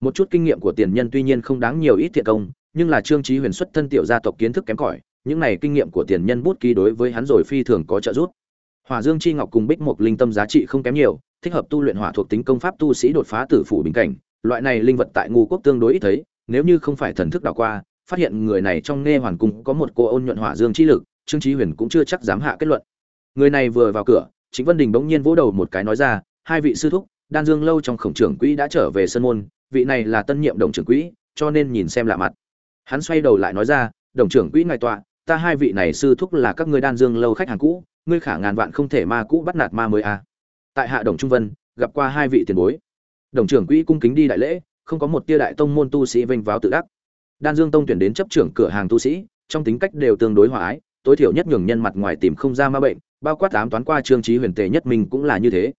một chút kinh nghiệm của tiền nhân tuy nhiên không đáng nhiều ít thiện công, nhưng là trương trí huyền xuất thân tiểu gia tộc kiến thức kém cỏi, những này kinh nghiệm của tiền nhân bút ký đối với hắn rồi phi thường có trợ giúp. Hỏa dương chi ngọc cùng bích mục linh tâm giá trị không kém nhiều, thích hợp tu luyện hỏa thuộc tính công pháp tu sĩ đột phá tử phủ bình cảnh, loại này linh vật tại ngu quốc tương đối ít thấy, nếu như không phải thần thức đảo qua, phát hiện người này trong nghe hoàn cung có một cô ôn nhuận hỏa dương chi lực, trương trí huyền cũng chưa chắc dám hạ kết luận. Người này vừa vào cửa chính vân đình bỗng nhiên vỗ đầu một cái nói ra, hai vị sư thúc, đan dương lâu trong khổng trưởng quỹ đã trở về sân môn vị này là tân nhiệm đồng trưởng quỹ, cho nên nhìn xem lạ mặt. Hắn xoay đầu lại nói ra, đồng trưởng quỹ ngài tọa, ta hai vị này sư thúc là các ngươi đan dương lâu khách hàng cũ, ngươi khả ngàn vạn không thể ma cũ bắt nạt ma mới a à. tại hạ đồng trung vân, gặp qua hai vị tiền bối. Đồng trưởng quỹ cung kính đi đại lễ, không có một tia đại tông môn tu sĩ vênh váo tự đắc. Đan dương tông tuyển đến chấp trưởng cửa hàng tu sĩ, trong tính cách đều tương đối hòa ái, tối thiểu nhất nhường nhân mặt ngoài tìm không ra ma bệnh, bao quát tám toán qua trương trí huyền tề nhất mình cũng là như thế.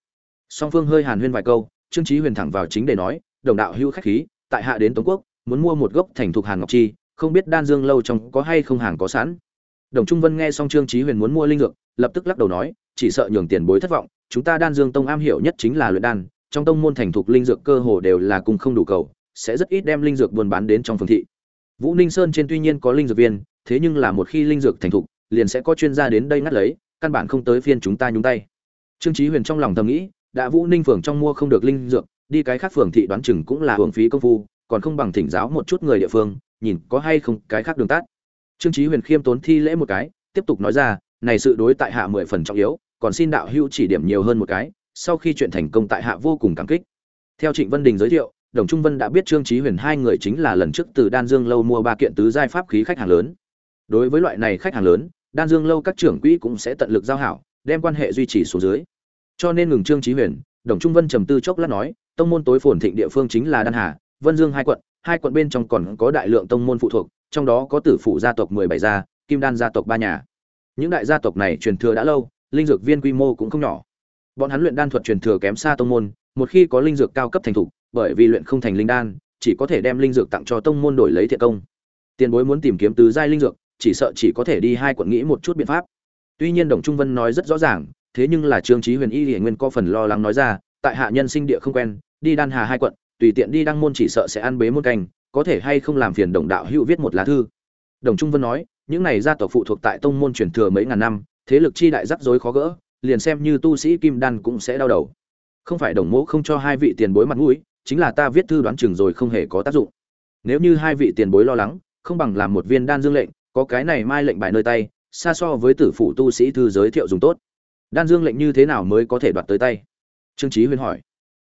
Song phương hơi hàn huyên vài câu, trương trí huyền thẳng vào chính để nói đồng đạo hữu khách khí, tại hạ đến tống quốc, muốn mua một gốc thành thục hàng ngọc chi, không biết đan dương lâu trong có hay không hàng có sẵn. Đồng trung vân nghe xong trương trí huyền muốn mua linh dược, lập tức lắc đầu nói, chỉ sợ nhường tiền bối thất vọng, chúng ta đan dương tông am hiểu nhất chính là luyện đan, trong tông môn thành thục linh dược cơ hồ đều là cùng không đủ cầu, sẽ rất ít đem linh dược buôn bán đến trong phường thị. Vũ ninh sơn trên tuy nhiên có linh dược viên, thế nhưng là một khi linh dược thành thục, liền sẽ có chuyên gia đến đây ngắt lấy, căn bản không tới phiên chúng ta nhúng tay. Trương trí huyền trong lòng thầm nghĩ, đã vũ ninh phường trong mua không được linh dược đi cái khác phường thị đoán chừng cũng là hưởng phí công phu, còn không bằng thỉnh giáo một chút người địa phương, nhìn có hay không cái khác đường tắt. Trương Chí huyền khiêm tốn thi lễ một cái, tiếp tục nói ra, này sự đối tại hạ mười phần trọng yếu, còn xin đạo hữu chỉ điểm nhiều hơn một cái, sau khi chuyện thành công tại hạ vô cùng cảm kích. Theo trịnh vân đình giới thiệu, đồng trung vân đã biết trương Chí huyền hai người chính là lần trước từ đan dương lâu mua ba kiện tứ giai pháp khí khách hàng lớn. Đối với loại này khách hàng lớn, đan dương lâu các trưởng quỹ cũng sẽ tận lực giao hảo, đem quan hệ duy trì xuống dưới. Cho nên ngừng trương Chí huyền, đồng trung vân trầm tư chốc lát nói tông môn tối phồn thịnh địa phương chính là đan hà vân dương hai quận hai quận bên trong còn có đại lượng tông môn phụ thuộc trong đó có tử phủ gia tộc mười bảy gia kim đan gia tộc ba nhà. Những đại gia tộc này truyền thừa đã lâu linh dược viên quy mô cũng không nhỏ. Bọn hắn luyện đan thuật truyền thừa kém xa tông môn một khi có linh dược cao cấp thành thủ, bởi vì luyện không thành linh đan chỉ có thể đem linh dược tặng cho tông môn đổi lấy thiện công. Tiền bối muốn tìm kiếm tứ giai linh dược chỉ sợ chỉ có thể đi hai quận nghĩ một chút biện pháp. Tuy nhiên đồng trung vân nói rất rõ ràng thế nhưng là trương Chí huyền y Liễu nguyên có phần lo lắng nói ra tại hạ nhân sinh địa không quen, đi đan hà hai quận, tùy tiện đi đăng môn chỉ sợ sẽ ăn bế môn canh, có thể hay không làm phiền đồng đạo hữu viết một lá thư. Đồng trung vân nói, những này gia tộc phụ thuộc tại tông môn truyền thừa mấy ngàn năm, thế lực chi đại rắc rối khó gỡ, liền xem như tu sĩ kim đan cũng sẽ đau đầu. Không phải đồng mẫu không cho hai vị tiền bối mặt mũi, chính là ta viết thư đoán chừng rồi không hề có tác dụng. Nếu như hai vị tiền bối lo lắng, không bằng làm một viên đan dương lệnh, có cái này mai lệnh bài nơi tay, xa so với tử phụ tu sĩ thư giới thiệu dùng tốt. Đan dương lệnh như thế nào mới có thể đoạt tới tay? Trương Chí huyền hỏi.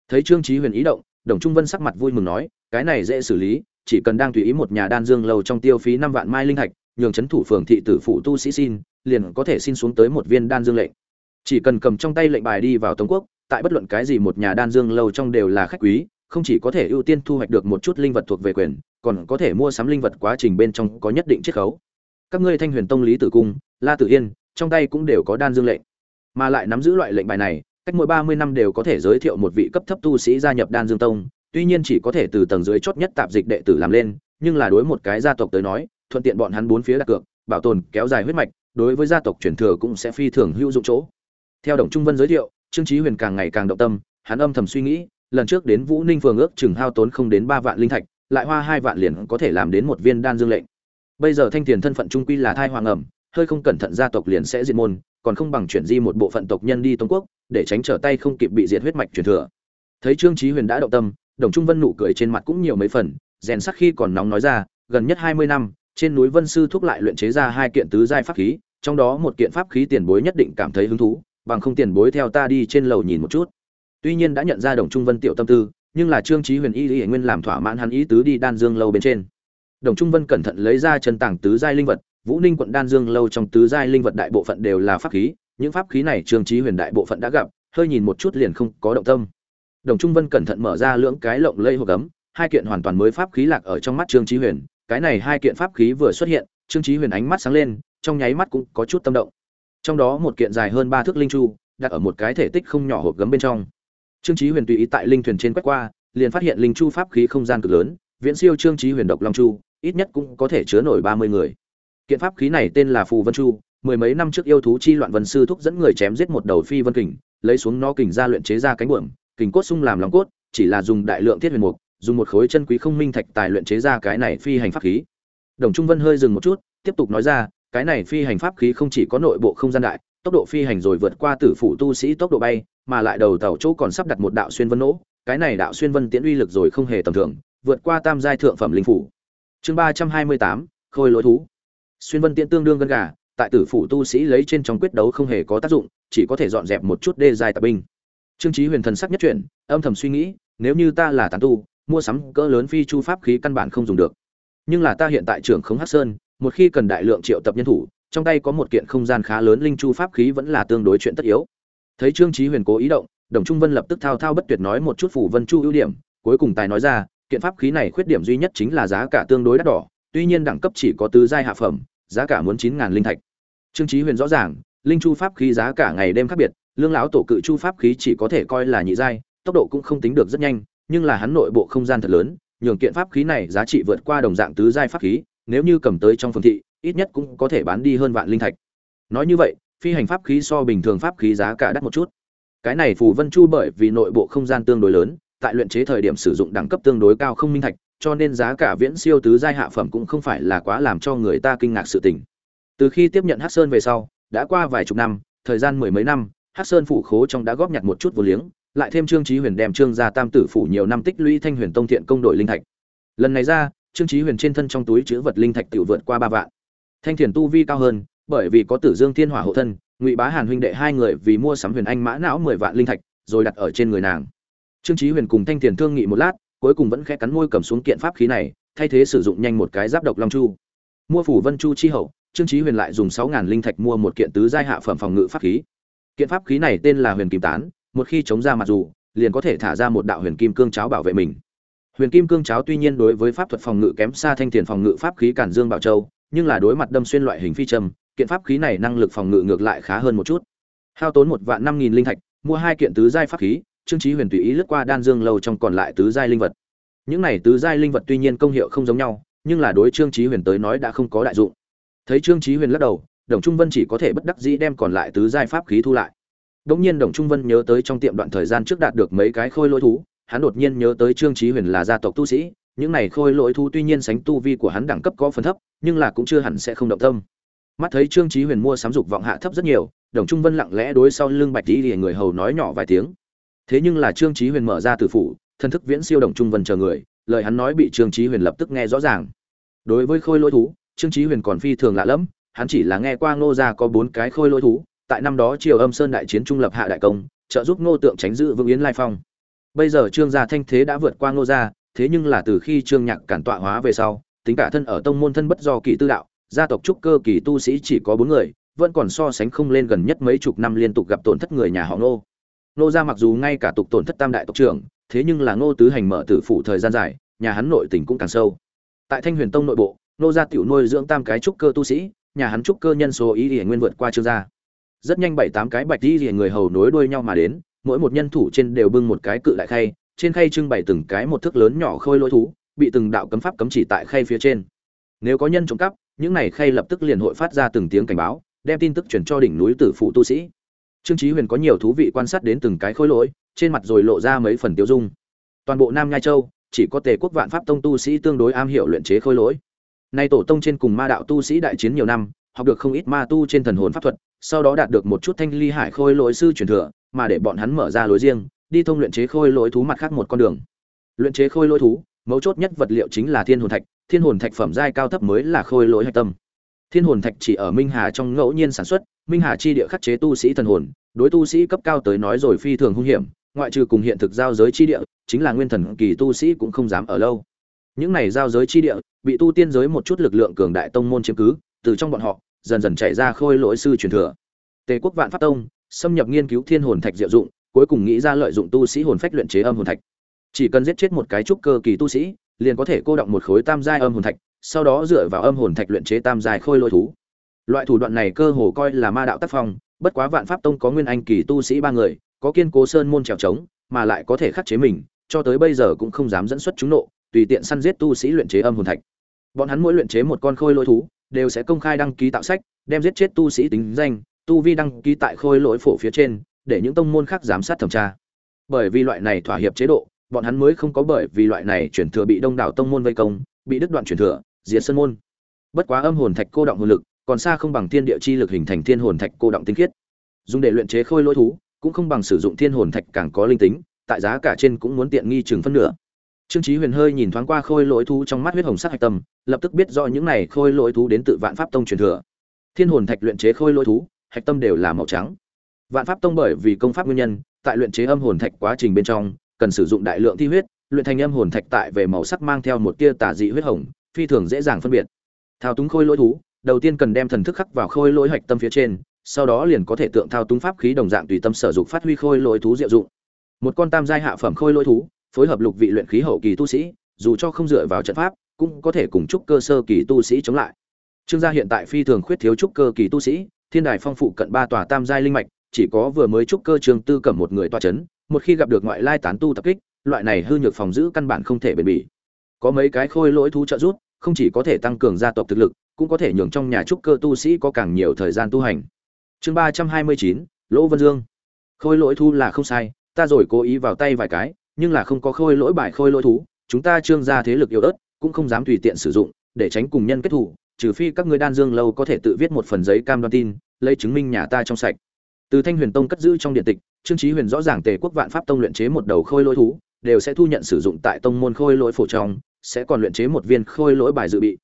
Thấy trương Chí huyền ý động, đồng trung vân sắc mặt vui mừng nói, cái này dễ xử lý, chỉ cần đang tùy ý một nhà đan dương lâu trong tiêu phí năm vạn mai linh thạch nhường chấn thủ phường thị tử phụ tu sĩ xin, liền có thể xin xuống tới một viên đan dương lệnh. Chỉ cần cầm trong tay lệnh bài đi vào tống quốc, tại bất luận cái gì một nhà đan dương lâu trong đều là khách quý, không chỉ có thể ưu tiên thu hoạch được một chút linh vật thuộc về quyền, còn có thể mua sắm linh vật quá trình bên trong có nhất định chiết khấu. Các ngươi thanh huyền tông lý tử cung, la tử yên, trong tay cũng đều có đan dương lệnh. Mà lại nắm giữ loại lệnh bài này cách mỗi ba mươi năm đều có thể giới thiệu một vị cấp thấp tu sĩ gia nhập đan dương tông, tuy nhiên chỉ có thể từ tầng dưới chót nhất tạp dịch đệ tử làm lên, nhưng là đối một cái gia tộc tới nói, thuận tiện bọn hắn bốn phía đặt cược, bảo tồn, kéo dài huyết mạch, đối với gia tộc truyền thừa cũng sẽ phi thường hữu dụng chỗ. Theo đồng trung vân giới thiệu, trương chí huyền càng ngày càng động tâm, hắn âm thầm suy nghĩ, lần trước đến vũ ninh phường ước chừng hao tốn không đến ba vạn linh thạch, lại hoa hai vạn liền có thể làm đến một viên đan dương lệnh. Bây giờ thanh tiền thân phận trung quy là thai hoàng ẩm, hơi không cẩn thận gia tộc liền sẽ diệt môn còn không bằng chuyển di một bộ phận tộc nhân đi tống quốc, để tránh trở tay không kịp bị diệt huyết mạch truyền thừa. Thấy trương chí huyền đã động tâm, đồng trung vân nụ cười trên mặt cũng nhiều mấy phần, rèn sắc khi còn nóng nói ra, gần nhất hai mươi năm, trên núi vân sư thúc lại luyện chế ra hai kiện tứ giai pháp khí, trong đó một kiện pháp khí tiền bối nhất định cảm thấy hứng thú, bằng không tiền bối theo ta đi trên lầu nhìn một chút. Tuy nhiên đã nhận ra đồng trung vân tiểu tâm tư, nhưng là trương chí huyền y lý nguyên làm thỏa mãn hắn ý tứ đi đan dương lâu bên trên. Đồng trung vân cẩn thận lấy ra chân tàng tứ giai linh vật vũ ninh quận đan dương lâu trong tứ giai linh vật đại bộ phận đều là pháp khí, những pháp khí này trương chí huyền đại bộ phận đã gặp, hơi nhìn một chút liền không có động tâm. Đồng trung vân cẩn thận mở ra lưỡng cái lộng lây hộp gấm, hai kiện hoàn toàn mới pháp khí lạc ở trong mắt trương chí huyền, cái này hai kiện pháp khí vừa xuất hiện, trương chí huyền ánh mắt sáng lên, trong nháy mắt cũng có chút tâm động. Trong đó một kiện dài hơn ba thước linh chu, đặt ở một cái thể tích không nhỏ hộp gấm bên trong. Trương chí huyền tùy ý tại linh thuyền trên quét qua, liền phát hiện linh chu pháp khí không gian cực lớn, viễn siêu trương chí huyền độc long chu, ít nhất cũng có thể chứa nổi ba mươi người kiện pháp khí này tên là phù vân chu, mười mấy năm trước yêu thú chi loạn vân sư thúc dẫn người chém giết một đầu phi vân kình, lấy xuống nó kình ra luyện chế ra cánh buồm, kình cốt sung làm lòng cốt, chỉ là dùng đại lượng thiết huyền mục, dùng một khối chân quý không minh thạch tài luyện chế ra cái này phi hành pháp khí. Đồng trung vân hơi dừng một chút, tiếp tục nói ra, cái này phi hành pháp khí không chỉ có nội bộ không gian đại, tốc độ phi hành rồi vượt qua tử phủ tu sĩ tốc độ bay, mà lại đầu tàu chỗ còn sắp đặt một đạo xuyên vân nỗ, cái này đạo xuyên vân tiễn uy lực rồi không hề tầm thường, vượt qua tam giai thượng phẩm linh phủ. Chương ba trăm hai mươi tám, khôi lỗi thú xuyên vân tiễn tương đương gân gà, tại tử phủ tu sĩ lấy trên trong quyết đấu không hề có tác dụng, chỉ có thể dọn dẹp một chút đê dài tạp binh. Trương trí huyền thần sắc nhất chuyển, âm thầm suy nghĩ, nếu như ta là tán tu, mua sắm cỡ lớn phi chu pháp khí căn bản không dùng được. Nhưng là ta hiện tại trưởng khống hắc sơn, một khi cần đại lượng triệu tập nhân thủ, trong tay có một kiện không gian khá lớn linh chu pháp khí vẫn là tương đối chuyện tất yếu. Thấy trương trí huyền cố ý động, đồng trung vân lập tức thao thao bất tuyệt nói một chút phủ vân chu ưu điểm, cuối cùng tài nói ra, kiện pháp khí này khuyết điểm duy nhất chính là giá cả tương đối đắt đỏ, tuy nhiên đẳng cấp chỉ có tứ giai hạ phẩm giá cả muốn chín ngàn linh thạch. Trương chí huyền rõ ràng, linh chu pháp khí giá cả ngày đêm khác biệt, lương lão tổ cự chu pháp khí chỉ có thể coi là nhị giai, tốc độ cũng không tính được rất nhanh, nhưng là hắn nội bộ không gian thật lớn, nhường kiện pháp khí này giá trị vượt qua đồng dạng tứ giai pháp khí, nếu như cầm tới trong phường thị, ít nhất cũng có thể bán đi hơn vạn linh thạch. Nói như vậy, phi hành pháp khí so bình thường pháp khí giá cả đắt một chút. Cái này phù vân chu bởi vì nội bộ không gian tương đối lớn, tại luyện chế thời điểm sử dụng đẳng cấp tương đối cao không minh thạch cho nên giá cả viễn siêu tứ giai hạ phẩm cũng không phải là quá làm cho người ta kinh ngạc sự tình. Từ khi tiếp nhận hắc sơn về sau, đã qua vài chục năm, thời gian mười mấy năm, hắc sơn phủ khố trong đã góp nhặt một chút vô liếng, lại thêm trương chí huyền đem trương gia tam tử phủ nhiều năm tích lũy thanh huyền tông thiện công đội linh thạch. Lần này ra, trương chí huyền trên thân trong túi chứa vật linh thạch tiểu vượt qua ba vạn. Thanh thiền tu vi cao hơn, bởi vì có tử dương thiên hỏa hộ thân, ngụy bá hàn huynh đệ hai người vì mua sắm huyền anh mã não mười vạn linh thạch, rồi đặt ở trên người nàng. Trương chí huyền cùng thanh thiền thương nghị một lát cuối cùng vẫn khẽ cắn môi cầm xuống kiện pháp khí này, thay thế sử dụng nhanh một cái giáp độc long chu. Mua phủ vân chu chi hậu, trương chí huyền lại dùng sáu ngàn linh thạch mua một kiện tứ giai hạ phẩm phòng ngự pháp khí. Kiện pháp khí này tên là huyền kim tán, một khi chống ra mặt dù, liền có thể thả ra một đạo huyền kim cương cháo bảo vệ mình. Huyền kim cương cháo tuy nhiên đối với pháp thuật phòng ngự kém xa thanh tiền phòng ngự pháp khí cản dương bảo châu, nhưng là đối mặt đâm xuyên loại hình phi châm, kiện pháp khí này năng lực phòng ngự ngược lại khá hơn một chút. Hao tốn một vạn năm nghìn linh thạch, mua hai kiện tứ giai pháp khí trương chí huyền tùy ý lướt qua đan dương lâu trong còn lại tứ giai linh vật. Những này tứ giai linh vật tuy nhiên công hiệu không giống nhau, nhưng là đối trương chí huyền tới nói đã không có đại dụng. Thấy trương chí huyền lắc đầu, đồng trung vân chỉ có thể bất đắc dĩ đem còn lại tứ giai pháp khí thu lại. Đống nhiên đồng trung vân nhớ tới trong tiệm đoạn thời gian trước đạt được mấy cái khôi lỗi thú, hắn đột nhiên nhớ tới trương chí huyền là gia tộc tu sĩ, những này khôi lỗi thú tuy nhiên sánh tu vi của hắn đẳng cấp có phần thấp, nhưng là cũng chưa hẳn sẽ không động tâm. Mắt thấy trương chí huyền mua sắm dục vọng hạ thấp rất nhiều, đồng trung vân lặng lẽ đối sau lưng bạch tỷ người hầu nói nhỏ vài tiếng thế nhưng là trương chí huyền mở ra tử phủ, thân thức viễn siêu đồng trung vân chờ người, lời hắn nói bị trương chí huyền lập tức nghe rõ ràng. Đối với khôi lỗi thú, trương chí huyền còn phi thường lạ lẫm, hắn chỉ là nghe qua ngô gia có bốn cái khôi lỗi thú, tại năm đó triều âm sơn đại chiến trung lập hạ đại công, trợ giúp ngô tượng tránh giữ vương yến lai phong. Bây giờ trương gia thanh thế đã vượt qua ngô gia, thế nhưng là từ khi trương nhạc cản tọa hóa về sau, tính cả thân ở tông môn thân bất do kỳ tư đạo, gia tộc trúc cơ kỳ tu sĩ chỉ có bốn người, vẫn còn so sánh không lên gần nhất mấy chục năm liên tục gặp tổn thất người nhà họ ngô ngô gia mặc dù ngay cả tục tổn thất tam đại tộc trưởng, thế nhưng là ngô tứ hành mở tử phủ thời gian dài, nhà hắn nội tình cũng càng sâu. Tại thanh huyền tông nội bộ, ngô gia tiểu nuôi dưỡng tam cái trúc cơ tu sĩ, nhà hắn trúc cơ nhân số ý liền nguyên vượt qua trương gia rất nhanh bảy tám cái bạch đi liền người hầu nối đuôi nhau mà đến, mỗi một nhân thủ trên đều bưng một cái cự đại khay, trên khay trưng bày từng cái một thước lớn nhỏ khôi lỗi thú, bị từng đạo cấm pháp cấm chỉ tại khay phía trên. Nếu có nhân trộm cắp, những này khay lập tức liền hội phát ra từng tiếng cảnh báo, đem tin tức truyền cho đỉnh núi tử phụ tu sĩ trương chí huyền có nhiều thú vị quan sát đến từng cái khối lỗi, trên mặt rồi lộ ra mấy phần tiêu dung. Toàn bộ nam nhai châu, chỉ có tề quốc vạn pháp tông tu sĩ tương đối am hiểu luyện chế khối lỗi. Nay tổ tông trên cùng ma đạo tu sĩ đại chiến nhiều năm, học được không ít ma tu trên thần hồn pháp thuật, sau đó đạt được một chút thanh ly hải khôi lỗi sư truyền thừa, mà để bọn hắn mở ra lối riêng, đi thông luyện chế khôi lỗi thú mặt khác một con đường. Luyện chế khôi lỗi thú, mấu chốt nhất vật liệu chính là thiên hồn thạch, thiên hồn thạch phẩm giai cao thấp mới là khôi lỗi hạch tâm. Thiên hồn thạch chỉ ở minh hà trong ngẫu nhiên sản xuất minh hà chi địa khắc chế tu sĩ thần hồn, đối tu sĩ cấp cao tới nói rồi phi thường hung hiểm, ngoại trừ cùng hiện thực giao giới chi địa, chính là nguyên thần kỳ tu sĩ cũng không dám ở lâu. Những này giao giới chi địa, bị tu tiên giới một chút lực lượng cường đại tông môn chiếm cứ, từ trong bọn họ, dần dần chạy ra khôi lỗi sư truyền thừa. Tề quốc vạn pháp tông, xâm nhập nghiên cứu thiên hồn thạch diệu dụng, cuối cùng nghĩ ra lợi dụng tu sĩ hồn phách luyện chế âm hồn thạch. Chỉ cần giết chết một cái trúc cơ kỳ tu sĩ, liền có thể cô động một khối tam giai âm hồn thạch, sau đó dựa vào âm hồn thạch luyện chế tam giai khôi lỗi thú loại thủ đoạn này cơ hồ coi là ma đạo tác phong, bất quá vạn pháp tông có nguyên anh kỳ tu sĩ ba người, có kiên cố sơn môn trèo trống, mà lại có thể khắc chế mình, cho tới bây giờ cũng không dám dẫn xuất chúng nộ, tùy tiện săn giết tu sĩ luyện chế âm hồn thạch. Bọn hắn mỗi luyện chế một con khôi lỗi thú, đều sẽ công khai đăng ký tạo sách, đem giết chết tu sĩ tính danh, tu vi đăng ký tại khôi lỗi phổ phía trên, để những tông môn khác giám sát thẩm tra. Bởi vì loại này thỏa hiệp chế độ, bọn hắn mới không có bởi vì loại này chuyển thừa bị đông đảo tông môn vây công, bị đứt đoạn chuyển thừa, diệt sân môn. Bất quá âm hồn thạch cô động hồn lực còn xa không bằng thiên địa chi lực hình thành thiên hồn thạch cô động tinh khiết. Dùng để luyện chế khôi lỗi thú, cũng không bằng sử dụng thiên hồn thạch càng có linh tính, tại giá cả trên cũng muốn tiện nghi chừng phân nửa. Trương chí huyền hơi nhìn thoáng qua khôi lỗi thú trong mắt huyết hồng sắc hạch tâm, lập tức biết rõ những này khôi lỗi thú đến từ vạn pháp tông truyền thừa. Thiên hồn thạch luyện chế khôi lỗi thú, hạch tâm đều là màu trắng. Vạn pháp tông bởi vì công pháp nguyên nhân, tại luyện chế âm hồn thạch quá trình bên trong, cần sử dụng đại lượng thi huyết, luyện thành âm hồn thạch tại về màu sắc mang theo một tia tà dị huyết hồng, phi thường dễ dàng phân biệt. Thao túng khôi lỗi thú đầu tiên cần đem thần thức khắc vào khôi lỗi hạch tâm phía trên, sau đó liền có thể tượng thao túng pháp khí đồng dạng tùy tâm sở dụng phát huy khôi lỗi thú diệu dụng. Một con tam giai hạ phẩm khôi lỗi thú, phối hợp lục vị luyện khí hậu kỳ tu sĩ, dù cho không dựa vào trận pháp, cũng có thể cùng trúc cơ sơ kỳ tu sĩ chống lại. Trương gia hiện tại phi thường khuyết thiếu trúc cơ kỳ tu sĩ, thiên đài phong phụ cận ba tòa tam giai linh mạch, chỉ có vừa mới trúc cơ trường tư cẩm một người toa chấn, một khi gặp được ngoại lai tán tu tập kích, loại này hư nhược phòng giữ căn bản không thể bền bỉ. Có mấy cái khôi lỗi thú trợ giúp không chỉ có thể tăng cường gia tộc thực lực, cũng có thể nhường trong nhà trúc cơ tu sĩ có càng nhiều thời gian tu hành. Chương ba trăm hai mươi chín, lỗ vân dương. Khôi lỗi thú là không sai, ta rồi cố ý vào tay vài cái, nhưng là không có khôi lỗi bài khôi lỗi thú, chúng ta trương gia thế lực yếu ớt, cũng không dám tùy tiện sử dụng, để tránh cùng nhân kết thủ, trừ phi các ngươi đan dương lâu có thể tự viết một phần giấy cam đoan tin, lấy chứng minh nhà ta trong sạch. Từ thanh huyền tông cất giữ trong điện tịch, trương chí huyền rõ ràng tề quốc vạn pháp tông luyện chế một đầu khôi lỗi thú, đều sẽ thu nhận sử dụng tại tông môn khôi lỗi phổ trong sẽ còn luyện chế một viên khôi lỗi bài dự bị.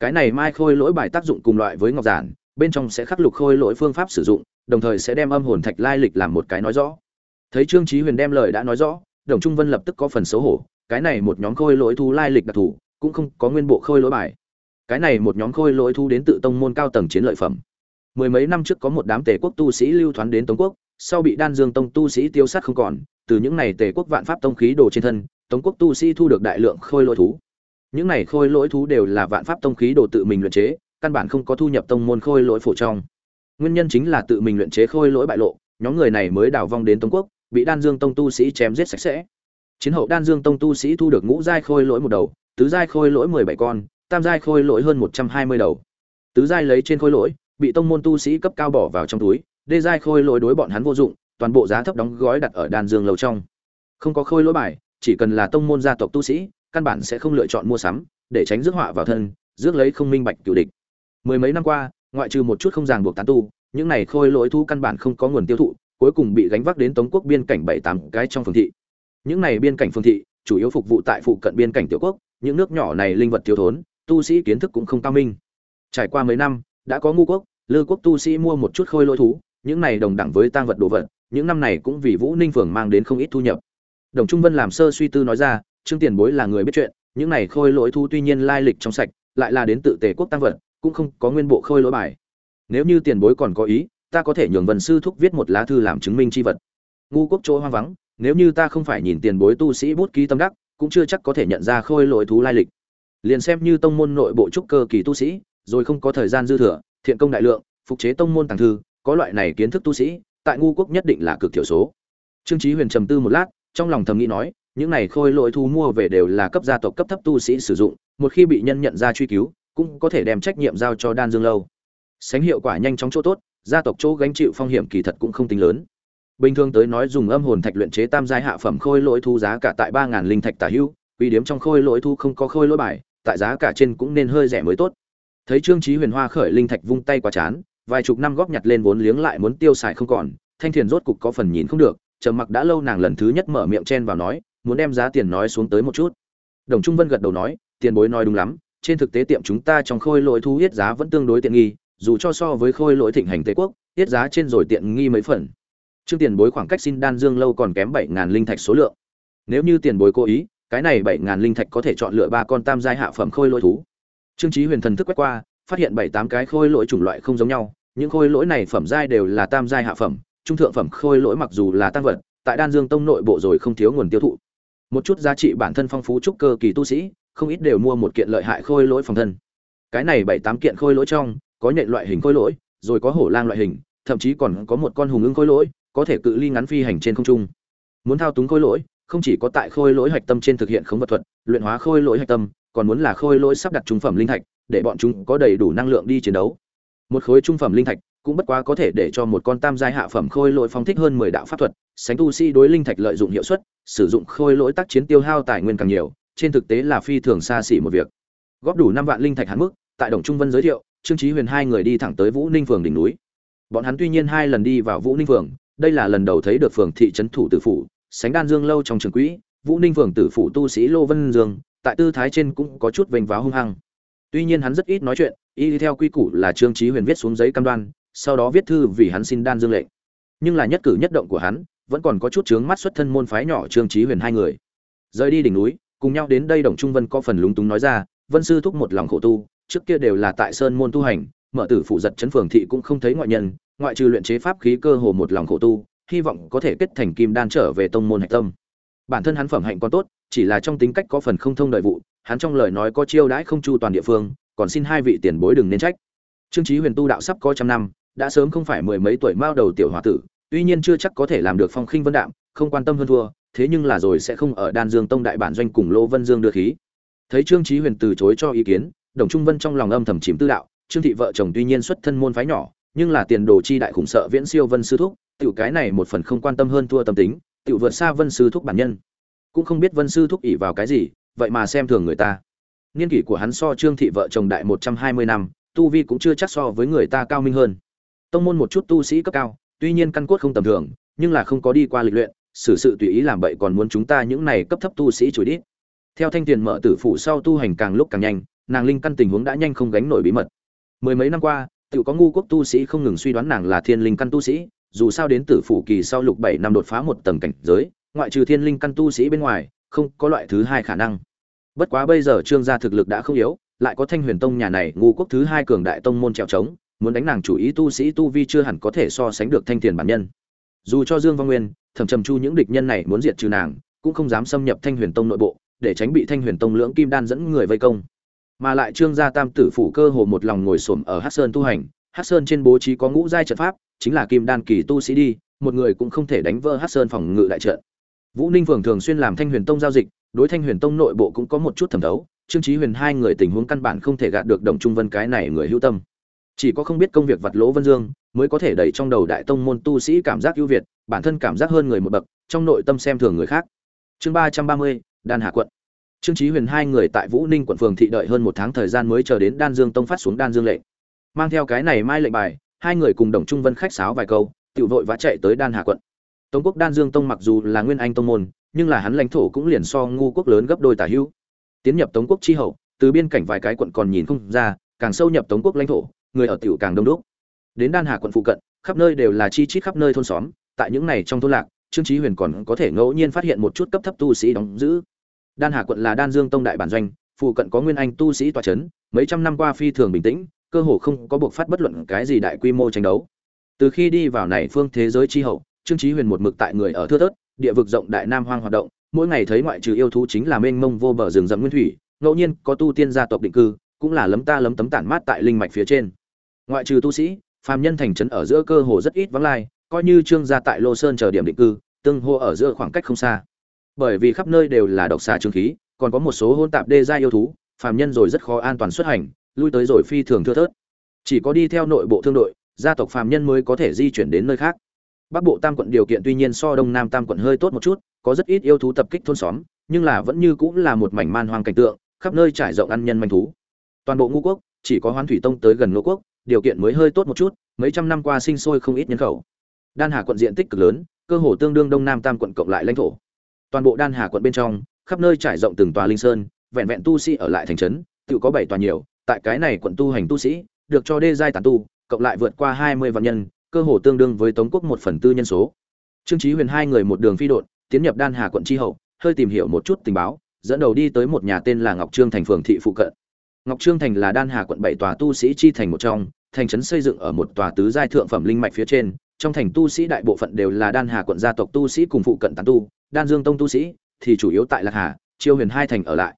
Cái này mai khôi lỗi bài tác dụng cùng loại với ngọc giản, bên trong sẽ khắc lục khôi lỗi phương pháp sử dụng, đồng thời sẽ đem âm hồn thạch lai lịch làm một cái nói rõ. Thấy trương chí huyền đem lời đã nói rõ, đồng trung vân lập tức có phần xấu hổ, cái này một nhóm khôi lỗi thu lai lịch đặc thù, cũng không có nguyên bộ khôi lỗi bài. Cái này một nhóm khôi lỗi thu đến tự tông môn cao tầng chiến lợi phẩm. Mười mấy năm trước có một đám tề quốc tu sĩ lưu thoán đến tống quốc, sau bị đan dương tông tu sĩ tiêu sát không còn, từ những này tề quốc vạn pháp tông khí đồ trên thân, tống quốc tu sĩ thu được đại lượng khôi lỗi thú những này khôi lỗi thú đều là vạn pháp tông khí đồ tự mình luyện chế, căn bản không có thu nhập tông môn khôi lỗi phổ trong nguyên nhân chính là tự mình luyện chế khôi lỗi bại lộ, nhóm người này mới đào vong đến Tông quốc, bị đan dương tông tu sĩ chém giết sạch sẽ. Chiến hậu đan dương tông tu sĩ thu được ngũ giai khôi lỗi một đầu, tứ giai khôi lỗi mười bảy con, tam giai khôi lỗi hơn một trăm hai mươi đầu. Tứ giai lấy trên khôi lỗi, bị tông môn tu sĩ cấp cao bỏ vào trong túi, đê giai khôi lỗi đối bọn hắn vô dụng, toàn bộ giá thấp đóng gói đặt ở đan dương lầu trong. Không có khôi lỗi bài, chỉ cần là tông môn gia tộc tu sĩ căn bản sẽ không lựa chọn mua sắm, để tránh rước họa vào thân, rước lấy không minh bạch cửu địch. Mười mấy năm qua, ngoại trừ một chút không ràng buộc tán tu, những này khôi lỗi thu căn bản không có nguồn tiêu thụ, cuối cùng bị gánh vác đến tống quốc biên cảnh bảy tám cái trong phường thị. Những này biên cảnh phường thị, chủ yếu phục vụ tại phụ cận biên cảnh tiểu quốc, những nước nhỏ này linh vật thiếu thốn, tu sĩ kiến thức cũng không cao minh. Trải qua mấy năm, đã có ngu quốc, lư quốc tu sĩ mua một chút khôi lỗi thú, những này đồng đẳng với tang vật đồ vật, những năm này cũng vì vũ ninh phường mang đến không ít thu nhập. Đồng trung vân làm sơ suy tư nói ra trương tiền bối là người biết chuyện, những này khôi lỗi thú tuy nhiên lai lịch trong sạch, lại là đến tự tề quốc tăng vật, cũng không có nguyên bộ khôi lỗi bài. Nếu như tiền bối còn có ý, ta có thể nhường vần sư thúc viết một lá thư làm chứng minh c h i vật. Ngu quốc chỗ hoang vắng, nếu như ta không phải nhìn tiền bối tu sĩ bút ký tâm đắc, cũng chưa chắc có thể nhận ra khôi lỗi thú lai lịch. Liền xem như tông môn nội bộ trúc cơ kỳ tu sĩ, rồi không có thời gian dư thừa, thiện công đại lượng, phục chế tông môn tàng thư, có loại này kiến thức tu sĩ, tại ngu quốc nhất định là cực thiểu số. Trương trí huyền trầm tư một lát, trong lòng thầm nghĩ nói những này khôi lỗi thu mua về đều là cấp gia tộc cấp thấp tu sĩ sử dụng, một khi bị nhân nhận ra truy cứu, cũng có thể đem trách nhiệm giao cho đan dương lâu. Sánh hiệu quả nhanh chóng chỗ tốt, gia tộc chỗ gánh chịu phong hiểm kỳ thật cũng không tính lớn. Bình thường tới nói dùng âm hồn thạch luyện chế tam giai hạ phẩm khôi lỗi thu giá cả tại ba ngàn linh thạch tả hữu vì điếm trong khôi lỗi thu không có khôi lỗi bài, tại giá cả trên cũng nên hơi rẻ mới tốt. Thấy trương trí huyền hoa khởi linh thạch vung tay quá chán, vài chục năm góp nhặt lên vốn liếng lại muốn tiêu xài không còn, thanh thiền rốt cục có phần nhìn không được, trầm mặc đã lâu nàng lần thứ nhất mở miệng chen vào nói muốn đem giá tiền nói xuống tới một chút. Đồng trung vân gật đầu nói, tiền bối nói đúng lắm, trên thực tế tiệm chúng ta trong khôi lỗi thu yết giá vẫn tương đối tiện nghi, dù cho so với khôi lỗi thịnh hành tây quốc yết giá trên rồi tiện nghi mấy phần. Trước tiền bối khoảng cách xin đan dương lâu còn kém bảy ngàn linh thạch số lượng. Nếu như tiền bối cố ý, cái này bảy ngàn linh thạch có thể chọn lựa ba con tam giai hạ phẩm khôi lỗi thú. Trương trí huyền thần thức quét qua, phát hiện bảy tám cái khôi lỗi chủng loại không giống nhau, những khôi lỗi này phẩm giai đều là tam giai hạ phẩm, trung thượng phẩm khôi lỗi mặc dù là tăng vật, tại đan dương tông nội bộ rồi không thiếu nguồn tiêu thụ một chút giá trị bản thân phong phú trúc cơ kỳ tu sĩ, không ít đều mua một kiện lợi hại khôi lỗi phòng thân. Cái này bảy tám kiện khôi lỗi trong, có nhện loại hình khôi lỗi, rồi có hổ lang loại hình, thậm chí còn có một con hùng ưng khôi lỗi, có thể cự ly ngắn phi hành trên không trung. Muốn thao túng khôi lỗi, không chỉ có tại khôi lỗi hạch tâm trên thực hiện khống vật thuật, luyện hóa khôi lỗi hạch tâm, còn muốn là khôi lỗi sắp đặt trung phẩm linh thạch, để bọn chúng có đầy đủ năng lượng đi chiến đấu. Một khối trung phẩm linh thạch cũng bất quá có thể để cho một con tam giai hạ phẩm khôi lỗi phóng thích hơn mười đạo pháp thuật, sánh tu sĩ đối linh thạch lợi dụng hiệu suất, sử dụng khôi lỗi tác chiến tiêu hao tài nguyên càng nhiều, trên thực tế là phi thường xa xỉ một việc. Góp đủ năm vạn linh thạch hạn mức, tại đồng trung vân giới thiệu, trương chí huyền hai người đi thẳng tới vũ ninh phường đỉnh núi. Bọn hắn tuy nhiên hai lần đi vào vũ ninh phường, đây là lần đầu thấy được phường thị trấn thủ tử phủ, sánh đan dương lâu trong trường quỹ, vũ ninh phường tử phủ tu sĩ lô vân dương, tại tư thái trên cũng có chút vênh váo hung hăng. Tuy nhiên hắn rất ít nói chuyện, y theo quy củ là trương chí huyền viết xuống giấy cam đoan sau đó viết thư vì hắn xin đan dương lệnh. Nhưng là nhất cử nhất động của hắn, vẫn còn có chút chướng mắt xuất thân môn phái nhỏ trương chí huyền hai người. Rời đi đỉnh núi, cùng nhau đến đây đồng trung vân có phần lúng túng nói ra, vân sư thúc một lòng khổ tu, trước kia đều là tại sơn môn tu hành, mở tử phụ giật chấn phường thị cũng không thấy ngoại nhân, ngoại trừ luyện chế pháp khí cơ hồ một lòng khổ tu, hy vọng có thể kết thành kim đan trở về tông môn hạch tâm. Bản thân hắn phẩm hạnh còn tốt, chỉ là trong tính cách có phần không thông đợi vụ, hắn trong lời nói có chiêu đãi không chu toàn địa phương, còn xin hai vị tiền bối đừng nên trách. Trương chí huyền tu đạo sắp có trăm năm đã sớm không phải mười mấy tuổi mao đầu tiểu hòa tử, tuy nhiên chưa chắc có thể làm được phong khinh vân đạm, không quan tâm hơn thua, thế nhưng là rồi sẽ không ở đan dương tông đại bản doanh cùng lô vân dương đưa khí. Thấy trương chí huyền từ chối cho ý kiến, đồng trung vân trong lòng âm thầm chìm tư đạo, trương thị vợ chồng tuy nhiên xuất thân môn phái nhỏ, nhưng là tiền đồ chi đại khủng sợ viễn siêu vân sư thúc, tiểu cái này một phần không quan tâm hơn thua tâm tính, tiểu vượt xa vân sư thúc bản nhân. Cũng không biết vân sư thúc ỷ vào cái gì, vậy mà xem thường người ta. Niên kỷ của hắn so trương thị vợ chồng đại một trăm hai mươi năm, tu vi cũng chưa chắc so với người ta cao minh hơn tông môn một chút tu sĩ cấp cao, tuy nhiên căn cốt không tầm thường, nhưng là không có đi qua lịch luyện, xử sự tùy ý làm bậy còn muốn chúng ta những này cấp thấp tu sĩ chửi đi. theo thanh tiền mở tử phụ sau tu hành càng lúc càng nhanh, nàng linh căn tình huống đã nhanh không gánh nổi bí mật mười mấy năm qua, tự có ngu quốc tu sĩ không ngừng suy đoán nàng là thiên linh căn tu sĩ, dù sao đến tử phủ kỳ sau lục bảy năm đột phá một tầng cảnh giới, ngoại trừ thiên linh căn tu sĩ bên ngoài, không có loại thứ hai khả năng bất quá bây giờ trương gia thực lực đã không yếu, lại có thanh huyền tông nhà này, ngu quốc thứ hai cường đại tông môn trèo trống muốn đánh nàng chủ ý tu sĩ tu vi chưa hẳn có thể so sánh được thanh tiền bản nhân. Dù cho dương văn nguyên, thẩm trầm chu những địch nhân này muốn diệt trừ nàng, cũng không dám xâm nhập thanh huyền tông nội bộ, để tránh bị thanh huyền tông lưỡng kim đan dẫn người vây công. Mà lại trương gia tam tử phủ cơ hồ một lòng ngồi xổm ở hát sơn tu hành hát sơn trên bố trí có ngũ giai trận pháp, chính là kim đan kỳ tu sĩ đi, một người cũng không thể đánh vỡ hát sơn phòng ngự đại trận. Vũ ninh phường thường xuyên làm thanh huyền tông giao dịch, đối thanh huyền tông nội bộ cũng có một chút thẩm thấu, trương trí huyền hai người tình huống căn bản không thể gạt được đồng trung vân cái này người hữu tâm chỉ có không biết công việc vặt lỗ vân dương mới có thể đẩy trong đầu đại tông môn tu sĩ cảm giác ưu việt, bản thân cảm giác hơn người một bậc, trong nội tâm xem thường người khác. Chương ba trăm ba mươi, đan hạ quận. Trương trí huyền hai người tại vũ ninh quận phường thị đợi hơn một tháng thời gian mới chờ đến đan dương tông phát xuống đan dương lệnh. Mang theo cái này mai lệnh bài, hai người cùng đồng trung vân khách sáo vài câu tự vội vã chạy tới đan hà quận. Tống quốc đan dương tông mặc dù là nguyên anh tông môn, nhưng là hắn lãnh thổ cũng liền so ngu quốc lớn gấp đôi tả hữu. Tiến nhập tống quốc chi hậu, từ biên cảnh vài cái quận còn nhìn không ra, càng sâu nhập tống quốc lãnh thổ người ở tiểu càng đông đúc. Đến đan hà quận phụ cận, khắp nơi đều là chi chít khắp nơi thôn xóm, tại những này trong thôn lạc, trương chí huyền còn có thể ngẫu nhiên phát hiện một chút cấp thấp tu sĩ đóng giữ. Đan hà quận là đan dương tông đại bản doanh, phụ cận có nguyên anh tu sĩ tọa chấn, mấy trăm năm qua phi thường bình tĩnh, cơ hồ không có buộc phát bất luận cái gì đại quy mô tranh đấu. Từ khi đi vào này phương thế giới chi hậu, trương chí huyền một mực tại người ở thưa thớt, địa vực rộng đại nam hoang hoạt động, mỗi ngày thấy ngoại trừ yêu thú chính là mênh mông vô bờ rừng rậm nguyên thủy, ngẫu nhiên có tu tiên gia tộc định cư, cũng là lấm ta lấm tấm tản mát tại linh mạch phía trên ngoại trừ tu sĩ, phàm nhân thành trấn ở giữa cơ hồ rất ít vắng lai, coi như trương gia tại lô sơn chờ điểm định cư, tương hô ở giữa khoảng cách không xa. Bởi vì khắp nơi đều là độc xà trương khí, còn có một số hôn tạp đê gia yêu thú, phàm nhân rồi rất khó an toàn xuất hành, lui tới rồi phi thường thưa thớt. Chỉ có đi theo nội bộ thương đội, gia tộc phàm nhân mới có thể di chuyển đến nơi khác. Bắc bộ tam quận điều kiện tuy nhiên so đông nam tam quận hơi tốt một chút, có rất ít yêu thú tập kích thôn xóm, nhưng là vẫn như cũng là một mảnh man hoang cảnh tượng, khắp nơi trải rộng ăn nhân manh thú. Toàn bộ ngũ quốc, chỉ có hoán thủy tông tới gần ngũ quốc điều kiện mới hơi tốt một chút, mấy trăm năm qua sinh sôi không ít nhân khẩu. Đan hà quận diện tích cực lớn, cơ hồ tương đương đông nam tam quận cộng lại lãnh thổ. Toàn bộ đan hà quận bên trong, khắp nơi trải rộng từng tòa linh sơn, vẹn vẹn tu sĩ ở lại thành trấn, tự có bảy tòa nhiều, tại cái này quận tu hành tu sĩ, được cho đê giai tán tu, cộng lại vượt qua hai mươi vạn nhân, cơ hồ tương đương với tống quốc một phần tư nhân số. Trương chí huyền hai người một đường phi đột tiến nhập đan hà quận chi hậu, hơi tìm hiểu một chút tình báo, dẫn đầu đi tới một nhà tên là ngọc trương thành phường thị phụ cận ngọc trương thành là đan hà quận bảy tòa tu sĩ chi thành một trong, thành trấn xây dựng ở một tòa tứ giai thượng phẩm linh mạch phía trên. Trong thành tu sĩ đại bộ phận đều là đan hà quận gia tộc tu sĩ cùng phụ cận tán tu, đan dương tông tu sĩ, thì chủ yếu tại lạc hà, chiêu huyền hai thành ở lại.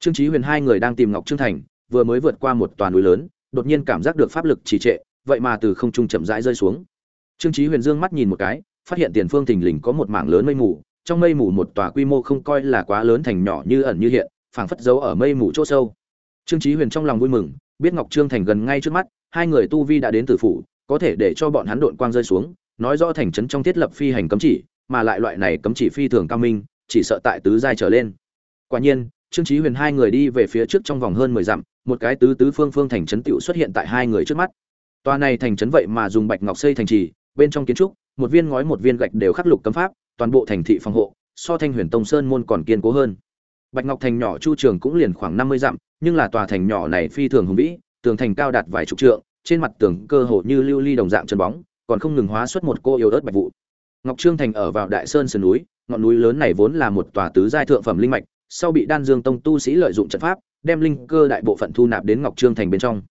Trương chí huyền hai người đang tìm ngọc trương thành, vừa mới vượt qua một tòa núi lớn, đột nhiên cảm giác được pháp lực trì trệ, vậy mà từ không trung chậm rãi rơi xuống. Trương chí huyền dương mắt nhìn một cái, phát hiện tiền phương thình lình có một mảng lớn mây mù, trong mây mù một tòa quy mô không coi là quá lớn thành nhỏ như ẩn như hiện, phảng phất giấu ở mây mù chỗ sâu trương chí huyền trong lòng vui mừng, biết ngọc trương thành gần ngay trước mắt, hai người tu vi đã đến tử phủ, có thể để cho bọn hắn độn quang rơi xuống, nói rõ thành trấn trong thiết lập phi hành cấm chỉ, mà lại loại này cấm chỉ phi thường cao minh, chỉ sợ tại tứ giai trở lên. Quả nhiên, trương chí huyền hai người đi về phía trước trong vòng hơn mười dặm, một cái tứ tứ phương phương thành trấn tiểu xuất hiện tại hai người trước mắt. Toa này thành trấn vậy mà dùng bạch ngọc xây thành trì, bên trong kiến trúc, một viên ngói một viên gạch đều khắc lục cấm pháp, toàn bộ thành thị phòng hộ, so thanh huyền tông sơn môn còn kiên cố hơn bạch ngọc thành nhỏ chu trường cũng liền khoảng năm mươi dặm, nhưng là tòa thành nhỏ này phi thường hùng vĩ, tường thành cao đạt vài chục trượng, trên mặt tường cơ hồ như lưu ly đồng dạng chân bóng, còn không ngừng hóa xuất một cô yêu ớt bạch vụ. Ngọc trương thành ở vào đại sơn sườn núi, ngọn núi lớn này vốn là một tòa tứ giai thượng phẩm linh mạch, sau bị đan dương tông tu sĩ lợi dụng trận pháp, đem linh cơ đại bộ phận thu nạp đến ngọc trương thành bên trong.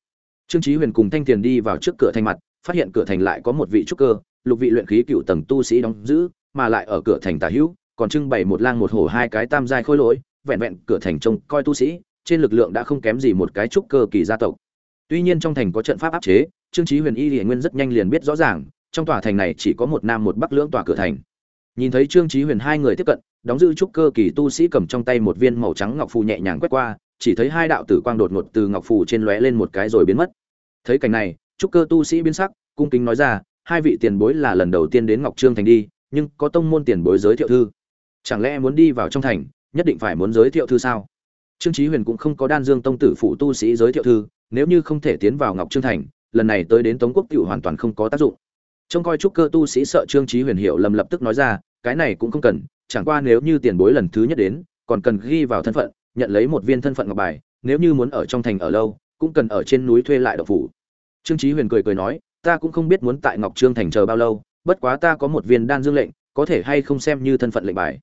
Trương chí huyền cùng thanh tiền đi vào trước cửa thành mặt, phát hiện cửa thành lại có một vị trúc cơ, lục vị luyện khí cựu tầng tu sĩ đóng giữ, mà lại ở cửa thành tả hữu, còn trưng bày một lang một hổ hai cái tam giai khôi lỗi vẹn vẹn cửa thành trông coi tu sĩ, trên lực lượng đã không kém gì một cái trúc cơ kỳ gia tộc. Tuy nhiên trong thành có trận pháp áp chế, trương chí huyền y liền nguyên rất nhanh liền biết rõ ràng, trong tòa thành này chỉ có một nam một bắc lưỡng tòa cửa thành. Nhìn thấy trương chí huyền hai người tiếp cận, đóng giữ trúc cơ kỳ tu sĩ cầm trong tay một viên màu trắng ngọc phù nhẹ nhàng quét qua, chỉ thấy hai đạo tử quang đột ngột từ ngọc phù trên lóe lên một cái rồi biến mất. Thấy cảnh này, trúc cơ tu sĩ biến sắc, cung kính nói ra, hai vị tiền bối là lần đầu tiên đến ngọc trương thành đi, nhưng có tông môn tiền bối giới thiệu thư. Chẳng lẽ muốn đi vào trong thành nhất định phải muốn giới thiệu thư sao? Trương chí huyền cũng không có đan dương tông tử phụ tu sĩ giới thiệu thư, nếu như không thể tiến vào ngọc trương thành, lần này tới đến tống quốc tiểu hoàn toàn không có tác dụng. Trông coi trúc cơ tu sĩ sợ trương chí huyền hiểu lầm lập tức nói ra, cái này cũng không cần, chẳng qua nếu như tiền bối lần thứ nhất đến, còn cần ghi vào thân phận, nhận lấy một viên thân phận ngọc bài, nếu như muốn ở trong thành ở lâu, cũng cần ở trên núi thuê lại độc phủ. Trương chí huyền cười cười nói, ta cũng không biết muốn tại ngọc trương thành chờ bao lâu, bất quá ta có một viên đan dương lệnh, có thể hay không xem như thân phận lệnh bài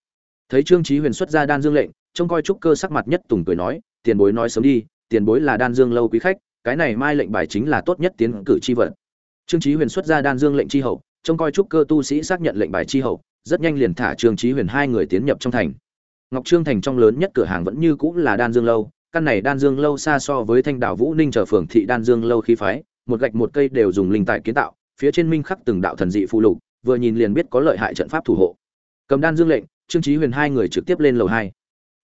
thấy trương chí huyền xuất ra đan dương lệnh, trông coi trúc cơ sắc mặt nhất tùng cười nói, tiền bối nói sớm đi, tiền bối là đan dương lâu quý khách, cái này mai lệnh bài chính là tốt nhất tiến cử chi vật. Trương chí huyền xuất ra đan dương lệnh chi hậu, trông coi trúc cơ tu sĩ xác nhận lệnh bài chi hậu, rất nhanh liền thả trương chí huyền hai người tiến nhập trong thành. Ngọc trương thành trong lớn nhất cửa hàng vẫn như cũ là đan dương lâu, căn này đan dương lâu xa so với thanh đảo vũ ninh trở phường thị đan dương lâu khí phái, một gạch một cây đều dùng linh tài kiến tạo, phía trên minh khắc từng đạo thần dị phụ lục, vừa nhìn liền biết có lợi hại trận pháp thủ hộ. Cầm đan dương lệnh trương chí huyền hai người trực tiếp lên lầu hai.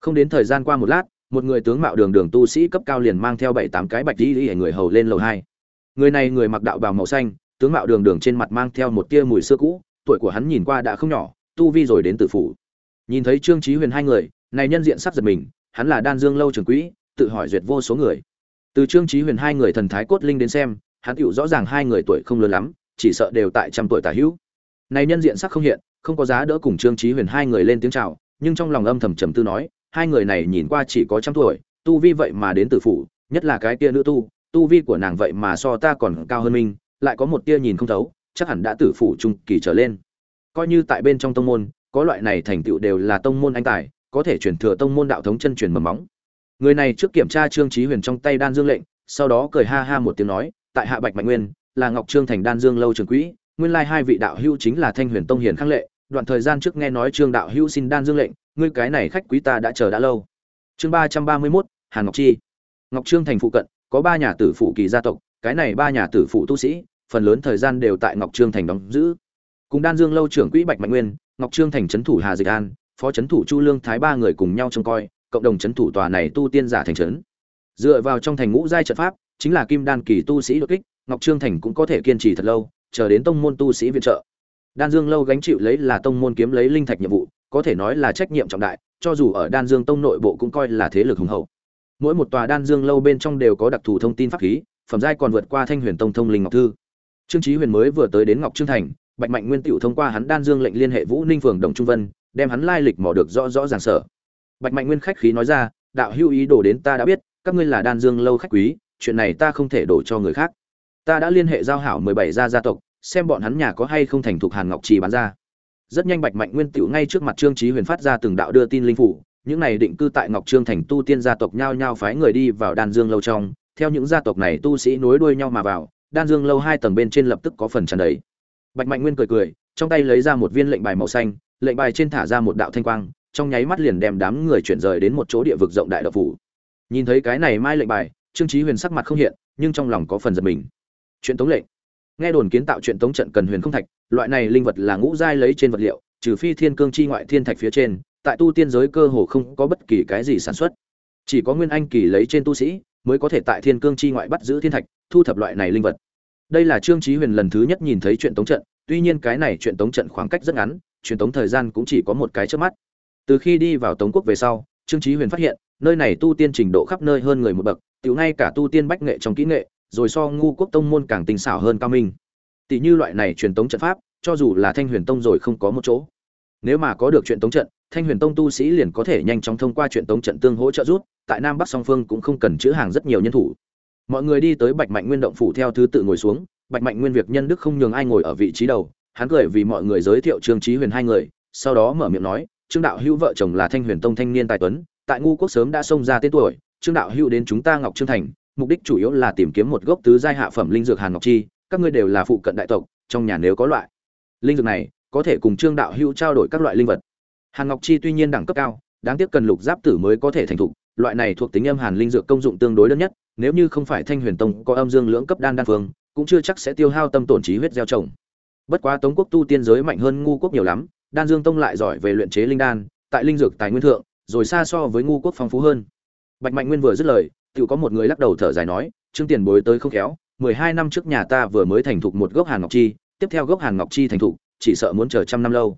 Không đến thời gian qua một lát, một người tướng mạo đường đường tu sĩ cấp cao liền mang theo bảy tám cái bạch y người hầu lên lầu hai. Người này người mặc đạo bào màu xanh, tướng mạo đường đường trên mặt mang theo một tia mùi xưa cũ, tuổi của hắn nhìn qua đã không nhỏ, tu vi rồi đến tử phủ. Nhìn thấy trương chí huyền hai người, này nhân diện sắc giật mình, hắn là đan dương lâu trưởng quỹ, tự hỏi duyệt vô số người. Từ trương chí huyền hai người thần thái cốt linh đến xem, hắn hiểu rõ ràng hai người tuổi không lớn lắm, chỉ sợ đều tại trăm tuổi tả hữu này nhân diện sắc không hiện, không có giá đỡ cùng trương chí huyền hai người lên tiếng chào, nhưng trong lòng âm thầm trầm tư nói, hai người này nhìn qua chỉ có trăm tuổi, tu vi vậy mà đến tử phủ, nhất là cái kia nữ tu tu vi của nàng vậy mà so ta còn cao hơn mình, lại có một tia nhìn không thấu, chắc hẳn đã tử phủ trung kỳ trở lên. Coi như tại bên trong tông môn, có loại này thành tựu đều là tông môn anh tài, có thể chuyển thừa tông môn đạo thống chân truyền mầm móng. Người này trước kiểm tra trương chí huyền trong tay đan dương lệnh, sau đó cười ha ha một tiếng nói, tại hạ bạch mạnh nguyên, là ngọc trương thành đan dương lâu trường quỹ nguyên lai hai vị đạo hữu chính là thanh huyền tông hiền khang lệ, đoạn thời gian trước nghe nói trương đạo hữu xin đan dương lệnh, ngươi cái này khách quý ta đã chờ đã lâu. Chương ba trăm ba mươi mốt, hàn ngọc chi. Ngọc trương thành phụ cận, có ba nhà tử phụ kỳ gia tộc, cái này ba nhà tử phụ tu sĩ, phần lớn thời gian đều tại ngọc trương thành đóng giữ. Cùng đan dương lâu trưởng quỹ bạch mạnh nguyên, ngọc trương thành trấn thủ hà dịch an, phó trấn thủ chu lương thái ba người cùng nhau trông coi, cộng đồng trấn thủ tòa này tu tiên giả thành trấn. Dựa vào trong thành ngũ giai trận pháp, chính là kim đan kỳ tu sĩ đột kích, ngọc trương thành cũng có thể kiên trì thật lâu chờ đến tông môn tu sĩ viện trợ. Đan dương lâu gánh chịu lấy là tông môn kiếm lấy linh thạch nhiệm vụ, có thể nói là trách nhiệm trọng đại, cho dù ở đan dương tông nội bộ cũng coi là thế lực hùng hậu. Mỗi một tòa đan dương lâu bên trong đều có đặc thù thông tin pháp khí, phẩm giai còn vượt qua thanh huyền tông thông linh ngọc thư. Trương chí huyền mới vừa tới đến ngọc trương thành, bạch mạnh nguyên tiểu thông qua hắn đan dương lệnh liên hệ vũ ninh phường đồng trung vân, đem hắn lai lịch mò được rõ rõ ràng sở. Bạch mạnh nguyên khách khí nói ra, đạo hữu ý đồ đến ta đã biết, các ngươi là đan dương lâu khách quý, chuyện này ta không thể đổ cho người khác ta đã liên hệ giao hảo mười bảy gia gia tộc, xem bọn hắn nhà có hay không thành thục hàn ngọc trì bán ra. Rất nhanh bạch mạnh nguyên tiểu ngay trước mặt trương chí huyền phát ra từng đạo đưa tin linh phủ, những này định cư tại ngọc trương thành tu tiên gia tộc nhao nhao phái người đi vào đan dương lâu trong, theo những gia tộc này tu sĩ nối đuôi nhau mà vào, đan dương lâu hai tầng bên trên lập tức có phần tràn đầy. Bạch mạnh nguyên cười cười, trong tay lấy ra một viên lệnh bài màu xanh, lệnh bài trên thả ra một đạo thanh quang, trong nháy mắt liền đem đám người chuyển rời đến một chỗ địa vực rộng đại độc phủ. Nhìn thấy cái này mai lệnh bài, trương chí huyền sắc mặt không hiện, nhưng trong lòng có phần giật mình chuyện tống lệnh. Nghe đồn kiến tạo chuyện tống trận cần huyền không thạch, loại này linh vật là ngũ giai lấy trên vật liệu, trừ phi thiên cương chi ngoại thiên thạch phía trên, tại tu tiên giới cơ hồ không có bất kỳ cái gì sản xuất. Chỉ có nguyên anh kỳ lấy trên tu sĩ mới có thể tại thiên cương chi ngoại bắt giữ thiên thạch, thu thập loại này linh vật. Đây là trương chí huyền lần thứ nhất nhìn thấy chuyện tống trận, tuy nhiên cái này chuyện tống trận khoảng cách rất ngắn, truyền tống thời gian cũng chỉ có một cái trước mắt. Từ khi đi vào tống quốc về sau, trương chí huyền phát hiện, nơi này tu tiên trình độ khắp nơi hơn người một bậc, tiểu ngay cả tu tiên bách nghệ trong kỹ nghệ rồi so ngu quốc tông môn càng tinh xảo hơn cao minh. Tỷ như loại này truyền tống trận pháp, cho dù là thanh huyền tông rồi không có một chỗ. Nếu mà có được chuyện tống trận, thanh huyền tông tu sĩ liền có thể nhanh chóng thông qua chuyện tống trận tương hỗ trợ rút tại nam bắc song phương cũng không cần chữ hàng rất nhiều nhân thủ. Mọi người đi tới bạch mạnh nguyên động phủ theo thứ tự ngồi xuống, bạch mạnh nguyên việc nhân đức không nhường ai ngồi ở vị trí đầu, hắn cười vì mọi người giới thiệu trương trí huyền hai người, sau đó mở miệng nói, trương đạo hữu vợ chồng là thanh huyền tông thanh niên tài tuấn, tại ngu quốc sớm đã xông ra tên tuổi, trương đạo hữu đến chúng ta ngọc trương thành mục đích chủ yếu là tìm kiếm một gốc tứ giai hạ phẩm linh dược hàn ngọc chi, các ngươi đều là phụ cận đại tộc, trong nhà nếu có loại linh dược này, có thể cùng trương đạo hữu trao đổi các loại linh vật. Hàn ngọc chi tuy nhiên đẳng cấp cao, đáng tiếc cần lục giáp tử mới có thể thành thục, loại này thuộc tính âm hàn linh dược công dụng tương đối lớn nhất, nếu như không phải thanh huyền tông có âm dương lưỡng cấp đan đan phương, cũng chưa chắc sẽ tiêu hao tâm tổn trí huyết gieo trồng. Bất quá tống quốc tu tiên giới mạnh hơn ngu quốc nhiều lắm, đan dương tông lại giỏi về luyện chế linh đan, tại linh dược tài nguyên thượng, rồi xa so với ngu quốc phong phú hơn. Bạch mạnh nguyên vừa dứt lời tự có một người lắc đầu thở dài nói, trương tiền bối tới không khéo, mười hai năm trước nhà ta vừa mới thành thục một gốc hàn ngọc chi, tiếp theo gốc hàn ngọc chi thành thục, chỉ sợ muốn chờ trăm năm lâu.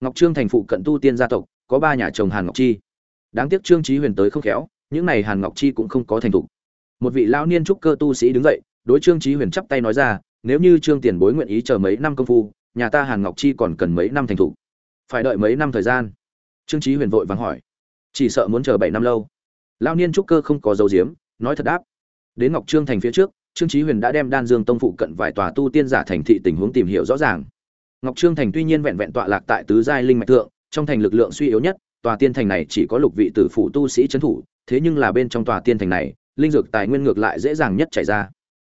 Ngọc trương thành phụ cận tu tiên gia tộc, có ba nhà chồng hàn ngọc chi. Đáng tiếc trương trí huyền tới không khéo, những này hàn ngọc chi cũng không có thành thục. Một vị lão niên trúc cơ tu sĩ đứng dậy, đối trương trí huyền chắp tay nói ra, nếu như trương tiền bối nguyện ý chờ mấy năm công phu, nhà ta hàn ngọc chi còn cần mấy năm thành thục. Phải đợi mấy năm thời gian? Trương trí huyền vội vàng hỏi. Chỉ sợ muốn chờ bảy năm lâu. Lão niên trúc cơ không có dấu diếm nói thật đáp. Đến ngọc trương thành phía trước, trương Chí huyền đã đem đan dương tông phụ cận vài tòa tu tiên giả thành thị tình huống tìm hiểu rõ ràng. Ngọc trương thành tuy nhiên vẹn vẹn tọa lạc tại tứ giai linh mạch thượng, trong thành lực lượng suy yếu nhất, tòa tiên thành này chỉ có lục vị tử phụ tu sĩ chấn thủ, thế nhưng là bên trong tòa tiên thành này, linh dược tài nguyên ngược lại dễ dàng nhất chảy ra.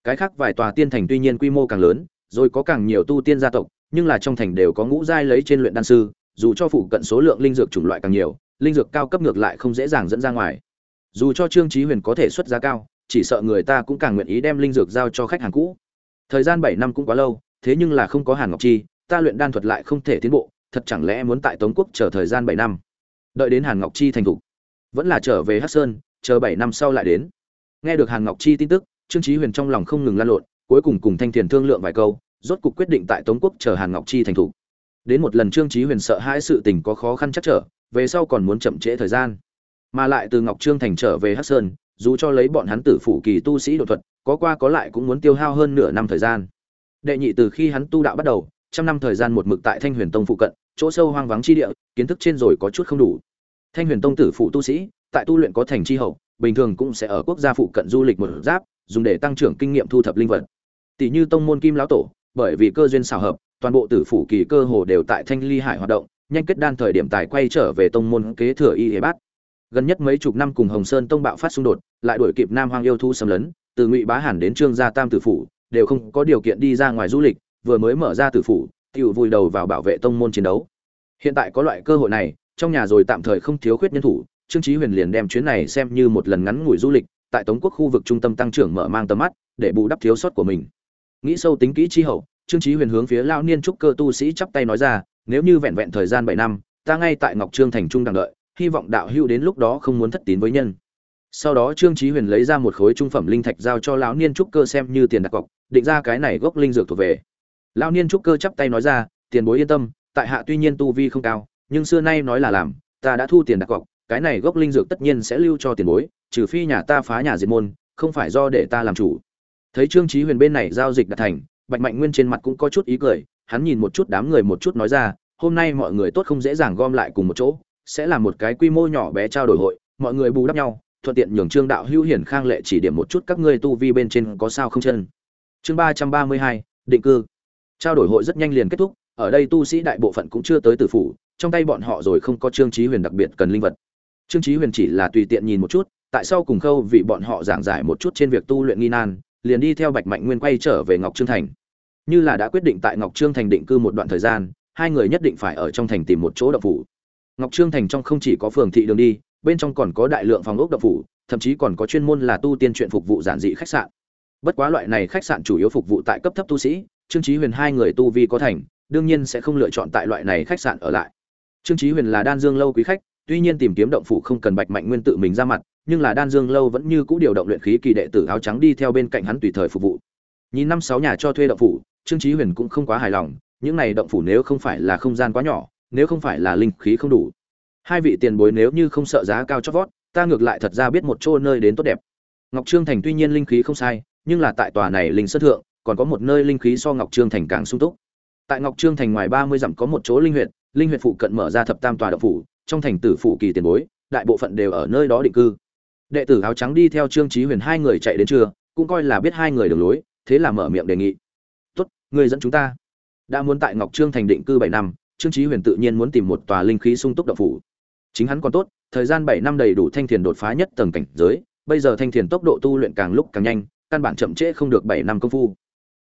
Cái khác vài tòa tiên thành tuy nhiên quy mô càng lớn, rồi có càng nhiều tu tiên gia tộc, nhưng là trong thành đều có ngũ giai lấy trên luyện đan sư, dù cho phụ cận số lượng linh dược chủng loại càng nhiều, linh dược cao cấp ngược lại không dễ dàng dẫn ra ngoài dù cho trương chí huyền có thể xuất giá cao, chỉ sợ người ta cũng càng nguyện ý đem linh dược giao cho khách hàng cũ. Thời gian bảy năm cũng quá lâu, thế nhưng là không có hàn ngọc chi, ta luyện đan thuật lại không thể tiến bộ, thật chẳng lẽ muốn tại tống quốc chờ thời gian bảy năm? Đợi đến hàn ngọc chi thành thục vẫn là trở về hắc sơn, chờ bảy năm sau lại đến. Nghe được hàn ngọc chi tin tức, trương chí huyền trong lòng không ngừng lan lộn, cuối cùng cùng thanh thiền thương lượng vài câu, rốt cục quyết định tại tống quốc chờ hàn ngọc chi thành thục đến một lần trương chí huyền sợ hãi sự tình có khó khăn chắc trở, về sau còn muốn chậm trễ thời gian mà lại từ ngọc trương thành trở về hắc sơn, dù cho lấy bọn hắn tử phủ kỳ tu sĩ đột thuật, có qua có lại cũng muốn tiêu hao hơn nửa năm thời gian. Đệ nhị từ khi hắn tu đạo bắt đầu, trăm năm thời gian một mực tại thanh huyền tông phụ cận, chỗ sâu hoang vắng chi địa, kiến thức trên rồi có chút không đủ. Thanh huyền tông tử phụ tu sĩ, tại tu luyện có thành chi hậu, bình thường cũng sẽ ở quốc gia phụ cận du lịch một giáp, dùng để tăng trưởng kinh nghiệm thu thập linh vật. Tỷ như tông môn kim lão tổ, bởi vì cơ duyên xảo hợp, toàn bộ tử phủ kỳ cơ hồ đều tại thanh ly hải hoạt động, nhanh kết đan thời điểm tài quay trở về tông môn kế thừa y hế bát gần nhất mấy chục năm cùng hồng sơn tông bạo phát xung đột, lại đuổi kịp nam hoang yêu thu xâm lấn, từ ngụy bá hàn đến trương gia tam tử phủ, đều không có điều kiện đi ra ngoài du lịch, vừa mới mở ra tử phủ tự vùi đầu vào bảo vệ tông môn chiến đấu. Hiện tại có loại cơ hội này, trong nhà rồi tạm thời không thiếu khuyết nhân thủ, trương chí huyền liền đem chuyến này xem như một lần ngắn ngủi du lịch, tại tống quốc khu vực trung tâm tăng trưởng mở mang tầm mắt, để bù đắp thiếu sót của mình. Nghĩ sâu tính kỹ chi hậu, trương chí huyền hướng phía lao niên trúc cơ tu sĩ chắp tay nói ra, nếu như vẹn vẹn thời gian bảy năm, ta ngay tại ngọc trương thành trung đang đợi hy vọng đạo hữu đến lúc đó không muốn thất tín với nhân. Sau đó trương chí huyền lấy ra một khối trung phẩm linh thạch giao cho lão niên trúc cơ xem như tiền đặt cọc, định ra cái này gốc linh dược thuộc về. Lão niên trúc cơ chắp tay nói ra, tiền bối yên tâm, tại hạ tuy nhiên tu vi không cao, nhưng xưa nay nói là làm, ta đã thu tiền đặt cọc, cái này gốc linh dược tất nhiên sẽ lưu cho tiền bối, trừ phi nhà ta phá nhà diệt môn, không phải do để ta làm chủ. Thấy trương chí huyền bên này giao dịch đã thành, bạch mạnh nguyên trên mặt cũng có chút ý cười, hắn nhìn một chút đám người một chút nói ra, hôm nay mọi người tốt không dễ dàng gom lại cùng một chỗ sẽ là một cái quy mô nhỏ bé trao đổi hội, mọi người bù đắp nhau, thuận tiện nhường trương đạo hữu hiển khang lệ chỉ điểm một chút các ngươi tu vi bên trên có sao không chân. Chương ba trăm ba mươi hai, định cư. Trao đổi hội rất nhanh liền kết thúc, ở đây tu sĩ đại bộ phận cũng chưa tới tử phủ, trong tay bọn họ rồi không có trương chí huyền đặc biệt cần linh vật. Trương chí huyền chỉ là tùy tiện nhìn một chút, tại sao cùng khâu vì bọn họ giảng giải một chút trên việc tu luyện nghi nan, liền đi theo bạch mạnh nguyên quay trở về ngọc trương thành. Như là đã quyết định tại ngọc trương thành định cư một đoạn thời gian, hai người nhất định phải ở trong thành tìm một chỗ đậu phủ ngọc trương thành trong không chỉ có phường thị đường đi, bên trong còn có đại lượng phòng ốc độc phủ, thậm chí còn có chuyên môn là tu tiên chuyện phục vụ giản dị khách sạn. Bất quá loại này khách sạn chủ yếu phục vụ tại cấp thấp tu sĩ, trương chí huyền hai người tu vi có thành, đương nhiên sẽ không lựa chọn tại loại này khách sạn ở lại. Trương chí huyền là đan dương lâu quý khách, tuy nhiên tìm kiếm động phủ không cần bạch mạnh nguyên tự mình ra mặt, nhưng là đan dương lâu vẫn như cũ điều động luyện khí kỳ đệ tử áo trắng đi theo bên cạnh hắn tùy thời phục vụ. Nhìn năm sáu nhà cho thuê động phủ, trương chí huyền cũng không quá hài lòng, những này động phủ nếu không phải là không gian quá nhỏ nếu không phải là linh khí không đủ. Hai vị tiền bối nếu như không sợ giá cao chót vót, ta ngược lại thật ra biết một chỗ nơi đến tốt đẹp. Ngọc trương thành tuy nhiên linh khí không sai, nhưng là tại tòa này linh sơn thượng, còn có một nơi linh khí so ngọc trương thành càng sung túc. Tại ngọc trương thành ngoài ba mươi dặm có một chỗ linh huyện linh huyện phụ cận mở ra thập tam tòa động phủ, trong thành tử phủ kỳ tiền bối, đại bộ phận đều ở nơi đó định cư. Đệ tử áo trắng đi theo trương chí huyền hai người chạy đến trưa, cũng coi là biết hai người đường lối, thế là mở miệng đề nghị. Tốt, người dẫn chúng ta. Đã muốn tại ngọc trương thành định cư bảy năm trương chí huyền tự nhiên muốn tìm một tòa linh khí sung túc động phủ. Chính hắn còn tốt, thời gian bảy năm đầy đủ thanh thiền đột phá nhất tầng cảnh giới, bây giờ thanh thiền tốc độ tu luyện càng lúc càng nhanh, căn bản chậm trễ không được bảy năm công phu.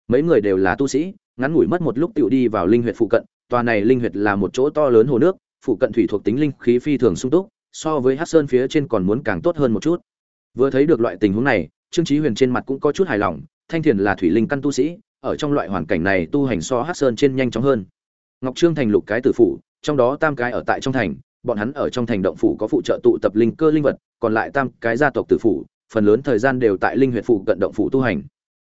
Mấy người đều là tu sĩ, ngắn ngủi mất một lúc tiểu đi vào linh huyệt phụ cận, tòa này linh huyệt là một chỗ to lớn hồ nước, phụ cận thủy thuộc tính linh khí phi thường sung túc, so với hát sơn phía trên còn muốn càng tốt hơn một chút. Vừa thấy được loại tình huống này, trương chí huyền trên mặt cũng có chút hài lòng, thanh thiền là thủy linh căn tu sĩ, ở trong loại hoàn cảnh này tu hành so hát sơn trên nhanh chóng hơn ngọc trương thành lục cái tử phủ, trong đó tam cái ở tại trong thành, bọn hắn ở trong thành động phủ có phụ trợ tụ tập linh cơ linh vật, còn lại tam cái gia tộc tử phủ, phần lớn thời gian đều tại linh huyện phụ cận động phủ tu hành.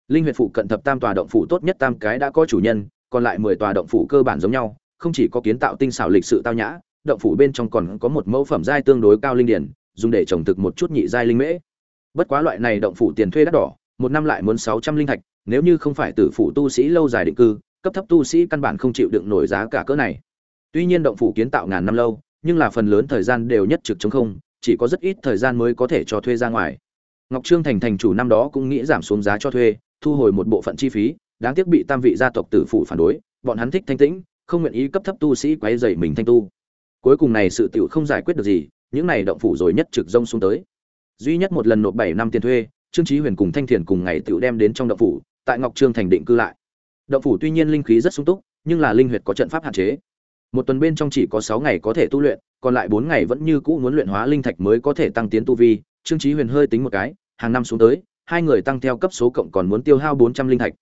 Linh huyện phụ cận thập tam tòa động phủ tốt nhất tam cái đã có chủ nhân, còn lại mười tòa động phủ cơ bản giống nhau, không chỉ có kiến tạo tinh xảo lịch sự tao nhã, động phủ bên trong còn có một mẫu phẩm giai tương đối cao linh điển, dùng để trồng thực một chút nhị giai linh mễ. Bất quá loại này động phủ tiền thuê đắt đỏ, một năm lại muốn sáu trăm linh thạch, nếu như không phải tử phủ tu sĩ lâu dài định cư cấp thấp tu sĩ căn bản không chịu đựng nổi giá cả cỡ này. Tuy nhiên động phủ kiến tạo ngàn năm lâu, nhưng là phần lớn thời gian đều nhất trực trống không, chỉ có rất ít thời gian mới có thể cho thuê ra ngoài. Ngọc trương thành thành chủ năm đó cũng nghĩ giảm xuống giá cho thuê, thu hồi một bộ phận chi phí, đáng tiếc bị tam vị gia tộc tử phụ phản đối, bọn hắn thích thanh tĩnh, không nguyện ý cấp thấp tu sĩ quấy rầy mình thanh tu. Cuối cùng này sự tiểu không giải quyết được gì, những này động phủ rồi nhất trực rông xuống tới. Duy nhất một lần nộp bảy năm tiền thuê, trương chí huyền cùng thanh thiền cùng ngày tiểu đem đến trong động phủ, tại ngọc trương thành định cư lại động phủ tuy nhiên linh khí rất sung túc, nhưng là linh huyệt có trận pháp hạn chế. Một tuần bên trong chỉ có sáu ngày có thể tu luyện, còn lại bốn ngày vẫn như cũ muốn luyện hóa linh thạch mới có thể tăng tiến tu vi. Trương trí huyền hơi tính một cái, hàng năm xuống tới, hai người tăng theo cấp số cộng còn muốn tiêu hao bốn trăm linh thạch.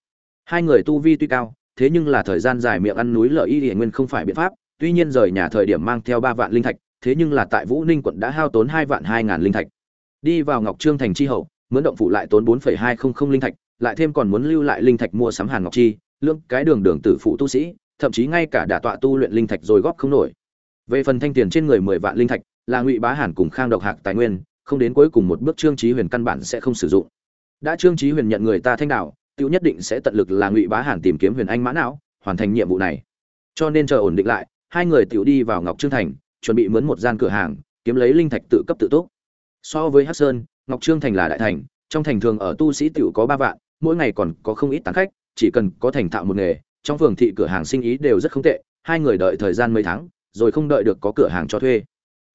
Hai người tu vi tuy cao, thế nhưng là thời gian dài miệng ăn núi lợi y hiển nguyên không phải biện pháp, tuy nhiên rời nhà thời điểm mang theo ba vạn linh thạch, thế nhưng là tại vũ ninh quận đã hao tốn hai vạn hai ngàn linh thạch. Đi vào ngọc trương thành chi hậu, mướn động phụ lại tốn bốn phẩy hai không không linh thạch, lại thêm còn muốn lưu lại linh thạch mua sắm hàn ngọc chi lương cái đường đường tử phụ tu sĩ, thậm chí ngay cả đả tọa tu luyện linh thạch rồi góp không nổi. Về phần thanh tiền trên người mười vạn linh thạch, là ngụy bá hàn cùng khang độc hạc tài nguyên, không đến cuối cùng một bước trương chí huyền căn bản sẽ không sử dụng. Đã trương chí huyền nhận người ta thanh đạo tiêu nhất định sẽ tận lực là ngụy bá hàn tìm kiếm huyền anh mã não, hoàn thành nhiệm vụ này. Cho nên chờ ổn định lại, hai người tiểu đi vào ngọc trương thành, chuẩn bị mướn một gian cửa hàng, kiếm lấy linh thạch tự cấp tự túc. So với hắc sơn, ngọc trương thành là đại thành, trong thành thường ở tu sĩ tiểu có ba vạn, mỗi ngày còn có không ít tán khách chỉ cần có thành thạo một nghề, trong phường thị cửa hàng sinh ý đều rất không tệ, hai người đợi thời gian mấy tháng, rồi không đợi được có cửa hàng cho thuê.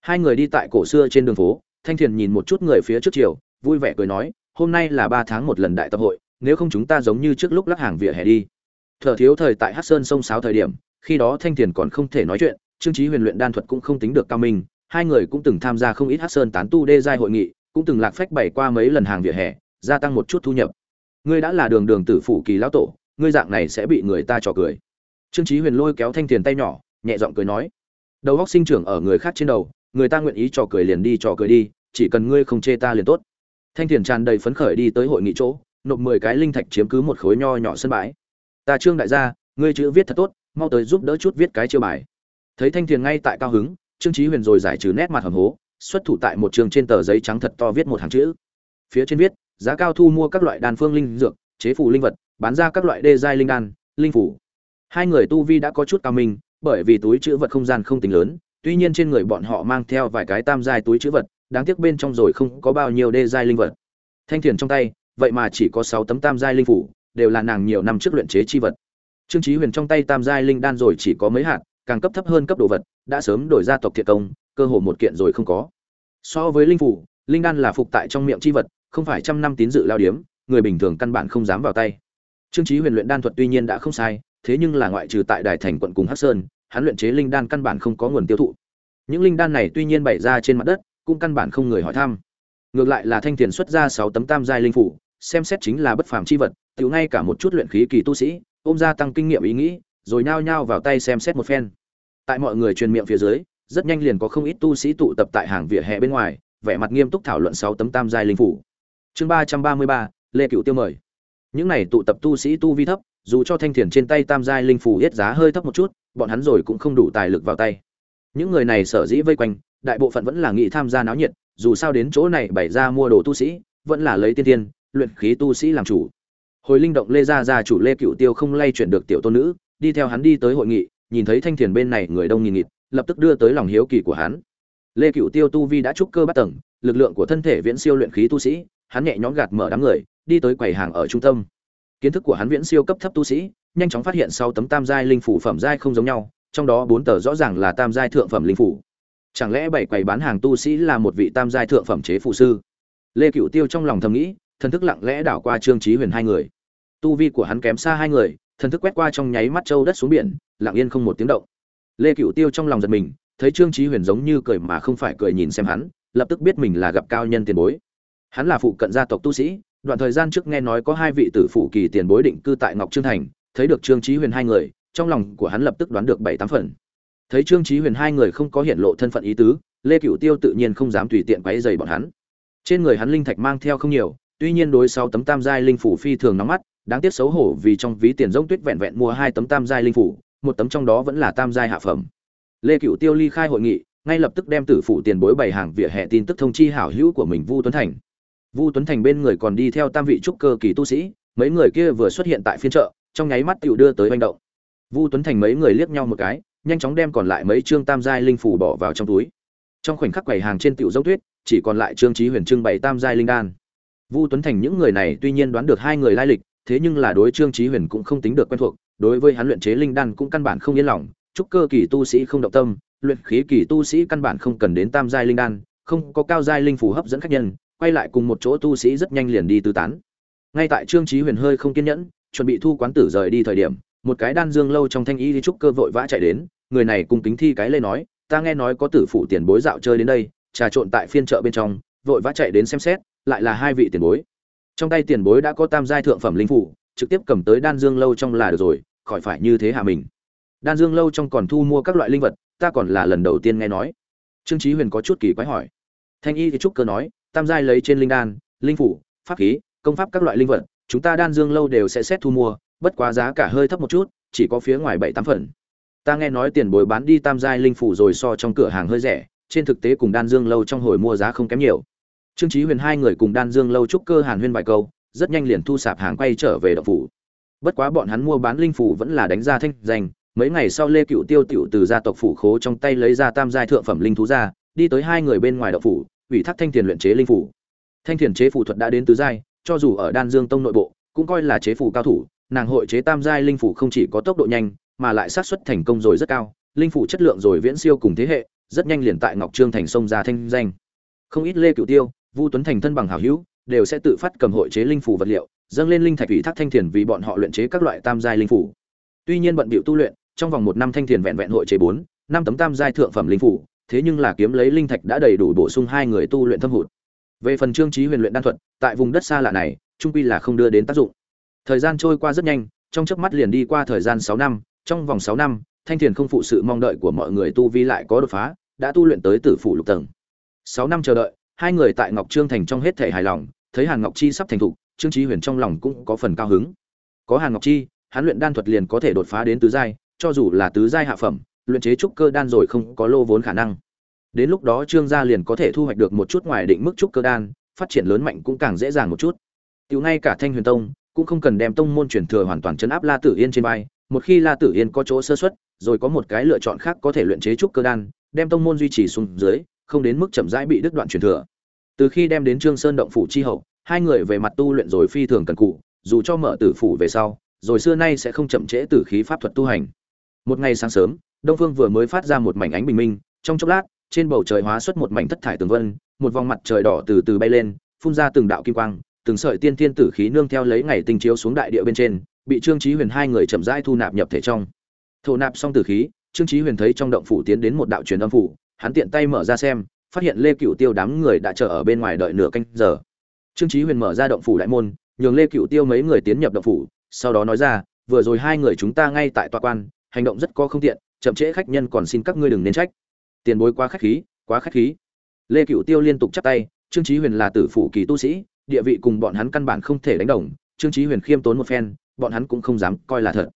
Hai người đi tại cổ xưa trên đường phố, thanh thiền nhìn một chút người phía trước chiều, vui vẻ cười nói, hôm nay là ba tháng một lần đại tập hội, nếu không chúng ta giống như trước lúc lắc hàng vỉa hè đi. Thở thiếu thời tại hắc sơn sông sáo thời điểm, khi đó thanh thiền còn không thể nói chuyện, trương trí huyền luyện đan thuật cũng không tính được cao minh, hai người cũng từng tham gia không ít hắc sơn tán tu đê giai hội nghị, cũng từng lạc phách bày qua mấy lần hàng vỉa hè, gia tăng một chút thu nhập ngươi đã là đường đường tử phủ kỳ lão tổ, ngươi dạng này sẽ bị người ta trò cười. Trương Chí huyền lôi kéo thanh tiền tay nhỏ, nhẹ giọng cười nói, đầu góc sinh trưởng ở người khác trên đầu, người ta nguyện ý trò cười liền đi trò cười đi, chỉ cần ngươi không chê ta liền tốt. Thanh tiền tràn đầy phấn khởi đi tới hội nghị chỗ, nộp mười cái linh thạch chiếm cứ một khối nho nhỏ sân bãi. Ta trương đại gia, ngươi chữ viết thật tốt, mau tới giúp đỡ chút viết cái chiêu bài. Thấy thanh tiền ngay tại cao hứng, trương Chí huyền rồi giải trừ nét mặt hầm hố, xuất thủ tại một trường trên tờ giấy trắng thật to viết một hàng chữ. Phía trên viết giá cao thu mua các loại đan phương linh dược, chế phù linh vật, bán ra các loại đê giai linh đan, linh phủ. Hai người tu vi đã có chút cao minh, bởi vì túi trữ vật không gian không tính lớn, tuy nhiên trên người bọn họ mang theo vài cái tam giai túi trữ vật, đáng tiếc bên trong rồi không có bao nhiêu đê giai linh vật. Thanh thiền trong tay, vậy mà chỉ có sáu tấm tam giai linh phủ, đều là nàng nhiều năm trước luyện chế chi vật. Trương chí huyền trong tay tam giai linh đan rồi chỉ có mấy hạt, càng cấp thấp hơn cấp đồ vật, đã sớm đổi ra tộc thiệt công, cơ hồ một kiện rồi không có. So với linh phủ, linh đan là phục tại trong miệng chi vật không phải trăm năm tín dự lao điếm, người bình thường căn bản không dám vào tay. Trương chí huyền luyện đan thuật tuy nhiên đã không sai, thế nhưng là ngoại trừ tại đài thành quận cùng hắc sơn, hắn luyện chế linh đan căn bản không có nguồn tiêu thụ. Những linh đan này tuy nhiên bày ra trên mặt đất, cũng căn bản không người hỏi thăm. Ngược lại là thanh tiền xuất ra sáu tấm tam giai linh phủ, xem xét chính là bất phàm chi vật, tiểu ngay cả một chút luyện khí kỳ tu sĩ, ôm ra tăng kinh nghiệm ý nghĩ, rồi nhao nhao vào tay xem xét một phen. Tại mọi người truyền miệng phía dưới, rất nhanh liền có không ít tu sĩ tụ tập tại hàng vỉa hè bên ngoài, vẻ mặt nghiêm túc thảo luận sáu tấm tam giai linh phủ chương ba trăm ba mươi ba, lê cựu tiêu mời. Những này tụ tập tu sĩ tu vi thấp, dù cho thanh thiền trên tay tam giai linh phù yết giá hơi thấp một chút, bọn hắn rồi cũng không đủ tài lực vào tay. Những người này sở dĩ vây quanh, đại bộ phận vẫn là nghị tham gia náo nhiệt, dù sao đến chỗ này bày ra mua đồ tu sĩ, vẫn là lấy tiên tiên, luyện khí tu sĩ làm chủ. Hồi linh động lê gia gia chủ lê cựu tiêu không lay chuyển được tiểu tôn nữ, đi theo hắn đi tới hội nghị, nhìn thấy thanh thiền bên này người đông nghìn nghịt, lập tức đưa tới lòng hiếu kỳ của hắn. Lê cựu tiêu tu vi đã trúc cơ bắt tầng, lực lượng của thân thể viễn siêu luyện khí tu sĩ hắn nhẹ nhõm gạt mở đám người, đi tới quầy hàng ở trung tâm. Kiến thức của hắn viễn siêu cấp thấp tu sĩ, nhanh chóng phát hiện sau tấm tam giai linh phủ phẩm giai không giống nhau, trong đó bốn tờ rõ ràng là tam giai thượng phẩm linh phủ. Chẳng lẽ bảy quầy bán hàng tu sĩ là một vị tam giai thượng phẩm chế phụ sư? Lê cựu tiêu trong lòng thầm nghĩ, thần thức lặng lẽ đảo qua trương chí huyền hai người. Tu vi của hắn kém xa hai người, thần thức quét qua trong nháy mắt châu đất xuống biển, lặng yên không một tiếng động. Lê cựu tiêu trong lòng giật mình, thấy trương chí huyền giống như cười mà không phải cười nhìn xem hắn, lập tức biết mình là gặp cao nhân tiền bối hắn là phụ cận gia tộc tu sĩ, đoạn thời gian trước nghe nói có hai vị tử phụ kỳ tiền bối định cư tại ngọc trương thành, thấy được trương trí huyền hai người, trong lòng của hắn lập tức đoán được bảy tám phần. Thấy trương trí huyền hai người không có hiện lộ thân phận ý tứ, lê cửu tiêu tự nhiên không dám tùy tiện quấy dày bọn hắn. Trên người hắn linh thạch mang theo không nhiều, tuy nhiên đối sau tấm tam giai linh phủ phi thường nóng mắt, đáng tiếc xấu hổ vì trong ví tiền rỗng tuyết vẹn vẹn mua hai tấm tam giai linh phủ, một tấm trong đó vẫn là tam giai hạ phẩm. Lê cửu tiêu ly khai hội nghị, ngay lập tức đem tử phụ tiền bối bày hàng vỉa hè tin tức thông chi hảo hữu của mình vu tuấn thành vu tuấn thành bên người còn đi theo tam vị trúc cơ kỳ tu sĩ, mấy người kia vừa xuất hiện tại phiên chợ, trong nháy mắt tiểu đưa tới hành động. Vu tuấn thành mấy người liếc nhau một cái, nhanh chóng đem còn lại mấy trương tam giai linh phủ bỏ vào trong túi. Trong khoảnh khắc quầy hàng trên tiểu dấu tuyết, chỉ còn lại trương Chí huyền trưng bày tam giai linh đan. Vu tuấn thành những người này tuy nhiên đoán được hai người lai lịch, thế nhưng là đối trương Chí huyền cũng không tính được quen thuộc, đối với hắn luyện chế linh đan cũng căn bản không yên lòng. Trúc cơ kỳ tu sĩ không động tâm, luyện khí kỳ tu sĩ căn bản không cần đến tam giai linh đan, không có cao giai linh phù hấp dẫn khách nhân quay lại cùng một chỗ tu sĩ rất nhanh liền đi tứ tán. Ngay tại trương trí huyền hơi không kiên nhẫn, chuẩn bị thu quán tử rời đi thời điểm, một cái đan dương lâu trong thanh y di trúc cơ vội vã chạy đến, người này cùng kính thi cái lê nói, ta nghe nói có tử phụ tiền bối dạo chơi đến đây, trà trộn tại phiên chợ bên trong, vội vã chạy đến xem xét, lại là hai vị tiền bối. Trong tay tiền bối đã có tam giai thượng phẩm linh phủ, trực tiếp cầm tới đan dương lâu trong là được rồi, khỏi phải như thế hạ mình. Đan dương lâu trong còn thu mua các loại linh vật, ta còn là lần đầu tiên nghe nói. Trương trí huyền có chút kỳ quái hỏi. Thanh y thì trúc cơ nói tam giai lấy trên linh đan, linh phủ, pháp khí, công pháp các loại linh vật, chúng ta đan dương lâu đều sẽ xét thu mua, bất quá giá cả hơi thấp một chút, chỉ có phía ngoài bảy tám phần. Ta nghe nói tiền bối bán đi tam giai linh phủ rồi so trong cửa hàng hơi rẻ, trên thực tế cùng đan dương lâu trong hồi mua giá không kém nhiều. Trương Chí huyền hai người cùng đan dương lâu trúc cơ hàn huyên bài câu, rất nhanh liền thu sạp hàng quay trở về động phủ. Bất quá bọn hắn mua bán linh phủ vẫn là đánh ra thanh danh, mấy ngày sau lê cựu tiêu tiểu từ gia tộc phủ khố trong tay lấy ra tam giai thượng phẩm linh thú ra, đi tới hai người bên ngoài động phủ ủy thác thanh thiền luyện chế linh phủ. Thanh thiền chế phủ thuật đã đến tứ giai, cho dù ở đan dương tông nội bộ, cũng coi là chế phủ cao thủ, nàng hội chế tam giai linh phủ không chỉ có tốc độ nhanh, mà lại sát suất thành công rồi rất cao, linh phủ chất lượng rồi viễn siêu cùng thế hệ, rất nhanh liền tại ngọc trương thành sông ra thanh danh. Không ít lê cựu tiêu, vu tuấn thành thân bằng hảo hữu, đều sẽ tự phát cầm hội chế linh phủ vật liệu, dâng lên linh thạch ủy thác thanh thiền vì bọn họ luyện chế các loại tam giai linh phủ. Tuy nhiên bận bịu tu luyện, trong vòng một năm thanh thiền vẹn vẹn hội chế bốn, năm tấm tam giai thượng phẩm linh phủ thế nhưng là kiếm lấy linh thạch đã đầy đủ bổ sung hai người tu luyện thâm hụt. Về phần trương trí huyền luyện đan thuật, tại vùng đất xa lạ này, trung quy là không đưa đến tác dụng. Thời gian trôi qua rất nhanh, trong chớp mắt liền đi qua thời gian sáu năm, trong vòng sáu năm, thanh thiền không phụ sự mong đợi của mọi người tu vi lại có đột phá, đã tu luyện tới tử phủ lục tầng. Sáu năm chờ đợi, hai người tại ngọc trương thành trong hết thể hài lòng, thấy hàn ngọc chi sắp thành thục, trương trí huyền trong lòng cũng có phần cao hứng. Có hàn ngọc chi, hắn luyện đan thuật liền có thể đột phá đến tứ giai, cho dù là tứ giai hạ phẩm luyện chế trúc cơ đan rồi không có lô vốn khả năng. Đến lúc đó trương gia liền có thể thu hoạch được một chút ngoài định mức trúc cơ đan, phát triển lớn mạnh cũng càng dễ dàng một chút. Tiểu ngay cả thanh huyền tông cũng không cần đem tông môn truyền thừa hoàn toàn chấn áp la tử yên trên vai, một khi la tử yên có chỗ sơ xuất rồi có một cái lựa chọn khác có thể luyện chế trúc cơ đan, đem tông môn duy trì xuống dưới, không đến mức chậm rãi bị đứt đoạn truyền thừa. Từ khi đem đến trương sơn động phủ chi hậu, hai người về mặt tu luyện rồi phi thường cần cụ, dù cho mở tử phủ về sau, rồi xưa nay sẽ không chậm trễ tử khí pháp thuật tu hành. Một ngày sáng sớm đông phương vừa mới phát ra một mảnh ánh bình minh, trong chốc lát, trên bầu trời hóa xuất một mảnh thất thải tường vân, một vòng mặt trời đỏ từ từ bay lên, phun ra từng đạo kim quang, từng sợi tiên thiên tử khí nương theo lấy ngày tinh chiếu xuống đại địa bên trên, bị trương chí huyền hai người chậm rãi thu nạp nhập thể trong. Thổ nạp xong tử khí, trương chí huyền thấy trong động phủ tiến đến một đạo truyền âm phủ, hắn tiện tay mở ra xem, phát hiện lê Cửu tiêu đám người đã chờ ở bên ngoài đợi nửa canh giờ. Trương chí huyền mở ra động phủ đại môn, nhường lê Cửu tiêu mấy người tiến nhập động phủ, sau đó nói ra, vừa rồi hai người chúng ta ngay tại tòa quan, hành động rất có không tiện chậm trễ khách nhân còn xin các ngươi đừng nên trách. Tiền bối quá khách khí, quá khách khí. Lê cựu tiêu liên tục chắp tay, trương chí huyền là tử phủ kỳ tu sĩ, địa vị cùng bọn hắn căn bản không thể đánh đồng. Trương chí huyền khiêm tốn một phen, bọn hắn cũng không dám coi là thật.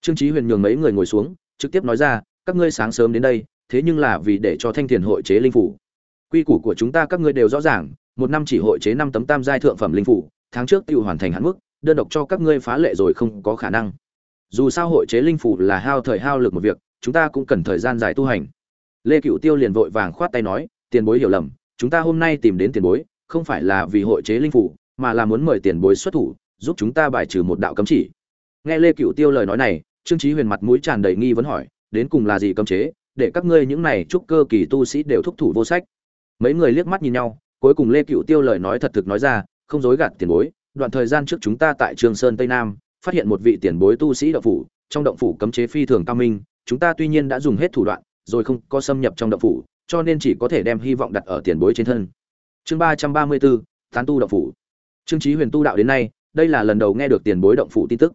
Trương chí huyền nhường mấy người ngồi xuống, trực tiếp nói ra, các ngươi sáng sớm đến đây, thế nhưng là vì để cho thanh thiền hội chế linh phủ. Quy củ của chúng ta các ngươi đều rõ ràng, một năm chỉ hội chế năm tấm tam giai thượng phẩm linh phủ, tháng trước tiêu hoàn thành hạn mức, đơn độc cho các ngươi phá lệ rồi không có khả năng. Dù sao hội chế linh phủ là hao thời hao lực một việc chúng ta cũng cần thời gian dài tu hành. Lê cựu tiêu liền vội vàng khoát tay nói, tiền bối hiểu lầm, chúng ta hôm nay tìm đến tiền bối, không phải là vì hội chế linh phủ, mà là muốn mời tiền bối xuất thủ, giúp chúng ta bài trừ một đạo cấm chỉ. Nghe lê cựu tiêu lời nói này, trương trí huyền mặt mũi tràn đầy nghi vấn hỏi, đến cùng là gì cấm chế, để các ngươi những này chúc cơ kỳ tu sĩ đều thúc thủ vô sách. Mấy người liếc mắt nhìn nhau, cuối cùng lê cựu tiêu lời nói thật thực nói ra, không dối gạt tiền bối, đoạn thời gian trước chúng ta tại trường sơn tây nam, phát hiện một vị tiền bối tu sĩ đạo phủ, trong động phủ cấm chế phi thường cao minh chúng ta tuy nhiên đã dùng hết thủ đoạn, rồi không có xâm nhập trong động phủ, cho nên chỉ có thể đem hy vọng đặt ở tiền bối trên thân. Chương ba trăm ba mươi bốn tán tu động phủ. Trương trí huyền tu đạo đến nay, đây là lần đầu nghe được tiền bối động phủ tin tức.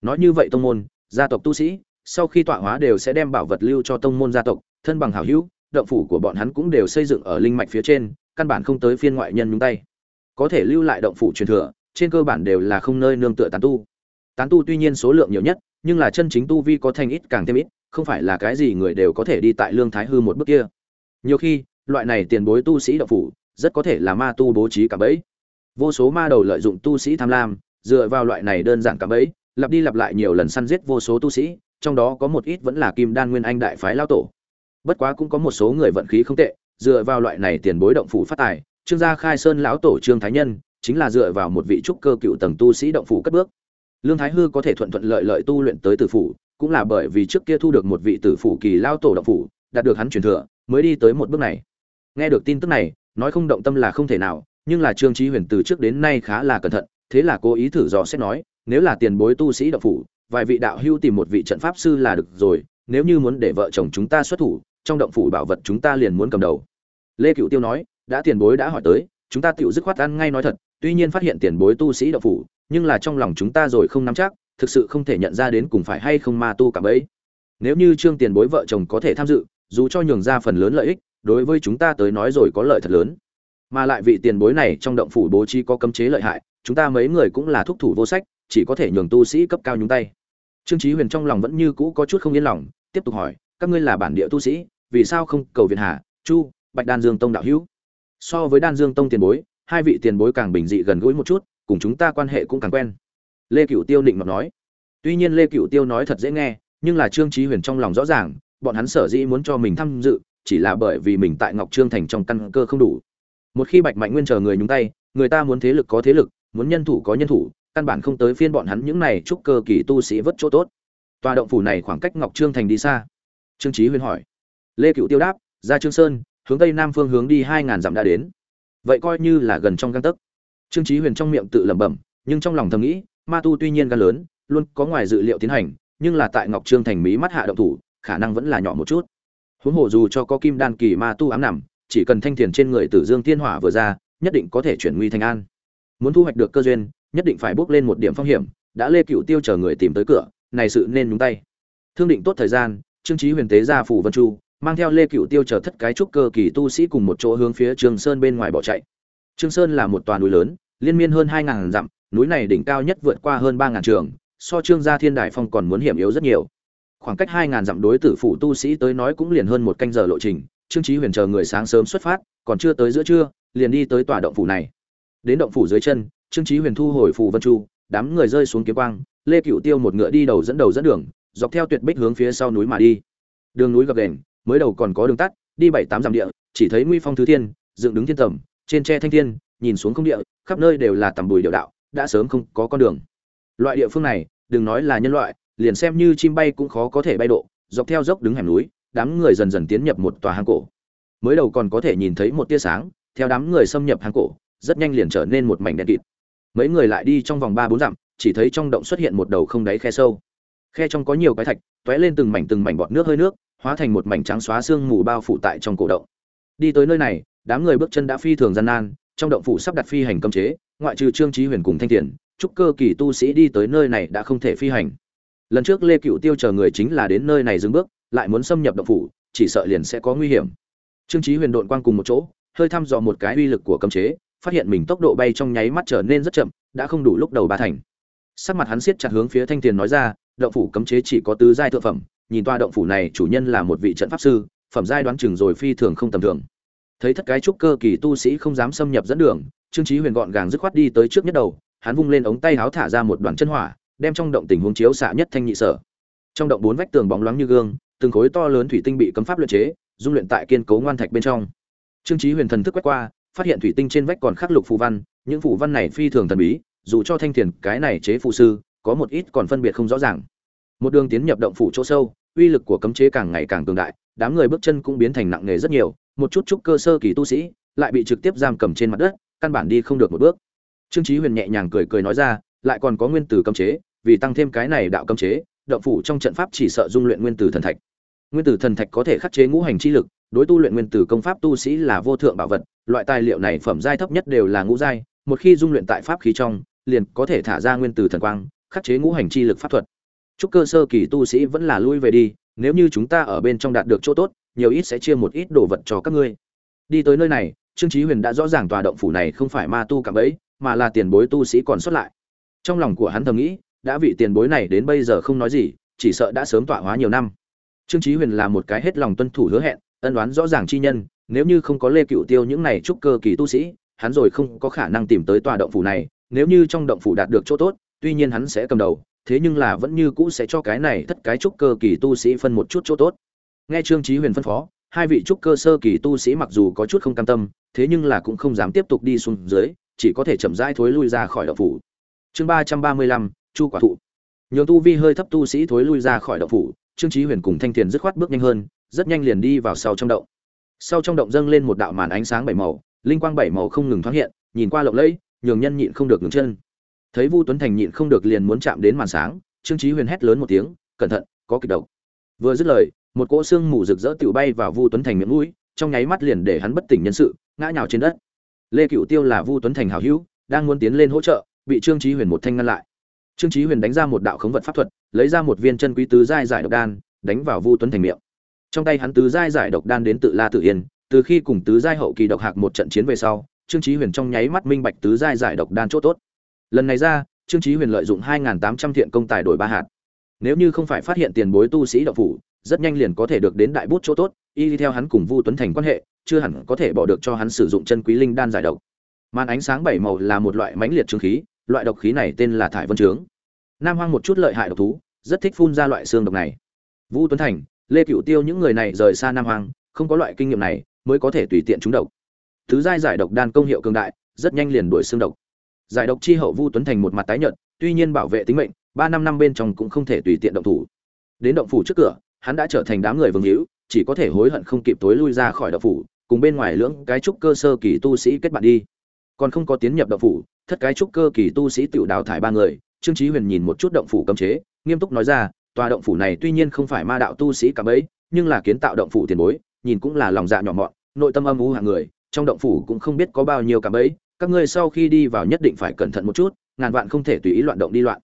Nói như vậy tông môn, gia tộc tu sĩ, sau khi tọa hóa đều sẽ đem bảo vật lưu cho tông môn gia tộc, thân bằng hảo hữu, động phủ của bọn hắn cũng đều xây dựng ở linh mạch phía trên, căn bản không tới phiên ngoại nhân nhúng tay. Có thể lưu lại động phủ truyền thừa, trên cơ bản đều là không nơi nương tựa tán tu. Tán tu tuy nhiên số lượng nhiều nhất, nhưng là chân chính tu vi có thành ít càng thêm ít không phải là cái gì người đều có thể đi tại lương thái hư một bước kia. Nhiều khi, loại này tiền bối tu sĩ động phủ, rất có thể là ma tu bố trí cả bẫy. Vô số ma đầu lợi dụng tu sĩ tham lam, dựa vào loại này đơn giản cả bẫy, lặp đi lặp lại nhiều lần săn giết vô số tu sĩ, trong đó có một ít vẫn là kim đan nguyên anh đại phái lao tổ. Bất quá cũng có một số người vận khí không tệ, dựa vào loại này tiền bối động phủ phát tài, trương gia khai sơn lão tổ trương thái nhân, chính là dựa vào một vị trúc cơ cựu tầng tu sĩ động phủ cất bước. Lương thái hư có thể thuận thuận lợi lợi tu luyện tới tử phủ cũng là bởi vì trước kia thu được một vị tử phủ kỳ lao tổ động phủ, đạt được hắn truyền thừa, mới đi tới một bước này. Nghe được tin tức này, nói không động tâm là không thể nào, nhưng là trương trí huyền từ trước đến nay khá là cẩn thận, thế là cố ý thử dò xét nói, nếu là tiền bối tu sĩ động phủ, vài vị đạo hưu tìm một vị trận pháp sư là được rồi, nếu như muốn để vợ chồng chúng ta xuất thủ, trong động phủ bảo vật chúng ta liền muốn cầm đầu. Lê cựu tiêu nói, đã tiền bối đã hỏi tới, chúng ta tiểu dứt khoát ăn ngay nói thật, tuy nhiên phát hiện tiền bối tu sĩ động phủ, nhưng là trong lòng chúng ta rồi không nắm chắc thực sự không thể nhận ra đến cùng phải hay không ma tu cả bấy nếu như trương tiền bối vợ chồng có thể tham dự, dù cho nhường ra phần lớn lợi ích, đối với chúng ta tới nói rồi có lợi thật lớn. Mà lại vị tiền bối này trong động phủ bố trí có cấm chế lợi hại, chúng ta mấy người cũng là thúc thủ vô sách, chỉ có thể nhường tu sĩ cấp cao nhúng tay. Trương chí huyền trong lòng vẫn như cũ có chút không yên lòng, tiếp tục hỏi, các ngươi là bản địa tu sĩ, vì sao không cầu viện hà, chu, bạch đan dương tông đạo hữu? So với đan dương tông tiền bối, hai vị tiền bối càng bình dị gần gũi một chút, cùng chúng ta quan hệ cũng càng quen lê cửu tiêu định ngọc nói. Tuy nhiên lê cửu tiêu nói thật dễ nghe, nhưng là trương chí huyền trong lòng rõ ràng, bọn hắn sở dĩ muốn cho mình tham dự, chỉ là bởi vì mình tại ngọc trương thành trong căn cơ không đủ. Một khi bạch mạnh nguyên chờ người nhúng tay, người ta muốn thế lực có thế lực, muốn nhân thủ có nhân thủ, căn bản không tới phiên bọn hắn những này chúc cơ kỳ tu sĩ vất chỗ tốt. Tòa động phủ này khoảng cách ngọc trương thành đi xa. Trương chí huyền hỏi. Lê cựu tiêu đáp, ra trương sơn, hướng tây nam phương hướng đi hai ngàn dặm đã đến. Vậy coi như là gần trong gang tấc. Trương chí huyền trong miệng tự lẩm bẩm, nhưng trong lòng thầm nghĩ ma tu tuy nhiên gan lớn, luôn có ngoài dự liệu tiến hành, nhưng là tại ngọc trương thành mỹ mắt hạ động thủ, khả năng vẫn là nhỏ một chút. Huống hồ dù cho có kim đan kỳ ma tu ám nằm, chỉ cần thanh thiền trên người tử dương tiên hỏa vừa ra, nhất định có thể chuyển nguy thành an. Muốn thu hoạch được cơ duyên, nhất định phải bước lên một điểm phong hiểm, đã lê cựu tiêu chờ người tìm tới cửa, này sự nên nhúng tay. Thương định tốt thời gian, trương trí huyền tế ra phủ vân chu, mang theo lê cựu tiêu chờ thất cái trúc cơ kỳ tu sĩ cùng một chỗ hướng phía trường sơn bên ngoài bỏ chạy. Trương sơn là một toàn núi lớn, liên miên hơn hai ngàn dặm núi này đỉnh cao nhất vượt qua hơn ba ngàn trường, so trương gia thiên đại phong còn muốn hiểm yếu rất nhiều. Khoảng cách hai ngàn dặm đối tử phủ tu sĩ tới nói cũng liền hơn một canh giờ lộ trình, trương trí huyền chờ người sáng sớm xuất phát, còn chưa tới giữa trưa, liền đi tới tòa động phủ này. Đến động phủ dưới chân, trương trí huyền thu hồi phù vân chu, đám người rơi xuống kiếm quang, lê cựu tiêu một ngựa đi đầu dẫn đầu dẫn đường, dọc theo tuyệt bích hướng phía sau núi mà đi. Đường núi gập đền mới đầu còn có đường tắt, đi bảy tám dặm địa, chỉ thấy nguy phong thứ thiên, dựng đứng thiên tầm, trên tre thanh thiên, nhìn xuống không địa, khắp nơi đều là tầm bùi điệu đạo đã sớm không có con đường. Loại địa phương này, đừng nói là nhân loại, liền xem như chim bay cũng khó có thể bay độ, dọc theo dốc đứng hẻm núi, đám người dần dần tiến nhập một tòa hang cổ. Mới đầu còn có thể nhìn thấy một tia sáng, theo đám người xâm nhập hang cổ, rất nhanh liền trở nên một mảnh đen kịt. Mấy người lại đi trong vòng ba bốn dặm, chỉ thấy trong động xuất hiện một đầu không đáy khe sâu. Khe trong có nhiều cái thạch t ó é lên từng mảnh từng mảnh bọt nước hơi nước, hóa thành một mảnh trắng xóa xương mù bao phủ tại trong cổ động. Đi tới nơi này, đám người bước chân đã phi thường gian nan, trong động phủ sắp đặt phi hành cấm chế ngoại trừ trương trí huyền cùng thanh tiền trúc cơ kỳ tu sĩ đi tới nơi này đã không thể phi hành. Lần trước lê cựu tiêu chờ người chính là đến nơi này dừng bước, lại muốn xâm nhập động phủ, chỉ sợ liền sẽ có nguy hiểm. Trương trí huyền đội quang cùng một chỗ, hơi thăm dò một cái uy lực của cấm chế, phát hiện mình tốc độ bay trong nháy mắt trở nên rất chậm, đã không đủ lúc đầu ba thành. Sắc mặt hắn siết chặt hướng phía thanh tiền nói ra, động phủ cấm chế chỉ có tứ giai thượng phẩm, nhìn toa động phủ này chủ nhân là một vị trận pháp sư, phẩm giai đoán chừng rồi phi thường không tầm thường. Thấy thất cái trúc cơ kỳ tu sĩ không dám xâm nhập dẫn đường trương chí huyền gọn gàng dứt khoát đi tới trước nhất đầu, hắn vung lên ống tay háo thả ra một đoàn chân hỏa, đem trong động tình huống chiếu xạ nhất thanh nhị sở. Trong động bốn vách tường bóng loáng như gương, từng khối to lớn thủy tinh bị cấm pháp luyện chế, dung luyện tại kiên cố ngoan thạch bên trong. Trương chí huyền thần thức quét qua, phát hiện thủy tinh trên vách còn khắc lục phù văn, những phù văn này phi thường thần bí, dù cho thanh thiền cái này chế phù sư, có một ít còn phân biệt không rõ ràng. Một đường tiến nhập động phủ chỗ sâu, uy lực của cấm chế càng ngày càng cường đại, đám người bước chân cũng biến thành nặng nề rất nhiều, một chút chút cơ sơ kỳ tu sĩ lại bị trực tiếp giam cầm trên mặt đất căn bản đi không được một bước. Trương chí huyền nhẹ nhàng cười cười nói ra, lại còn có nguyên tử cấm chế, vì tăng thêm cái này đạo cấm chế, động phủ trong trận pháp chỉ sợ dung luyện nguyên tử thần thạch. Nguyên tử thần thạch có thể khắc chế ngũ hành chi lực, đối tu luyện nguyên tử công pháp tu sĩ là vô thượng bảo vật, loại tài liệu này phẩm giai thấp nhất đều là ngũ giai, một khi dung luyện tại pháp khí trong, liền có thể thả ra nguyên tử thần quang, khắc chế ngũ hành chi lực pháp thuật. Chúc cơ sơ kỳ tu sĩ vẫn là lui về đi, nếu như chúng ta ở bên trong đạt được chỗ tốt, nhiều ít sẽ chia một ít đồ vật cho các ngươi. Đi tới nơi này trương chí huyền đã rõ ràng tòa động phủ này không phải ma tu cả bấy mà là tiền bối tu sĩ còn xuất lại. Trong lòng của hắn thầm nghĩ, đã vị tiền bối này đến bây giờ không nói gì, chỉ sợ đã sớm tọa hóa nhiều năm. Trương chí huyền là một cái hết lòng tuân thủ hứa hẹn, ân đoán rõ ràng chi nhân, nếu như không có lê cựu tiêu những này trúc cơ kỳ tu sĩ, hắn rồi không có khả năng tìm tới tòa động phủ này, nếu như trong động phủ đạt được chỗ tốt, tuy nhiên hắn sẽ cầm đầu, thế nhưng là vẫn như cũ sẽ cho cái này thất cái trúc cơ kỳ tu sĩ phân một chút chỗ tốt. Nghe trương chí huyền phân phó hai vị trúc cơ sơ kỳ tu sĩ mặc dù có chút không cam tâm, thế nhưng là cũng không dám tiếp tục đi xuống dưới, chỉ có thể chậm rãi thối lui ra khỏi động phủ. Chương ba trăm ba mươi lăm, chu quả thụ. Nhường tu vi hơi thấp tu sĩ thối lui ra khỏi động phủ, trương chí huyền cùng thanh tiền dứt khoát bước nhanh hơn, rất nhanh liền đi vào sau trong động. Sau trong động dâng lên một đạo màn ánh sáng bảy màu, linh quang bảy màu không ngừng thoáng hiện, nhìn qua lộng lẫy, nhường nhân nhịn không được ngừng chân. Thấy vu tuấn thành nhịn không được liền muốn chạm đến màn sáng, trương chí huyền hét lớn một tiếng, cẩn thận, có kịch độc. Vừa dứt lời một cỗ xương mù rực rỡ tiểu bay vào vu tuấn thành miệng mũi, trong nháy mắt liền để hắn bất tỉnh nhân sự, ngã nhào trên đất. Lê cựu tiêu là vu tuấn thành hảo hữu, đang muốn tiến lên hỗ trợ, bị trương chí huyền một thanh ngăn lại. Trương chí huyền đánh ra một đạo khống vật pháp thuật, lấy ra một viên chân quý tứ giai giải độc đan, đánh vào vu tuấn thành miệng. Trong tay hắn tứ giai giải độc đan đến tự la tự yên, từ khi cùng tứ giai hậu kỳ độc hạc một trận chiến về sau, trương chí huyền trong nháy mắt minh bạch tứ giai giải độc đan chỗ tốt. Lần này ra, trương chí huyền lợi dụng hai tám trăm thiện công tài đổi ba hạt. Nếu như không phải phát hiện tiền bối tu sĩ độc phủ rất nhanh liền có thể được đến đại bút chỗ tốt, y theo hắn cùng vu tuấn thành quan hệ, chưa hẳn có thể bỏ được cho hắn sử dụng chân quý linh đan giải độc. Màn ánh sáng bảy màu là một loại mãnh liệt trương khí, loại độc khí này tên là thải vân trướng. Nam hoang một chút lợi hại độc thú, rất thích phun ra loại xương độc này. Vu tuấn thành, lê cựu tiêu những người này rời xa nam hoang, không có loại kinh nghiệm này mới có thể tùy tiện trúng độc. Thứ giai giải độc đan công hiệu cường đại, rất nhanh liền đuổi xương độc. Giải độc chi hậu vu tuấn thành một mặt tái nhợt, tuy nhiên bảo vệ tính mệnh, ba năm năm bên trong cũng không thể tùy tiện động thủ. Đến động phủ trước cửa hắn đã trở thành đám người vương hữu, chỉ có thể hối hận không kịp tối lui ra khỏi đậu phủ, cùng bên ngoài lưỡng cái trúc cơ sơ kỳ tu sĩ kết bạn đi. Còn không có tiến nhập đậu phủ, thất cái trúc cơ kỳ tu sĩ tự đào thải ba người, trương chí huyền nhìn một chút động phủ cấm chế, nghiêm túc nói ra, tòa động phủ này tuy nhiên không phải ma đạo tu sĩ cả bấy, nhưng là kiến tạo động phủ tiền bối, nhìn cũng là lòng dạ nhỏ mọn, nội tâm âm u hạng người, trong động phủ cũng không biết có bao nhiêu cả bấy, các ngươi sau khi đi vào nhất định phải cẩn thận một chút, ngàn vạn không thể tùy ý loạn động đi loạn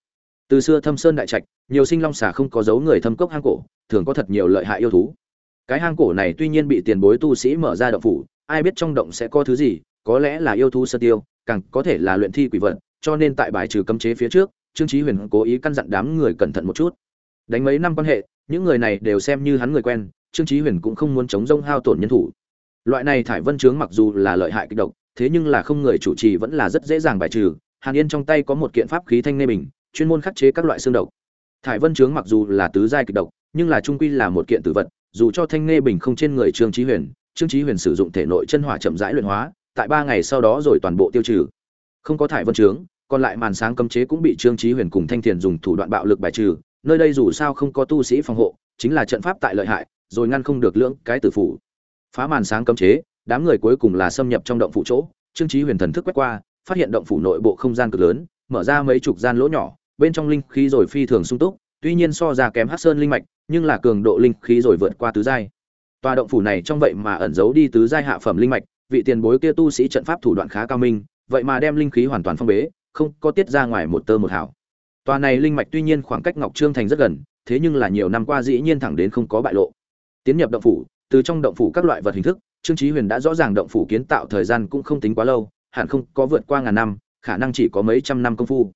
từ xưa thâm sơn đại trạch, nhiều sinh long xà không có dấu người thâm cốc hang cổ, thường có thật nhiều lợi hại yêu thú. Cái hang cổ này tuy nhiên bị tiền bối tu sĩ mở ra động phủ, ai biết trong động sẽ có thứ gì, có lẽ là yêu thú sơ tiêu, càng có thể là luyện thi quỷ vật, cho nên tại bài trừ cấm chế phía trước, trương chí huyền cố ý căn dặn đám người cẩn thận một chút. Đánh mấy năm quan hệ, những người này đều xem như hắn người quen, trương chí huyền cũng không muốn chống rông hao tổn nhân thủ. Loại này thải vân trướng mặc dù là lợi hại kịch độc, thế nhưng là không người chủ trì vẫn là rất dễ dàng bài trừ. Hàn yên trong tay có một kiện pháp khí thanh nê bình chuyên môn khắc chế các loại xương độc. Thải vân trướng mặc dù là tứ giai kịch độc, nhưng là trung quy là một kiện tử vật, dù cho thanh nê bình không trên người trương chí huyền, trương chí huyền sử dụng thể nội chân hỏa chậm rãi luyện hóa, tại ba ngày sau đó rồi toàn bộ tiêu trừ. Không có thải vân trướng còn lại màn sáng cấm chế cũng bị trương chí huyền cùng thanh thiền dùng thủ đoạn bạo lực bài trừ, nơi đây dù sao không có tu sĩ phòng hộ, chính là trận pháp tại lợi hại, rồi ngăn không được lưỡng cái tử phủ. Phá màn sáng cấm chế, đám người cuối cùng là xâm nhập trong động phủ chỗ, trương chí huyền thần thức quét qua, phát hiện động phủ nội bộ không gian cực lớn mở ra mấy chục gian lỗ nhỏ, bên trong linh khí rồi phi thường sung túc, tuy nhiên so ra kém hắc sơn linh mạch, nhưng là cường độ linh khí rồi vượt qua tứ giai. Tòa động phủ này trong vậy mà ẩn giấu đi tứ giai hạ phẩm linh mạch, vị tiền bối kia tu sĩ trận pháp thủ đoạn khá cao minh, vậy mà đem linh khí hoàn toàn phong bế, không có tiết ra ngoài một tơ một hào. Tòa này linh mạch tuy nhiên khoảng cách ngọc trương thành rất gần, thế nhưng là nhiều năm qua dĩ nhiên thẳng đến không có bại lộ. Tiến nhập động phủ, từ trong động phủ các loại vật hình thức, trương chí huyền đã rõ ràng động phủ kiến tạo thời gian cũng không tính quá lâu, hẳn không có vượt qua ngàn năm khả năng chỉ có mấy trăm năm công phu.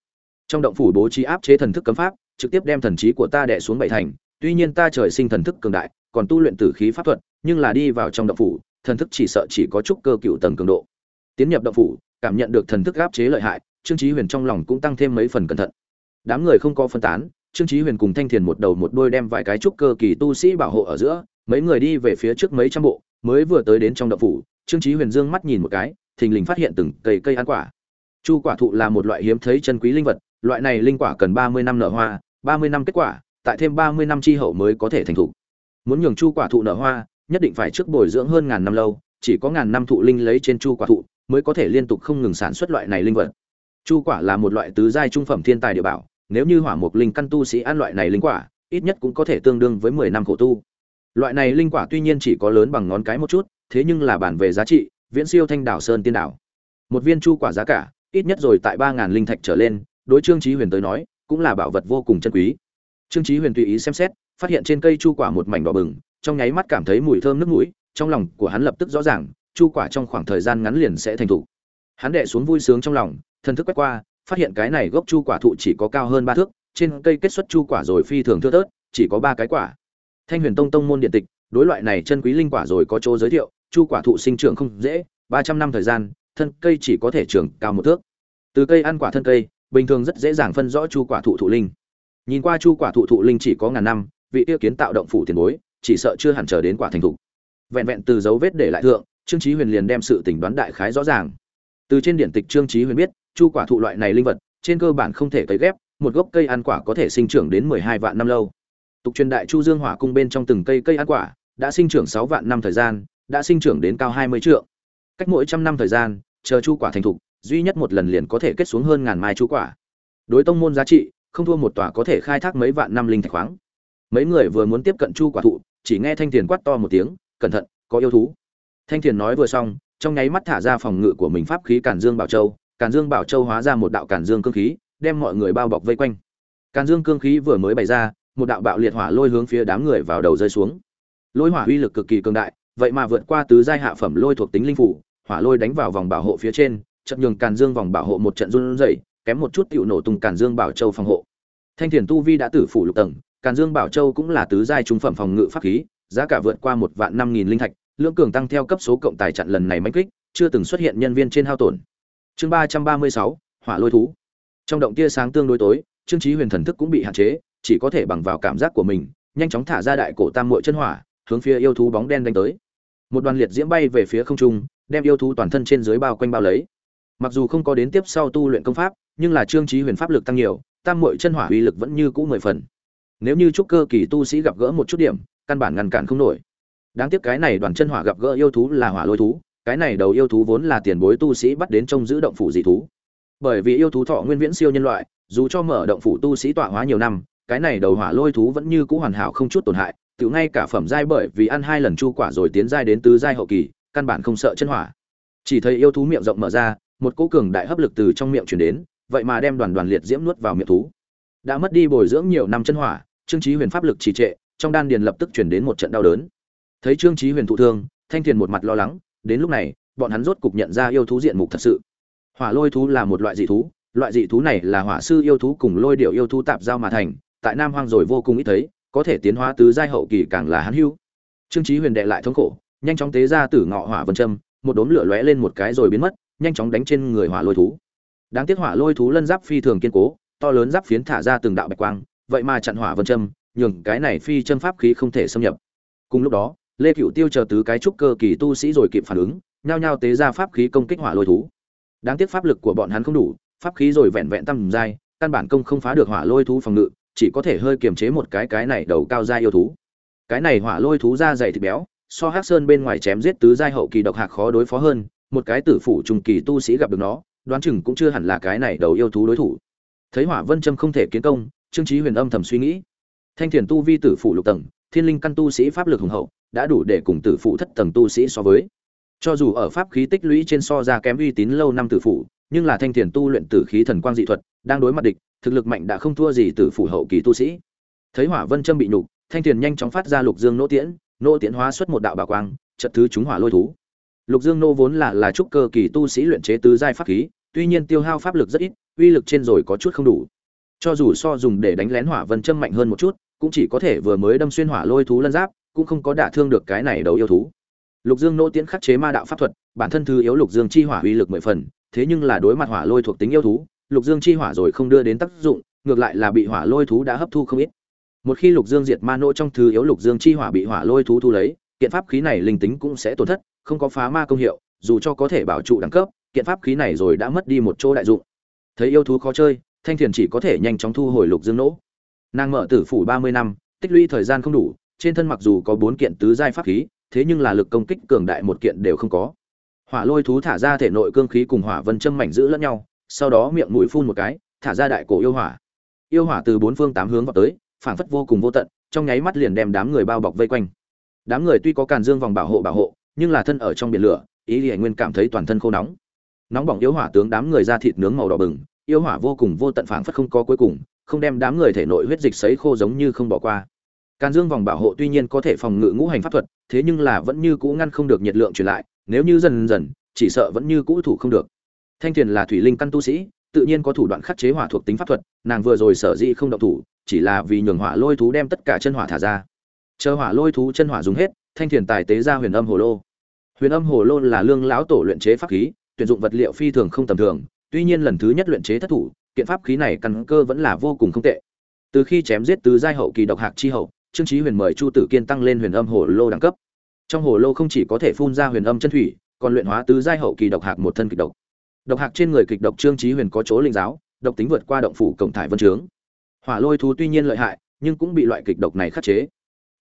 Trong động phủ bố trí áp chế thần thức cấm pháp, trực tiếp đem thần trí của ta đè xuống bảy thành. Tuy nhiên ta trời sinh thần thức cường đại, còn tu luyện tử khí pháp thuật, nhưng là đi vào trong động phủ, thần thức chỉ sợ chỉ có chút cơ cựu tầng cường độ. Tiến nhập động phủ, cảm nhận được thần thức áp chế lợi hại, trương chí huyền trong lòng cũng tăng thêm mấy phần cẩn thận. Đám người không có phân tán, trương chí huyền cùng thanh thiền một đầu một đuôi đem vài cái trúc cơ kỳ tu sĩ bảo hộ ở giữa, mấy người đi về phía trước mấy trăm bộ, mới vừa tới đến trong động phủ, trương chí huyền dương mắt nhìn một cái, thình lình phát hiện từng cây cây ăn quả chu quả thụ là một loại hiếm thấy chân quý linh vật, loại này linh quả cần ba mươi năm nở hoa, ba mươi năm kết quả, tại thêm ba mươi năm chi hậu mới có thể thành thụ. Muốn nhường chu quả thụ nở hoa, nhất định phải trước bồi dưỡng hơn ngàn năm lâu, chỉ có ngàn năm thụ linh lấy trên chu quả thụ, mới có thể liên tục không ngừng sản xuất loại này linh vật. Chu quả là một loại tứ giai trung phẩm thiên tài địa bảo, nếu như hỏa mục linh căn tu sĩ ăn loại này linh quả, ít nhất cũng có thể tương đương với mười năm khổ tu. Loại này linh quả tuy nhiên chỉ có lớn bằng ngón cái một chút, thế nhưng là bản về giá trị, viễn siêu thanh đảo sơn tiên đảo. Một viên chu quả giá cả ít nhất rồi tại ba ngàn linh thạch trở lên, đối trương trí huyền tới nói, cũng là bảo vật vô cùng chân quý. Trương trí huyền tùy ý xem xét, phát hiện trên cây chu quả một mảnh đỏ bừng, trong nháy mắt cảm thấy mùi thơm nước mũi, trong lòng của hắn lập tức rõ ràng, chu quả trong khoảng thời gian ngắn liền sẽ thành thục. Hắn đệ xuống vui sướng trong lòng, thần thức quét qua, phát hiện cái này gốc chu quả thụ chỉ có cao hơn ba thước, trên cây kết xuất chu quả rồi phi thường thưa thớt, chỉ có ba cái quả. Thanh huyền tông tông môn điện tịch, đối loại này chân quý linh quả rồi có chỗ giới thiệu, chu quả thụ sinh trưởng không dễ, ba trăm năm thời gian thân cây chỉ có thể trưởng cao một thước. Từ cây ăn quả thân cây, bình thường rất dễ dàng phân rõ chu quả thụ thụ linh. Nhìn qua chu quả thụ thụ linh chỉ có ngàn năm, vị tiêu kiến tạo động phủ tiền bối, chỉ sợ chưa hẳn chờ đến quả thành thục vẹn vẹn từ dấu vết để lại thượng, trương chí huyền liền đem sự tình đoán đại khái rõ ràng. Từ trên điển tịch trương chí huyền biết, chu quả thụ loại này linh vật, trên cơ bản không thể cấy ghép, một gốc cây ăn quả có thể sinh trưởng đến mười hai vạn năm lâu. Tục truyền đại chu dương hỏa cung bên trong từng cây cây ăn quả, đã sinh trưởng sáu vạn năm thời gian, đã sinh trưởng đến cao hai mươi trượng cách mỗi trăm năm thời gian, chờ chu quả thành thục, duy nhất một lần liền có thể kết xuống hơn ngàn mai chu quả. Đối tông môn giá trị, không thua một tòa có thể khai thác mấy vạn năm linh thạch khoáng. Mấy người vừa muốn tiếp cận chu quả thụ, chỉ nghe thanh thiền quát to một tiếng, cẩn thận, có yêu thú. Thanh thiền nói vừa xong, trong nháy mắt thả ra phòng ngự của mình pháp khí càn dương bảo châu. Càn dương bảo châu hóa ra một đạo càn dương cương khí, đem mọi người bao bọc vây quanh. Càn dương cương khí vừa mới bày ra, một đạo bạo liệt hỏa lôi hướng phía đám người vào đầu rơi xuống. Lôi hỏa uy lực cực kỳ cường đại, vậy mà vượt qua tứ giai hạ phẩm lôi thuộc tính linh phủ hỏa lôi đánh vào vòng bảo hộ phía trên chậm nhường càn dương vòng bảo hộ một trận run rẩy, kém một chút tiểu nổ tung càn dương bảo châu phòng hộ. Thanh thiền tu vi đã tử phủ lục tầng, càn dương bảo châu cũng là tứ giai trung phẩm phòng ngự pháp khí, giá cả vượt qua một vạn năm nghìn linh thạch lưỡng cường tăng theo cấp số cộng tài chặn lần này mãnh kích, chưa từng xuất hiện nhân viên trên hao tổn. Chương ba trăm ba mươi sáu, hỏa lôi thú. Trong động tia sáng tương đối tối, trương trí huyền thần thức cũng bị hạn chế, chỉ có thể bằng vào cảm giác của mình, nhanh chóng thả ra đại cổ tam muội chân hỏa, hướng phía yêu thú bóng đen đánh tới một đoàn liệt diễm bay về phía không trung, đem yêu thú toàn thân trên dưới bao quanh bao lấy. Mặc dù không có đến tiếp sau tu luyện công pháp, nhưng là trương trí huyền pháp lực tăng nhiều, tam muội chân hỏa uy lực vẫn như cũ mười phần. Nếu như trúc cơ kỳ tu sĩ gặp gỡ một chút điểm, căn bản ngăn cản không nổi. Đáng tiếc cái này đoàn chân hỏa gặp gỡ yêu thú là hỏa lôi thú, cái này đầu yêu thú vốn là tiền bối tu sĩ bắt đến trông giữ động phủ dị thú. Bởi vì yêu thú thọ nguyên viễn siêu nhân loại, dù cho mở động phủ tu sĩ tọa hóa nhiều năm, cái này đầu hỏa lôi thú vẫn như cũ hoàn hảo không chút tổn hại tự ngay cả phẩm giai bởi vì ăn hai lần chu quả rồi tiến giai đến tứ giai hậu kỳ, căn bản không sợ chân hỏa. Chỉ thấy yêu thú miệng rộng mở ra, một cỗ cường đại hấp lực từ trong miệng truyền đến, vậy mà đem đoàn đoàn liệt diễm nuốt vào miệng thú. Đã mất đi bồi dưỡng nhiều năm chân hỏa, trương chí huyền pháp lực trì trệ, trong đan điền lập tức truyền đến một trận đau đớn. Thấy trương chí huyền thụ thương, thanh thiền một mặt lo lắng, đến lúc này, bọn hắn rốt cục nhận ra yêu thú diện mục thật sự. Hỏa lôi thú là một loại dị thú, loại dị thú này là hỏa sư yêu thú cùng lôi điệu yêu thú tạp giao mà thành, tại nam hoang rồi vô cùng ít thấy có thể tiến hóa tứ giai hậu kỳ càng là hắn hưu. Trương trí huyền đệ lại thống khổ, nhanh chóng tế ra tử ngọ hỏa vân châm, một đốm lửa lóe lên một cái rồi biến mất, nhanh chóng đánh trên người hỏa lôi thú. Đáng tiếc hỏa lôi thú lân giáp phi thường kiên cố, to lớn giáp phiến thả ra từng đạo bạch quang, vậy mà chặn hỏa vân châm, nhường cái này phi châm pháp khí không thể xâm nhập. Cùng lúc đó, lê cựu tiêu chờ tứ cái trúc cơ kỳ tu sĩ rồi kịp phản ứng, nhao nhao tế ra pháp khí công kích hỏa lôi thú. Đáng tiếc pháp lực của bọn hắn không đủ, pháp khí rồi vẹn vẹn tăng dai căn bản công không phá được hỏa lôi thú phòng ngự chỉ có thể hơi kiềm chế một cái cái này đầu cao gia yêu thú. Cái này hỏa lôi thú da dày thịt béo, so hắc sơn bên ngoài chém giết tứ giai hậu kỳ độc hạc khó đối phó hơn, một cái tử phủ trùng kỳ tu sĩ gặp được nó, đoán chừng cũng chưa hẳn là cái này đầu yêu thú đối thủ. Thấy hỏa vân châm không thể kiến công, trương trí huyền âm thầm suy nghĩ. Thanh thiền tu vi tử phủ lục tầng, thiên linh căn tu sĩ pháp lực hùng hậu, đã đủ để cùng tử phụ thất tầng tu sĩ so với. Cho dù ở pháp khí tích lũy trên so ra kém uy tín lâu năm tử phụ nhưng là thanh thiền tu luyện tử khí thần quang dị thuật, đang đối mặt địch thực lực mạnh đã không thua gì từ phụ hậu kỳ tu sĩ. Thấy hỏa vân châm bị nhục, thanh thiền nhanh chóng phát ra lục dương nỗ tiễn nỗ tiễn hóa xuất một đạo bà quang trận thứ chúng hỏa lôi thú. Lục dương nô vốn là là trúc cơ kỳ tu sĩ luyện chế tứ giai pháp khí, tuy nhiên tiêu hao pháp lực rất ít, uy lực trên rồi có chút không đủ. Cho dù so dùng để đánh lén hỏa vân châm mạnh hơn một chút, cũng chỉ có thể vừa mới đâm xuyên hỏa lôi thú lân giáp, cũng không có đả thương được cái này đầu yêu thú. Lục dương nỗ tiễn khắc chế ma đạo pháp thuật, bản thân thư yếu lục dương chi hỏa uy lực mười phần, thế nhưng là đối mặt hỏa lôi thuộc tính yêu thú lục dương chi hỏa rồi không đưa đến tác dụng, ngược lại là bị hỏa lôi thú đã hấp thu không ít. Một khi lục dương diệt ma nỗ trong thứ yếu lục dương chi hỏa bị hỏa lôi thú thu lấy, kiện pháp khí này linh tính cũng sẽ tổn thất, không có phá ma công hiệu, dù cho có thể bảo trụ đẳng cấp, kiện pháp khí này rồi đã mất đi một chỗ đại dụng. Thấy yêu thú khó chơi, thanh thiền chỉ có thể nhanh chóng thu hồi lục dương nỗ. Nàng mở tử phủ ba mươi năm, tích lũy thời gian không đủ, trên thân mặc dù có bốn kiện tứ giai pháp khí, thế nhưng là lực công kích cường đại một kiện đều không có. Hỏa lôi thú thả ra thể nội cương khí cùng hỏa vân châm mảnh giữ lẫn nhau sau đó miệng mũi phun một cái, thả ra đại cổ yêu hỏa. Yêu hỏa từ bốn phương tám hướng vào tới, phảng phất vô cùng vô tận, trong nháy mắt liền đem đám người bao bọc vây quanh. Đám người tuy có càn dương vòng bảo hộ bảo hộ, nhưng là thân ở trong biển lửa, ý liền nguyên cảm thấy toàn thân khô nóng. Nóng bỏng yêu hỏa tướng đám người ra thịt nướng màu đỏ bừng, yêu hỏa vô cùng vô tận phảng phất không có cuối cùng, không đem đám người thể nội huyết dịch sấy khô giống như không bỏ qua. Càn dương vòng bảo hộ tuy nhiên có thể phòng ngự ngũ hành pháp thuật, thế nhưng là vẫn như cũ ngăn không được nhiệt lượng truyền lại, nếu như dần dần, chỉ sợ vẫn như cũ thủ không được thanh thiền là thủy linh căn tu sĩ, tự nhiên có thủ đoạn khắc chế hỏa thuộc tính pháp thuật, nàng vừa rồi sở dĩ không động thủ, chỉ là vì nhường hỏa lôi thú đem tất cả chân hỏa thả ra. Chờ hỏa lôi thú chân hỏa dùng hết, thanh thiền tài tế ra huyền âm hồ lô. Huyền âm hồ lô là lương lão tổ luyện chế pháp khí, tuyển dụng vật liệu phi thường không tầm thường, tuy nhiên lần thứ nhất luyện chế thất thủ, kiện pháp khí này căn cơ vẫn là vô cùng không tệ. Từ khi chém giết Từ giai hậu kỳ độc hạc chi hậu, trương trí huyền mời chu tử kiên tăng lên huyền âm hồ lô đẳng cấp. Trong hồ lô không chỉ có thể phun ra huyền âm chân thủy, còn luyện hóa tứ giai hậu kỳ độc hạc một thân kịch độc độc hạc trên người kịch độc trương trí huyền có chỗ linh giáo, độc tính vượt qua động phủ cổng thải vân trướng hỏa lôi thú tuy nhiên lợi hại, nhưng cũng bị loại kịch độc này khắc chế.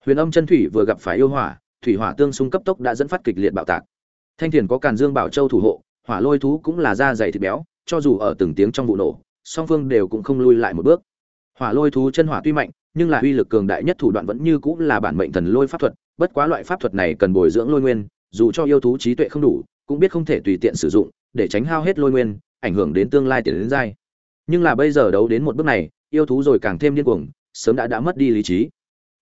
Huyền âm chân thủy vừa gặp phải yêu hỏa, thủy hỏa tương xung cấp tốc đã dẫn phát kịch liệt bạo tạc. Thanh thiền có càn dương bảo châu thủ hộ, hỏa lôi thú cũng là da dày thịt béo, cho dù ở từng tiếng trong vụ nổ, song phương đều cũng không lui lại một bước. Hỏa lôi thú chân hỏa tuy mạnh, nhưng là uy lực cường đại nhất thủ đoạn vẫn như cũng là bản mệnh thần lôi pháp thuật, bất quá loại pháp thuật này cần bồi dưỡng lôi nguyên, dù cho yêu thú trí tuệ không đủ, cũng biết không thể tùy tiện sử dụng để tránh hao hết lôi nguyên, ảnh hưởng đến tương lai tiền đến dai. Nhưng là bây giờ đấu đến một bước này, yêu thú rồi càng thêm điên cuồng, sớm đã đã mất đi lý trí.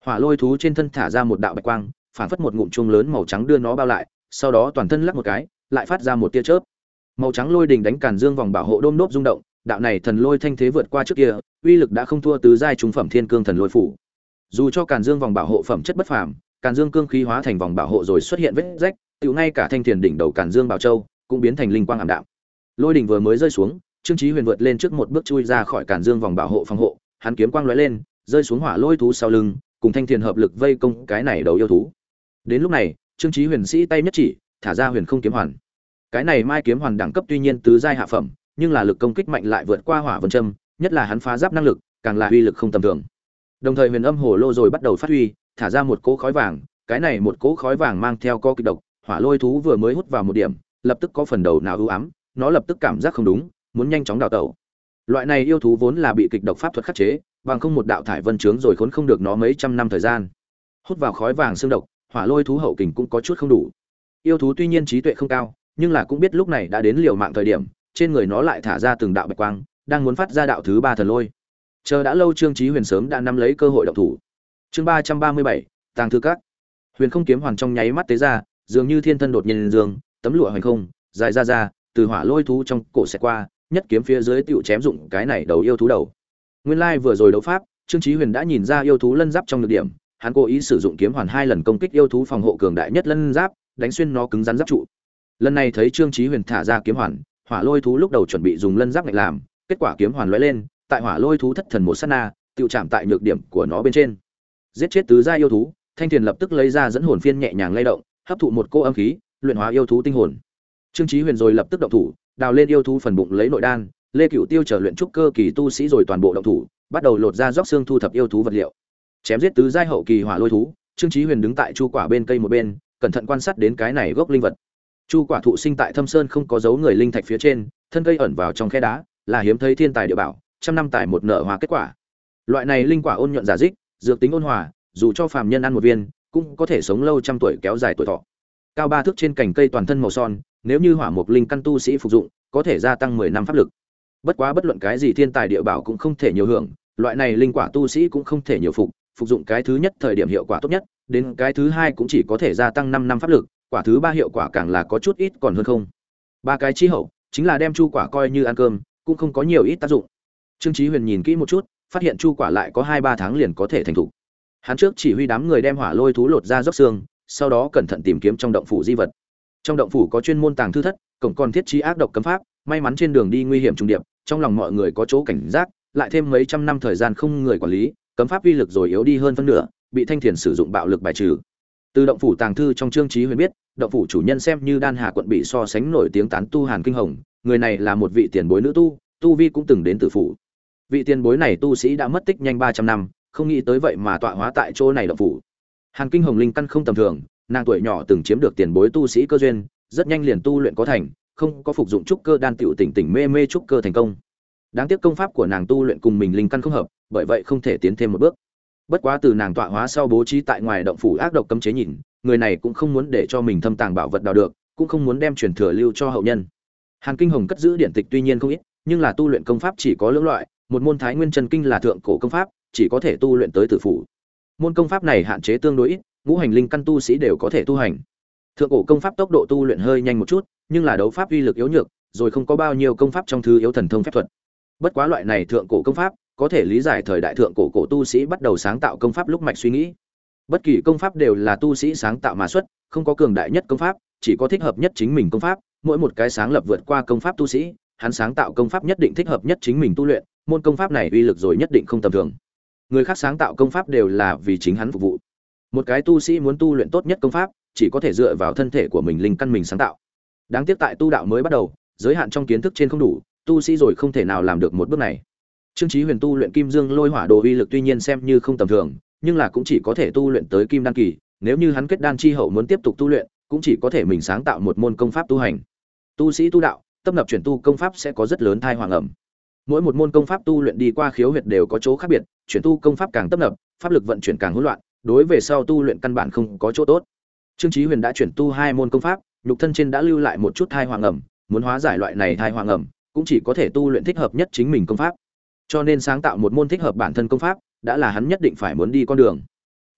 Hỏa lôi thú trên thân thả ra một đạo bạch quang phản phất một ngụm chuông lớn màu trắng đưa nó bao lại, sau đó toàn thân lắc một cái, lại phát ra một tia chớp. Màu trắng lôi đình đánh càn dương vòng bảo hộ đôm đốp rung động, đạo này thần lôi thanh thế vượt qua trước kia, uy lực đã không thua tứ giai trung phẩm thiên cương thần lôi phủ. Dù cho càn dương vòng bảo hộ phẩm chất bất phàm, càn dương cương khí hóa thành vòng bảo hộ rồi xuất hiện vết rách tự ngay cả thanh thiền đỉnh đầu càn dương bảo châu cũng biến thành linh quang ảm đạm. Lôi đỉnh vừa mới rơi xuống, trương chí huyền vượt lên trước một bước chui ra khỏi cản dương vòng bảo hộ phòng hộ, hắn kiếm quang lóe lên, rơi xuống hỏa lôi thú sau lưng, cùng thanh thiền hợp lực vây công cái này đầu yêu thú. Đến lúc này, trương chí huyền sĩ tay nhất chỉ, thả ra huyền không kiếm hoàn. Cái này mai kiếm hoàn đẳng cấp tuy nhiên tứ giai hạ phẩm, nhưng là lực công kích mạnh lại vượt qua hỏa vân châm, nhất là hắn phá giáp năng lực, càng là uy lực không tầm thường. Đồng thời huyền âm hồ lô rồi bắt đầu phát huy, thả ra một cỗ khói vàng, cái này một cỗ khói vàng mang theo co kịch độc, hỏa lôi thú vừa mới hút vào một điểm lập tức có phần đầu nào ưu ám, nó lập tức cảm giác không đúng, muốn nhanh chóng đào tẩu. Loại này yêu thú vốn là bị kịch độc pháp thuật khắc chế, bằng không một đạo thải vân trướng rồi khốn không được nó mấy trăm năm thời gian. Hút vào khói vàng xương độc, hỏa lôi thú hậu kình cũng có chút không đủ. Yêu thú tuy nhiên trí tuệ không cao, nhưng là cũng biết lúc này đã đến liều mạng thời điểm, trên người nó lại thả ra từng đạo bạch quang, đang muốn phát ra đạo thứ ba thần lôi. Chờ đã lâu trương trí huyền sớm đã nắm lấy cơ hội động thủ. Chương ba trăm ba mươi bảy, tàng thư các. Huyền không kiếm hoàn trong nháy mắt tế ra, dường như thiên thân đột nhiên dương tấm lụa hoành không, dài ra ra, từ hỏa lôi thú trong cổ sẽ qua, nhất kiếm phía dưới tựu chém dụng cái này đầu yêu thú đầu. Nguyên lai vừa rồi đấu pháp, trương chí huyền đã nhìn ra yêu thú lân giáp trong nhược điểm, hắn cố ý sử dụng kiếm hoàn hai lần công kích yêu thú phòng hộ cường đại nhất lân giáp, đánh xuyên nó cứng rắn giáp trụ. Lần này thấy trương chí huyền thả ra kiếm hoàn, hỏa lôi thú lúc đầu chuẩn bị dùng lân giáp ngạch làm, kết quả kiếm hoàn lóe lên, tại hỏa lôi thú thất thần một sát na tựu chạm tại nhược điểm của nó bên trên. Giết chết tứ gia yêu thú, thanh thiền lập tức lấy ra dẫn hồn phiên nhẹ nhàng lay động, hấp thụ một cô âm khí luyện hóa yêu thú tinh hồn. Trương chí huyền rồi lập tức động thủ, đào lên yêu thú phần bụng lấy nội đan, lê cửu tiêu trở luyện trúc cơ kỳ tu sĩ rồi toàn bộ động thủ, bắt đầu lột ra róc xương thu thập yêu thú vật liệu. Chém giết tứ giai hậu kỳ hỏa lôi thú, trương chí huyền đứng tại chu quả bên cây một bên, cẩn thận quan sát đến cái này gốc linh vật. Chu quả thụ sinh tại thâm sơn không có dấu người linh thạch phía trên, thân cây ẩn vào trong khe đá, là hiếm thấy thiên tài địa bảo, trăm năm tài một nở hoa kết quả. Loại này linh quả ôn nhuận giả dích, dược tính ôn hòa, dù cho phàm nhân ăn một viên, cũng có thể sống lâu trăm tuổi kéo dài tuổi thọ cao ba thước trên cành cây toàn thân màu son, nếu như hỏa mục linh căn tu sĩ phục dụng, có thể gia tăng mười năm pháp lực. Bất quá bất luận cái gì thiên tài địa bảo cũng không thể nhiều hưởng, loại này linh quả tu sĩ cũng không thể nhiều phục phục dụng cái thứ nhất thời điểm hiệu quả tốt nhất, đến cái thứ hai cũng chỉ có thể gia tăng năm năm pháp lực, quả thứ ba hiệu quả càng là có chút ít còn hơn không. Ba cái chi hậu, chính là đem chu quả coi như ăn cơm, cũng không có nhiều ít tác dụng. Trương chí huyền nhìn kỹ một chút, phát hiện chu quả lại có hai ba tháng liền có thể thành thục. Hắn trước chỉ huy đám người đem hỏa lôi thú lột ra dốc xương sau đó cẩn thận tìm kiếm trong động phủ di vật. Trong động phủ có chuyên môn tàng thư thất, cổng còn thiết trí ác độc cấm pháp, may mắn trên đường đi nguy hiểm trùng điệp, trong lòng mọi người có chỗ cảnh giác, lại thêm mấy trăm năm thời gian không người quản lý, cấm pháp uy lực rồi yếu đi hơn phân nửa, bị thanh thiền sử dụng bạo lực bài trừ. Từ động phủ tàng thư trong trương trí huyền biết, động phủ chủ nhân xem như đan hà quận bị so sánh nổi tiếng tán tu hàn kinh hồng, người này là một vị tiền bối nữ tu tu vi cũng từng đến tử phủ. Vị tiền bối này tu sĩ đã mất tích nhanh ba trăm năm, không nghĩ tới vậy mà tọa hóa tại chỗ này động phủ hàn kinh hồng linh căn không tầm thường, nàng tuổi nhỏ từng chiếm được tiền bối tu sĩ cơ duyên, rất nhanh liền tu luyện có thành, không có phục dụng trúc cơ đan tiểu tỉnh tỉnh mê mê trúc cơ thành công. Đáng tiếc công pháp của nàng tu luyện cùng mình linh căn không hợp, bởi vậy không thể tiến thêm một bước. Bất quá từ nàng tọa hóa sau bố trí tại ngoài động phủ ác độc cấm chế nhìn, người này cũng không muốn để cho mình thâm tàng bảo vật đào được, cũng không muốn đem truyền thừa lưu cho hậu nhân. Hàn kinh hồng cất giữ điện tịch tuy nhiên không ít, nhưng là tu luyện công pháp chỉ có lưỡng loại, một môn thái nguyên chân kinh là thượng cổ công pháp, chỉ có thể tu luyện tới tử phủ môn công pháp này hạn chế tương đối ít, ngũ hành linh căn tu sĩ đều có thể tu hành. Thượng cổ công pháp tốc độ tu luyện hơi nhanh một chút, nhưng là đấu pháp uy lực yếu nhược, rồi không có bao nhiêu công pháp trong thứ yếu thần thông phép thuật. Bất quá loại này thượng cổ công pháp, có thể lý giải thời đại thượng cổ cổ tu sĩ bắt đầu sáng tạo công pháp lúc mạch suy nghĩ. Bất kỳ công pháp đều là tu sĩ sáng tạo mà xuất, không có cường đại nhất công pháp, chỉ có thích hợp nhất chính mình công pháp, mỗi một cái sáng lập vượt qua công pháp tu sĩ, hắn sáng tạo công pháp nhất định thích hợp nhất chính mình tu luyện, môn công pháp này uy lực rồi nhất định không tầm thường người khác sáng tạo công pháp đều là vì chính hắn phục vụ. Một cái tu sĩ muốn tu luyện tốt nhất công pháp, chỉ có thể dựa vào thân thể của mình linh căn mình sáng tạo. Đáng tiếc tại tu đạo mới bắt đầu, giới hạn trong kiến thức trên không đủ, tu sĩ rồi không thể nào làm được một bước này. Trương chí huyền tu luyện kim dương lôi hỏa đồ uy lực tuy nhiên xem như không tầm thường, nhưng là cũng chỉ có thể tu luyện tới kim đan kỳ, nếu như hắn kết đan chi hậu muốn tiếp tục tu luyện, cũng chỉ có thể mình sáng tạo một môn công pháp tu hành. Tu sĩ tu đạo, tấp nập chuyển tu công pháp sẽ có rất lớn thai hoàng ẩm mỗi một môn công pháp tu luyện đi qua khiếu huyệt đều có chỗ khác biệt, chuyển tu công pháp càng tấp nập, pháp lực vận chuyển càng hỗn loạn, đối về sau tu luyện căn bản không có chỗ tốt. Trương chí huyền đã chuyển tu hai môn công pháp, nhục thân trên đã lưu lại một chút thai hoàng ẩm, muốn hóa giải loại này thai hoàng ẩm, cũng chỉ có thể tu luyện thích hợp nhất chính mình công pháp. Cho nên sáng tạo một môn thích hợp bản thân công pháp, đã là hắn nhất định phải muốn đi con đường.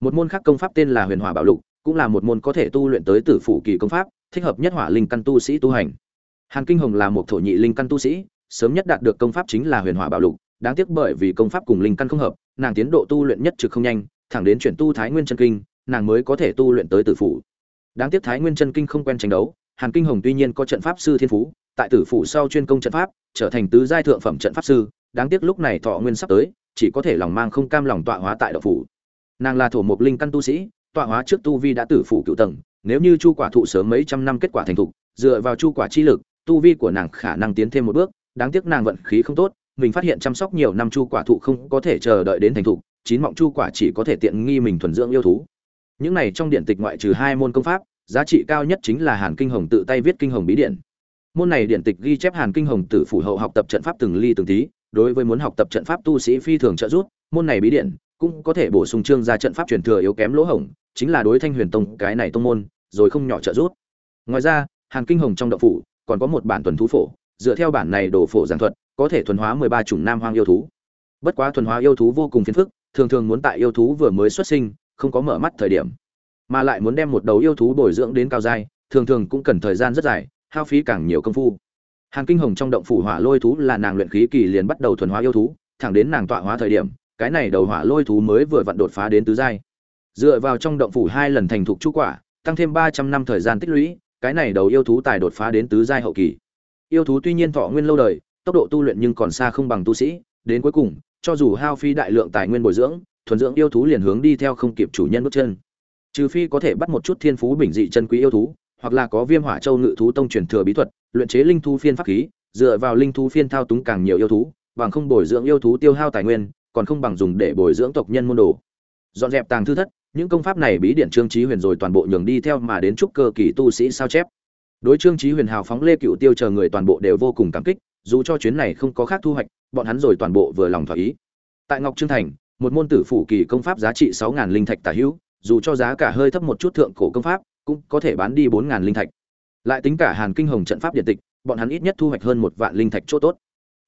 Một môn khác công pháp tên là huyền hỏa bảo lục, cũng là một môn có thể tu luyện tới tử phủ kỳ công pháp, thích hợp nhất hỏa linh căn tu sĩ tu hành. Hàn kinh hồng là một thổ nhị linh căn tu sĩ sớm nhất đạt được công pháp chính là huyền hỏa bảo lục, đáng tiếc bởi vì công pháp cùng linh căn không hợp, nàng tiến độ tu luyện nhất trực không nhanh, thẳng đến chuyển tu thái nguyên chân kinh, nàng mới có thể tu luyện tới tử phủ. Đáng tiếc thái nguyên chân kinh không quen tranh đấu, hàn kinh hồng tuy nhiên có trận pháp sư thiên phú, tại tử phủ sau chuyên công trận pháp, trở thành tứ giai thượng phẩm trận pháp sư, đáng tiếc lúc này thọ nguyên sắp tới, chỉ có thể lòng mang không cam lòng tọa hóa tại độc phủ. Nàng là thổ mộc linh căn tu sĩ, tọa hóa trước tu vi đã tử phủ cựu tầng, nếu như chu quả thụ sớm mấy trăm năm kết quả thành thục, dựa vào chu quả chi lực, tu vi của nàng khả năng tiến thêm một bước đáng tiếc nàng vận khí không tốt, mình phát hiện chăm sóc nhiều năm chu quả thụ không có thể chờ đợi đến thành thục, chín mọng chu quả chỉ có thể tiện nghi mình thuần dưỡng yêu thú. Những này trong điện tịch ngoại trừ hai môn công pháp, giá trị cao nhất chính là hàn kinh hồng tự tay viết kinh hồng bí điện. Môn này điện tịch ghi chép hàn kinh hồng tử phủ hậu học tập trận pháp từng ly từng tí, đối với muốn học tập trận pháp tu sĩ phi thường trợ giúp, môn này bí điện cũng có thể bổ sung chương ra trận pháp truyền thừa yếu kém lỗ hổng, chính là đối thanh huyền tông cái này tông môn, rồi không nhỏ trợ giúp. Ngoài ra, hàn kinh hồng trong đậu phủ còn có một bản tuần thú phổ dựa theo bản này đồ phổ giảng thuật, có thể thuần hóa mười ba chủng nam hoang yêu thú. Bất quá thuần hóa yêu thú vô cùng phiền phức, thường thường muốn tại yêu thú vừa mới xuất sinh, không có mở mắt thời điểm. Mà lại muốn đem một đầu yêu thú bồi dưỡng đến cao giai, thường thường cũng cần thời gian rất dài, hao phí càng nhiều công phu. Hàn kinh hồng trong động phủ hỏa lôi thú là nàng luyện khí kỳ liền bắt đầu thuần hóa yêu thú, thẳng đến nàng tọa hóa thời điểm, cái này đầu hỏa lôi thú mới vừa vặn đột phá đến tứ giai. Dựa vào trong động phủ hai lần thành thục chu quả, tăng thêm ba trăm năm thời gian tích lũy, cái này đầu yêu thú tài đột phá đến tứ giai hậu kỳ yêu thú tuy nhiên thọ nguyên lâu đời, tốc độ tu luyện nhưng còn xa không bằng tu sĩ, đến cuối cùng, cho dù hao phí đại lượng tài nguyên bồi dưỡng, thuần dưỡng yêu thú liền hướng đi theo không kịp chủ nhân bước chân. Trừ phi có thể bắt một chút thiên phú bình dị chân quý yêu thú, hoặc là có viêm hỏa châu ngự thú tông truyền thừa bí thuật, luyện chế linh thú phiên pháp khí, dựa vào linh thú phiên thao túng càng nhiều yêu thú, bằng không bồi dưỡng yêu thú tiêu hao tài nguyên, còn không bằng dùng để bồi dưỡng tộc nhân môn đồ. Dọn dẹp tàng thư thất, những công pháp này bí điện trương trí huyền rồi toàn bộ nhường đi theo mà đến trúc cơ kỳ tu sĩ sao chép đối trương trí huyền hào phóng lê cựu tiêu chờ người toàn bộ đều vô cùng cảm kích, dù cho chuyến này không có khác thu hoạch, bọn hắn rồi toàn bộ vừa lòng thỏa ý. Tại ngọc trương thành, một môn tử phủ kỳ công pháp giá trị sáu ngàn linh thạch tả hữu, dù cho giá cả hơi thấp một chút thượng cổ công pháp, cũng có thể bán đi bốn ngàn linh thạch. Lại tính cả hàn kinh hồng trận pháp điện tịch, bọn hắn ít nhất thu hoạch hơn một vạn linh thạch chỗ tốt.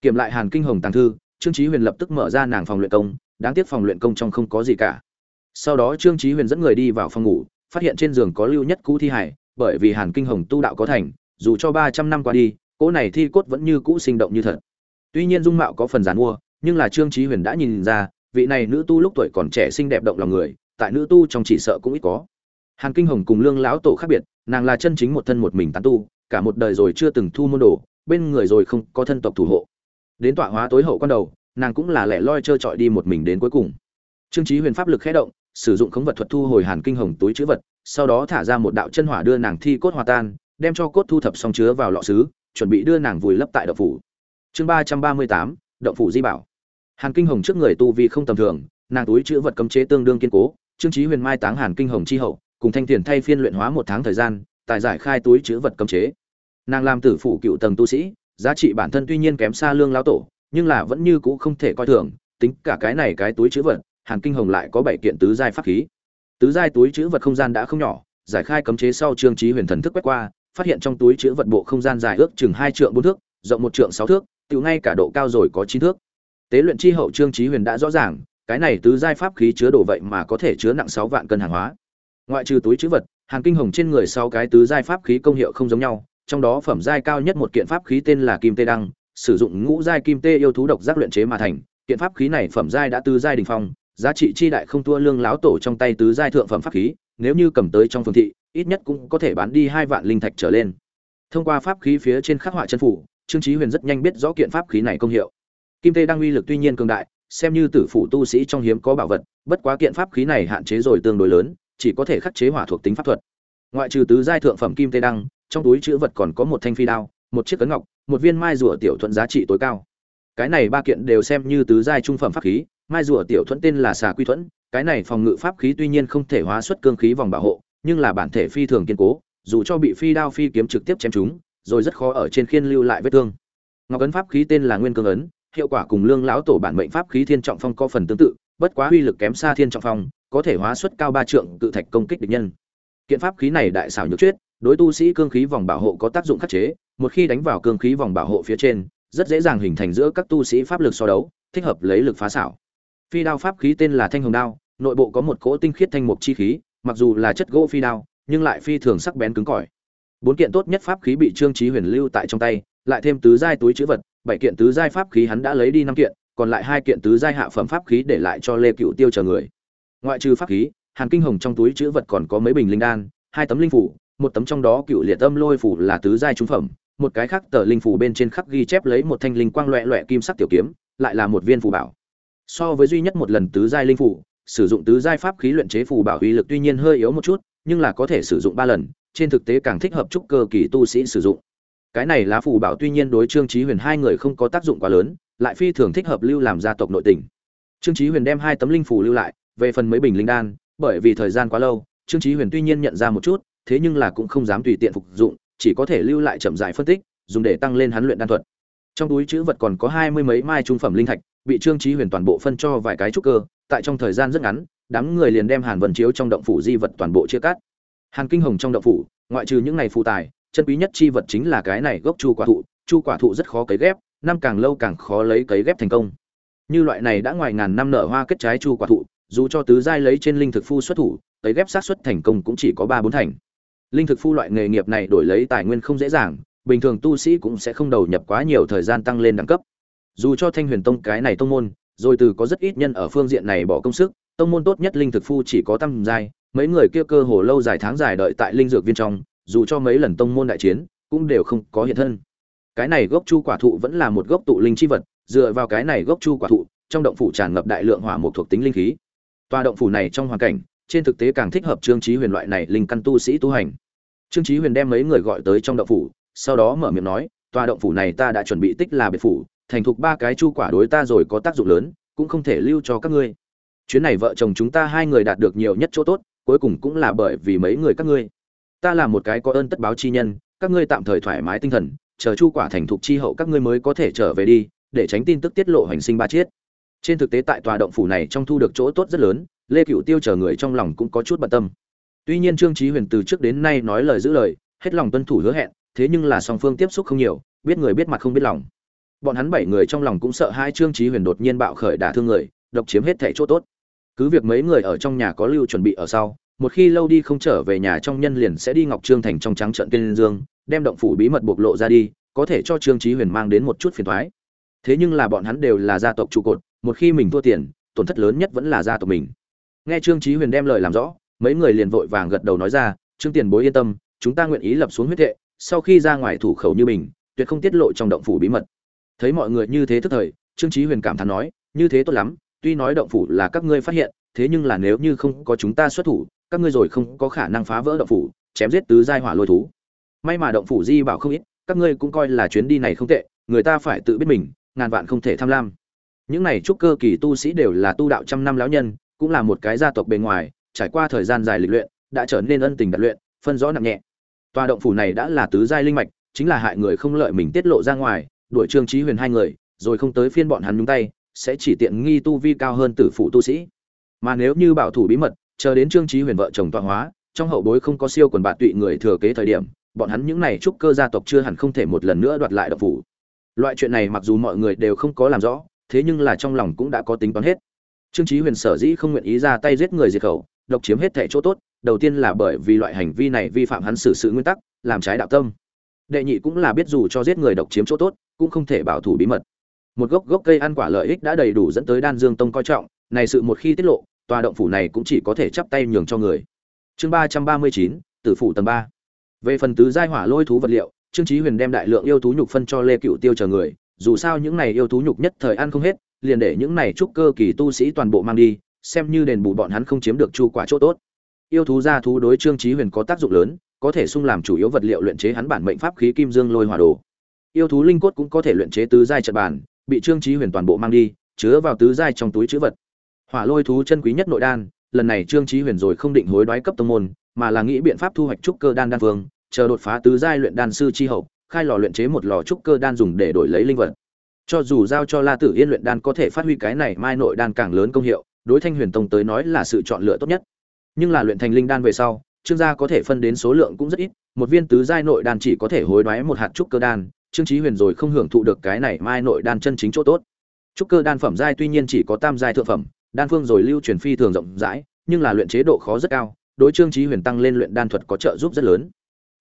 Kiểm lại hàn kinh hồng tàng thư, trương trí huyền lập tức mở ra nàng phòng luyện công, đáng tiếc phòng luyện công trong không có gì cả. Sau đó trương trí huyền dẫn người đi vào phòng ngủ, phát hiện trên giường có lưu nhất cũ thi hải bởi vì hàn kinh hồng tu đạo có thành, dù cho ba trăm năm qua đi, cỗ này thi cốt vẫn như cũ sinh động như thật. Tuy nhiên dung mạo có phần giàn mua, nhưng là trương chí huyền đã nhìn ra, vị này nữ tu lúc tuổi còn trẻ xinh đẹp động lòng người, tại nữ tu trong chỉ sợ cũng ít có. Hàn kinh hồng cùng lương lão tổ khác biệt, nàng là chân chính một thân một mình tán tu, cả một đời rồi chưa từng thu môn đồ, bên người rồi không có thân tộc thủ hộ. Đến tọa hóa tối hậu con đầu, nàng cũng là lẻ loi trơ trọi đi một mình đến cuối cùng. Trương chí huyền pháp lực khẽ động, sử dụng khống vật thuật thu hồi hàn kinh hồng túi chứa vật sau đó thả ra một đạo chân hỏa đưa nàng thi cốt hòa tan, đem cho cốt thu thập xong chứa vào lọ sứ, chuẩn bị đưa nàng vùi lấp tại động phủ. Chương ba trăm ba mươi tám, động phủ di bảo. Hàn kinh hồng trước người tu vi không tầm thường, nàng túi chứa vật cấm chế tương đương kiên cố, trương chí huyền mai táng hàn kinh hồng chi hậu, cùng thanh tiền thay phiên luyện hóa một tháng thời gian tại giải khai túi chứa vật cấm chế. Nàng làm tử phụ cựu tầng tu sĩ, giá trị bản thân tuy nhiên kém xa lương lão tổ, nhưng là vẫn như cũ không thể coi thường, tính cả cái này cái túi chứa vật, hàn kinh hồng lại có bảy kiện tứ giai pháp khí tứ giai túi chữ vật không gian đã không nhỏ, giải khai cấm chế sau trương chí huyền thần thức quét qua, phát hiện trong túi chữ vật bộ không gian dài ước chừng hai trượng bốn thước, rộng một trượng sáu thước tự ngay cả độ cao rồi có chín thước. Tế luyện chi hậu trương chí huyền đã rõ ràng, cái này tứ giai pháp khí chứa đồ vậy mà có thể chứa nặng sáu vạn cân hàng hóa. Ngoại trừ túi chữ vật, hàng kinh hồng trên người sau cái tứ giai pháp khí công hiệu không giống nhau, trong đó phẩm giai cao nhất một kiện pháp khí tên là kim tê đăng, sử dụng ngũ giai kim tê yêu thú độc giác luyện chế mà thành, kiện pháp khí này phẩm giai đã tứ giai đỉnh phong giá trị chi đại không thua lương láo tổ trong tay tứ giai thượng phẩm pháp khí, nếu như cầm tới trong phương thị, ít nhất cũng có thể bán đi hai vạn linh thạch trở lên. Thông qua pháp khí phía trên khắc họa chân phủ, trương chí huyền rất nhanh biết rõ kiện pháp khí này công hiệu. Kim tê đang uy lực tuy nhiên cường đại, xem như tử phụ tu sĩ trong hiếm có bảo vật, bất quá kiện pháp khí này hạn chế rồi tương đối lớn, chỉ có thể khắc chế hỏa thuộc tính pháp thuật. Ngoại trừ tứ giai thượng phẩm kim tê đăng, trong túi chữ vật còn có một thanh phi đao, một chiếc cấn ngọc, một viên mai rùa tiểu thuận giá trị tối cao. Cái này ba kiện đều xem như tứ giai trung phẩm pháp khí mai rùa tiểu thuẫn tên là xà quy thuẫn, cái này phòng ngự pháp khí tuy nhiên không thể hóa xuất cương khí vòng bảo hộ, nhưng là bản thể phi thường kiên cố, dù cho bị phi đao phi kiếm trực tiếp chém chúng rồi rất khó ở trên khiên lưu lại vết thương. Ngọc ấn pháp khí tên là nguyên cương ấn, hiệu quả cùng lương lão tổ bản mệnh pháp khí thiên trọng phong có phần tương tự, bất quá uy lực kém xa thiên trọng phong, có thể hóa xuất cao ba trượng cự thạch công kích địch nhân. Kiện pháp khí này đại xảo nhược chuyết, đối tu sĩ cương khí vòng bảo hộ có tác dụng khắc chế, một khi đánh vào cương khí vòng bảo hộ phía trên, rất dễ dàng hình thành giữa các tu sĩ pháp lực so đấu, thích hợp lấy lực phá xảo phi đao pháp khí tên là thanh hồng đao, nội bộ có một cỗ tinh khiết thanh mục chi khí, mặc dù là chất gỗ phi đao, nhưng lại phi thường sắc bén cứng cỏi. Bốn kiện tốt nhất pháp khí bị trương trí huyền lưu tại trong tay, lại thêm tứ giai túi chữ vật, bảy kiện tứ giai pháp khí hắn đã lấy đi năm kiện, còn lại hai kiện tứ giai hạ phẩm pháp khí để lại cho lê cựu tiêu chờ người. Ngoại trừ pháp khí, hàn kinh hồng trong túi chữ vật còn có mấy bình linh đan, hai tấm linh phủ, một tấm trong đó cựu liệt âm lôi phủ là tứ giai trung phẩm, một cái khác tờ linh phủ bên trên khắc ghi chép lấy một thanh linh quang loẹ loẹ kim sắc tiểu kiếm, lại là một viên phù bảo so với duy nhất một lần tứ giai linh phủ sử dụng tứ giai pháp khí luyện chế phù bảo uy lực tuy nhiên hơi yếu một chút, nhưng là có thể sử dụng ba lần, trên thực tế càng thích hợp trúc cơ kỳ tu sĩ sử dụng. Cái này lá phù bảo tuy nhiên đối trương chí huyền hai người không có tác dụng quá lớn, lại phi thường thích hợp lưu làm gia tộc nội tình. Trương chí huyền đem hai tấm linh phù lưu lại, về phần mấy bình linh đan, bởi vì thời gian quá lâu, trương chí huyền tuy nhiên nhận ra một chút, thế nhưng là cũng không dám tùy tiện phục dụng, chỉ có thể lưu lại chậm rãi phân tích, dùng để tăng lên hắn luyện đan thuật trong túi chữ vật còn có hai mươi mấy mai trung phẩm linh thạch, bị trương trí huyền toàn bộ phân cho vài cái trúc cơ, tại trong thời gian rất ngắn, đám người liền đem hàn vần chiếu trong động phủ di vật toàn bộ chia cắt. Hàn kinh hồng trong động phủ, ngoại trừ những này phù tài, chân quý nhất chi vật chính là cái này gốc chu quả thụ, chu quả thụ rất khó cấy ghép, năm càng lâu càng khó lấy cấy ghép thành công. Như loại này đã ngoài ngàn năm nở hoa kết trái chu quả thụ, dù cho tứ giai lấy trên linh thực phu xuất thủ, cấy ghép sát xuất thành công cũng chỉ có ba bốn thành. Linh thực phu loại nghề nghiệp này đổi lấy tài nguyên không dễ dàng bình thường tu sĩ cũng sẽ không đầu nhập quá nhiều thời gian tăng lên đẳng cấp. Dù cho thanh huyền tông cái này tông môn, rồi từ có rất ít nhân ở phương diện này bỏ công sức, tông môn tốt nhất linh thực phu chỉ có tăng giai, mấy người kia cơ hồ lâu dài tháng dài đợi tại linh dược viên trong, dù cho mấy lần tông môn đại chiến, cũng đều không có hiện thân. Cái này gốc chu quả thụ vẫn là một gốc tụ linh chi vật, dựa vào cái này gốc chu quả thụ, trong động phủ tràn ngập đại lượng hỏa mục thuộc tính linh khí. Toa động phủ này trong hoàn cảnh, trên thực tế càng thích hợp trương chí huyền loại này linh căn tu sĩ tu hành. Trương chí huyền đem mấy người gọi tới trong động phủ sau đó mở miệng nói, tòa động phủ này ta đã chuẩn bị tích là biệt phủ, thành thục ba cái chu quả đối ta rồi có tác dụng lớn, cũng không thể lưu cho các ngươi. Chuyến này vợ chồng chúng ta hai người đạt được nhiều nhất chỗ tốt, cuối cùng cũng là bởi vì mấy người các ngươi. Ta là một cái có ơn tất báo chi nhân, các ngươi tạm thời thoải mái tinh thần, chờ chu quả thành thục chi hậu các ngươi mới có thể trở về đi, để tránh tin tức tiết lộ hành sinh ba chiết. Trên thực tế tại tòa động phủ này trong thu được chỗ tốt rất lớn, lê cựu tiêu chờ người trong lòng cũng có chút bận tâm. Tuy nhiên trương trí huyền từ trước đến nay nói lời giữ lời, hết lòng tuân thủ hứa hẹn thế nhưng là song phương tiếp xúc không nhiều, biết người biết mặt không biết lòng. Bọn hắn bảy người trong lòng cũng sợ hai trương chí huyền đột nhiên bạo khởi đả thương người, độc chiếm hết thảy chỗ tốt. Cứ việc mấy người ở trong nhà có lưu chuẩn bị ở sau, một khi lâu đi không trở về nhà trong nhân liền sẽ đi ngọc trương thành trong trắng trận tiên dương, đem động phủ bí mật bộc lộ ra đi, có thể cho trương chí huyền mang đến một chút phiền toái. thế nhưng là bọn hắn đều là gia tộc trụ cột, một khi mình thua tiền, tổn thất lớn nhất vẫn là gia tộc mình. Nghe trương chí huyền đem lời làm rõ, mấy người liền vội vàng gật đầu nói ra, trương tiền bối yên tâm, chúng ta nguyện ý lập xuống huyết thệ sau khi ra ngoài thủ khẩu như mình, tuyệt không tiết lộ trong động phủ bí mật. Thấy mọi người như thế tức thời, trương chí huyền cảm thán nói, như thế tốt lắm, tuy nói động phủ là các ngươi phát hiện, thế nhưng là nếu như không có chúng ta xuất thủ, các ngươi rồi không có khả năng phá vỡ động phủ, chém giết tứ giai hỏa lôi thú. May mà động phủ di bảo không ít, các ngươi cũng coi là chuyến đi này không tệ, người ta phải tự biết mình, ngàn vạn không thể tham lam. Những này trúc cơ kỳ tu sĩ đều là tu đạo trăm năm lão nhân, cũng là một cái gia tộc bề ngoài, trải qua thời gian dài lịch luyện, đã trở nên ân tình đặt luyện, phân rõ nặng nhẹ tòa động phủ này đã là tứ giai linh mạch, chính là hại người không lợi mình tiết lộ ra ngoài, đuổi trương trí huyền hai người, rồi không tới phiên bọn hắn nhúng tay, sẽ chỉ tiện nghi tu vi cao hơn tử phụ tu sĩ. Mà nếu như bảo thủ bí mật, chờ đến trương trí huyền vợ chồng tọa hóa, trong hậu bối không có siêu quần bạn tụy người thừa kế thời điểm, bọn hắn những này trúc cơ gia tộc chưa hẳn không thể một lần nữa đoạt lại động phủ. Loại chuyện này mặc dù mọi người đều không có làm rõ, thế nhưng là trong lòng cũng đã có tính toán hết. Trương trí huyền sở dĩ không nguyện ý ra tay giết người diệt khẩu, độc chiếm hết thẻ chỗ tốt đầu tiên là bởi vì loại hành vi này vi phạm hắn xử sự nguyên tắc, làm trái đạo tâm. Đệ nhị cũng là biết dù cho giết người độc chiếm chỗ tốt, cũng không thể bảo thủ bí mật. Một gốc gốc cây ăn quả lợi ích đã đầy đủ dẫn tới đan dương tông coi trọng, này sự một khi tiết lộ, tòa động phủ này cũng chỉ có thể chắp tay nhường cho người. Chương ba trăm ba mươi chín, tử phủ tầng ba. Về phần tứ giai hỏa lôi thú vật liệu, trương chí huyền đem đại lượng yêu thú nhục phân cho lê cựu tiêu chờ người, dù sao những này yêu thú nhục nhất thời ăn không hết, liền để những này trúc cơ kỳ tu sĩ toàn bộ mang đi, xem như đền bù bọn hắn không chiếm được chu quả chỗ tốt yêu thú gia thú đối trương chí huyền có tác dụng lớn, có thể sung làm chủ yếu vật liệu luyện chế hắn bản mệnh pháp khí kim dương lôi hỏa đồ. Yêu thú linh cốt cũng có thể luyện chế tứ giai trận bản bị trương chí huyền toàn bộ mang đi, chứa vào tứ giai trong túi trữ vật. Hỏa lôi thú chân quý nhất nội đan, lần này trương chí huyền rồi không định hối đoái cấp tông môn, mà là nghĩ biện pháp thu hoạch trúc cơ đan đan vương, chờ đột phá tứ giai luyện đan sư chi hậu, khai lò luyện chế một lò trúc cơ đan dùng để đổi lấy linh vật. Cho dù giao cho la tử yên luyện đan có thể phát huy cái này mai nội đan càng lớn công hiệu, đối thanh huyền tông tới nói là sự chọn lựa tốt nhất nhưng là luyện thành linh đan về sau, trương gia có thể phân đến số lượng cũng rất ít, một viên tứ giai nội đan chỉ có thể hối đoái một hạt trúc cơ đan, trương chí huyền rồi không hưởng thụ được cái này mai nội đan chân chính chỗ tốt. Trúc cơ đan phẩm giai tuy nhiên chỉ có tam giai thượng phẩm, đan phương rồi lưu truyền phi thường rộng rãi, nhưng là luyện chế độ khó rất cao, đối trương chí huyền tăng lên luyện đan thuật có trợ giúp rất lớn.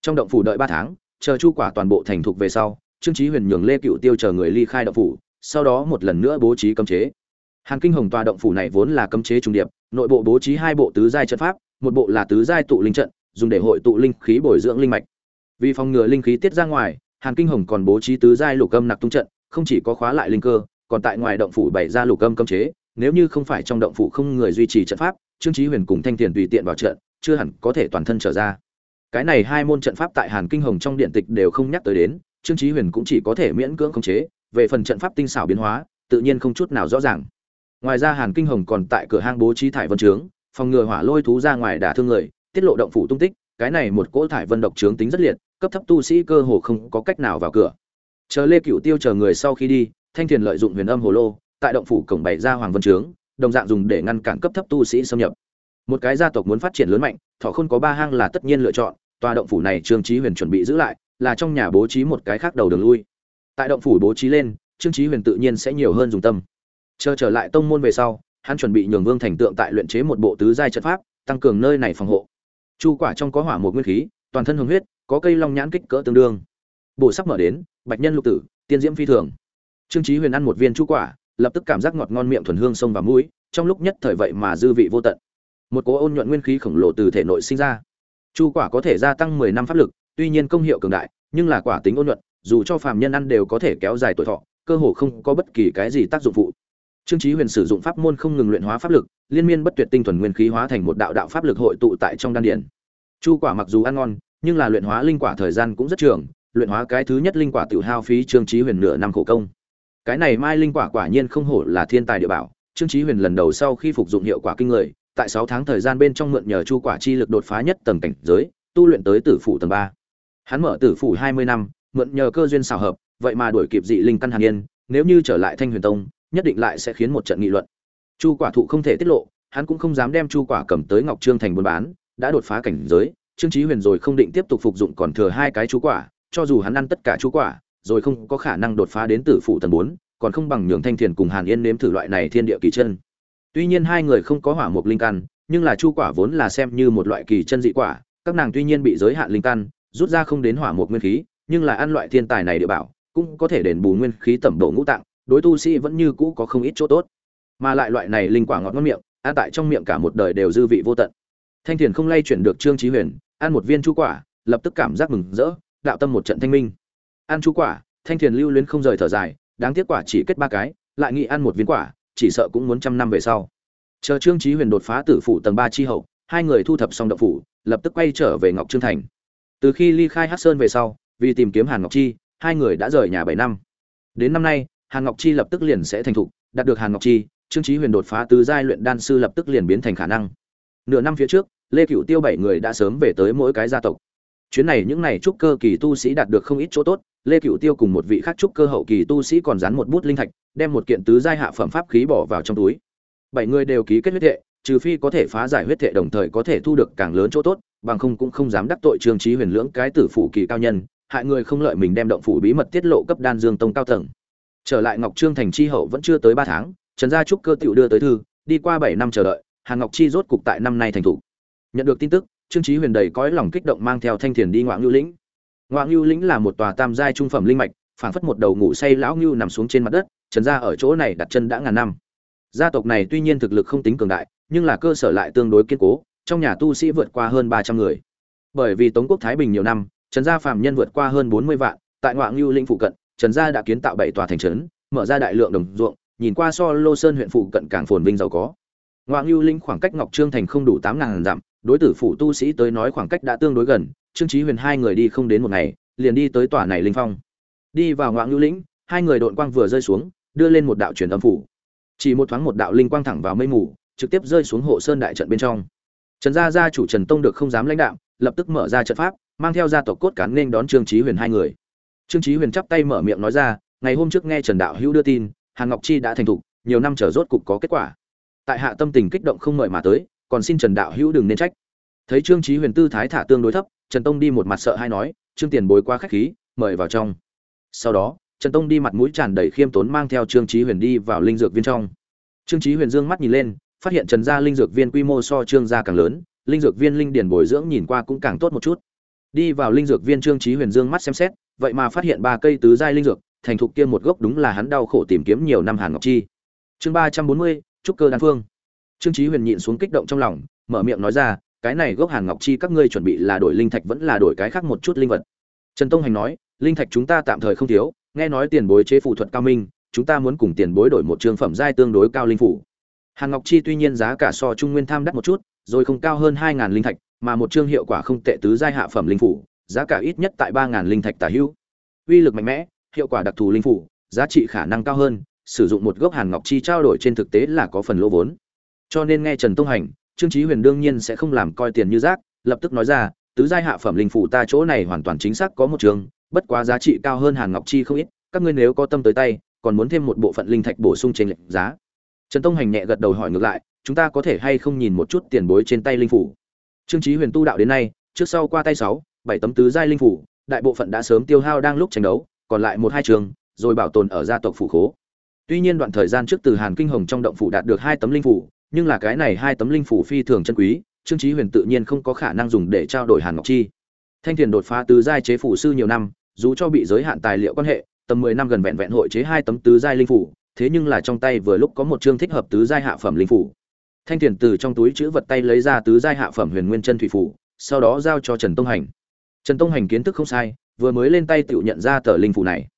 Trong động phủ đợi ba tháng, chờ chu quả toàn bộ thành thục về sau, trương chí huyền nhường lê cựu tiêu chờ người ly khai động phủ, sau đó một lần nữa bố trí cấm chế hàn kinh hồng tòa động phủ này vốn là cấm chế trung điệp, nội bộ bố trí hai bộ tứ giai trận pháp, một bộ là tứ giai tụ linh trận, dùng để hội tụ linh khí bồi dưỡng linh mạch. Vì phòng ngừa linh khí tiết ra ngoài, hàn kinh hồng còn bố trí tứ giai lục âm nặc tung trận, không chỉ có khóa lại linh cơ, còn tại ngoài động phủ bày ra lục âm cấm chế, nếu như không phải trong động phủ không người duy trì trận pháp, trương chí huyền cùng thanh tiền tùy tiện vào trận, chưa hẳn có thể toàn thân trở ra. Cái này hai môn trận pháp tại hàn kinh hồng trong điện tịch đều không nhắc tới đến, trương chí huyền cũng chỉ có thể miễn cưỡng khống chế, về phần trận pháp tinh xảo biến hóa, tự nhiên không chút nào rõ ràng ngoài ra hàn kinh hồng còn tại cửa hang bố trí thải vân trướng, phòng ngừa hỏa lôi thú ra ngoài đả thương người, tiết lộ động phủ tung tích, cái này một cỗ thải vân độc trướng tính rất liệt, cấp thấp tu sĩ cơ hồ không có cách nào vào cửa. Chờ lê cựu tiêu chờ người sau khi đi, thanh thiền lợi dụng huyền âm hồ lô, tại động phủ cổng bày ra hoàng vân trướng, đồng dạng dùng để ngăn cản cấp thấp tu sĩ xâm nhập. Một cái gia tộc muốn phát triển lớn mạnh, thọ không có ba hang là tất nhiên lựa chọn, tòa động phủ này trương trí huyền chuẩn bị giữ lại, là trong nhà bố trí một cái khác đầu đường lui. Tại động phủ bố trí lên, trương trí huyền tự nhiên sẽ nhiều hơn dùng tâm chờ trở lại tông môn về sau, hắn chuẩn bị nhường vương thành tượng tại luyện chế một bộ tứ giai trận pháp, tăng cường nơi này phòng hộ. Chu quả trong có hỏa một nguyên khí, toàn thân hồng huyết, có cây long nhãn kích cỡ tương đương. Bộ sắp mở đến, bạch nhân lục tử, tiên diễm phi thường. Trương trí huyền ăn một viên chu quả, lập tức cảm giác ngọt ngon miệng thuần hương sông và mũi, trong lúc nhất thời vậy mà dư vị vô tận. Một cỗ ôn nhuận nguyên khí khổng lồ từ thể nội sinh ra. Chu quả có thể gia tăng mười năm pháp lực, tuy nhiên công hiệu cường đại, nhưng là quả tính ôn nhuận, dù cho phàm nhân ăn đều có thể kéo dài tuổi thọ, cơ hồ không có bất kỳ cái gì tác dụng phụ trương chí huyền sử dụng pháp môn không ngừng luyện hóa pháp lực liên miên bất tuyệt tinh thuần nguyên khí hóa thành một đạo đạo pháp lực hội tụ tại trong đan điển chu quả mặc dù ăn ngon nhưng là luyện hóa linh quả thời gian cũng rất trường luyện hóa cái thứ nhất linh quả tự hao phí trương chí huyền nửa năm khổ công cái này mai linh quả quả nhiên không hổ là thiên tài địa bảo trương chí huyền lần đầu sau khi phục dụng hiệu quả kinh người tại 6 tháng thời gian bên trong mượn nhờ chu quả chi lực đột phá nhất tầng cảnh giới, tu luyện tới tử phủ tầng 3. Hắn mở tử phủ 20 năm, mượn nhờ cơ duyên xảo hợp, vậy mà đuổi kịp dị linh căn Hàn Yên, nếu như trở lại Thanh Huyền Tông, nhất định lại sẽ khiến một trận nghị luận. Chu quả thụ không thể tiết lộ, hắn cũng không dám đem chu quả cầm tới Ngọc Trương thành buôn bán, đã đột phá cảnh giới, Trương Chí Huyền rồi không định tiếp tục phục dụng còn thừa hai cái chu quả, cho dù hắn ăn tất cả chu quả, rồi không có khả năng đột phá đến tử phụ tầng 4, còn không bằng nhường Thanh Thiền cùng Hàn Yên nếm thử loại này thiên địa kỳ chân. Tuy nhiên hai người không có hỏa mục linh căn, nhưng là chu quả vốn là xem như một loại kỳ chân dị quả, các nàng tuy nhiên bị giới hạn linh căn, rút ra không đến hỏa mục nguyên khí, nhưng là ăn loại thiên tài này địa bảo, cũng có thể đền bù nguyên khí tẩm độ ngũ tạng, đối tu sĩ vẫn như cũ có không ít chỗ tốt. Mà lại loại này linh quả ngọt ngon miệng, ăn tại trong miệng cả một đời đều dư vị vô tận. Thanh thiền không lay chuyển được trương trí huyền, ăn một viên chú quả, lập tức cảm giác mừng rỡ, đạo tâm một trận thanh minh. Ăn chú quả, thanh thiền lưu luyến không rời thở dài, đáng tiếc quả chỉ kết ba cái, lại nghĩ ăn một viên quả, chỉ sợ cũng muốn trăm năm về sau. Chờ trương trí huyền đột phá tử phủ tầng ba chi hậu, hai người thu thập xong động phủ, lập tức quay trở về ngọc trương thành. Từ khi ly khai hát sơn về sau, vì tìm kiếm hàn ngọc chi, hai người đã rời nhà bảy năm. Đến năm nay hàn ngọc chi lập tức liền sẽ thành thục, đạt được hàn ngọc chi, trương chí huyền đột phá từ giai luyện đan sư lập tức liền biến thành khả năng. Nửa năm phía trước, lê cựu tiêu bảy người đã sớm về tới mỗi cái gia tộc. Chuyến này những này trúc cơ kỳ tu sĩ đạt được không ít chỗ tốt, lê cựu tiêu cùng một vị khác trúc cơ hậu kỳ tu sĩ còn dán một bút linh thạch, đem một kiện tứ giai hạ phẩm pháp khí bỏ vào trong túi. Bảy người đều ký kết huyết thệ, trừ phi có thể phá giải huyết thệ đồng thời có thể thu được càng lớn chỗ tốt, bằng không cũng không dám đắc tội trương chí huyền lưỡng cái tử phủ kỳ cao nhân, hại người không lợi mình đem động phủ bí mật tiết lộ cấp đan dương tông cao tầng trở lại ngọc trương thành chi hậu vẫn chưa tới ba tháng, trần gia trúc cơ tiểu đưa tới thư, đi qua bảy năm chờ đợi, hàn ngọc chi rốt cục tại năm nay thành thủ. Nhận được tin tức, trương trí huyền đầy cõi lòng kích động mang theo thanh thiền đi ngoại ngưu lĩnh. Ngoại ngưu lĩnh là một tòa tam giai trung phẩm linh mạch, phảng phất một đầu ngủ say lão ngưu nằm xuống trên mặt đất, trần gia ở chỗ này đặt chân đã ngàn năm. Gia tộc này tuy nhiên thực lực không tính cường đại, nhưng là cơ sở lại tương đối kiên cố, trong nhà tu sĩ vượt qua hơn ba trăm người. Bởi vì tống quốc thái bình nhiều năm, trần gia phạm nhân vượt qua hơn bốn mươi vạn, tại ngoại ngưu lĩnh phụ cận trần gia đã kiến tạo bảy tòa thành trấn, mở ra đại lượng đồng ruộng, nhìn qua so lô sơn huyện phụ cận càng phồn vinh giàu có. Ngoại ngưu lĩnh khoảng cách ngọc trương thành không đủ tám ngàn dặm, đối tử phủ tu sĩ tới nói khoảng cách đã tương đối gần, trương Chí huyền hai người đi không đến một ngày, liền đi tới tòa này linh phong. Đi vào ngoại ngưu lĩnh, hai người độn quang vừa rơi xuống, đưa lên một đạo truyền âm phủ. Chỉ một thoáng một đạo linh quang thẳng vào mây mù, trực tiếp rơi xuống hộ sơn đại trận bên trong. Trần gia gia chủ trần tông được không dám lãnh đạo, lập tức mở ra trận pháp, mang theo gia tộc cốt cán nên đón trương Chí huyền hai người trương Chí huyền chắp tay mở miệng nói ra, ngày hôm trước nghe trần đạo hữu đưa tin, hàn ngọc chi đã thành thục, nhiều năm trở rốt cục có kết quả. Tại hạ tâm tình kích động không mời mà tới, còn xin trần đạo hữu đừng nên trách. Thấy trương Chí huyền tư thái thả tương đối thấp, trần tông đi một mặt sợ hay nói, trương tiền bối qua khách khí, mời vào trong. Sau đó, trần tông đi mặt mũi tràn đầy khiêm tốn mang theo trương Chí huyền đi vào linh dược viên trong. Trương Chí huyền dương mắt nhìn lên, phát hiện trần gia linh dược viên quy mô so trương gia càng lớn, linh dược viên linh điển bồi dưỡng nhìn qua cũng càng tốt một chút. Đi vào linh dược viên trương Chí huyền dương mắt xem xét vậy mà phát hiện ba cây tứ giai linh dược, thành thục kia một gốc đúng là hắn đau khổ tìm kiếm nhiều năm hàn ngọc chi. Chương ba trăm bốn mươi, trúc cơ đan phương. Trương chí huyền nhịn xuống kích động trong lòng, mở miệng nói ra, cái này gốc hàn ngọc chi các ngươi chuẩn bị là đổi linh thạch vẫn là đổi cái khác một chút linh vật. Trần tông hành nói, linh thạch chúng ta tạm thời không thiếu, nghe nói tiền bối chế phù thuật cao minh, chúng ta muốn cùng tiền bối đổi một trường phẩm giai tương đối cao linh phủ hàn ngọc chi tuy nhiên giá cả so trung nguyên tham đắt một chút, rồi không cao hơn hai ngàn linh thạch, mà một chương hiệu quả không tệ tứ giai hạ phẩm linh phủ giá cả ít nhất tại ba ngàn linh thạch tả hữu. Uy lực mạnh mẽ, hiệu quả đặc thù linh phủ, giá trị khả năng cao hơn, sử dụng một gốc hàn ngọc chi trao đổi trên thực tế là có phần lỗ vốn. Cho nên nghe trần tông hành, trương chí huyền đương nhiên sẽ không làm coi tiền như rác, lập tức nói ra, tứ giai hạ phẩm linh phủ ta chỗ này hoàn toàn chính xác có một trường, bất quá giá trị cao hơn hàn ngọc chi không ít, các ngươi nếu có tâm tới tay, còn muốn thêm một bộ phận linh thạch bổ sung trên lệnh giá. Trần tông hành nhẹ gật đầu hỏi ngược lại, chúng ta có thể hay không nhìn một chút tiền bối trên tay linh phủ? Trương chí huyền tu đạo đến nay, trước sau qua tay sáu bảy tấm tứ giai linh phủ, đại bộ phận đã sớm tiêu hao đang lúc tranh đấu, còn lại một hai trường, rồi bảo tồn ở gia tộc phủ khố. Tuy nhiên đoạn thời gian trước từ hàn kinh hồng trong động phủ đạt được hai tấm linh phủ, nhưng là cái này hai tấm linh phủ phi thường chân quý, trương chí huyền tự nhiên không có khả năng dùng để trao đổi hàn ngọc chi. Thanh thiền đột phá tứ giai chế phủ sư nhiều năm, dù cho bị giới hạn tài liệu quan hệ, tầm mười năm gần vẹn vẹn hội chế hai tấm tứ giai linh phủ, thế nhưng là trong tay vừa lúc có một chương thích hợp tứ giai hạ phẩm linh phủ. Thanh thiền từ trong túi chữ vật tay lấy ra tứ giai hạ phẩm huyền nguyên chân thủy phủ, sau đó giao cho trần tông hành trần tông hành kiến thức không sai, vừa mới lên tay tự nhận ra tờ linh phủ này.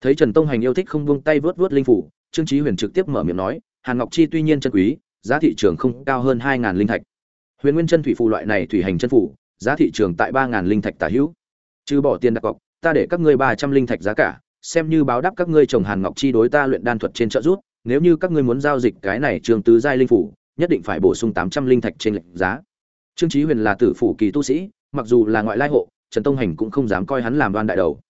Thấy trần tông hành yêu thích không buông tay vớt vớt linh phủ, trương chí huyền trực tiếp mở miệng nói, hàn ngọc chi tuy nhiên chân quý, giá thị trường không cao hơn hai ngàn linh thạch. Huyền nguyên chân thủy phù loại này thủy hành chân phủ, giá thị trường tại ba ngàn linh thạch tả hữu. Trừ bỏ tiền đặt cọc, ta để các ngươi ba trăm linh thạch giá cả, xem như báo đáp các ngươi trồng hàn ngọc chi đối ta luyện đan thuật trên trợ giúp, nếu như các ngươi muốn giao dịch cái này trường tứ giai linh phủ, nhất định phải bổ sung tám trăm linh thạch trên lệnh giá. Trương chí huyền là tử phủ kỳ tu sĩ, mặc dù là ngoại lai hộ trần tông hành cũng không dám coi hắn làm đoan đại đầu.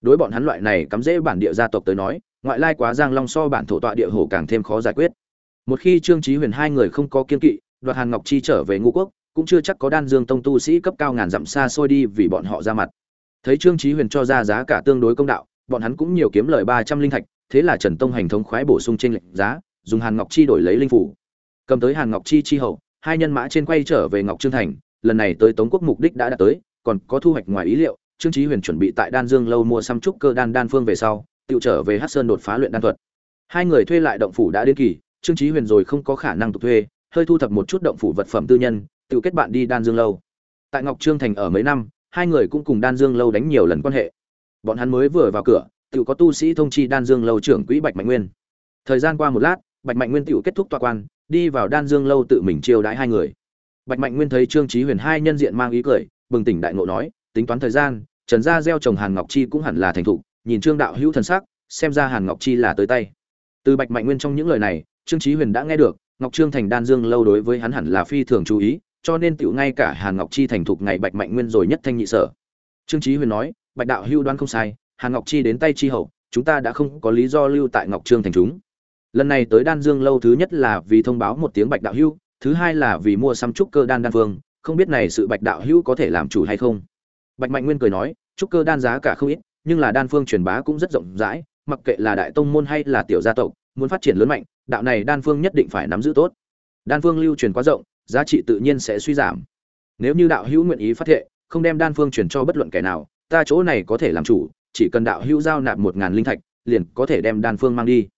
Đối bọn hắn loại này cắm dễ bản địa gia tộc tới nói, ngoại lai quá giang long so bản thổ tọa địa hổ càng thêm khó giải quyết. Một khi trương chí huyền hai người không có kiên kỵ, đoạt hàn ngọc chi trở về ngũ quốc, cũng chưa chắc có đan dương tông tu sĩ cấp cao ngàn dặm xa xôi đi vì bọn họ ra mặt. Thấy trương chí huyền cho ra giá cả tương đối công đạo, bọn hắn cũng nhiều kiếm lời ba trăm linh thạch, thế là trần tông hành thống khoái bổ sung trên lệnh giá, dùng hàn ngọc chi đổi lấy linh phủ. Cầm tới hàn ngọc chi chi hậu, hai nhân mã trên quay trở về ngọc trương thành, lần này tới tống quốc mục đích đã đạt tới còn có thu hoạch ngoài ý liệu, trương chí huyền chuẩn bị tại đan dương lâu mua xăm trúc cơ đan đan phương về sau, tự trở về hắc sơn đột phá luyện đan thuật. Hai người thuê lại động phủ đã đến kỳ, trương chí huyền rồi không có khả năng tục thuê, hơi thu thập một chút động phủ vật phẩm tư nhân, tự kết bạn đi đan dương lâu. Tại ngọc trương thành ở mấy năm, hai người cũng cùng đan dương lâu đánh nhiều lần quan hệ. Bọn hắn mới vừa vào cửa, tự có tu sĩ thông chi đan dương lâu trưởng quỹ bạch mạnh nguyên. Thời gian qua một lát, bạch mạnh nguyên tự kết thúc tọa quan, đi vào đan dương lâu tự mình chiêu đãi hai người. Bạch mạnh nguyên thấy trương chí huyền hai nhân diện mang ý cười bừng tỉnh đại ngộ nói, tính toán thời gian, trần gia gieo trồng hàn ngọc chi cũng hẳn là thành thục, nhìn trương đạo hữu thần sắc, xem ra hàn ngọc chi là tới tay. Từ bạch mạnh nguyên trong những lời này, trương chí huyền đã nghe được, ngọc trương thành đan dương lâu đối với hắn hẳn là phi thường chú ý, cho nên tiểu ngay cả hàn ngọc chi thành thục ngày bạch mạnh nguyên rồi nhất thanh nhị sở. Trương chí huyền nói, bạch đạo hữu đoán không sai, hàn ngọc chi đến tay chi hậu, chúng ta đã không có lý do lưu tại ngọc trương thành chúng. Lần này tới đan dương lâu thứ nhất là vì thông báo một tiếng bạch đạo hữu, thứ hai là vì mua sắm trúc cơ đan đan phương không biết này sự bạch đạo hữu có thể làm chủ hay không. Bạch mạnh nguyên cười nói, trúc cơ đan giá cả không ít, nhưng là đan phương truyền bá cũng rất rộng rãi, mặc kệ là đại tông môn hay là tiểu gia tộc, muốn phát triển lớn mạnh, đạo này đan phương nhất định phải nắm giữ tốt. Đan phương lưu truyền quá rộng, giá trị tự nhiên sẽ suy giảm. Nếu như đạo hữu nguyện ý phát thệ, không đem đan phương truyền cho bất luận kẻ nào, ta chỗ này có thể làm chủ, chỉ cần đạo hữu giao nạp một ngàn linh thạch, liền có thể đem đan phương mang đi.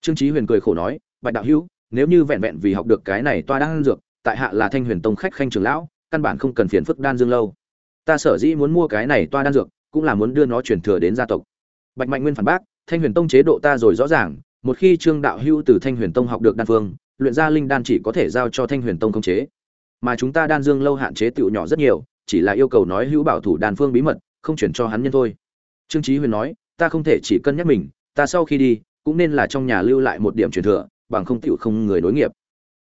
Trương chí huyền cười khổ nói, bạch đạo hữu, nếu như vẹn vẹn vì học được cái này toa đan dược tại hạ là thanh huyền tông khách khanh trưởng lão, căn bản không cần phiền phức đan dương lâu. Ta sở dĩ muốn mua cái này toa đan dược, cũng là muốn đưa nó truyền thừa đến gia tộc. Bạch mạnh nguyên phản bác, thanh huyền tông chế độ ta rồi rõ ràng, một khi trương đạo Hưu từ thanh huyền tông học được đan phương, luyện ra linh đan chỉ có thể giao cho thanh huyền tông khống chế. Mà chúng ta đan dương lâu hạn chế tựu nhỏ rất nhiều, chỉ là yêu cầu nói hữu bảo thủ đan phương bí mật, không chuyển cho hắn nhân thôi. Trương chí huyền nói, ta không thể chỉ cân nhắc mình, ta sau khi đi, cũng nên là trong nhà lưu lại một điểm truyền thừa, bằng không tựu không người nối nghiệp.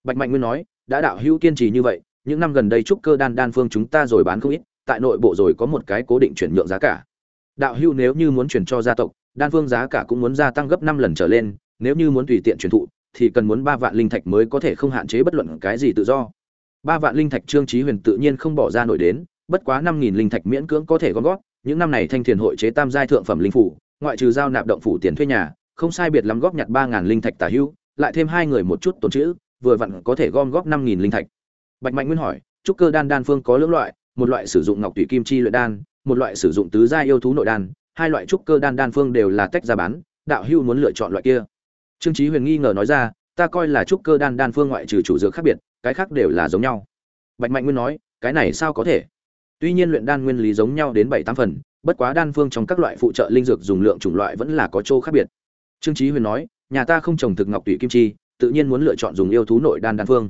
Bạch mạnh nguyên nói đã đạo hữu kiên trì như vậy, những năm gần đây trúc cơ đan đan phương chúng ta rồi bán không ít, tại nội bộ rồi có một cái cố định chuyển nhượng giá cả. Đạo hữu nếu như muốn chuyển cho gia tộc, đan phương giá cả cũng muốn gia tăng gấp năm lần trở lên, nếu như muốn tùy tiện truyền thụ, thì cần muốn ba vạn linh thạch mới có thể không hạn chế bất luận cái gì tự do. Ba vạn linh thạch trương trí huyền tự nhiên không bỏ ra nổi đến, bất quá năm nghìn linh thạch miễn cưỡng có thể gom gót những năm này thanh thiền hội chế tam giai thượng phẩm linh phủ, ngoại trừ giao nạp động phủ tiền thuê nhà, không sai biệt lắm góp nhặt ba ngàn linh thạch tả hữu, lại thêm hai người một chút tồn chữ vừa vặn có thể gom góp năm nghìn linh thạch. Bạch mạnh nguyên hỏi, trúc cơ đan đan phương có lưỡng loại, một loại sử dụng ngọc thủy kim chi luyện đan, một loại sử dụng tứ giai yêu thú nội đan, hai loại trúc cơ đan đan phương đều là tách ra bán, đạo hưu muốn lựa chọn loại kia. Trương chí huyền nghi ngờ nói ra, ta coi là trúc cơ đan đan phương ngoại trừ chủ dược khác biệt, cái khác đều là giống nhau. Bạch mạnh nguyên nói, cái này sao có thể? Tuy nhiên luyện đan nguyên lý giống nhau đến bảy tám phần, bất quá đan phương trong các loại phụ trợ linh dược dùng lượng chủng loại vẫn là có chỗ khác biệt. Trương chí huyền nói, nhà ta không trồng thực ngọc tụy kim chi tự nhiên muốn lựa chọn dùng yêu thú nội đan đan phương.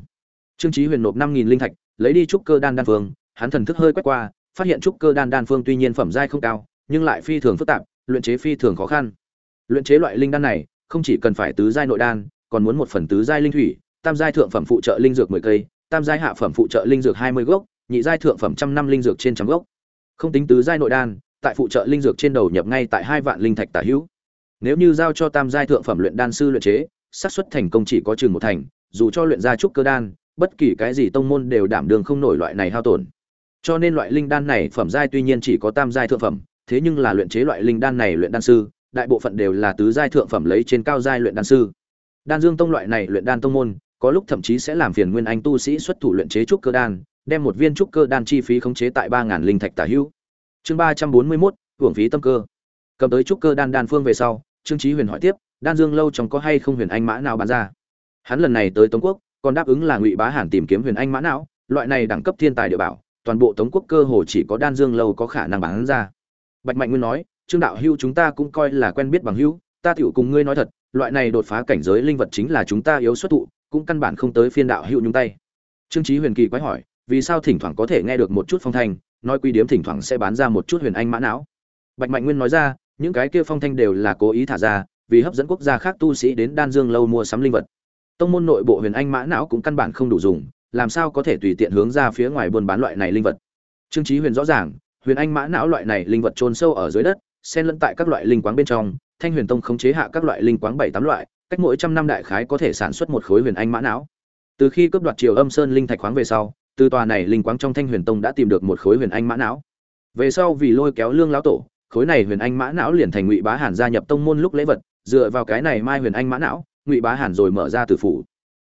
Trương chí huyền nộp năm nghìn linh thạch, lấy đi trúc cơ đan đan phương, hắn thần thức hơi quét qua, phát hiện trúc cơ đan đan phương tuy nhiên phẩm giai không cao, nhưng lại phi thường phức tạp, luyện chế phi thường khó khăn. Luyện chế loại linh đan này, không chỉ cần phải tứ giai nội đan, còn muốn một phần tứ giai linh thủy, tam giai thượng phẩm phụ trợ linh dược mười cây, tam giai hạ phẩm phụ trợ linh dược hai mươi gốc, nhị giai thượng phẩm trăm năm linh dược trên trăm gốc. Không tính tứ giai nội đan, tại phụ trợ linh dược trên đầu nhập ngay tại hai vạn linh thạch tả hữu. Nếu như giao cho tam giai thượng phẩm luyện đan sư luyện chế xác suất thành công chỉ có chừng một thành, dù cho luyện ra trúc cơ đan, bất kỳ cái gì tông môn đều đảm đương không nổi loại này hao tổn. Cho nên loại linh đan này phẩm giai tuy nhiên chỉ có tam giai thượng phẩm, thế nhưng là luyện chế loại linh đan này luyện đan sư, đại bộ phận đều là tứ giai thượng phẩm lấy trên cao giai luyện đan sư. Đan dương tông loại này luyện đan tông môn, có lúc thậm chí sẽ làm phiền nguyên anh tu sĩ xuất thủ luyện chế trúc cơ đan, đem một viên trúc cơ đan chi phí khống chế tại ba ngàn linh thạch tả hữu. Chương ba trăm bốn mươi mốt, hưởng phí tâm cơ. Cầm tới trúc cơ đan đan phương về sau, trương trí huyền hỏi tiếp đan dương lâu trong có hay không huyền anh mã nào bán ra? Hắn lần này tới tống quốc, còn đáp ứng là ngụy bá hàn tìm kiếm huyền anh mã não loại này đẳng cấp thiên tài địa bảo, toàn bộ tống quốc cơ hồ chỉ có đan dương lâu có khả năng bán ra. Bạch mạnh nguyên nói, trương đạo hưu chúng ta cũng coi là quen biết bằng hưu ta tiểu cùng ngươi nói thật, loại này đột phá cảnh giới linh vật chính là chúng ta yếu xuất thụ, cũng căn bản không tới phiên đạo hưu nhúng tay. Trương trí huyền kỳ quái hỏi, vì sao thỉnh thoảng có thể nghe được một chút phong thanh, nói quy điếm thỉnh thoảng sẽ bán ra một chút huyền anh mã não? Bạch mạnh nguyên nói ra, những cái kia phong thanh đều là cố ý thả ra vì hấp dẫn quốc gia khác tu sĩ đến đan dương lâu mua sắm linh vật. Tông môn nội bộ huyền anh mã não cũng căn bản không đủ dùng, làm sao có thể tùy tiện hướng ra phía ngoài buôn bán loại này linh vật? Trương trí huyền rõ ràng, huyền anh mã não loại này linh vật trôn sâu ở dưới đất, xen lẫn tại các loại linh quáng bên trong, thanh huyền tông khống chế hạ các loại linh quáng bảy tám loại, cách mỗi trăm năm đại khái có thể sản xuất một khối huyền anh mã não. Từ khi cấp đoạt triều âm sơn linh thạch khoáng về sau, từ tòa này linh quáng trong thanh huyền tông đã tìm được một khối huyền anh mã não. Về sau vì lôi kéo lương lão tổ, khối này huyền anh mã não liền thành ngụy bá hàn gia nhập tông môn lúc lễ vật dựa vào cái này mai huyền anh mã não, ngụy bá hàn rồi mở ra từ phủ.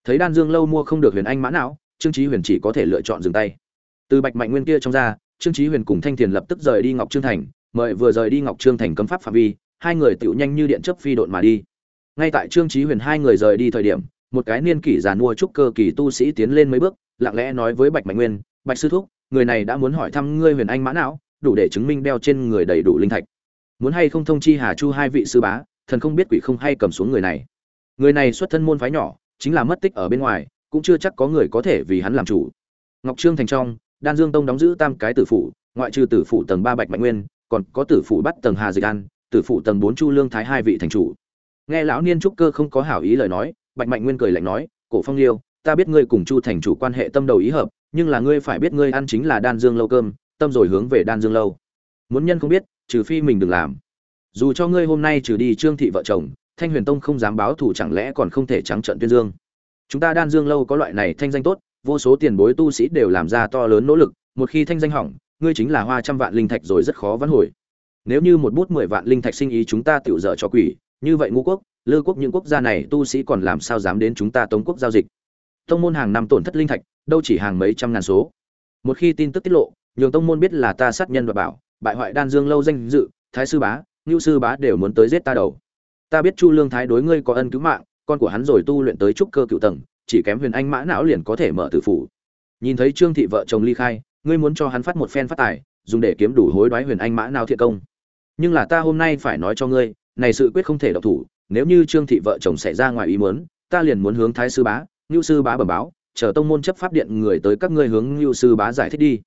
Thấy đan dương lâu mua không được huyền anh mã não, trương trí huyền chỉ có thể lựa chọn dừng tay. Từ bạch mạnh nguyên kia trong ra, trương trí huyền cùng thanh thiền lập tức rời đi ngọc trương thành, mời vừa rời đi ngọc trương thành cấm pháp phạm vi, hai người tựu nhanh như điện chấp phi độn mà đi. Ngay tại trương chí huyền hai người rời đi thời điểm, một cái niên kỷ già mua trúc cơ kỳ tu sĩ tiến lên mấy bước, lặng lẽ nói với bạch mạnh nguyên, bạch sư thúc, người này đã muốn hỏi thăm ngươi huyền anh mã não, đủ để chứng minh đeo trên người đầy đủ linh thạch. Muốn hay không thông chi hà chu hai vị sư bá thần không biết quỷ không hay cầm xuống người này. Người này xuất thân môn phái nhỏ, chính là mất tích ở bên ngoài, cũng chưa chắc có người có thể vì hắn làm chủ. Ngọc trương thành trong, đan dương tông đóng giữ tam cái tử phủ, ngoại trừ tử phủ tầng ba bạch mạnh nguyên, còn có tử phủ bắt tầng hà dịch an, tử phủ tầng bốn chu lương thái hai vị thành chủ. Nghe lão niên trúc cơ không có hảo ý lời nói, bạch mạnh nguyên cười lạnh nói, cổ phong liêu, ta biết ngươi cùng chu thành chủ quan hệ tâm đầu ý hợp, nhưng là ngươi phải biết ngươi ăn chính là đan dương lâu cơm, tâm rồi hướng về đan dương lâu. Muốn nhân không biết, trừ phi mình đừng làm dù cho ngươi hôm nay trừ đi trương thị vợ chồng, thanh huyền tông không dám báo thù chẳng lẽ còn không thể trắng trận tuyên dương? Chúng ta đan dương lâu có loại này thanh danh tốt, vô số tiền bối tu sĩ đều làm ra to lớn nỗ lực, một khi thanh danh hỏng, ngươi chính là hoa trăm vạn linh thạch rồi rất khó vãn hồi. Nếu như một bút mười vạn linh thạch sinh ý chúng ta tiểu dở cho quỷ, như vậy ngũ quốc, lư quốc những quốc gia này tu sĩ còn làm sao dám đến chúng ta tống quốc giao dịch? Tông môn hàng năm tổn thất linh thạch, đâu chỉ hàng mấy trăm ngàn số. Một khi tin tức tiết lộ, nhường tông môn biết là ta sát nhân và bảo, bại hoại đan dương lâu danh dự, thái sư bá ngưu sư bá đều muốn tới giết ta đầu. Ta biết chu lương thái đối ngươi có ân cứu mạng, con của hắn rồi tu luyện tới trúc cơ cựu tầng, chỉ kém huyền anh mã não liền có thể mở tử phủ. Nhìn thấy trương thị vợ chồng ly khai, ngươi muốn cho hắn phát một phen phát tài, dùng để kiếm đủ hối đoái huyền anh mã nào thiện công. Nhưng là ta hôm nay phải nói cho ngươi, này sự quyết không thể độc thủ, nếu như trương thị vợ chồng xảy ra ngoài ý muốn, ta liền muốn hướng thái sư bá, ngưu sư bá bẩm báo, chờ tông môn chấp pháp điện người tới các ngươi hướng ngưu sư bá giải thích đi.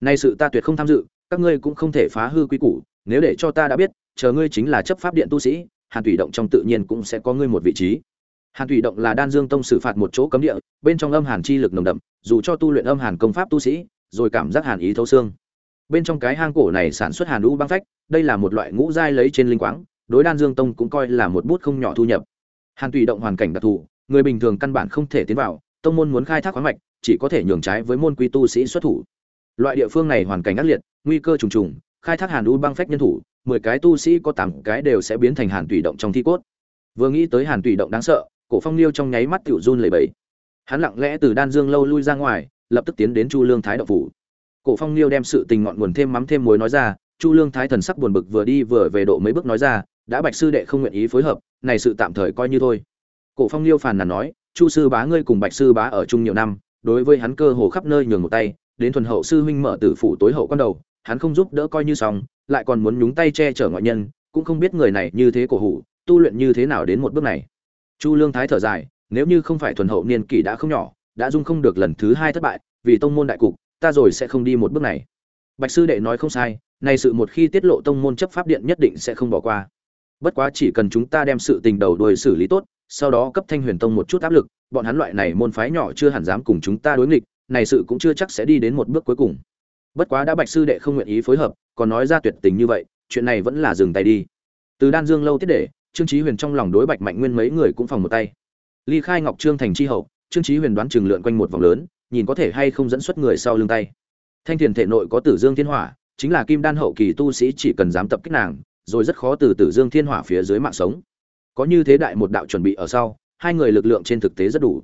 Nay sự ta tuyệt không tham dự, các ngươi cũng không thể phá hư quy củ, nếu để cho ta đã biết chờ ngươi chính là chấp pháp điện tu sĩ, hàn thủy động trong tự nhiên cũng sẽ có ngươi một vị trí. Hàn thủy động là đan dương tông xử phạt một chỗ cấm địa, bên trong âm hàn chi lực nồng đậm, dù cho tu luyện âm hàn công pháp tu sĩ, rồi cảm giác hàn ý thấu xương. Bên trong cái hang cổ này sản xuất hàn lũ băng phách, đây là một loại ngũ giai lấy trên linh quáng, đối đan dương tông cũng coi là một bút không nhỏ thu nhập. Hàn thủy động hoàn cảnh đặc thù, người bình thường căn bản không thể tiến vào, tông môn muốn khai thác khoáng mạch, chỉ có thể nhường trái với môn quy tu sĩ xuất thủ. Loại địa phương này hoàn cảnh ác liệt, nguy cơ trùng trùng khai thác hàn U băng phách nhân thủ, mười cái tu sĩ có tám cái đều sẽ biến thành hàn tùy động trong thi cốt. Vừa nghĩ tới hàn tùy động đáng sợ, cổ phong liêu trong nháy mắt tiểu run lẩy bẩy. Hắn lặng lẽ từ đan dương lâu lui ra ngoài, lập tức tiến đến chu lương thái động phủ. Cổ phong liêu đem sự tình ngọn nguồn thêm mắm thêm muối nói ra, chu lương thái thần sắc buồn bực vừa đi vừa về độ mấy bước nói ra, đã bạch sư đệ không nguyện ý phối hợp, này sự tạm thời coi như thôi. Cổ phong liêu phàn nàn nói, chu sư bá ngươi cùng bạch sư bá ở chung nhiều năm, đối với hắn cơ hồ khắp nơi nhường một tay, đến thuần hậu sư huynh mở tử phủ tối hậu con đầu hắn không giúp đỡ coi như xong, lại còn muốn nhúng tay che chở ngoại nhân, cũng không biết người này như thế cổ hủ, tu luyện như thế nào đến một bước này. Chu lương thái thở dài, nếu như không phải thuần hậu niên kỷ đã không nhỏ, đã dung không được lần thứ hai thất bại, vì tông môn đại cục, ta rồi sẽ không đi một bước này. Bạch sư đệ nói không sai này sự một khi tiết lộ tông môn chấp pháp điện nhất định sẽ không bỏ qua. Bất quá chỉ cần chúng ta đem sự tình đầu đuôi xử lý tốt, sau đó cấp thanh huyền tông một chút áp lực, bọn hắn loại này môn phái nhỏ chưa hẳn dám cùng chúng ta đối nghịch, này sự cũng chưa chắc sẽ đi đến một bước cuối cùng bất quá đã bạch sư đệ không nguyện ý phối hợp, còn nói ra tuyệt tình như vậy, chuyện này vẫn là dừng tay đi. Từ đan dương lâu tiết để, trương chí huyền trong lòng đối bạch mạnh nguyên mấy người cũng phòng một tay. Ly khai ngọc trương thành chi hậu, trương chí huyền đoán chừng lượn quanh một vòng lớn, nhìn có thể hay không dẫn xuất người sau lưng tay. Thanh thiền thể nội có tử dương thiên hỏa, chính là kim đan hậu kỳ tu sĩ chỉ cần dám tập kích nàng, rồi rất khó từ tử dương thiên hỏa phía dưới mạng sống. Có như thế đại một đạo chuẩn bị ở sau, hai người lực lượng trên thực tế rất đủ.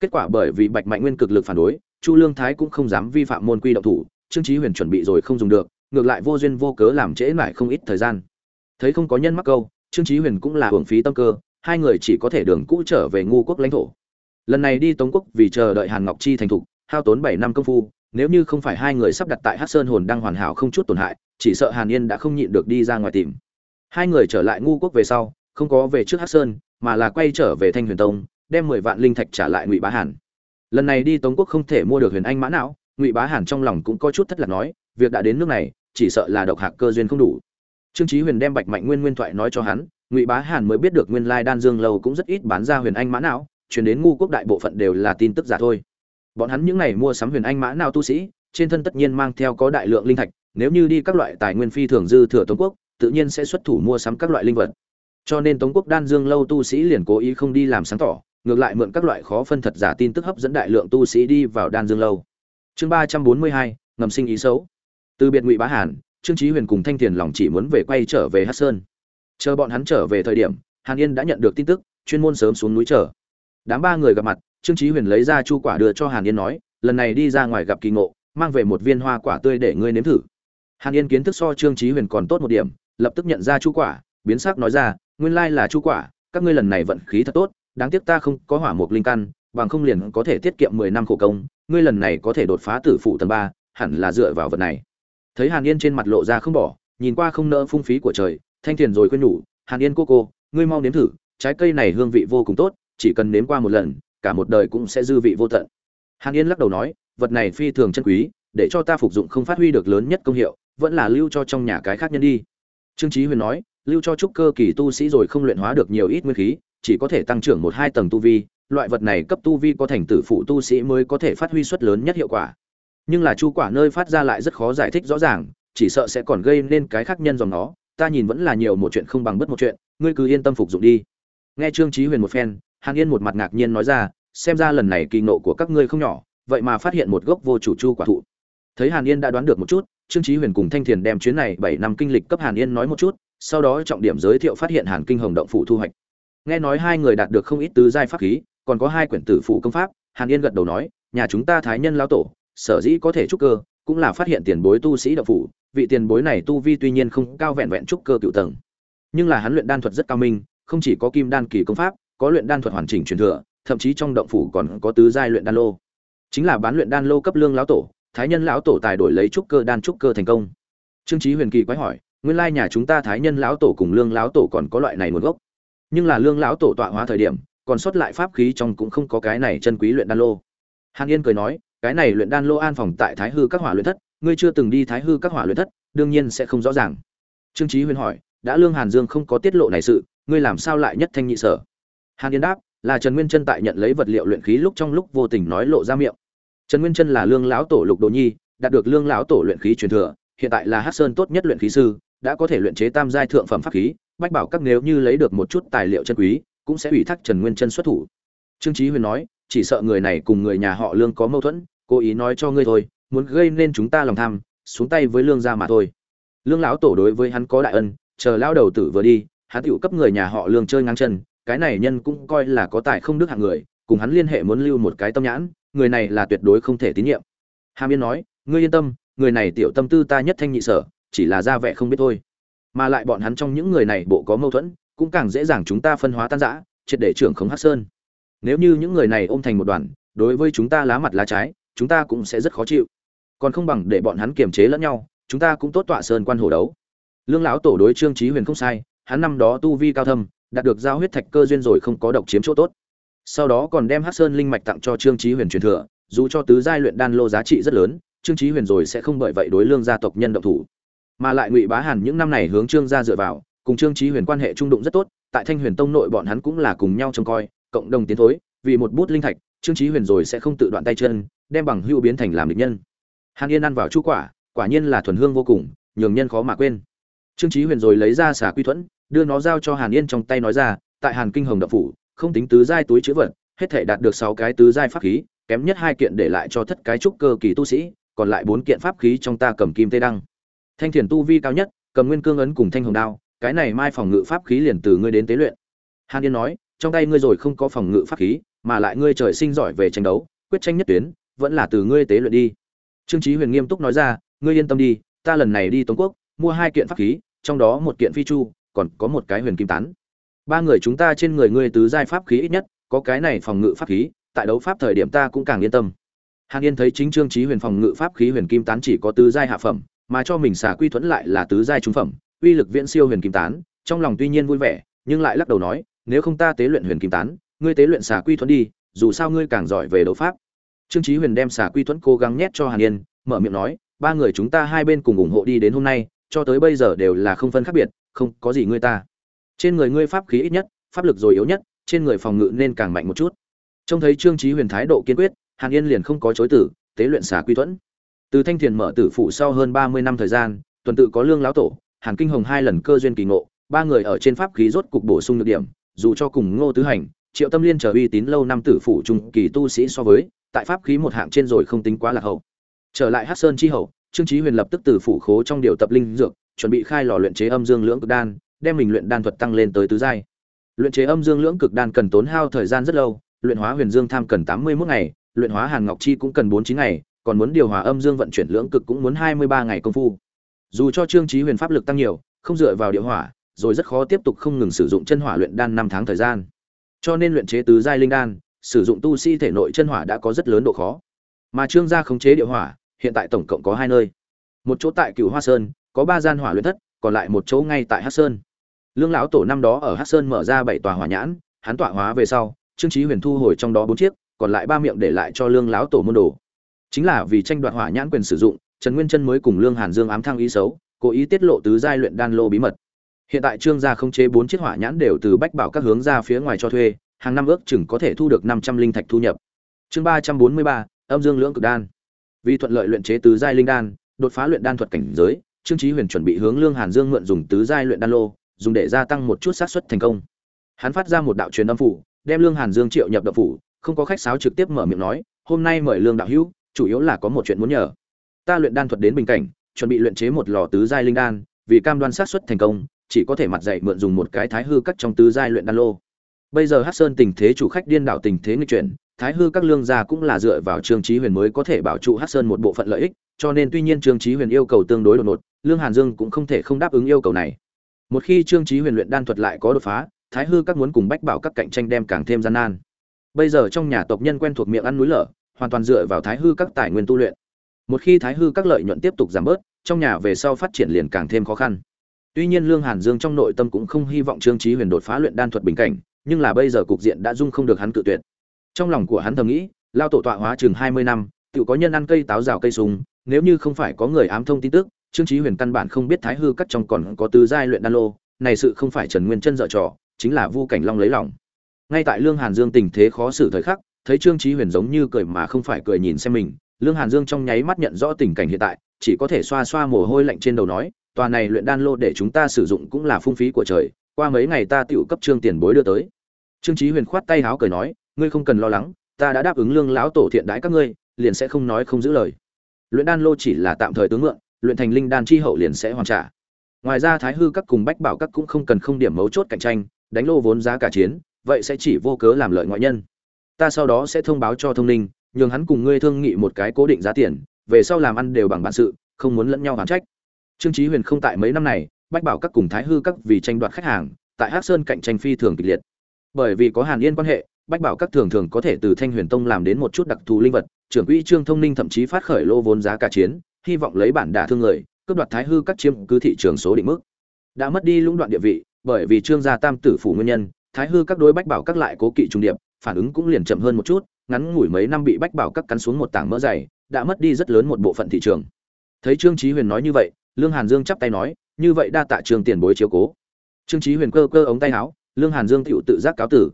Kết quả bởi vì bạch mạnh nguyên cực lực phản đối, chu lương thái cũng không dám vi phạm môn quy động thủ trương chí huyền chuẩn bị rồi không dùng được, ngược lại vô duyên vô cớ làm trễ mãi không ít thời gian. Thấy không có nhân mắc câu, trương chí huyền cũng là hưởng phí tâm cơ, hai người chỉ có thể đường cũ trở về ngu quốc lãnh thổ. Lần này đi tống quốc vì chờ đợi hàn ngọc chi thành thục, hao tốn bảy năm công phu, nếu như không phải hai người sắp đặt tại hát sơn hồn đang hoàn hảo không chút tổn hại, chỉ sợ hàn yên đã không nhịn được đi ra ngoài tìm. Hai người trở lại ngu quốc về sau, không có về trước hát sơn, mà là quay trở về thanh huyền tông, đem mười vạn linh thạch trả lại ngụy bá hàn. Lần này đi tống quốc không thể mua được huyền anh mã não ngụy bá hàn trong lòng cũng có chút thất lạc nói, việc đã đến nước này, chỉ sợ là độc hạc cơ duyên không đủ. Trương chí huyền đem bạch mạnh nguyên nguyên thoại nói cho hắn, ngụy bá hàn mới biết được nguyên lai đan dương lâu cũng rất ít bán ra huyền anh mã não truyền đến ngu quốc đại bộ phận đều là tin tức giả thôi. Bọn hắn những ngày mua sắm huyền anh mã não tu sĩ, trên thân tất nhiên mang theo có đại lượng linh thạch, nếu như đi các loại tài nguyên phi thường dư thừa tống quốc, tự nhiên sẽ xuất thủ mua sắm các loại linh vật. Cho nên tống quốc đan dương lâu tu sĩ liền cố ý không đi làm sáng tỏ, ngược lại mượn các loại khó phân thật giả tin tức hấp dẫn đại lượng tu sĩ đi vào đan dương lâu chương ba trăm bốn mươi hai, ngầm sinh ý xấu. Từ biệt ngụy bá hàn, trương chí huyền cùng thanh tiền lòng chỉ muốn về quay trở về hát sơn. Chờ bọn hắn trở về thời điểm, hàn yên đã nhận được tin tức, chuyên môn sớm xuống núi chờ. Đám ba người gặp mặt, trương chí huyền lấy ra chu quả đưa cho hàn yên nói, lần này đi ra ngoài gặp kỳ ngộ, mang về một viên hoa quả tươi để ngươi nếm thử. Hàn yên kiến thức so trương chí huyền còn tốt một điểm, lập tức nhận ra chu quả, biến sắc nói ra, nguyên lai là chu quả, các ngươi lần này vận khí thật tốt, đáng tiếc ta không có hỏa mục linh căn, bằng không liền có thể tiết kiệm mười năm khổ công ngươi lần này có thể đột phá tử phụ tầng ba, hẳn là dựa vào vật này. Thấy hàn yên trên mặt lộ ra không bỏ, nhìn qua không nỡ phung phí của trời, thanh thiền rồi khuyên nhủ, hàn yên cô cô, ngươi mau nếm thử, trái cây này hương vị vô cùng tốt, chỉ cần nếm qua một lần, cả một đời cũng sẽ dư vị vô tận. Hàn yên lắc đầu nói, vật này phi thường chân quý, để cho ta phục dụng không phát huy được lớn nhất công hiệu, vẫn là lưu cho trong nhà cái khác nhân đi. Trương trí huyền nói, lưu cho trúc cơ kỳ tu sĩ rồi không luyện hóa được nhiều ít nguyên khí, chỉ có thể tăng trưởng một hai tầng tu vi loại vật này cấp tu vi có thành tử phụ tu sĩ mới có thể phát huy suất lớn nhất hiệu quả. Nhưng là chu quả nơi phát ra lại rất khó giải thích rõ ràng, chỉ sợ sẽ còn gây nên cái khác nhân dòng nó. Ta nhìn vẫn là nhiều một chuyện không bằng bất một chuyện, ngươi cứ yên tâm phục dụng đi. Nghe trương trí huyền một phen, hàn yên một mặt ngạc nhiên nói ra, xem ra lần này kỳ nộ của các ngươi không nhỏ, vậy mà phát hiện một gốc vô chủ chu quả thụ. Thấy hàn yên đã đoán được một chút, trương trí huyền cùng thanh thiền đem chuyến này bảy năm kinh lịch cấp hàn yên nói một chút, sau đó trọng điểm giới thiệu phát hiện hàn kinh hồng động phủ thu hoạch. Nghe nói hai người đạt được không ít tứ giai pháp khí còn có hai quyển tử phụ công pháp, hàn yên gật đầu nói, nhà chúng ta thái nhân lão tổ, sở dĩ có thể trúc cơ, cũng là phát hiện tiền bối tu sĩ động phủ, vị tiền bối này tu vi tuy nhiên không cao vẹn vẹn trúc cơ cựu tầng. Nhưng là hắn luyện đan thuật rất cao minh, không chỉ có kim đan kỳ công pháp, có luyện đan thuật hoàn chỉnh truyền thừa, thậm chí trong động phủ còn có tứ giai luyện đan lô. Chính là bán luyện đan lô cấp lương lão tổ, thái nhân lão tổ tài đổi lấy trúc cơ đan trúc cơ thành công. Trương trí huyền kỳ quái hỏi, nguyên lai nhà chúng ta thái nhân lão tổ cùng lương lão tổ còn có loại này nguồn gốc? Nhưng là lương lão tổ tọa hóa thời điểm còn sót lại pháp khí trong cũng không có cái này chân quý luyện đan lô. Hàn yên cười nói, cái này luyện đan lô an phòng tại thái hư các hỏa luyện thất, ngươi chưa từng đi thái hư các hỏa luyện thất, đương nhiên sẽ không rõ ràng. Trương Chí huyền hỏi, đã lương hàn dương không có tiết lộ này sự, ngươi làm sao lại nhất thanh nhị sở? Hàn yên đáp, là trần nguyên chân tại nhận lấy vật liệu luyện khí lúc trong lúc vô tình nói lộ ra miệng. Trần nguyên chân là lương lão tổ lục đồ nhi, đạt được lương lão tổ luyện khí truyền thừa, hiện tại là Hắc sơn tốt nhất luyện khí sư, đã có thể luyện chế tam giai thượng phẩm pháp khí, bách bảo các nếu như lấy được một chút tài liệu chân quý cũng sẽ ủy thác trần nguyên chân xuất thủ. Trương Chí huyền nói, chỉ sợ người này cùng người nhà họ lương có mâu thuẫn, cố ý nói cho ngươi thôi, muốn gây nên chúng ta lòng tham, xuống tay với lương gia mà thôi. Lương lão tổ đối với hắn có đại ân, chờ lão đầu tử vừa đi, hắn tiểu cấp người nhà họ lương chơi ngang chân, cái này nhân cũng coi là có tài không đức hạng người, cùng hắn liên hệ muốn lưu một cái tâm nhãn, người này là tuyệt đối không thể tín nhiệm. Hàm yên nói, ngươi yên tâm, người này tiểu tâm tư ta nhất thanh nhị sở, chỉ là ra vẻ không biết thôi. Mà lại bọn hắn trong những người này bộ có mâu thuẫn cũng càng dễ dàng chúng ta phân hóa tan rã triệt để trưởng khống hát sơn. Nếu như những người này ôm thành một đoàn, đối với chúng ta lá mặt lá trái, chúng ta cũng sẽ rất khó chịu. Còn không bằng để bọn hắn kiềm chế lẫn nhau, chúng ta cũng tốt tọa sơn quan hồ đấu. Lương lão tổ đối trương trí huyền không sai, hắn năm đó tu vi cao thâm, đạt được giao huyết thạch cơ duyên rồi không có độc chiếm chỗ tốt. Sau đó còn đem hát sơn linh mạch tặng cho trương trí huyền truyền thừa, dù cho tứ giai luyện đan lô giá trị rất lớn, trương trí huyền rồi sẽ không bởi vậy đối lương gia tộc nhân động thủ. Mà lại ngụy bá hàn những năm này hướng trương gia dựa vào cùng trương trí huyền quan hệ trung đụng rất tốt, tại thanh huyền tông nội bọn hắn cũng là cùng nhau trông coi, cộng đồng tiến thối, vì một bút linh thạch, trương trí huyền rồi sẽ không tự đoạn tay chân, đem bằng hưu biến thành làm địch nhân. Hàn yên ăn vào chu quả quả nhiên là thuần hương vô cùng, nhường nhân khó mà quên. Trương trí huyền rồi lấy ra xả quy thuẫn, đưa nó giao cho hàn yên trong tay nói ra, tại hàn kinh hồng đập phủ, không tính tứ giai túi chữ vật, hết thể đạt được sáu cái tứ giai pháp khí, kém nhất hai kiện để lại cho thất cái trúc cơ kỳ tu sĩ, còn lại bốn kiện pháp khí trong ta cầm kim tê đăng. Thanh thiền tu vi cao nhất, cầm nguyên cương ấn cùng thanh hồng đao cái này mai phòng ngự pháp khí liền từ ngươi đến tế luyện. Hàn yên nói, trong tay ngươi rồi không có phòng ngự pháp khí, mà lại ngươi trời sinh giỏi về tranh đấu, quyết tranh nhất tuyến, vẫn là từ ngươi tế luyện đi. Trương chí huyền nghiêm túc nói ra, ngươi yên tâm đi, ta lần này đi tống quốc, mua hai kiện pháp khí, trong đó một kiện phi chu, còn có một cái huyền kim tán. Ba người chúng ta trên người ngươi tứ giai pháp khí ít nhất, có cái này phòng ngự pháp khí, tại đấu pháp thời điểm ta cũng càng yên tâm. Hàn yên thấy chính trương chí huyền phòng ngự pháp khí huyền kim tán chỉ có tứ giai hạ phẩm, mà cho mình xả quy thuẫn lại là tứ giai trung phẩm uy lực viễn siêu huyền kim tán, trong lòng tuy nhiên vui vẻ, nhưng lại lắc đầu nói, nếu không ta tế luyện huyền kim tán, ngươi tế luyện xà quy thuẫn đi, dù sao ngươi càng giỏi về đấu pháp. Trương chí huyền đem xà quy thuẫn cố gắng nhét cho hàn yên, mở miệng nói, ba người chúng ta hai bên cùng ủng hộ đi đến hôm nay, cho tới bây giờ đều là không phân khác biệt, không có gì ngươi ta. Trên người ngươi pháp khí ít nhất, pháp lực rồi yếu nhất, trên người phòng ngự nên càng mạnh một chút. Trông thấy trương chí huyền thái độ kiên quyết, hàn yên liền không có chối từ, tế luyện xà quy thuẫn. Từ thanh thiền mở tử phụ sau hơn ba mươi năm thời gian, tuần tự có lương lão tổ hàn kinh hồng hai lần cơ duyên kỳ ngộ, ba người ở trên pháp khí rốt cục bổ sung được điểm, dù cho cùng ngô tứ hành, triệu tâm liên trở uy tín lâu năm tử phủ trung kỳ tu sĩ so với, tại pháp khí một hạng trên rồi không tính quá là hậu. Trở lại Hắc sơn chi hậu, trương chí huyền lập tức từ phủ khố trong điều tập linh dược, chuẩn bị khai lò luyện chế âm dương lưỡng cực đan, đem mình luyện đan thuật tăng lên tới tứ giai. Luyện chế âm dương lưỡng cực đan cần tốn hao thời gian rất lâu, luyện hóa huyền dương tham cần tám mươi 81 ngày, luyện hóa hàn ngọc chi cũng cần bốn chín ngày, còn muốn điều hòa âm dương vận chuyển lưỡng cực cũng muốn hai mươi ba ngày công phu dù cho trương chí huyền pháp lực tăng nhiều không dựa vào địa hỏa rồi rất khó tiếp tục không ngừng sử dụng chân hỏa luyện đan năm tháng thời gian. Cho nên luyện chế tứ giai linh đan, sử dụng tu sĩ thể nội chân hỏa đã có rất lớn độ khó. Mà Trương gia khống chế địa hỏa, hiện tại tổng cộng có hai nơi. Một chỗ tại Cửu Hoa Sơn, có ba gian hỏa luyện thất, còn lại một chỗ ngay tại Hắc Sơn. Lương lão tổ năm đó ở Hắc Sơn mở ra bảy tòa hỏa nhãn, hắn tọa hóa về sau, Trương Chí Huyền thu hồi trong đó bốn chiếc, còn lại ba miệng để lại cho Lương lão tổ môn đồ. Chính là vì tranh đoạt hỏa nhãn quyền sử dụng, Trần Nguyên Chân mới cùng Lương Hàn Dương ám thăng ý xấu, cố ý tiết lộ tứ giai luyện đan lô bí mật. Hiện tại Trương gia không chế bốn chiếc hỏa nhãn đều từ bách bảo các hướng ra phía ngoài cho thuê, hàng năm ước chừng có thể thu được 500 linh thạch thu nhập. Chương 343, âm dương lưỡng cực đan. Vì thuận lợi luyện chế tứ giai linh đan, đột phá luyện đan thuật cảnh giới, Trương Chí Huyền chuẩn bị hướng Lương Hàn Dương mượn dùng tứ giai luyện đan lô, dùng để gia tăng một chút xác suất thành công. Hắn phát ra một đạo truyền âm phủ, đem Lương Hàn Dương triệu nhập đạo phủ, không có khách sáo trực tiếp mở miệng nói, "Hôm nay mời Lương đạo hữu, chủ yếu là có một chuyện muốn nhờ. Ta luyện đan thuật đến bình cảnh, chuẩn bị luyện chế một lò tứ giai linh đan, vì cam đoan xác suất thành công, chỉ có thể mặt dạy mượn dùng một cái thái hư cắt trong tứ giai luyện đan lô. Bây giờ Hắc Sơn tình thế chủ khách điên đảo tình thế nghịch chuyển, thái hư các lương gia cũng là dựa vào Trương Chí Huyền mới có thể bảo trụ Hắc Sơn một bộ phận lợi ích, cho nên tuy nhiên Trương Chí Huyền yêu cầu tương đối đột ngột, Lương Hàn Dương cũng không thể không đáp ứng yêu cầu này. Một khi Trương Chí Huyền luyện đan thuật lại có đột phá, thái hư các muốn cùng bách bảo các cạnh tranh đem càng thêm gian nan. Bây giờ trong nhà tộc nhân quen thuộc miệng ăn núi lở, hoàn toàn dựa vào thái hư các tài nguyên tu luyện. Một khi thái hư các lợi nhuận tiếp tục giảm bớt, trong nhà về sau phát triển liền càng thêm khó khăn. Tuy nhiên Lương Hàn Dương trong nội tâm cũng không hy vọng Trương Chí Huyền đột phá luyện đan thuật bình cảnh, nhưng là bây giờ cục diện đã dung không được hắn cự tuyệt. Trong lòng của hắn thầm nghĩ, lao tổ tọa hóa chừng 20 năm, tự có nhân ăn cây táo rào cây sung, nếu như không phải có người ám thông tin tức, Trương Chí Huyền căn bản không biết Thái hư cắt trong còn có tứ giai luyện đan lô, này sự không phải Trần Nguyên Chân dở trò, chính là Vu Cảnh Long lấy lòng. Ngay tại Lương Hàn Dương tình thế khó xử thời khắc, thấy Trương Chí Huyền giống như cười mà không phải cười nhìn xem mình, Lương Hàn Dương trong nháy mắt nhận rõ tình cảnh hiện tại, chỉ có thể xoa xoa mồ hôi lạnh trên đầu nói, tòa này luyện đan lô để chúng ta sử dụng cũng là phung phí của trời, qua mấy ngày ta tựu cấp Trương tiền bối đưa tới. Trương Chí Huyền khoát tay háo cười nói, ngươi không cần lo lắng, ta đã đáp ứng Lương lão tổ thiện đãi các ngươi, liền sẽ không nói không giữ lời. Luyện đan lô chỉ là tạm thời tướng mượn, luyện thành linh đan chi hậu liền sẽ hoàn trả. Ngoài ra Thái hư các cùng Bách Bảo các cũng không cần không điểm mấu chốt cạnh tranh, đánh lô vốn giá cả chiến, vậy sẽ chỉ vô cớ làm lợi ngoại nhân. Ta sau đó sẽ thông báo cho Thông Ninh, nhường hắn cùng ngươi thương nghị một cái cố định giá tiền, về sau làm ăn đều bằng bản sự, không muốn lẫn nhau oán trách. Trương Chí Huyền không tại mấy năm này, Bách Bảo các cùng Thái hư các vì tranh đoạt khách hàng, tại Hắc Sơn cạnh tranh phi thường kịch liệt. Bởi vì có Hàn Yên quan hệ, Bách Bảo các thường thường có thể từ Thanh Huyền Tông làm đến một chút đặc thù linh vật, trưởng quỹ Trương Thông Ninh thậm chí phát khởi lô vốn giá cả chiến, hy vọng lấy bản đả thương người, cướp đoạt Thái hư các chiếm cứ thị trường số định mức. Đã mất đi lũng đoạn địa vị, bởi vì Trương gia tam tử phủ nguyên nhân, Thái hư các đối Bách Bảo các lại cố kỵ trung điệp, phản ứng cũng liền chậm hơn một chút, ngắn ngủi mấy năm bị Bách Bảo các cắn xuống một tảng mỡ dày, đã mất đi rất lớn một bộ phận thị trường. Thấy Trương Chí Huyền nói như vậy, Lương Hàn Dương chắp tay nói, như vậy đa tạ Trương tiền bối chiếu cố. Trương Chí Huyền cơ cơ ống tay áo, Lương Hàn Dương tự tự giác cáo tử.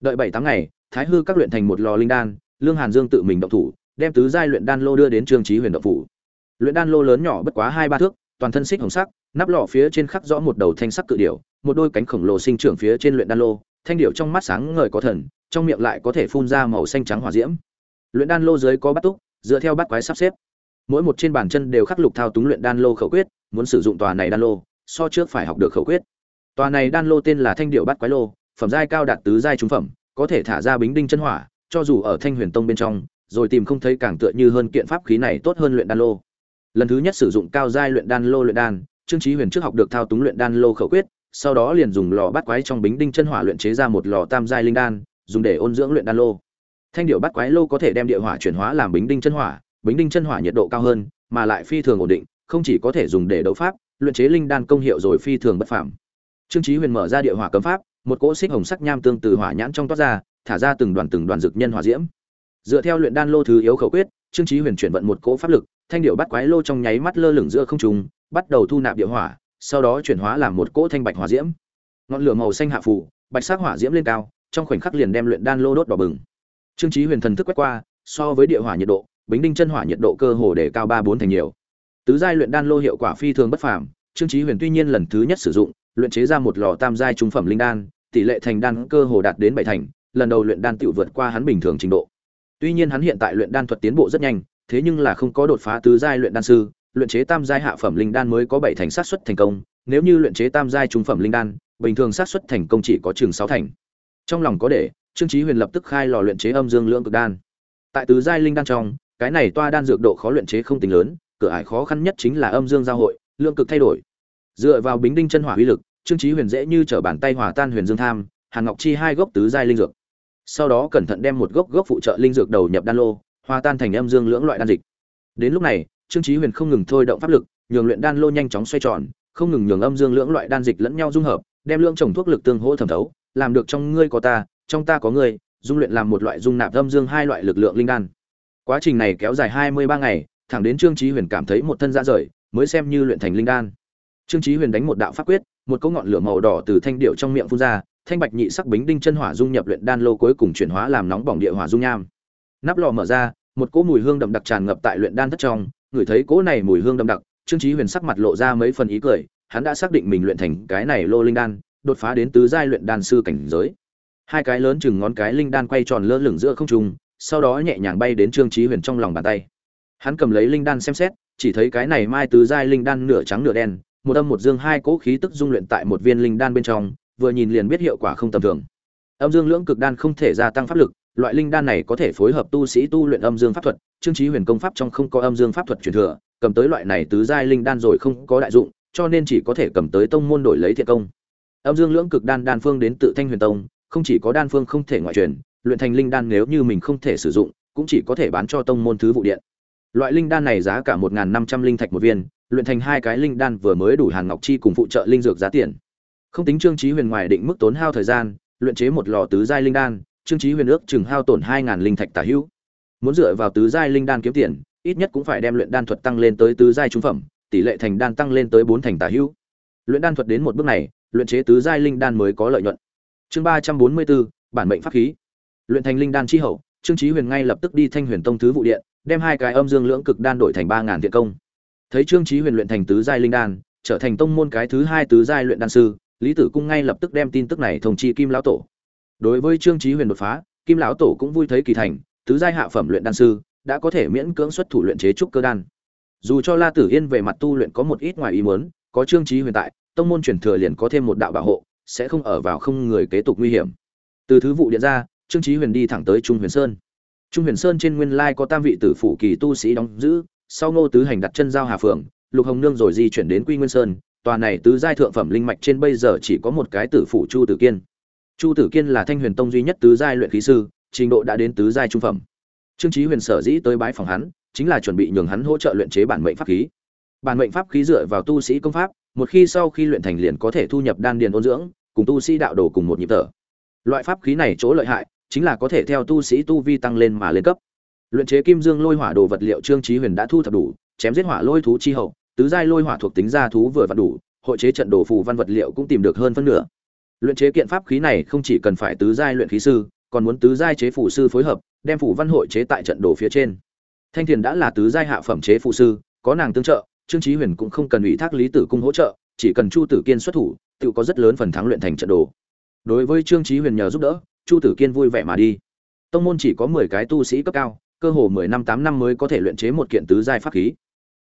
Đợi bảy tháng ngày, Thái hư các luyện thành một lò linh đan, Lương Hàn Dương tự mình động thủ, đem tứ giai luyện đan lô đưa đến Trương Chí Huyền động phủ. Luyện đan lô lớn nhỏ bất quá hai ba thước, toàn thân xích hồng sắc, nắp lọ phía trên khắc rõ một đầu thanh sắc cự điểu, một đôi cánh khổng lồ sinh trưởng phía trên luyện đan lô, thanh điệu trong mắt sáng ngời có thần, trong miệng lại có thể phun ra màu xanh trắng hỏa diễm. Luyện đan lô dưới có bát túc, dựa theo bát quái sắp xếp. Mỗi một trên bàn chân đều khắc lục thao túng luyện đan lô khẩu quyết, muốn sử dụng tòa này đan lô, so trước phải học được khẩu quyết. Tòa này đan lô tên là Thanh điệu bát quái lô, phẩm giai cao đạt tứ giai trung phẩm, có thể thả ra bính đinh chân hỏa, cho dù ở Thanh Huyền Tông bên trong, rồi tìm không thấy càng tựa như hơn kiện pháp khí này tốt hơn luyện đan lô. Lần thứ nhất sử dụng cao giai luyện đan lô luyện đan, Trương Chí Huyền trước học được thao túng luyện đan lô khẩu quyết, sau đó liền dùng lò bát quái trong bính đinh chân hỏa luyện chế ra một lò tam giai linh đan, dùng để ôn dưỡng luyện đan lô. Thanh điệu bát quái lô có thể đem địa hỏa chuyển hóa làm bính đinh chân hỏa, bính đinh chân hỏa nhiệt độ cao hơn, mà lại phi thường ổn định, không chỉ có thể dùng để đấu pháp, luyện chế linh đan công hiệu rồi phi thường bất phàm. Trương Chí Huyền mở ra địa hỏa cấm pháp, một cỗ xích hồng sắc nham tương từ hỏa nhãn trong toát ra, thả ra từng đoàn từng đoàn dược nhân hỏa diễm. Dựa theo luyện đan lô thứ yếu khẩu quyết, Trương Chí Huyền chuyển vận một cỗ pháp lực, thanh điệu bắt quái lô trong nháy mắt lơ lửng giữa không trung, bắt đầu thu nạp địa hỏa, sau đó chuyển hóa làm một cỗ thanh bạch hỏa diễm. Ngọn lửa màu xanh hạ phủ, bạch sắc hỏa diễm lên cao, trong khoảnh khắc liền đem luyện đan lô đốt đỏ bừng. Trương Chí Huyền thần thức quét qua, so với địa hỏa nhiệt độ, bính đinh chân hỏa nhiệt độ cơ hồ để cao ba bốn thành nhiều. Tứ giai luyện đan lô hiệu quả phi thường bất phàm, Trương Chí Huyền tuy nhiên lần thứ nhất sử dụng, luyện chế ra một lò tam giai trung phẩm linh đan, tỷ lệ thành đan cơ hồ đạt đến bảy thành, lần đầu luyện đan tiểu vượt qua hắn bình thường trình độ. Tuy nhiên hắn hiện tại luyện đan thuật tiến bộ rất nhanh, thế nhưng là không có đột phá tứ giai luyện đan sư, luyện chế tam giai hạ phẩm linh đan mới có bảy thành xác suất thành công, nếu như luyện chế tam giai trung phẩm linh đan, bình thường xác suất thành công chỉ có chừng sáu thành. Trong lòng có để, Trương Chí Huyền lập tức khai lò luyện chế âm dương lượng cực đan. Tại tứ giai linh đan trong, cái này toa đan dược độ khó luyện chế không tính lớn, cửa ải khó khăn nhất chính là âm dương giao hội, lượng cực thay đổi. Dựa vào bính đinh chân hỏa uy lực, trương chí huyền dễ như trở bàn tay hòa tan huyền dương tham hàn ngọc chi hai gốc tứ giai linh dược sau đó cẩn thận đem một gốc gốc phụ trợ linh dược đầu nhập đan lô hòa tan thành âm dương lưỡng loại đan dịch đến lúc này trương chí huyền không ngừng thôi động pháp lực, nhường luyện đan lô nhanh chóng xoay tròn, không ngừng nhường âm dương lưỡng loại đan dịch lẫn nhau dung hợp, đem lượng trồng thuốc lực tương hỗ thẩm thấu, làm được trong ngươi có ta, trong ta có ngươi, dung luyện làm một loại dung nạp âm dương hai loại lực lượng linh đan. Quá trình này kéo dài hai mươi ba ngày, thẳng đến trương chí huyền cảm thấy một thân ra rời, mới xem như luyện thành linh đan. Trương chí huyền đánh một đạo pháp quyết, một cỗ ngọn lửa màu đỏ từ thanh điệu trong miệng phun ra, thanh bạch nhị sắc bính đinh chân hỏa dung nhập luyện đan lô cuối cùng chuyển hóa làm nóng bỏng địa hỏa dung nham. Nắp lò mở ra, một cỗ mùi hương đậm đặc tràn ngập tại luyện đan thất trong người thấy cỗ này mùi hương đậm đặc, trương chí huyền sắc mặt lộ ra mấy phần ý cười, hắn đã xác định mình luyện thành cái này lô linh đan, đột phá đến tứ giai luyện đan sư cảnh giới. Hai cái lớn chừng ngón cái linh đan quay tròn lơ lửng giữa không trung, sau đó nhẹ nhàng bay đến trương chí huyền trong lòng bàn tay. Hắn cầm lấy linh đan xem xét, chỉ thấy cái này mai tứ giai linh đan nửa trắng nửa đen, một âm một dương hai cỗ khí tức dung luyện tại một viên linh đan bên trong, vừa nhìn liền biết hiệu quả không tầm thường. Âm dương lưỡng cực đan không thể gia tăng pháp lực loại linh đan này có thể phối hợp tu sĩ tu luyện âm dương pháp thuật, trương chí huyền công pháp trong không có âm dương pháp thuật truyền thừa, cầm tới loại này tứ giai linh đan rồi không có đại dụng, cho nên chỉ có thể cầm tới tông môn đổi lấy thiện công. Âm dương lưỡng cực đan đan phương đến tự thanh huyền tông, không chỉ có đan phương không thể ngoại truyền, luyện thành linh đan nếu như mình không thể sử dụng, cũng chỉ có thể bán cho tông môn thứ vụ điện. Loại linh đan này giá cả một năm trăm linh thạch một viên, luyện thành hai cái linh đan vừa mới đủ hàn ngọc chi cùng phụ trợ linh dược giá tiền. Không tính trương chí huyền ngoài định mức tốn hao thời gian, luyện chế một lò tứ giai linh đan trương chí huyền ước chừng hao tổn hai ngàn linh thạch tả hữu. Muốn dựa vào tứ giai linh đan kiếm tiền, ít nhất cũng phải đem luyện đan thuật tăng lên tới tứ giai trung phẩm, tỷ lệ thành đan tăng lên tới bốn thành tả hữu. Luyện đan thuật đến một bước này, luyện chế tứ giai linh đan mới có lợi nhuận. Chương ba trăm bốn mươi bốn, bản mệnh pháp khí. Luyện thành linh đan chi hậu, trương chí huyền ngay lập tức đi thanh huyền tông thứ vụ điện, đem hai cái âm dương lưỡng cực đan đổi thành ba ngàn thiện công. Thấy trương chí huyền luyện thành tứ giai linh đan, trở thành tông môn cái thứ hai tứ giai luyện đan sư, lý tử cung ngay lập tức đem tin tức này thông chi kim lão tổ đối với trương chí huyền đột phá, kim lão tổ cũng vui thấy kỳ thành, tứ giai hạ phẩm luyện đan sư, đã có thể miễn cưỡng xuất thủ luyện chế trúc cơ đan. Dù cho la tử yên về mặt tu luyện có một ít ngoài ý muốn, có trương chí huyền tại, tông môn truyền thừa liền có thêm một đạo bảo hộ, sẽ không ở vào không người kế tục nguy hiểm. Từ thứ vụ điện ra, trương chí huyền đi thẳng tới trung huyền sơn. Trung huyền sơn trên nguyên lai có tam vị tử phủ kỳ tu sĩ đóng giữ, sau ngô tứ hành đặt chân giao hà phượng lục hồng nương rồi di chuyển đến quy nguyên sơn, tòa này tứ giai thượng phẩm linh mạch trên bây giờ chỉ có một cái tử phủ chu tử kiên chu tử kiên là thanh huyền tông duy nhất tứ giai luyện khí sư, trình độ đã đến tứ giai trung phẩm. Trương chí huyền sở dĩ tới bái phòng hắn, chính là chuẩn bị nhường hắn hỗ trợ luyện chế bản mệnh pháp khí. Bản mệnh pháp khí dựa vào tu sĩ công pháp, một khi sau khi luyện thành liền có thể thu nhập đan điền ôn dưỡng, cùng tu sĩ đạo đồ cùng một nhịp thở. Loại pháp khí này chỗ lợi hại, chính là có thể theo tu sĩ tu vi tăng lên mà lên cấp. Luyện chế kim dương lôi hỏa đồ vật liệu trương chí huyền đã thu thập đủ, chém giết hỏa lôi thú chi hậu, tứ giai lôi hỏa thuộc tính gia thú vừa vặn đủ, hội chế trận đồ phù văn vật liệu cũng tìm được hơn phân nửa luyện chế kiện pháp khí này không chỉ cần phải tứ giai luyện khí sư, còn muốn tứ giai chế phù sư phối hợp, đem phù văn hội chế tại trận đồ phía trên. Thanh thiền đã là tứ giai hạ phẩm chế phù sư, có nàng tương trợ, trương chí huyền cũng không cần ủy thác lý tử cung hỗ trợ, chỉ cần chu tử kiên xuất thủ, tự có rất lớn phần thắng luyện thành trận đồ. Đối với trương chí huyền nhờ giúp đỡ, chu tử kiên vui vẻ mà đi. Tông môn chỉ có mười cái tu sĩ cấp cao, cơ hồ mười năm tám năm mới có thể luyện chế một kiện tứ giai pháp khí.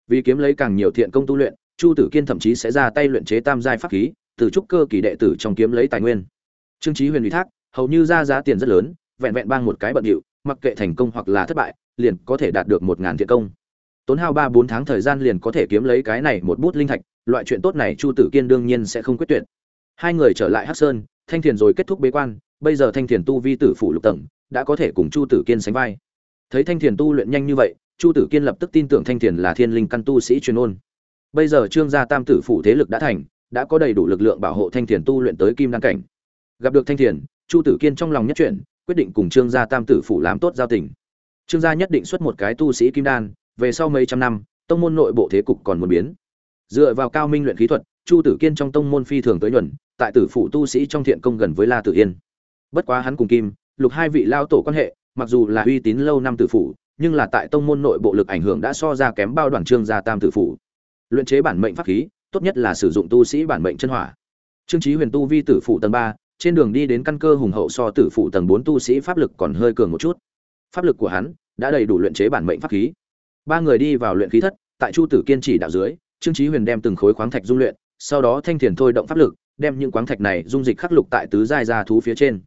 Vì kiếm lấy càng nhiều thiện công tu luyện, chu tử kiên thậm chí sẽ ra tay luyện chế tam giai pháp khí từ trúc cơ kỳ đệ tử trong kiếm lấy tài nguyên. Trương chí huyền ủy thác, hầu như ra giá tiền rất lớn, vẹn vẹn bang một cái bận điệu, mặc kệ thành công hoặc là thất bại, liền có thể đạt được một ngàn thiện công. Tốn hao ba bốn tháng thời gian liền có thể kiếm lấy cái này một bút linh thạch, loại chuyện tốt này chu tử kiên đương nhiên sẽ không quyết tuyệt. Hai người trở lại hắc sơn, thanh thiền rồi kết thúc bế quan, bây giờ thanh thiền tu vi tử phủ lục tầng, đã có thể cùng chu tử kiên sánh vai. Thấy thanh thiền tu luyện nhanh như vậy, chu tử kiên lập tức tin tưởng thanh thiền là thiên linh căn tu sĩ chuyên ôn bây giờ trương gia tam tử phủ thế lực đã thành đã có đầy đủ lực lượng bảo hộ thanh thiền tu luyện tới kim đăng cảnh. Gặp được thanh thiền, chu tử kiên trong lòng nhất chuyển, quyết định cùng trương gia tam tử phủ làm tốt giao tình. Trương gia nhất định xuất một cái tu sĩ kim đan, về sau mấy trăm năm, tông môn nội bộ thế cục còn muốn biến. Dựa vào cao minh luyện khí thuật, chu tử kiên trong tông môn phi thường tới nhuần tại tử phủ tu sĩ trong thiện công gần với la tử yên. Bất quá hắn cùng kim, lục hai vị lao tổ quan hệ, mặc dù là uy tín lâu năm tử phủ, nhưng là tại tông môn nội bộ lực ảnh hưởng đã so ra kém bao đoàn trương gia tam tử phủ. Luyện chế bản mệnh pháp khí tốt nhất là sử dụng tu sĩ bản mệnh chân hỏa. Trương Chí huyền tu vi tử Phụ tầng ba, trên đường đi đến căn cơ hùng hậu so tử Phụ tầng bốn tu sĩ pháp lực còn hơi cường một chút. Pháp lực của hắn đã đầy đủ luyện chế bản mệnh pháp khí. Ba người đi vào luyện khí thất, tại chu tử kiên chỉ đạo dưới, trương Chí huyền đem từng khối khoáng thạch dung luyện, sau đó thanh thiền thôi động pháp lực, đem những khoáng thạch này dung dịch khắc lục tại tứ giai gia thú phía trên.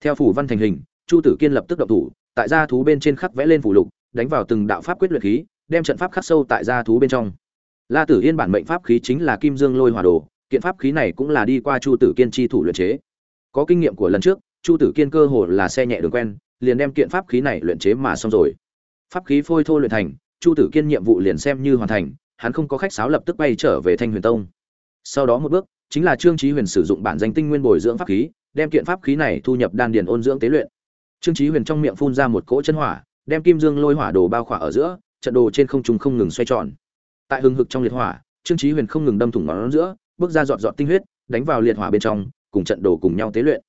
Theo phủ văn thành hình, chu tử kiên lập tức động thủ, tại gia thú bên trên khắc vẽ lên phù lục, đánh vào từng đạo pháp quyết luyện khí, đem trận pháp khắc sâu tại gia thú bên trong la tử yên bản mệnh pháp khí chính là kim dương lôi hỏa đồ, kiện pháp khí này cũng là đi qua chu tử kiên chi thủ luyện chế. Có kinh nghiệm của lần trước, chu tử kiên cơ hồ là xe nhẹ đường quen, liền đem kiện pháp khí này luyện chế mà xong rồi. Pháp khí phôi thô luyện thành, chu tử kiên nhiệm vụ liền xem như hoàn thành, hắn không có khách sáo lập tức bay trở về thanh huyền tông. Sau đó một bước, chính là trương chí huyền sử dụng bản danh tinh nguyên bồi dưỡng pháp khí, đem kiện pháp khí này thu nhập đan điền ôn dưỡng tế luyện. Trương chí huyền trong miệng phun ra một cỗ chân hỏa, đem kim dương lôi hỏa đồ bao khỏa ở giữa, trận đồ trên không trung không ngừng xoay tròn tại hừng hực trong liệt hỏa, trương chí huyền không ngừng đâm thủng ngón giữa, bước ra dọn dọn tinh huyết, đánh vào liệt hỏa bên trong, cùng trận đồ cùng nhau tế luyện.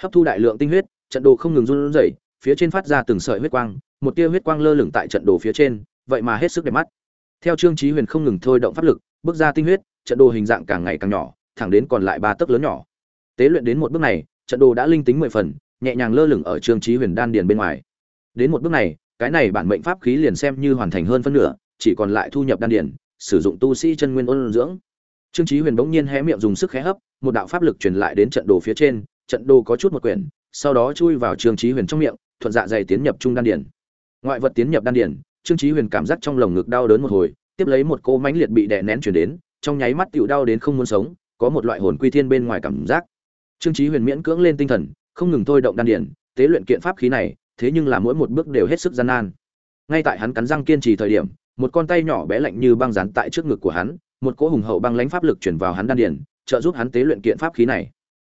Hấp thu đại lượng tinh huyết, trận đồ không ngừng run rẩy, phía trên phát ra từng sợi huyết quang, một tia huyết quang lơ lửng tại trận đồ phía trên, vậy mà hết sức đẹp mắt. Theo trương chí huyền không ngừng thôi động pháp lực, bước ra tinh huyết, trận đồ hình dạng càng ngày càng nhỏ, thẳng đến còn lại ba tấc lớn nhỏ. Tế luyện đến một bước này, trận đồ đã linh tính mười phần, nhẹ nhàng lơ lửng ở trương chí huyền đan điền bên ngoài. Đến một bước này, cái này bản mệnh pháp khí liền xem như hoàn thành hơn phân nửa, chỉ còn lại thu nhập đan điền sử dụng tu sĩ chân nguyên ôn dưỡng. Trương chí huyền bỗng nhiên hé miệng dùng sức khẽ hấp, một đạo pháp lực truyền lại đến trận đồ phía trên, trận đồ có chút một quyển, sau đó chui vào trương chí huyền trong miệng, thuận dạ dày tiến nhập trung đan điền ngoại vật tiến nhập đan điền trương chí huyền cảm giác trong lồng ngực đau đớn một hồi, tiếp lấy một cô mãnh liệt bị đè nén truyền đến, trong nháy mắt tiểu đau đến không muốn sống, có một loại hồn quy thiên bên ngoài cảm giác. Trương chí huyền miễn cưỡng lên tinh thần, không ngừng thôi động đan điền tế luyện kiện pháp khí này, thế nhưng là mỗi một bước đều hết sức gian nan. Ngay tại hắn cắn răng kiên trì thời điểm một con tay nhỏ bé lạnh như băng dán tại trước ngực của hắn, một cỗ hùng hậu băng lãnh pháp lực chuyển vào hắn đan điền, trợ giúp hắn tế luyện kiện pháp khí này.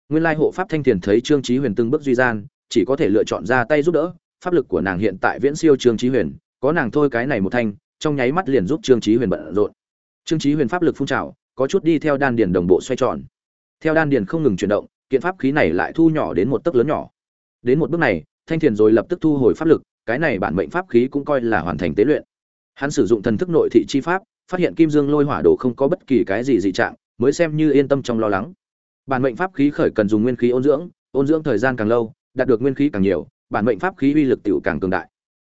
Nguyên lai hộ pháp thanh thiền thấy trương chí huyền từng bước duy gian, chỉ có thể lựa chọn ra tay giúp đỡ. Pháp lực của nàng hiện tại viễn siêu trương chí huyền, có nàng thôi cái này một thanh, trong nháy mắt liền giúp trương chí huyền bận rộn. Trương chí huyền pháp lực phun trào, có chút đi theo đan điền đồng bộ xoay tròn. Theo đan điền không ngừng chuyển động, kiện pháp khí này lại thu nhỏ đến một tấc lớn nhỏ. Đến một bước này, thanh thiền rồi lập tức thu hồi pháp lực, cái này bản mệnh pháp khí cũng coi là hoàn thành tế luyện hắn sử dụng thần thức nội thị chi pháp phát hiện kim dương lôi hỏa đồ không có bất kỳ cái gì dị trạng mới xem như yên tâm trong lo lắng. Bản mệnh pháp khí khởi cần dùng nguyên khí ôn dưỡng ôn dưỡng thời gian càng lâu đạt được nguyên khí càng nhiều bản mệnh pháp khí uy lực tiểu càng cường đại.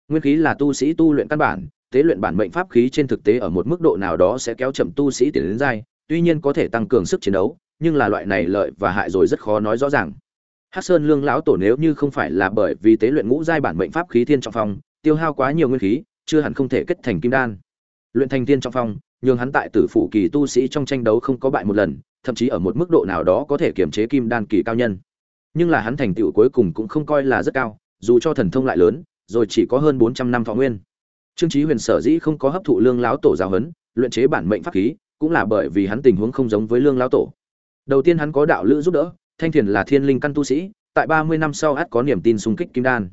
Nguyên khí là tu sĩ tu luyện căn bản tế luyện bản mệnh pháp khí trên thực tế ở một mức độ nào đó sẽ kéo chậm tu sĩ tiến đến giai tuy nhiên có thể tăng cường sức chiến đấu nhưng là loại này lợi và hại rồi rất khó nói rõ ràng. Hắc Sơn Lương lão tổ nếu như không phải là bởi vì tế luyện ngũ giai bản mệnh pháp khí thiên trọng phong, tiêu hao quá nhiều nguyên khí, chưa hẳn không thể kết thành kim đan. Luyện thành thiên trong phong, nhưng hắn tại tử phụ kỳ tu sĩ trong tranh đấu không có bại một lần, thậm chí ở một mức độ nào đó có thể kiềm chế kim đan kỳ cao nhân. Nhưng là hắn thành tựu cuối cùng cũng không coi là rất cao, dù cho thần thông lại lớn, rồi chỉ có hơn 400 năm thọ nguyên. Trương Chí Huyền sở dĩ không có hấp thụ Lương lão tổ giáo huấn, luyện chế bản mệnh pháp khí, cũng là bởi vì hắn tình huống không giống với Lương lão tổ. Đầu tiên hắn có đạo lữ giúp đỡ, Thanh Thiền là thiên linh căn tu sĩ, tại 30 năm sau ắt có niềm tin xung kích kim đan.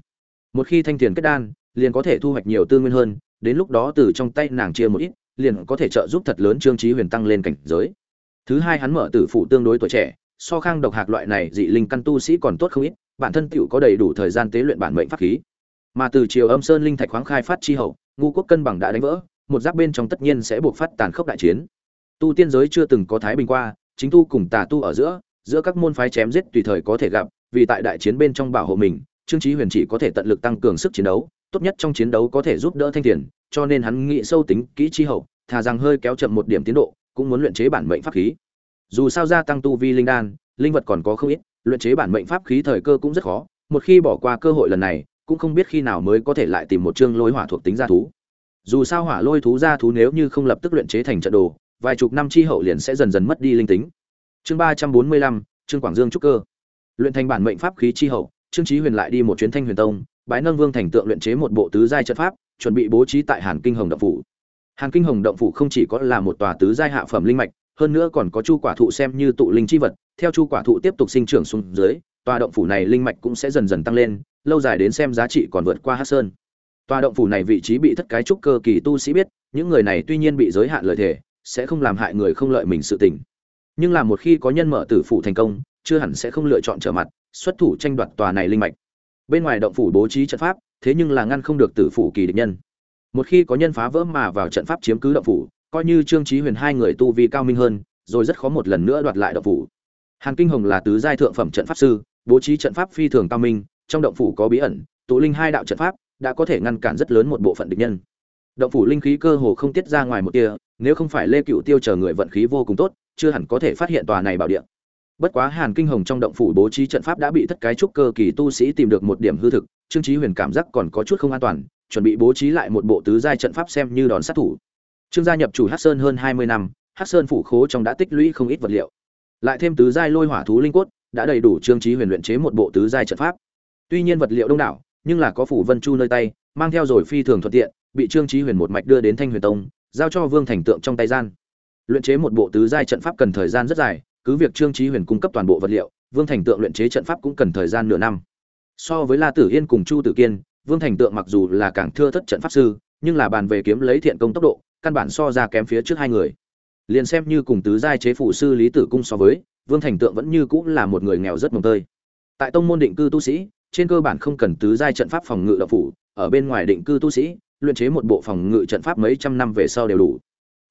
Một khi Thanh Thiền kết đan, liền có thể thu hoạch nhiều tư nguyên hơn, đến lúc đó từ trong tay nàng chia một ít, liền có thể trợ giúp thật lớn Trương Chí Huyền tăng lên cảnh giới. Thứ hai hắn mở tử phụ tương đối tuổi trẻ, so khang độc hạc loại này dị linh căn tu sĩ còn tốt không ít, bản thân tiểu có đầy đủ thời gian tế luyện bản mệnh pháp khí. Mà từ chiều âm sơn linh thạch khoáng khai phát chi hậu, ngu quốc cân bằng đã đánh vỡ, một giáp bên trong tất nhiên sẽ buộc phát tàn khốc đại chiến. Tu tiên giới chưa từng có thái bình qua, chính tu cùng tà tu ở giữa, giữa các môn phái chém giết tùy thời có thể gặp, vì tại đại chiến bên trong bảo hộ mình, Trương Chí Huyền chỉ có thể tận lực tăng cường sức chiến đấu, tốt nhất trong chiến đấu có thể giúp đỡ thanh tiền, cho nên hắn nghĩ sâu tính kỹ chi hậu, thà rằng hơi kéo chậm một điểm tiến độ, cũng muốn luyện chế bản mệnh pháp khí. Dù sao gia tăng tu vi linh đan, linh vật còn có không ít, luyện chế bản mệnh pháp khí thời cơ cũng rất khó, một khi bỏ qua cơ hội lần này, cũng không biết khi nào mới có thể lại tìm một chương lôi hỏa thuộc tính gia thú. Dù sao hỏa lôi thú gia thú nếu như không lập tức luyện chế thành trận đồ, vài chục năm chi hậu liền sẽ dần dần mất đi linh tính. Chương ba trăm bốn mươi lăm, Trương Quảng Dương trúc cơ. Luyện thành bản mệnh pháp khí chi hậu, Trương Chí Huyền lại đi một chuyến Thanh Huyền Tông, bái nâng vương thành tượng luyện chế một bộ tứ giai trận pháp, chuẩn bị bố trí tại Hàn Kinh Hồng động phủ. Hàn Kinh Hồng động phủ không chỉ có là một tòa tứ giai hạ phẩm linh mạch, hơn nữa còn có chu quả thụ xem như tụ linh chi vật, theo chu quả thụ tiếp tục sinh trưởng xuống dưới, tòa động phủ này linh mạch cũng sẽ dần dần tăng lên, lâu dài đến xem giá trị còn vượt qua Hắc Sơn. Tòa động phủ này vị trí bị thất cái trúc cơ kỳ tu sĩ biết, những người này tuy nhiên bị giới hạn lợi thể, sẽ không làm hại người không lợi mình sự tình. Nhưng là một khi có nhân mở tử phủ thành công, chưa hẳn sẽ không lựa chọn trở mặt, xuất thủ tranh đoạt tòa này linh mạch. Bên ngoài động phủ bố trí trận pháp, thế nhưng là ngăn không được tử phủ kỳ địch nhân. Một khi có nhân phá vỡ mà vào trận pháp chiếm cứ động phủ, coi như Trương trí Huyền hai người tu vi cao minh hơn, rồi rất khó một lần nữa đoạt lại động phủ. Hàn Kinh Hồng là tứ giai thượng phẩm trận pháp sư, bố trí trận pháp phi thường cao minh, trong động phủ có bí ẩn, tụ linh hai đạo trận pháp đã có thể ngăn cản rất lớn một bộ phận địch nhân. Động phủ linh khí cơ hồ không tiết ra ngoài một tia, nếu không phải Lê Cựu Tiêu chờ người vận khí vô cùng tốt, chưa hẳn có thể phát hiện tòa này bảo địa. Bất quá Hàn Kinh Hồng trong động phủ bố trí trận pháp đã bị thất cái trúc cơ kỳ tu sĩ tìm được một điểm hư thực, Trương trí Huyền cảm giác còn có chút không an toàn, chuẩn bị bố trí lại một bộ tứ giai trận pháp xem như đòn sát thủ. Trương gia nhập chủ Hắc Sơn hơn 20 năm, Hắc Sơn phủ khố trong đã tích lũy không ít vật liệu. lại thêm tứ giai lôi hỏa thú linh cốt đã đầy đủ trương trí huyền luyện chế một bộ tứ giai trận pháp tuy nhiên vật liệu đông đảo nhưng là có phủ vân chu nơi tay mang theo rồi phi thường thuận tiện bị trương trí huyền một mạch đưa đến thanh huyền tông giao cho vương thành tượng trong tay gian luyện chế một bộ tứ giai trận pháp cần thời gian rất dài cứ việc trương trí huyền cung cấp toàn bộ vật liệu, vương thành tượng luyện chế trận pháp cũng cần thời gian nửa năm. So với la tử yên cùng chu tử kiên, vương thành tượng mặc dù là càng thưa thất trận pháp sư, nhưng là bàn về kiếm lấy thiện công tốc độ, căn bản so ra kém phía trước hai người. Liền xem như cùng tứ giai chế phụ sư lý tử cung so với, vương thành tượng vẫn như cũng là một người nghèo rất mồng tơi. Tại tông môn định cư tu sĩ, trên cơ bản không cần tứ giai trận pháp phòng ngự độc phủ, ở bên ngoài định cư tu sĩ, luyện chế một bộ phòng ngự trận pháp mấy trăm năm về sau đều đủ.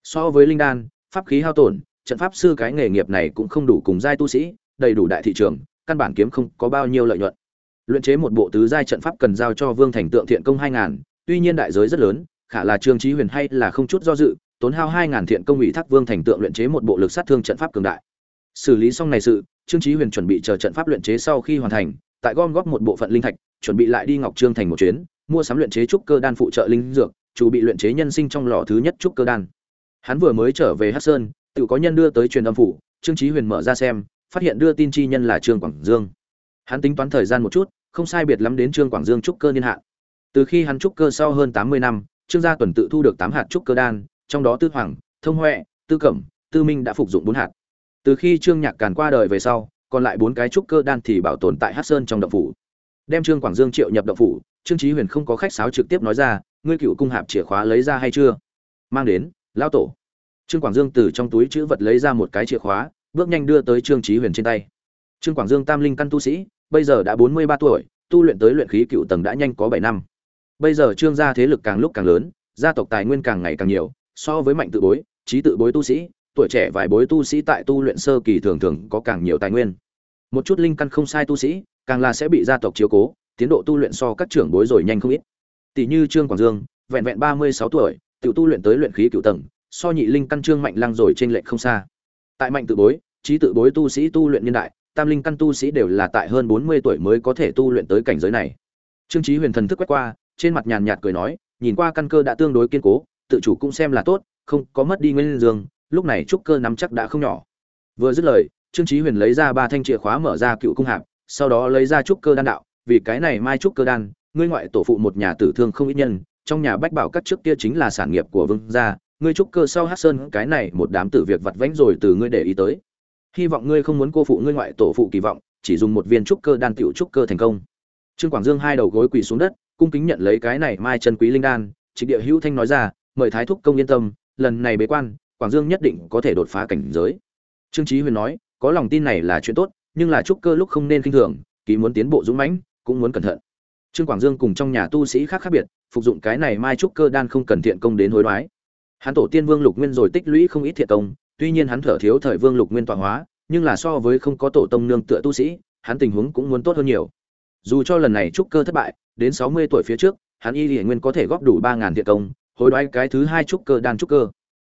So với linh đan, pháp khí hao tổn trận pháp sư cái nghề nghiệp này cũng không đủ cùng giai tu sĩ, đầy đủ đại thị trường, căn bản kiếm không có bao nhiêu lợi nhuận. Luyện chế một bộ tứ giai trận pháp cần giao cho vương thành tượng thiện công hai ngàn, tuy nhiên đại giới rất lớn, khả là trương chí huyền hay là không chút do dự, tốn hao hai ngàn thiện công ủy thác vương thành tượng luyện chế một bộ lực sát thương trận pháp cường đại. Xử lý xong này sự, trương chí huyền chuẩn bị chờ trận pháp luyện chế sau khi hoàn thành, tại gom góp một bộ phận linh thạch, chuẩn bị lại đi ngọc trương thành một chuyến, mua sắm luyện chế trúc cơ đan phụ trợ linh dược, chủ bị luyện chế nhân sinh trong lò thứ nhất trúc cơ đan. Hắn vừa mới trở về hắc sơn tự có nhân đưa tới truyền âm phủ, trương chí huyền mở ra xem, phát hiện đưa tin chi nhân là trương quảng dương. Hắn tính toán thời gian một chút, không sai biệt lắm đến trương quảng dương trúc cơ niên hạn. Từ khi hắn trúc cơ sau hơn tám mươi năm, trương gia tuần tự thu được tám hạt trúc cơ đan, trong đó tư hoàng, thông huệ, tư cẩm, tư minh đã phục dụng bốn hạt. Từ khi trương nhạc càn qua đời về sau, còn lại bốn cái trúc cơ đan thì bảo tồn tại hát sơn trong động phủ. Đem trương quảng dương triệu nhập động phủ, trương chí huyền không có khách sáo trực tiếp nói ra, ngươi cựu cung hạp chìa khóa lấy ra hay chưa? Mang đến lao tổ trương quảng dương từ trong túi chữ vật lấy ra một cái chìa khóa, bước nhanh đưa tới trương trí huyền trên tay. Trương quảng dương tam linh căn tu sĩ, bây giờ đã bốn mươi ba tuổi, tu luyện tới luyện khí cựu tầng đã nhanh có bảy năm. Bây giờ trương gia thế lực càng lúc càng lớn, gia tộc tài nguyên càng ngày càng nhiều, so với mạnh tự bối, trí tự bối tu sĩ, tuổi trẻ vài bối tu sĩ tại tu luyện sơ kỳ thường thường có càng nhiều tài nguyên. Một chút linh căn không sai tu sĩ, càng là sẽ bị gia tộc chiếu cố, tiến độ tu luyện so các trưởng bối rồi nhanh không ít. Tỷ như trương quảng dương, vẹn vẹn ba mươi sáu tuổi, tự tu luyện tới luyện khí cựu tầng so nhị linh căn trương mạnh lăng rồi trên lệnh không xa. Tại mạnh tự bối, trí tự bối tu sĩ tu luyện niên đại, tam linh căn tu sĩ đều là tại hơn bốn mươi tuổi mới có thể tu luyện tới cảnh giới này. Trương Chí huyền thần thức quét qua, trên mặt nhàn nhạt cười nói, nhìn qua căn cơ đã tương đối kiên cố, tự chủ cũng xem là tốt, không có mất đi nguyên dương, lúc này trúc cơ nắm chắc đã không nhỏ. Vừa dứt lời, trương chí huyền lấy ra ba thanh chìa khóa mở ra cựu cung hạp, sau đó lấy ra trúc cơ đan đạo, vì cái này mai trúc cơ đan, ngươi ngoại tổ phụ một nhà tử thương không ít nhân, trong nhà bách bảo các trước kia chính là sản nghiệp của vương gia ngươi trúc cơ sau hát sơn cái này một đám tử việc vặt vãnh rồi từ ngươi để ý tới. Hy vọng ngươi không muốn cô phụ ngươi ngoại tổ phụ kỳ vọng, chỉ dùng một viên trúc cơ đan tiểu trúc cơ thành công. Trương quảng dương hai đầu gối quỳ xuống đất, cung kính nhận lấy cái này mai chân quý linh đan, trịnh địa hữu thanh nói ra, mời thái thúc công yên tâm, lần này bế quan, quảng dương nhất định có thể đột phá cảnh giới. Trương chí huyền nói, có lòng tin này là chuyện tốt, nhưng là trúc cơ lúc không nên kinh thường kỳ muốn tiến bộ dũng mãnh, cũng muốn cẩn thận. Trương quảng dương cùng trong nhà tu sĩ khác khác biệt, phục dụng cái này mai trúc cơ đan không cần thiện công đến hối đoái hắn tổ tiên vương lục nguyên rồi tích lũy không ít thiện công, tuy nhiên hắn thở thiếu thời vương lục nguyên tọa hóa, nhưng là so với không có tổ tông nương tựa tu sĩ, hắn tình huống cũng muốn tốt hơn nhiều. Dù cho lần này trúc cơ thất bại, đến sáu mươi tuổi phía trước, hắn y hiển nguyên có thể góp đủ ba ngàn thiện công, hối đoái cái thứ hai trúc cơ đan trúc cơ.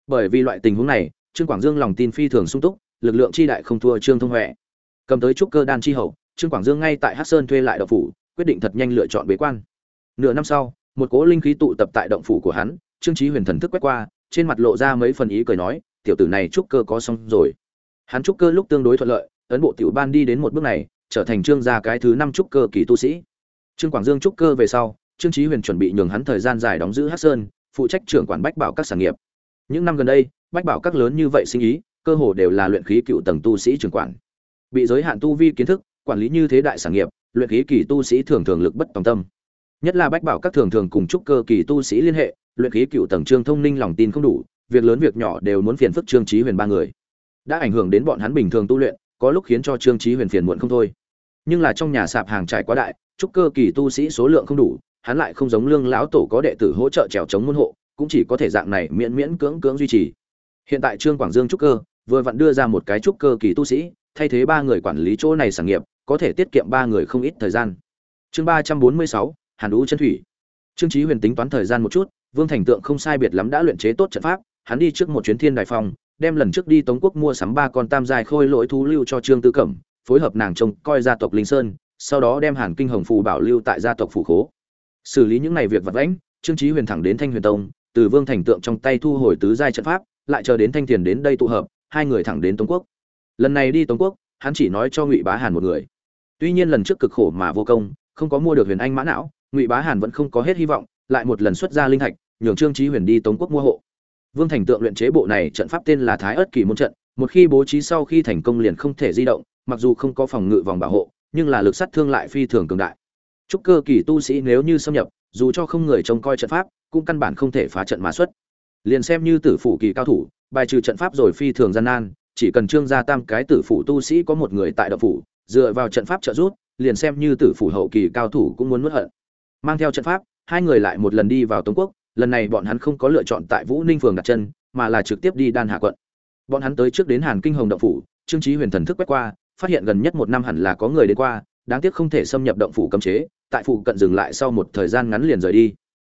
Bởi vì loại tình huống này, trương quảng dương lòng tin phi thường sung túc, lực lượng chi đại không thua trương thông huệ. Cầm tới trúc cơ đan chi hậu, trương quảng dương ngay tại hát sơn thuê lại động phủ, quyết định thật nhanh lựa chọn bế quan. Nửa năm sau, một cố linh khí tụ tập tại động phủ của hắn, trương trí huyền thần thức quét qua trên mặt lộ ra mấy phần ý cười nói, tiểu tử này trúc cơ có xong rồi. Hắn trúc cơ lúc tương đối thuận lợi, ấn bộ tiểu ban đi đến một bước này, trở thành trương gia cái thứ năm trúc cơ kỳ tu sĩ. Trương quảng dương trúc cơ về sau, trương trí huyền chuẩn bị nhường hắn thời gian dài đóng giữ hát sơn, phụ trách trưởng quản bách bảo các sản nghiệp. Những năm gần đây, bách bảo các lớn như vậy sinh ý, cơ hồ đều là luyện khí cựu tầng tu sĩ trưởng quản. Bị giới hạn tu vi kiến thức, quản lý như thế đại sản nghiệp, luyện khí kỳ tu sĩ thường thường lực bất tòng tâm. Nhất là bách bảo các thường thường cùng trúc cơ kỳ tu sĩ liên hệ luyện khí cựu tầng trương thông ninh lòng tin không đủ, việc lớn việc nhỏ đều muốn phiền phức trương trí huyền ba người. Đã ảnh hưởng đến bọn hắn bình thường tu luyện, có lúc khiến cho trương trí huyền phiền muộn không thôi. Nhưng là trong nhà sạp hàng trải quá đại trúc cơ kỳ tu sĩ số lượng không đủ, hắn lại không giống lương lão tổ có đệ tử hỗ trợ trèo chống môn hộ, cũng chỉ có thể dạng này miễn miễn cưỡng cưỡng duy trì. Hiện tại trương quảng dương trúc cơ, vừa vặn đưa ra một cái trúc cơ kỳ tu sĩ, thay thế ba người quản lý chỗ này sản nghiệp, có thể tiết kiệm ba người không ít thời gian. Chương ba trăm bốn mươi sáu, hàn đũ chân thủy. Trương trí huyền tính toán thời gian một chút vương thành tượng không sai biệt lắm đã luyện chế tốt trận pháp, hắn đi trước một chuyến thiên đại phong đem lần trước đi tống quốc mua sắm ba con tam dài khôi lỗi thú lưu cho trương tư cẩm, phối hợp nàng trông coi gia tộc linh sơn, sau đó đem hàn kinh hồng phù bảo lưu tại gia tộc phủ khố. Xử lý những này việc vật vãnh, trương Chí huyền thẳng đến thanh huyền tông, từ vương thành tượng trong tay thu hồi tứ giai trận pháp, lại chờ đến thanh tiền đến đây tụ hợp, hai người thẳng đến tống quốc. Lần này đi tống quốc, hắn chỉ nói cho ngụy bá hàn một người. Tuy nhiên lần trước cực khổ mà vô công, không có mua được huyền anh mã não, ngụy bá hàn vẫn không có hết hy vọng lại một lần xuất ra linh thạch, nhường trương chí huyền đi tống quốc mua hộ. Vương thành tượng luyện chế bộ này trận pháp tên là thái Ức kỳ môn trận, một khi bố trí sau khi thành công liền không thể di động, mặc dù không có phòng ngự vòng bảo hộ, nhưng là lực sát thương lại phi thường cường đại. Chúc cơ kỳ tu sĩ nếu như xâm nhập, dù cho không người trông coi trận pháp, cũng căn bản không thể phá trận mà xuất. Liền xem như tử phủ kỳ cao thủ, bài trừ trận pháp rồi phi thường gian nan, chỉ cần trương gia tam cái tử phủ tu sĩ có một người tại động phủ, dựa vào trận pháp trợ giúp, liền xem như tử phủ hậu kỳ cao thủ cũng muốn nuốt hận. Mang theo trận pháp hai người lại một lần đi vào tống quốc, lần này bọn hắn không có lựa chọn tại vũ ninh phường đặt chân, mà là trực tiếp đi đan hà quận. Bọn hắn tới trước đến hàn kinh hồng động phủ, trương Chí huyền thần thức quét qua, phát hiện gần nhất một năm hẳn là có người đến qua, đáng tiếc không thể xâm nhập động phủ cấm chế, tại phủ cận dừng lại sau một thời gian ngắn liền rời đi.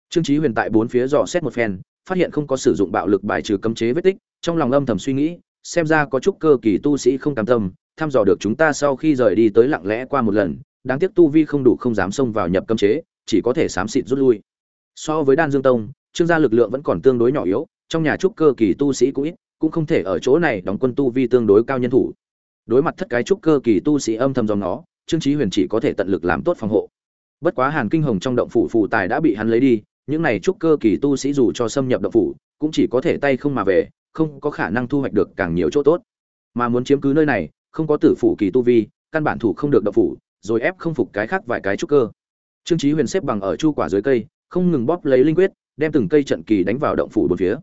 Trương Chí huyền tại bốn phía dò xét một phen, phát hiện không có sử dụng bạo lực bài trừ cấm chế vết tích, trong lòng âm thầm suy nghĩ, xem ra có chút cơ kỳ tu sĩ không cam tâm, thăm dò được chúng ta sau khi rời đi tới lặng lẽ qua một lần, đáng tiếc tu vi không đủ không dám xông vào nhập cấm chế chỉ có thể xám xịt rút lui. So với đan dương tông, trương gia lực lượng vẫn còn tương đối nhỏ yếu, trong nhà trúc cơ kỳ tu sĩ cũng ít, cũng không thể ở chỗ này đóng quân tu vi tương đối cao nhân thủ. Đối mặt thất cái trúc cơ kỳ tu sĩ âm thầm dòng nó, trương trí huyền chỉ có thể tận lực làm tốt phòng hộ. Bất quá hàn kinh hồng trong động phủ phù tài đã bị hắn lấy đi, những này trúc cơ kỳ tu sĩ dù cho xâm nhập động phủ, cũng chỉ có thể tay không mà về, không có khả năng thu hoạch được càng nhiều chỗ tốt. Mà muốn chiếm cứ nơi này, không có tử phủ kỳ tu vi, căn bản thủ không được động phủ, rồi ép không phục cái khác vài cái trúc cơ trương Chí huyền xếp bằng ở chu quả dưới cây, không ngừng bóp lấy linh quyết, đem từng cây trận kỳ đánh vào động phủ bốn phía.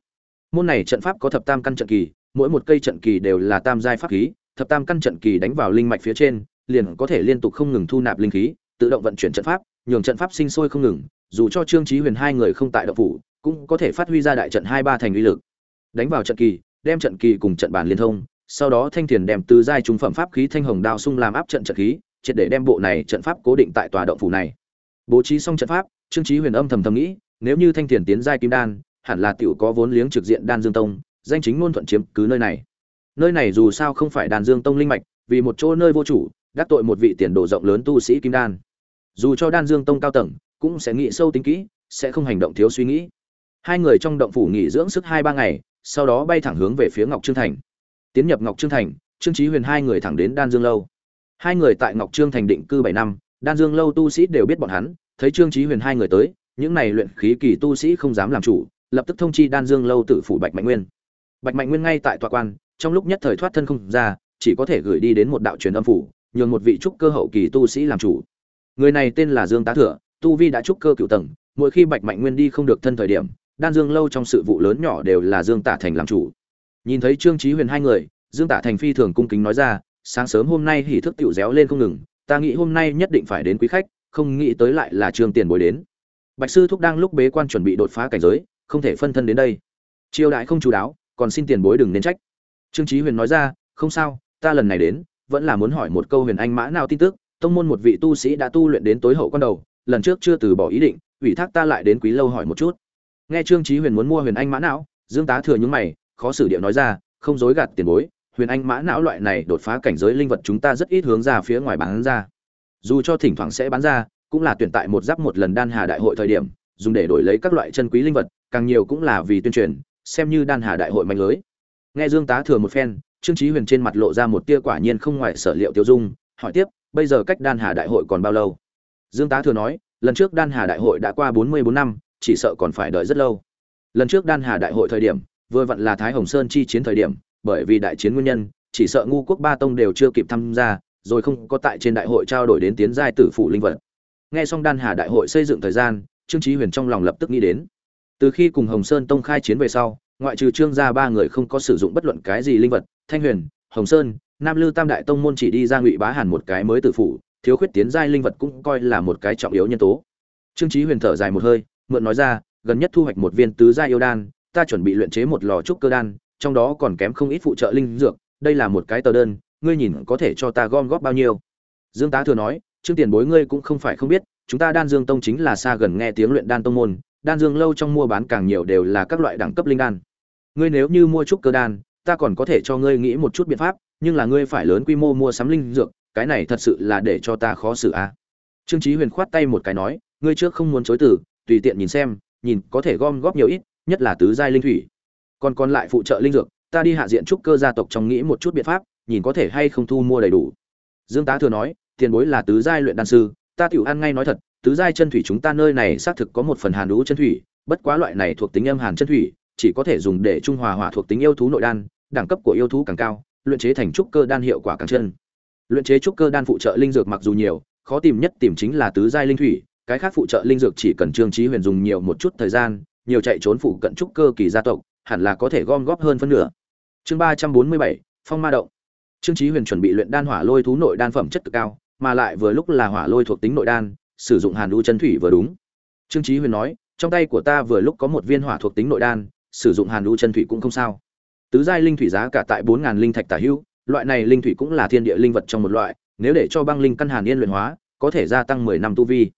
Môn này trận pháp có thập tam căn trận kỳ, mỗi một cây trận kỳ đều là tam giai pháp khí, thập tam căn trận kỳ đánh vào linh mạch phía trên, liền có thể liên tục không ngừng thu nạp linh khí, tự động vận chuyển trận pháp, nhường trận pháp sinh sôi không ngừng, dù cho trương Chí huyền hai người không tại động phủ, cũng có thể phát huy ra đại trận hai ba thành uy lực. Đánh vào trận kỳ, đem trận kỳ cùng trận bản liên thông, sau đó thanh thiền đem từ giai trung phẩm pháp khí thanh hồng đao sung làm áp trận trận khí, triệt để đem bộ này trận pháp cố định tại tòa động phủ này bố trí xong trận pháp, trương trí huyền âm thầm thầm nghĩ, nếu như thanh thiền tiến giai kim đan, hẳn là tiểu có vốn liếng trực diện đan dương tông, danh chính ngôn thuận chiếm cứ nơi này. Nơi này dù sao không phải đan dương tông linh mạch, vì một chỗ nơi vô chủ, đắc tội một vị tiền đồ rộng lớn tu sĩ kim đan. Dù cho đan dương tông cao tầng, cũng sẽ nghĩ sâu tính kỹ, sẽ không hành động thiếu suy nghĩ. Hai người trong động phủ nghỉ dưỡng sức hai ba ngày, sau đó bay thẳng hướng về phía ngọc trương thành. Tiến nhập ngọc trương thành, trương trí huyền hai người thẳng đến đan dương lâu. Hai người tại ngọc trương thành định cư bảy năm đan dương lâu tu sĩ đều biết bọn hắn, thấy trương trí huyền hai người tới, những này luyện khí kỳ tu sĩ không dám làm chủ, lập tức thông chi đan dương lâu tự phủ bạch mạnh nguyên. Bạch mạnh nguyên ngay tại tòa quan, trong lúc nhất thời thoát thân không ra, chỉ có thể gửi đi đến một đạo truyền âm phủ, nhường một vị trúc cơ hậu kỳ tu sĩ làm chủ. Người này tên là dương tá thừa, tu vi đã trúc cơ cựu tầng, mỗi khi bạch mạnh nguyên đi không được thân thời điểm, đan dương lâu trong sự vụ lớn nhỏ đều là dương tả thành làm chủ. Nhìn thấy trương trí huyền hai người, dương tả thành phi thường cung kính nói ra, sáng sớm hôm nay hỉ thức tiểu réo lên không ngừng ta nghĩ hôm nay nhất định phải đến quý khách, không nghĩ tới lại là trương tiền bối đến. Bạch sư thúc đang lúc bế quan chuẩn bị đột phá cảnh giới, không thể phân thân đến đây. Chiêu đại không chú đáo, còn xin tiền bối đừng nên trách. Trương trí huyền nói ra, không sao, ta lần này đến, vẫn là muốn hỏi một câu huyền anh mã nào tin tức, tông môn một vị tu sĩ đã tu luyện đến tối hậu con đầu, lần trước chưa từ bỏ ý định, ủy thác ta lại đến quý lâu hỏi một chút. Nghe trương trí huyền muốn mua huyền anh mã não dương tá thừa những mày, khó xử điệu nói ra, không dối gạt tiền bối huyền anh mã não loại này đột phá cảnh giới linh vật chúng ta rất ít hướng ra phía ngoài bán ra. Dù cho thỉnh thoảng sẽ bán ra, cũng là tuyển tại một giáp một lần đan hà đại hội thời điểm, dùng để đổi lấy các loại chân quý linh vật, càng nhiều cũng là vì tuyên truyền, xem như đan hà đại hội mạnh lưới. Nghe dương tá thừa một phen, trương trí huyền trên mặt lộ ra một tia quả nhiên không ngoài sở liệu tiêu dung, hỏi tiếp, bây giờ cách đan hà đại hội còn bao lâu? Dương tá thừa nói, lần trước đan hà đại hội đã qua bốn mươi bốn năm, chỉ sợ còn phải đợi rất lâu. Lần trước đan hà đại hội thời điểm, vừa vặn là thái hồng sơn chi chiến thời điểm bởi vì đại chiến nguyên nhân, chỉ sợ ngu quốc ba tông đều chưa kịp tham gia, rồi không có tại trên đại hội trao đổi đến tiến giai tử phụ linh vật. Nghe xong đan hà đại hội xây dựng thời gian, trương trí huyền trong lòng lập tức nghĩ đến. Từ khi cùng hồng sơn tông khai chiến về sau, ngoại trừ trương gia ba người không có sử dụng bất luận cái gì linh vật, thanh huyền, hồng sơn, nam lư tam đại tông môn chỉ đi ra ngụy bá hàn một cái mới tử phụ, thiếu khuyết tiến giai linh vật cũng coi là một cái trọng yếu nhân tố. Trương trí huyền thở dài một hơi, mượn nói ra, gần nhất thu hoạch một viên tứ gia yêu đan, ta chuẩn bị luyện chế một lò trúc cơ đan trong đó còn kém không ít phụ trợ linh dược, đây là một cái tờ đơn, ngươi nhìn có thể cho ta gom góp bao nhiêu. Dương tá thừa nói, trương tiền bối ngươi cũng không phải không biết, chúng ta đan dương tông chính là xa gần nghe tiếng luyện đan tông môn, đan dương lâu trong mua bán càng nhiều đều là các loại đẳng cấp linh đan. Ngươi nếu như mua trúc cơ đan, ta còn có thể cho ngươi nghĩ một chút biện pháp, nhưng là ngươi phải lớn quy mô mua sắm linh dược, cái này thật sự là để cho ta khó xử a. À. trương chí huyền khoát tay một cái nói, ngươi trước không muốn chối từ, tùy tiện nhìn xem, nhìn có thể gom góp nhiều ít, nhất là tứ giai linh thủy còn còn lại phụ trợ linh dược, ta đi hạ diện trúc cơ gia tộc trong nghĩ một chút biện pháp, nhìn có thể hay không thu mua đầy đủ. Dương tá thừa nói, tiền bối là tứ giai luyện đan sư, ta tiểu ăn ngay nói thật, tứ giai chân thủy chúng ta nơi này xác thực có một phần hàn đũ chân thủy, bất quá loại này thuộc tính âm hàn chân thủy, chỉ có thể dùng để trung hòa hỏa thuộc tính yêu thú nội đan, đẳng cấp của yêu thú càng cao, luyện chế thành trúc cơ đan hiệu quả càng chân. Luyện chế trúc cơ đan phụ trợ linh dược mặc dù nhiều, khó tìm nhất tìm chính là tứ giai linh thủy, cái khác phụ trợ linh dược chỉ cần trương trí huyền dùng nhiều một chút thời gian, nhiều chạy trốn phụ cận trúc cơ kỳ gia tộc hẳn là có thể gom góp hơn phân nửa. Chương ba trăm bốn mươi bảy, phong ma động. Trương trí huyền chuẩn bị luyện đan hỏa lôi thú nội đan phẩm chất cực cao, mà lại vừa lúc là hỏa lôi thuộc tính nội đan, sử dụng hàn du chân thủy vừa đúng. Trương trí huyền nói, trong tay của ta vừa lúc có một viên hỏa thuộc tính nội đan, sử dụng hàn du chân thủy cũng không sao. Tứ giai linh thủy giá cả tại bốn ngàn linh thạch tả hữu loại này linh thủy cũng là thiên địa linh vật trong một loại, nếu để cho băng linh căn hàn yên luyện hóa, có thể gia tăng mười năm tu vi.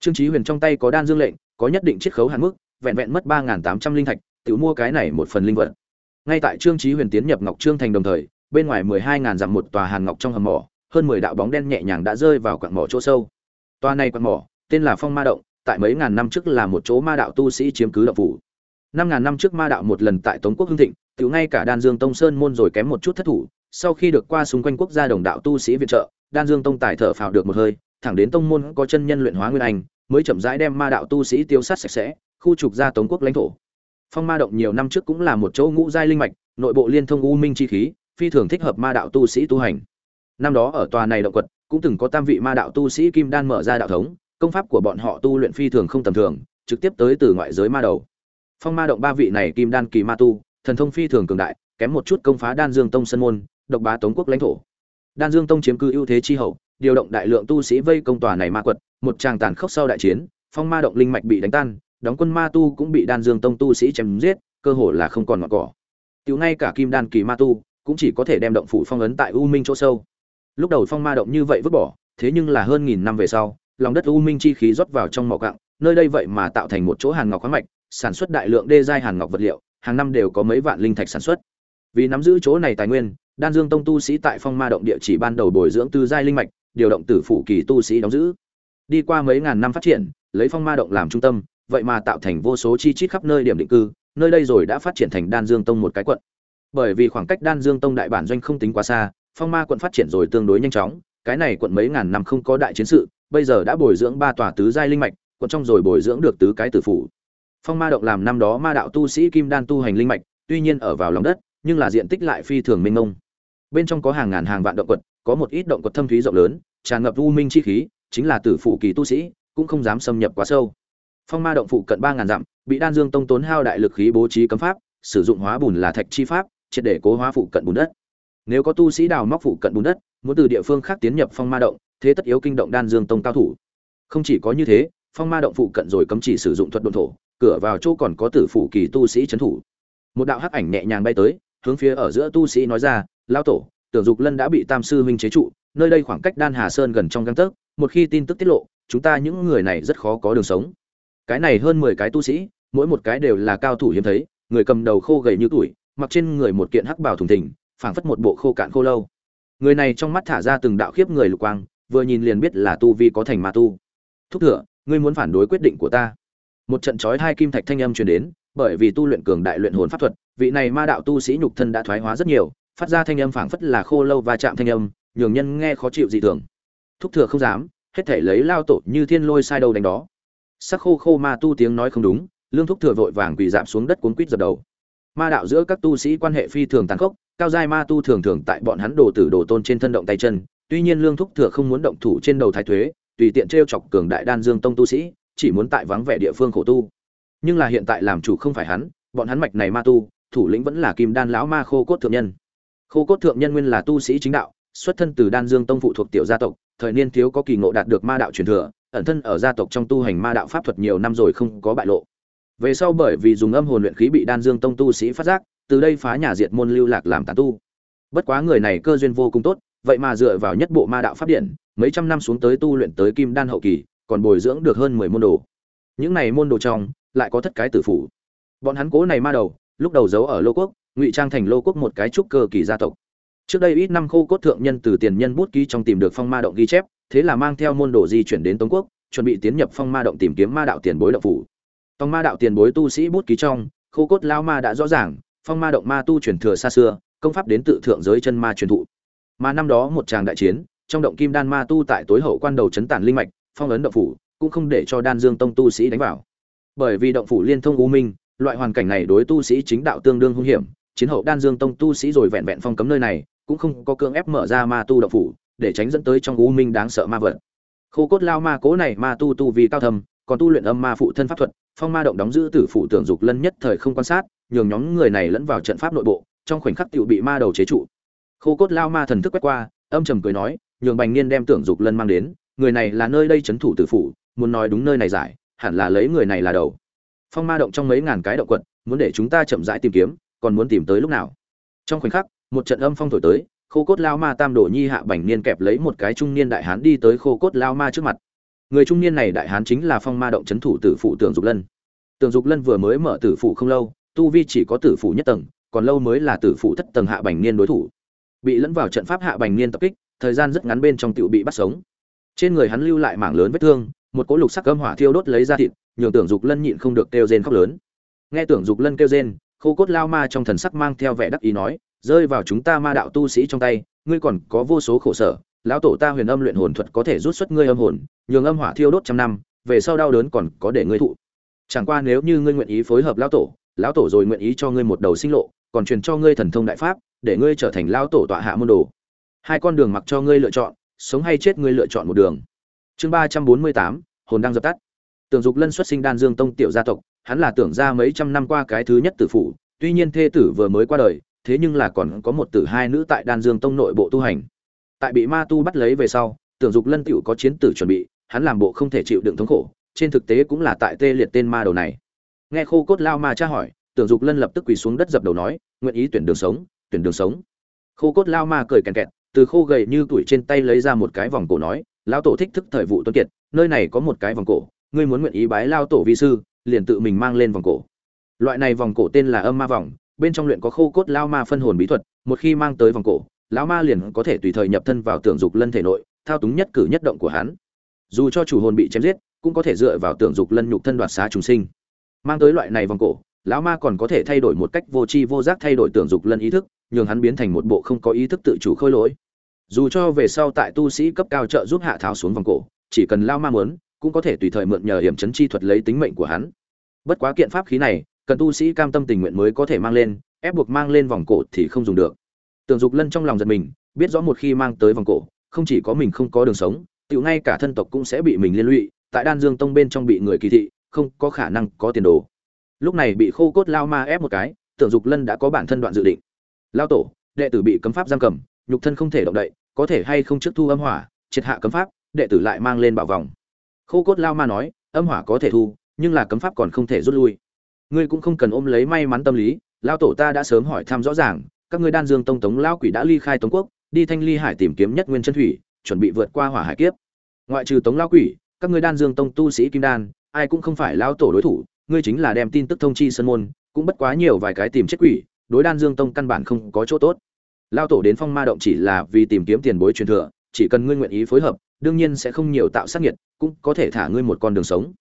Trương trí huyền trong tay có đan dương lệnh, có nhất định chiết khấu hạn mức, vẹn vẹn mất ba ngàn tám trăm linh thạch tự mua cái này một phần linh vật. Ngay tại trương trí huyền tiến nhập ngọc trương thành đồng thời, bên ngoài mười hai ngàn dặm một tòa hàn ngọc trong hầm mỏ, hơn mười đạo bóng đen nhẹ nhàng đã rơi vào quặng mỏ chỗ sâu. Tòa này quặng mỏ, tên là phong ma động, tại mấy ngàn năm trước là một chỗ ma đạo tu sĩ chiếm cứ động phủ. Năm ngàn năm trước ma đạo một lần tại tống quốc hưng thịnh tự ngay cả đan dương tông sơn môn rồi kém một chút thất thủ, sau khi được qua xung quanh quốc gia đồng đạo tu sĩ viện trợ, đan dương tông tài thở phào được một hơi, thẳng đến tông môn có chân nhân luyện hóa nguyên anh, mới chậm rãi đem ma đạo tu sĩ tiêu sát sạch sẽ, khu trục ra tống quốc lãnh thổ phong ma động nhiều năm trước cũng là một chỗ ngũ giai linh mạch, nội bộ liên thông u minh chi khí, phi thường thích hợp ma đạo tu sĩ tu hành. Năm đó ở tòa này động quật, cũng từng có tam vị ma đạo tu sĩ kim đan mở ra đạo thống, công pháp của bọn họ tu luyện phi thường không tầm thường, trực tiếp tới từ ngoại giới ma đầu. Phong ma động ba vị này kim đan kỳ ma tu, thần thông phi thường cường đại, kém một chút công phá đan dương tông sân môn, độc bá tống quốc lãnh thổ. Đan dương tông chiếm cư ưu thế chi hậu, điều động đại lượng tu sĩ vây công tòa này ma quật, một tràng tàn khốc sau đại chiến, phong ma động linh mạch bị đánh tan đóng quân ma tu cũng bị đan dương tông tu sĩ chém giết, cơ hồ là không còn ngọn cỏ. Tiểu ngay cả kim đan kỳ ma tu cũng chỉ có thể đem động phủ phong ấn tại u minh chỗ sâu. Lúc đầu phong ma động như vậy vứt bỏ, thế nhưng là hơn nghìn năm về sau, lòng đất u minh chi khí rót vào trong mỏ cặng nơi đây vậy mà tạo thành một chỗ hàn ngọc khoáng mạch, sản xuất đại lượng đê giai hàn ngọc vật liệu, hàng năm đều có mấy vạn linh thạch sản xuất. Vì nắm giữ chỗ này tài nguyên, đan dương tông tu sĩ tại phong ma động địa chỉ ban đầu bồi dưỡng tư giai linh mạch, điều động tử phủ kỳ tu sĩ đóng giữ. Đi qua mấy ngàn năm phát triển, lấy phong ma động làm trung tâm vậy mà tạo thành vô số chi chít khắp nơi điểm định cư, nơi đây rồi đã phát triển thành đan dương tông một cái quận. Bởi vì khoảng cách đan dương tông đại bản doanh không tính quá xa, phong ma quận phát triển rồi tương đối nhanh chóng, cái này quận mấy ngàn năm không có đại chiến sự, bây giờ đã bồi dưỡng ba tòa tứ giai linh mạch, quận trong rồi bồi dưỡng được tứ cái tử phủ. Phong ma động làm năm đó ma đạo tu sĩ kim đan tu hành linh mạch, tuy nhiên ở vào lòng đất, nhưng là diện tích lại phi thường mênh mông. Bên trong có hàng ngàn hàng vạn động quật, có một ít động quật thâm thúy rộng lớn, tràn ngập u minh chi khí, chính là tử phụ kỳ tu sĩ, cũng không dám xâm nhập quá sâu phong ma động phụ cận ba ngàn dặm, bị đan dương tông tốn hao đại lực khí bố trí cấm pháp, sử dụng hóa bùn là thạch chi pháp, triệt để cố hóa phụ cận bùn đất. Nếu có tu sĩ đào móc phụ cận bùn đất, muốn từ địa phương khác tiến nhập phong ma động, thế tất yếu kinh động đan dương tông cao thủ. Không chỉ có như thế, phong ma động phụ cận rồi cấm chỉ sử dụng thuật đồn thổ, cửa vào chỗ còn có tử phủ kỳ tu sĩ trấn thủ. Một đạo hắc ảnh nhẹ nhàng bay tới, hướng phía ở giữa tu sĩ nói ra lao tổ, tưởng dục lân đã bị tam sư huynh chế trụ, nơi đây khoảng cách đan hà sơn gần trong găng tấc, một khi tin tức tiết lộ, chúng ta những người này rất khó có đường sống cái này hơn mười cái tu sĩ, mỗi một cái đều là cao thủ hiếm thấy, người cầm đầu khô gầy như tuổi, mặc trên người một kiện hắc bào thùng thình, phảng phất một bộ khô cạn khô lâu. Người này trong mắt thả ra từng đạo khiếp người lục quang, vừa nhìn liền biết là tu vi có thành ma tu. Thúc thừa ngươi muốn phản đối quyết định của ta. Một trận chói hai kim thạch thanh âm truyền đến, bởi vì tu luyện cường đại luyện hồn pháp thuật, vị này ma đạo tu sĩ nhục thân đã thoái hóa rất nhiều, phát ra thanh âm phảng phất là khô lâu và chạm thanh âm, nhường nhân nghe khó chịu dị thường. Thúc thừa không dám, hết thể lấy lao tổ như thiên lôi sai đầu đánh đó sắc khô khô ma tu tiếng nói không đúng, lương thúc thừa vội vàng quỳ dạp xuống đất cuốn quýt dập đầu. Ma đạo giữa các tu sĩ quan hệ phi thường tàn khốc, cao giai ma tu thường thường tại bọn hắn đồ tử đồ tôn trên thân động tay chân, tuy nhiên lương thúc thừa không muốn động thủ trên đầu thái thuế, tùy tiện t r e o chọc cường đại đan dương tông tu sĩ, chỉ muốn tại vắng vẻ địa phương khổ tu. Nhưng là hiện tại làm chủ không phải hắn, bọn hắn mạch này ma tu, thủ lĩnh vẫn là kim đan lão ma khô cốt thượng nhân. Khô cốt thượng nhân nguyên là tu sĩ chính đạo, xuất thân từ đan dương tông phụ thuộc tiểu gia tộc, thời niên thiếu có kỳ ngộ đạt được ma đạo truyền thừa ẩn thân ở gia tộc trong tu hành ma đạo pháp thuật nhiều năm rồi không có bại lộ. Về sau bởi vì dùng âm hồn luyện khí bị đan dương tông tu sĩ phát giác, từ đây phá nhà diệt môn lưu lạc làm tán tu. Bất quá người này cơ duyên vô cùng tốt, vậy mà dựa vào nhất bộ ma đạo pháp điển mấy trăm năm xuống tới tu luyện tới kim đan hậu kỳ, còn bồi dưỡng được hơn mười môn đồ. Những này môn đồ trong, lại có thất cái tử phủ. Bọn hắn cố này ma đầu, lúc đầu giấu ở lô quốc, ngụy trang thành lô quốc một cái trúc cơ kỳ gia tộc trước đây ít năm khô cốt thượng nhân từ tiền nhân bút ký trong tìm được phong ma động ghi chép, thế là mang theo môn đồ di chuyển đến tống quốc, chuẩn bị tiến nhập phong ma động tìm kiếm ma đạo tiền bối động phủ. Tòng ma đạo tiền bối tu sĩ bút ký trong, khô cốt lao ma đã rõ ràng, phong ma động ma tu truyền thừa xa xưa, công pháp đến tự thượng giới chân ma truyền thụ. Mà năm đó một tràng đại chiến, trong động kim đan ma tu tại tối hậu quan đầu chấn tản linh mạch, phong ấn động phủ, cũng không để cho đan dương tông tu sĩ đánh vào. Bởi vì động phủ liên thông u minh, loại hoàn cảnh này đối tu sĩ chính đạo tương đương hung hiểm, chiến hậu đan dương tông tu sĩ rồi vẹn vẹn phong cấm nơi này cũng không có cưỡng ép mở ra ma tu động phủ, để tránh dẫn tới trong u minh đáng sợ ma vật. Khô cốt lao ma cố này ma tu tu vì cao thầm còn tu luyện âm ma phụ thân pháp thuật, phong ma động đóng giữ tử phủ tưởng dục lân nhất thời không quan sát, nhường nhóm người này lẫn vào trận pháp nội bộ, trong khoảnh khắc tự bị ma đầu chế trụ. Khô cốt lao ma thần thức quét qua, âm trầm cười nói, nhường bành niên đem tưởng dục lân mang đến, người này là nơi đây trấn thủ tử phủ, muốn nói đúng nơi này giải, hẳn là lấy người này là đầu. Phong ma động trong mấy ngàn cái động quật, muốn để chúng ta chậm rãi tìm kiếm, còn muốn tìm tới lúc nào? Trong khoảnh khắc một trận âm phong thổi tới, khô cốt lao ma tam đổ nhi hạ bành niên kẹp lấy một cái trung niên đại hán đi tới khô cốt lao ma trước mặt. Người trung niên này đại hán chính là phong ma động c h ấ n thủ tử phụ tường dục lân. Tường dục lân vừa mới mở tử phụ không lâu, tu vi chỉ có tử phụ nhất tầng, còn lâu mới là tử phụ thất tầng hạ bành niên đối thủ. Bị lẫn vào trận pháp hạ bành niên tập kích, thời gian rất ngắn bên trong tựu bị bắt sống. Trên người hắn lưu lại mảng lớn vết thương, một cỗ lục sắc cơm hỏa thiêu đốt lấy ra thịt, nhường tưởng dục lân nhịn không được kêu rên khóc lớn. Nghe tưởng dục lân kêu rên, khô cốt lao ma trong thần sắc mang theo vẻ đắc ý nói rơi vào chúng ta ma đạo tu sĩ trong tay, ngươi còn có vô số khổ sở, lão tổ ta huyền âm luyện hồn thuật có thể rút xuất ngươi âm hồn, nhường âm hỏa thiêu đốt trăm năm, về sau đau đớn còn có để ngươi thụ. Chẳng qua nếu như ngươi nguyện ý phối hợp lão tổ lão tổ rồi nguyện ý cho ngươi một đầu sinh lộ, còn truyền cho ngươi thần thông đại pháp, để ngươi trở thành lão tổ tọa hạ môn đồ. Hai con đường mặc cho ngươi lựa chọn, sống hay chết ngươi lựa chọn một đường. Chương ba trăm bốn mươi tám, hồn đang dập tắt. Tưởng dục lân xuất sinh đan dương tông tiểu gia tộc, hắn là tưởng ra mấy trăm năm qua cái thứ nhất tử phủ, tuy nhiên thê tử vừa mới qua đời thế nhưng là còn có một tử hai nữ tại đan dương tông nội bộ tu hành. Tại bị ma tu bắt lấy về sau, tưởng dục lân tựu có chiến tử chuẩn bị, hắn làm bộ không thể chịu đựng thống khổ, trên thực tế cũng là tại tê liệt tên ma đầu này. Nghe khô cốt lao ma tra hỏi, tưởng dục lân lập tức quỳ xuống đất dập đầu nói, nguyện ý tuyển đường sống, tuyển đường sống. Khô cốt lao ma cười kèn kẹt, từ khô gầy như tuổi trên tay lấy ra một cái vòng cổ nói, lao tổ thích thức thời vụ tuân kiệt, nơi này có một cái vòng cổ, ngươi muốn nguyện ý bái lao tổ vi sư, liền tự mình mang lên vòng cổ. Loại này vòng cổ tên là âm ma vòng bên trong luyện có khô cốt lao ma phân hồn bí thuật, một khi mang tới vòng cổ lão ma liền có thể tùy thời nhập thân vào tưởng dục lân thể nội, thao túng nhất cử nhất động của hắn. Dù cho chủ hồn bị chém giết, cũng có thể dựa vào tưởng dục lân nhục thân đoạt xá trùng sinh. Mang tới loại này vòng cổ lão ma còn có thể thay đổi một cách vô tri vô giác thay đổi tưởng dục lân ý thức, nhường hắn biến thành một bộ không có ý thức tự chủ khôi lỗi. Dù cho về sau tại tu sĩ cấp cao trợ giúp hạ tháo xuống vòng cổ, chỉ cần lao ma muốn, cũng có thể tùy thời mượn nhờ hiểm chấn chi thuật lấy tính mệnh của hắn. Bất quá kiện pháp khí này cần tu sĩ cam tâm tình nguyện mới có thể mang lên, ép buộc mang lên vòng cổ thì không dùng được. Tưởng dục lân trong lòng giật mình, biết rõ một khi mang tới vòng cổ, không chỉ có mình không có đường sống tự ngay cả thân tộc cũng sẽ bị mình liên lụy, tại đan dương tông bên trong bị người kỳ thị, không có khả năng có tiền đồ. Lúc này bị khô cốt lao ma ép một cái, tưởng dục lân đã có bản thân đoạn dự định. Lao tổ, đệ tử bị cấm pháp giam cầm, nhục thân không thể động đậy, có thể hay không trước thu âm hỏa, triệt hạ cấm pháp, đệ tử lại mang lên bảo vòng. Khô cốt lao ma nói, âm hỏa có thể thu, nhưng là cấm pháp còn không thể rút lui ngươi cũng không cần ôm lấy may mắn tâm lý lao tổ ta đã sớm hỏi thăm rõ ràng, các ngươi đan dương tông tống lao quỷ đã ly khai tống quốc, đi thanh ly hải tìm kiếm nhất nguyên chân thủy, chuẩn bị vượt qua hỏa hải kiếp. Ngoại trừ tống lao quỷ, các ngươi đan dương tông tu sĩ kim đan, ai cũng không phải lao tổ đối thủ, ngươi chính là đem tin tức thông chi sân môn, cũng bất quá nhiều vài cái tìm chết quỷ, đối đan dương tông căn bản không có chỗ tốt. Lao tổ đến phong ma động chỉ là vì tìm kiếm tiền bối truyền thừa, chỉ cần ngươi nguyện ý phối hợp, đương nhiên sẽ không nhiều tạo sát nhiệt cũng có thể thả ngươi một con đường sống.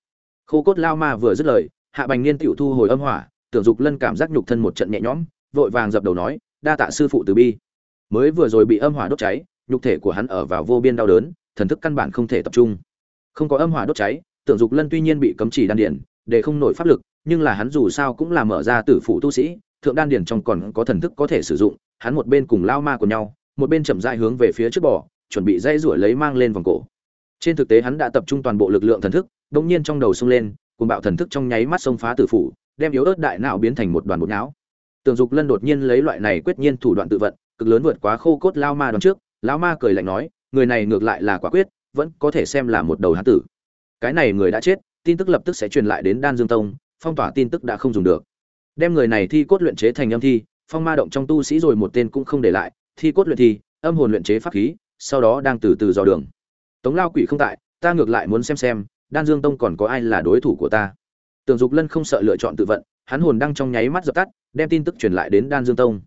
Khô cốt lao ma vừa dứt lời hạ bành niên tiểu thu hồi âm hỏa tưởng dục lân cảm giác nhục thân một trận nhẹ nhõm vội vàng dập đầu nói đa tạ sư phụ từ bi. Mới vừa rồi bị âm hỏa đốt cháy nhục thể của hắn ở vào vô biên đau đớn thần thức căn bản không thể tập trung. Không có âm hỏa đốt cháy tưởng dục lân tuy nhiên bị cấm chỉ đan điển để không nổi pháp lực nhưng là hắn dù sao cũng là mở ra tử phụ tu sĩ thượng đan điển trong còn có thần thức có thể sử dụng hắn một bên cùng lao ma của nhau một bên chậm rãi hướng về phía trước bỏ, chuẩn bị dây rủi lấy mang lên vòng cổ. Trên thực tế hắn đã tập trung toàn bộ lực lượng thần thức đột nhiên trong đầu xông lên cùng bạo thần thức trong nháy mắt xông phá tử phủ, đem yếu ớt đại não biến thành một đoàn bột não. Tường dục lân đột nhiên lấy loại này quyết nhiên thủ đoạn tự vận, cực lớn vượt quá khô cốt lao ma đón trước lão ma cười lạnh nói, người này ngược lại là quả quyết, vẫn có thể xem là một đầu hán tử. Cái này người đã chết, tin tức lập tức sẽ truyền lại đến đan dương tông, phong tỏa tin tức đã không dùng được. Đem người này thi cốt luyện chế thành âm thi, phong ma động trong tu sĩ rồi một tên cũng không để lại, thi cốt luyện thi, âm hồn luyện chế pháp khí, sau đó đang từ từ dò đường. Tống lao quỷ không tại, ta ngược lại muốn xem xem đan dương tông còn có ai là đối thủ của ta? Tường dục lân không sợ lựa chọn tự vận, hắn hồn đang trong nháy mắt dập tắt, đem tin tức truyền lại đến đan dương tông.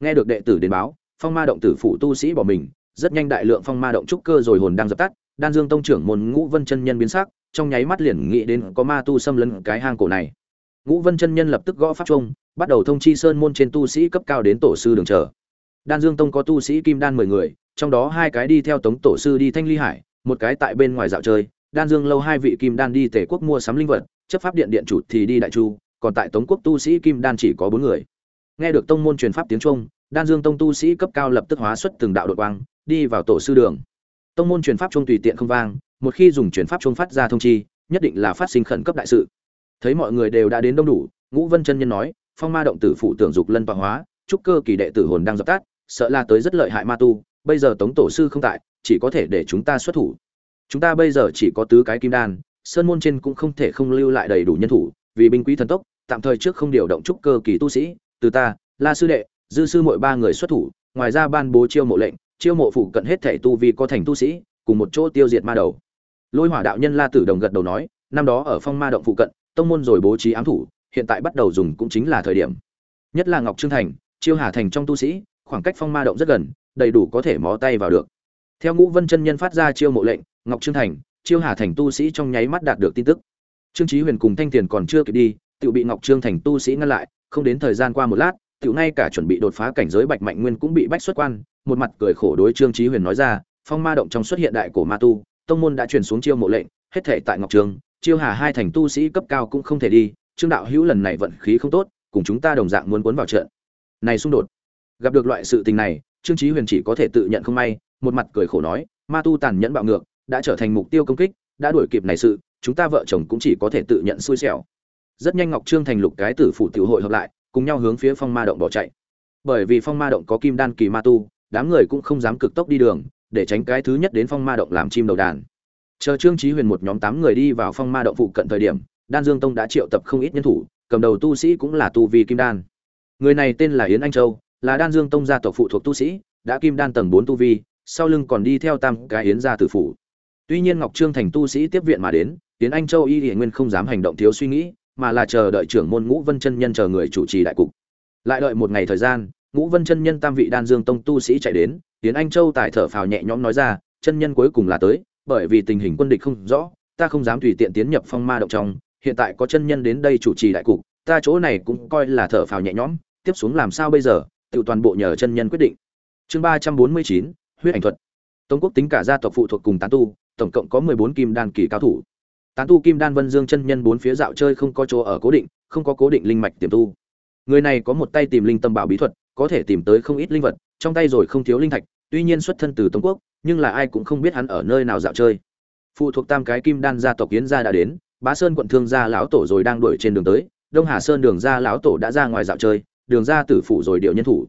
Nghe được đệ tử đến báo, phong ma động tử phụ tu sĩ bỏ mình, rất nhanh đại lượng phong ma động trúc cơ rồi hồn đang dập tắt, đan dương tông trưởng môn ngũ vân chân nhân biến sắc, trong nháy mắt liền nghĩ đến có ma tu xâm lấn cái hang cổ này. Ngũ vân chân nhân lập tức gõ pháp trung bắt đầu thông chi sơn môn trên tu sĩ cấp cao đến tổ sư đường chờ. Đan dương tông có tu sĩ kim đan mười người, trong đó hai cái đi theo tống tổ sư đi thanh ly hải, một cái tại bên ngoài dạo chơi đan dương lâu hai vị kim đan đi tề quốc mua sắm linh vật, chấp pháp điện điện chủ thì đi đại chu, còn tại tống quốc tu sĩ kim đan chỉ có bốn người. Nghe được tông môn truyền pháp tiếng trung, đan dương tông tu sĩ cấp cao lập tức hóa xuất từng đạo đội quang, đi vào tổ sư đường. Tông môn truyền pháp trung tùy tiện không vang, một khi dùng truyền pháp trung phát ra thông chi, nhất định là phát sinh khẩn cấp đại sự. Thấy mọi người đều đã đến đông đủ, ngũ vân chân nhân nói, phong ma động tử phụ tưởng dục lân tọa hóa trúc cơ kỳ đệ tử hồn đang dập tắt, sợ là tới rất lợi hại ma tu, bây giờ tống tổ sư không tại, chỉ có thể để chúng ta xuất thủ chúng ta bây giờ chỉ có tứ cái kim đan, sơn môn trên cũng không thể không lưu lại đầy đủ nhân thủ, vì binh quý thần tốc, tạm thời trước không điều động trúc cơ kỳ tu sĩ, từ ta, la sư đệ, dư sư mỗi ba người xuất thủ, ngoài ra ban bố chiêu mộ lệnh, chiêu mộ phụ cận hết thể tu vì có thành tu sĩ, cùng một chỗ tiêu diệt ma đầu. Lôi hỏa đạo nhân la tử đồng gật đầu nói, năm đó ở phong ma động phụ cận, tông môn rồi bố trí ám thủ, hiện tại bắt đầu dùng cũng chính là thời điểm. Nhất là ngọc trương thành, chiêu hà thành trong tu sĩ, khoảng cách phong ma động rất gần, đầy đủ có thể mó tay vào được. Theo ngũ vân chân nhân phát ra chiêu mộ lệnh ngọc trương thành, chiêu hà thành tu sĩ trong nháy mắt đạt được tin tức. Trương chí huyền cùng thanh tiền còn chưa kịp đi tự bị ngọc trương thành tu sĩ ngăn lại, không đến thời gian qua một lát tự ngay cả chuẩn bị đột phá cảnh giới bạch mạnh nguyên cũng bị bách xuất quan, một mặt cười khổ đối trương chí huyền nói ra, phong ma động trong xuất hiện đại cổ ma tu, tông môn đã truyền xuống chiêu mộ lệnh, hết thể tại ngọc trường chiêu hà hai thành tu sĩ cấp cao cũng không thể đi, trương đạo hữu lần này vận khí không tốt, cùng chúng ta đồng dạng muốn cuốn vào trận. Này xung đột, gặp được loại sự tình này, trương chí huyền chỉ có thể tự nhận không may, một mặt cười khổ nói, ma tu tàn nhẫn bạo ngược đã trở thành mục tiêu công kích, đã đuổi kịp này sự, chúng ta vợ chồng cũng chỉ có thể tự nhận xui xẻo. Rất nhanh ngọc trương thành lục cái tử phủ tiểu hội hợp lại, cùng nhau hướng phía phong ma động bỏ chạy. Bởi vì phong ma động có kim đan kỳ ma tu, đám người cũng không dám cực tốc đi đường, để tránh cái thứ nhất đến phong ma động làm chim đầu đàn. Chờ trương chí huyền một nhóm tám người đi vào phong ma động phụ cận thời điểm, đan dương tông đã triệu tập không ít nhân thủ, cầm đầu tu sĩ cũng là tu vi kim đan. Người này tên là yến anh châu, là đan dương tông gia tộc phụ thuộc tu sĩ, đã kim đan tầng bốn tu vi, sau lưng còn đi theo tam cái yến gia tử phủ tuy nhiên ngọc trương thành tu sĩ tiếp viện mà đến, tiến anh châu y Lệ nguyên không dám hành động thiếu suy nghĩ, mà là chờ đợi trưởng môn ngũ vân chân nhân chờ người chủ trì đại cục. Lại đợi một ngày thời gian, ngũ vân chân nhân tam vị đan dương tông tu sĩ chạy đến, tiến anh châu tại thở phào nhẹ nhõm nói ra, chân nhân cuối cùng là tới, bởi vì tình hình quân địch không rõ, ta không dám tùy tiện tiến nhập phong ma động trong, hiện tại có chân nhân đến đây chủ trì đại cục, ta chỗ này cũng coi là thở phào nhẹ nhõm, tiếp xuống làm sao bây giờ, tự toàn bộ nhờ chân nhân quyết định. Chương ba trăm bốn mươi chín, huyết ảnh thuật. Tống quốc tính cả gia tộc phụ thuộc cùng tán tu tổng cộng có mười bốn kim đan kỳ cao thủ. Tán tu kim đan vân dương chân nhân bốn phía dạo chơi không có chỗ ở cố định, không có cố định linh mạch tiềm tu. Người này có một tay tìm linh tâm bảo bí thuật, có thể tìm tới không ít linh vật, trong tay rồi không thiếu linh thạch, tuy nhiên xuất thân từ tống quốc, nhưng là ai cũng không biết hắn ở nơi nào dạo chơi. Phụ thuộc tam cái kim đan gia tộc kiến gia đã đến, bá sơn quận thương gia lão tổ rồi đang đuổi trên đường tới, đông hà sơn đường gia lão tổ đã ra ngoài dạo chơi, đường gia tử phủ rồi điệu nhân thủ.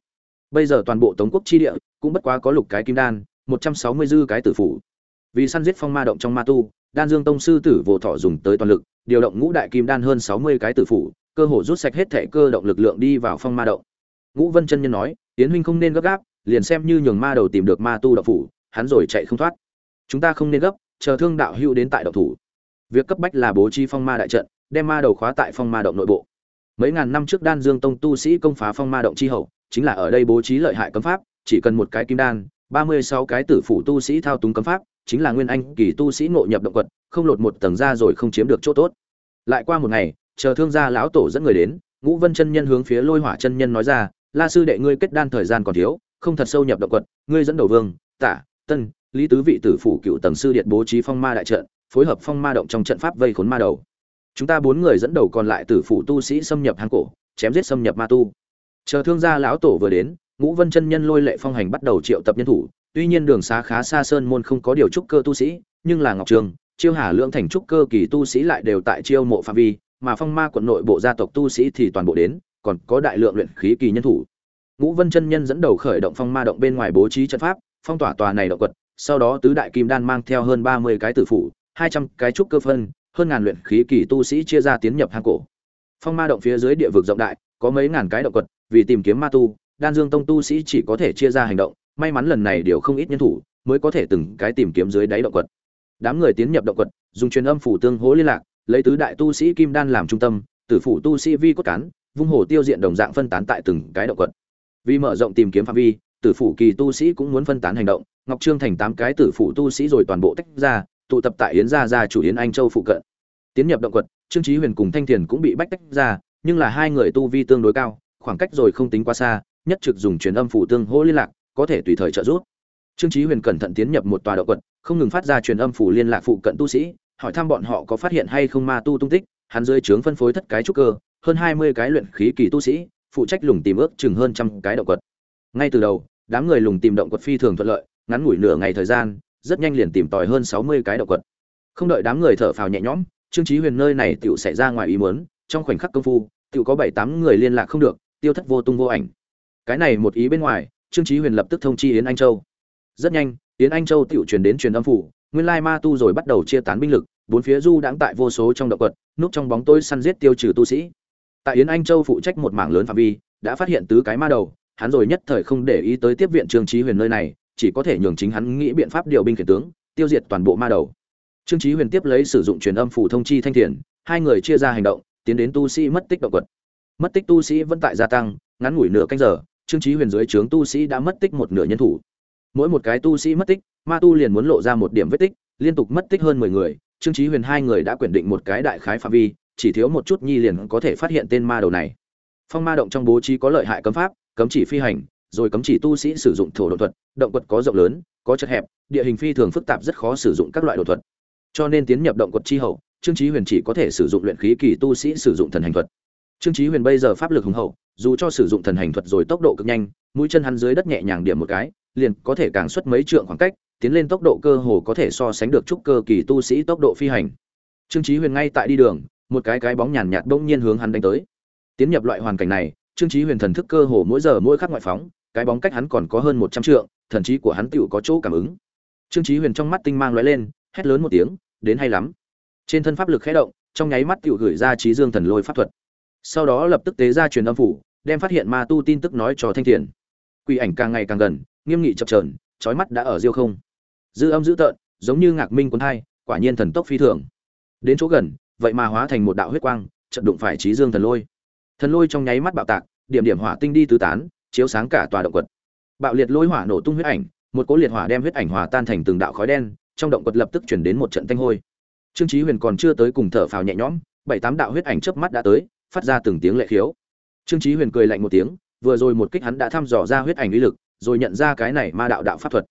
Bây giờ toàn bộ tống quốc chi địa cũng bất quá có lục cái kim đan, một trăm sáu mươi dư cái tử phủ vì săn giết phong ma động trong ma tu, đan dương tông sư tử vô thọ dùng tới toàn lực, điều động ngũ đại kim đan hơn sáu mươi cái tử phủ, cơ hồ rút sạch hết thể cơ động lực lượng đi vào phong ma động. Ngũ vân chân nhân nói tiến huynh không nên gấp gáp, liền xem như nhường ma đầu tìm được ma tu đạo phủ, hắn rồi chạy không thoát. Chúng ta không nên gấp, chờ thương đạo hữu đến tại động thủ. Việc cấp bách là bố trí phong ma đại trận, đem ma đầu khóa tại phong ma động nội bộ. Mấy ngàn năm trước đan dương tông tu sĩ công phá phong ma động chi hậu, chính là ở đây bố trí lợi hại cấm pháp, chỉ cần một cái kim đan, ba mươi sáu cái tử phủ tu sĩ thao túng cấm pháp chính là nguyên anh kỳ tu sĩ ngộ nhập động quật, không lột một tầng ra rồi không chiếm được chỗ tốt. Lại qua một ngày, chờ thương gia lão tổ dẫn người đến, ngũ vân chân nhân hướng phía lôi hỏa chân nhân nói ra, la sư đệ ngươi kết đan thời gian còn thiếu, không thật sâu nhập động quật, ngươi dẫn đầu vương tả tân, lý tứ vị tử phủ cựu tầng sư điện bố trí phong ma đại trận, phối hợp phong ma động trong trận pháp vây khốn ma đầu. Chúng ta bốn người dẫn đầu còn lại tử phủ tu sĩ xâm nhập hang cổ, chém giết xâm nhập ma tu. Chờ thương gia lão tổ vừa đến, ngũ vân chân nhân lôi lệ phong hành bắt đầu triệu tập nhân thủ tuy nhiên đường xá khá xa sơn môn không có điều trúc cơ tu sĩ, nhưng là ngọc trường, chiêu hà lưỡng thành trúc cơ kỳ tu sĩ lại đều tại chiêu mộ phạm vi, mà phong ma quận nội bộ gia tộc tu sĩ thì toàn bộ đến, còn có đại lượng luyện khí kỳ nhân thủ. Ngũ vân chân nhân dẫn đầu khởi động phong ma động bên ngoài bố trí trận pháp, phong tỏa tòa này động quật, sau đó tứ đại kim đan mang theo hơn ba mươi cái tử phủ, hai trăm cái trúc cơ phân, hơn ngàn luyện khí kỳ tu sĩ chia ra tiến nhập hang cổ. Phong ma động phía dưới địa vực rộng đại, có mấy ngàn cái động quật, vì tìm kiếm ma tu, đan dương tông tu sĩ chỉ có thể chia ra hành động may mắn lần này đều không ít nhân thủ, mới có thể từng cái tìm kiếm dưới đáy động quật. Đám người tiến nhập động quật, dùng truyền âm phủ tương hỗ liên lạc, lấy tứ đại tu sĩ kim đan làm trung tâm, tử phủ tu sĩ vi cốt cán, vung hồ tiêu diện đồng dạng phân tán tại từng cái động quật. Vì mở rộng tìm kiếm phạm vi, tử phủ kỳ tu sĩ cũng muốn phân tán hành động, ngọc trương thành tám cái tử phủ tu sĩ rồi toàn bộ tách ra, tụ tập tại yến gia gia chủ yến anh châu phụ cận. Tiến nhập động quật, trương trí huyền cùng thanh thiền cũng bị bách tách ra, nhưng là hai người tu vi tương đối cao, khoảng cách rồi không tính quá xa, nhất trực dùng truyền âm phủ tương hỗ liên lạc có thể tùy thời trợ giúp. Trương chí huyền cẩn thận tiến nhập một tòa đạo quật, không ngừng phát ra truyền âm phủ liên lạc phụ cận tu sĩ, hỏi thăm bọn họ có phát hiện hay không ma tu tung tích, hắn dưới trướng phân phối thất cái trúc cơ, hơn hai mươi cái luyện khí kỳ tu sĩ, phụ trách lùng tìm ước chừng hơn trăm cái động quật. Ngay từ đầu, đám người lùng tìm động quật phi thường thuận lợi, ngắn ngủi nửa ngày thời gian, rất nhanh liền tìm tòi hơn sáu mươi cái động quật. Không đợi đám người thở phào nhẹ nhõm, trương chí huyền nơi này tiểu xảy ra ngoài ý muốn, trong khoảnh khắc công phu tiểu có bảy tám người liên lạc không được, tiêu thất vô tung vô ảnh. Cái này một ý bên ngoài trương chí huyền lập tức thông chi yến anh châu. Rất nhanh, yến anh châu tiểu truyền đến truyền âm phủ, nguyên lai ma tu rồi bắt đầu chia tán binh lực, bốn phía du đãng tại vô số trong động quật, núp trong bóng tối săn giết tiêu trừ tu sĩ. Tại yến anh châu phụ trách một mảng lớn phạm vi, đã phát hiện tứ cái ma đầu, hắn rồi nhất thời không để ý tới tiếp viện trương chí huyền nơi này, chỉ có thể nhường chính hắn nghĩ biện pháp điều binh khiển tướng, tiêu diệt toàn bộ ma đầu. Trương chí huyền tiếp lấy sử dụng truyền âm phủ thông chi thanh thiền, hai người chia ra hành động, tiến đến tu sĩ mất tích động quật. Mất tích tu sĩ vẫn tại gia tăng, ngắn ngủi nửa canh giờ trương chí huyền dưới trướng tu sĩ đã mất tích một nửa nhân thủ. Mỗi một cái tu sĩ mất tích, ma tu liền muốn lộ ra một điểm vết tích, liên tục mất tích hơn mười người. Trương chí huyền hai người đã quyển định một cái đại khái phạm vi, chỉ thiếu một chút nhi liền có thể phát hiện tên ma đầu này. Phong ma động trong bố trí có lợi hại cấm pháp, cấm chỉ phi hành, rồi cấm chỉ tu sĩ sử dụng thổ độ thuật, động quật có rộng lớn, có chật hẹp, địa hình phi thường phức tạp rất khó sử dụng các loại độ thuật. Cho nên tiến nhập động quật chi hậu, trương chí huyền chỉ có thể sử dụng luyện khí kỳ tu sĩ sử dụng thần hành thuật trương chí huyền bây giờ pháp lực hùng hậu, dù cho sử dụng thần hành thuật rồi tốc độ cực nhanh, mũi chân hắn dưới đất nhẹ nhàng điểm một cái, liền có thể càng xuất mấy trượng khoảng cách, tiến lên tốc độ cơ hồ có thể so sánh được trúc cơ kỳ tu sĩ tốc độ phi hành. Trương chí huyền ngay tại đi đường, một cái cái bóng nhàn nhạt bỗng nhiên hướng hắn đánh tới. Tiến nhập loại hoàn cảnh này, trương chí huyền thần thức cơ hồ mỗi giờ mỗi khắc ngoại phóng, cái bóng cách hắn còn có hơn một trăm trượng, thần trí của hắn tựu có chỗ cảm ứng. Trương chí huyền trong mắt tinh mang lóe lên, hét lớn một tiếng, đến hay lắm. Trên thân pháp lực khẽ động, trong nháy mắt tựu gửi ra trí dương thần lôi pháp thuật sau đó lập tức tế ra truyền âm phủ, đem phát hiện ma tu tin tức nói cho thanh thiền. Quỷ ảnh càng ngày càng gần, nghiêm nghị chập trờn chói mắt đã ở diêu không. Dư âm dữ tợn, giống như ngạc minh quân hai quả nhiên thần tốc phi thường. Đến chỗ gần, vậy mà hóa thành một đạo huyết quang trận đụng phải trí dương thần lôi. Thần lôi trong nháy mắt bạo tạc, điểm điểm hỏa tinh đi tứ tán, chiếu sáng cả tòa động quật. Bạo liệt lôi hỏa nổ tung huyết ảnh, một cỗ liệt hỏa đem huyết ảnh hòa tan thành từng đạo khói đen, trong động quật lập tức chuyển đến một trận thanh hôi. Trương chí huyền còn chưa tới cùng thở phào nhẹ nhõm, bảy tám đạo huyết ảnh chớp mắt đã tới phát ra từng tiếng lệ khiếu. Trương chí huyền cười lạnh một tiếng, vừa rồi một kích hắn đã thăm dò ra huyết ảnh uy lực, rồi nhận ra cái này ma đạo đạo pháp thuật.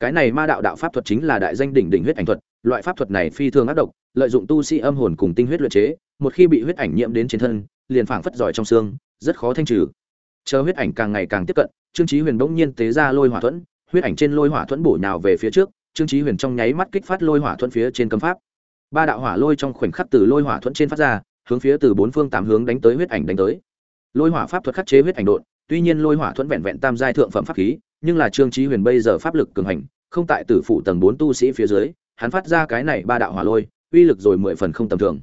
Cái này ma đạo đạo pháp thuật chính là đại danh đỉnh đỉnh huyết ảnh thuật, loại pháp thuật này phi thường ác độc, lợi dụng tu sĩ âm hồn cùng tinh huyết luyện chế, một khi bị huyết ảnh nhiễm đến trên thân, liền phảng phất giỏi trong xương, rất khó thanh trừ. Chờ huyết ảnh càng ngày càng tiếp cận, trương chí huyền bỗng nhiên tế ra lôi hỏa thuẫn, huyết ảnh trên lôi hỏa thuẫn bổ nhào về phía trước, trương chí huyền trong nháy mắt kích phát lôi hỏa thuẫn phía trên cấm pháp. Ba đạo hỏa lôi trong khoảnh khắc từ lôi hỏa thuẫn trên phát ra hướng phía từ bốn phương tám hướng đánh tới huyết ảnh đánh tới. Lôi hỏa pháp thuật khắc chế huyết ảnh đột tuy nhiên lôi hỏa thuẫn vẹn vẹn tam giai thượng phẩm pháp khí, nhưng là trương chí huyền bây giờ pháp lực cường hành, không tại tử phụ tầng bốn tu sĩ phía dưới, hắn phát ra cái này ba đạo hỏa lôi, uy lực rồi mười phần không tầm thường.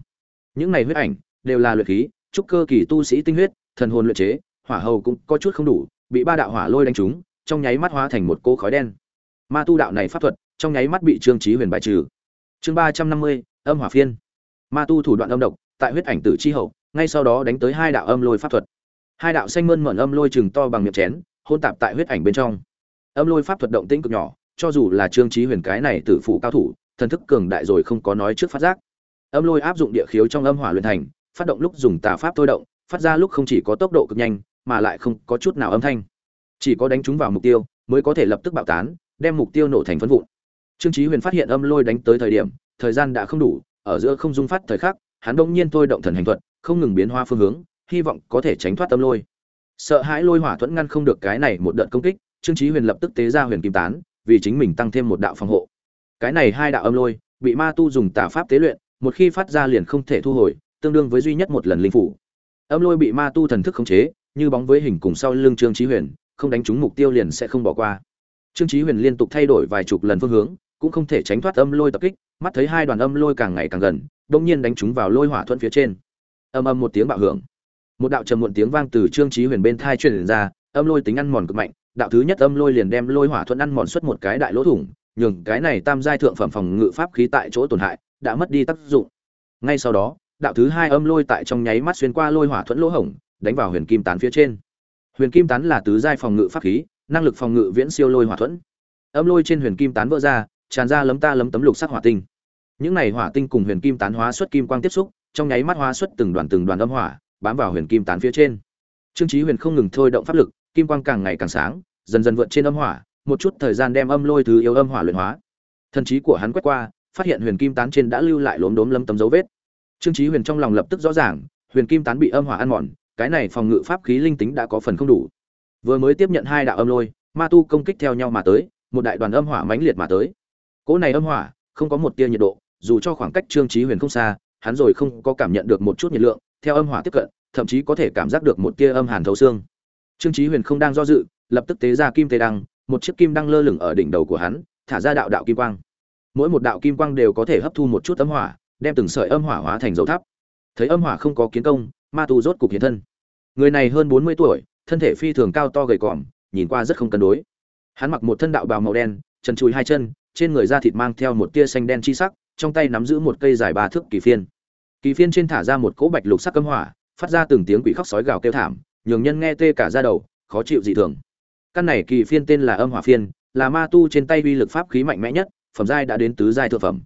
Những này huyết ảnh đều là luyện khí, trúc cơ kỳ tu sĩ tinh huyết, thần hồn luyện chế, hỏa hầu cũng có chút không đủ, bị ba đạo hỏa lôi đánh trúng, trong nháy mắt hóa thành một cô khói đen. Ma tu đạo này pháp thuật, trong nháy mắt bị trương chí huyền bài trừ. Chương ba trăm năm mươi, âm hỏa phiên. Ma tu thủ đoạn âm độc tại huyết ảnh tử chi hậu, ngay sau đó đánh tới hai đạo âm lôi pháp thuật. Hai đạo xanh mơn mởn âm lôi chừng to bằng miệng chén, hôn tạp tại huyết ảnh bên trong. Âm lôi pháp thuật động tĩnh cực nhỏ, cho dù là trương trí huyền cái này tử phụ cao thủ, thần thức cường đại rồi không có nói trước phát giác. Âm lôi áp dụng địa khiếu trong âm hỏa luyện thành, phát động lúc dùng tà pháp thôi động, phát ra lúc không chỉ có tốc độ cực nhanh, mà lại không có chút nào âm thanh. Chỉ có đánh trúng vào mục tiêu, mới có thể lập tức bạo tán, đem mục tiêu nổ thành phân vụn. Trương trí huyền phát hiện âm lôi đánh tới thời điểm, thời gian đã không đủ, ở giữa không dung phát thời khắc hắn đông nhiên thôi động thần hành thuật, không ngừng biến hoa phương hướng, hy vọng có thể tránh thoát âm lôi. Sợ hãi lôi hỏa thuẫn ngăn không được cái này một đợt công kích, trương chí huyền lập tức tế ra huyền kim tán, vì chính mình tăng thêm một đạo phòng hộ. Cái này hai đạo âm lôi, bị ma tu dùng tà pháp tế luyện, một khi phát ra liền không thể thu hồi, tương đương với duy nhất một lần linh phủ. Âm lôi bị ma tu thần thức khống chế, như bóng với hình cùng sau lưng trương chí huyền, không đánh trúng mục tiêu liền sẽ không bỏ qua. Trương chí huyền liên tục thay đổi vài chục lần phương hướng cũng không thể tránh thoát âm lôi tập kích, mắt thấy hai đoàn âm lôi càng ngày càng gần đông nhiên đánh chúng vào lôi hỏa thuẫn phía trên. Âm âm một tiếng bạo hưởng. Một đạo trầm muộn tiếng vang từ trương trí huyền bên thai truyền ra, âm lôi tính ăn mòn cực mạnh, đạo thứ nhất âm lôi liền đem lôi hỏa thuẫn ăn mòn xuất một cái đại lỗ thủng, nhường cái này tam giai thượng phẩm phòng ngự pháp khí tại chỗ tổn hại, đã mất đi tác dụng. Ngay sau đó, đạo thứ hai âm lôi tại trong nháy mắt xuyên qua lôi hỏa thuẫn lỗ hổng, đánh vào huyền kim tán phía trên. Huyền kim tán là tứ giai phòng ngự pháp khí, năng lực phòng ngự viễn siêu lôi hỏa thuẫn. Âm lôi trên huyền kim tán vỡ ra tràn ra lấm ta lấm tấm lục sắc hỏa tinh. Những này hỏa tinh cùng huyền kim tán hóa xuất kim quang tiếp xúc, trong nháy mắt hóa xuất từng đoàn từng đoàn âm hỏa, bám vào huyền kim tán phía trên. Trương chí huyền không ngừng thôi động pháp lực, kim quang càng ngày càng sáng, dần dần vượt trên âm hỏa, một chút thời gian đem âm lôi thứ yếu âm hỏa luyện hóa. Thần trí của hắn quét qua, phát hiện huyền kim tán trên đã lưu lại lốm đốm lâm tấm dấu vết. Trương trí huyền trong lòng lập tức rõ ràng, huyền kim tán bị âm hỏa ăn mòn, cái này phòng ngự pháp khí linh tính đã có phần không đủ. Vừa mới tiếp nhận hai đạo âm lôi, ma tu công kích theo nhau mà tới, một đại đoàn âm hỏa mãnh liệt mà tới cỗ này âm hỏa, không có một tia nhiệt độ, dù cho khoảng cách trương trí huyền không xa, hắn rồi không có cảm nhận được một chút nhiệt lượng, theo âm hỏa tiếp cận, thậm chí có thể cảm giác được một tia âm hàn thấu xương. Trương trí huyền không đang do dự, lập tức tế ra kim tê đăng, một chiếc kim đăng lơ lửng ở đỉnh đầu của hắn, thả ra đạo đạo kim quang. Mỗi một đạo kim quang đều có thể hấp thu một chút âm hỏa, đem từng sợi âm hỏa hóa thành dầu thắp thấy âm hỏa không có kiến công, ma tu rốt cục hiện thân. Người này hơn bốn mươi tuổi, thân thể phi thường cao to gầy còm, nhìn qua rất không cân đối. Hắn mặc một thân đạo bào màu đen chân chùi hai chân trên người da thịt mang theo một tia xanh đen chi sắc, trong tay nắm giữ một cây dài ba thước kỳ phiên. Kỳ phiên trên thả ra một cỗ bạch lục sắc âm hỏa, phát ra từng tiếng quỷ khóc sói gào kêu thảm, nhường nhân nghe tê cả da đầu, khó chịu dị thường. Căn này kỳ phiên tên là âm hỏa phiên, là ma tu trên tay uy lực pháp khí mạnh mẽ nhất, phẩm giai đã đến tứ giai thượng phẩm.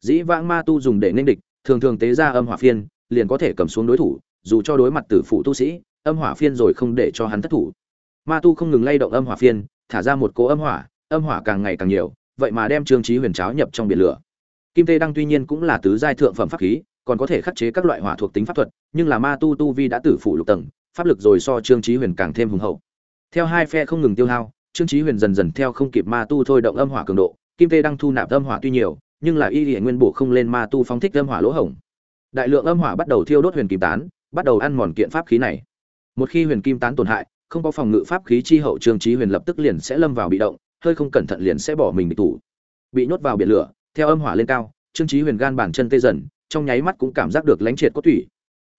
Dĩ vãng ma tu dùng để nên địch, thường thường tế ra âm hỏa phiên, liền có thể cầm xuống đối thủ, dù cho đối mặt tử phụ tu sĩ, âm hỏa phiên rồi không để cho hắn thất thủ. Ma tu không ngừng lay động âm hỏa phiên, thả ra một cỗ âm hỏa âm hỏa càng ngày càng nhiều vậy mà đem trương chí huyền cháo nhập trong biển lửa. Kim tê đăng tuy nhiên cũng là tứ giai thượng phẩm pháp khí, còn có thể khắc chế các loại hỏa thuộc tính pháp thuật, nhưng là ma tu tu vi đã tử phụ lục tầng, pháp lực rồi so trương chí huyền càng thêm hùng hậu. Theo hai phe không ngừng tiêu hao, trương chí huyền dần dần theo không kịp ma tu thôi động âm hỏa cường độ, kim tê đăng thu nạp âm hỏa tuy nhiều, nhưng là y hiện nguyên bổ không lên ma tu phóng thích âm hỏa lỗ hổng. Đại lượng âm hỏa bắt đầu thiêu đốt huyền kim tán, bắt đầu ăn mòn kiện pháp khí này. Một khi huyền kim tán tổn hại, không có phòng ngự pháp khí chi hậu trương chí huyền lập tức liền sẽ lâm vào bị động hơi không cẩn thận liền sẽ bỏ mình bị tủ bị nhốt vào biển lửa, theo âm hỏa lên cao, trương chí huyền gan bản chân tê dần, trong nháy mắt cũng cảm giác được lánh triệt cốt thủy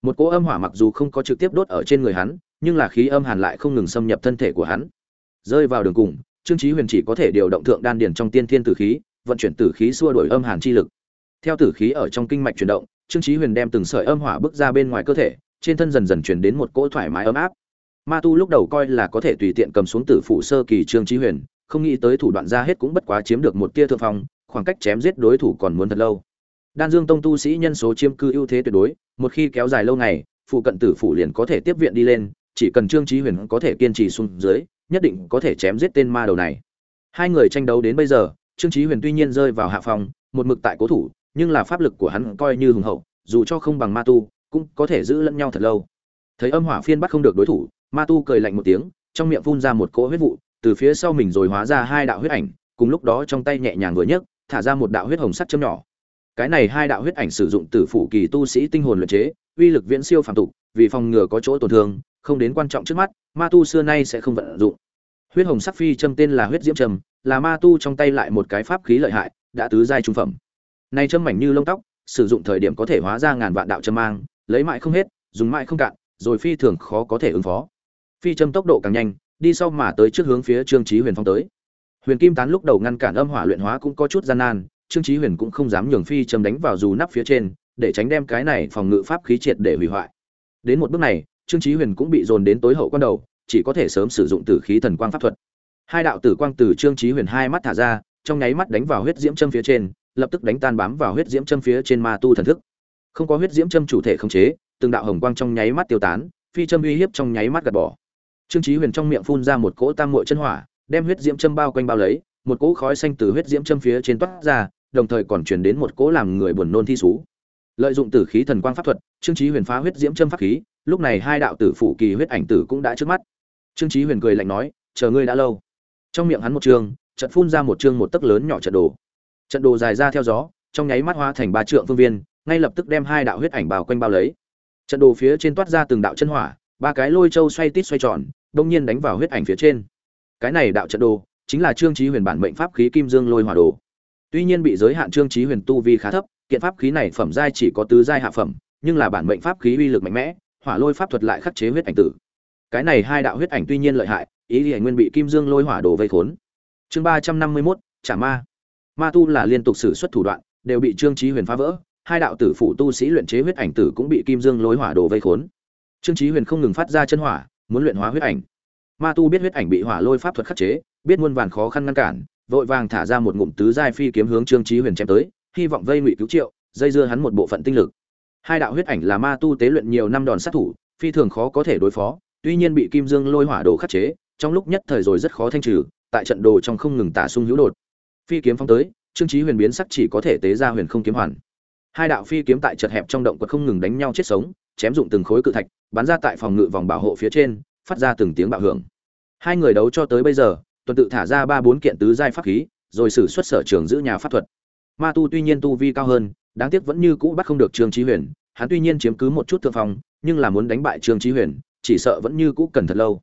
một cỗ âm hỏa mặc dù không có trực tiếp đốt ở trên người hắn, nhưng là khí âm hàn lại không ngừng xâm nhập thân thể của hắn. Rơi vào đường cùng, trương chí huyền chỉ có thể điều động thượng đan điển trong tiên thiên tử khí, vận chuyển tử khí xua đuổi âm hàn chi lực. Theo tử khí ở trong kinh mạch chuyển động, trương chí huyền đem từng sợi âm hỏa bước ra bên ngoài cơ thể, trên thân dần dần chuyển đến một cỗ thoải mái ấm áp. Ma tu lúc đầu coi là có thể tùy tiện cầm xuống tử phụ sơ kỳ trương chí huyền không nghĩ tới thủ đoạn ra hết cũng bất quá chiếm được một tia thượng phong, khoảng cách chém giết đối thủ còn muốn thật lâu. Đan dương tông tu sĩ nhân số chiếm cư ưu thế tuyệt đối, một khi kéo dài lâu ngày, phụ cận tử phủ liền có thể tiếp viện đi lên, chỉ cần trương chí huyền có thể kiên trì xuống dưới, nhất định có thể chém giết tên ma đầu này. Hai người tranh đấu đến bây giờ, trương chí huyền tuy nhiên rơi vào hạ phòng một mực tại cố thủ, nhưng là pháp lực của hắn coi như hùng hậu, dù cho không bằng ma tu, cũng có thể giữ lẫn nhau thật lâu. Thấy âm hỏa phiên bắt không được đối thủ, ma tu cười lạnh một tiếng, trong miệng phun ra một cỗ huyết vụ từ phía sau mình rồi hóa ra hai đạo huyết ảnh, cùng lúc đó trong tay nhẹ nhàng vừa nhấc, thả ra một đạo huyết hồng sắc châm nhỏ. Cái này hai đạo huyết ảnh sử dụng từ phủ kỳ tu sĩ tinh hồn luyện chế, uy lực viễn siêu phàm tục, vì phòng ngừa có chỗ tổn thương, không đến quan trọng trước mắt, ma tu xưa nay sẽ không vận dụng. Huyết hồng sắc phi châm tên là huyết diễm trầm là ma tu trong tay lại một cái pháp khí lợi hại, đã tứ giai trung phẩm. Này châm mảnh như lông tóc, sử dụng thời điểm có thể hóa ra ngàn vạn đạo châm mang, lấy mãi không hết, dùng mãi không cạn, rồi phi thường khó có thể ứng phó. Phi châm tốc độ càng nhanh đi sau mà tới trước hướng phía trương chí huyền phong tới. Huyền kim tán lúc đầu ngăn cản âm hỏa luyện hóa cũng có chút gian nan, trương chí huyền cũng không dám nhường phi châm đánh vào dù nắp phía trên, để tránh đem cái này phòng ngự pháp khí triệt để hủy hoại. Đến một bước này, trương chí huyền cũng bị dồn đến tối hậu quan đầu, chỉ có thể sớm sử dụng tử khí thần quang pháp thuật. Hai đạo tử quang từ trương chí huyền hai mắt thả ra, trong nháy mắt đánh vào huyết diễm châm phía trên, lập tức đánh tan bám vào huyết diễm châm phía trên ma tu thần thức. Không có huyết diễm châm chủ thể không chế, từng đạo hồng quang trong nháy mắt tiêu tán, phi châm uy hiếp trong nháy mắt gạt bỏ trương chí huyền trong miệng phun ra một cỗ tam muội chân hỏa, đem huyết diễm châm bao quanh bao lấy, một cỗ khói xanh từ huyết diễm châm phía trên toát ra, đồng thời còn truyền đến một cỗ làm người buồn nôn thi sú lợi dụng tử khí thần quang pháp thuật, trương chí huyền phá huyết diễm châm pháp khí, lúc này hai đạo tử phụ kỳ huyết ảnh tử cũng đã trước mắt. Trương chí huyền cười lạnh nói, chờ ngươi đã lâu. Trong miệng hắn một trường trận phun ra một trường một tấc lớn nhỏ trận đồ. Trận đồ dài ra theo gió, trong nháy mắt hóa thành ba trượng phương viên, ngay lập tức đem hai đạo huyết ảnh bao quanh bao lấy. Trận đồ phía trên toát ra từng đạo chân hỏa, ba cái lôi châu xoay tít xoay tròn đông nhiên đánh vào huyết ảnh phía trên. Cái này đạo trận đồ chính là trương chí huyền bản mệnh pháp khí kim dương lôi hỏa đồ. Tuy nhiên bị giới hạn trương chí huyền tu vi khá thấp, kiện pháp khí này phẩm giai chỉ có tứ giai hạ phẩm, nhưng là bản mệnh pháp khí uy lực mạnh mẽ, hỏa lôi pháp thuật lại khắc chế huyết ảnh tử. Cái này hai đạo huyết ảnh tuy nhiên lợi hại, ý thì nguyên bị kim dương lôi hỏa đồ vây khốn. Chương ba trăm năm mươi mốt, trả ma. Ma tu là liên tục sử xuất thủ đoạn, đều bị trương chí huyền phá vỡ, hai đạo tử phụ tu sĩ luyện chế huyết ảnh tử cũng bị kim dương lôi hỏa đồ vây khốn. Trương chí huyền không ngừng phát ra chân hỏa muốn luyện hóa huyết ảnh. Ma tu biết huyết ảnh bị hỏa lôi pháp thuật khắc chế, biết muôn vàn khó khăn ngăn cản, vội vàng thả ra một ngụm tứ giai phi kiếm hướng trương chí huyền chém tới, hy vọng vây ngụy cứu triệu, dây dưa hắn một bộ phận tinh lực. Hai đạo huyết ảnh là ma tu tế luyện nhiều năm đòn sát thủ, phi thường khó có thể đối phó, tuy nhiên bị kim dương lôi hỏa đồ khắc chế, trong lúc nhất thời rồi rất khó thanh trừ, tại trận đồ trong không ngừng tả sung hữu đột. Phi kiếm phóng tới, trương chí huyền biến sắc chỉ có thể tế ra huyền không kiếm hoàn. Hai đạo phi kiếm tại chật hẹp trong động quật không ngừng đánh nhau chết sống, chém dụng từng khối cự thạch bắn ra tại phòng ngự vòng bảo hộ phía trên, phát ra từng tiếng bạo hưởng. Hai người đấu cho tới bây giờ, tuần tự thả ra ba bốn kiện tứ giai pháp khí, rồi xử xuất sở trường giữ nhà pháp thuật. Ma tu tuy nhiên tu vi cao hơn, đáng tiếc vẫn như cũ bắt không được trương chí huyền, hắn tuy nhiên chiếm cứ một chút thượng phong, nhưng là muốn đánh bại trương chí huyền, chỉ sợ vẫn như cũ cần thật lâu.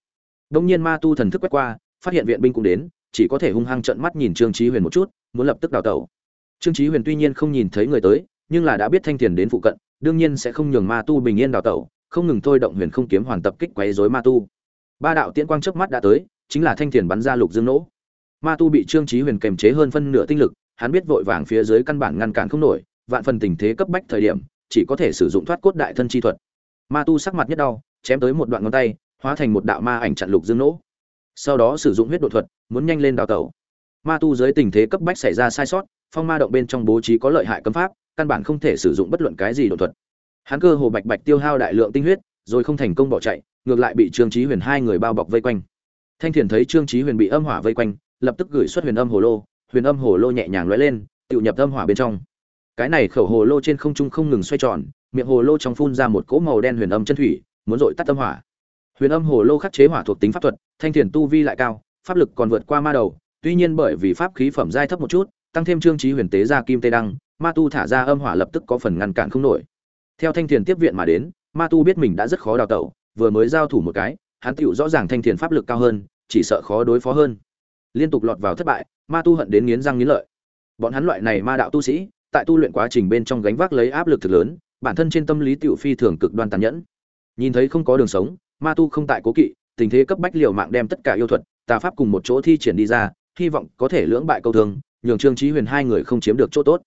Đông nhiên ma tu thần thức quét qua, phát hiện viện binh cũng đến, chỉ có thể hung hăng trợn mắt nhìn trương chí huyền một chút, muốn lập tức đào tẩu. Trương chí huyền tuy nhiên không nhìn thấy người tới, nhưng là đã biết thanh tiền đến phụ cận, đương nhiên sẽ không nhường ma tu bình yên đào tẩu không ngừng thôi động huyền không kiếm hoàn tập kích quấy rối ma tu. Ba đạo tiễn quang trước mắt đã tới, chính là thanh tiền bắn ra lục dương nỗ ma tu bị trương trí huyền kềm chế hơn phân nửa tinh lực, hắn biết vội vàng phía dưới căn bản ngăn cản không nổi, vạn phần tình thế cấp bách thời điểm, chỉ có thể sử dụng thoát cốt đại thân chi thuật. Ma tu sắc mặt nhất đau, chém tới một đoạn ngón tay, hóa thành một đạo ma ảnh chặn lục dương nỗ sau đó sử dụng huyết độ thuật, muốn nhanh lên đào tẩu. Ma tu dưới tình thế cấp bách xảy ra sai sót, phong ma động bên trong bố trí có lợi hại cấm pháp, căn bản không thể sử dụng bất luận cái gì độ thuật hắn cơ hồ bạch bạch tiêu hao đại lượng tinh huyết, rồi không thành công bỏ chạy, ngược lại bị trương chí huyền hai người bao bọc vây quanh. Thanh thiền thấy trương chí huyền bị âm hỏa vây quanh, lập tức gửi xuất huyền âm hồ lô, huyền âm hồ lô nhẹ nhàng lóe lên tự nhập âm hỏa bên trong. Cái này khẩu hồ lô trên không trung không ngừng xoay tròn, miệng hồ lô trong phun ra một cỗ màu đen huyền âm chân thủy, muốn dội tắt âm hỏa. Huyền âm hồ lô khắc chế hỏa thuộc tính pháp thuật, thanh thiền tu vi lại cao, pháp lực còn vượt qua ma đầu, tuy nhiên bởi vì pháp khí phẩm giai thấp một chút, tăng thêm trương trí huyền tế ra kim tê đăng, ma tu thả ra âm hỏa lập tức có phần ngăn cản không nổi theo thanh thiền tiếp viện mà đến, ma tu biết mình đã rất khó đào tẩu, vừa mới giao thủ một cái, hắn tựu rõ ràng thanh thiền pháp lực cao hơn, chỉ sợ khó đối phó hơn. Liên tục lọt vào thất bại, ma tu hận đến nghiến răng nghiến lợi. Bọn hắn loại này ma đạo tu sĩ, tại tu luyện quá trình bên trong gánh vác lấy áp lực thực lớn, bản thân trên tâm lý tựu phi thường cực đoan tàn nhẫn. Nhìn thấy không có đường sống, ma tu không tại cố kỵ, tình thế cấp bách liều mạng đem tất cả yêu thuật, tà pháp cùng một chỗ thi triển đi ra, hy vọng có thể lưỡng bại câu thương, nhường trương trí huyền hai người không chiếm được chỗ tốt.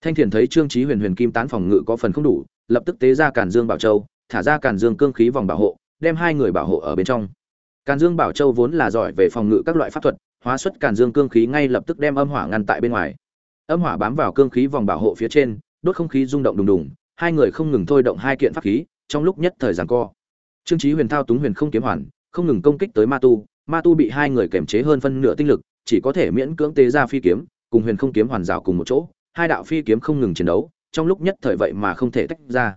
Thanh thiền thấy trương trí huyền huyền kim tán phòng ngự có phần không đủ lập tức tế ra càn dương bảo châu, thả ra càn dương cương khí vòng bảo hộ, đem hai người bảo hộ ở bên trong. Càn dương bảo châu vốn là giỏi về phòng ngự các loại pháp thuật, hóa xuất càn dương cương khí ngay lập tức đem âm hỏa ngăn tại bên ngoài. Âm hỏa bám vào cương khí vòng bảo hộ phía trên, đốt không khí rung động đùng đùng, hai người không ngừng thôi động hai kiện pháp khí, trong lúc nhất thời giằng co. Trương chí huyền thao túng huyền không kiếm hoàn, không ngừng công kích tới ma tu ma tu bị hai người kềm chế hơn phân nửa tinh lực, chỉ có thể miễn cưỡng tế ra phi kiếm, cùng huyền không kiếm hoàn rào cùng một chỗ, hai đạo phi kiếm không ngừng chiến đấu trong lúc nhất thời vậy mà không thể tách ra.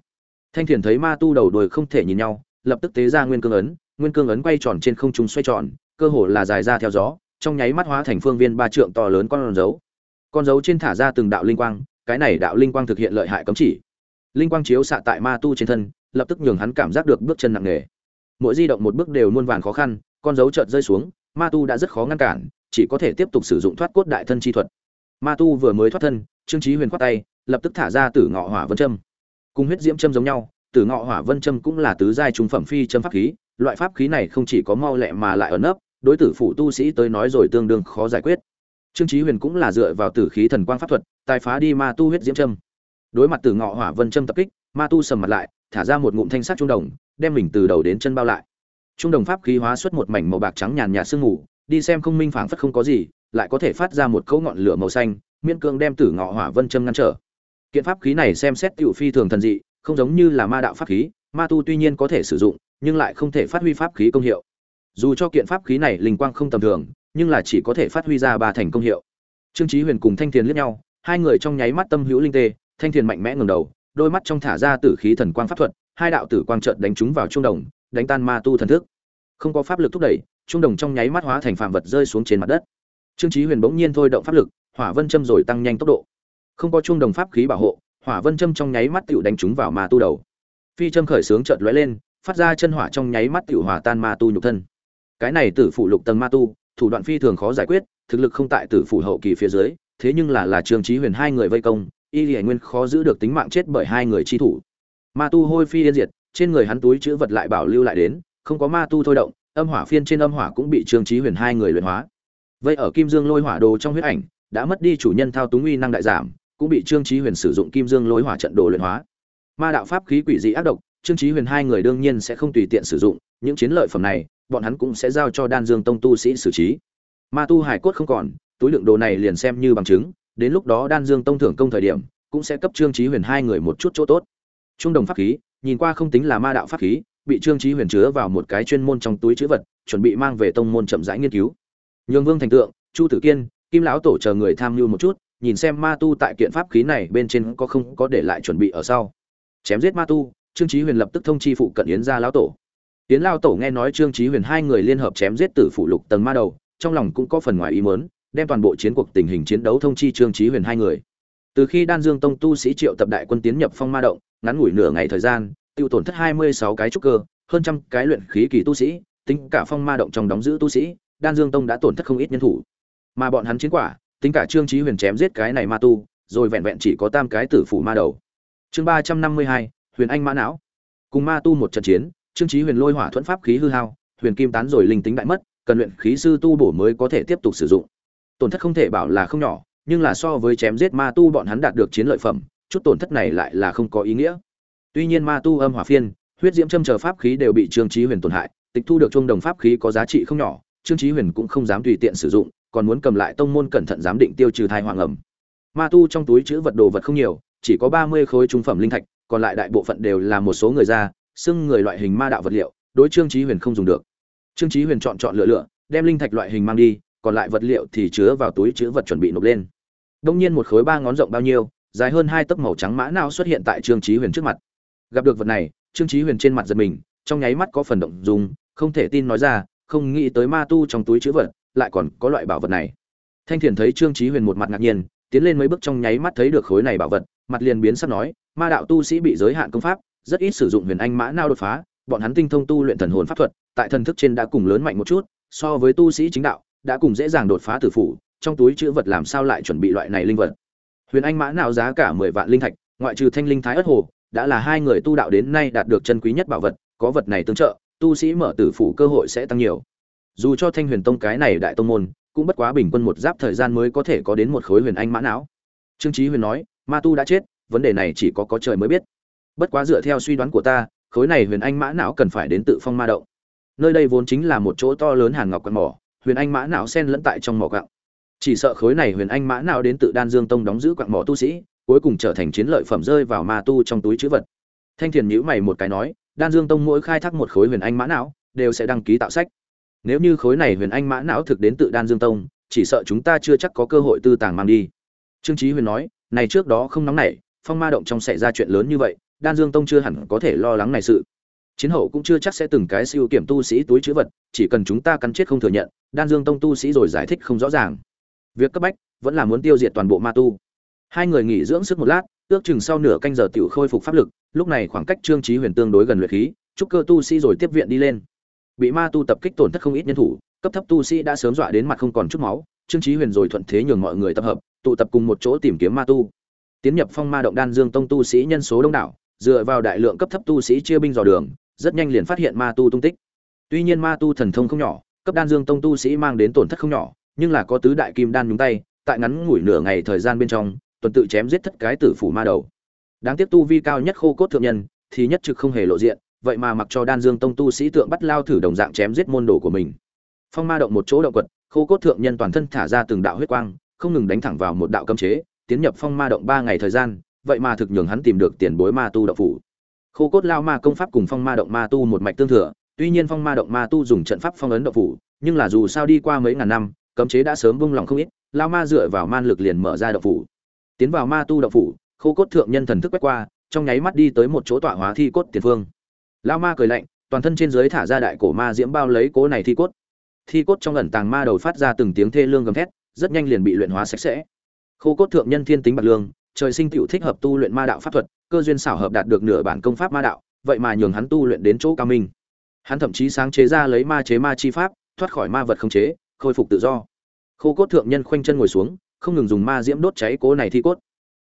Thanh thiền thấy ma tu đầu đuôi không thể nhìn nhau, lập tức tế ra nguyên cương ấn, nguyên cương ấn quay tròn trên không trung xoay tròn, cơ hồ là dài ra theo gió, trong nháy mắt hóa thành phương viên ba trượng to lớn con dấu. Con dấu trên thả ra từng đạo linh quang, cái này đạo linh quang thực hiện lợi hại cấm chỉ. Linh quang chiếu xạ tại ma tu trên thân, lập tức nhường hắn cảm giác được bước chân nặng nề. Mỗi di động một bước đều muôn vàn khó khăn, con dấu chợt rơi xuống, ma tu đã rất khó ngăn cản, chỉ có thể tiếp tục sử dụng thoát cốt đại thân chi thuật. Ma tu vừa mới thoát thân, trương trí huyền khoát tay lập tức thả ra tử ngọ hỏa vân châm. Cùng huyết diễm châm giống nhau, tử ngọ hỏa vân châm cũng là tứ giai trung phẩm phi châm pháp khí, loại pháp khí này không chỉ có mau lẹ mà lại ẩn nấp, đối tử phụ tu sĩ tới nói rồi tương đương khó giải quyết. Trương chí huyền cũng là dựa vào tử khí thần quang pháp thuật, tài phá đi ma tu huyết diễm châm. Đối mặt tử ngọ hỏa vân châm tập kích, ma tu sầm mặt lại, thả ra một ngụm thanh sắc trung đồng, đem mình từ đầu đến chân bao lại. Trung đồng pháp khí hóa xuất một mảnh màu bạc trắng nhàn nhạt sương mù, đi xem không minh phảng phất không có gì, lại có thể phát ra một cỗ ngọn lửa màu xanh miên cương đem tử ngọ hỏa vân châm ngăn trở kiện pháp khí này xem xét tiểu phi thường thần dị, không giống như là ma đạo pháp khí, ma tu tuy nhiên có thể sử dụng, nhưng lại không thể phát huy pháp khí công hiệu. Dù cho kiện pháp khí này linh quang không tầm thường, nhưng là chỉ có thể phát huy ra ba thành công hiệu. Trương chí huyền cùng thanh thiền liếc nhau, hai người trong nháy mắt tâm hữu linh tê, thanh thiền mạnh mẽ ngẩng đầu, đôi mắt trong thả ra tử khí thần quang pháp thuật, hai đạo tử quang trợt đánh trúng vào trung đồng, đánh tan ma tu thần thức. Không có pháp lực thúc đẩy trung đồng trong nháy mắt hóa thành phạm vật rơi xuống trên mặt đất. Trương chí huyền bỗng nhiên thôi động pháp lực, hỏa vân châm rồi tăng nhanh tốc độ không có trung đồng pháp khí bảo hộ, hỏa vân châm trong nháy mắt tiểu đánh trúng vào ma tu đầu. Phi châm khởi sướng chợt lóe lên, phát ra chân hỏa trong nháy mắt tiểu hòa tan ma tu nhục thân. Cái này tử phủ lục tầng ma tu, thủ đoạn phi thường khó giải quyết, thực lực không tại tử phủ hậu kỳ phía dưới, thế nhưng là là trương chí huyền hai người vây công, y hải nguyên khó giữ được tính mạng chết bởi hai người chi thủ. Ma tu hôi phi yên diệt, trên người hắn túi chữ vật lại bảo lưu lại đến, không có ma tu thôi động, âm hỏa phiên trên âm hỏa cũng bị trương chí huyền hai người luyện hóa. Vậy ở kim dương lôi hỏa đồ trong huyết ảnh, đã mất đi chủ nhân thao túng uy năng đại giảm cũng bị trương chí huyền sử dụng kim dương lôi hỏa trận đồ luyện hóa. Ma đạo pháp khí quỷ dị ác độc, trương chí huyền hai người đương nhiên sẽ không tùy tiện sử dụng, những chiến lợi phẩm này, bọn hắn cũng sẽ giao cho đan dương tông tu sĩ xử trí. Ma tu hải cốt không còn, túi lượng đồ này liền xem như bằng chứng, đến lúc đó đan dương tông thưởng công thời điểm, cũng sẽ cấp trương chí huyền hai người một chút chỗ tốt. Trung đồng pháp khí, nhìn qua không tính là ma đạo pháp khí, bị trương chí huyền chứa vào một cái chuyên môn trong túi chứa vật, chuẩn bị mang về tông môn chậm rãi nghiên cứu. Nhường vương thành tượng, chu tử kiên, kim lão tổ chờ người tham mưu một chút nhìn xem ma tu tại kiện pháp khí này bên trên có không có để lại chuẩn bị ở sau. Chém giết ma tu, trương chí huyền lập tức thông chi phụ cận yến gia lão tổ. Yến lão tổ nghe nói trương chí huyền hai người liên hợp chém giết tử phụ lục tầng ma đầu, trong lòng cũng có phần ngoài ý muốn, đem toàn bộ chiến cuộc tình hình chiến đấu thông chi trương chí huyền hai người. Từ khi đan dương tông tu sĩ triệu tập đại quân tiến nhập phong ma động, ngắn ngủi nửa ngày thời gian, tiêu tổn thất hai mươi sáu cái trúc cơ, hơn trăm cái luyện khí kỳ tu sĩ, tính cả phong ma động trong đóng giữ tu sĩ, đan dương tông đã tổn thất không ít nhân thủ. Mà bọn hắn chiến quả tính cả trương chí huyền chém giết cái này ma tu, rồi vẹn vẹn chỉ có tam cái tử phủ ma đầu. Chương ba trăm năm mươi hai, huyền anh mã não. Cùng ma tu một trận chiến, trương chí huyền lôi hỏa thuẫn pháp khí hư hao, huyền kim tán rồi linh tính đại mất, cần luyện khí sư tu bổ mới có thể tiếp tục sử dụng. Tổn thất không thể bảo là không nhỏ, nhưng là so với chém giết ma tu bọn hắn đạt được chiến lợi phẩm, chút tổn thất này lại là không có ý nghĩa. Tuy nhiên ma tu âm hỏa phiên, huyết diễm châm chờ pháp khí đều bị trương chí huyền tổn hại, tịch thu được trung đồng pháp khí có giá trị không nhỏ, trương chí huyền cũng không dám tùy tiện sử dụng còn muốn cầm lại tông môn cẩn thận giám định tiêu trừ thai hoàng ẩm. Ma tu trong túi chứa vật đồ vật không nhiều, chỉ có ba mươi khối trung phẩm linh thạch, còn lại đại bộ phận đều là một số người ra xưng người loại hình ma đạo vật liệu, đối trương chí huyền không dùng được. Trương chí huyền chọn chọn lựa lựa, đem linh thạch loại hình mang đi, còn lại vật liệu thì chứa vào túi chứa vật chuẩn bị nộp lên. Đông nhiên một khối ba ngón rộng bao nhiêu, dài hơn hai tấc màu trắng mã não xuất hiện tại trương chí huyền trước mặt. Gặp được vật này, trương chí huyền trên mặt giật mình, trong nháy mắt có phần động dung, không thể tin nói ra, không nghĩ tới ma tu trong túi chứa vật lại còn có loại bảo vật này. Thanh thiền thấy trương chí huyền một mặt ngạc nhiên, tiến lên mấy bước trong nháy mắt thấy được khối này bảo vật, mặt liền biến sắc nói, ma đạo tu sĩ bị giới hạn công pháp, rất ít sử dụng huyền anh mã não đột phá, bọn hắn tinh thông tu luyện thần hồn pháp thuật, tại thần thức trên đã cùng lớn mạnh một chút, so với tu sĩ chính đạo, đã cùng dễ dàng đột phá tử phủ, trong túi chữ vật làm sao lại chuẩn bị loại này linh vật? Huyền anh mã nào giá cả mười vạn linh thạch, ngoại trừ thanh linh thái ất hồ, đã là hai người tu đạo đến nay đạt được chân quý nhất bảo vật, có vật này tương trợ, tu sĩ mở tử phủ cơ hội sẽ tăng nhiều dù cho thanh huyền tông cái này đại tông môn, cũng bất quá bình quân một giáp thời gian mới có thể có đến một khối huyền anh mã não. Trương trí huyền nói, ma tu đã chết, vấn đề này chỉ có có trời mới biết. Bất quá dựa theo suy đoán của ta, khối này huyền anh mã não cần phải đến tự phong ma động. Nơi đây vốn chính là một chỗ to lớn hàn ngọc quạt mỏ, huyền anh mã não sen lẫn tại trong mỏ gạo. chỉ sợ khối này huyền anh mã não đến tự đan dương tông đóng giữ quạng mỏ tu sĩ, cuối cùng trở thành chiến lợi phẩm rơi vào ma tu trong túi chữ vật. Thanh thiền nhữ mày một cái nói, đan dương tông mỗi khai thác một khối huyền anh mã não, đều sẽ đăng ký tạo sách nếu như khối này huyền anh mã não thực đến tự đan dương tông, chỉ sợ chúng ta chưa chắc có cơ hội tư tàng mang đi. Trương Chí huyền nói, này trước đó không nóng nảy, phong ma động trong xảy ra chuyện lớn như vậy, đan dương tông chưa hẳn có thể lo lắng này sự. Chiến hậu cũng chưa chắc sẽ từng cái siêu kiểm tu sĩ túi chữ vật, chỉ cần chúng ta cắn chết không thừa nhận, đan dương tông tu sĩ rồi giải thích không rõ ràng. Việc cấp bách vẫn là muốn tiêu diệt toàn bộ ma tu. Hai người nghỉ dưỡng sức một lát, ước chừng sau nửa canh giờ tiểu khôi phục pháp lực, lúc này khoảng cách trương Chí huyền tương đối gần luyện khí trúc cơ tu sĩ rồi tiếp viện đi lên bị ma tu tập kích tổn thất không ít nhân thủ, cấp thấp tu sĩ đã sớm dọa đến mặt không còn chút máu, trương trí huyền rồi thuận thế nhường mọi người tập hợp, tụ tập cùng một chỗ tìm kiếm ma tu. Tiến nhập phong ma động đan dương tông tu sĩ nhân số đông đảo, dựa vào đại lượng cấp thấp tu sĩ chia binh dò đường, rất nhanh liền phát hiện ma tu tung tích. Tuy nhiên ma tu thần thông không nhỏ, cấp đan dương tông tu sĩ mang đến tổn thất không nhỏ, nhưng là có tứ đại kim đan nhúng tay, tại ngắn ngủi nửa ngày thời gian bên trong, tuần tự chém giết thất cái tử phủ ma đầu. Đáng tiếc tu vi cao nhất khô cốt thượng nhân, thì nhất trực không hề lộ diện vậy mà mặc cho đan dương tông tu sĩ tượng bắt lao thử đồng dạng chém giết môn đồ của mình. Phong ma động một chỗ động quật, khô cốt thượng nhân toàn thân thả ra từng đạo huyết quang, không ngừng đánh thẳng vào một đạo cấm chế, tiến nhập phong ma động ba ngày thời gian, vậy mà thực nhường hắn tìm được tiền bối ma tu đạo phủ. Khô cốt lao ma công pháp cùng phong ma động ma tu một mạch tương thừa, tuy nhiên phong ma động ma tu dùng trận pháp phong ấn đạo phủ, nhưng là dù sao đi qua mấy ngàn năm, cấm chế đã sớm vung lòng không ít, lao ma dựa vào man lực liền mở ra đạo phủ. Tiến vào ma tu đạo phủ, khô cốt thượng nhân thần thức quét qua, trong nháy mắt đi tới một chỗ tọa hóa thi cốt tiền phương lao ma cười lạnh, toàn thân trên dưới thả ra đại cổ ma diễm bao lấy cố này thi cốt. Thi cốt trong ẩn tàng ma đầu phát ra từng tiếng thê lương gầm thét, rất nhanh liền bị luyện hóa sạch sẽ. Khô cốt thượng nhân thiên tính bạc lương, trời sinh tựu thích hợp tu luyện ma đạo pháp thuật, cơ duyên xảo hợp đạt được nửa bản công pháp ma đạo, vậy mà nhường hắn tu luyện đến chỗ cao minh. Hắn thậm chí sáng chế ra lấy ma chế ma chi pháp, thoát khỏi ma vật không chế, khôi phục tự do. Khô cốt thượng nhân khoanh chân ngồi xuống, không ngừng dùng ma diễm đốt cháy cố này thi cốt.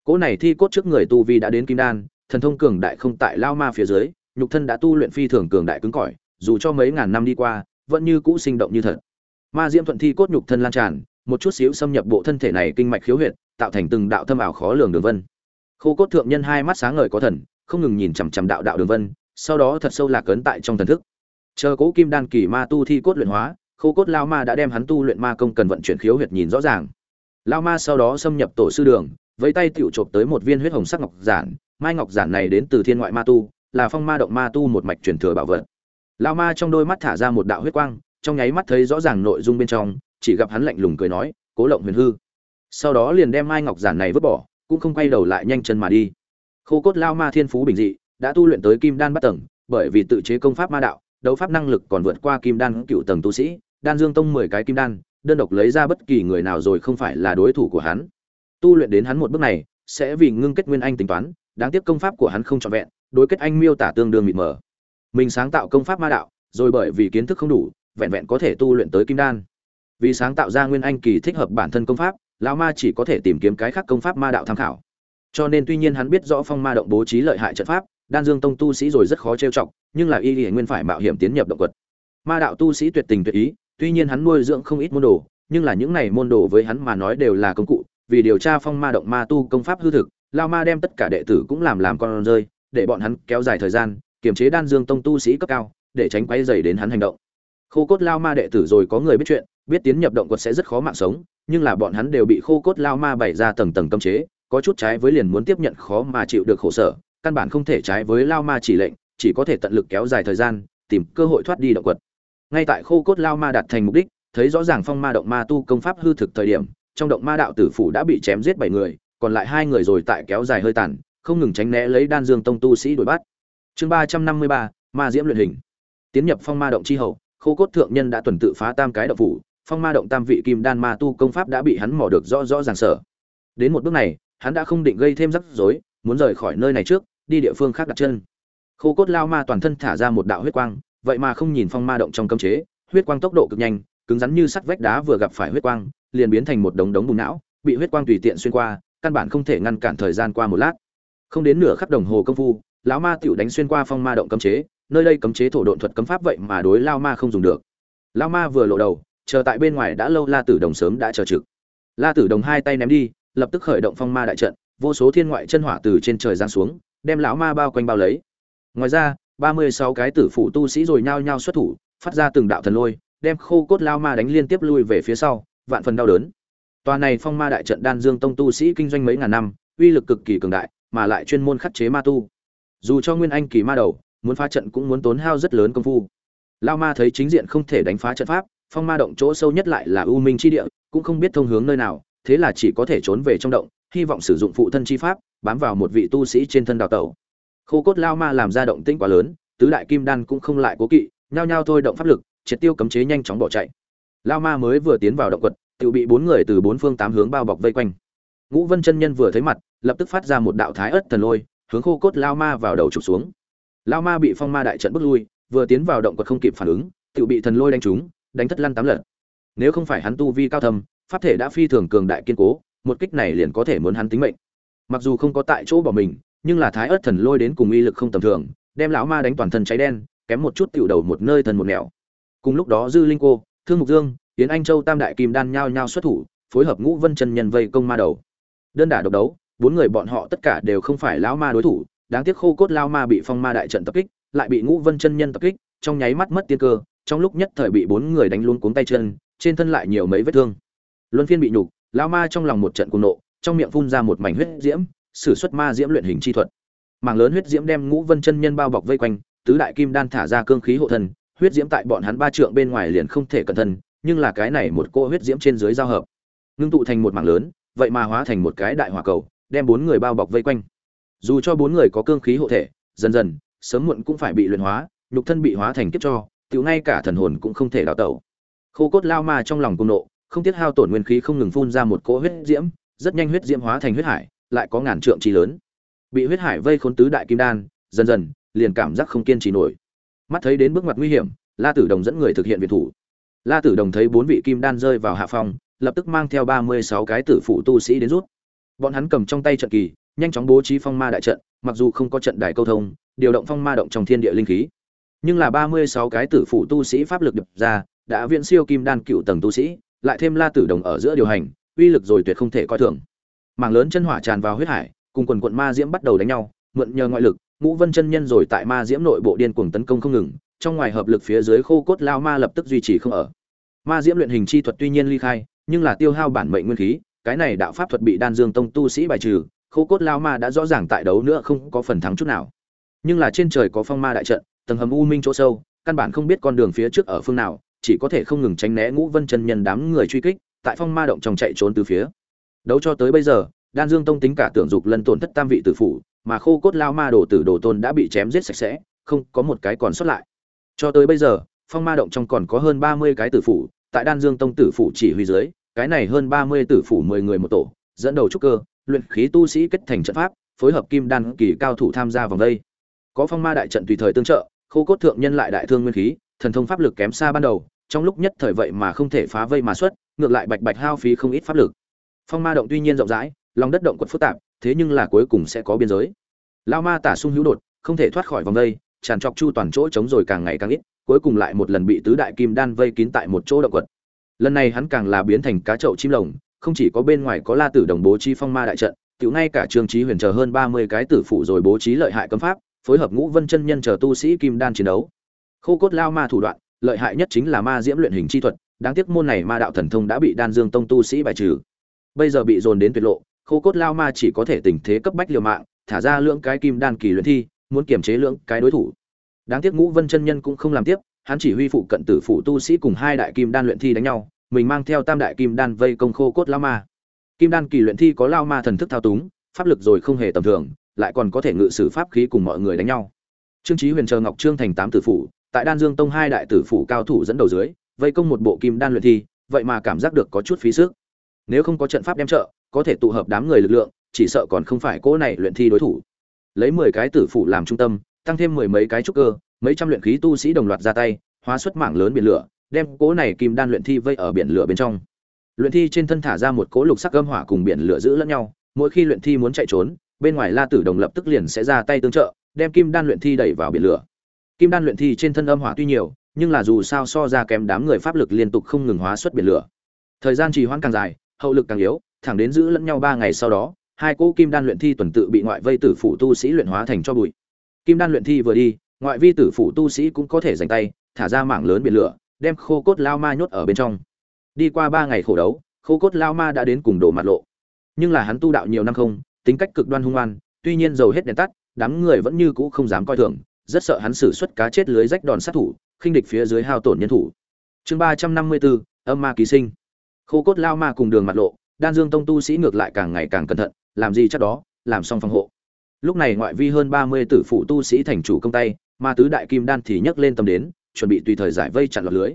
Cố này thi cốt trước người tu vi đã đến kim đan, thần thông cường đại không tại lao ma phía dưới nhục thân đã tu luyện phi thường cường đại cứng cỏi, dù cho mấy ngàn năm đi qua, vẫn như cũ sinh động như thật. Ma diễm thuận thi cốt nhục thân lan tràn, một chút xíu xâm nhập bộ thân thể này kinh mạch khiếu huyệt, tạo thành từng đạo thâm ảo khó lường đường vân. Khô cốt thượng nhân hai mắt sáng ngời có thần, không ngừng nhìn chằm chằm đạo đạo đường vân, sau đó thật sâu lạc ấn tại trong thần thức. Chờ cố kim đan kỳ ma tu thi cốt luyện hóa, khô cốt lao ma đã đem hắn tu luyện ma công cần vận chuyển khiếu huyệt nhìn rõ ràng. Lao ma sau đó xâm nhập tổ sư đường với tay tựu chộp tới một viên huyết hồng sắc ngọc giản, mai ngọc giản này đến từ thiên ngoại ma tu là phong ma động ma tu một mạch truyền thừa bảo vật. Lao ma trong đôi mắt thả ra một đạo huyết quang, trong nháy mắt thấy rõ ràng nội dung bên trong, chỉ gặp hắn lạnh lùng cười nói, cố lộng huyền hư. Sau đó liền đem mai ngọc giản này vứt bỏ, cũng không quay đầu lại nhanh chân mà đi. Khô cốt lao ma thiên phú bình dị, đã tu luyện tới kim đan bắt tầng, bởi vì tự chế công pháp ma đạo, đấu pháp năng lực còn vượt qua kim đan cựu tầng tu sĩ, đan dương tông mười cái kim đan, đơn độc lấy ra bất kỳ người nào rồi không phải là đối thủ của hắn. Tu luyện đến hắn một bước này, sẽ vì ngưng kết nguyên anh tính toán đáng tiếc công pháp của hắn không trọn vẹn, đối kết anh miêu tả tương đương mịt mờ. Mình sáng tạo công pháp ma đạo, rồi bởi vì kiến thức không đủ, vẹn vẹn có thể tu luyện tới kim đan. Vì sáng tạo ra nguyên anh kỳ thích hợp bản thân công pháp, lão ma chỉ có thể tìm kiếm cái khác công pháp ma đạo tham khảo. Cho nên tuy nhiên hắn biết rõ phong ma động bố trí lợi hại trận pháp, đan dương tông tu sĩ rồi rất khó trêu chọc, nhưng là y y nguyên phải mạo hiểm tiến nhập động quật. Ma đạo tu sĩ tuyệt tình tuyệt ý, tuy nhiên hắn nuôi dưỡng không ít môn đồ, nhưng là những này môn đồ với hắn mà nói đều là công cụ, vì điều tra phong ma động ma tu công pháp hư thực lao ma đem tất cả đệ tử cũng làm làm con rơi, để bọn hắn kéo dài thời gian, kiềm chế đan dương tông tu sĩ cấp cao, để tránh quay dày đến hắn hành động. Khô cốt lao ma đệ tử rồi có người biết chuyện, biết tiến nhập động quật sẽ rất khó mạng sống, nhưng là bọn hắn đều bị khô cốt lao ma bày ra tầng tầng cấm chế, có chút trái với liền muốn tiếp nhận khó mà chịu được khổ sở, căn bản không thể trái với lao ma chỉ lệnh, chỉ có thể tận lực kéo dài thời gian, tìm cơ hội thoát đi động quật. Ngay tại khô cốt lao ma đạt thành mục đích, thấy rõ ràng phong ma động ma tu công pháp hư thực thời điểm, trong động ma đạo tử phủ đã bị chém giết bảy người còn lại hai người rồi tại kéo dài hơi tàn, không ngừng tránh né lấy đan dương tông tu sĩ đuổi bắt. Chương ba trăm năm mươi ba, ma diễm luyện hình. Tiến nhập phong ma động chi hậu, khô cốt thượng nhân đã tuần tự phá tam cái động phủ, phong ma động tam vị kim đan ma tu công pháp đã bị hắn mò được rõ rõ ràng sở. Đến một bước này, hắn đã không định gây thêm rắc rối, muốn rời khỏi nơi này trước, đi địa phương khác đặt chân. Khô cốt lao ma toàn thân thả ra một đạo huyết quang, vậy mà không nhìn phong ma động trong cấm chế, huyết quang tốc độ cực nhanh, cứng rắn như sắt vách đá vừa gặp phải huyết quang, liền biến thành một đống đống bùn não, bị huyết quang tùy tiện xuyên qua căn bản không thể ngăn cản thời gian qua một lát. Không đến nửa khắc đồng hồ công phu, lão ma tiểu đánh xuyên qua phong ma động cấm chế, nơi đây cấm chế thổ độn thuật cấm pháp vậy mà đối lao ma không dùng được. Lao ma vừa lộ đầu, chờ tại bên ngoài đã lâu, la tử đồng sớm đã chờ trực. La tử đồng hai tay ném đi, lập tức khởi động phong ma đại trận, vô số thiên ngoại chân hỏa từ trên trời giáng xuống, đem lão ma bao quanh bao lấy. Ngoài ra, ba mươi sáu cái tử phụ tu sĩ rồi nhao nhao xuất thủ, phát ra từng đạo thần lôi, đem khô cốt lao ma đánh liên tiếp lui về phía sau, vạn phần đau đớn tòa này phong ma đại trận đan dương tông tu sĩ kinh doanh mấy ngàn năm, uy lực cực kỳ cường đại, mà lại chuyên môn khắc chế ma tu. Dù cho nguyên anh kỳ ma đầu, muốn phá trận cũng muốn tốn hao rất lớn công phu. Lao ma thấy chính diện không thể đánh phá trận pháp, phong ma động chỗ sâu nhất lại là u minh chi địa, cũng không biết thông hướng nơi nào, thế là chỉ có thể trốn về trong động, hy vọng sử dụng phụ thân chi pháp, bám vào một vị tu sĩ trên thân đào tẩu. Khô cốt lao ma làm ra động tĩnh quá lớn, tứ đại kim đan cũng không lại cố kỵ, nhao nhao thôi động pháp lực, triệt tiêu cấm chế nhanh chóng bỏ chạy. Lao ma mới vừa tiến vào động quật tự bị bốn người từ bốn phương tám hướng bao bọc vây quanh. Ngũ vân chân nhân vừa thấy mặt, lập tức phát ra một đạo thái ớt thần lôi, hướng khô cốt lao ma vào đầu trục xuống. Lao ma bị phong ma đại trận bước lui, vừa tiến vào động quật không kịp phản ứng, tự bị thần lôi đánh trúng, đánh thất lăn tám lần nếu không phải hắn tu vi cao thâm, pháp thể đã phi thường cường đại kiên cố, một kích này liền có thể muốn hắn tính mệnh. Mặc dù không có tại chỗ bỏ mình, nhưng là thái ớt thần lôi đến cùng uy lực không tầm thường, đem lão ma đánh toàn thân cháy đen, kém một chút tiểu đầu một nơi thần một nẻo. Cùng lúc đó dư linh cô, thương mục dương Yến anh châu tam đại kim đan nhao nhao xuất thủ, phối hợp ngũ vân chân nhân vây công ma đầu. Đơn đả độc đấu, bốn người bọn họ tất cả đều không phải lão ma đối thủ, đáng tiếc khô cốt lao ma bị phong ma đại trận tập kích, lại bị ngũ vân chân nhân tập kích, trong nháy mắt mất tiên cơ, trong lúc nhất thời bị bốn người đánh luôn cuống tay chân, trên thân lại nhiều mấy vết thương. Luân phiên bị nhục, lão ma trong lòng một trận cuồng nộ, trong miệng phun ra một mảnh huyết diễm, sử xuất ma diễm luyện hình chi thuật. Mảng lớn huyết diễm đem ngũ vân chân nhân bao bọc vây quanh, tứ đại kim đan thả ra cương khí hộ thân, huyết diễm tại bọn hắn ba trượng bên ngoài liền không thể cẩn thân nhưng là cái này một cô huyết diễm trên dưới giao hợp. Ngưng tụ thành một mảng lớn, vậy mà hóa thành một cái đại hỏa cầu, đem bốn người bao bọc vây quanh. Dù cho bốn người có cương khí hộ thể, dần dần, sớm muộn cũng phải bị luyện hóa, nhục thân bị hóa thành kiếp cho tiểu ngay cả thần hồn cũng không thể đào tẩu. Khô cốt lao ma trong lòng cung nộ, không tiếc hao tổn nguyên khí không ngừng phun ra một cỗ huyết diễm, rất nhanh huyết diễm hóa thành huyết hải, lại có ngàn trượng chi lớn. Bị huyết hải vây khốn tứ đại kim đan, dần dần, liền cảm giác không kiên trì nổi. Mắt thấy đến bước ngoặt nguy hiểm, la tử đồng dẫn người thực hiện viện thủ la tử đồng thấy bốn vị kim đan rơi vào hạ phong lập tức mang theo ba mươi sáu cái tử phụ tu sĩ đến rút. Bọn hắn cầm trong tay trận kỳ, nhanh chóng bố trí phong ma đại trận, mặc dù không có trận đài câu thông, điều động phong ma động trong thiên địa linh khí. Nhưng là ba mươi sáu cái tử phụ tu sĩ pháp lực đập ra, đã viện siêu kim đan cựu tầng tu sĩ, lại thêm la tử đồng ở giữa điều hành, uy lực rồi tuyệt không thể coi thường. Mảng lớn chân hỏa tràn vào huyết hải, cùng quần quần ma diễm bắt đầu đánh nhau, mượn nhờ ngoại lực, ngũ vân chân nhân rồi tại ma diễm nội bộ điên cuồng tấn công không ngừng trong ngoài hợp lực phía dưới khô cốt lao ma lập tức duy trì không ở. Ma diễm luyện hình chi thuật tuy nhiên ly khai, nhưng là tiêu hao bản mệnh nguyên khí, cái này đạo pháp thuật bị đan dương tông tu sĩ bài trừ, khô cốt lao ma đã rõ ràng tại đấu nữa không có phần thắng chút nào. Nhưng là trên trời có phong ma đại trận, tầng hầm u minh chỗ sâu, căn bản không biết con đường phía trước ở phương nào, chỉ có thể không ngừng tránh né ngũ vân chân nhân đám người truy kích, tại phong ma động trong chạy trốn từ phía. Đấu cho tới bây giờ, đan dương tông tính cả tưởng dục lân tổn thất tam vị tử phủ, mà khô cốt lao ma đồ tử đồ tôn đã bị chém giết sạch sẽ, không có một cái còn sót lại cho tới bây giờ, phong ma động trong còn có hơn ba mươi cái tử phủ, tại đan dương tông tử phủ chỉ huy dưới, cái này hơn ba mươi tử phủ mười người một tổ, dẫn đầu trúc cơ, luyện khí tu sĩ kết thành trận pháp, phối hợp kim đan kỳ cao thủ tham gia vòng đây. Có phong ma đại trận tùy thời tương trợ, khô cốt thượng nhân lại đại thương nguyên khí, thần thông pháp lực kém xa ban đầu, trong lúc nhất thời vậy mà không thể phá vây mà xuất, ngược lại bạch bạch hao phí không ít pháp lực. Phong ma động tuy nhiên rộng rãi, lòng đất động quật phức tạp, thế nhưng là cuối cùng sẽ có biên giới. Lao ma tả sung hữu đột, không thể thoát khỏi vòng đây tràn trọc chu toàn chỗ chống rồi càng ngày càng ít, cuối cùng lại một lần bị tứ đại kim đan vây kín tại một chỗ động quật. Lần này hắn càng là biến thành cá chậu chim lồng, không chỉ có bên ngoài có la tử đồng bố trí phong ma đại trận, tiểu ngay cả trương trí huyền chờ hơn ba mươi cái tử phụ rồi bố trí lợi hại cấm pháp, phối hợp ngũ vân chân nhân chờ tu sĩ kim đan chiến đấu. Khô cốt lao ma thủ đoạn, lợi hại nhất chính là ma diễm luyện hình chi thuật, đáng tiếc môn này ma đạo thần thông đã bị đan dương tông tu sĩ bài trừ. Bây giờ bị dồn đến tuyệt lộ, khô cốt lao ma chỉ có thể tình thế cấp bách liều mạng, thả ra lưỡng cái kim đan kỳ luyện thi muốn kiềm chế lưỡng cái đối thủ. Đáng tiếc ngũ vân chân nhân cũng không làm tiếp, hắn chỉ huy phụ cận tử phụ tu sĩ cùng hai đại kim đan luyện thi đánh nhau, mình mang theo tam đại kim đan vây công khô cốt lao ma. Kim đan kỳ luyện thi có lao ma thần thức thao túng, pháp lực rồi không hề tầm thường, lại còn có thể ngự sử pháp khí cùng mọi người đánh nhau. Trương trí huyền chờ ngọc trương thành tám tử phụ tại đan dương tông hai đại tử phụ cao thủ dẫn đầu dưới, vây công một bộ kim đan luyện thi, vậy mà cảm giác được có chút phí sức. Nếu không có trận pháp đem trợ, có thể tụ hợp đám người lực lượng, chỉ sợ còn không phải cỗ này luyện thi đối thủ lấy mười cái tử phụ làm trung tâm, tăng thêm mười mấy cái trúc cơ, mấy trăm luyện khí tu sĩ đồng loạt ra tay, hóa xuất mảng lớn biển lửa, đem cỗ này kim đan luyện thi vây ở biển lửa bên trong. Luyện thi trên thân thả ra một cỗ lục sắc âm hỏa cùng biển lửa giữ lẫn nhau, mỗi khi luyện thi muốn chạy trốn, bên ngoài la tử đồng lập tức liền sẽ ra tay tương trợ, đem kim đan luyện thi đẩy vào biển lửa. Kim đan luyện thi trên thân âm hỏa tuy nhiều, nhưng là dù sao so ra kém đám người pháp lực liên tục không ngừng hóa xuất biển lửa. Thời gian trì hoãn càng dài, hậu lực càng yếu, thẳng đến giữ lẫn nhau ba ngày sau đó hai cỗ kim đan luyện thi tuần tự bị ngoại vây tử phủ tu sĩ luyện hóa thành cho bụi. Kim đan luyện thi vừa đi, ngoại vi tử phủ tu sĩ cũng có thể giành tay, thả ra mảng lớn biển lửa, đem khô cốt lao ma nhốt ở bên trong. Đi qua ba ngày khổ đấu, khô cốt lao ma đã đến cùng đổ mặt lộ. Nhưng là hắn tu đạo nhiều năm không, tính cách cực đoan hung oan, tuy nhiên dầu hết đèn tắt, đám người vẫn như cũ không dám coi thường, rất sợ hắn xử suất cá chết lưới rách đòn sát thủ, khinh địch phía dưới hao tổn nhân thủ. Chương ba trăm năm mươi bốn âm ma ký sinh. Khô cốt lao ma cùng đường mặt lộ, đan dương tông tu sĩ ngược lại càng ngày càng cẩn thận làm gì chắc đó, làm xong phòng hộ. Lúc này ngoại vi hơn ba mươi tử phụ tu sĩ thành chủ công tay, ma tứ đại kim đan thì nhấc lên tầm đến, chuẩn bị tùy thời giải vây chặn lọt lưới.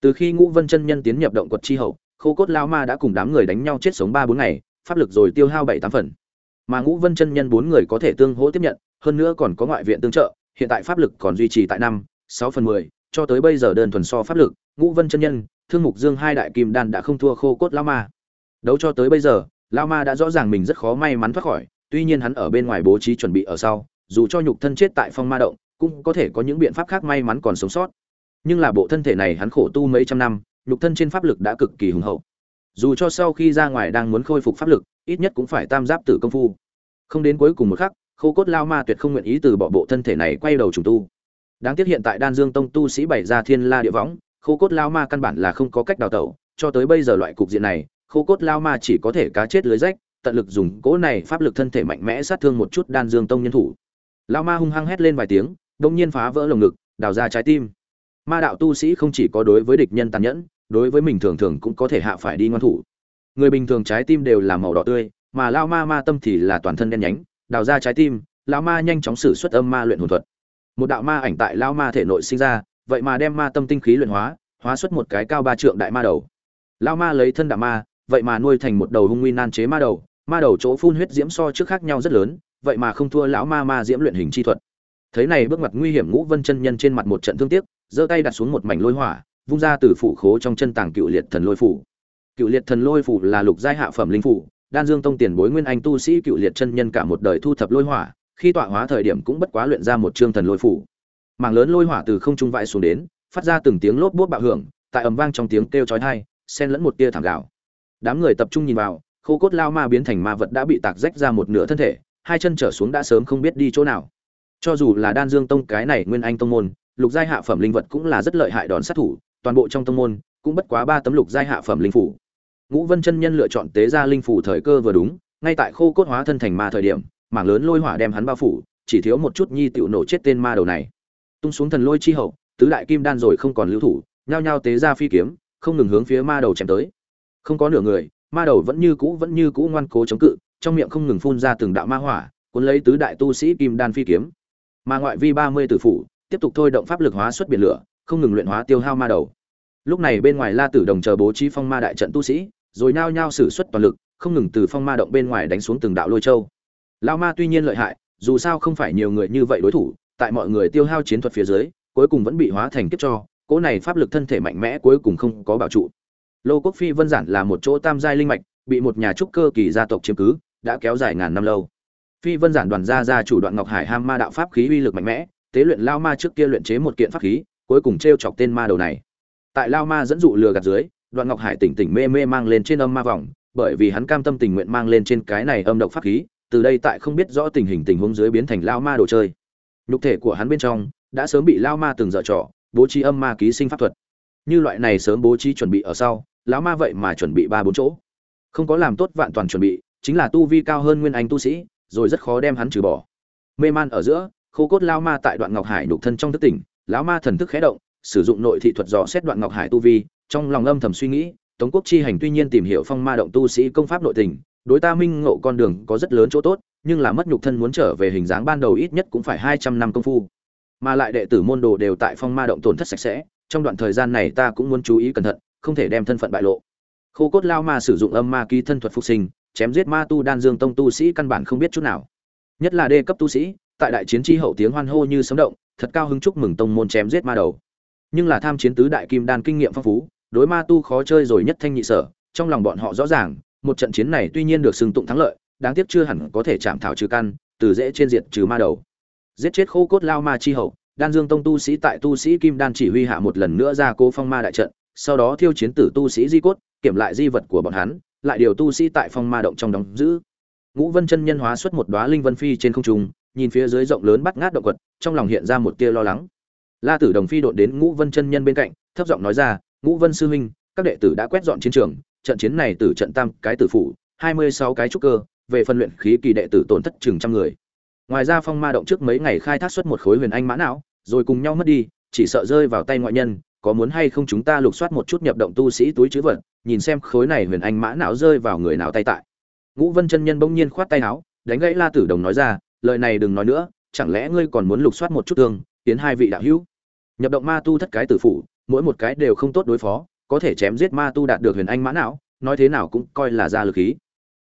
Từ khi ngũ vân chân nhân tiến nhập động quật chi hậu, khô cốt lao ma đã cùng đám người đánh nhau chết sống ba bốn ngày, pháp lực rồi tiêu hao bảy tám phần. Mà ngũ vân chân nhân bốn người có thể tương hỗ tiếp nhận, hơn nữa còn có ngoại viện tương trợ, hiện tại pháp lực còn duy trì tại năm, sáu phần mười, cho tới bây giờ đơn thuần so pháp lực, ngũ vân chân nhân, thương mục dương hai đại kim đan đã không thua khô cốt lao ma. Đấu cho tới bây giờ lao ma đã rõ ràng mình rất khó may mắn thoát khỏi, tuy nhiên hắn ở bên ngoài bố trí chuẩn bị ở sau, dù cho nhục thân chết tại phong ma động, cũng có thể có những biện pháp khác may mắn còn sống sót. Nhưng là bộ thân thể này hắn khổ tu mấy trăm năm, nhục thân trên pháp lực đã cực kỳ hùng hậu. Dù cho sau khi ra ngoài đang muốn khôi phục pháp lực, ít nhất cũng phải tam giáp tử công phu. Không đến cuối cùng một khắc, khô cốt lao ma tuyệt không nguyện ý từ bỏ bộ thân thể này quay đầu trùng tu. Đáng tiếc hiện tại đan dương tông tu sĩ bày ra thiên la địa võng, khô cốt lao ma căn bản là không có cách đào tẩu, cho tới bây giờ loại cục diện này khô cốt lao ma chỉ có thể cá chết lưới rách, tận lực dùng cỗ này pháp lực thân thể mạnh mẽ sát thương một chút đan dương tông nhân thủ. Lao ma hung hăng hét lên vài tiếng đông nhiên phá vỡ lồng ngực, đào ra trái tim. Ma đạo tu sĩ không chỉ có đối với địch nhân tàn nhẫn, đối với mình thường thường cũng có thể hạ phải đi ngoan thủ. Người bình thường trái tim đều là màu đỏ tươi, mà lao ma ma tâm thì là toàn thân đen nhánh, đào ra trái tim, lao ma nhanh chóng xử xuất âm ma luyện hồn thuật. Một đạo ma ảnh tại lao ma thể nội sinh ra, vậy mà đem ma tâm tinh khí luyện hóa hóa xuất một cái cao ba trượng đại ma đầu. Lao ma lấy thân đạo ma vậy mà nuôi thành một đầu hung nguy nan chế ma đầu ma đầu chỗ phun huyết diễm so trước khác nhau rất lớn, vậy mà không thua lão ma ma diễm luyện hình chi thuật. Thấy này bước mặt nguy hiểm ngũ vân chân nhân trên mặt một trận thương tiếc, giơ tay đặt xuống một mảnh lôi hỏa, vung ra từ phủ khố trong chân tàng cựu liệt thần lôi phủ. Cựu liệt thần lôi phủ là lục giai hạ phẩm linh phủ, đan dương tông tiền bối nguyên anh tu sĩ cựu liệt chân nhân cả một đời thu thập lôi hỏa, khi tọa hóa thời điểm cũng bất quá luyện ra một chương thần lôi phủ. Mảng lớn lôi hỏa từ không trung vãi xuống đến, phát ra từng tiếng lốp bút bạo hưởng, tại ầm vang trong tiếng kêu chói tai, xen lẫn một tia thảm gạo đám người tập trung nhìn vào, khô cốt lao ma biến thành ma vật đã bị tạc rách ra một nửa thân thể, hai chân trở xuống đã sớm không biết đi chỗ nào. Cho dù là đan dương tông cái này nguyên anh tông môn, lục giai hạ phẩm linh vật cũng là rất lợi hại đòn sát thủ, toàn bộ trong tông môn cũng bất quá ba tấm lục giai hạ phẩm linh phủ. Ngũ vân chân nhân lựa chọn tế ra linh phủ thời cơ vừa đúng, ngay tại khô cốt hóa thân thành ma thời điểm, mảng lớn lôi hỏa đem hắn bao phủ, chỉ thiếu một chút nhi tiểu nổ chết tên ma đầu này. Tung xuống thần lôi chi hậu, tứ đại kim đan rồi không còn lưu thủ, nhao nhao tế ra phi kiếm, không ngừng hướng phía ma đầu chém tới không có nửa người, ma đầu vẫn như cũ vẫn như cũ ngoan cố chống cự, trong miệng không ngừng phun ra từng đạo ma hỏa, cuốn lấy tứ đại tu sĩ kim đan phi kiếm. Mà ngoại vi ba mươi tử phủ, tiếp tục thôi động pháp lực hóa xuất biển lửa, không ngừng luyện hóa tiêu hao ma đầu. Lúc này bên ngoài la tử đồng chờ bố trí phong ma đại trận tu sĩ, rồi nao nhao sử xuất toàn lực, không ngừng từ phong ma động bên ngoài đánh xuống từng đạo lôi châu. Lao ma tuy nhiên lợi hại, dù sao không phải nhiều người như vậy đối thủ, tại mọi người tiêu hao chiến thuật phía dưới, cuối cùng vẫn bị hóa thành kiếp cho, cỗ này pháp lực thân thể mạnh mẽ cuối cùng không có bảo trụ lô quốc phi vân giản là một chỗ tam giai linh mạch, bị một nhà trúc cơ kỳ gia tộc chiếm cứ, đã kéo dài ngàn năm lâu. Phi vân giản đoàn gia gia chủ đoạn ngọc hải ham ma đạo pháp khí uy lực mạnh mẽ, tế luyện lao ma trước kia luyện chế một kiện pháp khí, cuối cùng t chọc tên ma đầu này. Tại lao ma dẫn dụ lừa gạt dưới, đoạn ngọc hải tỉnh tỉnh mê mê mang lên trên âm ma vòng bởi vì hắn cam tâm tình nguyện mang lên trên cái này âm độc pháp khí, từ đây tại không biết rõ tình hình tình huống dưới biến thành lao ma đồ chơi. Nhục thể của hắn bên trong, đã sớm bị lao ma từng dở trò, bố trí âm ma ký sinh pháp thuật. Như loại này sớm bố trí chuẩn bị ở sau lão ma vậy mà chuẩn bị ba bốn chỗ. Không có làm tốt vạn toàn chuẩn bị, chính là tu vi cao hơn nguyên anh tu sĩ, rồi rất khó đem hắn trừ bỏ. Mê man ở giữa, khô cốt lao ma tại đoạn ngọc hải đục thân trong thức tỉnh, lão ma thần thức khé động, sử dụng nội thị thuật dò xét đoạn ngọc hải tu vi, trong lòng âm thầm suy nghĩ, tống quốc chi hành tuy nhiên tìm hiểu phong ma động tu sĩ công pháp nội tình, đối ta minh ngộ con đường có rất lớn chỗ tốt, nhưng là mất nhục thân muốn trở về hình dáng ban đầu ít nhất cũng phải hai trăm năm công phu. Mà lại đệ tử môn đồ đều tại phong ma động tổn thất sạch sẽ, trong đoạn thời gian này ta cũng muốn chú ý cẩn thận không thể đem thân phận bại lộ. Khô cốt lao ma sử dụng âm ma ký thân thuật phục sinh, chém giết ma tu đan dương tông tu sĩ căn bản không biết chút nào. Nhất là đê cấp tu sĩ, tại đại chiến tri hậu tiếng hoan hô như sấm động, thật cao hứng chúc mừng tông môn chém giết ma đầu. Nhưng là tham chiến tứ đại kim đan kinh nghiệm phong phú, đối ma tu khó chơi rồi nhất thanh nhị sở, trong lòng bọn họ rõ ràng, một trận chiến này tuy nhiên được xưng tụng thắng lợi, đáng tiếc chưa hẳn có thể chạm thảo trừ căn, từ dễ trên diệt trừ ma đầu. Giết chết khô cốt lao ma chi hậu, đan dương tông tu sĩ tại tu sĩ kim đan chỉ huy hạ một lần nữa ra cố phong ma đại trận sau đó thiêu chiến tử tu sĩ di cốt, kiểm lại di vật của bọn hắn, lại điều tu sĩ tại phong ma động trong đóng giữ. Ngũ vân chân nhân hóa xuất một đoá linh vân phi trên không trung, nhìn phía dưới rộng lớn bắt ngát động quật, trong lòng hiện ra một tia lo lắng. La tử đồng phi đột đến ngũ vân chân nhân bên cạnh, thấp giọng nói ra, ngũ vân sư huynh, các đệ tử đã quét dọn chiến trường, trận chiến này tử trận tam cái tử phủ, hai mươi sáu cái trúc cơ, về phân luyện khí kỳ đệ tử tổn thất chừng trăm người. Ngoài ra phong ma động trước mấy ngày khai thác xuất một khối huyền anh mã não, rồi cùng nhau mất đi, chỉ sợ rơi vào tay ngoại nhân có muốn hay không chúng ta lục soát một chút nhập động tu sĩ túi chữ vật, nhìn xem khối này huyền anh mã não rơi vào người nào tay tại. Ngũ vân chân nhân bỗng nhiên khoát tay áo, đánh gãy la tử đồng nói ra, lời này đừng nói nữa, chẳng lẽ ngươi còn muốn lục soát một chút thương tiến hai vị đạo hữu? Nhập động ma tu thất cái tử phủ, mỗi một cái đều không tốt đối phó, có thể chém giết ma tu đạt được huyền anh mã não, nói thế nào cũng coi là ra lực khí.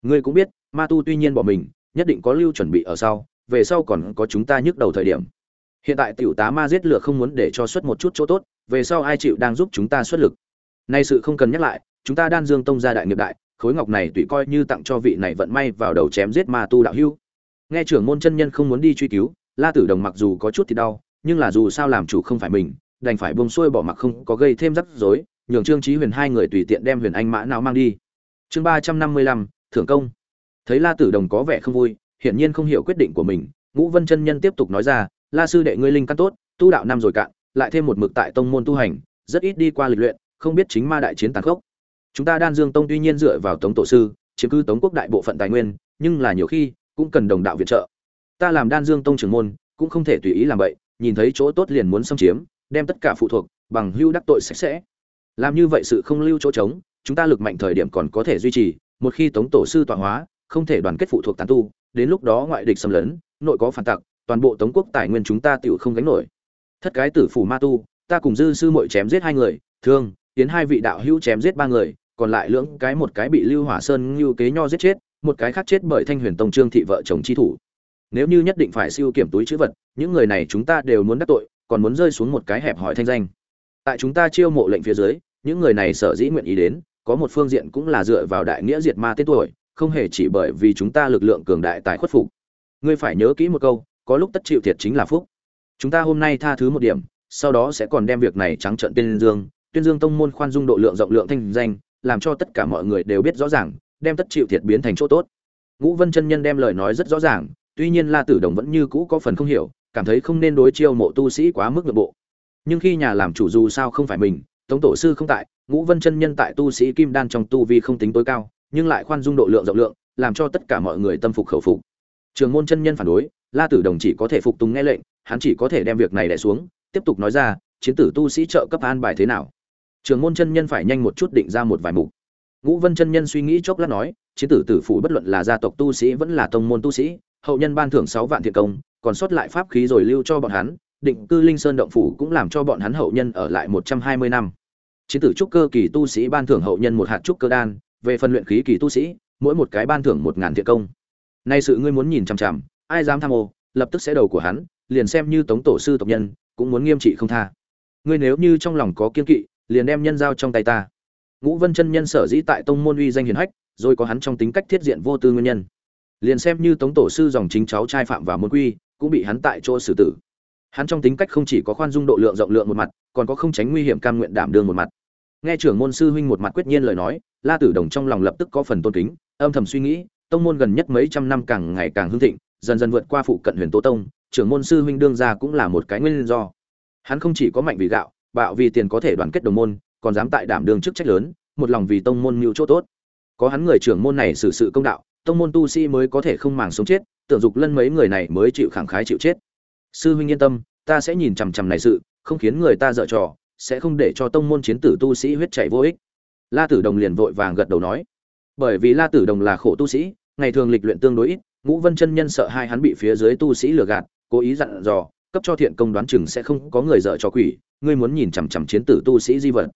Ngươi cũng biết, ma tu tuy nhiên bỏ mình, nhất định có lưu chuẩn bị ở sau, về sau còn có chúng ta nhức đầu thời điểm. Hiện tại tiểu tá ma giết lửa không muốn để cho xuất một chút chỗ tốt về sau ai chịu đang giúp chúng ta xuất lực. Nay sự không cần nhắc lại, chúng ta đan dương tông gia đại nghiệp đại, khối ngọc này tùy coi như tặng cho vị này vận may vào đầu chém giết ma tu đạo hưu nghe trưởng môn chân nhân không muốn đi truy cứu, la tử đồng mặc dù có chút thì đau, nhưng là dù sao làm chủ không phải mình, đành phải buông xuôi bỏ mặc không có gây thêm rắc rối, nhường trương trí huyền hai người tùy tiện đem huyền anh mã nào mang đi. Chương ba trăm năm mươi lăm, thưởng công. Thấy la tử đồng có vẻ không vui, hiển nhiên không hiểu quyết định của mình, ngũ vân chân nhân tiếp tục nói ra, la sư đệ ngươi linh căn tốt, tu đạo năm rồi cạn lại thêm một mực tại tông môn tu hành, rất ít đi qua lịch luyện, không biết chính ma đại chiến tàn khốc. Chúng ta đan dương tông tuy nhiên dựa vào tống tổ sư, chiếm cứ tống quốc đại bộ phận tài nguyên, nhưng là nhiều khi cũng cần đồng đạo viện trợ. Ta làm đan dương tông trưởng môn, cũng không thể tùy ý làm vậy nhìn thấy chỗ tốt liền muốn xâm chiếm, đem tất cả phụ thuộc bằng hưu đắc tội sạch sẽ. Làm như vậy sự không lưu chỗ trống, chúng ta lực mạnh thời điểm còn có thể duy trì, một khi tống tổ sư tọa hóa, không thể đoàn kết phụ thuộc tán tu, đến lúc đó ngoại địch xâm lấn, nội có phản tặc, toàn bộ tống quốc tài nguyên chúng ta tiểu không gánh nổi thất cái tử phủ ma tu, ta cùng dư sư muội chém giết hai người, thương, tiến hai vị đạo hữu chém giết ba người, còn lại lưỡng cái một cái bị lưu hỏa sơn lưu kế nho giết chết, một cái khác chết bởi thanh huyền tông trương thị vợ chồng chi thủ. Nếu như nhất định phải siêu kiểm túi chữ vật, những người này chúng ta đều muốn đắc tội, còn muốn rơi xuống một cái hẹp hỏi thanh danh. Tại chúng ta chiêu mộ lệnh phía dưới, những người này sở dĩ nguyện ý đến, có một phương diện cũng là dựa vào đại nghĩa diệt ma tên tuổi, không hề chỉ bởi vì chúng ta lực lượng cường đại tài khuất phục. Ngươi phải nhớ kỹ một câu, có lúc tất chịu thiệt chính là phúc chúng ta hôm nay tha thứ một điểm, sau đó sẽ còn đem việc này trắng trợn tuyên dương. Tuyên dương tông môn khoan dung độ lượng, rộng lượng thanh danh, làm cho tất cả mọi người đều biết rõ ràng, đem tất chịu thiệt biến thành chỗ tốt. Ngũ vân chân nhân đem lời nói rất rõ ràng, tuy nhiên la tử đồng vẫn như cũ có phần không hiểu, cảm thấy không nên đối chiêu mộ tu sĩ quá mức nội bộ. Nhưng khi nhà làm chủ dù sao không phải mình, tống tổ sư không tại, ngũ vân chân nhân tại tu sĩ kim đan trong tu vi không tính tối cao, nhưng lại khoan dung độ lượng, rộng lượng, làm cho tất cả mọi người tâm phục khẩu phục. Trường môn chân nhân phản đối, la tử đồng chỉ có thể phục tùng nghe lệnh hắn chỉ có thể đem việc này đẻ xuống, tiếp tục nói ra, chiến tử tu sĩ trợ cấp an bài thế nào? Trường môn chân nhân phải nhanh một chút định ra một vài mục. Ngũ vân chân nhân suy nghĩ chốc lát nói, chiến tử tử phủ bất luận là gia tộc tu sĩ vẫn là tông môn tu sĩ, hậu nhân ban thưởng sáu vạn thiện công, còn sót lại pháp khí rồi lưu cho bọn hắn, định cư linh sơn động phủ cũng làm cho bọn hắn hậu nhân ở lại một trăm hai mươi năm. Chiến tử trúc cơ kỳ tu sĩ ban thưởng hậu nhân một hạt trúc cơ đan, về phần luyện khí kỳ tu sĩ, mỗi một cái ban thưởng một ngàn thiện công. Nay sự ngươi muốn nhìn chằm chằm, ai dám tham ô, lập tức sẽ đầu của hắn liền xem như tống tổ sư tộc nhân, cũng muốn nghiêm trị không tha. Ngươi nếu như trong lòng có kiên kỵ, liền đem nhân giao trong tay ta. Ngũ vân chân nhân sở dĩ tại tông môn uy danh hiền hách, rồi có hắn trong tính cách thiết diện vô tư nguyên nhân. Liền xem như tống tổ sư dòng chính cháu trai phạm và môn quy, cũng bị hắn tại chỗ xử tử. Hắn trong tính cách không chỉ có khoan dung độ lượng, rộng lượng một mặt, còn có không tránh nguy hiểm cam nguyện đảm đương một mặt. Nghe trưởng môn sư huynh một mặt quyết nhiên lời nói, la tử đồng trong lòng lập tức có phần tôn kính, âm thầm suy nghĩ, tông môn gần nhất mấy trăm năm càng ngày càng hưng thịnh, dần dần vượt qua phụ cận huyền tố tông trưởng môn sư huynh đương ra cũng là một cái nguyên do. Hắn không chỉ có mạnh vì gạo, bạo vì tiền có thể đoàn kết đồng môn, còn dám tại đảm đương chức trách lớn, một lòng vì tông môn mưu chỗ tốt. Có hắn người trưởng môn này xử sự công đạo, tông môn tu sĩ mới có thể không màng sống chết, tưởng dục lân mấy người này mới chịu khẳng khái chịu chết. Sư huynh yên tâm, ta sẽ nhìn chằm chằm này sự, không khiến người ta dở trò, sẽ không để cho tông môn chiến tử tu sĩ huyết chảy vô ích. La tử đồng liền vội vàng gật đầu nói. Bởi vì la tử đồng là khổ tu sĩ, ngày thường lịch luyện tương đối ít, ngũ vân chân nhân sợ hai hắn bị phía dưới tu sĩ lừa gạt cố ý dặn dò, cấp cho thiện công đoán chừng sẽ không có người dở cho quỷ, ngươi muốn nhìn chằm chằm chiến tử tu sĩ di vật.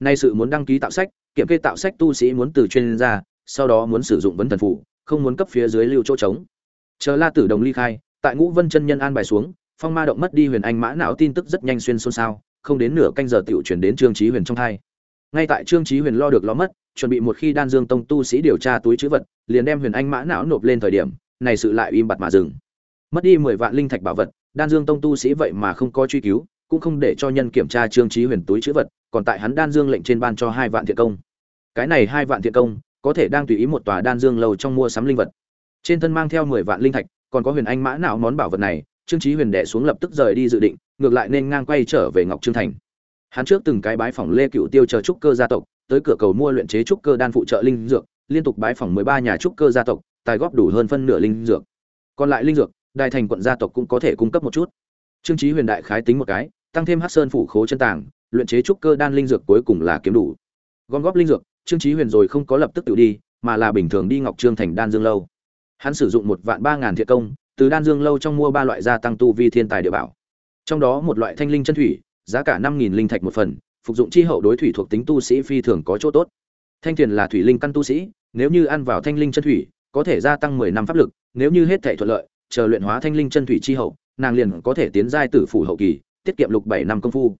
Nay sự muốn đăng ký tạo sách, kiểm kê tạo sách tu sĩ muốn từ chuyên gia, sau đó muốn sử dụng vấn thần phụ, không muốn cấp phía dưới lưu chỗ trống. Chờ la tử đồng ly khai, tại ngũ vân chân nhân an bài xuống, phong ma động mất đi huyền anh mã não tin tức rất nhanh xuyên xôn xao, không đến nửa canh giờ tiểu chuyển đến trương trí huyền trong thai. Ngay tại trương trí huyền lo được lo mất, chuẩn bị một khi đan dương tông tu sĩ điều tra túi chữ vật, liền đem huyền anh mã não nộp lên thời điểm, này sự lại im bặt mà dừng mất đi mười vạn linh thạch bảo vật, đan dương tông tu sĩ vậy mà không có truy cứu, cũng không để cho nhân kiểm tra trương trí huyền túi chữ vật, còn tại hắn đan dương lệnh trên ban cho hai vạn thiện công. Cái này hai vạn thiện công, có thể đang tùy ý một tòa đan dương lầu trong mua sắm linh vật. Trên thân mang theo mười vạn linh thạch, còn có huyền anh mã não món bảo vật này, trương trí huyền đệ xuống lập tức rời đi dự định, ngược lại nên ngang quay trở về ngọc trương thành. Hắn trước từng cái bái phỏng lê cựu tiêu chờ trúc cơ gia tộc, tới cửa cầu mua luyện chế trúc cơ đan phụ trợ linh dược, liên tục bái phỏng mười ba nhà trúc cơ gia tộc, tài góp đủ hơn phân nửa linh dược. Còn lại linh dược đại thành quận gia tộc cũng có thể cung cấp một chút. Trương trí huyền đại khái tính một cái, tăng thêm hắc sơn phủ khố chân tàng, luyện chế trúc cơ đan linh dược cuối cùng là kiếm đủ. Gom góp linh dược, trương trí huyền rồi không có lập tức tự đi, mà là bình thường đi ngọc trương thành đan dương lâu. Hắn sử dụng một vạn ba ngàn thiện công, từ đan dương lâu trong mua ba loại gia tăng tu vi thiên tài địa bảo. Trong đó một loại thanh linh chân thủy, giá cả năm nghìn linh thạch một phần, phục dụng chi hậu đối thủy thuộc tính tu sĩ phi thường có chỗ tốt. Thanh thiền là thủy linh căn tu sĩ, nếu như ăn vào thanh linh chân thủy, có thể gia tăng mười năm pháp lực, nếu như hết thể thuận lợi chờ luyện hóa thanh linh chân thủy chi hậu, nàng liền có thể tiến giai tử phủ hậu kỳ, tiết kiệm lục bảy năm công phu.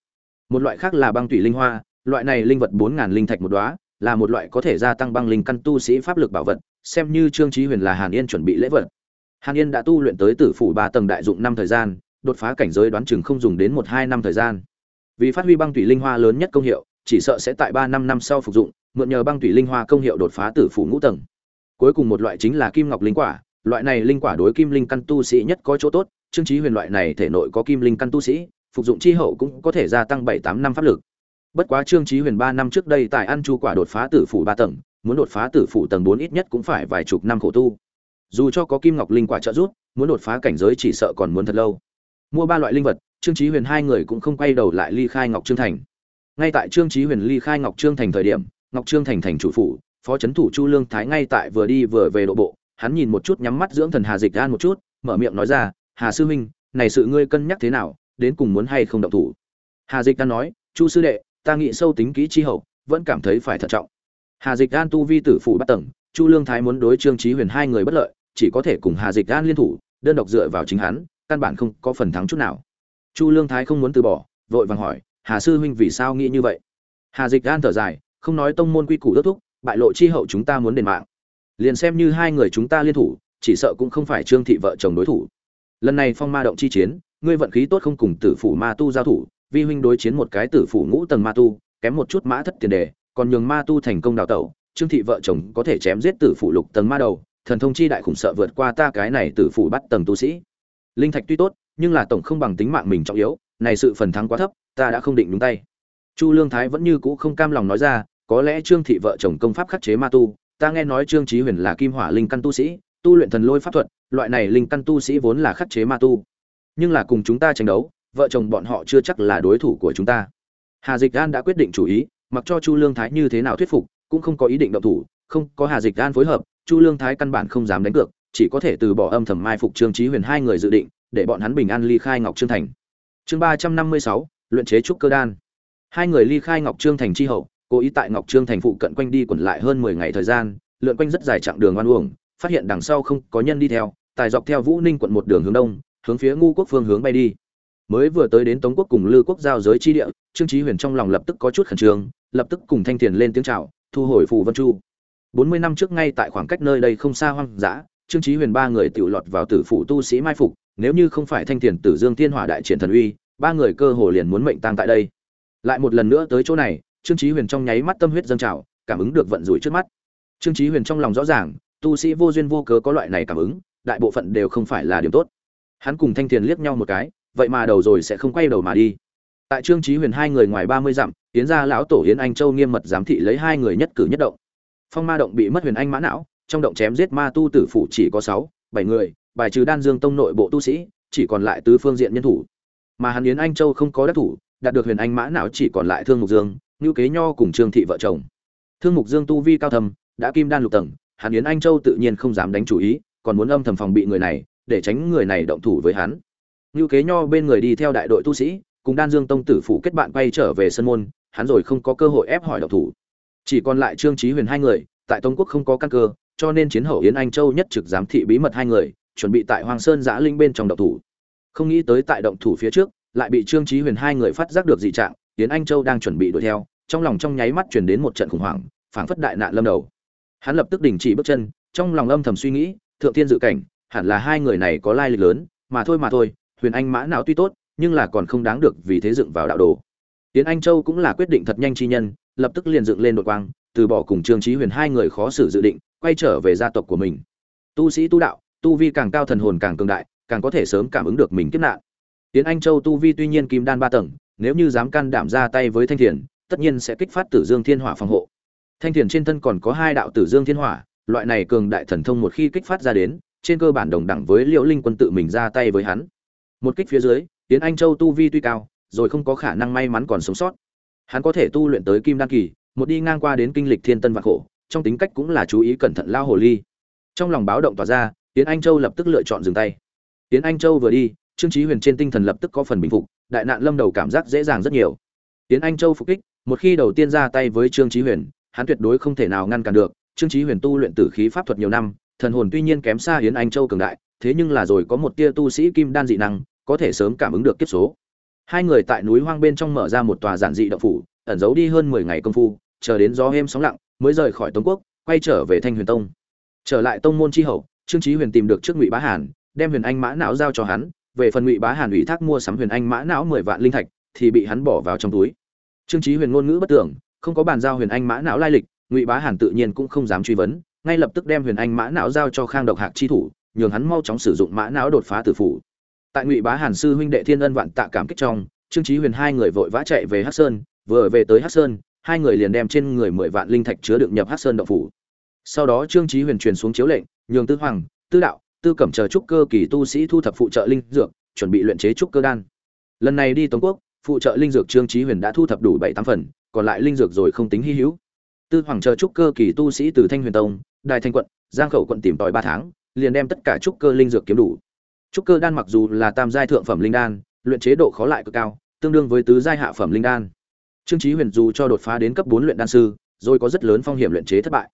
Một loại khác là băng thủy linh hoa, loại này linh vật bốn ngàn linh thạch một đóa, là một loại có thể gia tăng băng linh căn tu sĩ pháp lực bảo vật, xem như trương chí huyền là hàn yên chuẩn bị lễ vật. Hàn yên đã tu luyện tới tử phủ ba tầng đại dụng năm thời gian, đột phá cảnh giới đoán chừng không dùng đến một hai năm thời gian. Vì phát huy băng thủy linh hoa lớn nhất công hiệu, chỉ sợ sẽ tại ba năm năm sau phục dụng, mượn nhờ băng thủy linh hoa công hiệu đột phá tử phủ ngũ tầng. Cuối cùng một loại chính là kim ngọc linh quả loại này linh quả đối kim linh căn tu sĩ nhất có chỗ tốt, trương trí huyền loại này thể nội có kim linh căn tu sĩ, phục dụng chi hậu cũng có thể gia tăng bảy tám năm pháp lực. Bất quá trương trí huyền ba năm trước đây tại ăn chu quả đột phá tử phủ ba tầng, muốn đột phá tử phủ tầng bốn ít nhất cũng phải vài chục năm khổ tu. Dù cho có kim ngọc linh quả trợ giúp, muốn đột phá cảnh giới chỉ sợ còn muốn thật lâu. Mua ba loại linh vật, trương trí huyền hai người cũng không quay đầu lại ly khai ngọc trương thành. Ngay tại trương trí huyền ly khai ngọc trương thành thời điểm, ngọc trương thành thành chủ phủ, phó trấn thủ chu lương thái ngay tại vừa đi vừa về độ bộ hắn nhìn một chút nhắm mắt dưỡng thần hà dịch An một chút, mở miệng nói ra, hà sư huynh, này sự ngươi cân nhắc thế nào, đến cùng muốn hay không động thủ? Hà dịch An nói, chu sư đệ, ta nghĩ sâu tính kỹ chi hậu, vẫn cảm thấy phải thận trọng. Hà dịch An tu vi tử phủ bắt tầng, chu lương thái muốn đối trương Chí huyền hai người bất lợi, chỉ có thể cùng hà dịch An liên thủ, đơn độc dựa vào chính hắn, căn bản không có phần thắng chút nào. Chu lương thái không muốn từ bỏ, vội vàng hỏi, hà sư huynh vì sao nghĩ như vậy? Hà dịch An thở dài, không nói tông môn quy củ đốt thúc, bại lộ chi hậu chúng ta muốn đền mạng liền xem như hai người chúng ta liên thủ, chỉ sợ cũng không phải trương thị vợ chồng đối thủ. Lần này phong ma động chi chiến, ngươi vận khí tốt không cùng tử phủ ma tu giao thủ, vi huynh đối chiến một cái tử phủ ngũ tầng ma tu, kém một chút mã thất tiền đề, còn nhường ma tu thành công đào tẩu, trương thị vợ chồng có thể chém giết tử phủ lục tầng ma đầu, thần thông chi đại khủng sợ vượt qua ta cái này tử phủ bắt tầng tu sĩ. Linh thạch tuy tốt, nhưng là tổng không bằng tính mạng mình trọng yếu, này sự phần thắng quá thấp, ta đã không định đúng tay. Chu lương thái vẫn như cũ không cam lòng nói ra, có lẽ trương thị vợ chồng công pháp khắc chế ma tu ta nghe nói trương chí huyền là kim hỏa linh căn tu sĩ, tu luyện thần lôi pháp thuật, loại này linh căn tu sĩ vốn là khắc chế ma tu. Nhưng là cùng chúng ta tranh đấu, vợ chồng bọn họ chưa chắc là đối thủ của chúng ta. Hà dịch an đã quyết định chủ ý, mặc cho chu lương thái như thế nào thuyết phục, cũng không có ý định động thủ, không có hà dịch an phối hợp, chu lương thái căn bản không dám đánh cược, chỉ có thể từ bỏ âm thầm mai phục trương chí huyền hai người dự định, để bọn hắn bình an ly khai ngọc trương thành. Chương ba trăm năm mươi sáu, luyện chế trúc cơ đan. Hai người ly khai ngọc trương thành chi hậu cố ý tại ngọc trương thành phụ cận quanh đi quẩn lại hơn mười ngày thời gian, lượn quanh rất dài chặng đường oan uổng, phát hiện đằng sau không có nhân đi theo, tài dọc theo vũ ninh quận một đường hướng đông, hướng phía ngu quốc phương hướng bay đi. Mới vừa tới đến tống quốc cùng lư quốc giao giới chi địa, trương trí huyền trong lòng lập tức có chút khẩn trương, lập tức cùng thanh thiền lên tiếng chào, thu hồi phù vân chu. Bốn mươi năm trước ngay tại khoảng cách nơi đây không xa hoang dã, trương trí huyền ba người tự lọt vào tử phủ tu sĩ mai phục, nếu như không phải thanh thiền tử dương thiên hỏa đại triển thần uy, ba người cơ hồ liền muốn mệnh tang tại đây. Lại một lần nữa tới chỗ này trương Chí huyền trong nháy mắt tâm huyết dâng trào, cảm ứng được vận rủi trước mắt. Trương Chí huyền trong lòng rõ ràng, tu sĩ vô duyên vô cớ có loại này cảm ứng, đại bộ phận đều không phải là điểm tốt. Hắn cùng thanh thiền liếc nhau một cái, vậy mà đầu rồi sẽ không quay đầu mà đi. Tại trương Chí huyền hai người ngoài ba mươi dặm tiến ra lão tổ yến anh châu nghiêm mật giám thị lấy hai người nhất cử nhất động. Phong ma động bị mất huyền anh mã não, trong động chém giết ma tu tử phủ chỉ có sáu, bảy người, bài trừ đan dương tông nội bộ tu sĩ, chỉ còn lại tứ phương diện nhân thủ. Mà hắn yến anh châu không có đắc thủ, đạt được huyền anh mã não chỉ còn lại thương mục dương ngưu kế nho cùng trương thị vợ chồng. Thương mục dương tu vi cao thầm đã kim đan lục tầng, hàn yến anh châu tự nhiên không dám đánh chủ ý, còn muốn âm thầm phòng bị người này, để tránh người này động thủ với hắn. Ngưu kế nho bên người đi theo đại đội tu sĩ, cùng đan dương tông tử phủ kết bạn quay trở về sân môn, hắn rồi không có cơ hội ép hỏi động thủ. Chỉ còn lại trương trí huyền hai người, tại tông quốc không có căn cơ, cho nên chiến hậu yến anh châu nhất trực giám thị bí mật hai người, chuẩn bị tại hoàng sơn giã linh bên trong động thủ. Không nghĩ tới tại động thủ phía trước, lại bị trương trí huyền hai người phát giác được dị trạng yến anh châu đang chuẩn bị đuổi theo, trong lòng trong nháy mắt chuyển đến một trận khủng hoảng, phảng phất đại nạn lâm đầu. Hắn lập tức đình chỉ bước chân, trong lòng âm thầm suy nghĩ, thượng thiên dự cảnh, hẳn là hai người này có lai lịch lớn, mà thôi mà thôi, huyền anh mã nào tuy tốt, nhưng là còn không đáng được vì thế dựng vào đạo đồ. Tiến anh châu cũng là quyết định thật nhanh chi nhân, lập tức liền dựng lên đội quang, từ bỏ cùng trương trí huyền hai người khó xử dự định, quay trở về gia tộc của mình. Tu sĩ tu đạo, tu vi càng cao thần hồn càng cường đại, càng có thể sớm cảm ứng được mình kiếp nạn. Tiến anh châu tu vi tuy nhiên kim đan ba tầng nếu như dám can đảm ra tay với thanh thiền, tất nhiên sẽ kích phát tử dương thiên hỏa phòng hộ. Thanh thiền trên thân còn có hai đạo tử dương thiên hỏa, loại này cường đại thần thông một khi kích phát ra đến, trên cơ bản đồng đẳng với liễu linh quân tự mình ra tay với hắn. Một kích phía dưới tiến anh châu tu vi tuy cao, rồi không có khả năng may mắn còn sống sót. Hắn có thể tu luyện tới kim đan kỳ, một đi ngang qua đến kinh lịch thiên tân vạn khổ, trong tính cách cũng là chú ý cẩn thận lao hồ ly. Trong lòng báo động tỏa ra tiến anh châu lập tức lựa chọn dừng tay. Tiến anh châu vừa đi, trương trí huyền trên tinh thần lập tức có phần bình phục đại nạn lâm đầu cảm giác dễ dàng rất nhiều tiến anh châu phục kích một khi đầu tiên ra tay với trương trí huyền hắn tuyệt đối không thể nào ngăn cản được trương trí huyền tu luyện tử khí pháp thuật nhiều năm thần hồn tuy nhiên kém xa Yến Anh Châu cường đại, thế nhưng là rồi có một tia tu sĩ kim đan dị năng, có thể sớm cảm ứng được kiếp số. Hai người tại núi hoang bên trong mở ra một tòa giản dị động phủ, ẩn giấu đi hơn 10 ngày công phu, chờ đến gió êm sóng lặng, mới rời khỏi Tống quốc, quay trở về Thanh Huyền Tông. Trở lại tông môn chi hậu, Trương Chí Huyền tìm được trước Ngụy Bá Hàn, đem Huyền Anh Mã não giao cho hắn, về phần Ngụy Bá Hàn ủy thác mua sắm Huyền Anh Mã não 10 vạn linh thạch, thì bị hắn bỏ vào trong túi. Trương Chí Huyền ngôn ngữ bất tưởng, không có bàn giao Huyền Anh Mã não lai lịch, Ngụy Bá Hàn tự nhiên cũng không dám truy vấn, ngay lập tức đem huyền anh mã não giao cho khang độc hạc chi thủ nhường hắn mau chóng sử dụng mã não đột phá tử phủ tại ngụy bá hàn sư huynh đệ thiên ân vạn tạ cảm kích trong trương trí huyền hai người vội vã chạy về hắc sơn vừa về tới hắc sơn hai người liền đem trên người mười vạn linh thạch chứa đựng nhập hắc sơn động phủ sau đó trương trí huyền truyền xuống chiếu lệnh nhường tư hoàng tư đạo tư cẩm chờ trúc cơ kỳ tu sĩ thu thập phụ trợ linh dược, chuẩn bị luyện chế trúc cơ đan. Lần này đi tống quốc, phụ trợ linh dược trương trí huyền đã thu thập đủ bảy tám phần, còn lại linh dược rồi không tính hy hữu. Tư hoàng chờ trúc cơ kỳ tu sĩ từ thanh huyền tông, đài thanh quận, giang khẩu quận tìm tòi ba tháng, liền đem tất cả trúc cơ linh dược kiếm đủ. Trúc cơ đan mặc dù là tam giai thượng phẩm linh đan, luyện chế độ khó lại cực cao, tương đương với tứ giai hạ phẩm linh đan. Trương chí huyền dù cho đột phá đến cấp bốn luyện đan sư, rồi có rất lớn phong hiểm luyện chế thất bại.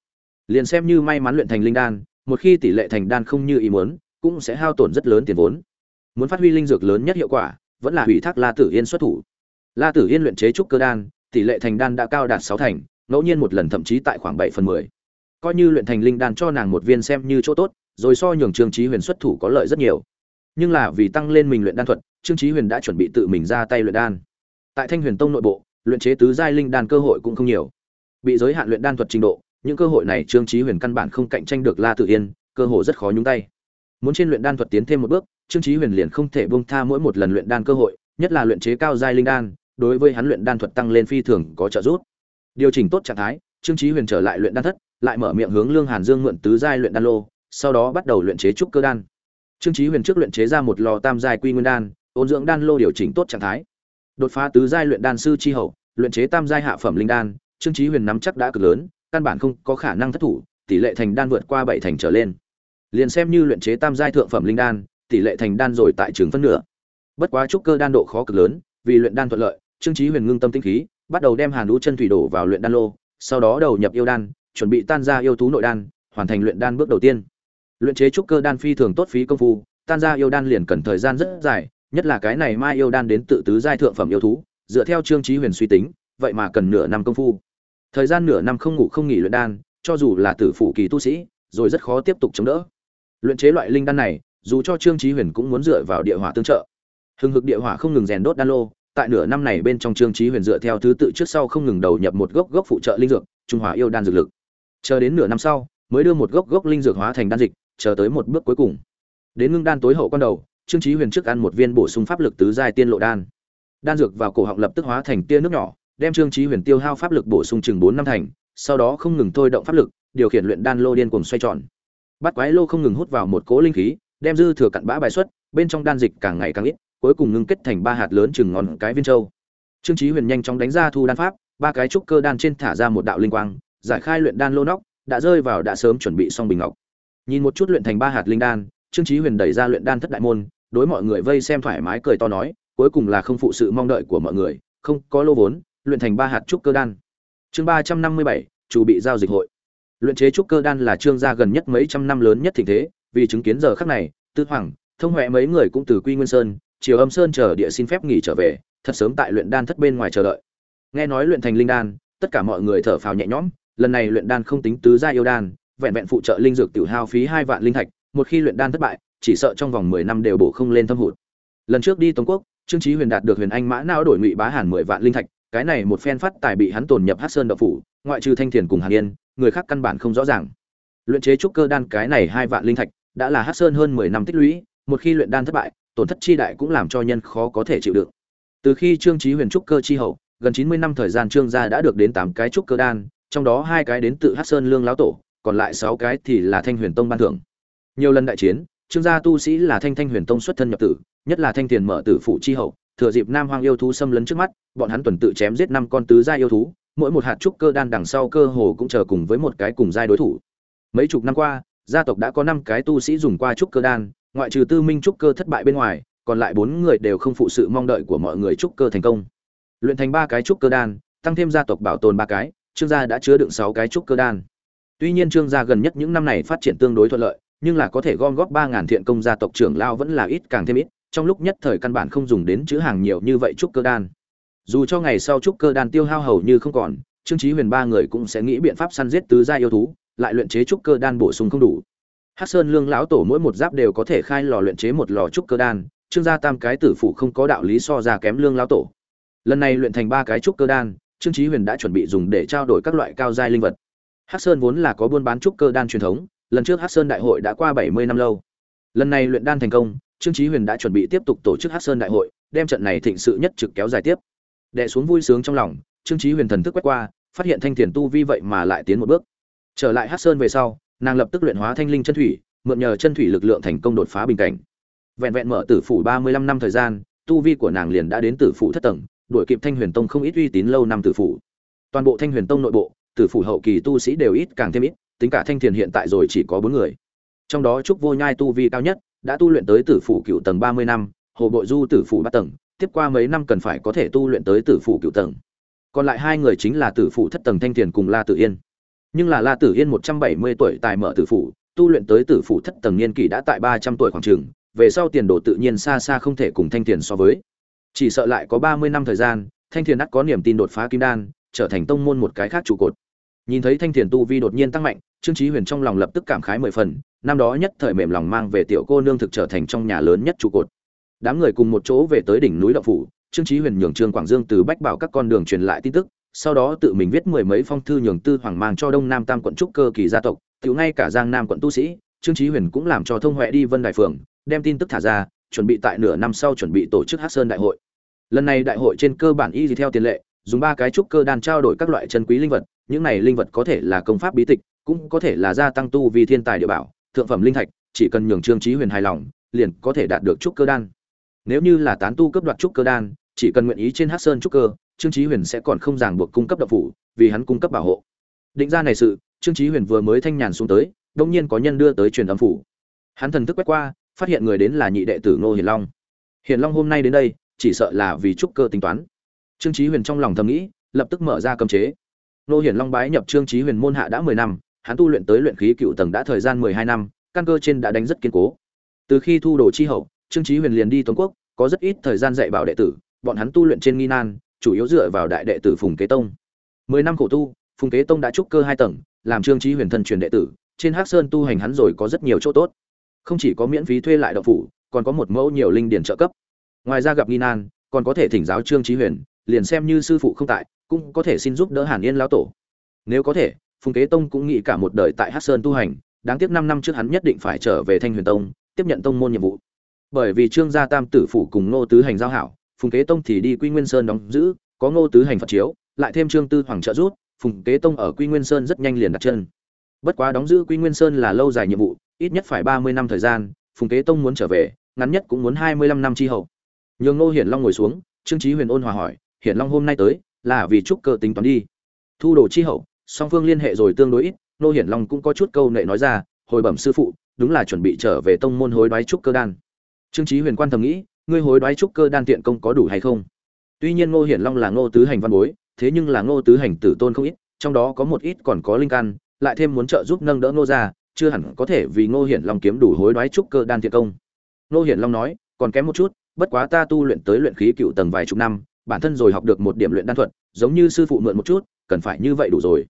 Liền xem như may mắn luyện thành linh đan một khi tỷ lệ thành đan không như ý muốn, cũng sẽ hao tổn rất lớn tiền vốn. Muốn phát huy linh dược lớn nhất hiệu quả, vẫn là hủy thác la tử yên xuất thủ. La tử yên luyện chế trúc cơ đan, tỷ lệ thành đan đã cao đạt sáu thành, ngẫu nhiên một lần thậm chí tại khoảng bảy phần mười. Coi như luyện thành linh đan cho nàng một viên xem như chỗ tốt, rồi so nhường trương chí huyền xuất thủ có lợi rất nhiều. Nhưng là vì tăng lên mình luyện đan thuật, trương chí huyền đã chuẩn bị tự mình ra tay luyện đan. Tại thanh huyền tông nội bộ, luyện chế tứ giai linh đan cơ hội cũng không nhiều. Bị giới hạn luyện đan thuật trình độ những cơ hội này trương chí huyền căn bản không cạnh tranh được la tử yên, cơ hội rất khó nhúng tay. Muốn trên luyện đan thuật tiến thêm một bước, trương chí huyền liền không thể buông tha mỗi một lần luyện đan cơ hội, nhất là luyện chế cao giai linh đan, đối với hắn luyện đan thuật tăng lên phi thường có trợ giúp. Điều chỉnh tốt trạng thái, trương chí huyền trở lại luyện đan thất, lại mở miệng hướng lương hàn dương mượn tứ giai luyện đan lô, sau đó bắt đầu luyện chế trúc cơ đan. Trương chí huyền trước luyện chế ra một lò tam giai quy nguyên đan, ôn dưỡng đan lô điều chỉnh tốt trạng thái. Đột phá tứ giai luyện đan sư chi hậu, luyện chế tam giai hạ phẩm linh đan, trương chí huyền nắm chắc đã cực lớn căn bản không có khả năng thất thủ, tỷ lệ thành đan vượt qua bảy thành trở lên. Liền xem như luyện chế tam giai thượng phẩm linh đan, tỷ lệ thành đan rồi tại trường phân nửa. Bất quá trúc cơ đan độ khó cực lớn, vì luyện đan thuận lợi, trương chí huyền ngưng tâm tinh khí, bắt đầu đem hàn lũ chân thủy đổ vào luyện đan lô, sau đó đầu nhập yêu đan, chuẩn bị tan ra yêu thú nội đan, hoàn thành luyện đan bước đầu tiên. Luyện chế trúc cơ đan phi thường tốt phí công phu, tan ra yêu đan liền cần thời gian rất dài, nhất là cái này mai yêu đan đến tự tứ giai thượng phẩm yêu thú, dựa theo trương chí huyền suy tính, vậy mà cần nửa năm công phu thời gian nửa năm không ngủ không nghỉ luyện đan, cho dù là tử phủ kỳ tu sĩ, rồi rất khó tiếp tục chống đỡ. Luyện chế loại linh đan này, dù cho trương chí huyền cũng muốn dựa vào địa hỏa tương trợ. Hừng hực địa hỏa không ngừng rèn đốt đan lô, tại nửa năm này bên trong trương chí huyền dựa theo thứ tự trước sau không ngừng đầu nhập một gốc gốc phụ trợ linh dược, trung hòa yêu đan dược lực. Chờ đến nửa năm sau, mới đưa một gốc gốc linh dược hóa thành đan dịch, chờ tới một bước cuối cùng. Đến ngưng đan tối hậu con đầu, trương chí huyền trước ăn một viên bổ sung pháp lực tứ giai tiên lộ đan. Đan dược vào cổ họng lập tức hóa thành tia nước nhỏ đem trương chí huyền tiêu hao pháp lực bổ sung chừng bốn năm thành, sau đó không ngừng thôi động pháp lực, điều khiển luyện đan lô điên cuồng xoay tròn. Bắt quái lô không ngừng hút vào một cỗ linh khí, đem dư thừa cặn bã bài xuất, bên trong đan dịch càng ngày càng ít, cuối cùng ngưng kết thành ba hạt lớn chừng ngón cái viên châu. Trương chí huyền nhanh chóng đánh ra thu đan pháp, ba cái trúc cơ đan trên thả ra một đạo linh quang, giải khai luyện đan lô nóc, đã rơi vào đã sớm chuẩn bị xong bình ngọc. Nhìn một chút luyện thành ba hạt linh đan, trương chí huyền đẩy ra luyện đan thất đại môn, đối mọi người vây xem thoải mái cười to nói, cuối cùng là không phụ sự mong đợi của mọi người, không có lô vốn luyện thành ba hạt trúc cơ đan. Chương ba trăm năm mươi bảy, chủ bị giao dịch hội. Luyện chế trúc cơ đan là trương gia gần nhất mấy trăm năm lớn nhất thịnh thế, vì chứng kiến giờ khắc này, tư hoàng, thông huệ mấy người cũng từ quy nguyên sơn, triều âm sơn chờ địa xin phép nghỉ trở về, thật sớm tại luyện đan thất bên ngoài chờ đợi. Nghe nói luyện thành linh đan, tất cả mọi người thở phào nhẹ nhõm, lần này luyện đan không tính tứ gia yêu đan, vẹn vẹn phụ trợ linh dược tiểu hao phí hai vạn linh thạch, một khi luyện đan thất bại, chỉ sợ trong vòng mười năm đều bổ không lên thâm hụt. Lần trước đi tống quốc, trương chí huyền đạt được huyền anh mã não đổi ngụy bá hàn mười vạn linh thạch cái này một phen phát tài bị hắn tồn nhập hắc sơn đậu phủ, ngoại trừ thanh thiền cùng hàn yên, người khác căn bản không rõ ràng. Luyện chế trúc cơ đan cái này hai vạn linh thạch, đã là hắc sơn hơn mười năm tích lũy, một khi luyện đan thất bại, tổn thất chi đại cũng làm cho nhân khó có thể chịu đựng. Từ khi trương trí huyền trúc cơ chi hậu, gần chín mươi năm thời gian trương gia đã được đến tám cái trúc cơ đan, trong đó hai cái đến tự hắc sơn lương lão tổ, còn lại sáu cái thì là thanh huyền tông ban thưởng. Nhiều lần đại chiến, trương gia tu sĩ là thanh thanh huyền tông xuất thân nhập tử, nhất là thanh tiền mở tử phụ chi hậu thừa dịp nam hoang yêu thú xâm lấn trước mắt, bọn hắn tuần tự chém giết năm con tứ gia yêu thú, mỗi một hạt trúc cơ đan đằng sau cơ hồ cũng chờ cùng với một cái cùng giai đối thủ. Mấy chục năm qua, gia tộc đã có năm cái tu sĩ dùng qua trúc cơ đan, ngoại trừ tư minh trúc cơ thất bại bên ngoài, còn lại bốn người đều không phụ sự mong đợi của mọi người trúc cơ thành công. Luyện thành ba cái trúc cơ đan, tăng thêm gia tộc bảo tồn ba cái, trương gia đã chứa đựng sáu cái trúc cơ đan. Tuy nhiên trương gia gần nhất những năm này phát triển tương đối thuận lợi, nhưng là có thể gom góp ba ngàn thiện công gia tộc trưởng lao vẫn là ít càng thêm ít trong lúc nhất thời căn bản không dùng đến chữ hàng nhiều như vậy trúc cơ đan. Dù cho ngày sau trúc cơ đan tiêu hao hầu như không còn, trương chí huyền ba người cũng sẽ nghĩ biện pháp săn giết tứ gia yêu thú, lại luyện chế trúc cơ đan bổ sung không đủ. Hắc sơn lương lão tổ mỗi một giáp đều có thể khai lò luyện chế một lò trúc cơ đan, trương gia tam cái tử phụ không có đạo lý so ra kém lương lão tổ. Lần này luyện thành ba cái trúc cơ đan, trương chí huyền đã chuẩn bị dùng để trao đổi các loại cao giai linh vật. Hắc sơn vốn là có buôn bán trúc cơ đan truyền thống, lần trước hắc sơn đại hội đã qua bảy mươi năm lâu. Lần này luyện đan thành công trương chí huyền đã chuẩn bị tiếp tục tổ chức hắc sơn đại hội, đem trận này thịnh sự nhất trực kéo dài tiếp. Đệ xuống vui sướng trong lòng, trương chí huyền thần thức quét qua, phát hiện thanh thiền tu vi vậy mà lại tiến một bước. Trở lại hắc sơn về sau, nàng lập tức luyện hóa thanh linh chân thủy, mượn nhờ chân thủy lực lượng thành công đột phá bình cảnh. Vẹn vẹn mở tử phủ ba mươi lăm năm thời gian, tu vi của nàng liền đã đến tử phủ thất tầng, đuổi kịp thanh huyền tông không ít uy tín lâu năm tử phủ. Toàn bộ thanh huyền tông nội bộ, tử phủ hậu kỳ tu sĩ đều ít càng thêm ít, tính cả thanh thiền hiện tại rồi chỉ có bốn người. Trong đó trúc vô nhai tu vi cao nhất đã tu luyện tới tử phủ cựu tầng ba mươi năm, hồ bội du tử phủ ba tầng, tiếp qua mấy năm cần phải có thể tu luyện tới tử phủ cựu tầng. Còn lại hai người chính là tử phủ thất tầng thanh thiền cùng la tử yên. Nhưng là la tử yên một trăm bảy mươi tuổi tài mở tử phủ, tu luyện tới tử phủ thất tầng niên kỷ đã tại ba trăm tuổi khoảng trường, về sau tiền đồ tự nhiên xa xa không thể cùng thanh thiền so với. Chỉ sợ lại có ba mươi năm thời gian, thanh thiền đã có niềm tin đột phá kim đan, trở thành tông môn một cái khác trụ cột. Nhìn thấy thanh thiền tu vi đột nhiên tăng mạnh, trương chí huyền trong lòng lập tức cảm khái mười phần năm đó nhất thời mềm lòng mang về tiểu cô nương thực trở thành trong nhà lớn nhất trụ cột. Đám người cùng một chỗ về tới đỉnh núi động phủ, trương chí huyền nhường trương quảng dương từ bách bảo các con đường truyền lại tin tức, sau đó tự mình viết mười mấy phong thư nhường tư hoàng mang cho đông nam tam quận trúc cơ kỳ gia tộc tiểu ngay cả giang nam quận tu sĩ, trương chí huyền cũng làm cho thông huệ đi vân đại phường, đem tin tức thả ra, chuẩn bị tại nửa năm sau chuẩn bị tổ chức hắc sơn đại hội. Lần này đại hội trên cơ bản y theo tiền lệ, dùng ba cái trúc cơ đan trao đổi các loại chân quý linh vật, những này linh vật có thể là công pháp bí tịch, cũng có thể là gia tăng tu vì thiên tài địa bảo thượng phẩm linh thạch, chỉ cần nhường trương chí huyền hài lòng, liền có thể đạt được trúc cơ đan. Nếu như là tán tu cấp đoạt trúc cơ đan, chỉ cần nguyện ý trên hắc sơn trúc cơ, trương chí huyền sẽ còn không ràng buộc cung cấp đạo phủ, vì hắn cung cấp bảo hộ. Định ra này sự, trương chí huyền vừa mới thanh nhàn xuống tới, đột nhiên có nhân đưa tới truyền âm phủ. Hắn thần thức quét qua, phát hiện người đến là nhị đệ tử ngô hiền long. Hiền long hôm nay đến đây, chỉ sợ là vì trúc cơ tính toán. Trương chí huyền trong lòng thầm nghĩ, lập tức mở ra cấm chế. Ngô hiền long bái nhập trương chí huyền môn hạ đã mười năm hắn tu luyện tới luyện khí cựu tầng đã thời gian mười hai năm, căn cơ trên đã đánh rất kiên cố. Từ khi thu đồ chi hậu, trương chí huyền liền đi tuấn quốc, có rất ít thời gian dạy bảo đệ tử, bọn hắn tu luyện trên nghi nan, chủ yếu dựa vào đại đệ tử phùng kế tông. Mười năm khổ tu, phùng kế tông đã trúc cơ hai tầng, làm trương chí huyền thân truyền đệ tử, trên hắc sơn tu hành hắn rồi có rất nhiều chỗ tốt. Không chỉ có miễn phí thuê lại động phủ, còn có một mẫu nhiều linh điển trợ cấp. Ngoài ra gặp nghi nan, còn có thể thỉnh giáo trương chí huyền, liền xem như sư phụ không tại, cũng có thể xin giúp đỡ hàn yên lão tổ. Nếu có thể phùng kế tông cũng nghĩ cả một đời tại hắc sơn tu hành đáng tiếc năm năm trước hắn nhất định phải trở về thanh huyền tông tiếp nhận tông môn nhiệm vụ. Bởi vì trương gia tam tử phủ cùng ngô tứ hành giao hảo phùng kế tông thì đi quy nguyên sơn đóng giữ có ngô tứ hành phật chiếu lại thêm trương tư hoàng trợ giúp, phùng kế tông ở quy nguyên sơn rất nhanh liền đặt chân. Bất quá đóng giữ quy nguyên sơn là lâu dài nhiệm vụ ít nhất phải ba mươi năm thời gian phùng kế tông muốn trở về ngắn nhất cũng muốn hai mươi lăm năm chi hậu. Nhường ngô hiển long ngồi xuống trương Chí huyền ôn hòa hỏi hiển long hôm nay tới là vì chúc cơ tính toán đi? Thu đồ chi hậu song phương liên hệ rồi tương đối ít ngô hiển long cũng có chút câu nệ nói ra, hồi bẩm sư phụ, đúng là chuẩn bị trở về tông môn hối đoái trúc cơ đan. Trương trí huyền quan thầm nghĩ, ngươi hối đoái trúc cơ đan tiện công có đủ hay không? Tuy nhiên ngô hiển long là ngô tứ hành văn bối, thế nhưng là ngô tứ hành tử tôn không ít, trong đó có một ít còn có linh căn, lại thêm muốn trợ giúp nâng đỡ ngô gia, chưa hẳn có thể vì ngô hiển long kiếm đủ hối đoái trúc cơ đan thiện công. Ngô hiển long nói, còn kém một chút, bất quá ta tu luyện tới luyện khí cựu tầng vài chục năm, bản thân rồi học được một điểm luyện đan thuật, giống như sư phụ mượn một chút, cần phải như vậy đủ rồi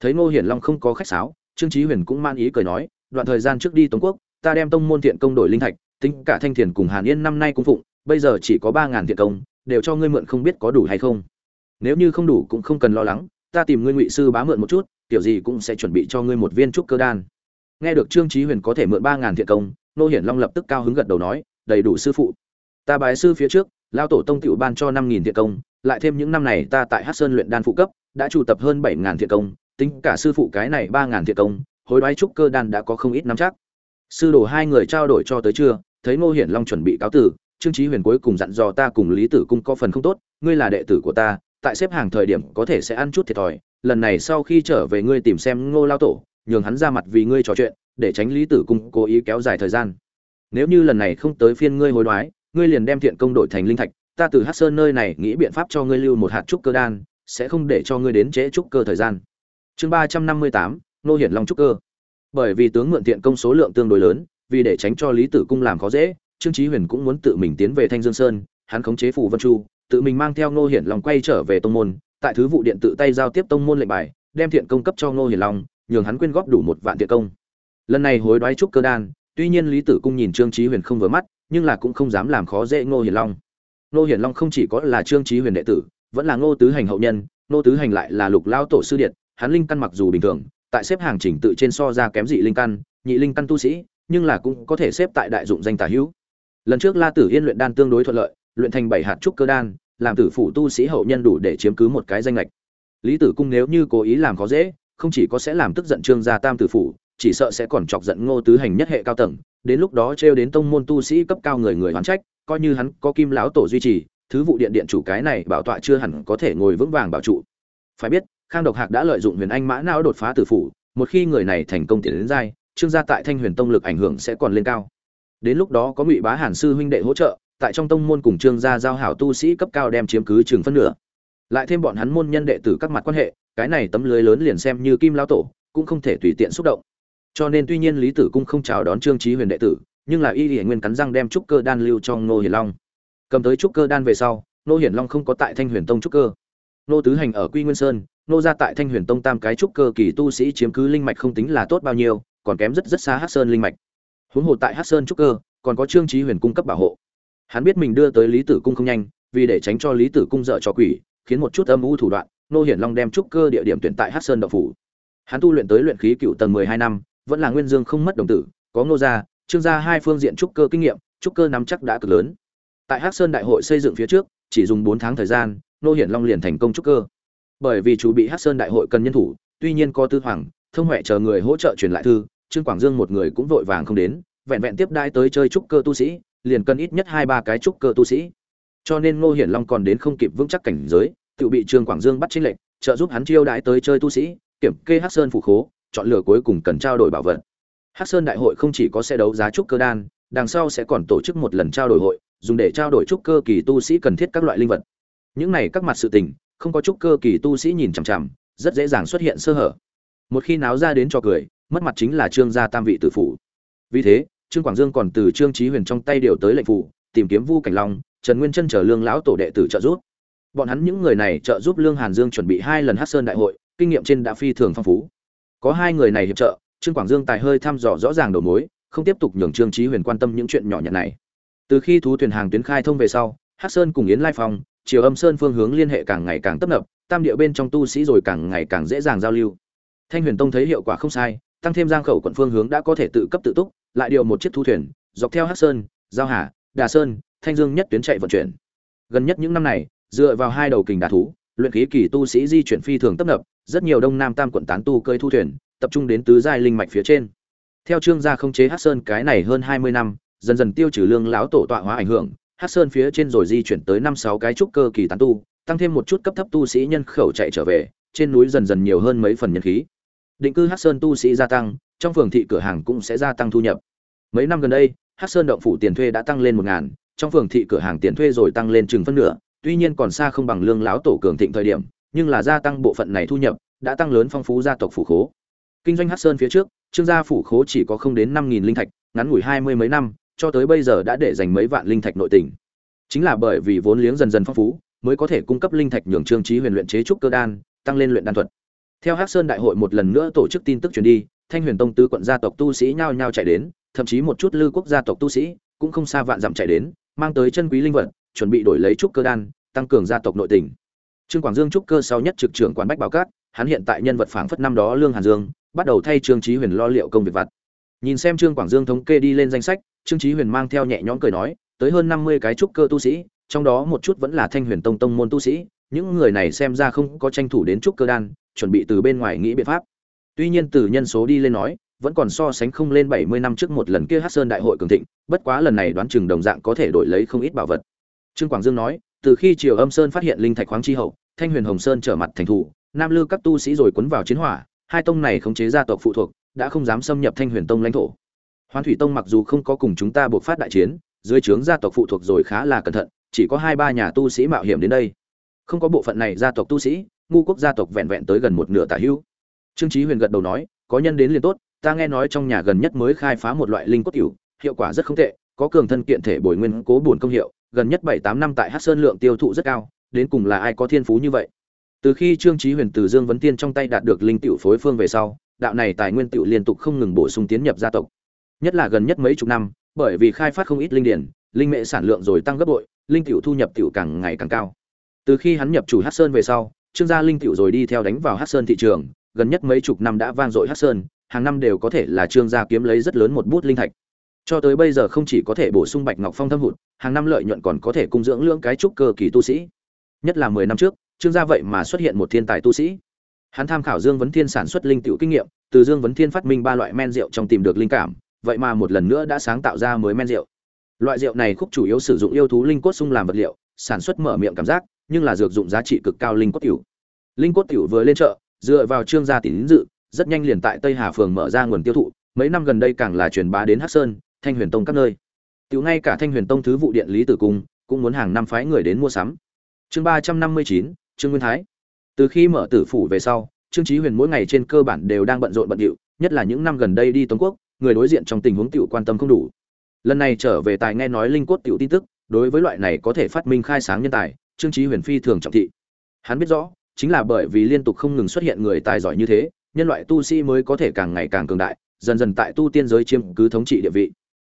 thấy ngô hiển long không có khách sáo, trương chí huyền cũng man ý cười nói, đoạn thời gian trước đi tống quốc, ta đem tông môn thiện công đổi linh thạch, tính cả thanh thiền cùng hàn yên năm nay cũng phụng, bây giờ chỉ có ba ngàn thiện công, đều cho ngươi mượn không biết có đủ hay không. Nếu như không đủ cũng không cần lo lắng, ta tìm ngươi ngụy sư bá mượn một chút, kiểu gì cũng sẽ chuẩn bị cho ngươi một viên trúc cơ đan. Nghe được trương chí huyền có thể mượn ba ngàn thiện công nô hiển long lập tức cao hứng gật đầu nói, đầy đủ sư phụ. Ta bái sư phía trước lao tổ tông tiểu ban cho năm nghìn thiện công, lại thêm những năm này ta tại Hát sơn luyện đan phụ cấp, đã chủ tập hơn bảy ngàn thiện công tính cả sư phụ cái này ba ngàn thiện công, hối đoái trúc cơ đan đã có không ít nắm chắc. Sư đồ hai người trao đổi cho tới trưa, thấy ngô hiển long chuẩn bị cáo tử, trương trí huyền cuối cùng dặn dò ta cùng lý tử cung có phần không tốt, ngươi là đệ tử của ta, tại xếp hàng thời điểm có thể sẽ ăn chút thiệt thòi, lần này sau khi trở về ngươi tìm xem ngô lao tổ, nhường hắn ra mặt vì ngươi trò chuyện, để tránh lý tử cung cố ý kéo dài thời gian. Nếu như lần này không tới phiên ngươi hối đoái, ngươi liền đem thiện công đổi thành linh thạch, ta từ hát sơn nơi này nghĩ biện pháp cho ngươi lưu một hạt trúc cơ đan, sẽ không để cho ngươi đến trễ trúc cơ thời gian chương ba trăm năm mươi tám nô hiển long trúc cơ bởi vì tướng mượn tiện công số lượng tương đối lớn vì để tránh cho lý tử cung làm khó dễ trương chí huyền cũng muốn tự mình tiến về thanh dương sơn hắn khống chế phù vân chu tự mình mang theo Ngô Hiển Long quay trở về tông môn, tại thứ vụ điện tự tay giao tiếp tông môn lệnh bài, đem thiện công cấp cho Ngô Hiển Long, nhường hắn quyên góp đủ một vạn thiện công. Lần này hối đoái trúc cơ đan, tuy nhiên Lý Tử Cung nhìn Trương Chí Huyền không vừa mắt, nhưng là cũng không dám làm khó dễ Ngô Hiển Long. Ngô Hiển Long không chỉ có là Trương Chí Huyền đệ tử, vẫn là Ngô Tứ Hành hậu nhân, Ngô Tứ Hành lại là Lục lão tổ sư điện, hắn linh căn mặc dù bình thường, tại xếp hàng chỉnh tự trên so ra kém dị linh căn, nhị linh căn tu sĩ, nhưng là cũng có thể xếp tại đại dụng danh tả hữu. Lần trước La Tử Yên luyện đan tương đối thuận lợi, luyện thành bảy hạt trúc cơ đan, làm tử phủ tu sĩ hậu nhân đủ để chiếm cứ một cái danh lệch lý tử cung nếu như cố ý làm khó dễ không chỉ có sẽ làm tức giận trương gia tam tử phủ chỉ sợ sẽ còn chọc giận ngô tứ hành nhất hệ cao tầng đến lúc đó trêu đến tông môn tu sĩ cấp cao người người hoán trách coi như hắn có kim lão tổ duy trì thứ vụ điện điện chủ cái này bảo tọa chưa hẳn có thể ngồi vững vàng bảo trụ phải biết khang độc hạc đã lợi dụng huyền anh mã não đột phá tử phủ, một khi người này thành công tiến đến giai, trương gia tại thanh huyền tông lực ảnh hưởng sẽ còn lên cao. Đến lúc đó có ngụy bá hàn sư huynh đệ hỗ trợ, tại trong tông môn cùng trương gia giao hảo tu sĩ cấp cao đem chiếm cứ Trường phân nửa. Lại thêm bọn hắn môn nhân đệ tử các mặt quan hệ, cái này tấm lưới lớn liền xem như kim lao tổ, cũng không thể tùy tiện xúc động. Cho nên tuy nhiên lý tử cung không chào đón trương trí huyền đệ tử, nhưng là y hiển nguyên cắn răng đem trúc cơ đan lưu cho ngô hiển long. Cầm tới trúc cơ đan về sau, ngô hiển long không có tại thanh huyền tông trúc cơ nô tứ hành ở quy nguyên sơn, nô ra tại thanh huyền tông tam cái trúc cơ kỳ tu sĩ chiếm cứ linh mạch không tính là tốt bao nhiêu, còn kém rất rất xa hát sơn linh mạch. Huống hồ tại hát sơn trúc cơ, còn có trương trí huyền cung cấp bảo hộ. Hắn biết mình đưa tới lý tử cung không nhanh, vì để tránh cho lý tử cung dợ cho quỷ, khiến một chút âm u thủ đoạn, nô hiển long đem trúc cơ địa điểm tuyển tại hát sơn đậu phủ. Hắn tu luyện tới luyện khí cựu tầng mười hai năm, vẫn là nguyên dương không mất đồng tử, có Nô gia, trương gia hai phương diện trúc cơ kinh nghiệm, trúc cơ nắm chắc đã cực lớn. Tại hát sơn đại hội xây dựng phía trước, chỉ dùng bốn tháng thời gian nô hiển long liền thành công trúc cơ. Bởi vì chủ bị hát sơn đại hội cần nhân thủ, tuy nhiên có tư hoàng, thông huệ chờ người hỗ trợ truyền lại thư, trương quảng dương một người cũng vội vàng không đến, vẹn vẹn tiếp đãi tới chơi trúc cơ tu sĩ, liền cần ít nhất hai ba cái trúc cơ tu sĩ. Cho nên ngô hiển long còn đến không kịp vững chắc cảnh giới, tự bị trương quảng dương bắt chính lệnh, trợ giúp hắn chiêu đãi tới chơi tu sĩ, kiểm kê hắc sơn phủ khố, chọn lựa cuối cùng cần trao đổi bảo vật. Hắc sơn đại hội không chỉ có xe đấu giá trúc cơ đan, đằng sau sẽ còn tổ chức một lần trao đổi hội, dùng để trao đổi trúc cơ kỳ tu sĩ cần thiết các loại linh vật những này các mặt sự tình, không có chút cơ kỳ tu sĩ nhìn chằm chằm, rất dễ dàng xuất hiện sơ hở. Một khi náo ra đến cho cười, mất mặt chính là trương gia tam vị tử phủ. Vì thế, trương quảng dương còn từ trương trí huyền trong tay điều tới lệnh phủ, tìm kiếm vu cảnh long, trần nguyên chân chờ lương lão tổ đệ tử trợ giúp. Bọn hắn những người này trợ giúp lương hàn dương chuẩn bị hai lần hát sơn đại hội, kinh nghiệm trên đã phi thường phong phú. Có hai người này hiệp trợ, trương quảng dương tài hơi thăm dò rõ ràng đầu mối, không tiếp tục nhường trương trí huyền quan tâm những chuyện nhỏ nhặt này. Từ khi thú thuyền hàng tuyến khai thông về sau hát sơn cùng yến lai phong chiều âm sơn phương hướng liên hệ càng ngày càng tấp nập, tam địa bên trong tu sĩ rồi càng ngày càng dễ dàng giao lưu. Thanh huyền tông thấy hiệu quả không sai, tăng thêm giang khẩu quận phương hướng đã có thể tự cấp tự túc, lại điều một chiếc thu thuyền, dọc theo hát sơn, giao hà, đà sơn, thanh dương nhất tuyến chạy vận chuyển. Gần nhất những năm này, dựa vào hai đầu kình đà thú, luyện khí kỳ tu sĩ di chuyển phi thường tấp nập, rất nhiều đông nam tam quận tán tu cơi thu thuyền, tập trung đến tứ giai linh mạch phía trên. Theo trương gia không chế hát sơn cái này hơn hai mươi năm, dần dần tiêu trừ lương láo tổ tọa hóa ảnh hưởng hát sơn phía trên rồi di chuyển tới năm sáu cái trúc cơ kỳ tán tu, tăng thêm một chút cấp thấp tu sĩ nhân khẩu chạy trở về, trên núi dần dần nhiều hơn mấy phần nhân khí. Định cư hát sơn tu sĩ gia tăng, trong phường thị cửa hàng cũng sẽ gia tăng thu nhập. Mấy năm gần đây hát sơn động phủ tiền thuê đã tăng lên một ngàn, trong phường thị cửa hàng tiền thuê rồi tăng lên chừng phân nửa, tuy nhiên còn xa không bằng lương láo tổ cường thịnh thời điểm, nhưng là gia tăng bộ phận này thu nhập đã tăng lớn phong phú gia tộc phủ khố. Kinh doanh hát sơn phía trước, trương gia phủ khố chỉ có không đến năm nghìn linh thạch, ngắn ngủi hai mươi mấy năm cho tới bây giờ đã để dành mấy vạn linh thạch nội tình. Chính là bởi vì vốn liếng dần dần phong phú, mới có thể cung cấp linh thạch nhường trương chí huyền luyện chế trúc cơ đan, tăng lên luyện đan thuật. Theo hắc sơn đại hội một lần nữa tổ chức tin tức truyền đi, thanh huyền tông tứ quận gia tộc tu sĩ nhao nhao chạy đến, thậm chí một chút lư quốc gia tộc tu sĩ cũng không xa vạn dặm chạy đến, mang tới chân quý linh vật, chuẩn bị đổi lấy trúc cơ đan, tăng cường gia tộc nội tình. Trương quảng dương trúc cơ sau nhất trực trưởng quản bách bảo cát, hắn hiện tại nhân vật phảng phất năm đó lương hàn dương, bắt đầu thay trương chí huyền lo liệu công việc vặt. Nhìn xem trương quảng dương thống kê đi lên danh sách trương Chí huyền mang theo nhẹ nhõm cười nói, tới hơn năm mươi cái trúc cơ tu sĩ, trong đó một chút vẫn là thanh huyền tông tông môn tu sĩ, những người này xem ra không có tranh thủ đến trúc cơ đan, chuẩn bị từ bên ngoài nghĩ biện pháp. Tuy nhiên từ nhân số đi lên nói, vẫn còn so sánh không lên bảy mươi năm trước một lần kia hát sơn đại hội cường thịnh, bất quá lần này đoán chừng đồng dạng có thể đổi lấy không ít bảo vật. Trương quảng dương nói, từ khi triều âm sơn phát hiện linh thạch khoáng chi hậu, thanh huyền hồng sơn trở mặt thành thủ, nam lư các tu sĩ rồi cuốn vào chiến hỏa, hai tông này khống chế gia tộc phụ thuộc, đã không dám xâm nhập thanh huyền tông lãnh thổ hoán thủy tông mặc dù không có cùng chúng ta buộc phát đại chiến dưới trướng gia tộc phụ thuộc rồi khá là cẩn thận chỉ có hai ba nhà tu sĩ mạo hiểm đến đây. Không có bộ phận này gia tộc tu sĩ ngu quốc gia tộc vẹn vẹn tới gần một nửa tả hữu. Trương Chí huyền gật đầu nói có nhân đến liền tốt ta nghe nói trong nhà gần nhất mới khai phá một loại linh cốt hữu, hiệu quả rất không tệ có cường thân kiện thể bồi nguyên cố bổn công hiệu gần nhất bảy tám năm tại Hắc sơn lượng tiêu thụ rất cao đến cùng là ai có thiên phú như vậy? Từ khi trương Chí huyền từ dương vấn tiên trong tay đạt được linh tiểu phối phương về sau đạo này tài nguyên tiểu liên tục không ngừng bổ sung tiến nhập gia tộc nhất là gần nhất mấy chục năm, bởi vì khai phát không ít linh điển, linh mệ sản lượng rồi tăng gấp bội, linh tiểu thu nhập tiểu càng ngày càng cao. Từ khi hắn nhập chủ hát sơn về sau, trương gia linh tiểu rồi đi theo đánh vào hát sơn thị trường, gần nhất mấy chục năm đã vang dội hát sơn, hàng năm đều có thể là trương gia kiếm lấy rất lớn một bút linh thạch. Cho tới bây giờ không chỉ có thể bổ sung bạch ngọc phong thâm hụt, hàng năm lợi nhuận còn có thể cung dưỡng lưỡng cái trúc cơ kỳ tu sĩ. Nhất là mười năm trước, trương gia vậy mà xuất hiện một thiên tài tu sĩ. Hắn tham khảo dương vấn thiên sản xuất linh tiểu kinh nghiệm, từ dương vấn thiên phát minh ba loại men rượu trong tìm được linh cảm vậy mà một lần nữa đã sáng tạo ra mới men rượu. Loại rượu này khúc chủ yếu sử dụng yêu thú linh cốt sung làm vật liệu, sản xuất mở miệng cảm giác, nhưng là dược dụng giá trị cực cao linh cốt tiểu. Linh cốt tiểu vừa lên chợ, dựa vào trương gia tín dự, rất nhanh liền tại tây hà phường mở ra nguồn tiêu thụ, mấy năm gần đây càng là truyền bá đến hắc sơn, thanh huyền tông các nơi. Tiểu ngay cả thanh huyền tông thứ vụ điện lý tử cung, cũng muốn hàng năm phái người đến mua sắm. Chương ba trăm năm mươi chín, trương nguyên thái. Từ khi mở tử phủ về sau, trương chí huyền mỗi ngày trên cơ bản đều đang bận rộn bận rộn nhất là những năm gần đây đi tống quốc người đối diện trong tình huống tiểu quan tâm không đủ. Lần này trở về tài nghe nói linh cốt tiểu tin tức, đối với loại này có thể phát minh khai sáng nhân tài, trương chí huyền phi thường trọng thị. Hắn biết rõ, chính là bởi vì liên tục không ngừng xuất hiện người tài giỏi như thế, nhân loại tu sĩ mới có thể càng ngày càng cường đại, dần dần tại tu tiên giới chiếm cứ thống trị địa vị.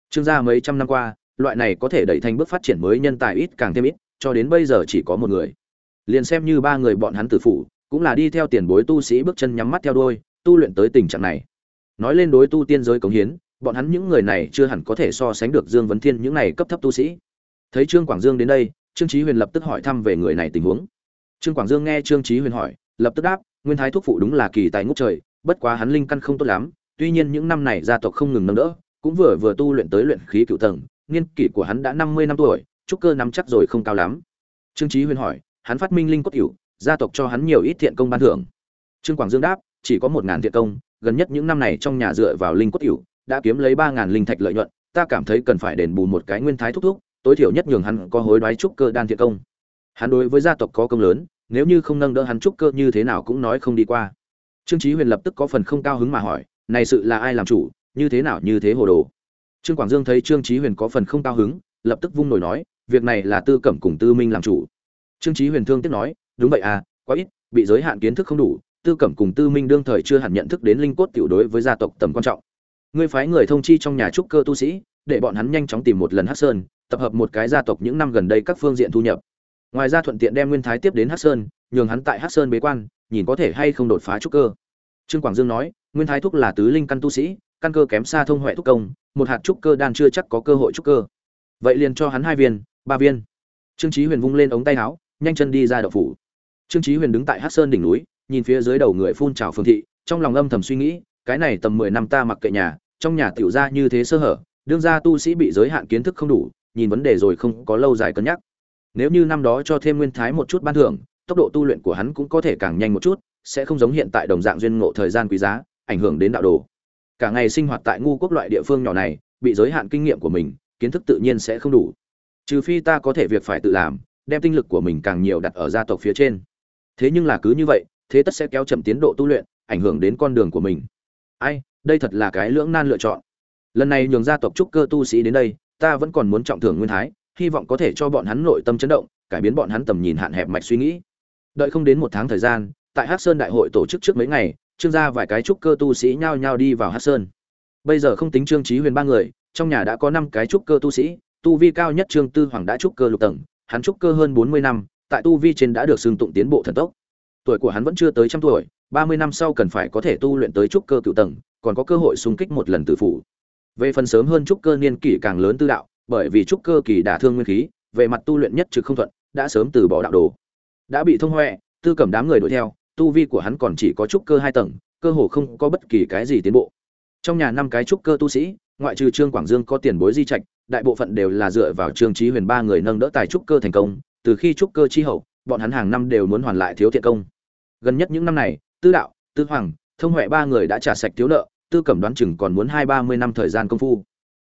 Trương gia mấy trăm năm qua, loại này có thể đẩy thành bước phát triển mới nhân tài ít càng thêm ít, cho đến bây giờ chỉ có một người. Liền xem như ba người bọn hắn tử phụ cũng là đi theo tiền bối tu sĩ bước chân nhắm mắt theo đuôi, tu luyện tới tình trạng này nói lên đối tu tiên giới cống hiến, bọn hắn những người này chưa hẳn có thể so sánh được dương vấn thiên những này cấp thấp tu sĩ. Thấy trương quảng dương đến đây, trương chí huyền lập tức hỏi thăm về người này tình huống. Trương quảng dương nghe trương chí huyền hỏi, lập tức đáp, nguyên thái thúc phụ đúng là kỳ tài ngút trời, bất quá hắn linh căn không tốt lắm, tuy nhiên những năm này gia tộc không ngừng nâng đỡ, cũng vừa vừa tu luyện tới luyện khí cửu tầng, niên kỷ của hắn đã năm mươi năm tuổi, trúc cơ nắm chắc rồi không cao lắm. Trương chí huyền hỏi, hắn phát minh linh cốt cựu gia tộc cho hắn nhiều ít thiện công ban thưởng. Trương quảng dương đáp, chỉ có một ngàn thiện công gần nhất những năm này trong nhà dựa vào linh cốt hữu đã kiếm lấy ba ngàn linh thạch lợi nhuận, ta cảm thấy cần phải đền bù một cái nguyên thái thúc thúc, tối thiểu nhất nhường hắn có hối đoái trúc cơ đan thiện công. Hắn đối với gia tộc có công lớn, nếu như không nâng đỡ hắn trúc cơ như thế nào cũng nói không đi qua. Trương chí huyền lập tức có phần không cao hứng mà hỏi, này sự là ai làm chủ, như thế nào, như thế hồ đồ? Trương quảng dương thấy trương chí huyền có phần không cao hứng, lập tức vung nổi nói, việc này là tư cẩm cùng tư minh làm chủ. Trương chí huyền thương tiếc nói, đúng vậy à quá ít, bị giới hạn kiến thức không đủ tư cẩm cùng tư minh đương thời chưa hẳn nhận thức đến linh cốt tiểu đối với gia tộc tầm quan trọng. Ngươi phái người thông chi trong nhà trúc cơ tu sĩ, để bọn hắn nhanh chóng tìm một lần hắc sơn, tập hợp một cái gia tộc những năm gần đây các phương diện thu nhập. Ngoài ra thuận tiện đem nguyên thái tiếp đến hắc sơn, nhường hắn tại hắc sơn bế quan, nhìn có thể hay không đột phá trúc cơ. Trương quảng dương nói, nguyên thái thúc là tứ linh căn tu sĩ, căn cơ kém xa thông huệ thúc công, một hạt trúc cơ đan chưa chắc có cơ hội trúc cơ. Vậy liền cho hắn hai viên, ba viên. Trương chí huyền vung lên ống tay áo, nhanh chân đi ra đậu phủ. Trương chí huyền đứng tại hắc sơn đỉnh núi nhìn phía dưới đầu người phun trào phương thị, trong lòng âm thầm suy nghĩ, cái này tầm mười năm ta mặc kệ nhà, trong nhà tiểu gia như thế sơ hở, đương gia tu sĩ bị giới hạn kiến thức không đủ, nhìn vấn đề rồi không có lâu dài cân nhắc. Nếu như năm đó cho thêm nguyên thái một chút ban thưởng, tốc độ tu luyện của hắn cũng có thể càng nhanh một chút, sẽ không giống hiện tại đồng dạng duyên ngộ thời gian quý giá, ảnh hưởng đến đạo đồ. Cả ngày sinh hoạt tại ngu quốc loại địa phương nhỏ này, bị giới hạn kinh nghiệm của mình, kiến thức tự nhiên sẽ không đủ. Trừ phi ta có thể việc phải tự làm, đem tinh lực của mình càng nhiều đặt ở gia tộc phía trên. Thế nhưng là cứ như vậy thế tất sẽ kéo chậm tiến độ tu luyện, ảnh hưởng đến con đường của mình. Ai, đây thật là cái lưỡng nan lựa chọn. Lần này nhường gia tộc trúc cơ tu sĩ đến đây, ta vẫn còn muốn trọng thưởng nguyên thái, hy vọng có thể cho bọn hắn nội tâm chấn động, cải biến bọn hắn tầm nhìn hạn hẹp mạch suy nghĩ. Đợi không đến một tháng thời gian, tại hắc sơn đại hội tổ chức trước mấy ngày, trương gia vài cái trúc cơ tu sĩ nhao nhao đi vào hắc sơn. Bây giờ không tính trương trí huyền ba người, trong nhà đã có năm cái trúc cơ tu sĩ, tu vi cao nhất trương tư hoàng đã trúc cơ lục tầng, hắn trúc cơ hơn bốn mươi năm, tại tu vi trên đã được xưng tụng tiến bộ thần tốc tuổi của hắn vẫn chưa tới trăm tuổi, ba mươi năm sau cần phải có thể tu luyện tới trúc cơ cựu tầng, còn có cơ hội xung kích một lần tự phủ. Về phần sớm hơn trúc cơ niên kỷ càng lớn tư đạo, bởi vì trúc cơ kỳ đả thương nguyên khí, về mặt tu luyện nhất trực không thuận, đã sớm từ bỏ đạo đồ. Đã bị thông huệ, tư cẩm đám người đuổi theo, tu vi của hắn còn chỉ có trúc cơ hai tầng, cơ hồ không có bất kỳ cái gì tiến bộ. Trong nhà năm cái trúc cơ tu sĩ, ngoại trừ trương quảng dương có tiền bối di trạch, đại bộ phận đều là dựa vào trương trí huyền ba người nâng đỡ tài trúc cơ thành công, từ khi trúc cơ chi hậu bọn hắn hàng năm đều muốn hoàn lại thiếu thiện công. Gần nhất những năm này, tư đạo, tư hoàng, thông huệ ba người đã trả sạch thiếu nợ, tư cẩm đoán chừng còn muốn hai ba mươi năm thời gian công phu.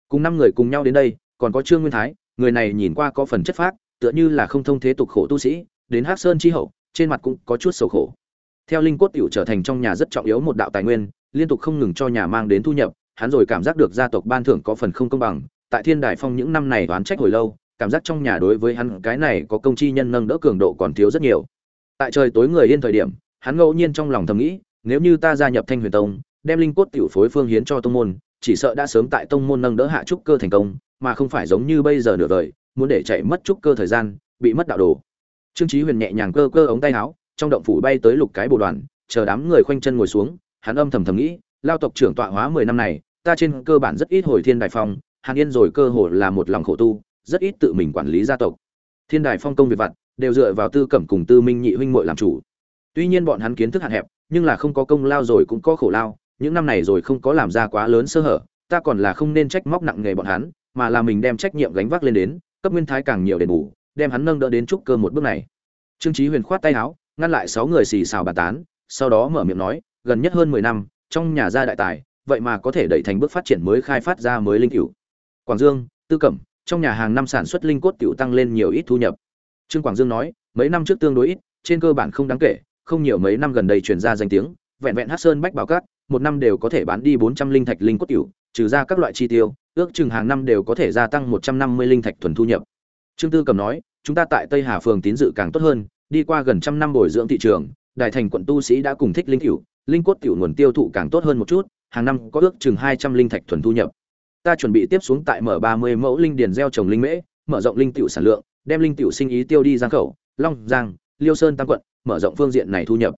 Cùng năm người cùng nhau đến đây, còn có trương nguyên thái, người này nhìn qua có phần chất phác, tựa như là không thông thế tục khổ tu sĩ, đến hắc sơn chi hậu, trên mặt cũng có chút sầu khổ. Theo linh cốt tiểu trở thành trong nhà rất trọng yếu một đạo tài nguyên, liên tục không ngừng cho nhà mang đến thu nhập, hắn rồi cảm giác được gia tộc ban thưởng có phần không công bằng, tại thiên đài phong những năm này đoán trách hồi lâu cảm giác trong nhà đối với hắn cái này có công chi nhân nâng đỡ cường độ còn thiếu rất nhiều. Tại trời tối người yên thời điểm, hắn ngẫu nhiên trong lòng thầm nghĩ, nếu như ta gia nhập thanh huyền tông, đem linh cốt tiểu phối phương hiến cho tông môn, chỉ sợ đã sớm tại tông môn nâng đỡ hạ trúc cơ thành công, mà không phải giống như bây giờ nửa đời, muốn để chạy mất trúc cơ thời gian, bị mất đạo đồ. Trương chí huyền nhẹ nhàng cơ cơ ống tay áo, trong động phủ bay tới lục cái bộ đoàn, chờ đám người khoanh chân ngồi xuống, hắn âm thầm thầm nghĩ, lao tộc trưởng tọa hóa mười năm này, ta trên cơ bản rất ít hồi thiên đại phong hàn yên rồi cơ hồ là một lòng khổ tu rất ít tự mình quản lý gia tộc. Thiên đài phong công việc vặt đều dựa vào tư cẩm cùng tư minh nhị huynh muội làm chủ. Tuy nhiên bọn hắn kiến thức hạn hẹp, nhưng là không có công lao rồi cũng có khổ lao. Những năm này rồi không có làm ra quá lớn sơ hở, ta còn là không nên trách móc nặng nghề bọn hắn, mà là mình đem trách nhiệm gánh vác lên đến, cấp nguyên thái càng nhiều đền bù, đem hắn nâng đỡ đến trúc cơ một bước này. Trương chí huyền khoát tay áo, ngăn lại sáu người xì xào bàn tán, sau đó mở miệng nói, gần nhất hơn mười năm, trong nhà gia đại tài, vậy mà có thể đẩy thành bước phát triển mới khai phát ra mới linh cửu. Quảng dương, tư cẩm trong nhà hàng năm sản xuất linh cốt tiểu tăng lên nhiều ít thu nhập. Trương quảng dương nói, mấy năm trước tương đối ít, trên cơ bản không đáng kể, không nhiều mấy năm gần đây truyền ra danh tiếng, vẹn vẹn hát sơn bách bảo cát, một năm đều có thể bán đi bốn trăm linh thạch linh cốt tiểu, trừ ra các loại chi tiêu, ước chừng hàng năm đều có thể gia tăng một trăm năm mươi linh thạch thuần thu nhập. Trương tư cầm nói, chúng ta tại tây hà phường tín dự càng tốt hơn, đi qua gần trăm năm bồi dưỡng thị trường đại thành quận tu sĩ đã cùng thích linh tiểu, linh cốt tiểu nguồn tiêu thụ càng tốt hơn một chút, hàng năm có ước chừng hai trăm linh thạch thuần thu nhập ta chuẩn bị tiếp xuống tại mở ba mươi mẫu linh điền gieo trồng linh mễ, mở rộng linh tiểu sản lượng, đem linh tiểu sinh ý tiêu đi giang khẩu, long, giang, liêu sơn, tam quận, mở rộng phương diện này thu nhập.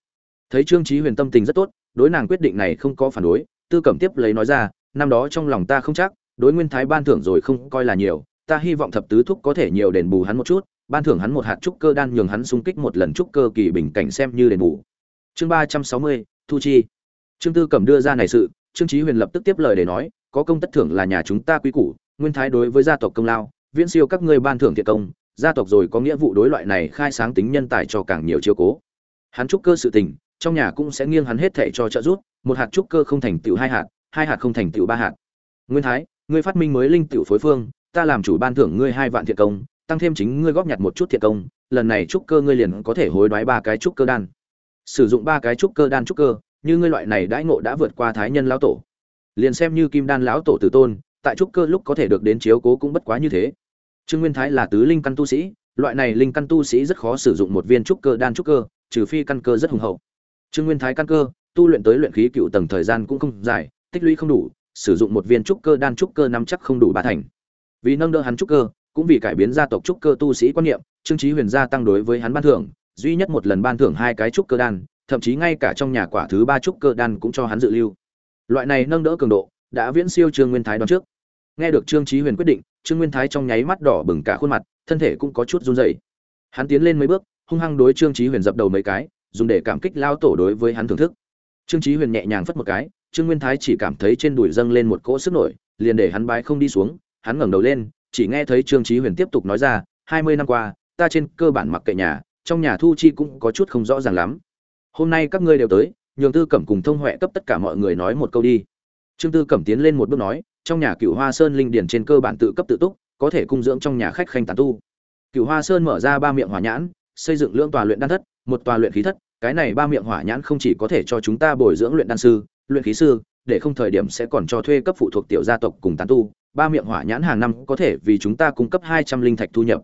Thấy trương trí huyền tâm tình rất tốt, đối nàng quyết định này không có phản đối, tư cẩm tiếp lấy nói ra, năm đó trong lòng ta không chắc, đối nguyên thái ban thưởng rồi không coi là nhiều, ta hy vọng thập tứ thúc có thể nhiều đền bù hắn một chút, ban thưởng hắn một hạt trúc cơ đan nhường hắn xung kích một lần trúc cơ kỳ bình cảnh xem như đền bù. Chương ba trăm sáu mươi, thu chi. Trương tư cẩm đưa ra này sự, trương trí huyền lập tức tiếp lời để nói có công tất thưởng là nhà chúng ta quý củ, nguyên thái đối với gia tộc công lao, viễn siêu các ngươi ban thưởng thiện công, gia tộc rồi có nghĩa vụ đối loại này khai sáng tính nhân tài cho càng nhiều chiếu cố. Hắn trúc cơ sự tình, trong nhà cũng sẽ nghiêng hắn hết thệ cho trợ giúp, một hạt trúc cơ không thành tựu hai hạt hai hạt không thành tựu ba hạt. Nguyên thái, ngươi phát minh mới linh tựu phối phương, ta làm chủ ban thưởng ngươi hai vạn thiện công, tăng thêm chính ngươi góp nhặt một chút thiện công, lần này trúc cơ ngươi liền có thể hối đoái ba cái trúc cơ đan. Sử dụng ba cái trúc cơ đan trúc cơ, như ngươi loại này đãi ngộ đã vượt qua thái nhân lão tổ liền xem như kim đan lão tổ tử tôn, tại trúc cơ lúc có thể được đến chiếu cố cũng bất quá như thế. Trương nguyên thái là tứ linh căn tu sĩ, loại này linh căn tu sĩ rất khó sử dụng một viên trúc cơ, đan trúc cơ, trừ phi căn cơ rất hùng hậu. Trương nguyên thái căn cơ, tu luyện tới luyện khí cựu tầng thời gian cũng không dài, tích lũy không đủ, sử dụng một viên trúc cơ, đan trúc cơ năm chắc không đủ ba thành. Vì nâng đỡ hắn trúc cơ, cũng vì cải biến gia tộc trúc cơ tu sĩ quan niệm, trương trí huyền gia tăng đối với hắn ban thưởng, duy nhất một lần ban thưởng hai cái trúc cơ đan, thậm chí ngay cả trong nhà quả thứ ba trúc cơ đan cũng cho hắn dự lưu loại này nâng đỡ cường độ, đã viễn siêu trương nguyên thái đoán trước. Nghe được trương trí huyền quyết định, trương nguyên thái trong nháy mắt đỏ bừng cả khuôn mặt, thân thể cũng có chút run rẩy. Hắn tiến lên mấy bước, hung hăng đối trương trí huyền dập đầu mấy cái, dùng để cảm kích lao tổ đối với hắn thưởng thức. Trương trí huyền nhẹ nhàng phất một cái, trương nguyên thái chỉ cảm thấy trên đùi dâng lên một cỗ sức nổi, liền để hắn bái không đi xuống, hắn ngẩng đầu lên, chỉ nghe thấy trương trí huyền tiếp tục nói ra, hai mươi năm qua, ta trên cơ bản mặc kệ nhà, trong nhà thu chi cũng có chút không rõ ràng lắm. Hôm nay các ngươi đều tới nhường tư cẩm cùng thông huệ cấp tất cả mọi người nói một câu đi. Trương tư cẩm tiến lên một bước nói, trong nhà cựu hoa sơn linh điển trên cơ bản tự cấp tự túc, có thể cung dưỡng trong nhà khách khanh tán tu. Cựu hoa sơn mở ra ba miệng hỏa nhãn, xây dựng lưỡng tòa luyện đan thất, một tòa luyện khí thất, cái này ba miệng hỏa nhãn không chỉ có thể cho chúng ta bồi dưỡng luyện đan sư, luyện khí sư, để không thời điểm sẽ còn cho thuê cấp phụ thuộc tiểu gia tộc cùng tán tu, ba miệng hỏa nhãn hàng năm có thể vì chúng ta cung cấp hai trăm linh thạch thu nhập.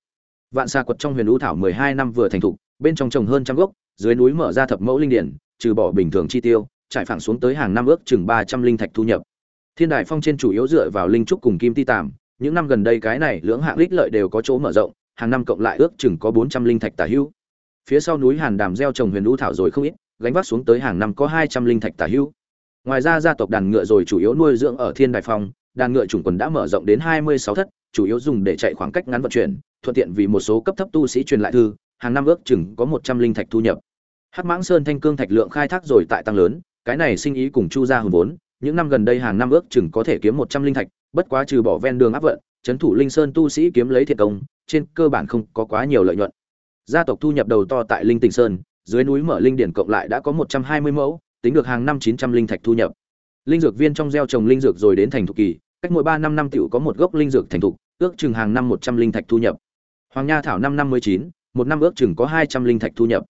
Vạn xa quật trong huyền lũ thảo mười hai năm vừa thành thục, bên trong trồng hơn trăm gốc, dưới núi mở ra thập mẫu linh điển trừ bỏ bình thường chi tiêu trải phẳng xuống tới hàng năm ước chừng ba trăm linh thạch thu nhập. Thiên đại phong trên chủ yếu dựa vào linh trúc cùng kim ti tạm, những năm gần đây cái này lưỡng hạng lích lợi đều có chỗ mở rộng hàng năm cộng lại ước chừng có bốn trăm linh thạch tả hữu. Phía sau núi hàn đàm gieo trồng huyền lũ thảo rồi không ít gánh vác xuống tới hàng năm có hai trăm linh thạch tả hữu. Ngoài ra gia tộc đàn ngựa rồi chủ yếu nuôi dưỡng ở thiên đại phong đàn ngựa chủng quần đã mở rộng đến hai mươi sáu thất chủ yếu dùng để chạy khoảng cách ngắn vận chuyển thuận tiện vì một số cấp thấp tu sĩ truyền lại thư hàng năm ước chừng có một trăm linh thạch thu nhập hắc mãng sơn thanh cương thạch lượng khai thác rồi tại tăng lớn, cái này sinh ý cùng chu gia hùn vốn, những năm gần đây hàng năm ước chừng có thể kiếm một trăm linh thạch, bất quá trừ bỏ ven đường áp vận trấn thủ linh sơn tu sĩ kiếm lấy thiệt công, trên cơ bản không có quá nhiều lợi nhuận. Gia tộc thu nhập đầu to tại linh tỉnh sơn, dưới núi mở linh điển cộng lại đã có một trăm hai mươi mẫu, tính được hàng năm chín trăm linh thạch thu nhập. Linh dược viên trong gieo trồng linh dược rồi đến thành thục kỳ, cách mỗi ba năm năm tiểu có một gốc linh dược thành thục, ước chừng hàng năm một trăm linh thạch thu nhập. Hoàng nha thảo năm năm mươi chín, một năm ước chừng có hai trăm linh thạch thu nhập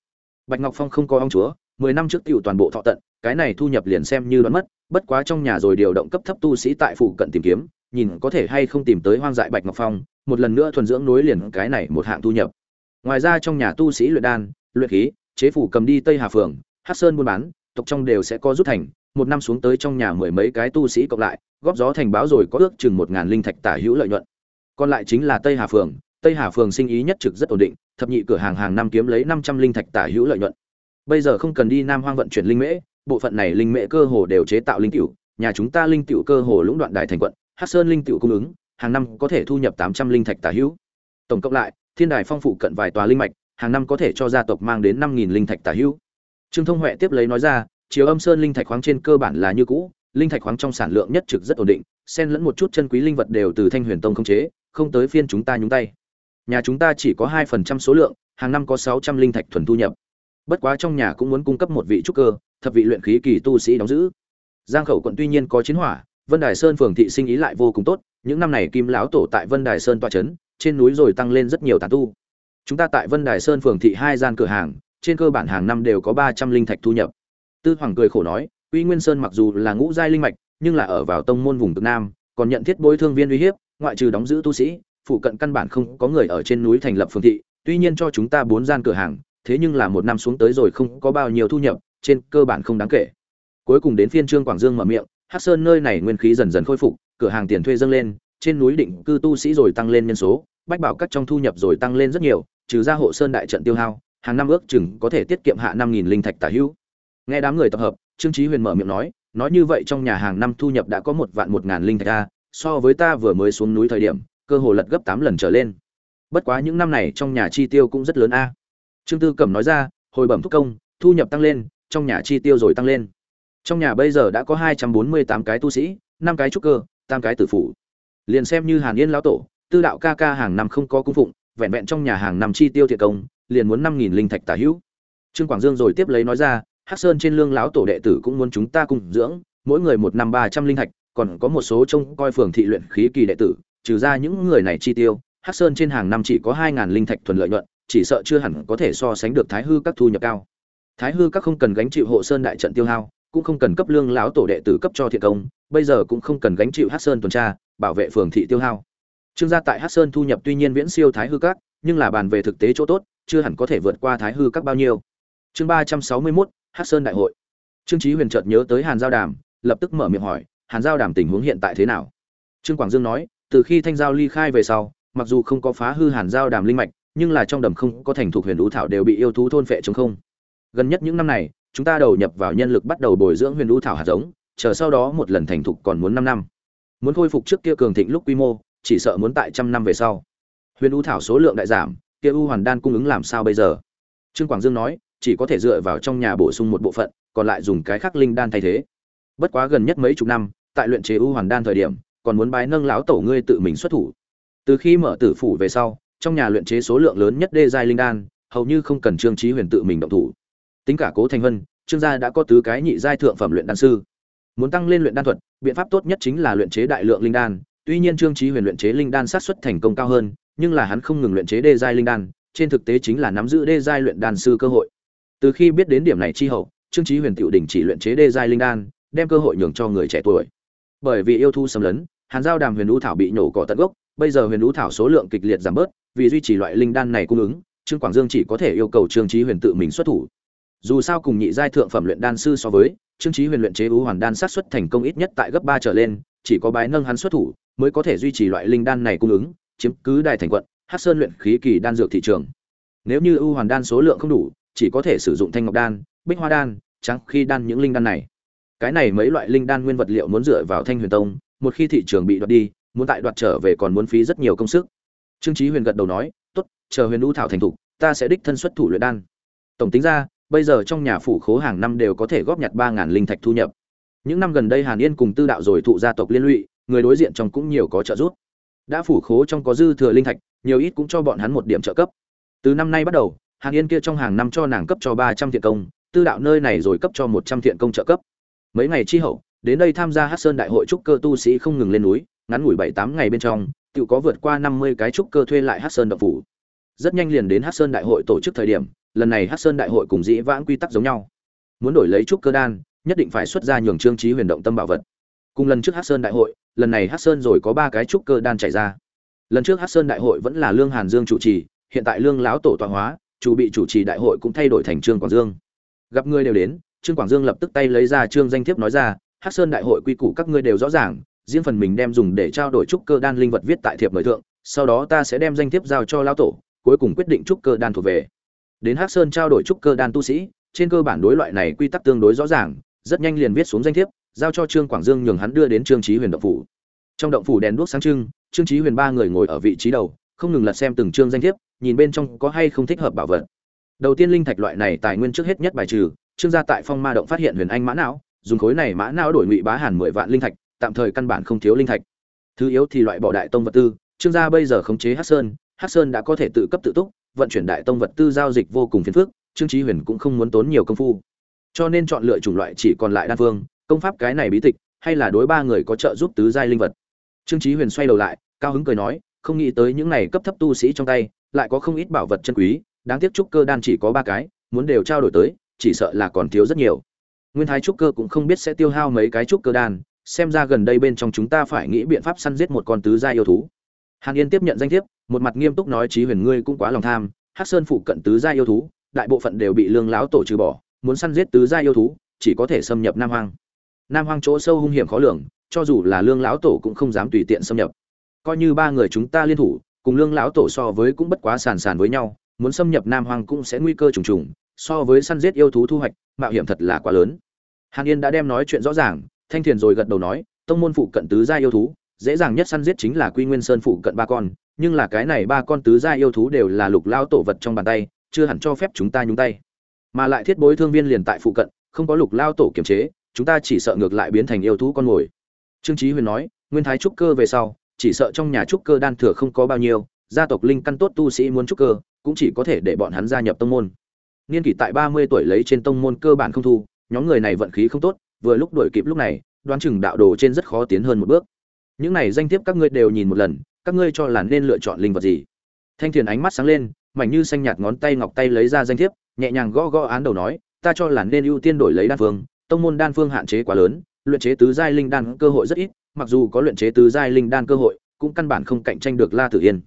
bạch ngọc phong không có ông chúa, mười năm trước tiểu toàn bộ thọ tận, cái này thu nhập liền xem như đoán mất, bất quá trong nhà rồi điều động cấp thấp tu sĩ tại phụ cận tìm kiếm, nhìn có thể hay không tìm tới hoang dại bạch ngọc phong, một lần nữa thuần dưỡng nối liền cái này một hạng thu nhập. Ngoài ra trong nhà tu sĩ luyện đan, luyện khí, chế phủ cầm đi tây hà phường, hắc sơn buôn bán, tộc trong đều sẽ có rút thành, một năm xuống tới trong nhà mười mấy cái tu sĩ cộng lại, góp gió thành báo rồi có ước chừng một ngàn linh thạch tả hữu lợi nhuận. Còn lại chính là tây hà phường tây hà phường sinh ý nhất trực rất ổn định thập nhị cửa hàng hàng năm kiếm lấy năm trăm linh thạch tả hữu lợi nhuận. Bây giờ không cần đi nam hoang vận chuyển linh mễ bộ phận này linh mễ cơ hồ đều chế tạo linh tiểu, nhà chúng ta linh tiểu cơ hồ lũng đoạn đại thành quận Hắc sơn linh tiểu cung ứng hàng năm có thể thu nhập tám trăm linh thạch tả hữu. Tổng cộng lại thiên đài phong phụ cận vài tòa linh mạch hàng năm có thể cho gia tộc mang đến năm nghìn linh thạch tả hữu. Trương thông huệ tiếp lấy nói ra chiếu âm sơn linh thạch khoáng trên cơ bản là như cũ linh thạch khoáng trong sản lượng nhất trực rất ổn định xen lẫn một chút chân quý linh vật đều từ thanh huyền tông không chế không tới phiên chúng ta nhúng tay nhà chúng ta chỉ có hai phần trăm số lượng, hàng năm có sáu trăm linh thạch thuần thu nhập. Bất quá trong nhà cũng muốn cung cấp một vị trúc cơ, thập vị luyện khí kỳ tu sĩ đóng giữ. Giang khẩu quận tuy nhiên có chiến hỏa, vân đài sơn phường thị sinh ý lại vô cùng tốt, những năm này kim lão tổ tại vân đài sơn tọa trấn trên núi rồi tăng lên rất nhiều tàn tu. Chúng ta tại vân đài sơn phường thị hai gian cửa hàng, trên cơ bản hàng năm đều có ba trăm linh thạch thu nhập. Tư hoàng cười khổ nói uy nguyên sơn mặc dù là ngũ giai linh mạch, nhưng là ở vào tông môn vùng cực nam, còn nhận thiết bối thương viên uy hiếp, ngoại trừ đóng giữ tu sĩ phụ cận căn bản không có người ở trên núi thành lập phường thị, tuy nhiên cho chúng ta bốn gian cửa hàng, thế nhưng là một năm xuống tới rồi không có bao nhiêu thu nhập, trên cơ bản không đáng kể. Cuối cùng đến phiên trương quảng dương mở miệng, hắc sơn nơi này nguyên khí dần dần khôi phục, cửa hàng tiền thuê dâng lên, trên núi định cư tu sĩ rồi tăng lên nhân số, bách bảo các trong thu nhập rồi tăng lên rất nhiều, trừ ra hộ sơn đại trận tiêu hao, hàng năm ước chừng có thể tiết kiệm hạ năm nghìn linh thạch tả hữu. Nghe đám người tập hợp, trương chí huyền mở miệng nói nói như vậy trong nhà hàng năm thu nhập đã có một vạn một ngàn linh thạch a, so với ta vừa mới xuống núi thời điểm cơ hồ lật gấp tám lần trở lên. Bất quá những năm này trong nhà chi tiêu cũng rất lớn a. Trương tư cẩm nói ra, hồi bẩm thúc công, thu nhập tăng lên, trong nhà chi tiêu rồi tăng lên. Trong nhà bây giờ đã có hai trăm bốn mươi tám cái tu sĩ, năm cái trúc cơ tam cái tử phủ. Liền xem như hàn yên lão tổ, tư đạo ca ca hàng năm không có cung phụng, vẹn vẹn trong nhà hàng năm chi tiêu thiệt công, liền muốn năm nghìn linh thạch tả hữu. Trương quảng dương rồi tiếp lấy nói ra, hắc sơn trên lương lão tổ đệ tử cũng muốn chúng ta cùng dưỡng, mỗi người một năm ba trăm linh thạch, còn có một số trông coi phường thị luyện khí kỳ đệ tử trừ ra những người này chi tiêu, hắc sơn trên hàng năm chỉ có hai ngàn linh thạch thuần lợi nhuận, chỉ sợ chưa hẳn có thể so sánh được thái hư các thu nhập cao. Thái hư các không cần gánh chịu hộ sơn đại trận tiêu hao, cũng không cần cấp lương lão tổ đệ tử cấp cho thiện công, bây giờ cũng không cần gánh chịu hắc sơn tuần tra, bảo vệ phường thị tiêu hao. Trương gia tại hắc sơn thu nhập tuy nhiên viễn siêu thái hư các, nhưng là bàn về thực tế chỗ tốt, chưa hẳn có thể vượt qua thái hư các bao nhiêu. Chương ba trăm sáu mươi mốt, hắc sơn đại hội. Trương chí huyền chợt nhớ tới hàn giao đàm, lập tức mở miệng hỏi, hàn giao đàm tình huống hiện tại thế nào? Trương quảng dương nói từ khi thanh giao ly khai về sau, mặc dù không có phá hư hàn giao đàm linh mạch, nhưng là trong đầm không có thành thuộc huyền đũ thảo đều bị yêu thú thôn phệ chống không. Gần nhất những năm này, chúng ta đầu nhập vào nhân lực bắt đầu bồi dưỡng huyền đũ thảo hạt giống, chờ sau đó một lần thành thục còn muốn năm năm. Muốn khôi phục trước kia cường thịnh lúc quy mô, chỉ sợ muốn tại trăm năm về sau. Huyền đũ thảo số lượng đại giảm, kia u hoàn đan cung ứng làm sao bây giờ? Trương quảng dương nói, chỉ có thể dựa vào trong nhà bổ sung một bộ phận, còn lại dùng cái khắc linh đan thay thế. Bất quá gần nhất mấy chục năm, tại luyện chế u hoàn đan thời điểm còn muốn bái nâng lão tổ ngươi tự mình xuất thủ. Từ khi mở tử phủ về sau, trong nhà luyện chế số lượng lớn nhất đê giai linh đan, hầu như không cần trương trí huyền tự mình động thủ. Tính cả cố thành vân, trương gia đã có tứ cái nhị giai thượng phẩm luyện đan sư. Muốn tăng lên luyện đan thuật, biện pháp tốt nhất chính là luyện chế đại lượng linh đan, tuy nhiên trương trí huyền luyện chế linh đan sát xuất thành công cao hơn, nhưng là hắn không ngừng luyện chế đê giai linh đan, trên thực tế chính là nắm giữ đê giai luyện đan sư cơ hội. Từ khi biết đến điểm này chi hậu, trương trí huyền tiểu đình chỉ luyện chế đê giai linh đan, đem cơ hội nhường cho người trẻ tuổi bởi vì yêu thu xâm lấn, hàn giao đàm huyền lũ thảo bị nhổ cỏ tận gốc, bây giờ huyền lũ thảo số lượng kịch liệt giảm bớt, vì duy trì loại linh đan này cung ứng, trương quảng dương chỉ có thể yêu cầu trương trí huyền tự mình xuất thủ. Dù sao cùng nhị giai thượng phẩm luyện đan sư so với, trương trí huyền luyện chế ưu hoàn đan sát xuất thành công ít nhất tại gấp ba trở lên, chỉ có bái nâng hắn xuất thủ, mới có thể duy trì loại linh đan này cung ứng, chiếm cứ đài thành quận hát sơn luyện khí kỳ đan dược thị trường. Nếu như ưu hoàn đan số lượng không đủ, chỉ có thể sử dụng thanh ngọc đan, bích hoa đan, trắng khi đan những linh đan này cái này mấy loại linh đan nguyên vật liệu muốn dựa vào thanh huyền tông, một khi thị trường bị đoạt đi, muốn tại đoạt trở về còn muốn phí rất nhiều công sức. Trương trí huyền gật đầu nói, tốt, chờ huyền lũ thảo thành thục, ta sẽ đích thân xuất thủ luyện đan. Tổng tính ra, bây giờ trong nhà phủ khố hàng năm đều có thể góp nhặt ba ngàn linh thạch thu nhập. Những năm gần đây hàn yên cùng tư đạo rồi thụ gia tộc liên lụy, người đối diện trong cũng nhiều có trợ giúp. Đã phủ khố trong có dư thừa linh thạch, nhiều ít cũng cho bọn hắn một điểm trợ cấp. Từ năm nay bắt đầu, hàn yên kia trong hàng năm cho nàng cấp cho ba trăm thiện công, tư đạo nơi này rồi cấp cho một trăm thiện công trợ cấp mấy ngày chi hậu, đến đây tham gia hát sơn đại hội trúc cơ tu sĩ không ngừng lên núi, ngắn ngủi bảy tám ngày bên trong, tự có vượt qua năm mươi cái trúc cơ thuê lại hát sơn động phủ. Rất nhanh liền đến hát sơn đại hội tổ chức thời điểm, lần này hát sơn đại hội cùng dĩ vãng quy tắc giống nhau. Muốn đổi lấy trúc cơ đan, nhất định phải xuất ra nhường trương trí huyền động tâm bảo vật. Cùng lần trước hát sơn đại hội, lần này hát sơn rồi có ba cái trúc cơ đan chảy ra. Lần trước hát sơn đại hội vẫn là lương hàn dương chủ trì, hiện tại lương lão tổ tọa hóa, chủ bị chủ trì đại hội cũng thay đổi thành trương quảng dương. Gặp người đều đến trương quảng dương lập tức tay lấy ra trương danh thiếp nói ra, Hắc sơn đại hội quy củ các ngươi đều rõ ràng, riêng phần mình đem dùng để trao đổi trúc cơ đan linh vật viết tại thiệp mời thượng, sau đó ta sẽ đem danh thiếp giao cho lão tổ, cuối cùng quyết định trúc cơ đan thuộc về. Đến Hắc sơn trao đổi trúc cơ đan tu sĩ, trên cơ bản đối loại này quy tắc tương đối rõ ràng, rất nhanh liền viết xuống danh thiếp, giao cho trương quảng dương nhường hắn đưa đến trương trí huyền động phủ. Trong động phủ đèn đuốc sáng trưng, trương trí huyền ba người ngồi ở vị trí đầu, không ngừng lật xem từng chương danh thiếp, nhìn bên trong có hay không thích hợp bảo vật. Đầu tiên linh thạch loại này tài nguyên trước hết nhất bài trừ trương gia tại phong ma động phát hiện huyền anh mã não, dùng khối này mã não đổi ngụy bá hàn mười vạn linh thạch, tạm thời căn bản không thiếu linh thạch. Thứ yếu thì loại bỏ đại tông vật tư, trương gia bây giờ khống chế hắc sơn hắc sơn đã có thể tự cấp tự túc, vận chuyển đại tông vật tư giao dịch vô cùng phiền phức, trương trí huyền cũng không muốn tốn nhiều công phu. Cho nên chọn lựa chủng loại chỉ còn lại đan phương, công pháp cái này bí tịch, hay là đối ba người có trợ giúp tứ giai linh vật. Trương trí huyền xoay đầu lại, cao hứng cười nói, không nghĩ tới những này cấp thấp tu sĩ trong tay, lại có không ít bảo vật chân quý, đáng tiếc trúc cơ đan chỉ có ba cái, muốn đều trao đổi tới chỉ sợ là còn thiếu rất nhiều. Nguyên thái trúc cơ cũng không biết sẽ tiêu hao mấy cái trúc cơ đan, xem ra gần đây bên trong chúng ta phải nghĩ biện pháp săn giết một con tứ gia yêu thú. Hàn yên tiếp nhận danh thiếp, một mặt nghiêm túc nói chí huyền ngươi cũng quá lòng tham, hắc sơn phụ cận tứ gia yêu thú, đại bộ phận đều bị lương lão tổ trừ bỏ, muốn săn giết tứ gia yêu thú, chỉ có thể xâm nhập nam hoang. Nam hoang chỗ sâu hung hiểm khó lường, cho dù là lương lão tổ cũng không dám tùy tiện xâm nhập. Coi như ba người chúng ta liên thủ, cùng lương lão tổ so với cũng bất quá sàn sàn với nhau, muốn xâm nhập nam hoang cũng sẽ nguy cơ trùng trùng so với săn giết yêu thú thu hoạch, mạo hiểm thật là quá lớn. Hàn yên đã đem nói chuyện rõ ràng, thanh thiền rồi gật đầu nói, tông môn phụ cận tứ gia yêu thú, dễ dàng nhất săn giết chính là quy nguyên sơn phụ cận ba con, nhưng là cái này ba con tứ gia yêu thú đều là lục lao tổ vật trong bàn tay, chưa hẳn cho phép chúng ta nhúng tay. Mà lại thiết bối thương viên liền tại phụ cận, không có lục lao tổ kiềm chế, chúng ta chỉ sợ ngược lại biến thành yêu thú con mồi. Trương trí huyền nói, nguyên thái trúc cơ về sau, chỉ sợ trong nhà trúc cơ đan thừa không có bao nhiêu, gia tộc linh căn tốt tu sĩ muốn trúc cơ, cũng chỉ có thể để bọn hắn gia nhập tông môn niên kỷ tại ba mươi tuổi lấy trên tông môn cơ bản không thu, nhóm người này vận khí không tốt, vừa lúc đuổi kịp lúc này, đoán chừng đạo đồ trên rất khó tiến hơn một bước. Những này danh thiếp các ngươi đều nhìn một lần, các ngươi cho là nên lựa chọn linh vật gì? Thanh thiền ánh mắt sáng lên, mảnh như xanh nhạt ngón tay ngọc tay lấy ra danh thiếp, nhẹ nhàng gõ gõ án đầu nói, ta cho là nên ưu tiên đổi lấy đan phương, tông môn đan phương hạn chế quá lớn, luyện chế tứ giai linh đan cơ hội rất ít, mặc dù có luyện chế tứ giai linh đan cơ hội, cũng căn bản không cạnh tranh được la tử yên.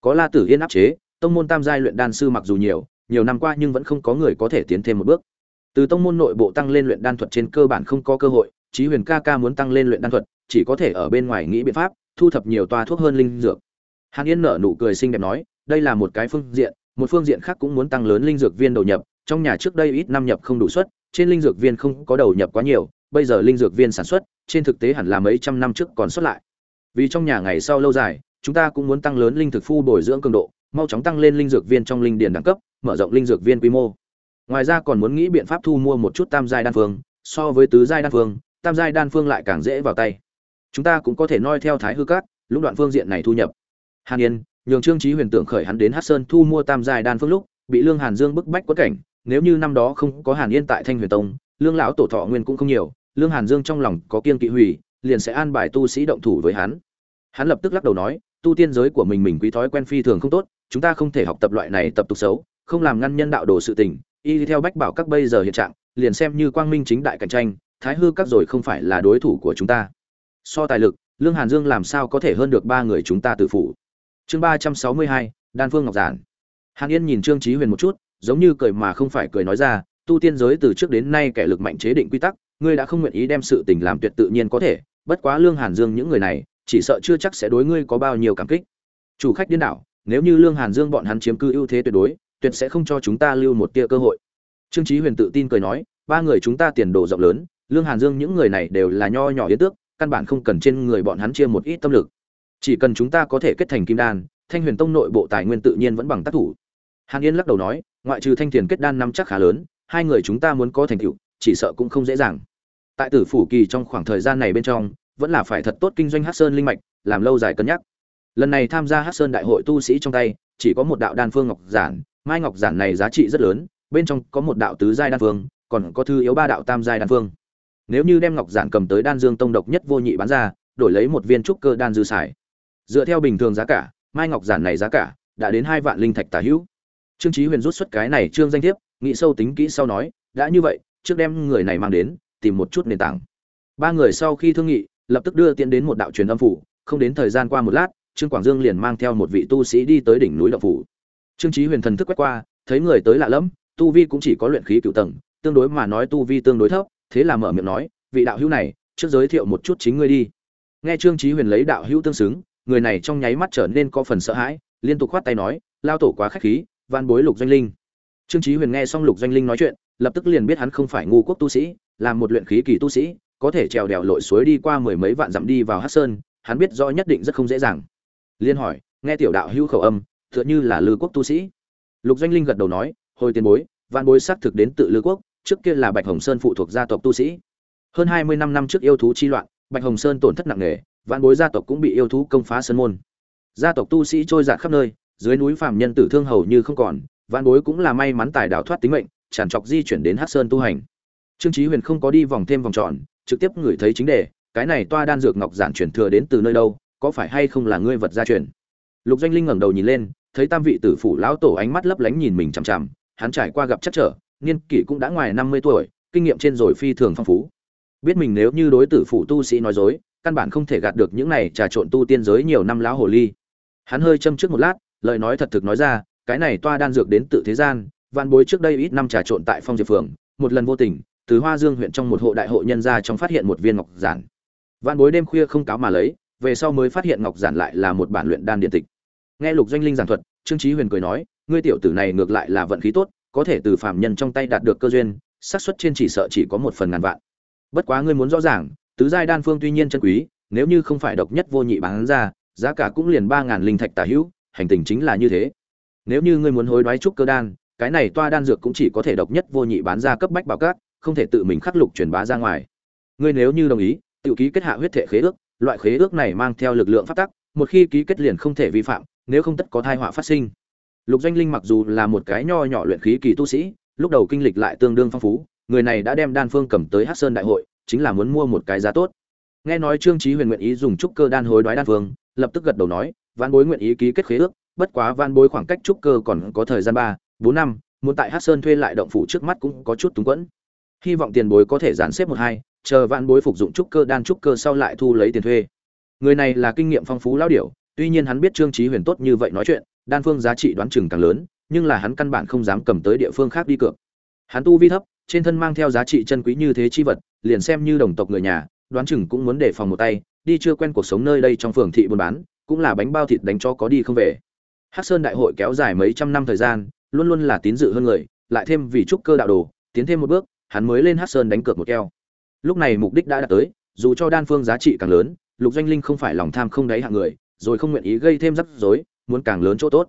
Có la tử yên áp chế, tông môn tam giai luyện đan sư mặc dù nhiều nhiều năm qua nhưng vẫn không có người có thể tiến thêm một bước. Từ tông môn nội bộ tăng lên luyện đan thuật trên cơ bản không có cơ hội, chí huyền ca ca muốn tăng lên luyện đan thuật, chỉ có thể ở bên ngoài nghĩ biện pháp, thu thập nhiều toa thuốc hơn linh dược. Hàn yên nở nụ cười xinh đẹp nói, đây là một cái phương diện, một phương diện khác cũng muốn tăng lớn linh dược viên đầu nhập, trong nhà trước đây ít năm nhập không đủ suất, trên linh dược viên không có đầu nhập quá nhiều, bây giờ linh dược viên sản xuất, trên thực tế hẳn là mấy trăm năm trước còn xuất lại. Vì trong nhà ngày sau lâu dài, chúng ta cũng muốn tăng lớn linh thực phu bồi dưỡng cường độ mau chóng tăng lên linh dược viên trong linh điền đẳng cấp, mở rộng linh dược viên quy mô. Ngoài ra còn muốn nghĩ biện pháp thu mua một chút tam giai đan phương, so với tứ giai đan phương, tam giai đan phương lại càng dễ vào tay. Chúng ta cũng có thể noi theo thái hư cát lúc đoạn phương diện này thu nhập. Hàn yên, nhường trương chí huyền tưởng khởi hắn đến hát sơn thu mua tam giai đan phương lúc, bị lương hàn dương bức bách quất cảnh, nếu như năm đó không có hàn yên tại thanh huyền tông, lương lão tổ thọ nguyên cũng không nhiều, lương hàn dương trong lòng có kiên kỵ hủy, liền sẽ an bài tu sĩ động thủ với hắn. Hắn lập tức lắc đầu nói, tu tiên giới của mình mình quý thói quen phi thường không tốt chúng ta không thể học tập loại này tập tục xấu, không làm ngăn nhân đạo đồ sự tình, y theo bách bảo các bây giờ hiện trạng, liền xem như quang minh chính đại cạnh tranh, thái hư các rồi không phải là đối thủ của chúng ta. So tài lực, lương hàn dương làm sao có thể hơn được ba người chúng ta tự phụ chương ba trăm sáu mươi hai, đan phương ngọc giản. Hàn yên nhìn trương trí huyền một chút, giống như cười mà không phải cười nói ra, tu tiên giới từ trước đến nay kẻ lực mạnh chế định quy tắc, ngươi đã không nguyện ý đem sự tình làm tuyệt tự nhiên có thể, bất quá lương hàn dương những người này, chỉ sợ chưa chắc sẽ đối ngươi có bao nhiêu cảm kích. Chủ khách điên đảo nếu như lương hàn dương bọn hắn chiếm cư ưu thế tuyệt đối, tuyệt sẽ không cho chúng ta lưu một tia cơ hội. Trương chí huyền tự tin cười nói, ba người chúng ta tiền đồ rộng lớn, lương hàn dương những người này đều là nho nhỏ yến tước, căn bản không cần trên người bọn hắn chia một ít tâm lực. Chỉ cần chúng ta có thể kết thành kim đan, thanh huyền tông nội bộ tài nguyên tự nhiên vẫn bằng tác thủ. Hàn yên lắc đầu nói, ngoại trừ thanh tiền kết đan năm chắc khá lớn, hai người chúng ta muốn có thành tựu, chỉ sợ cũng không dễ dàng. Tại tử phủ kỳ trong khoảng thời gian này bên trong, vẫn là phải thật tốt kinh doanh hát sơn linh mạch, làm lâu dài cân nhắc lần này tham gia hát sơn đại hội tu sĩ trong tay, chỉ có một đạo đan phương ngọc giản, mai ngọc giản này giá trị rất lớn, bên trong có một đạo tứ giai đan phương, còn có thư yếu ba đạo tam giai đan phương. Nếu như đem ngọc giản cầm tới đan dương tông độc nhất vô nhị bán ra, đổi lấy một viên trúc cơ đan dư xài. Dựa theo bình thường giá cả, mai ngọc giản này giá cả đã đến hai vạn linh thạch tả hữu. Trương trí huyền rút xuất cái này trương danh thiếp nghĩ sâu tính kỹ sau nói, đã như vậy, trước đem người này mang đến, tìm một chút nền tảng. Ba người sau khi thương nghị, lập tức đưa tiến đến một đạo truyền âm phủ, không đến thời gian qua một lát trương quảng dương liền mang theo một vị tu sĩ đi tới đỉnh núi động phủ. Trương chí huyền thần thức quét qua, thấy người tới lạ lẫm, tu vi cũng chỉ có luyện khí cửu tầng, tương đối mà nói tu vi tương đối thấp, thế là mở miệng nói, vị đạo hữu này, trước giới thiệu một chút chính ngươi đi. Nghe trương chí huyền lấy đạo hữu tương xứng, người này trong nháy mắt trở nên có phần sợ hãi, liên tục khoát tay nói, lao tổ quá khách khí van bối lục doanh linh. Trương chí huyền nghe xong lục doanh linh nói chuyện, lập tức liền biết hắn không phải ngu quốc tu sĩ, là một luyện khí kỳ tu sĩ, có thể trèo đèo lội suối đi qua mười mấy vạn dặm đi vào hắc sơn, hắn biết rõ nhất định rất không dễ dàng liên hỏi, nghe tiểu đạo hữu khẩu âm, tựa như là lư quốc tu sĩ. Lục doanh linh gật đầu nói, hồi tiền bối văn bối xác thực đến tự lư quốc, trước kia là bạch hồng sơn phụ thuộc gia tộc tu sĩ. Hơn hai mươi năm năm trước yêu thú chi loạn, bạch hồng sơn tổn thất nặng nề văn bối gia tộc cũng bị yêu thú công phá sơn môn. Gia tộc tu sĩ trôi dạt khắp nơi, dưới núi phàm nhân tử thương hầu như không còn văn bối cũng là may mắn tài đào thoát tính mệnh, tràn trọc di chuyển đến hắc sơn tu hành. Trương trí huyền không có đi vòng thêm vòng tròn, trực tiếp ngửi thấy chính đề, cái này toa đan dược ngọc giản chuyển thừa đến từ nơi đâu có phải hay không là ngươi vật gia truyền? Lục doanh linh ngẩng đầu nhìn lên, thấy tam vị tử phủ lão tổ ánh mắt lấp lánh nhìn mình chằm chằm, hắn trải qua gặp chắc trở, niên kỷ cũng đã ngoài năm mươi tuổi, kinh nghiệm trên rồi phi thường phong phú. Biết mình nếu như đối tử phủ tu sĩ nói dối, căn bản không thể gạt được những này trà trộn tu tiên giới nhiều năm lão hồ ly. Hắn hơi châm trước một lát, lời nói thật thực nói ra, cái này toa đan dược đến tự thế gian văn bối trước đây ít năm trà trộn tại phong diệp phường, một lần vô tình, từ hoa dương huyện trong một hộ đại hộ nhân gia trong phát hiện một viên ngọc giản. Văn bối đêm khuya không cáo mà lấy về sau mới phát hiện ngọc giản lại là một bản luyện đan điện tịch. Nghe lục doanh linh giảng thuật, trương trí huyền cười nói, ngươi tiểu tử này ngược lại là vận khí tốt, có thể từ phàm nhân trong tay đạt được cơ duyên, xác suất trên chỉ sợ chỉ có một phần ngàn vạn. Bất quá ngươi muốn rõ ràng, tứ giai đan phương tuy nhiên chân quý, nếu như không phải độc nhất vô nhị bán ra, giá cả cũng liền ba ngàn linh thạch tả hữu, hành tình chính là như thế. Nếu như ngươi muốn hối đoái trúc cơ đan, cái này toa đan dược cũng chỉ có thể độc nhất vô nhị bán ra cấp bách bảo cát, không thể tự mình khắc lục truyền bá ra ngoài. Ngươi nếu như đồng ý, tự ký kết hạ huyết thể khế ước loại khế ước này mang theo lực lượng pháp tắc, một khi ký kết liền không thể vi phạm, nếu không tất có tai họa phát sinh. Lục doanh linh mặc dù là một cái nho nhỏ luyện khí kỳ tu sĩ, lúc đầu kinh lịch lại tương đương phong phú, người này đã đem đan phương cầm tới hát sơn đại hội, chính là muốn mua một cái giá tốt. Nghe nói trương Chí huyền nguyện ý dùng trúc cơ đan hối đoái đan phương, lập tức gật đầu nói văn bối nguyện ý ký kết khế ước, bất quá văn bối khoảng cách trúc cơ còn có thời gian ba, bốn năm, muốn tại hát sơn thuê lại động phủ trước mắt cũng có chút túng quẫn. Hy vọng tiền bối có thể dàn xếp một hai chờ vạn bối phục dụng trúc cơ đan trúc cơ sau lại thu lấy tiền thuê. Người này là kinh nghiệm phong phú lão điểu, tuy nhiên hắn biết trương trí huyền tốt như vậy nói chuyện, đan phương giá trị đoán chừng càng lớn, nhưng là hắn căn bản không dám cầm tới địa phương khác đi cược. Hắn tu vi thấp, trên thân mang theo giá trị chân quý như thế chi vật, liền xem như đồng tộc người nhà, đoán chừng cũng muốn đề phòng một tay, đi chưa quen cuộc sống nơi đây trong phường thị buôn bán, cũng là bánh bao thịt đánh cho có đi không về. Hắc sơn đại hội kéo dài mấy trăm năm thời gian, luôn luôn là tín dự hơn người, lại thêm vì trúc cơ đạo đồ, tiến thêm một bước, hắn mới lên hắc sơn đánh cược một keo lúc này mục đích đã đạt tới, dù cho đan phương giá trị càng lớn, lục doanh linh không phải lòng tham không đáy hạng người, rồi không nguyện ý gây thêm rắc rối, muốn càng lớn chỗ tốt.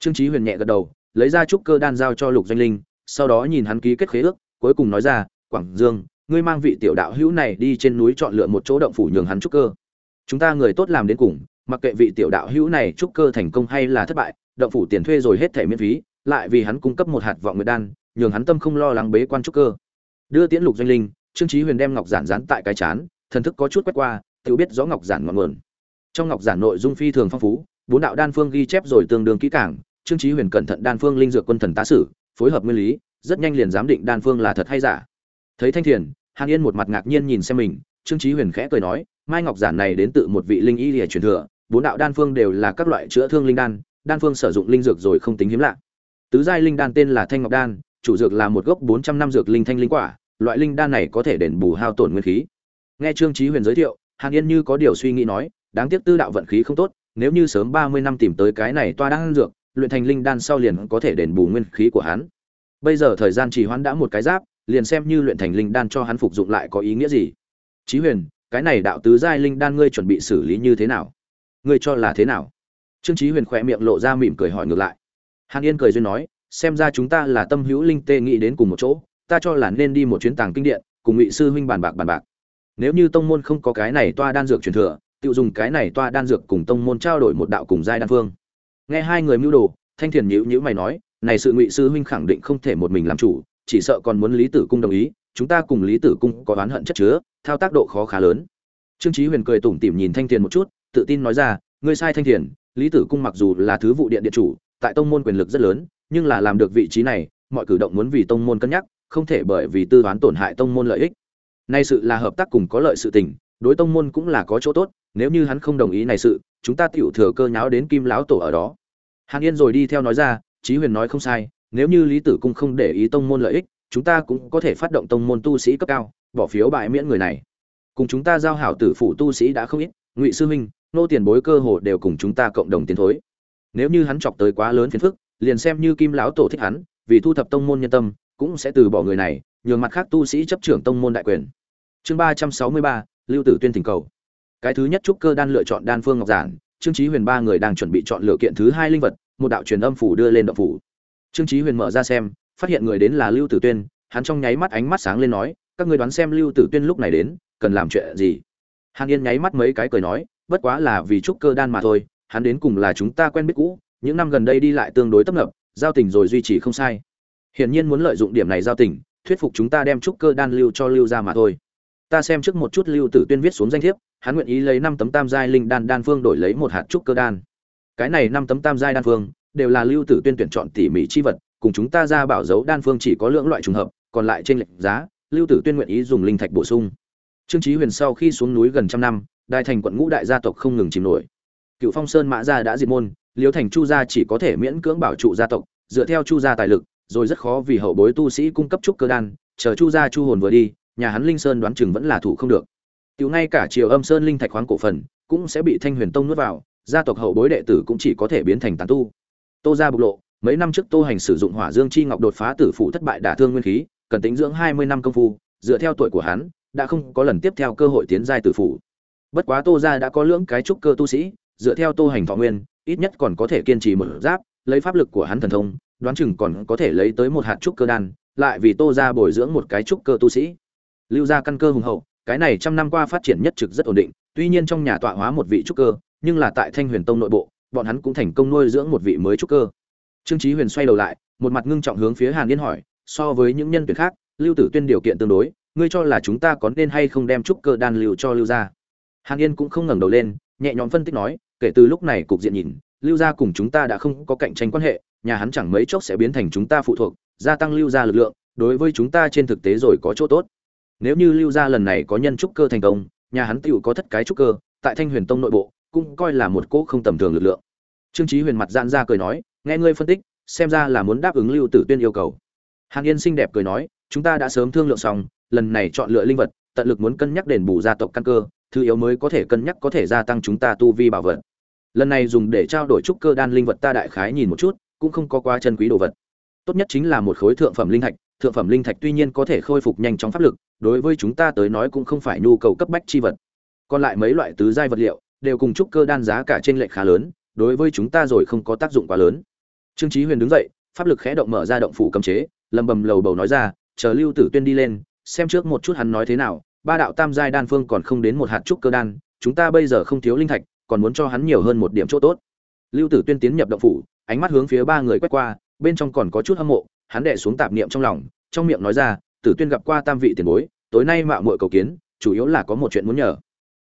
Trương trí huyền nhẹ gật đầu, lấy ra trúc cơ đan giao cho lục doanh linh, sau đó nhìn hắn ký kết khế ước, cuối cùng nói ra, quảng dương, ngươi mang vị tiểu đạo hữu này đi trên núi chọn lựa một chỗ động phủ nhường hắn trúc cơ. Chúng ta người tốt làm đến cùng, mặc kệ vị tiểu đạo hữu này trúc cơ thành công hay là thất bại, động phủ tiền thuê rồi hết thẻ miễn phí, lại vì hắn cung cấp một hạt vọng nguyệt đan, nhường hắn tâm không lo lắng bế quan trúc cơ. Đưa tiễn lục doanh linh trương chí huyền đem ngọc giản dán tại cái chán, thần thức có chút quét qua, tự biết rõ ngọc giản ngọn nguồn. Trong ngọc giản nội dung phi thường phong phú, bốn đạo đan phương ghi chép rồi tương đương kỹ càng, trương chí huyền cẩn thận đan phương linh dược quân thần tá sử, phối hợp nguyên lý, rất nhanh liền giám định đan phương là thật hay giả. Thấy thanh thiền, hàn yên một mặt ngạc nhiên nhìn xem mình, trương chí huyền khẽ cười nói, mai ngọc giản này đến từ một vị linh y lìa truyền thừa, bốn đạo đan phương đều là các loại chữa thương linh đan đan phương sử dụng linh dược rồi không tính hiếm lạ. Tứ giai linh đan tên là thanh ngọc đan, chủ dược là một gốc bốn trăm năm dược linh thanh linh quả loại linh đan này có thể đền bù hao tổn nguyên khí. Nghe trương chí huyền giới thiệu, hàn yên như có điều suy nghĩ nói, đáng tiếc tư đạo vận khí không tốt, nếu như sớm ba mươi năm tìm tới cái này toa đan dược, luyện thành linh đan sau liền có thể đền bù nguyên khí của hắn. Bây giờ thời gian trì hoãn đã một cái giáp, liền xem như luyện thành linh đan cho hắn phục dụng lại có ý nghĩa gì. Chí huyền, cái này đạo tứ giai linh đan ngươi chuẩn bị xử lý như thế nào? Ngươi cho là thế nào? Trương chí huyền khẽ miệng lộ ra mỉm cười hỏi ngược lại. Hàn yên cười duyên nói, xem ra chúng ta là tâm hữu linh tê nghĩ đến cùng một chỗ ta cho là nên đi một chuyến tàng kinh điện, cùng ngụy sư huynh bàn bạc bàn bạc. Nếu như tông môn không có cái này toa đan dược truyền thừa, tự dùng cái này toa đan dược cùng tông môn trao đổi một đạo cùng giai đan phương. Nghe hai người mưu đồ, thanh thiền nhữ nhữ mày nói, này sự ngụy sư huynh khẳng định không thể một mình làm chủ, chỉ sợ còn muốn lý tử cung đồng ý, chúng ta cùng lý tử cung có oán hận chất chứa, thao tác độ khó khá lớn. Trương chí huyền cười tủm tỉm nhìn thanh thiền một chút, tự tin nói ra, ngươi sai thanh thiền, lý tử cung mặc dù là thứ vụ điện điện chủ, tại tông môn quyền lực rất lớn, nhưng là làm được vị trí này, mọi cử động muốn vì tông môn cân nhắc không thể bởi vì tư toán tổn hại tông môn lợi ích. Nay sự là hợp tác cùng có lợi sự tình, đối tông môn cũng là có chỗ tốt, nếu như hắn không đồng ý này sự, chúng ta tiểu thừa cơ nháo đến kim lão tổ ở đó. Hàn yên rồi đi theo nói ra, chí huyền nói không sai, nếu như lý tử cung không để ý tông môn lợi ích, chúng ta cũng có thể phát động tông môn tu sĩ cấp cao, bỏ phiếu bại miễn người này. Cùng chúng ta giao hảo tử phụ tu sĩ đã không ít, ngụy sư huynh nô tiền bối cơ hồ đều cùng chúng ta cộng đồng tiến thối. Nếu như hắn chọc tới quá lớn phiền phức, liền xem như kim lão tổ thích hắn, vì thu thập tông môn nhân tâm cũng sẽ từ bỏ người này, nhường mặt khác tu sĩ chấp trưởng tông môn đại quyền. Chương ba trăm sáu mươi ba, lưu tử tuyên thỉnh cầu. Cái thứ nhất trúc cơ đan lựa chọn đan phương ngọc giản, trương chí huyền ba người đang chuẩn bị chọn lựa kiện thứ hai linh vật, một đạo truyền âm phủ đưa lên động phủ. Trương chí huyền mở ra xem, phát hiện người đến là lưu tử tuyên, hắn trong nháy mắt ánh mắt sáng lên nói, các ngươi đoán xem lưu tử tuyên lúc này đến, cần làm chuyện gì? Hàn yên nháy mắt mấy cái cười nói, bất quá là vì trúc cơ đan mà thôi, hắn đến cùng là chúng ta quen biết cũ, những năm gần đây đi lại tương đối tấp nập, giao tình rồi duy trì không sai hiển nhiên muốn lợi dụng điểm này giao tình, thuyết phục chúng ta đem trúc cơ đan lưu cho lưu ra mà thôi. Ta xem trước một chút lưu tử tuyên viết xuống danh thiếp, hắn nguyện ý lấy năm tấm tam giai linh đan đan phương đổi lấy một hạt trúc cơ đan. Cái này năm tấm tam giai đan phương, đều là lưu tử tuyên tuyển chọn tỉ mỉ chi vật, cùng chúng ta ra bảo dấu đan phương chỉ có lượng loại trùng hợp, còn lại trên lệnh giá, lưu tử tuyên nguyện ý dùng linh thạch bổ sung. Trương chí huyền sau khi xuống núi gần trăm năm đại thành quận ngũ đại gia tộc không ngừng chìm nổi. Cựu phong sơn mã gia đã diệt môn, liêu thành chu gia chỉ có thể miễn cưỡng bảo trụ gia tộc, dựa theo chu gia tài lực rồi rất khó vì hậu bối tu sĩ cung cấp trúc cơ đan, chờ chu gia chu hồn vừa đi, nhà hắn linh sơn đoán chừng vẫn là thủ không được. Tiểu ngay cả triều âm sơn linh thạch khoáng cổ phần cũng sẽ bị thanh huyền tông nuốt vào, gia tộc hậu bối đệ tử cũng chỉ có thể biến thành tán tu. Tô gia bộc lộ, mấy năm trước tô hành sử dụng hỏa dương chi ngọc đột phá tử phụ thất bại đả thương nguyên khí, cần tính dưỡng hai mươi năm công phu, dựa theo tuổi của hắn, đã không có lần tiếp theo cơ hội tiến giai tử phụ. Bất quá tô gia đã có lưỡng cái trúc cơ tu sĩ, dựa theo tô hành thọ nguyên, ít nhất còn có thể kiên trì một giáp, lấy pháp lực của hắn thần thông đoán chừng còn có thể lấy tới một hạt trúc cơ đan, lại vì tô gia bồi dưỡng một cái trúc cơ tu sĩ. Lưu gia căn cơ hùng hậu, cái này trăm năm qua phát triển nhất trực rất ổn định, tuy nhiên trong nhà tọa hóa một vị trúc cơ, nhưng là tại thanh huyền tông nội bộ, bọn hắn cũng thành công nuôi dưỡng một vị mới trúc cơ. Trương chí huyền xoay đầu lại, một mặt ngưng trọng hướng phía hàn yên hỏi, so với những nhân tuyển khác, lưu tử tuyên điều kiện tương đối, ngươi cho là chúng ta có nên hay không đem trúc cơ đan lưu cho lưu gia? Hàn yên cũng không ngẩng đầu lên, nhẹ nhõm phân tích nói, kể từ lúc này cục diện nhìn lưu gia cùng chúng ta đã không có cạnh tranh quan hệ, nhà hắn chẳng mấy chốc sẽ biến thành chúng ta phụ thuộc, gia tăng lưu gia lực lượng, đối với chúng ta trên thực tế rồi có chỗ tốt. Nếu như lưu gia lần này có nhân trúc cơ thành công, nhà hắn tựu có thất cái trúc cơ, tại thanh huyền tông nội bộ, cũng coi là một cỗ không tầm thường lực lượng. Trương trí huyền mặt giãn ra cười nói, nghe ngươi phân tích, xem ra là muốn đáp ứng lưu tử tuyên yêu cầu. Hàn yên xinh đẹp cười nói, chúng ta đã sớm thương lượng xong, lần này chọn lựa linh vật, tận lực muốn cân nhắc đền bù gia tộc căn cơ, thứ yếu mới có thể cân nhắc có thể gia tăng chúng ta tu vi bảo vật lần này dùng để trao đổi trúc cơ đan linh vật ta đại khái nhìn một chút, cũng không có quá chân quý đồ vật. Tốt nhất chính là một khối thượng phẩm linh thạch, thượng phẩm linh thạch tuy nhiên có thể khôi phục nhanh chóng pháp lực, đối với chúng ta tới nói cũng không phải nhu cầu cấp bách chi vật. Còn lại mấy loại tứ giai vật liệu, đều cùng trúc cơ đan giá cả trên lệch khá lớn, đối với chúng ta rồi không có tác dụng quá lớn. Trương chí huyền đứng dậy, pháp lực khẽ động mở ra động phủ cấm chế, lầm bầm lầu bầu nói ra, chờ lưu tử tuyên đi lên, xem trước một chút hắn nói thế nào, ba đạo tam giai đan phương còn không đến một hạt trúc cơ đan, chúng ta bây giờ không thiếu linh thạch còn muốn cho hắn nhiều hơn một điểm chỗ tốt. Lưu tử tuyên tiến nhập động phủ, ánh mắt hướng phía ba người quét qua, bên trong còn có chút hâm mộ, hắn đệ xuống tạp niệm trong lòng, trong miệng nói ra, tử tuyên gặp qua tam vị tiền bối, tối nay mạo muội cầu kiến, chủ yếu là có một chuyện muốn nhờ.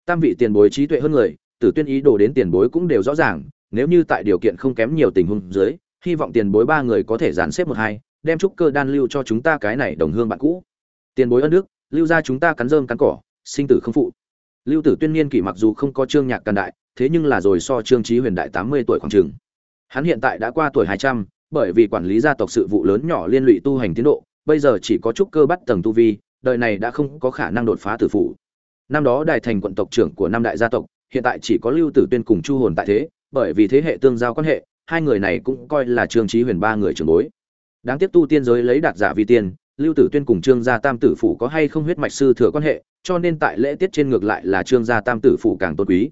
Tam vị tiền bối trí tuệ hơn người, tử tuyên ý đồ đến tiền bối cũng đều rõ ràng, nếu như tại điều kiện không kém nhiều tình huống dưới, hy vọng tiền bối ba người có thể dàn xếp một hai, đem trúc cơ đan lưu cho chúng ta cái này đồng hương bạn cũ. Tiền bối ân đức, lưu ra chúng ta cắn rơm cắn cỏ, sinh tử không phụ. Lưu tử tuyên niên kỷ mặc dù không có trương nhạc càn đại thế nhưng là rồi so trương trí huyền đại tám mươi tuổi khoảng trường hắn hiện tại đã qua tuổi hai trăm, bởi vì quản lý gia tộc sự vụ lớn nhỏ liên lụy tu hành tiến độ, bây giờ chỉ có trúc cơ bắt tầng tu vi, đời này đã không có khả năng đột phá tử phụ năm đó đại thành quận tộc trưởng của năm đại gia tộc, hiện tại chỉ có lưu tử tuyên cùng chu hồn tại thế, bởi vì thế hệ tương giao quan hệ, hai người này cũng coi là trương trí huyền ba người trưởng bối. Đáng tiếc tu tiên giới lấy đạt giả vi tiên, lưu tử tuyên cùng trương gia tam tử phủ có hay không huyết mạch sư thừa quan hệ, cho nên tại lễ tiết trên ngược lại là trương gia tam tử phủ càng tôn quý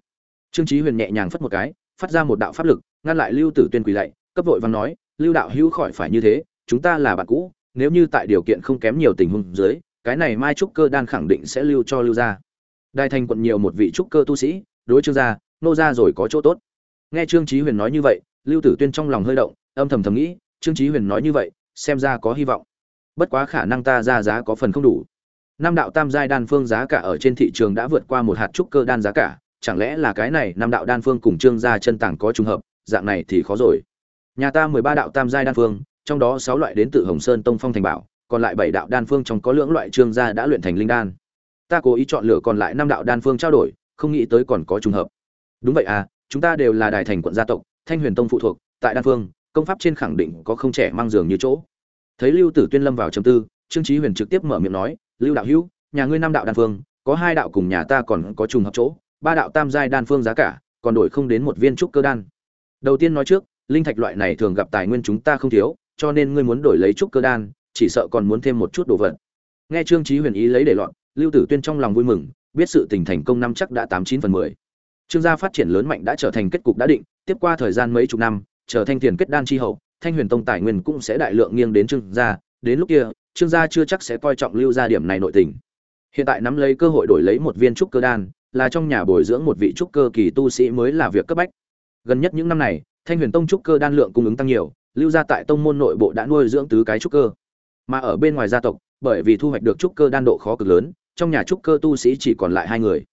trương Chí huyền nhẹ nhàng phất một cái, phát ra một đạo pháp lực, ngăn lại lưu tử tuyên quỳ lạy, cấp vội văn nói, lưu đạo hữu khỏi phải như thế, chúng ta là bạn cũ, nếu như tại điều kiện không kém nhiều tình huống dưới, cái này mai trúc cơ đan khẳng định sẽ lưu cho lưu gia. Đại thành quận nhiều một vị trúc cơ tu sĩ, đối trương gia, nô gia rồi có chỗ tốt. Nghe trương Chí huyền nói như vậy, lưu tử tuyên trong lòng hơi động, âm thầm thầm nghĩ, trương Chí huyền nói như vậy, xem ra có hy vọng. Bất quá khả năng ta ra giá có phần không đủ. Năm đạo tam giai đan phương giá cả ở trên thị trường đã vượt qua một hạt trúc cơ đan giá cả chẳng lẽ là cái này năm đạo đan phương cùng trương gia chân tàng có trùng hợp, dạng này thì khó rồi. Nhà ta mười ba đạo tam giai đan phương, trong đó sáu loại đến từ hồng sơn tông phong thành bảo, còn lại bảy đạo đan phương trong có lưỡng loại trương gia đã luyện thành linh đan. Ta cố ý chọn lựa còn lại năm đạo đan phương trao đổi, không nghĩ tới còn có trùng hợp. Đúng vậy à chúng ta đều là đài thành quận gia tộc, thanh huyền tông phụ thuộc, tại đan phương, công pháp trên khẳng định có không trẻ mang giường như chỗ. Thấy lưu tử tuyên lâm vào trầm tư, trương trí huyền trực tiếp mở miệng nói, lưu đạo hữu, nhà ngươi năm đạo đan phương, có hai đạo cùng nhà ta còn có trùng hợp chỗ ba đạo tam giai đan phương giá cả, còn đổi không đến một viên trúc cơ đan. Đầu tiên nói trước, linh thạch loại này thường gặp tài nguyên chúng ta không thiếu, cho nên ngươi muốn đổi lấy trúc cơ đan, chỉ sợ còn muốn thêm một chút đồ vật. Nghe trương trí huyền ý lấy để loạn lưu tử tuyên trong lòng vui mừng, biết sự tình thành công năm chắc đã tám chín phần mười. Trương gia phát triển lớn mạnh đã trở thành kết cục đã định, tiếp qua thời gian mấy chục năm, trở thành tiền kết đan tri hậu, thanh huyền tông tài nguyên cũng sẽ đại lượng nghiêng đến trương gia, đến lúc kia, trương gia chưa chắc sẽ coi trọng lưu gia điểm này nội tình. Hiện tại nắm lấy cơ hội đổi lấy một viên trúc cơ đan là trong nhà bồi dưỡng một vị trúc cơ kỳ tu sĩ mới là việc cấp bách. Gần nhất những năm này, thanh huyền tông trúc cơ đan lượng cung ứng tăng nhiều, lưu gia tại tông môn nội bộ đã nuôi dưỡng tứ cái trúc cơ. Mà ở bên ngoài gia tộc, bởi vì thu hoạch được trúc cơ đan độ khó cực lớn, trong nhà trúc cơ tu sĩ chỉ còn lại hai người.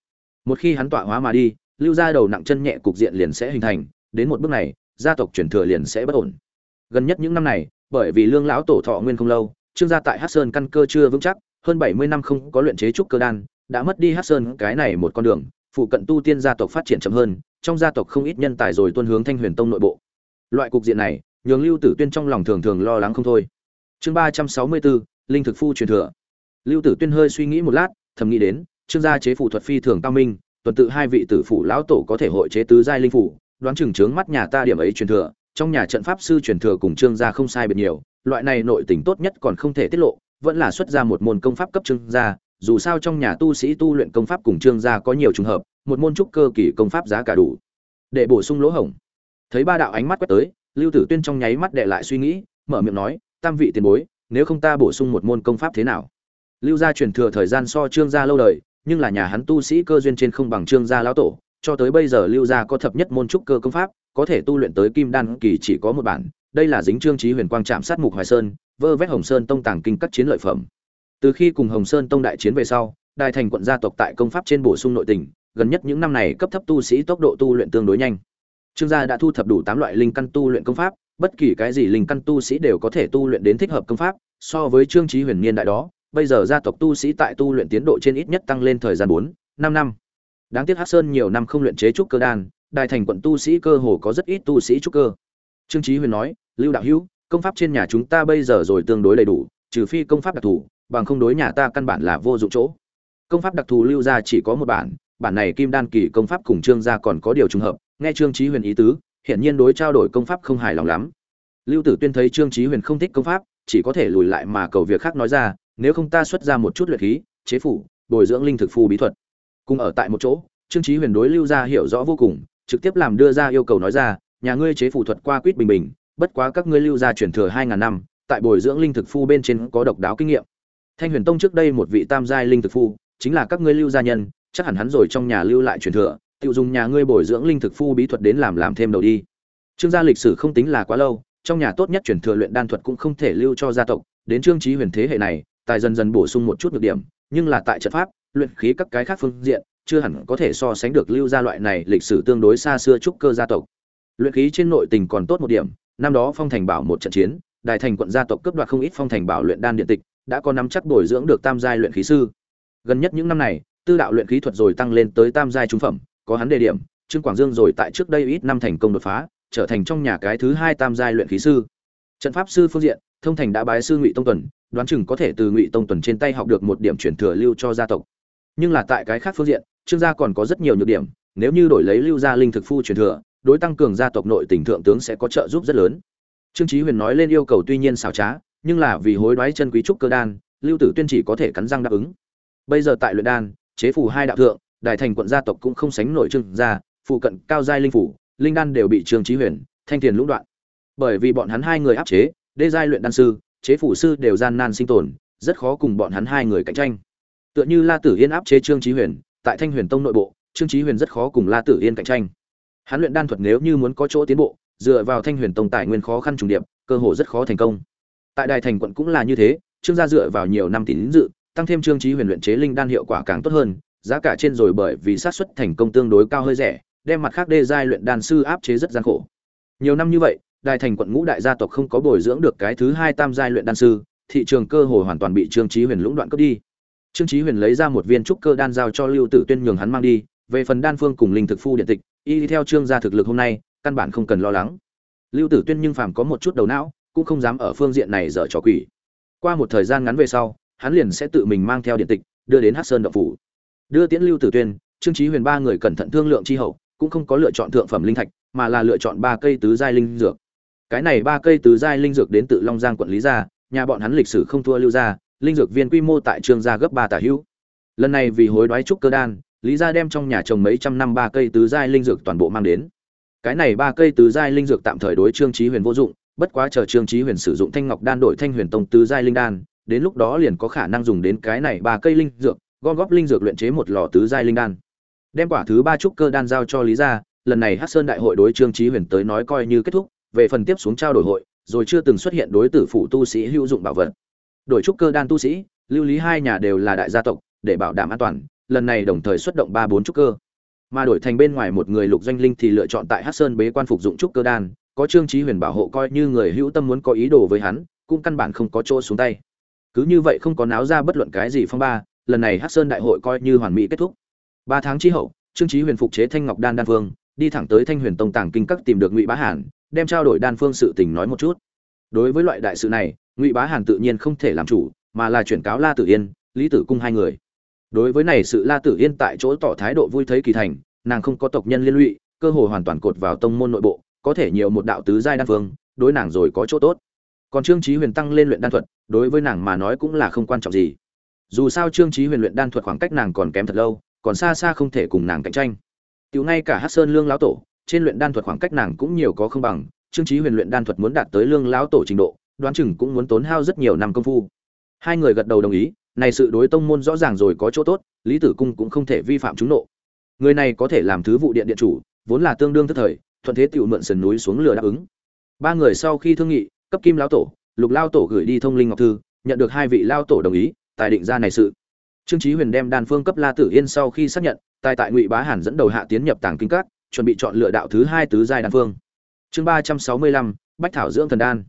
Một khi hắn tọa hóa mà đi, lưu gia đầu nặng chân nhẹ cục diện liền sẽ hình thành, đến một bước này, gia tộc truyền thừa liền sẽ bất ổn. Gần nhất những năm này, bởi vì lương lão tổ thọ nguyên không lâu, trương gia tại hắc sơn căn cơ chưa vững chắc, hơn bảy mươi năm không có luyện chế trúc cơ đan đã mất đi hát sơn, cái này một con đường, phụ cận tu tiên gia tộc phát triển chậm hơn, trong gia tộc không ít nhân tài rồi tuân hướng thanh huyền tông nội bộ. Loại cục diện này, nhường lưu tử tuyên trong lòng thường thường lo lắng không thôi. Chương ba trăm sáu mươi bốn, linh thực phu truyền thừa. Lưu tử tuyên hơi suy nghĩ một lát, thầm nghĩ đến, trương gia chế phụ thuật phi thường cao minh, tuần tự hai vị tử phụ lão tổ có thể hội chế tứ giai linh phủ, đoán chừng trướng mắt nhà ta điểm ấy truyền thừa, trong nhà trận pháp sư truyền thừa cùng trương gia không sai biệt nhiều, loại này nội tình tốt nhất còn không thể tiết lộ, vẫn là xuất ra một môn công pháp cấp trương gia dù sao trong nhà tu sĩ tu luyện công pháp cùng trương gia có nhiều trường hợp, một môn trúc cơ kỳ công pháp giá cả đủ. Để bổ sung lỗ hổng. Thấy ba đạo ánh mắt quét tới, lưu tử tuyên trong nháy mắt đệ lại suy nghĩ, mở miệng nói, tam vị tiền bối, nếu không ta bổ sung một môn công pháp thế nào? Lưu gia truyền thừa thời gian so trương gia lâu đời, nhưng là nhà hắn tu sĩ cơ duyên trên không bằng trương gia lão tổ, cho tới bây giờ lưu gia có thập nhất môn trúc cơ công pháp, có thể tu luyện tới kim đan kỳ chỉ có một bản, đây là dính trương chí huyền quang chạm sát mục hoài sơn, vơ vét hồng sơn tông tàng kinh các chiến lợi phẩm từ khi cùng hồng sơn tông đại chiến về sau đại thành quận gia tộc tại công pháp trên bổ sung nội tình, gần nhất những năm này cấp thấp tu sĩ tốc độ tu luyện tương đối nhanh. Trương gia đã thu thập đủ tám loại linh căn tu luyện công pháp, bất kỳ cái gì linh căn tu sĩ đều có thể tu luyện đến thích hợp công pháp, so với trương trí huyền niên đại đó, bây giờ gia tộc tu sĩ tại tu luyện tiến độ trên ít nhất tăng lên thời gian bốn, năm năm. Đáng tiếc hát sơn nhiều năm không luyện chế trúc cơ đan đại thành quận tu sĩ cơ hồ có rất ít tu sĩ trúc cơ. Trương trí huyền nói, lưu đạo hữu, công pháp trên nhà chúng ta bây giờ rồi tương đối đầy đủ, trừ phi công pháp đặc thù bằng không đối nhà ta căn bản là vô dụng chỗ. Công pháp đặc thù lưu ra chỉ có một bản bản này kim đan kỳ công pháp cùng trương gia còn có điều trùng hợp, nghe trương trí huyền ý tứ, hiển nhiên đối trao đổi công pháp không hài lòng lắm. Lưu tử tuyên thấy trương trí huyền không thích công pháp, chỉ có thể lùi lại mà cầu việc khác nói ra, nếu không ta xuất ra một chút luyện khí, chế phủ, bồi dưỡng linh thực phù bí thuật. Cùng ở tại một chỗ, trương trí huyền đối lưu gia hiểu rõ vô cùng, trực tiếp làm đưa ra yêu cầu nói ra, nhà ngươi chế phủ thuật qua quýt bình bình, bất quá các ngươi lưu gia truyền thừa hai ngàn năm, tại bồi dưỡng linh thực phu bên trên có độc đáo kinh nghiệm thanh huyền tông trước đây một vị tam giai linh thực phu, chính là các ngươi lưu gia nhân, chắc hẳn hắn rồi trong nhà lưu lại truyền thừa tiêu dùng nhà ngươi bồi dưỡng linh thực phu bí thuật đến làm làm thêm đầu đi. Trương gia lịch sử không tính là quá lâu, trong nhà tốt nhất truyền thừa luyện đan thuật cũng không thể lưu cho gia tộc. Đến trương Chí huyền thế hệ này, tài dần dần bổ sung một chút nhược điểm, nhưng là tại trận pháp, luyện khí các cái khác phương diện, chưa hẳn có thể so sánh được lưu gia loại này lịch sử tương đối xa xưa trúc cơ gia tộc. Luyện khí trên nội tình còn tốt một điểm, năm đó phong thành bảo một trận chiến đại thành quận gia tộc cướp đoạt không ít phong thành bảo luyện đan điện tịch đã có nắm chắc bồi dưỡng được tam giai luyện khí sư. Gần nhất những năm này, tư đạo luyện khí thuật rồi tăng lên tới tam giai trung phẩm, có hắn đề điểm, trương quảng dương rồi tại trước đây ít năm thành công đột phá, trở thành trong nhà cái thứ hai tam giai luyện khí sư. Trận pháp sư phương diện, thông thành đã bái sư ngụy tông tuần, đoán chừng có thể từ ngụy tông tuần trên tay học được một điểm truyền thừa lưu cho gia tộc. Nhưng là tại cái khác phương diện, trương gia còn có rất nhiều nhược điểm, nếu như đổi lấy lưu gia linh thực phu truyền thừa, đối tăng cường gia tộc nội tình thượng tướng sẽ có trợ giúp rất lớn. Trương chí huyền nói lên yêu cầu tuy nhiên xảo trá nhưng là vì hối đoái chân quý trúc cơ đan, lưu tử tuyên chỉ có thể cắn răng đáp ứng. Bây giờ tại luyện đan, chế phủ hai đạo thượng, đại thành quận gia tộc cũng không sánh nổi trương gia, phụ cận cao giai linh phủ, linh đan đều bị trương chí huyền, thanh tiền lũng đoạn. Bởi vì bọn hắn hai người áp chế, đê giai luyện đan sư, chế phủ sư đều gian nan sinh tồn, rất khó cùng bọn hắn hai người cạnh tranh. Tựa như la tử yên áp chế trương chí huyền, tại thanh huyền tông nội bộ, trương chí huyền rất khó cùng la tử yên cạnh tranh. Hắn luyện đan thuật nếu như muốn có chỗ tiến bộ, dựa vào thanh huyền tông tài nguyên khó khăn trùng điệp, cơ hội rất khó thành công tại đài thành quận cũng là như thế, trương gia dựa vào nhiều năm tín dự, tăng thêm trương chí huyền luyện chế linh đan hiệu quả càng tốt hơn, giá cả trên rồi bởi vì sát xuất thành công tương đối cao hơi rẻ, đem mặt khác đê giai luyện đan sư áp chế rất gian khổ. Nhiều năm như vậy, đài thành quận ngũ đại gia tộc không có bồi dưỡng được cái thứ hai tam giai luyện đan sư, thị trường cơ hội hoàn toàn bị trương chí huyền lũng đoạn cướp đi. Trương chí huyền lấy ra một viên trúc cơ đan giao cho lưu tử tuyên nhường hắn mang đi, về phần đan phương cùng linh thực phu điện tịch, y theo trương gia thực lực hôm nay, căn bản không cần lo lắng. Lưu tử tuyên nhưng phàm có một chút đầu não cũng không dám ở phương diện này dở trò quỷ. Qua một thời gian ngắn về sau, hắn liền sẽ tự mình mang theo điện tịch, đưa đến hắc sơn động phủ. Đưa tiễn lưu tử tuyên, trương chí huyền ba người cẩn thận thương lượng chi hậu, cũng không có lựa chọn thượng phẩm linh thạch, mà là lựa chọn ba cây tứ giai linh dược. Cái này ba cây tứ giai linh dược đến từ long giang quận lý gia, nhà bọn hắn lịch sử không thua lưu gia, linh dược viên quy mô tại trương gia gấp ba tả hữu. Lần này vì hối đoái trúc cơ đan, lý gia đem trong nhà trồng mấy trăm năm ba cây tứ giai linh dược toàn bộ mang đến. Cái này ba cây tứ giai linh dược tạm thời đối trương chí huyền vô dụng bất quá chờ trương chí huyền sử dụng thanh ngọc đan đổi thanh huyền tông tứ giai linh đan, đến lúc đó liền có khả năng dùng đến cái này ba cây linh dược, gom góp linh dược luyện chế một lò tứ giai linh đan. Đem quả thứ ba trúc cơ đan giao cho lý gia, lần này hắc sơn đại hội đối trương chí huyền tới nói coi như kết thúc, về phần tiếp xuống trao đổi hội, rồi chưa từng xuất hiện đối tử phụ tu sĩ hữu dụng bảo vật. Đổi trúc cơ đan tu sĩ, lưu lý hai nhà đều là đại gia tộc, để bảo đảm an toàn, lần này đồng thời xuất động ba bốn trúc cơ. Mà đổi thành bên ngoài một người lục doanh linh thì lựa chọn tại hắc sơn bế quan phục dụng trúc cơ đan có trương chí huyền bảo hộ coi như người hữu tâm muốn có ý đồ với hắn, cũng căn bản không có chỗ xuống tay. Cứ như vậy không có náo ra bất luận cái gì phong ba, lần này hắc sơn đại hội coi như hoàn mỹ kết thúc. Ba tháng chi hậu, trương chí huyền phục chế thanh ngọc đan đan phương đi thẳng tới thanh huyền tông tàng kinh các tìm được ngụy bá hàn, đem trao đổi đan phương sự tình nói một chút. Đối với loại đại sự này, ngụy bá hàn tự nhiên không thể làm chủ, mà là chuyển cáo la tử yên, lý tử cung hai người. Đối với này sự la tử yên tại chỗ tỏ thái độ vui thấy kỳ thành, nàng không có tộc nhân liên lụy, cơ hội hoàn toàn cột vào tông môn nội bộ có thể nhiều một đạo tứ giai đan phương, đối nàng rồi có chỗ tốt. Còn trương chí huyền tăng lên luyện đan thuật, đối với nàng mà nói cũng là không quan trọng gì. Dù sao trương chí huyền luyện đan thuật khoảng cách nàng còn kém thật lâu, còn xa xa không thể cùng nàng cạnh tranh. Tiểu ngay cả hắc sơn lương lão tổ, trên luyện đan thuật khoảng cách nàng cũng nhiều có không bằng, trương chí huyền luyện đan thuật muốn đạt tới lương lão tổ trình độ, đoán chừng cũng muốn tốn hao rất nhiều năm công phu. Hai người gật đầu đồng ý, này sự đối tông môn rõ ràng rồi có chỗ tốt, lý tử cung cũng không thể vi phạm chúng nộ. Người này có thể làm thứ vụ điện điện chủ, vốn là tương đương thất thời thuận thế tiểu mượn sườn núi xuống lừa đáp ứng. Ba người sau khi thương nghị, cấp kim lão tổ, lục lao tổ gửi đi thông linh ngọc thư, nhận được hai vị lao tổ đồng ý, tài định ra này sự. Trương chí huyền đem đan phương cấp la tử yên sau khi xác nhận, tài tại ngụy bá hàn dẫn đầu hạ tiến nhập tàng kinh các, chuẩn bị chọn lựa đạo thứ hai tứ giai đan phương. Chương ba trăm sáu mươi lăm, bách thảo dưỡng thần đan.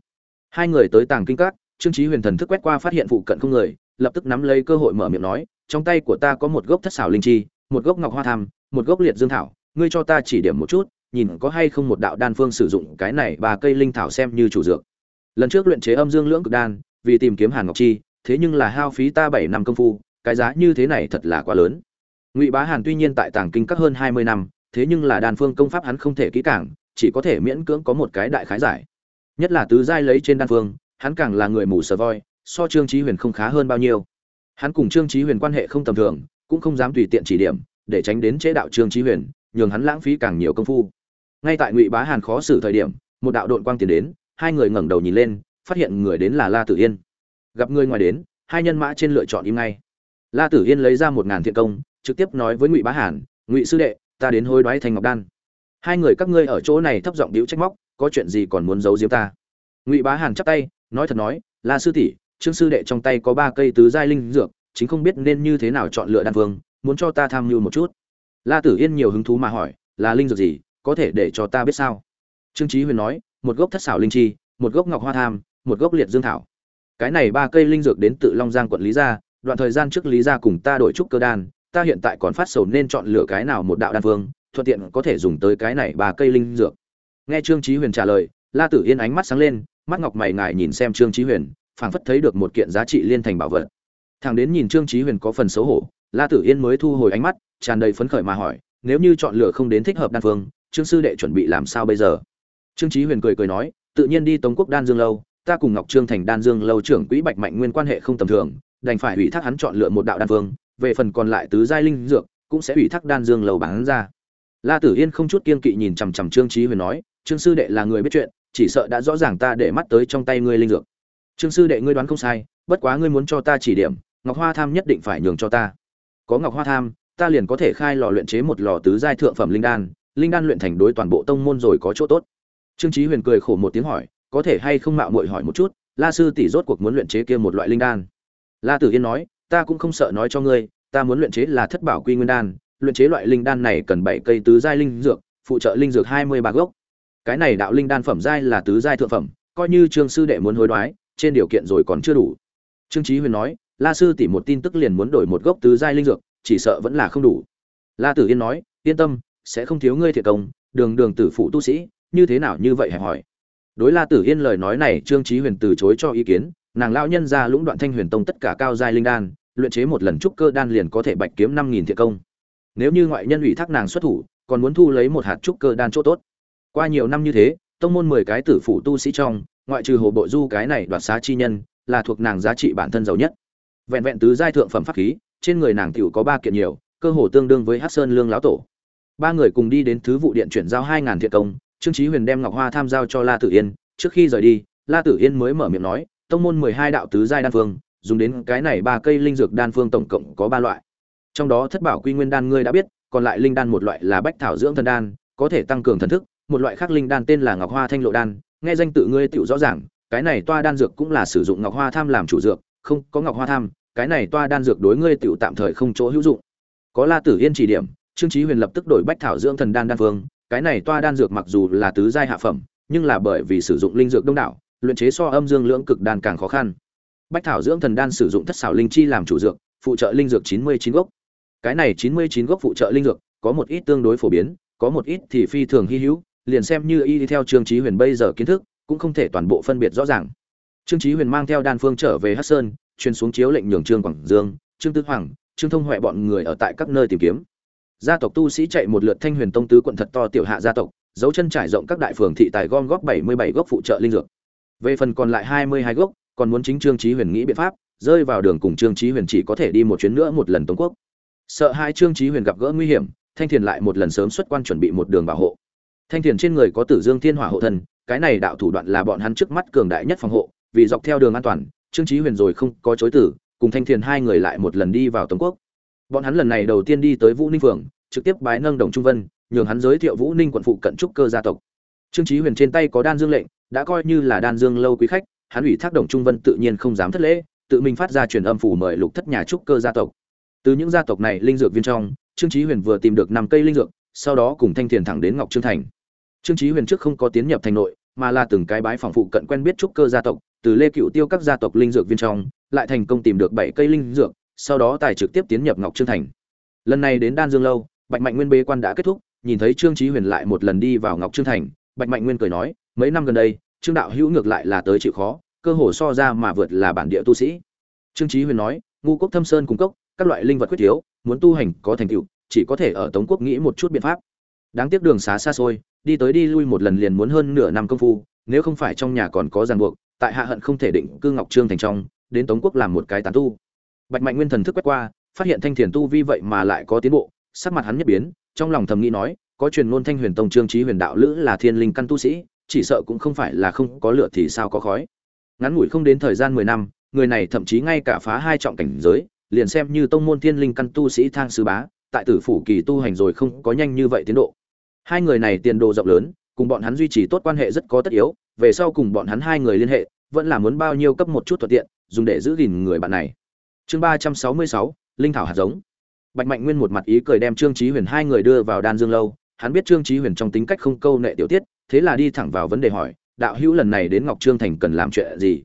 Hai người tới tàng kinh các, trương chí huyền thần thức quét qua phát hiện phụ cận không người, lập tức nắm lấy cơ hội mở miệng nói, trong tay của ta có một gốc thất xảo linh chi, một gốc ngọc hoa tham, một gốc liệt dương thảo, ngươi cho ta chỉ điểm một chút nhìn có hay không một đạo đan phương sử dụng cái này ba cây linh thảo xem như chủ dược. Lần trước luyện chế âm dương lưỡng cực đan, vì tìm kiếm hàn ngọc chi, thế nhưng là hao phí ta bảy năm công phu, cái giá như thế này thật là quá lớn. Ngụy bá hàn tuy nhiên tại tàng kinh các hơn hai mươi năm, thế nhưng là đan phương công pháp hắn không thể kỹ càng, chỉ có thể miễn cưỡng có một cái đại khái giải. Nhất là tứ giai lấy trên đan phương, hắn càng là người mù sờ voi, so trương chí huyền không khá hơn bao nhiêu. Hắn cùng trương chí huyền quan hệ không tầm thường, cũng không dám tùy tiện chỉ điểm, để tránh đến chế đạo trương chí huyền, nhường hắn lãng phí càng nhiều công phu ngay tại ngụy bá hàn khó xử thời điểm một đạo đội quang tiến đến hai người ngẩng đầu nhìn lên phát hiện người đến là la tử yên. Gặp người ngoài đến hai nhân mã trên lựa chọn im ngay. La tử yên lấy ra một ngàn thiện công trực tiếp nói với ngụy bá hàn ngụy sư đệ ta đến hối đoái thành ngọc đan. Hai người các ngươi ở chỗ này thấp giọng điếu trách móc có chuyện gì còn muốn giấu giếm ta? Ngụy bá hàn chắp tay nói thật nói la sư tỷ trương sư đệ trong tay có ba cây tứ giai linh dược chính không biết nên như thế nào chọn lựa đan vương, muốn cho ta tham mưu một chút. La tử yên nhiều hứng thú mà hỏi là linh dược gì? Có thể để cho ta biết sao? Trương trí huyền nói, một gốc thất xảo linh chi, một gốc ngọc hoa tham, một gốc liệt dương thảo. Cái này ba cây linh dược đến tự long giang quận lý gia, đoạn thời gian trước lý gia cùng ta đổi trúc cơ đan, ta hiện tại còn phát sầu nên chọn lựa cái nào một đạo đan phương, thuận tiện có thể dùng tới cái này ba cây linh dược. Nghe trương trí huyền trả lời, la tử yên ánh mắt sáng lên, mắt ngọc mày ngài nhìn xem trương trí huyền, phảng phất thấy được một kiện giá trị liên thành bảo vật. Thằng đến nhìn trương trí huyền có phần xấu hổ, la tử yên mới thu hồi ánh mắt, tràn đầy phấn khởi mà hỏi, nếu như chọn lựa không đến thích hợp đan phương trương sư đệ chuẩn bị làm sao bây giờ? Trương trí huyền cười cười nói, tự nhiên đi tống quốc đan dương lâu, ta cùng ngọc trương thành đan dương lâu trưởng quỹ bạch mạnh nguyên quan hệ không tầm thường, đành phải ủy thác hắn chọn lựa một đạo đan phương về phần còn lại tứ giai linh dược, cũng sẽ ủy thác đan dương lâu bán ra. La tử yên không chút kiên kỵ nhìn chằm chằm trương trí huyền nói, trương sư đệ là người biết chuyện, chỉ sợ đã rõ ràng ta để mắt tới trong tay ngươi linh dược. Trương sư đệ ngươi đoán không sai, bất quá ngươi muốn cho ta chỉ điểm, ngọc hoa tham nhất định phải nhường cho ta. Có ngọc hoa tham, ta liền có thể khai lò luyện chế một lò tứ giai thượng phẩm linh đan linh đan luyện thành đối toàn bộ tông môn rồi có chỗ tốt. Trương chí huyền cười khổ một tiếng hỏi, có thể hay không mạo muội hỏi một chút, la sư tỷ rốt cuộc muốn luyện chế kia một loại linh đan. La tử yên nói, ta cũng không sợ nói cho ngươi, ta muốn luyện chế là thất bảo quy nguyên đan, luyện chế loại linh đan này cần bảy cây tứ giai linh dược, phụ trợ linh dược hai mươi ba gốc. Cái này đạo linh đan phẩm giai là tứ giai thượng phẩm, coi như trương sư đệ muốn hối đoái, trên điều kiện rồi còn chưa đủ. Trương chí huyền nói, la sư tỷ một tin tức liền muốn đổi một gốc tứ giai linh dược, chỉ sợ vẫn là không đủ. La tử yên nói, yên tâm sẽ không thiếu ngươi thiệt công, đường đường tử phụ tu sĩ, như thế nào như vậy hẹp hỏi. Đối la tử yên lời nói này, trương chí huyền từ chối cho ý kiến, nàng lão nhân ra lũng đoạn thanh huyền tông tất cả cao giai linh đan, luyện chế một lần trúc cơ đan liền có thể bạch kiếm năm nghìn thiệt công. Nếu như ngoại nhân ủy thác nàng xuất thủ, còn muốn thu lấy một hạt trúc cơ đan chỗ tốt. Qua nhiều năm như thế, tông môn mười cái tử phụ tu sĩ trong, ngoại trừ hồ bộ du cái này đoạt xá chi nhân, là thuộc nàng giá trị bản thân giàu nhất. Vẹn vẹn tứ giai thượng phẩm pháp khí, trên người nàng tiểu có ba kiện nhiều, cơ hồ tương đương với hát sơn lương lão tổ ba người cùng đi đến thứ vụ điện chuyển giao hai ngàn thiện công, trương chí huyền đem ngọc hoa tham giao cho la tử yên. Trước khi rời đi, la tử yên mới mở miệng nói, tông môn mười hai đạo tứ giai đan phương, dùng đến cái này ba cây linh dược đan phương tổng cộng có ba loại. Trong đó thất bảo quy nguyên đan ngươi đã biết, còn lại linh đan một loại là bách thảo dưỡng thần đan, có thể tăng cường thần thức, một loại khác linh đan tên là ngọc hoa thanh lộ đan, nghe danh tự ngươi tựu rõ ràng, cái này toa đan dược cũng là sử dụng ngọc hoa tham làm chủ dược, không có ngọc hoa tham, cái này toa đan dược đối ngươi tựu tạm thời không chỗ hữu dụng. Có la tử yên chỉ điểm trương chí huyền lập tức đổi bách thảo dưỡng thần đan đan phương, cái này toa đan dược mặc dù là tứ giai hạ phẩm, nhưng là bởi vì sử dụng linh dược đông đảo, luyện chế so âm dương lưỡng cực đan càng khó khăn. Bách thảo dưỡng thần đan sử dụng thất xảo linh chi làm chủ dược, phụ trợ linh dược chín mươi chín gốc. Cái này chín mươi chín gốc phụ trợ linh dược, có một ít tương đối phổ biến, có một ít thì phi thường hy hữu, liền xem như y theo trương chí huyền bây giờ kiến thức, cũng không thể toàn bộ phân biệt rõ ràng. Trương chí huyền mang theo đan phương trở về hắc sơn truyền xuống chiếu lệnh nhường trương quảng dương, trương tư hoàng, trương thông huệ bọn người ở tại các nơi tìm kiếm gia tộc tu sĩ chạy một lượt thanh huyền tông tứ quận thật to tiểu hạ gia tộc, dấu chân trải rộng các đại phường thị tài gom góp bảy mươi bảy gốc phụ trợ linh dược. Về phần còn lại hai mươi hai gốc, còn muốn chính trương chí huyền nghĩ biện pháp, rơi vào đường cùng trương chí huyền chỉ có thể đi một chuyến nữa một lần tống quốc. Sợ hai trương chí huyền gặp gỡ nguy hiểm, thanh thiền lại một lần sớm xuất quan chuẩn bị một đường bảo hộ. Thanh thiền trên người có tử dương thiên hỏa hộ thân, cái này đạo thủ đoạn là bọn hắn trước mắt cường đại nhất phòng hộ, vì dọc theo đường an toàn, trương chí huyền rồi không có chối tử cùng thanh thiền hai người lại một lần đi vào tống quốc. Bọn hắn lần này đầu tiên đi tới vũ ninh phường trực tiếp bái nâng đồng trung vân, nhường hắn giới thiệu vũ ninh quận phụ cận trúc cơ gia tộc. Trương chí huyền trên tay có đan dương lệnh, đã coi như là đan dương lâu quý khách, hắn ủy thác đồng trung vân tự nhiên không dám thất lễ, tự mình phát ra truyền âm phủ mời lục thất nhà trúc cơ gia tộc. Từ những gia tộc này linh dược viên trong, trương chí huyền vừa tìm được năm cây linh dược, sau đó cùng thanh thiền thẳng đến ngọc trương thành. Trương chí huyền trước không có tiến nhập thành nội, mà là từng cái bái phòng phụ cận quen biết trúc cơ gia tộc, từ lê cựu tiêu các gia tộc linh dược viên trong, lại thành công tìm được bảy cây linh dược, sau đó tài trực tiếp tiến nhập ngọc trương thành. Lần này đến đan dương lâu bạch mạnh nguyên bế quan đã kết thúc, nhìn thấy trương chí huyền lại một lần đi vào ngọc trương thành, bạch mạnh nguyên cười nói, mấy năm gần đây, trương đạo hữu ngược lại là tới chịu khó, cơ hồ so ra mà vượt là bản địa tu sĩ. Trương chí huyền nói, ngu quốc thâm sơn cung cốc, các loại linh vật quyết thiếu, muốn tu hành có thành tựu, chỉ có thể ở tống quốc nghĩ một chút biện pháp. Đáng tiếc đường xá xa xôi, đi tới đi lui một lần liền muốn hơn nửa năm công phu, nếu không phải trong nhà còn có ràng buộc, tại hạ hận không thể định cư ngọc trương thành trong, đến tống quốc làm một cái tán tu. Bạch mạnh nguyên thần thức quét qua, phát hiện thanh thiền tu vi vậy mà lại có tiến bộ sắc mặt hắn nhất biến, trong lòng thầm nghĩ nói, có truyền ngôn thanh huyền tông trương trí huyền đạo lữ là thiên linh căn tu sĩ, chỉ sợ cũng không phải là không có lửa thì sao có khói. Ngắn ngủi không đến thời gian mười năm, người này thậm chí ngay cả phá hai trọng cảnh giới, liền xem như tông môn thiên linh căn tu sĩ thang sư bá, tại tử phủ kỳ tu hành rồi không có nhanh như vậy tiến độ. Hai người này tiền đồ rộng lớn, cùng bọn hắn duy trì tốt quan hệ rất có tất yếu, về sau cùng bọn hắn hai người liên hệ, vẫn là muốn bao nhiêu cấp một chút thuận tiện, dùng để giữ gìn người bạn này. Chương ba trăm sáu mươi sáu, linh thảo hạt giống bạch mạnh nguyên một mặt ý cười đem trương trí huyền hai người đưa vào đan dương lâu. Hắn biết trương trí huyền trong tính cách không câu nệ tiểu tiết, thế là đi thẳng vào vấn đề hỏi, đạo hữu lần này đến ngọc trương thành cần làm chuyện gì?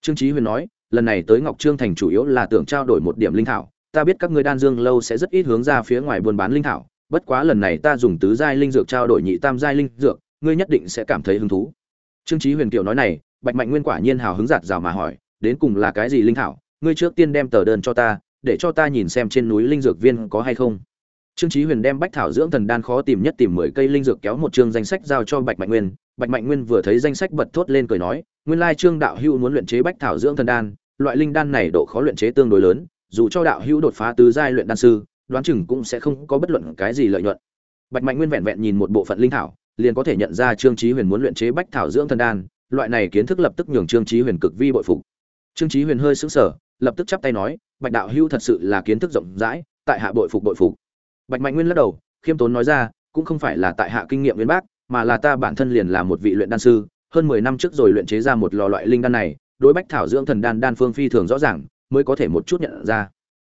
Trương trí huyền nói, lần này tới ngọc trương thành chủ yếu là tưởng trao đổi một điểm linh thảo. Ta biết các ngươi đan dương lâu sẽ rất ít hướng ra phía ngoài buôn bán linh thảo, bất quá lần này ta dùng tứ giai linh dược trao đổi nhị tam giai linh dược, ngươi nhất định sẽ cảm thấy hứng thú. Trương trí huyền kiều nói này, bạch mạnh nguyên quả nhiên hào hứng giạt rào mà hỏi, đến cùng là cái gì linh thảo? Ngươi trước tiên đem tờ đơn cho ta để cho ta nhìn xem trên núi linh dược viên có hay không. Trương chí huyền đem bách thảo dưỡng thần đan khó tìm nhất tìm mười cây linh dược kéo một chương danh sách giao cho bạch mạnh nguyên. Bạch mạnh nguyên vừa thấy danh sách bật thốt lên cười nói, nguyên lai trương đạo hữu muốn luyện chế bách thảo dưỡng thần đan, loại linh đan này độ khó luyện chế tương đối lớn, dù cho đạo hữu đột phá tứ giai luyện đan sư, đoán chừng cũng sẽ không có bất luận cái gì lợi nhuận. Bạch mạnh nguyên vẹn vẹn nhìn một bộ phận linh thảo, liền có thể nhận ra trương chí huyền muốn luyện chế bách thảo dưỡng thần đan, loại này kiến thức lập tức nhường trương chí huyền cực vi bội phục. Trương chí huyền hơi sững sờ lập tức chắp tay nói, bạch đạo hữu thật sự là kiến thức rộng rãi, tại hạ bội phục bội phục. Bạch mạnh nguyên lắc đầu, khiêm tốn nói ra, cũng không phải là tại hạ kinh nghiệm viên bác, mà là ta bản thân liền là một vị luyện đan sư, hơn mười năm trước rồi luyện chế ra một lò loại linh đan này, đối bách thảo dưỡng thần đan đan phương phi thường rõ ràng, mới có thể một chút nhận ra.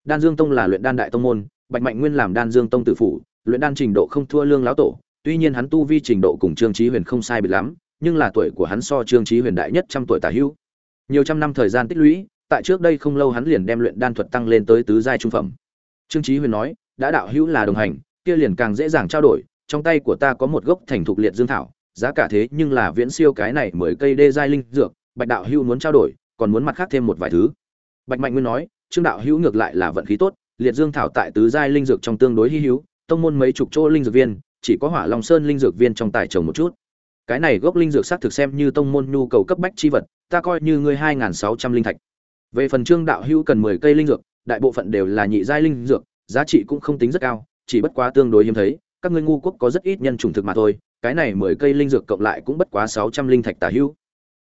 Đan dương tông là luyện đan đại tông môn, bạch mạnh nguyên làm đan dương tông tử phủ, luyện đan trình độ không thua lương lão tổ, tuy nhiên hắn tu vi trình độ cùng trương chí huyền không sai biệt lắm, nhưng là tuổi của hắn so trương chí huyền đại nhất trăm tuổi tả hữu. Nhiều trăm năm thời gian tích lũy tại trước đây không lâu hắn liền đem luyện đan thuật tăng lên tới tứ giai trung phẩm. Trương chí huyền nói, đã đạo hữu là đồng hành, kia liền càng dễ dàng trao đổi, trong tay của ta có một gốc thành thục liệt dương thảo, giá cả thế nhưng là viễn siêu cái này mười cây đê giai linh dược, bạch đạo hữu muốn trao đổi, còn muốn mặt khác thêm một vài thứ. Bạch mạnh nguyên nói, trương đạo hữu ngược lại là vận khí tốt, liệt dương thảo tại tứ giai linh dược trong tương đối hi hữu, tông môn mấy chục chỗ linh dược viên, chỉ có hỏa long sơn linh dược viên trong tài trồng một chút. Cái này gốc linh dược xác thực xem như tông môn nhu cầu cấp bách chi vật, ta coi như ngươi hai sáu trăm linh thạch về phần trương đạo hữu cần mười cây linh dược, đại bộ phận đều là nhị giai linh dược, giá trị cũng không tính rất cao, chỉ bất quá tương đối hiếm thấy, các ngươi ngu quốc có rất ít nhân chủng thực mà thôi, cái này mười cây linh dược cộng lại cũng bất quá sáu trăm linh thạch tả hữu.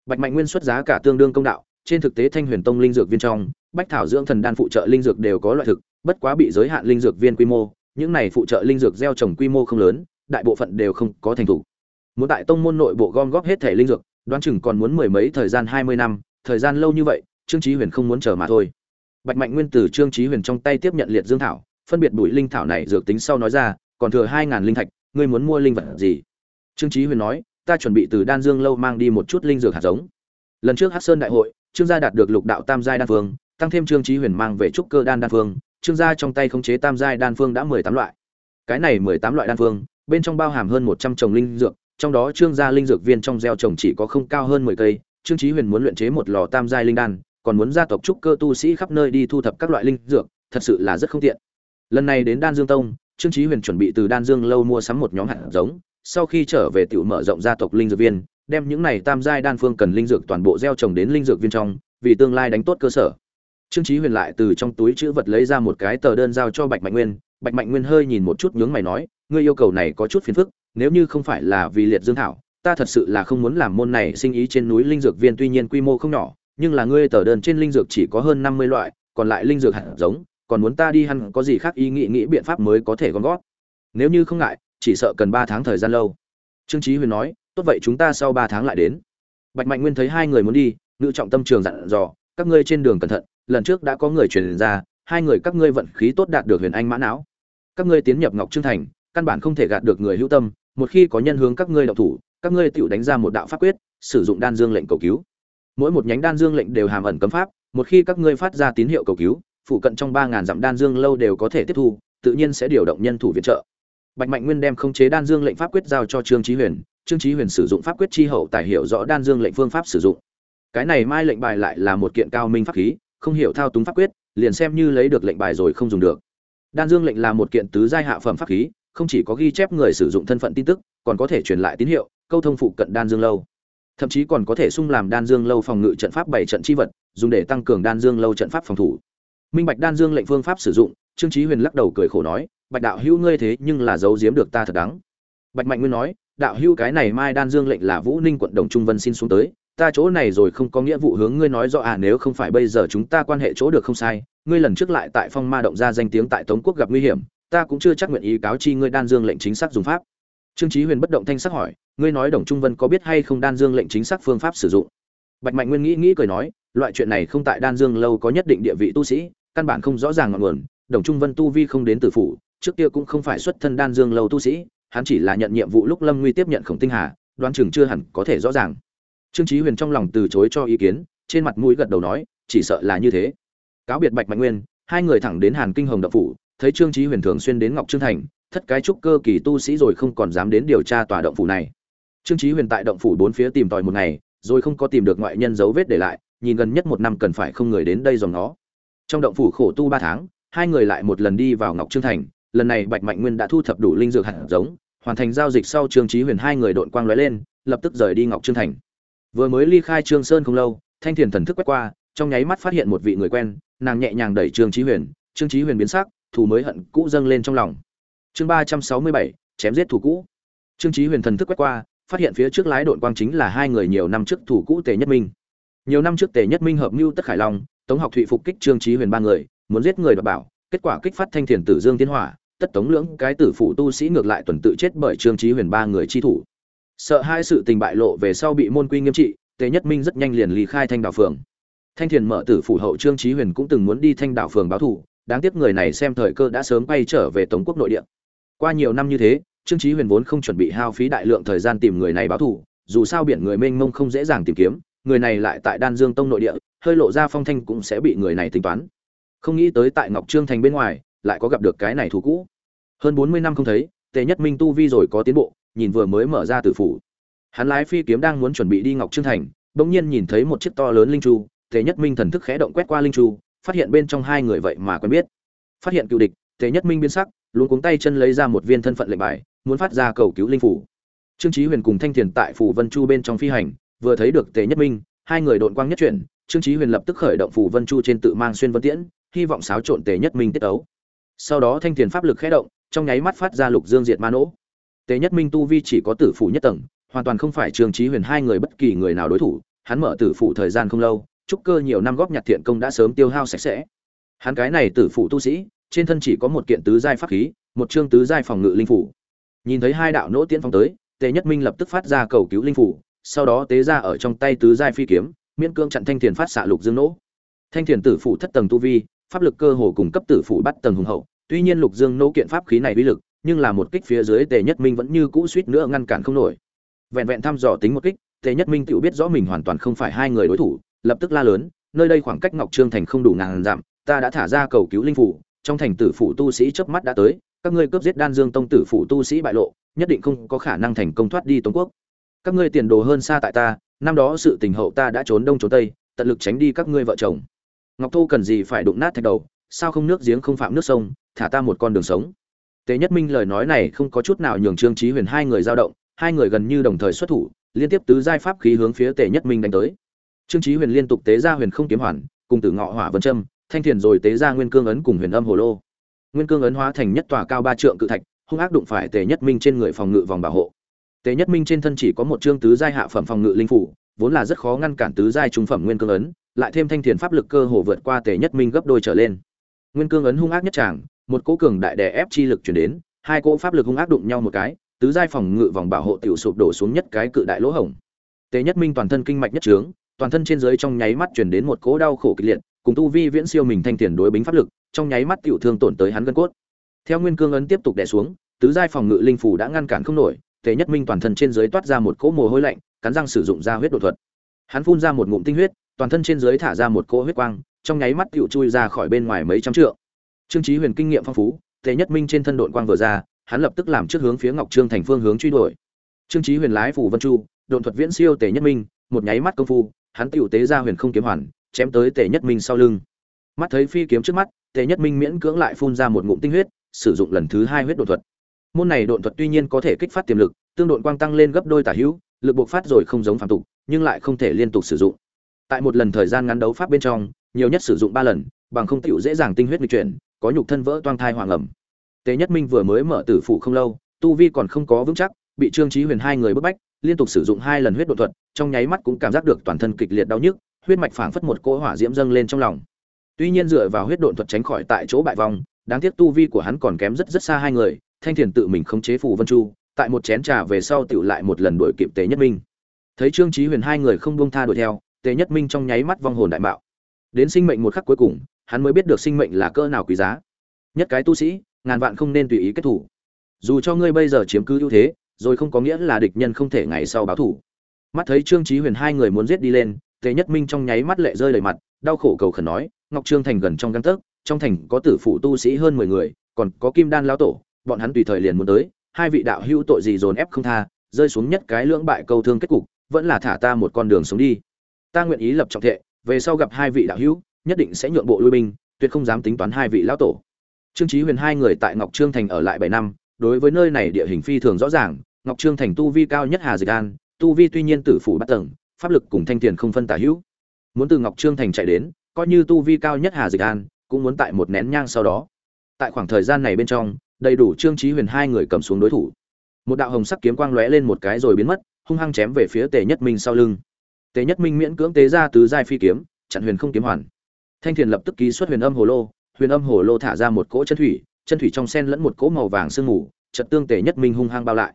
Bạch mạnh nguyên xuất giá cả tương đương công đạo, trên thực tế thanh huyền tông linh dược viên trong, bách thảo dưỡng thần đan phụ trợ linh dược đều có loại thực, bất quá bị giới hạn linh dược viên quy mô, những này phụ trợ linh dược gieo trồng quy mô không lớn, đại bộ phận đều không có thành thủ. Muốn tại tông môn nội bộ gom góp hết thể linh dược, đoán chừng còn muốn mười mấy thời gian hai mươi năm, thời gian lâu như vậy trương chí huyền không muốn chờ mà thôi. Bạch mạnh nguyên từ trương chí huyền trong tay tiếp nhận liệt dương thảo, phân biệt bụi linh thảo này dược tính sau nói ra, còn thừa hai ngàn linh thạch, ngươi muốn mua linh vật gì? Trương chí huyền nói, ta chuẩn bị từ đan dương lâu mang đi một chút linh dược hạt giống. Lần trước hắc sơn đại hội, trương gia đạt được lục đạo tam giai đan phương, tăng thêm trương chí huyền mang về trúc cơ đan đan phương, trương gia trong tay khống chế tam giai đan phương đã mười tám loại. Cái này mười tám loại đan phương, bên trong bao hàm hơn một trăm trồng linh dược, trong đó trương gia linh dược viên trong gieo trồng chỉ có không cao hơn mười cây, trương chí huyền muốn luyện chế một lò tam giai linh đan còn muốn gia tộc trúc cơ tu sĩ khắp nơi đi thu thập các loại linh dược, thật sự là rất không tiện. Lần này đến đan dương tông, trương chí huyền chuẩn bị từ đan dương lâu mua sắm một nhóm hạt giống, sau khi trở về tiểu mở rộng gia tộc linh dược viên, đem những này tam giai đan phương cần linh dược toàn bộ gieo trồng đến linh dược viên trong, vì tương lai đánh tốt cơ sở. Trương chí huyền lại từ trong túi trữ vật lấy ra một cái tờ đơn giao cho bạch mạnh nguyên, bạch mạnh nguyên hơi nhìn một chút nhướng mày nói, ngươi yêu cầu này có chút phiền phức, nếu như không phải là vì liệt dương thảo, ta thật sự là không muốn làm môn này sinh ý trên núi linh dược viên tuy nhiên quy mô không nhỏ nhưng là ngươi tờ đơn trên linh dược chỉ có hơn năm mươi loại, còn lại linh dược hạt giống, còn muốn ta đi hẳn có gì khác ý nghĩ nghĩ biện pháp mới có thể gom gót nếu như không ngại, chỉ sợ cần ba tháng thời gian lâu. Trương chí huyền nói, tốt vậy chúng ta sau ba tháng lại đến. Bạch mạnh nguyên thấy hai người muốn đi nữ trọng tâm trường dặn dò, các ngươi trên đường cẩn thận, lần trước đã có người truyền ra, hai người các ngươi vận khí tốt đạt được huyền anh mã não. Các ngươi tiến nhập ngọc trương thành, căn bản không thể gạt được người hữu tâm, một khi có nhân hướng các ngươi động thủ, các ngươi tự đánh ra một đạo pháp quyết, sử dụng đan dương lệnh cầu cứu mỗi một nhánh đan dương lệnh đều hàm ẩn cấm pháp, một khi các ngươi phát ra tín hiệu cầu cứu, phụ cận trong ba ngàn dặm đan dương lâu đều có thể tiếp thu, tự nhiên sẽ điều động nhân thủ viện trợ. Bạch mạnh nguyên đem khống chế đan dương lệnh pháp quyết giao cho trương chí huyền, trương chí huyền sử dụng pháp quyết chi hậu tài hiểu rõ đan dương lệnh phương pháp sử dụng. Cái này mai lệnh bài lại là một kiện cao minh pháp khí, không hiểu thao túng pháp quyết, liền xem như lấy được lệnh bài rồi không dùng được. Đan dương lệnh là một kiện tứ giai hạ phẩm pháp khí, không chỉ có ghi chép người sử dụng thân phận tin tức, còn có thể truyền lại tín hiệu, câu thông phụ cận đan dương lâu thậm chí còn có thể sung làm đan dương lâu phòng ngự trận pháp bảy trận chi vật, dùng để tăng cường đan dương lâu trận pháp phòng thủ. Minh bạch đan dương lệnh phương pháp sử dụng, trương chí huyền lắc đầu cười khổ nói, bạch đạo hữu ngươi thế nhưng là giấu giếm được ta thật đáng. Bạch mạnh nguyên nói, đạo hữu cái này mai đan dương lệnh là vũ ninh quận đồng trung vân xin xuống tới, ta chỗ này rồi không có nghĩa vụ hướng ngươi nói rõ à nếu không phải bây giờ chúng ta quan hệ chỗ được không sai, ngươi lần trước lại tại phong ma động ra danh tiếng tại tống quốc gặp nguy hiểm, ta cũng chưa chắc nguyện ý cáo chi ngươi đan dương lệnh chính xác dùng pháp trương chí huyền bất động thanh sắc hỏi, ngươi nói đồng trung vân có biết hay không đan dương lệnh chính xác phương pháp sử dụng? Bạch mạnh nguyên nghĩ nghĩ cười nói, loại chuyện này không tại đan dương lâu có nhất định địa vị tu sĩ, căn bản không rõ ràng ngọn nguồn. Đồng trung vân tu vi không đến từ phủ, trước kia cũng không phải xuất thân đan dương lâu tu sĩ, hắn chỉ là nhận nhiệm vụ lúc lâm nguy tiếp nhận khổng tinh hà, đoán chừng chưa hẳn có thể rõ ràng. Trương chí huyền trong lòng từ chối cho ý kiến, trên mặt mũi gật đầu nói, chỉ sợ là như thế. Cáo biệt bạch mạnh nguyên, hai người thẳng đến hàn kinh hồng đập phủ, thấy trương chí huyền thường xuyên đến ngọc trương thành thất cái trúc cơ kỳ tu sĩ rồi không còn dám đến điều tra tòa động phủ này. Trương chí huyền tại động phủ bốn phía tìm tòi một ngày, rồi không có tìm được ngoại nhân dấu vết để lại, nhìn gần nhất một năm cần phải không người đến đây dòng nó trong động phủ khổ tu ba tháng, hai người lại một lần đi vào ngọc trương thành, lần này bạch mạnh nguyên đã thu thập đủ linh dược hạt giống, hoàn thành giao dịch sau trương chí huyền hai người đội quang lóe lên, lập tức rời đi ngọc trương thành. Vừa mới ly khai trương sơn không lâu, thanh thiền thần thức quét qua, trong nháy mắt phát hiện một vị người quen, nàng nhẹ nhàng đẩy trương chí huyền, trương chí huyền biến sắc, thù mới hận cũ dâng lên trong lòng chương ba trăm sáu mươi bảy, chém giết thủ cũ. Trương chí huyền thần thức quét qua, phát hiện phía trước lái đội quang chính là hai người nhiều năm trước thủ cũ tề nhất minh. Nhiều năm trước tề nhất minh hợp mưu tất khải long, tống học thụy phục kích trương chí huyền ba người, muốn giết người đoạt bảo, kết quả kích phát thanh thiền tử dương tiến hỏa, tất tống lưỡng cái tử phụ tu sĩ ngược lại tuần tự chết bởi trương chí huyền ba người chi thủ. Sợ hai sự tình bại lộ về sau bị môn quy nghiêm trị, tề nhất minh rất nhanh liền lý khai thanh đảo phường. Thanh thiền mở tử phủ hậu trương chí huyền cũng từng muốn đi thanh đảo phường báo thù đáng tiếc người này xem thời cơ đã sớm bay trở về tống quốc nội địa. Qua nhiều năm như thế, trương chí huyền vốn không chuẩn bị hao phí đại lượng thời gian tìm người này báo thù, dù sao biển người mênh mông không dễ dàng tìm kiếm, người này lại tại đan dương tông nội địa, hơi lộ ra phong thanh cũng sẽ bị người này tính toán. Không nghĩ tới tại ngọc trương thành bên ngoài, lại có gặp được cái này thù cũ. Hơn bốn mươi năm không thấy, tề nhất minh tu vi rồi có tiến bộ, nhìn vừa mới mở ra tử phủ. Hắn lái phi kiếm đang muốn chuẩn bị đi ngọc trương thành, bỗng nhiên nhìn thấy một chiếc to lớn linh chu, tề nhất minh thần thức khẽ động quét qua linh chu phát hiện bên trong hai người vậy mà quen biết. Phát hiện cựu địch, tề nhất minh biến sắc luôn cuống tay chân lấy ra một viên thân phận lệnh bài, muốn phát ra cầu cứu linh phủ. Trương chí huyền cùng thanh thiền tại phủ vân chu bên trong phi hành, vừa thấy được tề nhất minh, hai người độn quang nhất chuyển, trương chí huyền lập tức khởi động phủ vân chu trên tự mang xuyên vân tiễn, hy vọng xáo trộn tề nhất minh tiết ấu sau đó thanh thiền pháp lực khẽ động, trong nháy mắt phát ra lục dương diệt ma nỗ tề nhất minh tu vi chỉ có tử phủ nhất tầng, hoàn toàn không phải trương chí huyền hai người bất kỳ người nào đối thủ, hắn mở tử phủ thời gian không lâu trúc cơ nhiều năm góp nhặt thiện công đã sớm tiêu hao sạch sẽ. Hắn cái này tử phụ tu sĩ, trên thân chỉ có một kiện tứ giai pháp khí, một chương tứ giai phòng ngự linh phủ. Nhìn thấy hai đạo nỗ tiễn phong tới, tề nhất minh lập tức phát ra cầu cứu linh phủ, sau đó tế ra ở trong tay tứ giai phi kiếm, miễn cương chặn thanh thiền phát xạ lục dương nỗ. Thanh thiền tử phụ thất tầng tu vi, pháp lực cơ hồ cùng cấp tử phụ bắt tầng hùng hậu, tuy nhiên lục dương nỗ kiện pháp khí này uy lực, nhưng là một kích phía dưới tề nhất minh vẫn như cũ suýt nữa ngăn cản không nổi. Vẹn vẹn thăm dò tính một kích, tề nhất minh tự biết rõ mình hoàn toàn không phải hai người đối thủ lập tức la lớn nơi đây khoảng cách ngọc trương thành không đủ ngàn dặm ta đã thả ra cầu cứu linh phủ trong thành tử phủ tu sĩ chớp mắt đã tới các ngươi cướp giết đan dương tông tử phủ tu sĩ bại lộ nhất định không có khả năng thành công thoát đi tống quốc. Các ngươi tiền đồ hơn xa tại ta năm đó sự tình hậu ta đã trốn đông trốn tây tận lực tránh đi các ngươi vợ chồng. Ngọc thu cần gì phải đụng nát thạch đầu sao không nước giếng không phạm nước sông thả ta một con đường sống. Tế Nhất Minh lời nói này không có chút nào nhường Trương trí Huyền hai người dao động, hai người gần như đồng thời xuất thủ, liên tiếp tứ giai pháp khí hướng phía Tề Nhất Minh đánh tới. Trương Chí Huyền liên tục tế ra Huyền Không kiếm hoàn, cùng Tử Ngọ Hỏa Vân Châm, Thanh Thiền rồi tế ra Nguyên Cương ấn cùng Huyền Âm Hồ Lô. Nguyên Cương ấn hóa thành nhất tòa cao ba trượng cự thạch, hung ác đụng phải Tề Nhất Minh trên người phòng ngự vòng bảo hộ. Tề Nhất Minh trên thân chỉ có một trương tứ giai hạ phẩm phòng ngự linh phủ, vốn là rất khó ngăn cản tứ giai trung phẩm Nguyên Cương ấn, lại thêm Thanh Thiền pháp lực cơ hồ vượt qua Tề Nhất Minh gấp đôi trở lên. Nguyên Cương ấn hung ác nhất tràng, một cỗ cường đại đè ép chi lực truyền đến, hai cỗ pháp lực hung ác đụng nhau một cái tứ giai phòng ngự vòng bảo hộ tiểu sụp đổ xuống nhất cái cự đại lỗ hổng tề nhất minh toàn thân kinh mạch nhất trướng toàn thân trên dưới trong nháy mắt truyền đến một cỗ đau khổ kịch liệt, cùng tu vi viễn siêu mình thanh tiền đối bính pháp lực, trong nháy mắt tiểu thương tổn tới hắn gân cốt. Theo nguyên cương ấn tiếp tục đè xuống, tứ giai phòng ngự linh phủ đã ngăn cản không nổi, tề nhất minh toàn thân trên dưới toát ra một cỗ mồ hôi lạnh, cắn răng sử dụng ra huyết đột thuật. Hắn phun ra một ngụm tinh huyết, toàn thân trên dưới thả ra một cỗ huyết quang, trong nháy mắt tiểu chui ra khỏi bên ngoài mấy trăm trượng. Trương chí huyền kinh nghiệm phong phú, tề nhất minh trên thân độn quang vừa ra, hắn lập tức làm trước hướng phía ngọc trương thành phương hướng truy đuổi. Trương chí huyền lái phủ vân chu, độn thuật viễn siêu tề nhất minh, một nháy mắt công phu hắn tiểu tế ra huyền không kiếm hoàn, chém tới tề nhất minh sau lưng. Mắt thấy phi kiếm trước mắt, tề nhất minh miễn cưỡng lại phun ra một ngụm tinh huyết, sử dụng lần thứ hai huyết độ thuật. Môn này độn thuật tuy nhiên có thể kích phát tiềm lực, tương độn quang tăng lên gấp đôi tả hữu, lực buộc phát rồi không giống phàm tục, nhưng lại không thể liên tục sử dụng. Tại một lần thời gian ngắn đấu pháp bên trong, nhiều nhất sử dụng ba lần, bằng không tiểu dễ dàng tinh huyết nghịch chuyển, có nhục thân vỡ toang thai hoàng ẩm. Tề nhất minh vừa mới mở tử phụ không lâu, tu vi còn không có vững chắc, bị trương trí huyền hai người bức bách liên tục sử dụng hai lần huyết đột thuật, trong nháy mắt cũng cảm giác được toàn thân kịch liệt đau nhức, huyết mạch phảng phất một cỗ hỏa diễm dâng lên trong lòng. Tuy nhiên dựa vào huyết đột thuật tránh khỏi tại chỗ bại vong, đáng tiếc tu vi của hắn còn kém rất rất xa hai người, thanh thiền tự mình khống chế phù vân chu, tại một chén trà về sau tựu lại một lần đuổi kịp tề nhất minh. Thấy trương trí huyền hai người không buông tha đuổi theo, tề nhất minh trong nháy mắt vong hồn đại bạo đến sinh mệnh một khắc cuối cùng, hắn mới biết được sinh mệnh là cỡ nào quý giá. Nhất cái tu sĩ, ngàn vạn không nên tùy ý kết thủ. Dù cho ngươi bây giờ chiếm cứ ưu thế rồi không có nghĩa là địch nhân không thể ngày sau báo thủ. Mắt thấy trương chí huyền hai người muốn giết đi lên, tề nhất minh trong nháy mắt lệ rơi đầy mặt, đau khổ cầu khẩn nói, ngọc trương thành gần trong căn tấc, trong thành có tử phụ tu sĩ hơn mười người, còn có kim đan lão tổ, bọn hắn tùy thời liền muốn tới, hai vị đạo hữu tội gì dồn ép không tha, rơi xuống nhất cái lưỡng bại câu thương kết cục, vẫn là thả ta một con đường sống đi. Ta nguyện ý lập trọng thệ, về sau gặp hai vị đạo hữu, nhất định sẽ nhượng bộ lui binh, tuyệt không dám tính toán hai vị lão tổ. Trương chí huyền hai người tại ngọc trương thành ở lại bảy năm, đối với nơi này địa hình phi thường rõ ràng ngọc trương thành tu vi cao nhất hà dịch an, tu vi tuy nhiên tử phủ bắt tầng, pháp lực cùng thanh tiền không phân tả hữu. Muốn từ ngọc trương thành chạy đến, coi như tu vi cao nhất hà dịch an, cũng muốn tại một nén nhang sau đó. Tại khoảng thời gian này bên trong, đầy đủ trương chí huyền hai người cầm xuống đối thủ. Một đạo hồng sắc kiếm quang lóe lên một cái rồi biến mất, hung hăng chém về phía tề nhất minh sau lưng. Tề nhất minh miễn cưỡng tế ra tứ giai phi kiếm, chặn huyền không kiếm hoàn. Thanh thiền lập tức ký xuất huyền âm hồ lô, huyền âm hồ lô thả ra một cỗ chân thủy chân thủy trong sen lẫn một cỗ màu vàng sương mù, chợt tương tề nhất minh hung hăng bao lại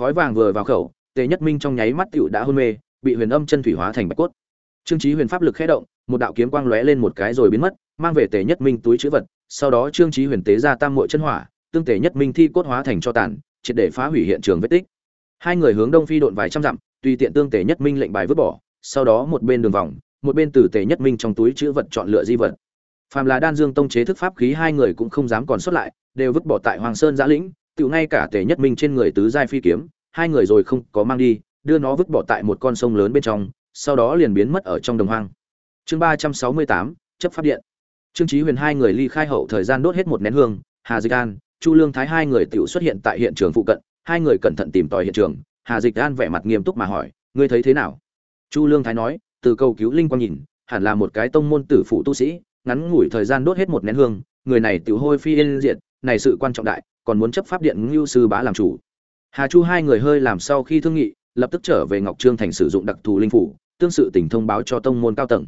khói vàng vừa vào khẩu, tề nhất minh trong nháy mắt tựu đã hôn mê, bị huyền âm chân thủy hóa thành bạch cốt. Trương chí huyền pháp lực khẽ động, một đạo kiếm quang lóe lên một cái rồi biến mất, mang về tề nhất minh túi chữ vật, sau đó trương chí huyền tế ra tam muội chân hỏa, tương tề nhất minh thi cốt hóa thành cho tàn, triệt để phá hủy hiện trường vết tích. Hai người hướng đông phi độn vài trăm dặm, tùy tiện tương tề nhất minh lệnh bài vứt bỏ, sau đó một bên đường vòng, một bên từ tề nhất minh trong túi chữ vật chọn lựa di vật. Phàm là đan dương tông chế thức pháp khí hai người cũng không dám còn xuất lại, đều vứt bỏ tại hoàng sơn giã lĩnh tự ngay cả tề nhất minh trên người tứ giai phi kiếm, hai người rồi không có mang đi, đưa nó vứt bỏ tại một con sông lớn bên trong, sau đó liền biến mất ở trong đồng hoang. Chương ba trăm sáu mươi tám, chấp pháp điện. Trương chí huyền hai người ly khai hậu thời gian đốt hết một nén hương, hà dịch an, chu lương thái hai người tự xuất hiện tại hiện trường phụ cận, hai người cẩn thận tìm tòi hiện trường, hà dịch an vẻ mặt nghiêm túc mà hỏi, ngươi thấy thế nào? Chu lương thái nói, từ cầu cứu linh quang nhìn, hẳn là một cái tông môn tử phụ tu sĩ, ngắn ngủi thời gian đốt hết một nén hương, người này tiểu hôi phi yên diện này sự quan trọng đại còn muốn chấp pháp điện ngưu sư bá làm chủ. Hà chu hai người hơi làm sau khi thương nghị, lập tức trở về ngọc trương thành sử dụng đặc thù linh phủ, tương sự tình thông báo cho tông môn cao tầng.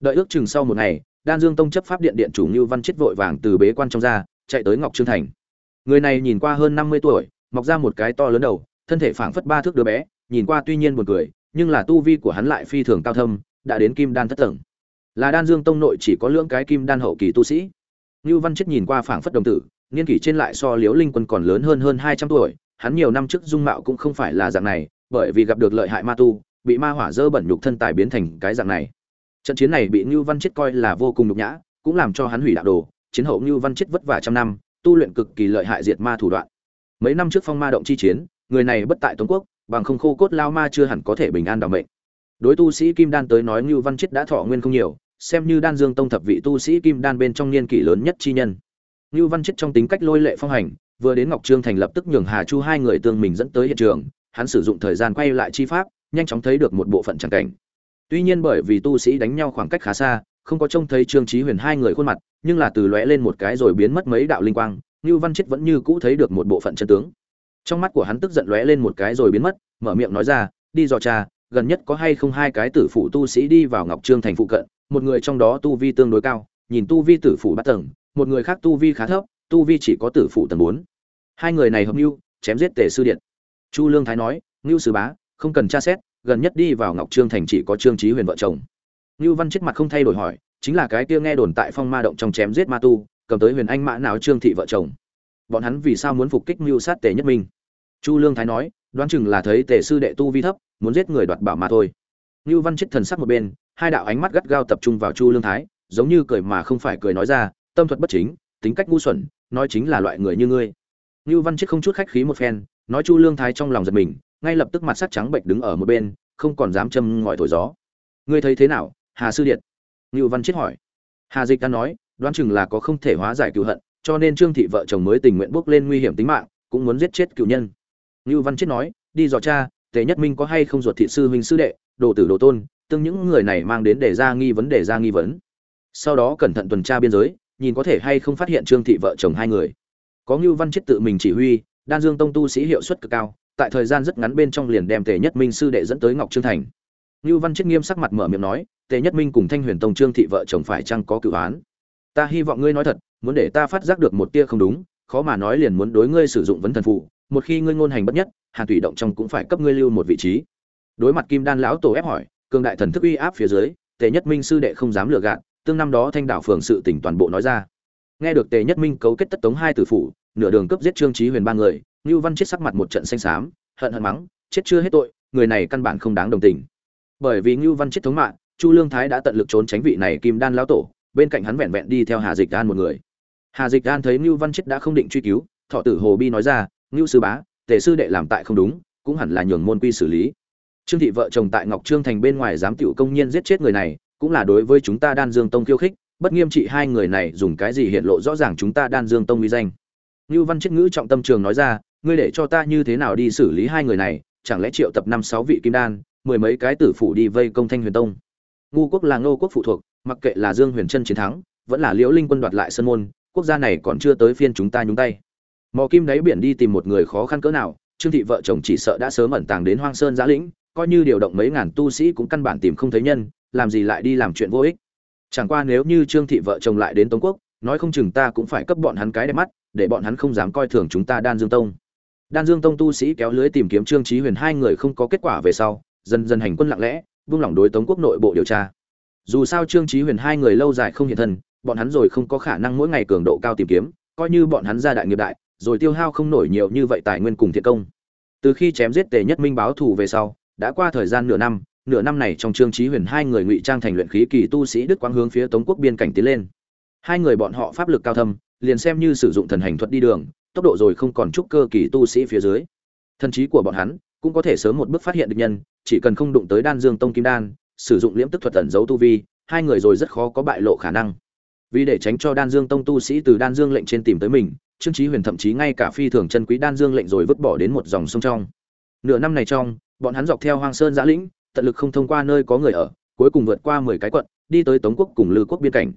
Đợi ước chừng sau một ngày, đan dương tông chấp pháp điện điện chủ ngưu văn chết vội vàng từ bế quan trong ra, chạy tới ngọc trương thành. Người này nhìn qua hơn năm mươi tuổi, mọc ra một cái to lớn đầu, thân thể phảng phất ba thước đứa bé, nhìn qua tuy nhiên buồn cười, nhưng là tu vi của hắn lại phi thường cao thâm, đã đến kim đan thất tầng. Là đan dương tông nội chỉ có lưỡng cái kim đan hậu kỳ tu sĩ. Ngưu văn chết nhìn qua phảng phất đồng tử niên kỷ trên lại so liếu linh quân còn lớn hơn hơn hai trăm tuổi, hắn nhiều năm trước dung mạo cũng không phải là dạng này, bởi vì gặp được lợi hại ma tu, bị ma hỏa dơ bẩn nhục thân tài biến thành cái dạng này. Trận chiến này bị ngưu văn chết coi là vô cùng nhục nhã, cũng làm cho hắn hủy đạo đồ, chiến hậu ngưu văn chết vất vả trăm năm, tu luyện cực kỳ lợi hại diệt ma thủ đoạn. Mấy năm trước phong ma động chi chiến, người này bất tại tống quốc, bằng không khô cốt lao ma chưa hẳn có thể bình an đảm mệnh. Đối tu sĩ kim đan tới nói ngưu văn chết đã thọ nguyên không nhiều, xem như đan dương tông thập vị tu sĩ kim đan bên trong niên kỷ lớn nhất chi nhân. Nưu văn chết trong tính cách lôi lệ phong hành vừa đến ngọc trương thành lập tức nhường hà chu hai người tương mình dẫn tới hiện trường hắn sử dụng thời gian quay lại chi pháp nhanh chóng thấy được một bộ phận chẳng cảnh. Tuy nhiên bởi vì tu sĩ đánh nhau khoảng cách khá xa không có trông thấy trương Chí huyền hai người khuôn mặt nhưng là từ lóe lên một cái rồi biến mất mấy đạo linh quang Nưu văn chết vẫn như cũ thấy được một bộ phận chân tướng. Trong mắt của hắn tức giận lóe lên một cái rồi biến mất mở miệng nói ra đi dò tra, gần nhất có hay không hai cái tử phụ tu sĩ đi vào ngọc trương thành phụ cận một người trong đó tu vi tương đối cao nhìn tu vi tử phụ bắt tầng một người khác tu vi khá thấp, tu vi chỉ có tử phụ tầng bốn. Hai người này hợp mưu, chém giết tề sư điện. Chu lương thái nói, ngưu sư bá, không cần tra xét, gần nhất đi vào ngọc trương thành chỉ có trương trí huyền vợ chồng. Ngưu văn chết mặt không thay đổi hỏi, chính là cái kia nghe đồn tại phong ma động trong chém giết ma tu, cầm tới huyền anh mã nào trương thị vợ chồng. Bọn hắn vì sao muốn phục kích mưu sát tề nhất minh? Chu lương thái nói, đoán chừng là thấy tề sư đệ tu vi thấp, muốn giết người đoạt bảo mà thôi. Ngưu văn chết thần sắc một bên, hai đạo ánh mắt gắt gao tập trung vào chu lương thái, giống như cười mà không phải cười nói ra tâm thuật bất chính, tính cách ngu xuẩn, nói chính là loại người như ngươi. Ngưu văn chết không chút khách khí một phen, nói chu lương thái trong lòng giật mình, ngay lập tức mặt sắc trắng bệnh đứng ở một bên, không còn dám châm ngòi thổi gió. Ngươi thấy thế nào, hà sư điện? Ngưu văn chết hỏi. Hà dịch đã nói, đoán chừng là có không thể hóa giải cựu hận, cho nên trương thị vợ chồng mới tình nguyện bước lên nguy hiểm tính mạng, cũng muốn giết chết cựu nhân. Ngưu văn chết nói, đi dò cha tề nhất minh có hay không ruột thị sư huynh sư đệ, đồ tử đồ tôn tương những người này mang đến để ra nghi vấn đề ra nghi vấn. Sau đó cẩn thận tuần tra biên giới nhìn có thể hay không phát hiện trương thị vợ chồng hai người. Có ngưu văn chết tự mình chỉ huy, đan dương tông tu sĩ hiệu suất cực cao, tại thời gian rất ngắn bên trong liền đem tề nhất minh sư đệ dẫn tới ngọc trương thành. Ngưu văn chết nghiêm sắc mặt mở miệng nói, tề nhất minh cùng thanh huyền tông trương thị vợ chồng phải chăng có cựu án? Ta hy vọng ngươi nói thật, muốn để ta phát giác được một tia không đúng, khó mà nói liền muốn đối ngươi sử dụng vấn thần phụ, một khi ngươi ngôn hành bất nhất, hàn tùy động trong cũng phải cấp ngươi lưu một vị trí. Đối mặt kim đan lão tổ ép hỏi, cường đại thần thức uy áp phía dưới, tề nhất minh sư đệ không dám lừa gạt tương năm đó thanh đảo phường sự tỉnh toàn bộ nói ra. Nghe được tề nhất minh cấu kết tất tống hai tử phủ, nửa đường cấp giết trương trí huyền ba người, ngưu văn chết sắc mặt một trận xanh xám, hận hận mắng, chết chưa hết tội, người này căn bản không đáng đồng tình. Bởi vì ngưu văn chết thống mạng, chu lương thái đã tận lực trốn tránh vị này kim đan lão tổ, bên cạnh hắn vẹn vẹn đi theo hà dịch an một người. Hà dịch an thấy ngưu văn chết đã không định truy cứu, thọ tử hồ bi nói ra, ngưu sư bá, tề sư đệ làm tại không đúng, cũng hẳn là nhường môn quy xử lý. Trương thị vợ chồng tại ngọc trương thành bên ngoài giám tiểu công nhiên giết chết người này cũng là đối với chúng ta đan dương tông khiêu khích, bất nghiêm trị hai người này dùng cái gì hiện lộ rõ ràng chúng ta đan dương tông uy danh. Ngưu văn chiết ngữ trọng tâm trường nói ra, ngươi để cho ta như thế nào đi xử lý hai người này? Chẳng lẽ triệu tập năm sáu vị kim đan, mười mấy cái tử phủ đi vây công thanh huyền tông? Ngu quốc là ngô quốc phụ thuộc, mặc kệ là dương huyền trân chiến thắng, vẫn là liễu linh quân đoạt lại sân môn, quốc gia này còn chưa tới phiên chúng ta nhúng tay. Mò kim đáy biển đi tìm một người khó khăn cỡ nào, trương thị vợ chồng chỉ sợ đã sớm ẩn tàng đến hoang sơn giã lĩnh, coi như điều động mấy ngàn tu sĩ cũng căn bản tìm không thấy nhân làm gì lại đi làm chuyện vô ích? Chẳng qua nếu như trương thị vợ chồng lại đến tống quốc, nói không chừng ta cũng phải cấp bọn hắn cái đẹp mắt, để bọn hắn không dám coi thường chúng ta đan dương tông. Đan dương tông tu sĩ kéo lưới tìm kiếm trương trí huyền hai người không có kết quả về sau, dần dần hành quân lặng lẽ buông lỏng đối tống quốc nội bộ điều tra. Dù sao trương trí huyền hai người lâu dài không hiện thân, bọn hắn rồi không có khả năng mỗi ngày cường độ cao tìm kiếm, coi như bọn hắn ra đại nghiệp đại, rồi tiêu hao không nổi nhiều như vậy tài nguyên cùng thiện công. Từ khi chém giết tề nhất minh báo thù về sau, đã qua thời gian nửa năm nửa năm này trong trương trí huyền hai người ngụy trang thành luyện khí kỳ tu sĩ đức quang hướng phía tống quốc biên cảnh tiến lên. Hai người bọn họ pháp lực cao thâm, liền xem như sử dụng thần hành thuật đi đường, tốc độ rồi không còn chút cơ kỳ tu sĩ phía dưới. Thần trí của bọn hắn cũng có thể sớm một bước phát hiện được nhân, chỉ cần không đụng tới đan dương tông kim đan, sử dụng liễm tức thuật tẩn giấu tu vi, hai người rồi rất khó có bại lộ khả năng. Vì để tránh cho đan dương tông tu sĩ từ đan dương lệnh trên tìm tới mình, trương chí huyền thậm chí ngay cả phi thường chân quý đan dương lệnh rồi vứt bỏ đến một dòng sông trong. Nửa năm này trong, bọn hắn dọc theo hoang sơn giã lĩnh tận lực không thông qua nơi có người ở, cuối cùng vượt qua mười cái quận, đi tới tống quốc cùng lư quốc biên cảnh.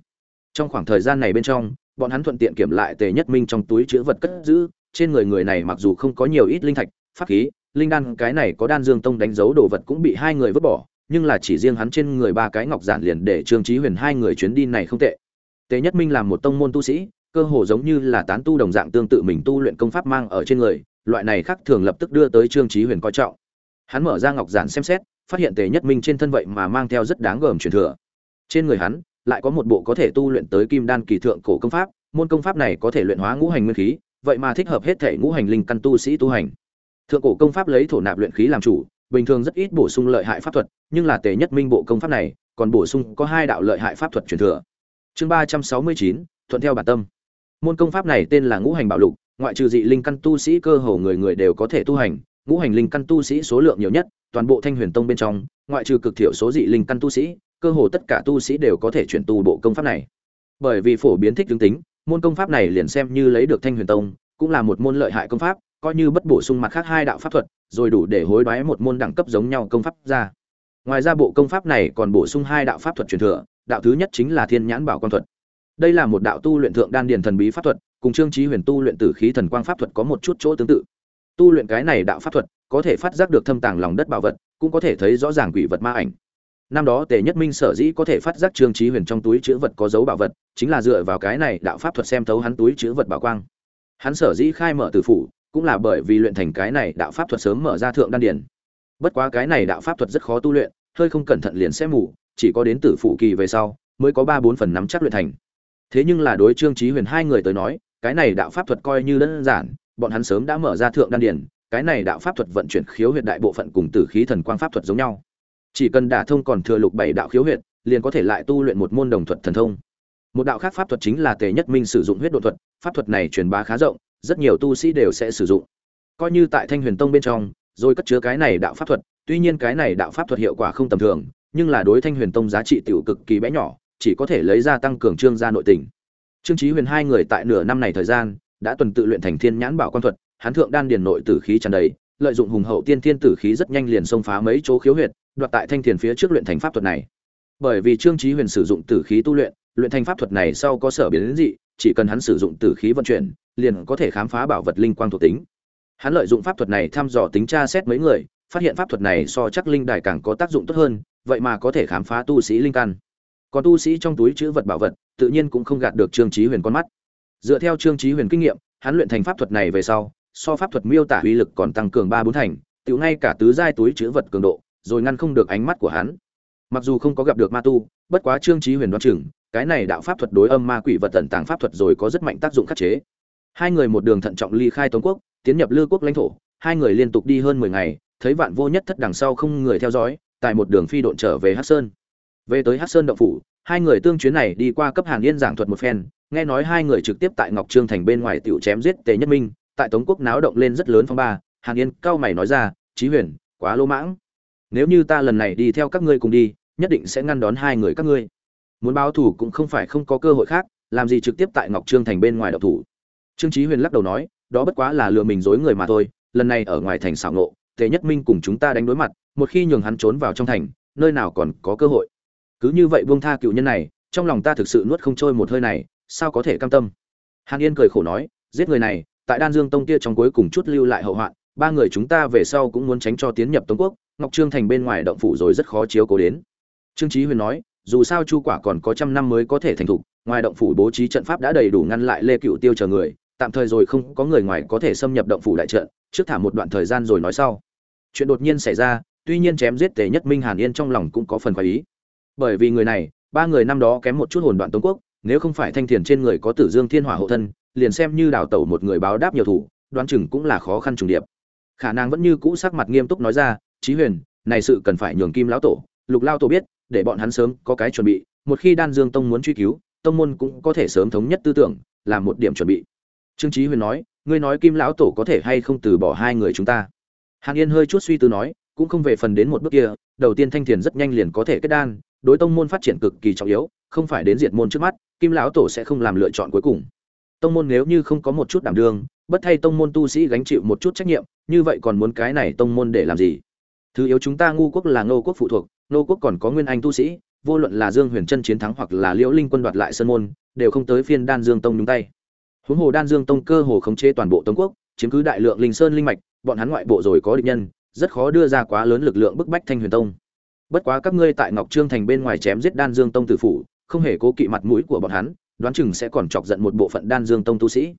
Trong khoảng thời gian này bên trong, bọn hắn thuận tiện kiểm lại tề nhất minh trong túi chứa vật cất giữ, trên người người này mặc dù không có nhiều ít linh thạch, pháp khí, linh đan, cái này có đan dương tông đánh dấu đồ vật cũng bị hai người vứt bỏ, nhưng là chỉ riêng hắn trên người ba cái ngọc giản liền để trương chí huyền hai người chuyến đi này không tệ. Tề nhất minh làm một tông môn tu sĩ, cơ hồ giống như là tán tu đồng dạng tương tự mình tu luyện công pháp mang ở trên người, loại này khác thường lập tức đưa tới trương chí huyền coi trọng. Hắn mở ra ngọc giản xem xét phát hiện tề nhất minh trên thân vậy mà mang theo rất đáng gờm truyền thừa. Trên người hắn, lại có một bộ có thể tu luyện tới kim đan kỳ thượng cổ công pháp, môn công pháp này có thể luyện hóa ngũ hành nguyên khí, vậy mà thích hợp hết thể ngũ hành linh căn tu sĩ tu hành. Thượng cổ công pháp lấy thổ nạp luyện khí làm chủ, bình thường rất ít bổ sung lợi hại pháp thuật, nhưng là tề nhất minh bộ công pháp này, còn bổ sung có hai đạo lợi hại pháp thuật truyền thừa. Chương ba trăm sáu mươi chín, thuận theo bản tâm. Môn công pháp này tên là ngũ hành bảo lục, ngoại trừ dị linh căn tu sĩ cơ hồ người người đều có thể tu hành, ngũ hành linh căn tu sĩ số lượng nhiều nhất toàn bộ thanh huyền tông bên trong, ngoại trừ cực thiểu số dị linh căn tu sĩ, cơ hồ tất cả tu sĩ đều có thể chuyển tu bộ công pháp này. Bởi vì phổ biến thích tướng tính, môn công pháp này liền xem như lấy được thanh huyền tông, cũng là một môn lợi hại công pháp, coi như bất bổ sung mặt khác hai đạo pháp thuật, rồi đủ để hối đoái một môn đẳng cấp giống nhau công pháp ra. Ngoài ra bộ công pháp này còn bổ sung hai đạo pháp thuật truyền thừa, đạo thứ nhất chính là thiên nhãn bảo quan thuật. Đây là một đạo tu luyện thượng đan điền thần bí pháp thuật, cùng trương trí huyền tu luyện tử khí thần quang pháp thuật có một chút chỗ tương tự. Tu luyện cái này đạo pháp thuật có thể phát giác được thâm tàng lòng đất bảo vật, cũng có thể thấy rõ ràng quỷ vật ma ảnh. Năm đó tề nhất minh sở dĩ có thể phát giác trương trí huyền trong túi chữ vật có dấu bảo vật, chính là dựa vào cái này đạo pháp thuật xem thấu hắn túi chữ vật bảo quang. Hắn sở dĩ khai mở tử phủ, cũng là bởi vì luyện thành cái này đạo pháp thuật sớm mở ra thượng đan điển bất quá cái này đạo pháp thuật rất khó tu luyện, hơi không cẩn thận liền sẽ mù, chỉ có đến tử phụ kỳ về sau, mới có ba bốn phần nắm chắc luyện thành. Thế nhưng là đối trương trí huyền hai người tới nói, cái này đạo pháp thuật coi như đơn giản, bọn hắn sớm đã mở ra thượng đan điển cái này đạo pháp thuật vận chuyển khiếu huyệt đại bộ phận cùng tử khí thần quang pháp thuật giống nhau. Chỉ cần đả thông còn thừa lục bảy đạo khiếu huyệt, liền có thể lại tu luyện một môn đồng thuật thần thông. Một đạo khác pháp thuật chính là tề nhất minh sử dụng huyết độ thuật, pháp thuật này truyền bá khá rộng, rất nhiều tu sĩ đều sẽ sử dụng. Coi như tại thanh huyền tông bên trong, rồi cất chứa cái này đạo pháp thuật, tuy nhiên cái này đạo pháp thuật hiệu quả không tầm thường, nhưng là đối thanh huyền tông giá trị tiểu cực kỳ bé nhỏ, chỉ có thể lấy ra tăng cường trương gia nội tình. Trương chí huyền hai người tại nửa năm này thời gian, đã tuần tự luyện thành thiên nhãn bảo quan thuật hán thượng đan điền nội tử khí tràn đầy, lợi dụng hùng hậu tiên thiên tử khí rất nhanh liền xông phá mấy chỗ khiếu huyệt, đoạt tại thanh thiền phía trước luyện thành pháp thuật này. Bởi vì trương chí huyền sử dụng tử khí tu luyện luyện thành pháp thuật này sau có sở biến dị, chỉ cần hắn sử dụng tử khí vận chuyển, liền có thể khám phá bảo vật linh quang thuộc tính. Hắn lợi dụng pháp thuật này thăm dò tính tra xét mấy người, phát hiện pháp thuật này so chắc linh đài càng có tác dụng tốt hơn, vậy mà có thể khám phá tu sĩ linh căn. Còn tu sĩ trong túi chữ vật bảo vật, tự nhiên cũng không gạt được trương chí huyền con mắt. Dựa theo trương chí huyền kinh nghiệm, hắn luyện thành pháp thuật này về sau so pháp thuật miêu tả uy lực còn tăng cường ba bốn thành tiểu ngay cả tứ giai túi chữ vật cường độ, rồi ngăn không được ánh mắt của hắn. Mặc dù không có gặp được ma tu, bất quá trương trí huyền đoán chừng, cái này đạo pháp thuật đối âm ma quỷ vật tận tàng pháp thuật rồi có rất mạnh tác dụng khắc chế. Hai người một đường thận trọng ly khai tống quốc, tiến nhập lư quốc lãnh thổ, hai người liên tục đi hơn mười ngày, thấy vạn vô nhất thất đằng sau không người theo dõi, tại một đường phi độn trở về hắc sơn. Về tới hắc sơn động phủ, hai người tương chuyến này đi qua cấp hàn yên giảng thuật một phen, nghe nói hai người trực tiếp tại ngọc trương thành bên ngoài tiểu chém giết tề nhất minh tại tống quốc náo động lên rất lớn phong ba, hàn yên cao mày nói ra, chí huyền, quá lô mãng. Nếu như ta lần này đi theo các ngươi cùng đi, nhất định sẽ ngăn đón hai người các ngươi. Muốn báo thù cũng không phải không có cơ hội khác, làm gì trực tiếp tại ngọc trương thành bên ngoài động thủ? Trương chí huyền lắc đầu nói, đó bất quá là lừa mình dối người mà thôi, lần này ở ngoài thành xảo nộ tề nhất minh cùng chúng ta đánh đối mặt, một khi nhường hắn trốn vào trong thành, nơi nào còn có cơ hội. Cứ như vậy buông tha cựu nhân này, trong lòng ta thực sự nuốt không trôi một hơi này, sao có thể cam tâm? Hàn yên cười khổ nói, giết người này tại đan dương tông kia trong cuối cùng chút lưu lại hậu hoạn, ba người chúng ta về sau cũng muốn tránh cho tiến nhập tống quốc, ngọc trương thành bên ngoài động phủ rồi rất khó chiếu cố đến. Trương trí huyền nói, dù sao chu quả còn có trăm năm mới có thể thành thục, ngoài động phủ bố trí trận pháp đã đầy đủ ngăn lại lê cựu tiêu chờ người, tạm thời rồi không có người ngoài có thể xâm nhập động phủ đại trận, trước thả một đoạn thời gian rồi nói sau. Chuyện đột nhiên xảy ra, tuy nhiên chém giết tề nhất minh hàn yên trong lòng cũng có phần khoái ý. Bởi vì người này, ba người năm đó kém một chút hồn đoạn tống quốc, nếu không phải thanh thiền trên người có tử dương thiên hỏa hộ thân liền xem như đào tẩu một người báo đáp nhiều thủ, đoán chừng cũng là khó khăn trùng điệp. Khả năng vẫn như cũ sắc mặt nghiêm túc nói ra, chí huyền, này sự cần phải nhường kim lão tổ, lục lao tổ biết, để bọn hắn sớm có cái chuẩn bị, một khi đan dương tông muốn truy cứu, tông môn cũng có thể sớm thống nhất tư tưởng, làm một điểm chuẩn bị. Trương chí huyền nói, ngươi nói kim lão tổ có thể hay không từ bỏ hai người chúng ta? Hàn yên hơi chút suy tư nói, cũng không về phần đến một bước kia, đầu tiên thanh thiền rất nhanh liền có thể kết đan, đối tông môn phát triển cực kỳ trọng yếu, không phải đến diệt môn trước mắt, kim lão tổ sẽ không làm lựa chọn cuối cùng tông môn nếu như không có một chút đảm đương, bất thay tông môn tu sĩ gánh chịu một chút trách nhiệm, như vậy còn muốn cái này tông môn để làm gì? Thứ yếu chúng ta ngu quốc là ngô quốc phụ thuộc, ngô quốc còn có nguyên anh tu sĩ, vô luận là dương huyền Trân chiến thắng hoặc là liễu linh quân đoạt lại sơn môn, đều không tới phiên đan dương tông nhúng tay. Huống hồ đan dương tông cơ hồ khống chế toàn bộ tống quốc, chiếm cứ đại lượng linh sơn linh mạch, bọn hắn ngoại bộ rồi có địch nhân, rất khó đưa ra quá lớn lực lượng bức bách thanh huyền tông. Bất quá các ngươi tại ngọc trương thành bên ngoài chém giết đan dương tông tử phủ, không hề cố kỵ mặt mũi của bọn hắn đoán chừng sẽ còn chọc giận một bộ phận đan dương tông tu sĩ.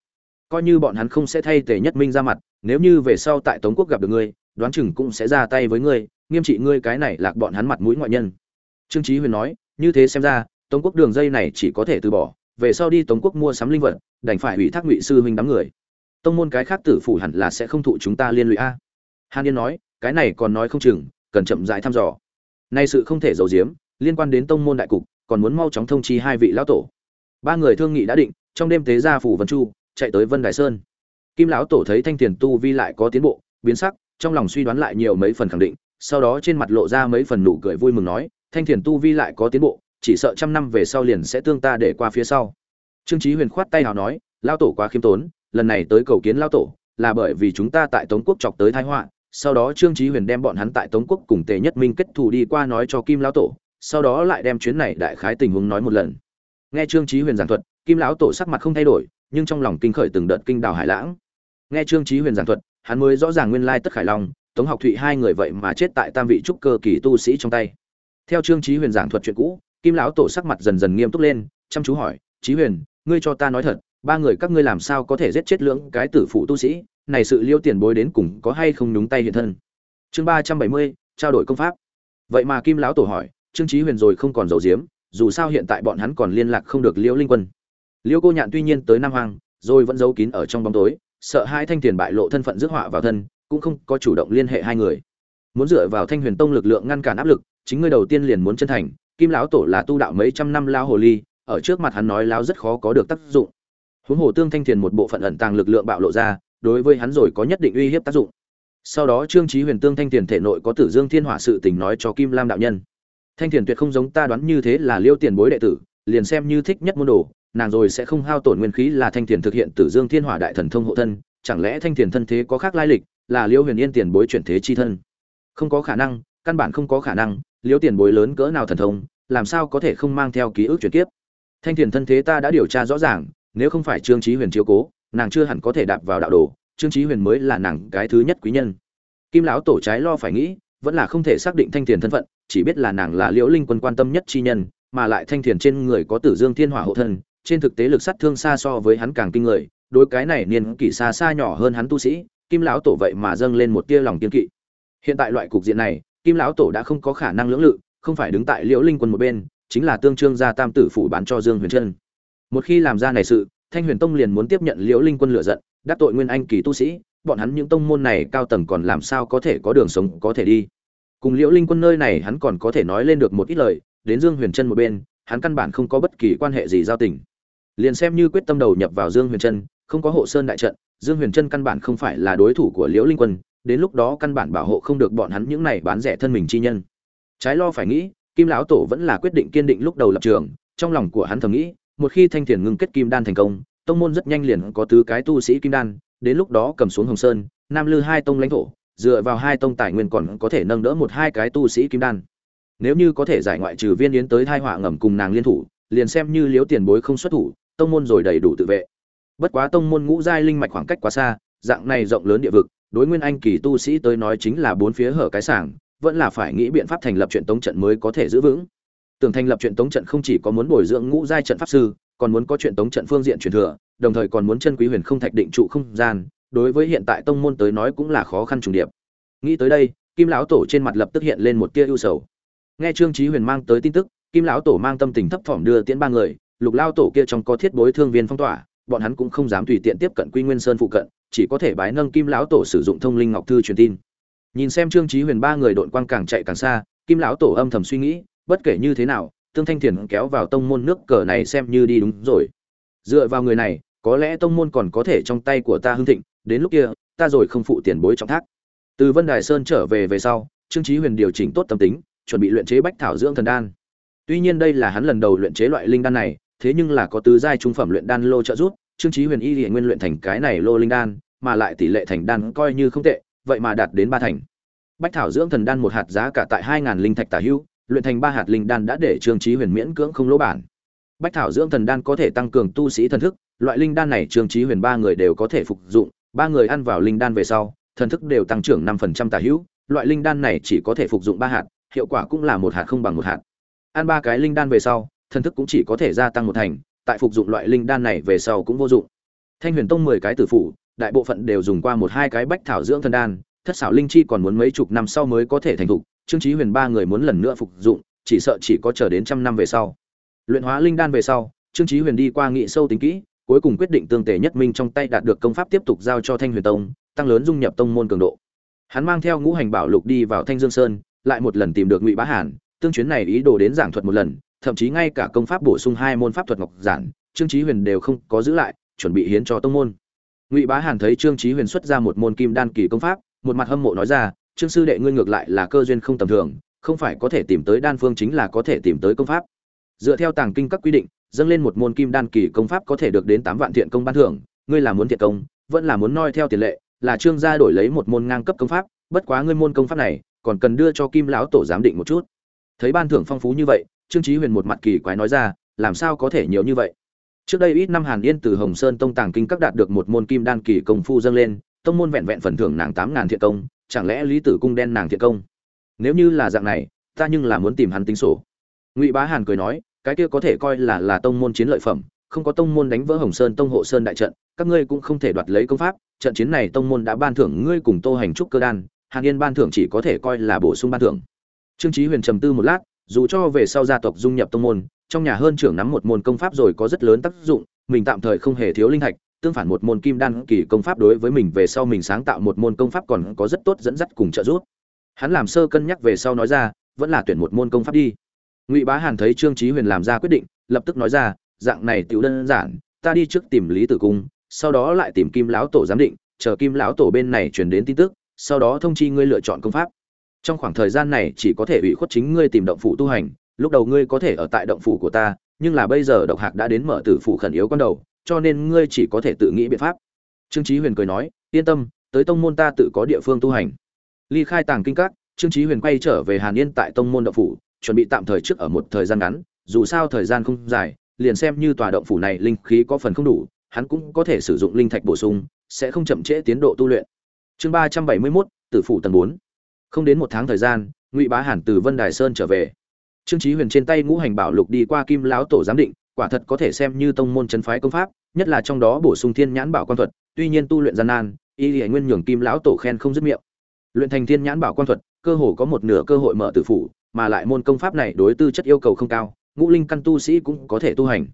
Coi như bọn hắn không sẽ thay tề nhất minh ra mặt, nếu như về sau tại tống quốc gặp được ngươi, đoán chừng cũng sẽ ra tay với ngươi, nghiêm trị ngươi cái này lạc bọn hắn mặt mũi ngoại nhân. Trương trí huyền nói, như thế xem ra, tống quốc đường dây này chỉ có thể từ bỏ, về sau đi tống quốc mua sắm linh vật, đành phải ủy thác ngụy sư huynh đám người. Tông môn cái khác tử phủ hẳn là sẽ không thụ chúng ta liên lụy a. Hàn yên nói, cái này còn nói không chừng, cần chậm rãi thăm dò. Nay sự không thể giấu giếm, liên quan đến tông môn đại cục, còn muốn mau chóng thông chi hai vị lão tổ ba người thương nghị đã định, trong đêm tế gia phủ vân chu, chạy tới vân đài sơn. Kim lão tổ thấy thanh tiền tu vi lại có tiến bộ, biến sắc, trong lòng suy đoán lại nhiều mấy phần khẳng định, sau đó trên mặt lộ ra mấy phần nụ cười vui mừng nói, thanh thiền tu vi lại có tiến bộ, chỉ sợ trăm năm về sau liền sẽ tương ta để qua phía sau. Trương chí huyền khoát tay hào nói lao tổ quá khiêm tốn, lần này tới cầu kiến lao tổ, là bởi vì chúng ta tại tống quốc chọc tới thái họa. Sau đó trương chí huyền đem bọn hắn tại tống quốc cùng tề nhất minh kết thù đi qua nói cho kim lão tổ, sau đó lại đem chuyến này đại khái tình huống nói một lần nghe trương chí huyền giảng thuật, kim lão tổ sắc mặt không thay đổi, nhưng trong lòng kinh khởi từng đợt kinh đào hải lãng. Nghe trương chí huyền giảng thuật, hắn mới rõ ràng nguyên lai tất khải long, tống học thụy hai người vậy mà chết tại tam vị trúc cơ kỳ tu sĩ trong tay. Theo trương chí huyền giảng thuật chuyện cũ, kim lão tổ sắc mặt dần dần nghiêm túc lên, chăm chú hỏi, chí huyền, ngươi cho ta nói thật, ba người các ngươi làm sao có thể giết chết lưỡng cái tử phụ tu sĩ? Này sự liêu tiền bối đến cùng có hay không nhúng tay hiện thân? Chương ba trăm bảy mươi, trao đổi công pháp. Vậy mà kim lão tổ hỏi, trương chí huyền rồi không còn dầu diếm dù sao hiện tại bọn hắn còn liên lạc không được liễu linh quân. Liễu cô nhạn tuy nhiên tới nam hoàng rồi vẫn giấu kín ở trong bóng tối, sợ hai thanh tiền bại lộ thân phận rước họa vào thân, cũng không có chủ động liên hệ hai người. Muốn dựa vào thanh huyền tông lực lượng ngăn cản áp lực, chính ngươi đầu tiên liền muốn chân thành, kim lão tổ là tu đạo mấy trăm năm lao hồ ly, ở trước mặt hắn nói láo rất khó có được tác dụng. Huống hồ tương thanh thiền một bộ phận ẩn tàng lực lượng bạo lộ ra, đối với hắn rồi có nhất định uy hiếp tác dụng. Sau đó trương trí huyền tương thanh thiền thể nội có tử dương thiên hỏa sự tình nói cho kim lam đạo nhân thanh thiền tuyệt không giống ta đoán như thế là liêu tiền bối đệ tử, liền xem như thích nhất môn đồ, nàng rồi sẽ không hao tổn nguyên khí là thanh thiền thực hiện tử dương thiên hỏa đại thần thông hộ thân, chẳng lẽ thanh thiền thân thế có khác lai lịch, là liêu huyền yên tiền bối chuyển thế chi thân? Không có khả năng, căn bản không có khả năng, liêu tiền bối lớn cỡ nào thần thông, làm sao có thể không mang theo ký ức chuyển kiếp? Thanh thiền thân thế ta đã điều tra rõ ràng, nếu không phải trương trí huyền chiếu cố, nàng chưa hẳn có thể đạp vào đạo đồ, trương trí huyền mới là nàng cái thứ nhất quý nhân. Kim lão tổ trái lo phải nghĩ, vẫn là không thể xác định thanh thiền thân phận chỉ biết là nàng là liễu linh quân quan tâm nhất chi nhân, mà lại thanh thiền trên người có tử dương thiên hỏa hộ thân, trên thực tế lực sát thương xa so với hắn càng kinh người, đối cái này niên kỷ xa xa nhỏ hơn hắn tu sĩ, kim lão tổ vậy mà dâng lên một tia lòng kiên kỵ. Hiện tại loại cục diện này, kim lão tổ đã không có khả năng lưỡng lự, không phải đứng tại liễu linh quân một bên, chính là tương trương gia tam tử phủ bán cho dương huyền trân. Một khi làm ra này sự, thanh huyền tông liền muốn tiếp nhận liễu linh quân lựa giận, đắc tội nguyên anh kỳ tu sĩ, bọn hắn những tông môn này cao tầng còn làm sao có thể có đường sống có thể đi? Cùng liễu linh quân nơi này hắn còn có thể nói lên được một ít lời, đến dương huyền trân một bên, hắn căn bản không có bất kỳ quan hệ gì giao tình. Liền xem như quyết tâm đầu nhập vào dương huyền trân, không có hộ sơn đại trận, dương huyền trân căn bản không phải là đối thủ của liễu linh quân, đến lúc đó căn bản bảo hộ không được bọn hắn những này bán rẻ thân mình chi nhân. Trái lo phải nghĩ, kim lão tổ vẫn là quyết định kiên định lúc đầu lập trường, trong lòng của hắn thầm nghĩ, một khi thanh thiền ngưng kết kim đan thành công, tông môn rất nhanh liền có tứ cái tu sĩ kim đan, đến lúc đó cầm xuống hồng sơn, nam lư hai tông lãnh thổ dựa vào hai tông tài nguyên còn có thể nâng đỡ một hai cái tu sĩ kim đan. Nếu như có thể giải ngoại trừ viên yến tới thai họa ngầm cùng nàng liên thủ, liền xem như liếu tiền bối không xuất thủ, tông môn rồi đầy đủ tự vệ. Bất quá tông môn ngũ giai linh mạch khoảng cách quá xa, dạng này rộng lớn địa vực, đối nguyên anh kỳ tu sĩ tới nói chính là bốn phía hở cái sảng, vẫn là phải nghĩ biện pháp thành lập chuyện tống trận mới có thể giữ vững. Tưởng thành lập chuyện tống trận không chỉ có muốn bồi dưỡng ngũ giai trận pháp sư, còn muốn có chuyện tống trận phương diện truyền thừa, đồng thời còn muốn chân quý huyền không thạch định trụ không gian đối với hiện tại tông môn tới nói cũng là khó khăn trùng điệp. Nghĩ tới đây, kim lão tổ trên mặt lập tức hiện lên một tia ưu sầu. Nghe trương trí huyền mang tới tin tức, kim lão tổ mang tâm tình thấp thỏm đưa tiễn ba người, lục lao tổ kia trong có thiết bối thương viên phong tỏa, bọn hắn cũng không dám tùy tiện tiếp cận quy nguyên sơn phụ cận, chỉ có thể bái nâng kim lão tổ sử dụng thông linh ngọc thư truyền tin. Nhìn xem trương trí huyền ba người đội quang càng chạy càng xa, kim lão tổ âm thầm suy nghĩ, bất kể như thế nào, tương thanh thiền kéo vào tông môn nước cờ này xem như đi đúng rồi. Dựa vào người này, có lẽ tông môn còn có thể trong tay của ta hưng thịnh đến lúc kia, ta rồi không phụ tiền bối trọng thác. Từ vân đài sơn trở về về sau, trương trí huyền điều chỉnh tốt tâm tính, chuẩn bị luyện chế bách thảo dưỡng thần đan. Tuy nhiên đây là hắn lần đầu luyện chế loại linh đan này, thế nhưng là có tứ giai trung phẩm luyện đan lô trợ giúp, trương trí huyền y hiện nguyên luyện thành cái này lô linh đan, mà lại tỷ lệ thành đan coi như không tệ, vậy mà đạt đến ba thành. Bách thảo dưỡng thần đan một hạt giá cả tại hai ngàn linh thạch tả hưu, luyện thành ba hạt linh đan đã để trương trí huyền miễn cưỡng không lỗ bản. Bách thảo dưỡng thần đan có thể tăng cường tu sĩ thần thức, loại linh đan này trương trí huyền ba người đều có thể phục dụng ba người ăn vào linh đan về sau, thần thức đều tăng trưởng năm phần trăm tả hữu, loại linh đan này chỉ có thể phục dụng ba hạt, hiệu quả cũng là một hạt không bằng một hạt. Ăn ba cái linh đan về sau, thần thức cũng chỉ có thể gia tăng một thành, tại phục dụng loại linh đan này về sau cũng vô dụng. Thanh huyền tông mười cái tử phụ đại bộ phận đều dùng qua một hai cái bách thảo dưỡng thần đan, thất xảo linh chi còn muốn mấy chục năm sau mới có thể thành thục, trương trí huyền ba người muốn lần nữa phục dụng, chỉ sợ chỉ có chờ đến trăm năm về sau. Luyện hóa linh đan về sau, trương trí huyền đi qua nghị sâu tính kỹ cuối cùng quyết định tương tề nhất minh trong tay đạt được công pháp tiếp tục giao cho thanh huyền tông, tăng lớn dung nhập tông môn cường độ. Hắn mang theo ngũ hành bảo lục đi vào thanh dương sơn, lại một lần tìm được ngụy bá hàn, tương chuyến này ý đồ đến giảng thuật một lần, thậm chí ngay cả công pháp bổ sung hai môn pháp thuật ngọc giản, trương chí huyền đều không có giữ lại, chuẩn bị hiến cho tông môn. Ngụy bá hàn thấy trương chí huyền xuất ra một môn kim đan kỳ công pháp, một mặt hâm mộ nói ra, trương sư đệ ngươi ngược lại là cơ duyên không tầm thường, không phải có thể tìm tới đan phương chính là có thể tìm tới công pháp. Dựa theo tàng kinh các quy định dâng lên một môn kim đan kỳ công pháp có thể được đến tám vạn thiện công ban thưởng, ngươi là muốn thiện công, vẫn là muốn noi theo tiền lệ, là trương gia đổi lấy một môn ngang cấp công pháp, bất quá ngươi môn công pháp này, còn cần đưa cho kim lão tổ giám định một chút. Thấy ban thưởng phong phú như vậy, trương chí huyền một mặt kỳ quái nói ra, làm sao có thể nhiều như vậy? Trước đây ít năm hàn yên từ hồng sơn tông tàng kinh các đạt được một môn kim đan kỳ công phu dâng lên, tông môn vẹn vẹn phần thưởng nàng tám ngàn thiện công, chẳng lẽ lý tử cung đen nàng thiện công? Nếu như là dạng này, ta nhưng là muốn tìm hắn tính sổ. Ngụy bá hàn cười nói cái kia có thể coi là là tông môn chiến lợi phẩm, không có tông môn đánh vỡ hồng sơn tông hộ sơn đại trận, các ngươi cũng không thể đoạt lấy công pháp, trận chiến này tông môn đã ban thưởng ngươi cùng tô hành trúc cơ đan, hàn yên ban thưởng chỉ có thể coi là bổ sung ban thưởng. Trương chí huyền trầm tư một lát, dù cho về sau gia tộc dung nhập tông môn, trong nhà hơn trưởng nắm một môn công pháp rồi có rất lớn tác dụng, mình tạm thời không hề thiếu linh thạch, tương phản một môn kim đan kỳ công pháp đối với mình về sau mình sáng tạo một môn công pháp còn có rất tốt dẫn dắt cùng trợ giúp. Hắn làm sơ cân nhắc về sau nói ra, vẫn là tuyển một môn công pháp đi ngụy bá hàn thấy trương chí huyền làm ra quyết định, lập tức nói ra, dạng này tiểu đơn giản, ta đi trước tìm lý tử cung, sau đó lại tìm kim lão tổ giám định, chờ kim lão tổ bên này truyền đến tin tức, sau đó thông chi ngươi lựa chọn công pháp. Trong khoảng thời gian này chỉ có thể ủy khuất chính ngươi tìm động phủ tu hành, lúc đầu ngươi có thể ở tại động phủ của ta, nhưng là bây giờ độc hạc đã đến mở tử phủ khẩn yếu con đầu, cho nên ngươi chỉ có thể tự nghĩ biện pháp. Trương chí huyền cười nói, yên tâm, tới tông môn ta tự có địa phương tu hành. Ly khai tàng kinh các, trương chí huyền quay trở về hàn yên tại tông môn động phủ chuẩn bị tạm thời trước ở một thời gian ngắn dù sao thời gian không dài liền xem như tòa động phủ này linh khí có phần không đủ hắn cũng có thể sử dụng linh thạch bổ sung sẽ không chậm trễ tiến độ tu luyện. Chương ba trăm bảy mươi 371, tử phủ tầng bốn. Không đến một tháng thời gian ngụy bá hàn từ vân đài sơn trở về. Trương chí huyền trên tay ngũ hành bảo lục đi qua kim lão tổ giám định quả thật có thể xem như tông môn chân phái công pháp nhất là trong đó bổ sung thiên nhãn bảo quan thuật tuy nhiên tu luyện gian nan y lìa nguyên nhường kim lão tổ khen không dứt miệng. Luyện thành thiên nhãn bảo quan thuật cơ hồ có một nửa cơ hội mở tử phủ mà lại môn công pháp này đối tư chất yêu cầu không cao, ngũ linh căn tu sĩ cũng có thể tu hành.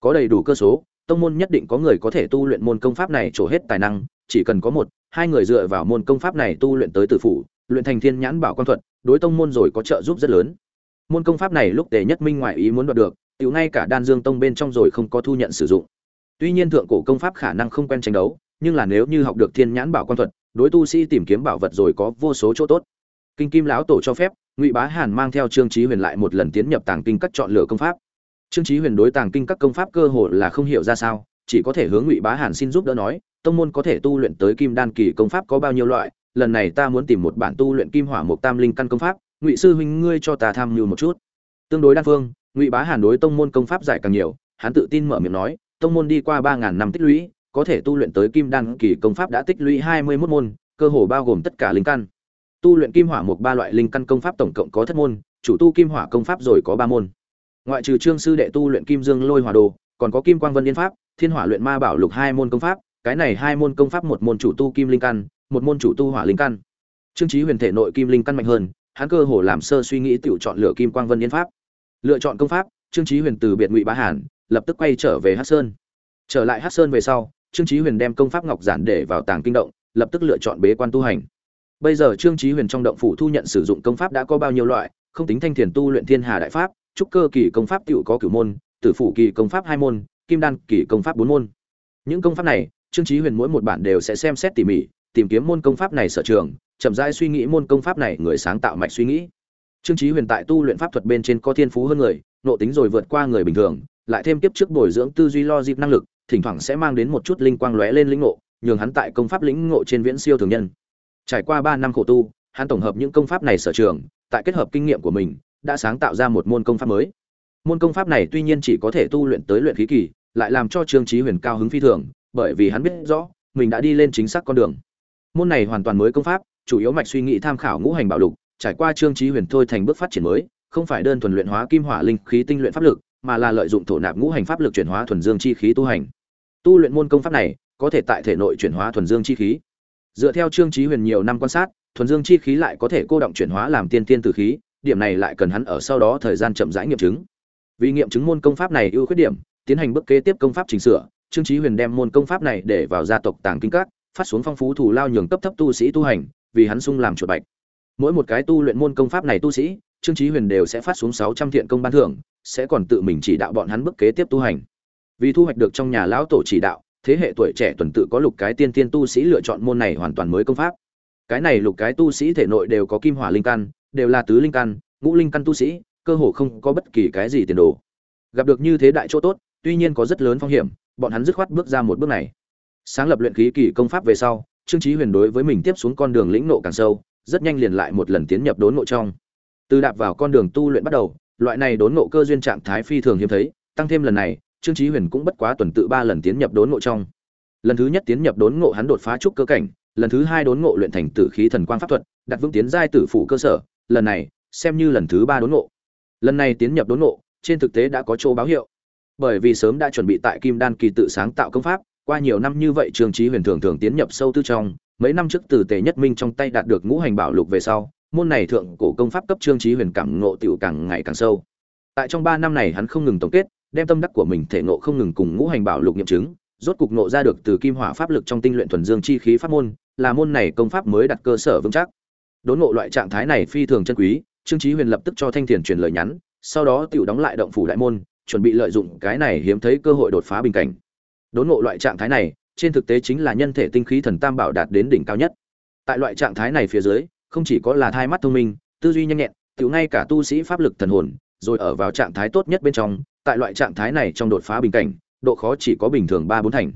Có đầy đủ cơ số, tông môn nhất định có người có thể tu luyện môn công pháp này trổ hết tài năng, chỉ cần có một, hai người dựa vào môn công pháp này tu luyện tới tử phủ, luyện thành thiên nhãn bảo quan thuật, đối tông môn rồi có trợ giúp rất lớn. Môn công pháp này lúc tề nhất minh ngoại ý muốn đoạt được, tiểu ngay cả đan dương tông bên trong rồi không có thu nhận sử dụng. Tuy nhiên thượng cổ công pháp khả năng không quen tranh đấu, nhưng là nếu như học được thiên nhãn bảo quan thuật, đối tu sĩ tìm kiếm bảo vật rồi có vô số chỗ tốt. Kinh kim lão tổ cho phép ngụy bá hàn mang theo trương trí huyền lại một lần tiến nhập tàng kinh các chọn lựa công pháp. Trương trí huyền đối tàng kinh các công pháp cơ hồ là không hiểu ra sao, chỉ có thể hướng ngụy bá hàn xin giúp đỡ nói, tông môn có thể tu luyện tới kim đan kỳ công pháp có bao nhiêu loại? Lần này ta muốn tìm một bản tu luyện kim hỏa một tam linh căn công pháp, ngụy sư huynh ngươi cho ta tham mưu một chút. Tương đối đan phương, ngụy bá hàn đối tông môn công pháp giải càng nhiều, hắn tự tin mở miệng nói, tông môn đi qua ba ngàn năm tích lũy, có thể tu luyện tới kim đan kỳ công pháp đã tích lũy hai mươi 21 môn, cơ hồ bao gồm tất cả linh căn tu luyện kim hỏa một ba loại linh căn công pháp tổng cộng có thất môn, chủ tu kim hỏa công pháp rồi có ba môn. Ngoại trừ trương sư đệ tu luyện kim dương lôi hỏa đồ, còn có kim quang vân yên pháp, thiên hỏa luyện ma bảo lục hai môn công pháp, cái này hai môn công pháp một môn chủ tu kim linh căn, một môn chủ tu hỏa linh căn. Trương trí huyền thể nội kim linh căn mạnh hơn, hắn cơ hồ làm sơ suy nghĩ tự chọn lựa kim quang vân yên pháp. Lựa chọn công pháp, trương trí huyền từ biệt ngụy bá hàn, lập tức quay trở về hát sơn. Trở lại hát sơn về sau, trương trí huyền đem công pháp ngọc giản để vào tàng kinh động, lập tức lựa chọn bế quan tu hành bây giờ trương trí huyền trong động phủ thu nhận sử dụng công pháp đã có bao nhiêu loại, không tính thanh thiền tu luyện thiên hà đại pháp, trúc cơ kỳ công pháp tựu có cửu môn, tử phủ kỳ công pháp hai môn, kim đan kỳ công pháp bốn môn. Những công pháp này, trương trí huyền mỗi một bản đều sẽ xem xét tỉ mỉ, tìm kiếm môn công pháp này sở trường, chậm rãi suy nghĩ môn công pháp này người sáng tạo mạch suy nghĩ. Trương trí huyền tại tu luyện pháp thuật bên trên có thiên phú hơn người nộ tính rồi vượt qua người bình thường, lại thêm tiếp trước bồi dưỡng tư duy lo dịp năng lực, thỉnh thoảng sẽ mang đến một chút linh quang lóe lên lĩnh ngộ, nhường hắn tại công pháp lĩnh ngộ trên viễn siêu thường nhân trải qua ba năm khổ tu, hắn tổng hợp những công pháp này sở trường, tại kết hợp kinh nghiệm của mình, đã sáng tạo ra một môn công pháp mới. Môn công pháp này tuy nhiên chỉ có thể tu luyện tới luyện khí kỳ, lại làm cho trương trí huyền cao hứng phi thường, bởi vì hắn biết rõ, mình đã đi lên chính xác con đường. Môn này hoàn toàn mới công pháp, chủ yếu mạch suy nghĩ tham khảo ngũ hành bảo lục, trải qua trương trí huyền thôi thành bước phát triển mới, không phải đơn thuần luyện hóa kim hỏa linh khí tinh luyện pháp lực, mà là lợi dụng thổ nạp ngũ hành pháp lực chuyển hóa thuần dương chi khí tu hành. Tu luyện môn công pháp này, có thể tại thể nội chuyển hóa thuần dương chi khí dựa theo trương trí huyền nhiều năm quan sát, thuần dương chi khí lại có thể cô động chuyển hóa làm tiên tiên tử khí, điểm này lại cần hắn ở sau đó thời gian chậm rãi nghiệm chứng. Vì nghiệm chứng môn công pháp này ưu khuyết điểm, tiến hành bước kế tiếp công pháp chỉnh sửa, trương trí huyền đem môn công pháp này để vào gia tộc tàng kinh các, phát xuống phong phú thủ lao nhường cấp thấp tu sĩ tu hành, vì hắn sung làm chuột bạch. Mỗi một cái tu luyện môn công pháp này tu sĩ, trương trí huyền đều sẽ phát xuống sáu trăm thiện công ban thưởng, sẽ còn tự mình chỉ đạo bọn hắn bước kế tiếp tu hành. Vì thu hoạch được trong nhà lão tổ chỉ đạo thế hệ tuổi trẻ tuần tự có lục cái tiên tiên tu sĩ lựa chọn môn này hoàn toàn mới công pháp. Cái này lục cái tu sĩ thể nội đều có kim hỏa linh căn, đều là tứ linh căn, ngũ linh căn tu sĩ, cơ hồ không có bất kỳ cái gì tiền đồ. Gặp được như thế đại chỗ tốt, tuy nhiên có rất lớn phong hiểm, bọn hắn dứt khoát bước ra một bước này. Sáng lập luyện khí kỳ công pháp về sau, trương chí huyền đối với mình tiếp xuống con đường lĩnh nộ càng sâu, rất nhanh liền lại một lần tiến nhập đốn ngộ trong. Từ đạp vào con đường tu luyện bắt đầu, loại này đốn ngộ cơ duyên trạng thái phi thường hiếm thấy, tăng thêm lần này trương chí huyền cũng bất quá tuần tự ba lần tiến nhập đốn ngộ trong. Lần thứ nhất tiến nhập đốn ngộ hắn đột phá trúc cơ cảnh lần thứ hai đốn ngộ luyện thành tử khí thần quang pháp thuật đặt vững tiến giai tử phủ cơ sở lần này xem như lần thứ ba đốn ngộ. Lần này tiến nhập đốn ngộ trên thực tế đã có chỗ báo hiệu. Bởi vì sớm đã chuẩn bị tại kim đan kỳ tự sáng tạo công pháp qua nhiều năm như vậy trương chí huyền thường thường tiến nhập sâu tư trong mấy năm trước từ Tề Nhất Minh trong tay đạt được ngũ hành bảo lục về sau, môn này thượng cổ công pháp cấp trương Chí huyền cảm ngộ tiểu càng ngày càng sâu. Tại trong 3 năm này hắn không ngừng tổng kết, đem tâm đắc của mình thể ngộ không ngừng cùng ngũ hành bảo lục nghiệm chứng, rốt cục ngộ ra được từ kim hỏa pháp lực trong tinh luyện thuần dương chi khí pháp môn, là môn này công pháp mới đặt cơ sở vững chắc. Đốn ngộ loại trạng thái này phi thường chân quý, Trương Chí Huyền lập tức cho Thanh Thiền truyền lời nhắn, sau đó tiểu đóng lại động phủ đại môn, chuẩn bị lợi dụng cái này hiếm thấy cơ hội đột phá bình cảnh. Đốn ngộ loại trạng thái này, trên thực tế chính là nhân thể tinh khí thần tam bảo đạt đến đỉnh cao nhất. Tại loại trạng thái này phía dưới, không chỉ có là thai mắt thông minh, tư duy nhanh nhẹn, tiểu ngay cả tu sĩ pháp lực thần hồn, rồi ở vào trạng thái tốt nhất bên trong, tại loại trạng thái này trong đột phá bình cảnh, độ khó chỉ có bình thường ba bốn thành.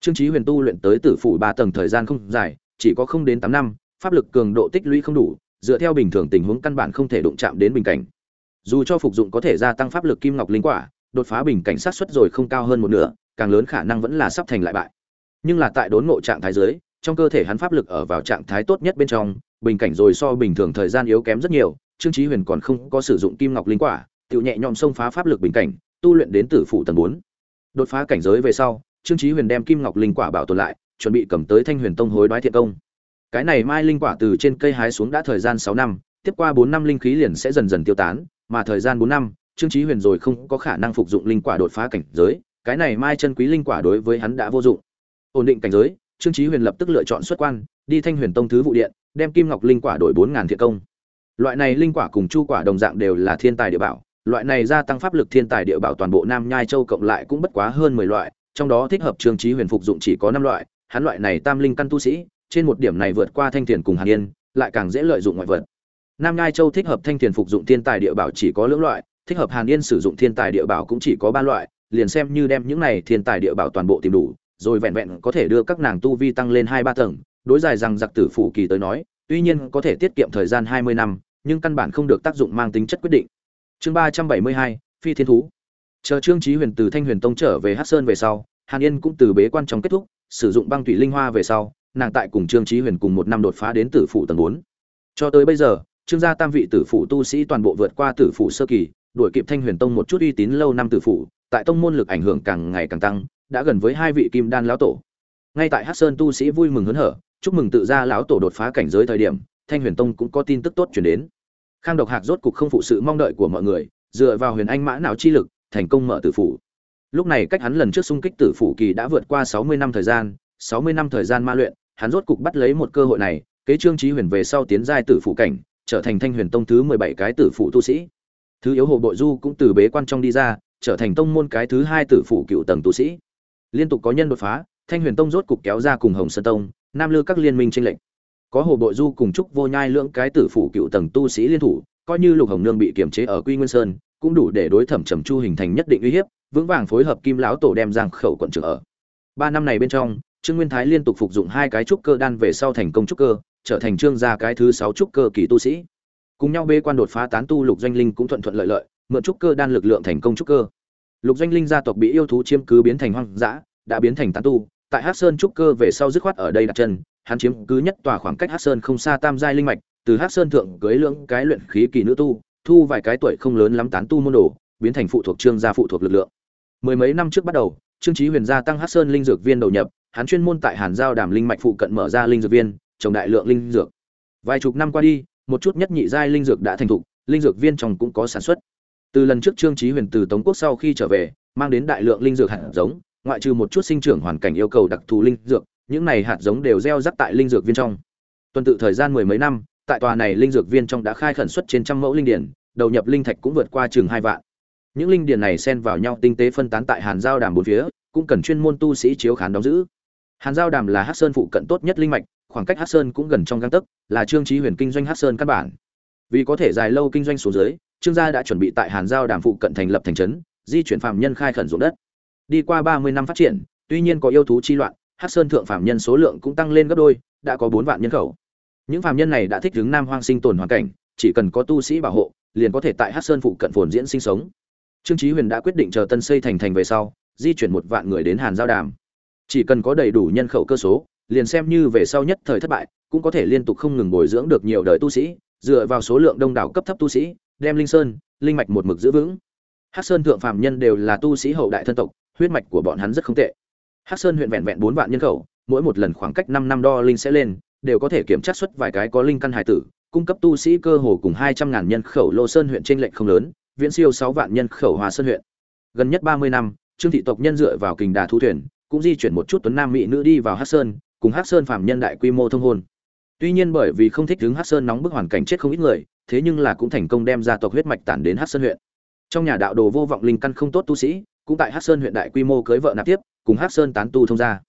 Trương Chí Huyền tu luyện tới tử phủ ba tầng thời gian không dài, chỉ có không đến tám năm, pháp lực cường độ tích lũy không đủ, dựa theo bình thường tình huống căn bản không thể đụng chạm đến bình cảnh. Dù cho phục dụng có thể gia tăng pháp lực kim ngọc linh quả, đột phá bình cảnh sát suất rồi không cao hơn một nửa, càng lớn khả năng vẫn là sắp thành lại bại. Nhưng là tại đốn ngộ trạng thái dưới, trong cơ thể hắn pháp lực ở vào trạng thái tốt nhất bên trong, bình cảnh rồi so bình thường thời gian yếu kém rất nhiều, Trương Chí Huyền còn không có sử dụng kim ngọc linh quả, tiểu nhẹ nhõm xông phá pháp lực bình cảnh, tu luyện đến tử phụ tầng 4. Đột phá cảnh giới về sau, Trương Chí Huyền đem kim ngọc linh quả bảo tồn lại, chuẩn bị cầm tới Thanh Huyền Tông hối đoái thiện công. Cái này mai linh quả từ trên cây hái xuống đã thời gian 6 năm, tiếp qua 4 năm linh khí liền sẽ dần dần tiêu tán, mà thời gian 4 năm, Trương Chí Huyền rồi không có khả năng phục dụng linh quả đột phá cảnh giới, cái này mai chân quý linh quả đối với hắn đã vô dụng. Ổn định cảnh giới, Trương Chí Huyền lập tức lựa chọn xuất quan, đi Thanh Huyền Tông thứ vụ điện, đem kim ngọc linh quả đổi 4000 thiện công. Loại này linh quả cùng chu quả đồng dạng đều là thiên tài địa bảo, loại này gia tăng pháp lực thiên tài địa bảo toàn bộ Nam Nhai Châu cộng lại cũng bất quá hơn 10 loại, trong đó thích hợp trường trí Huyền phục dụng chỉ có 5 loại, hắn loại này tam linh căn tu sĩ, trên một điểm này vượt qua Thanh Tiền cùng Hàn Yên, lại càng dễ lợi dụng ngoại vật. Nam Nhai Châu thích hợp Thanh Tiền phục dụng thiên tài địa bảo chỉ có lưỡng loại, thích hợp Hàn Yên sử dụng thiên tài địa bảo cũng chỉ có 3 loại, liền xem như đem những này thiên tài địa bảo toàn bộ tìm đủ, rồi vẹn vẹn có thể đưa các nàng tu vi tăng lên 2 3 tầng, đối dài rằng giặc tử phủ kỳ tới nói, tuy nhiên có thể tiết kiệm thời gian 20 năm, nhưng căn bản không được tác dụng mang tính chất quyết định. Chương 372, Phi Thiên thú. Chờ Trương Chí Huyền từ Thanh Huyền Tông trở về Hắc Sơn về sau, Hàn Yên cũng từ bế quan trong kết thúc, sử dụng băng thủy linh hoa về sau, nàng tại cùng Trương Chí Huyền cùng một năm đột phá đến tử phụ tầng 4. Cho tới bây giờ, Trương gia tam vị tử phụ tu sĩ toàn bộ vượt qua tử phụ sơ kỳ, đuổi kịp Thanh Huyền Tông một chút uy tín lâu năm tử phụ, tại tông môn lực ảnh hưởng càng ngày càng tăng, đã gần với hai vị kim đan lão tổ. Ngay tại Hắc Sơn tu sĩ vui mừng hớn hở, chúc mừng tự gia lão tổ đột phá cảnh giới thời điểm, Thanh Huyền Tông cũng có tin tức tốt truyền đến. Khang Độc Hạc rốt cục không phụ sự mong đợi của mọi người, dựa vào Huyền Anh Mã não chi lực, thành công mở tử phủ. Lúc này cách hắn lần trước xung kích tử phủ kỳ đã vượt qua 60 năm thời gian, 60 năm thời gian ma luyện, hắn rốt cục bắt lấy một cơ hội này, kế trương trí huyền về sau tiến giai tử phủ cảnh, trở thành Thanh Huyền Tông thứ 17 cái tử phủ tu sĩ. Thứ yếu hồ bội du cũng từ bế quan trong đi ra, trở thành tông môn cái thứ hai tử phủ cựu tầng tu sĩ. Liên tục có nhân đột phá, Thanh Huyền Tông rốt cục kéo ra cùng Hồng Sơn Tông, Nam Lư các liên minh tranh lệnh. Có hồ bội du cùng trúc vô nhai lưỡng cái tử phủ cựu tầng tu sĩ liên thủ, coi như Lục Hồng Nương bị kiềm chế ở Quy Nguyên Sơn, cũng đủ để đối thẩm trầm chu hình thành nhất định uy hiếp, vững vàng phối hợp Kim lão tổ đem giang khẩu quận trưởng ở. Ba năm này bên trong, Trương Nguyên Thái liên tục phục dụng hai cái trúc cơ đan về sau thành công trúc cơ, trở thành trương gia cái thứ sáu trúc cơ kỳ tu sĩ. Cùng nhau bê quan đột phá tán tu Lục Doanh Linh cũng thuận thuận lợi lợi, mượn trúc cơ đan lực lượng thành công trúc cơ. Lục Doanh Linh gia tộc bị yêu thú chiếm cứ biến thành hoang dã, đã biến thành tán tu, tại Hắc Sơn trúc cơ về sau dứt khoát ở đây đặt chân, hắn chiếm cứ nhất tòa khoảng cách Hắc Sơn không xa tam giai linh mạch, từ Hắc Sơn thượng cưới lượng cái luyện khí kỳ nữ tu, thu vài cái tuổi không lớn lắm tán tu môn đồ, biến thành phụ thuộc trương gia phụ thuộc lực lượng. Mười mấy năm trước bắt đầu, Trương Chí Huyền gia tăng Hắc Sơn linh dược viên đầu nhập, hắn chuyên môn tại Hàn Giao Đàm linh mạch phụ cận mở ra linh dược viên, trồng đại lượng linh dược. Vài chục năm qua đi, một chút nhất nhị giai linh dược đã thành thục, linh dược viên trong cũng có sản xuất. Từ lần trước Trương Chí Huyền từ Tống quốc sau khi trở về, mang đến đại lượng linh dược hạt giống, ngoại trừ một chút sinh trưởng hoàn cảnh yêu cầu đặc thù linh dược, những này hạt giống đều gieo rắc tại linh dược viên trong. Tuần tự thời gian mười mấy năm, tại tòa này linh dược viên trong đã khai khẩn xuất trên trăm mẫu linh điển, đầu nhập linh thạch cũng vượt qua chừng hai vạn. Những linh điển này xen vào nhau tinh tế phân tán tại Hàn Giao Đàm bốn phía, cũng cần chuyên môn tu sĩ chiếu khán đóng giữ. Hàn Giao Đàm là Hắc Sơn phụ cận tốt nhất linh mạch, khoảng cách Hắc Sơn cũng gần trong gang tấc, là Trương Chí Huyền kinh doanh Hắc Sơn căn bản. Vì có thể dài lâu kinh doanh xuống dưới, Trương gia đã chuẩn bị tại Hàn Giao Đàm phụ cận thành lập thành trấn, di chuyển phạm nhân khai khẩn ruộng đất. Đi qua 30 năm phát triển, tuy nhiên có yêu thú chi loạn, Hắc Sơn thượng phạm nhân số lượng cũng tăng lên gấp đôi, đã có 4 vạn nhân khẩu. Những phạm nhân này đã thích ứng Nam Hoang sinh tồn hoàn cảnh, chỉ cần có tu sĩ bảo hộ, liền có thể tại Hắc Sơn phụ cận phồn diễn sinh sống. Trương Chí Huyền đã quyết định chờ Tân xây thành thành về sau, di chuyển một vạn người đến Hàn Giao Đàm. Chỉ cần có đầy đủ nhân khẩu cơ số, liền xem như về sau nhất thời thất bại, cũng có thể liên tục không ngừng bồi dưỡng được nhiều đời tu sĩ, dựa vào số lượng đông đảo cấp thấp tu sĩ, đem linh sơn, linh mạch một mực giữ vững. Hắc Sơn thượng phàm nhân đều là tu sĩ hậu đại thân tộc, huyết mạch của bọn hắn rất không tệ. Hắc Sơn huyện vẹn vẹn 4 vạn nhân khẩu, mỗi một lần khoảng cách năm năm đo linh sẽ lên đều có thể kiểm tra xuất vài cái có linh căn hải tử cung cấp tu sĩ cơ hồ cùng hai trăm ngàn nhân khẩu lô sơn huyện trên lệnh không lớn viễn siêu sáu vạn nhân khẩu hòa sơn huyện. Gần nhất ba mươi năm trương thị tộc nhân dựa vào kình đà thu thuyền cũng di chuyển một chút tuấn nam mỹ nữ đi vào hát sơn cùng hát sơn phạm nhân đại quy mô thông hôn. Tuy nhiên bởi vì không thích đứng hát sơn nóng bức hoàn cảnh chết không ít người thế nhưng là cũng thành công đem gia tộc huyết mạch tản đến hát sơn huyện. Trong nhà đạo đồ vô vọng linh căn không tốt tu sĩ cũng tại hát sơn huyện đại quy mô cưới vợ nạp tiếp cùng Hắc sơn tán tu thông gia.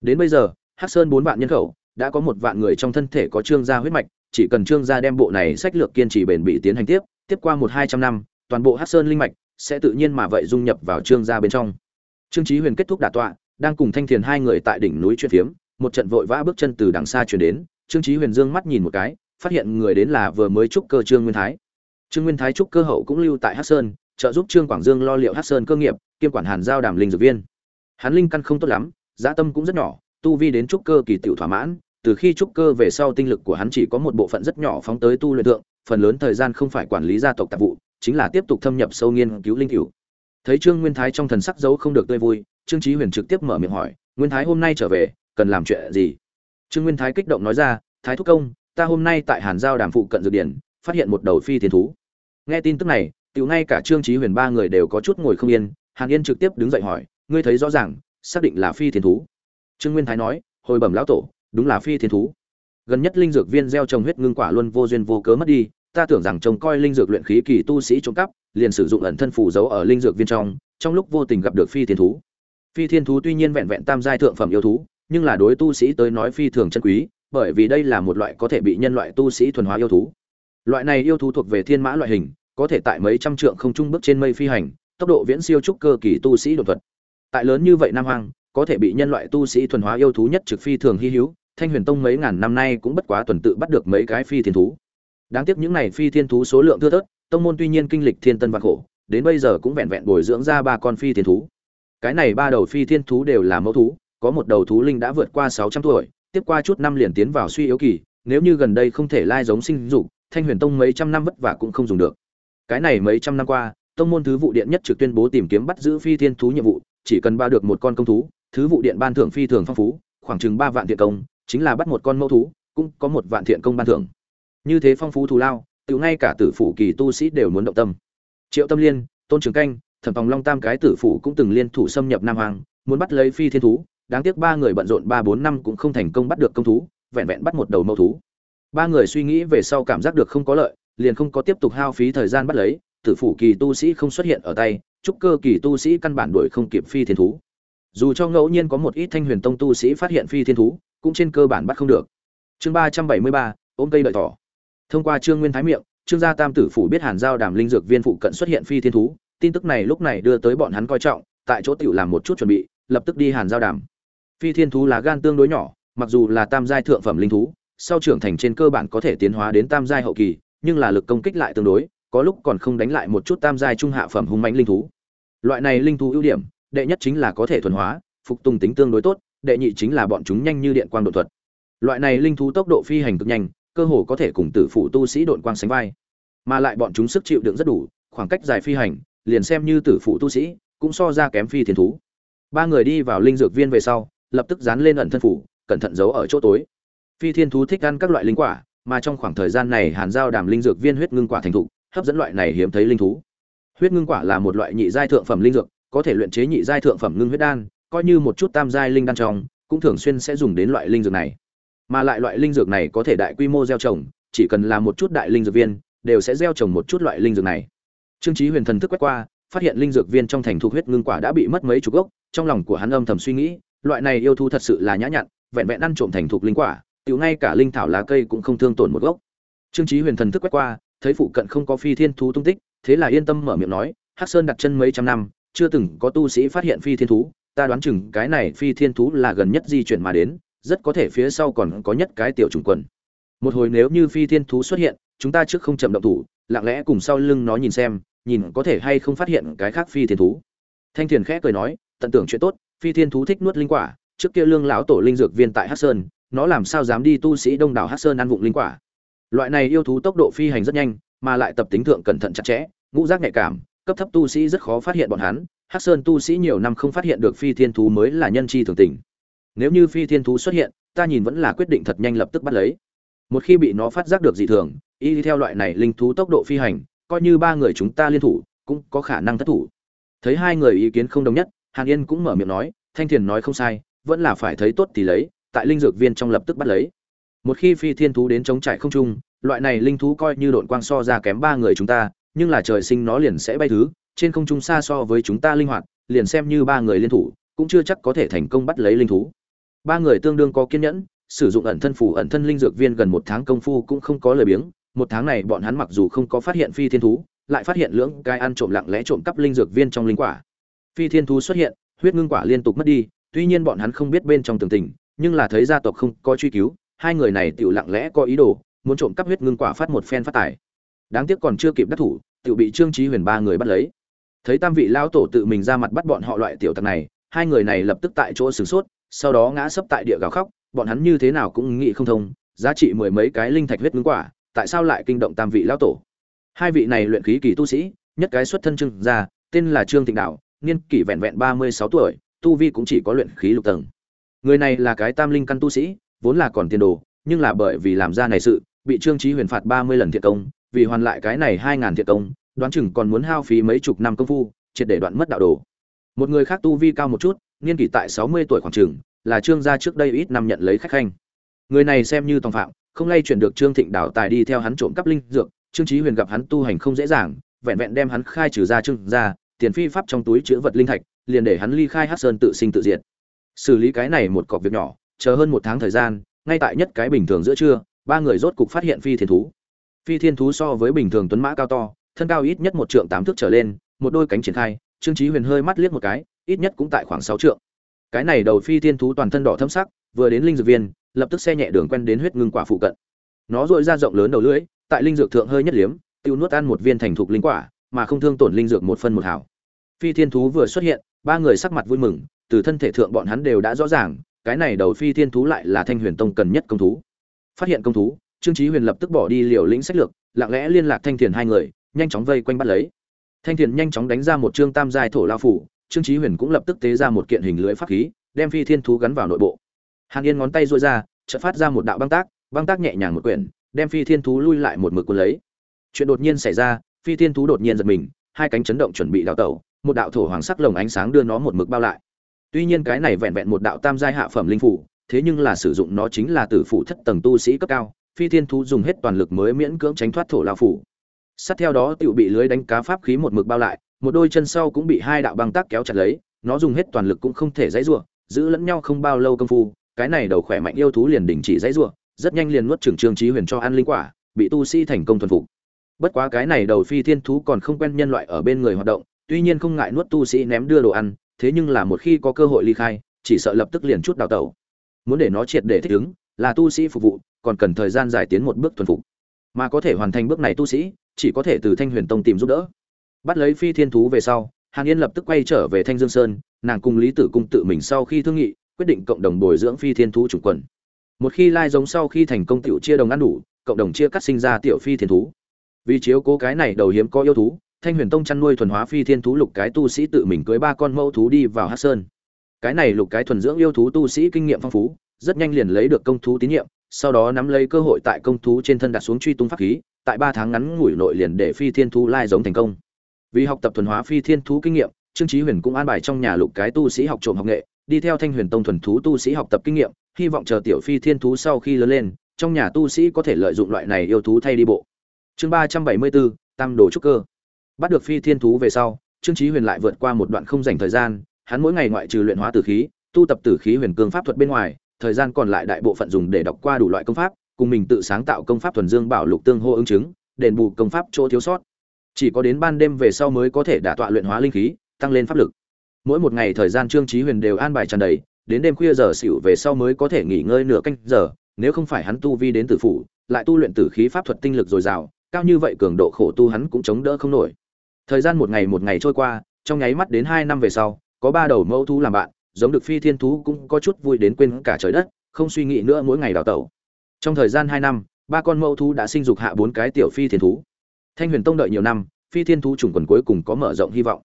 Đến bây giờ, Hắc sơn bốn vạn nhân khẩu, đã có một vạn người trong thân thể có trương gia huyết mạch, chỉ cần trương gia đem bộ này sách lược kiên trì bền bỉ tiến hành tiếp tiếp qua một hai trăm năm, toàn bộ Hắc sơn linh mạch sẽ tự nhiên mà vậy dung nhập vào trương gia bên trong. Trương trí huyền kết thúc đả tọa, đang cùng thanh thiền hai người tại đỉnh núi chuyện phiếm, một trận vội vã bước chân từ đằng xa chuyển đến, trương trí huyền dương mắt nhìn một cái, phát hiện người đến là vừa mới trúc cơ trương nguyên thái. Trương nguyên thái trúc cơ hậu cũng lưu tại Hắc sơn, trợ giúp trương quảng dương lo liệu Hắc sơn cơ nghiệp, kiêm quản hàn giao đàm linh dược viên hắn linh căn không tốt lắm dã tâm cũng rất nhỏ, tu vi đến trúc cơ kỳ tiểu thỏa mãn, từ khi trúc cơ về sau tinh lực của hắn chỉ có một bộ phận rất nhỏ phóng tới tu luyện thượng, phần lớn thời gian không phải quản lý gia tộc tạp vụ, chính là tiếp tục thâm nhập sâu nghiên cứu linh cửu. Thấy trương nguyên thái trong thần sắc dấu không được tươi vui, trương chí huyền trực tiếp mở miệng hỏi, nguyên thái hôm nay trở về, cần làm chuyện gì? Trương nguyên thái kích động nói ra, thái thúc công, ta hôm nay tại hàn giao đàm phụ cận dược điển, phát hiện một đầu phi thiên thú. Nghe tin tức này, tiểu ngay cả trương chí huyền ba người đều có chút ngồi không yên, hàn yên trực tiếp đứng dậy hỏi ngươi thấy rõ ràng, xác định là phi thiên thú. Trương nguyên thái nói, hồi bẩm lão tổ, đúng là phi thiên thú. Gần nhất linh dược viên gieo trồng huyết ngưng quả luôn vô duyên vô cớ mất đi, ta tưởng rằng trông coi linh dược luyện khí kỳ tu sĩ trộm cắp, liền sử dụng ẩn thân phủ giấu ở linh dược viên trong trong lúc vô tình gặp được phi thiên thú. Phi thiên thú tuy nhiên vẹn vẹn tam giai thượng phẩm yêu thú, nhưng là đối tu sĩ tới nói phi thường chân quý, bởi vì đây là một loại có thể bị nhân loại tu sĩ thuần hóa yêu thú. Loại này yêu thú thuộc về thiên mã loại hình, có thể tại mấy trăm trượng không trung bước trên mây phi hành, tốc độ viễn siêu trúc cơ kỳ tu sĩ đột thuật tại lớn như vậy nam hoang, có thể bị nhân loại tu sĩ thuần hóa yêu thú nhất trực phi thường hy hữu, thanh huyền tông mấy ngàn năm nay cũng bất quá tuần tự bắt được mấy cái phi thiên thú. Đáng tiếc những này phi thiên thú số lượng thưa thớt, tông môn tuy nhiên kinh lịch thiên tân vạn khổ, đến bây giờ cũng vẹn vẹn bồi dưỡng ra ba con phi thiên thú. Cái này ba đầu phi thiên thú đều là mẫu thú, có một đầu thú linh đã vượt qua sáu trăm tuổi, tiếp qua chút năm liền tiến vào suy yếu kỳ, nếu như gần đây không thể lai giống sinh dục, thanh huyền tông mấy trăm năm vất vả cũng không dùng được. Cái này mấy trăm năm qua, tông môn thứ vụ điện nhất trực tuyên bố tìm kiếm bắt giữ phi thiên thú nhiệm vụ chỉ cần ba được một con công thú, thứ vụ điện ban thưởng phi thường phong phú, khoảng chừng ba vạn thiện công, chính là bắt một con mẫu thú, cũng có một vạn thiện công ban thưởng. Như thế phong phú thù lao, tự ngay cả tử phủ kỳ tu sĩ đều muốn động tâm. Triệu tâm liên, tôn trường canh, thẩm tòng long tam cái tử phủ cũng từng liên thủ xâm nhập nam hoàng muốn bắt lấy phi thiên thú, đáng tiếc ba người bận rộn ba bốn năm cũng không thành công bắt được công thú, vẹn vẹn bắt một đầu mẫu thú. Ba người suy nghĩ về sau cảm giác được không có lợi, liền không có tiếp tục hao phí thời gian bắt lấy, tử phủ kỳ tu sĩ không xuất hiện ở tay trúc cơ kỳ tu sĩ căn bản đuổi không kịp phi thiên thú. Dù cho ngẫu nhiên có một ít thanh huyền tông tu sĩ phát hiện phi thiên thú, cũng trên cơ bản bắt không được. Chương ba trăm bảy mươi ba, ôm cây đợi thỏ. Thông qua trương nguyên thái miệng, trương gia tam tử phủ biết hàn giao đàm linh dược viên phụ cận xuất hiện phi thiên thú, tin tức này lúc này đưa tới bọn hắn coi trọng, tại chỗ tiểu làm một chút chuẩn bị, lập tức đi hàn giao đàm. Phi thiên thú là gan tương đối nhỏ, mặc dù là tam giai thượng phẩm linh thú, sau trưởng thành trên cơ bản có thể tiến hóa đến tam giai hậu kỳ, nhưng là lực công kích lại tương đối, có lúc còn không đánh lại một chút tam giai trung hạ phẩm hung mãnh linh thú loại này linh thú ưu điểm, đệ nhất chính là có thể thuần hóa, phục tùng tính tương đối tốt, đệ nhị chính là bọn chúng nhanh như điện quang đột thuật. Loại này linh thú tốc độ phi hành cực nhanh, cơ hồ có thể cùng tử phụ tu sĩ độn quang sánh vai. Mà lại bọn chúng sức chịu đựng rất đủ, khoảng cách dài phi hành, liền xem như tử phụ tu sĩ, cũng so ra kém phi thiên thú. Ba người đi vào linh dược viên về sau, lập tức dán lên ẩn thân phủ, cẩn thận giấu ở chỗ tối. Phi thiên thú thích ăn các loại linh quả, mà trong khoảng thời gian này hàn giao đàm linh dược viên huyết ngưng quả thành thục, hấp dẫn loại này hiếm thấy linh thú huyết ngưng quả là một loại nhị giai thượng phẩm linh dược, có thể luyện chế nhị giai thượng phẩm ngưng huyết đan, coi như một chút tam giai linh đan trong, cũng thường xuyên sẽ dùng đến loại linh dược này. Mà lại loại linh dược này có thể đại quy mô gieo trồng, chỉ cần là một chút đại linh dược viên, đều sẽ gieo trồng một chút loại linh dược này. Trương chí huyền thần thức quét qua, phát hiện linh dược viên trong thành thuộc huyết ngưng quả đã bị mất mấy chục gốc, trong lòng của hắn âm thầm suy nghĩ, loại này yêu thú thật sự là nhã nhặn, vẹn vẹn ăn trộm thành thuộc linh quả, tiểu ngay cả linh thảo lá cây cũng không thương tổn một gốc. Trương chí huyền thần thức quét qua, thấy phụ cận không có phi thiên thú tung tích thế là yên tâm mở miệng nói, hắc sơn đặt chân mấy trăm năm, chưa từng có tu sĩ phát hiện phi thiên thú, ta đoán chừng cái này phi thiên thú là gần nhất di chuyển mà đến, rất có thể phía sau còn có nhất cái tiểu trùng quần. Một hồi nếu như phi thiên thú xuất hiện, chúng ta trước không chậm động thủ, lặng lẽ cùng sau lưng nó nhìn xem, nhìn có thể hay không phát hiện cái khác phi thiên thú. Thanh thiền khẽ cười nói, tận tưởng chuyện tốt, phi thiên thú thích nuốt linh quả, trước kia lương lão tổ linh dược viên tại hắc sơn, nó làm sao dám đi tu sĩ đông đảo hắc sơn ăn vụng linh quả? Loại này yêu thú tốc độ phi hành rất nhanh mà lại tập tính thượng cẩn thận chặt chẽ, ngũ giác nhạy cảm, cấp thấp tu sĩ rất khó phát hiện bọn hắn, hắc sơn tu sĩ nhiều năm không phát hiện được phi thiên thú mới là nhân chi thường tình. Nếu như phi thiên thú xuất hiện, ta nhìn vẫn là quyết định thật nhanh lập tức bắt lấy. Một khi bị nó phát giác được dị thường, y theo loại này linh thú tốc độ phi hành, coi như ba người chúng ta liên thủ, cũng có khả năng thất thủ. Thấy hai người ý kiến không đồng nhất, hàn yên cũng mở miệng nói, thanh thiền nói không sai, vẫn là phải thấy tốt thì lấy, tại linh dược viên trong lập tức bắt lấy. Một khi phi thiên thú đến chống trải không trung loại này linh thú coi như độn quang so ra kém ba người chúng ta, nhưng là trời sinh nó liền sẽ bay thứ, trên không trung xa so với chúng ta linh hoạt, liền xem như ba người liên thủ, cũng chưa chắc có thể thành công bắt lấy linh thú. Ba người tương đương có kiên nhẫn, sử dụng ẩn thân phù ẩn thân linh dược viên gần một tháng công phu cũng không có lời biếng. Một tháng này bọn hắn mặc dù không có phát hiện phi thiên thú, lại phát hiện lưỡng cái ăn trộm lặng lẽ trộm cắp linh dược viên trong linh quả. Phi thiên thú xuất hiện, huyết ngưng quả liên tục mất đi, tuy nhiên bọn hắn không biết bên trong tường tình, nhưng là thấy gia tộc không có truy cứu, hai người này tiểu lặng lẽ có ý đồ muốn trộm cắp huyết ngưng quả phát một phen phát tài. Đáng tiếc còn chưa kịp đắc thủ tự bị trương trí huyền ba người bắt lấy. Thấy tam vị lão tổ tự mình ra mặt bắt bọn họ loại tiểu tặc này, hai người này lập tức tại chỗ sửng sốt, sau đó ngã sấp tại địa gào khóc, bọn hắn như thế nào cũng nghĩ không thông, giá trị mười mấy cái linh thạch huyết ngưng quả, tại sao lại kinh động tam vị lão tổ? Hai vị này luyện khí kỳ tu sĩ, nhất cái xuất thân trương gia, tên là trương thịnh đạo, niên kỷ vẹn vẹn ba mươi sáu tuổi, tu vi cũng chỉ có luyện khí lục tầng. Người này là cái tam linh căn tu sĩ, vốn là còn tiền đồ nhưng là bởi vì làm ra này sự, bị trương trí huyền phạt ba mươi lần thiệt công, vì hoàn lại cái này hai ngàn thiệt công, đoán chừng còn muốn hao phí mấy chục năm công phu, triệt để đoạn mất đạo đồ. Một người khác tu vi cao một chút, niên kỷ tại sáu mươi tuổi khoảng chừng, là trương gia trước đây ít năm nhận lấy khách khanh. Người này xem như tòng phạm, không lay chuyển được trương thịnh đảo tài đi theo hắn trộm cắp linh dược, trương trí huyền gặp hắn tu hành không dễ dàng, vẹn vẹn đem hắn khai trừ ra trương gia, tiền phi pháp trong túi chứa vật linh thạch, liền để hắn ly khai hát sơn tự sinh tự diệt. Xử lý cái này một cọc việc nhỏ, chờ hơn một tháng thời gian ngay tại nhất cái bình thường giữa trưa, ba người rốt cục phát hiện phi thiên thú. Phi thiên thú so với bình thường tuấn mã cao to, thân cao ít nhất một trượng tám thước trở lên, một đôi cánh triển khai, trương trí huyền hơi mắt liếc một cái, ít nhất cũng tại khoảng sáu trượng. Cái này đầu phi thiên thú toàn thân đỏ thâm sắc, vừa đến linh dược viên, lập tức xe nhẹ đường quen đến huyết ngưng quả phụ cận. Nó dội ra rộng lớn đầu lưỡi, tại linh dược thượng hơi nhất liếm, tiêu nuốt ăn một viên thành thục linh quả, mà không thương tổn linh dược một phân một hảo phi thiên thú vừa xuất hiện, ba người sắc mặt vui mừng, từ thân thể thượng bọn hắn đều đã rõ ràng cái này đầu phi thiên thú lại là thanh huyền tông cần nhất công thú. Phát hiện công thú, trương chí huyền lập tức bỏ đi liều lĩnh sách lược, lặng lẽ liên lạc thanh thiền hai người, nhanh chóng vây quanh bắt lấy. Thanh thiền nhanh chóng đánh ra một trương tam giai thổ lao phủ, trương chí huyền cũng lập tức tế ra một kiện hình lưới pháp khí, đem phi thiên thú gắn vào nội bộ. Hàn yên ngón tay duỗi ra, chợt phát ra một đạo băng tác băng tác nhẹ nhàng một quyển, đem phi thiên thú lui lại một mực cuốn lấy. Chuyện đột nhiên xảy ra, phi thiên thú đột nhiên giật mình, hai cánh chấn động chuẩn bị đào tẩu, một đạo thổ hoàng sắc lồng ánh sáng đưa nó một mực bao lại tuy nhiên cái này vẹn vẹn một đạo tam giai hạ phẩm linh phủ, thế nhưng là sử dụng nó chính là tử phủ thất tầng tu sĩ cấp cao, phi thiên thú dùng hết toàn lực mới miễn cưỡng tránh thoát thổ lao phủ. Sát theo đó tiểu bị lưới đánh cá pháp khí một mực bao lại, một đôi chân sau cũng bị hai đạo băng tác kéo chặt lấy, nó dùng hết toàn lực cũng không thể dãy rủa, giữ lẫn nhau không bao lâu công phu, cái này đầu khỏe mạnh yêu thú liền đình chỉ dãy rủa, rất nhanh liền nuốt trưởng trương chí huyền cho ăn linh quả, bị tu sĩ thành công thuần phục. Bất quá cái này đầu phi thiên thú còn không quen nhân loại ở bên người hoạt động, tuy nhiên không ngại nuốt tu sĩ ném đưa đồ ăn thế nhưng là một khi có cơ hội ly khai, chỉ sợ lập tức liền chút đào tẩu. Muốn để nó triệt để thích ứng, là tu sĩ phục vụ, còn cần thời gian giải tiến một bước thuần phục. Mà có thể hoàn thành bước này tu sĩ, chỉ có thể từ thanh huyền tông tìm giúp đỡ. Bắt lấy phi thiên thú về sau, hàn yên lập tức quay trở về thanh dương sơn, nàng cùng lý tử cung tự mình sau khi thương nghị, quyết định cộng đồng bồi dưỡng phi thiên thú chủ quần. Một khi lai giống sau khi thành công tiểu chia đồng ăn đủ, cộng đồng chia cắt sinh ra tiểu phi thiên thú. Vì chiếu cố cái này đầu hiếm có yêu thú thanh huyền tông chăn nuôi thuần hóa phi thiên thú lục cái tu sĩ tự mình cưới ba con mẫu thú đi vào hát sơn. Cái này lục cái thuần dưỡng yêu thú tu sĩ kinh nghiệm phong phú, rất nhanh liền lấy được công thú tín nhiệm, sau đó nắm lấy cơ hội tại công thú trên thân đặt xuống truy tung pháp khí, tại ba tháng ngắn ngủi nội liền để phi thiên thú lai giống thành công. Vì học tập thuần hóa phi thiên thú kinh nghiệm, trương trí huyền cũng an bài trong nhà lục cái tu sĩ học trộm học nghệ, đi theo thanh huyền tông thuần thú tu sĩ học tập kinh nghiệm, hy vọng chờ tiểu phi thiên thú sau khi lớn lên, trong nhà tu sĩ có thể lợi dụng loại này yêu thú thay đi bộ. Chương ba trăm bảy mươi bốn, tam đồ trúc cơ bắt được phi thiên thú về sau, trương chí huyền lại vượt qua một đoạn không dành thời gian, hắn mỗi ngày ngoại trừ luyện hóa tử khí, tu tập tử khí huyền cương pháp thuật bên ngoài, thời gian còn lại đại bộ phận dùng để đọc qua đủ loại công pháp, cùng mình tự sáng tạo công pháp thuần dương bảo lục tương hô ứng chứng, đền bù công pháp chỗ thiếu sót. Chỉ có đến ban đêm về sau mới có thể đả tọa luyện hóa linh khí, tăng lên pháp lực. Mỗi một ngày thời gian trương chí huyền đều an bài tràn đầy, đến đêm khuya giờ xỉu về sau mới có thể nghỉ ngơi nửa canh giờ, nếu không phải hắn tu vi đến tử phủ, lại tu luyện tử khí pháp thuật tinh lực dồi dào, cao như vậy cường độ khổ tu hắn cũng chống đỡ không nổi thời gian một ngày một ngày trôi qua, trong nháy mắt đến hai năm về sau, có ba đầu mẫu thú làm bạn, giống được phi thiên thú cũng có chút vui đến quên cả trời đất, không suy nghĩ nữa mỗi ngày đào tẩu. Trong thời gian hai năm, ba con mẫu thú đã sinh dục hạ bốn cái tiểu phi thiên thú. Thanh huyền tông đợi nhiều năm, phi thiên thú chủng quần cuối cùng có mở rộng hy vọng.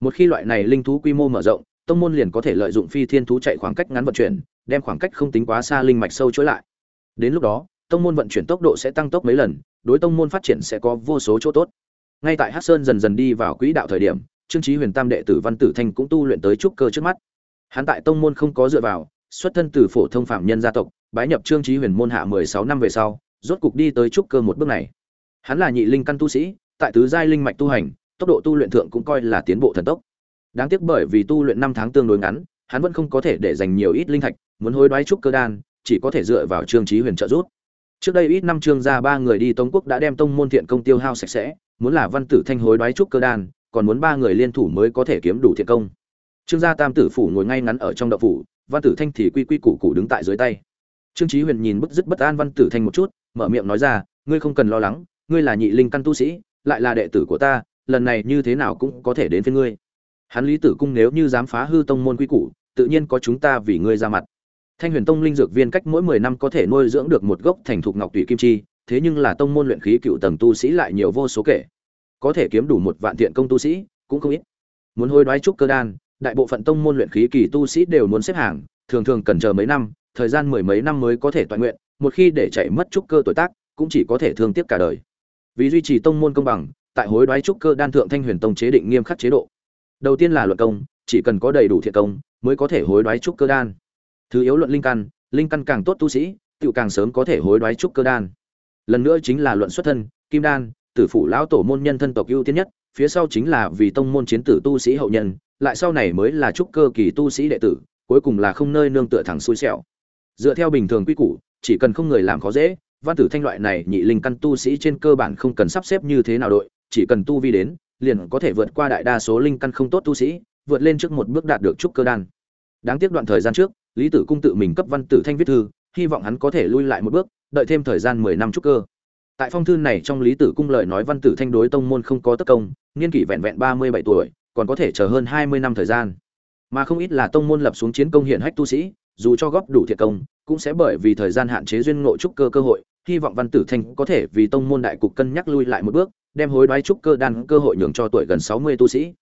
Một khi loại này linh thú quy mô mở rộng, tông môn liền có thể lợi dụng phi thiên thú chạy khoảng cách ngắn vận chuyển, đem khoảng cách không tính quá xa linh mạch sâu chối lại. Đến lúc đó, tông môn vận chuyển tốc độ sẽ tăng tốc mấy lần, đối tông môn phát triển sẽ có vô số chỗ tốt ngay tại Hát sơn dần dần đi vào quỹ đạo thời điểm, trương trí huyền tam đệ tử văn tử thanh cũng tu luyện tới trúc cơ trước mắt. Hắn tại tông môn không có dựa vào, xuất thân từ phổ thông phạm nhân gia tộc, bái nhập trương trí huyền môn hạ mười sáu năm về sau, rốt cục đi tới trúc cơ một bước này. Hắn là nhị linh căn tu sĩ, tại tứ giai linh mạch tu hành, tốc độ tu luyện thượng cũng coi là tiến bộ thần tốc. Đáng tiếc bởi vì tu luyện năm tháng tương đối ngắn, hắn vẫn không có thể để dành nhiều ít linh thạch, muốn hối đoái trúc cơ đan, chỉ có thể dựa vào trương trí huyền trợ giúp. Trước đây ít năm trương gia ba người đi tống quốc đã đem tông môn thiện công tiêu hao sạch sẽ muốn là văn tử thanh hối đoái trúc cơ đan, còn muốn ba người liên thủ mới có thể kiếm đủ thiện công. Trương gia tam tử phủ ngồi ngay ngắn ở trong đậu phủ, văn tử thanh thì quy quy củ củ đứng tại dưới tay. Trương trí huyền nhìn bức dứt bất an văn tử thanh một chút, mở miệng nói ra, ngươi không cần lo lắng, ngươi là nhị linh căn tu sĩ, lại là đệ tử của ta, lần này như thế nào cũng có thể đến với ngươi. Hắn lý tử cung nếu như dám phá hư tông môn quy củ, tự nhiên có chúng ta vì ngươi ra mặt. Thanh huyền tông linh dược viên cách mỗi mười năm có thể nuôi dưỡng được một gốc thành thục ngọc tùy kim chi thế nhưng là tông môn luyện khí cựu tầng tu sĩ lại nhiều vô số kể. Có thể kiếm đủ một vạn thiện công tu sĩ, cũng không ít. Muốn hối đoái trúc cơ đan, đại bộ phận tông môn luyện khí kỳ tu sĩ đều muốn xếp hàng, thường thường cần chờ mấy năm, thời gian mười mấy năm mới có thể toàn nguyện, một khi để chạy mất trúc cơ tuổi tác, cũng chỉ có thể thương tiếc cả đời. Vì duy trì tông môn công bằng, tại hối đoái trúc cơ đan thượng thanh huyền tông chế định nghiêm khắc chế độ. Đầu tiên là luận công, chỉ cần có đầy đủ thiện công, mới có thể hối đoái trúc cơ đan. Thứ yếu luận linh căn linh căn càng tốt tu sĩ tự càng sớm có thể hối đoái trúc cơ đan lần nữa chính là luận xuất thân, kim đan, tử phụ lão tổ môn nhân thân tộc ưu tiên nhất, phía sau chính là vì tông môn chiến tử tu sĩ hậu nhân, lại sau này mới là trúc cơ kỳ tu sĩ đệ tử, cuối cùng là không nơi nương tựa thẳng xui xẻo. Dựa theo bình thường quy củ, chỉ cần không người làm khó dễ, văn tử thanh loại này nhị linh căn tu sĩ trên cơ bản không cần sắp xếp như thế nào đội, chỉ cần tu vi đến, liền có thể vượt qua đại đa số linh căn không tốt tu sĩ, vượt lên trước một bước đạt được trúc cơ đan. Đáng tiếc đoạn thời gian trước, lý tử cung tự mình cấp văn tử thanh viết thư, hy vọng hắn có thể lui lại một bước đợi thêm thời gian mười năm trúc cơ. Tại phong thư này trong lý tử cung lời nói văn tử thanh đối tông môn không có tất công, niên kỷ vẹn vẹn ba mươi bảy tuổi, còn có thể chờ hơn hai mươi năm thời gian. Mà không ít là tông môn lập xuống chiến công hiện hách tu sĩ, dù cho góp đủ thiệt công, cũng sẽ bởi vì thời gian hạn chế duyên ngộ trúc cơ cơ hội, hy vọng văn tử thanh có thể vì tông môn đại cục cân nhắc lui lại một bước, đem hối đoái trúc cơ đan cơ hội nhường cho tuổi gần sáu mươi tu sĩ.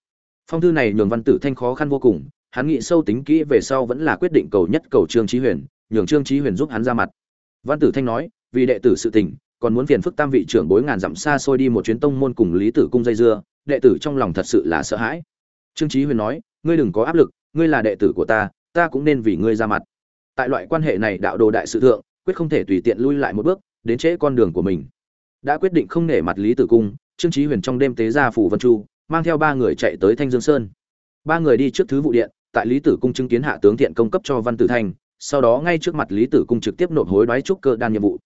Phong thư này nhường văn tử thanh khó khăn vô cùng, hắn nghĩ sâu tính kỹ về sau vẫn là quyết định cầu nhất cầu trương trí huyền, nhường trương trí huyền giúp hắn ra mặt văn tử thanh nói, vì đệ tử sự tình, còn muốn phiền phức tam vị trưởng bối ngàn dặm xa xôi đi một chuyến tông môn cùng lý tử cung dây dưa, đệ tử trong lòng thật sự là sợ hãi. Trương Chí huyền nói, ngươi đừng có áp lực, ngươi là đệ tử của ta ta cũng nên vì ngươi ra mặt. Tại loại quan hệ này đạo đồ đại sự thượng, quyết không thể tùy tiện lui lại một bước, đến trễ con đường của mình. Đã quyết định không nể mặt lý tử cung, trương Chí huyền trong đêm tế ra phủ vân chu, mang theo ba người chạy tới thanh dương sơn. Ba người đi trước thứ vụ điện, tại lý tử cung chứng kiến hạ tướng thiện công cấp cho văn tử thanh sau đó ngay trước mặt lý tử cung trực tiếp nộp hối đoái trúc cơ đan nhiệm vụ.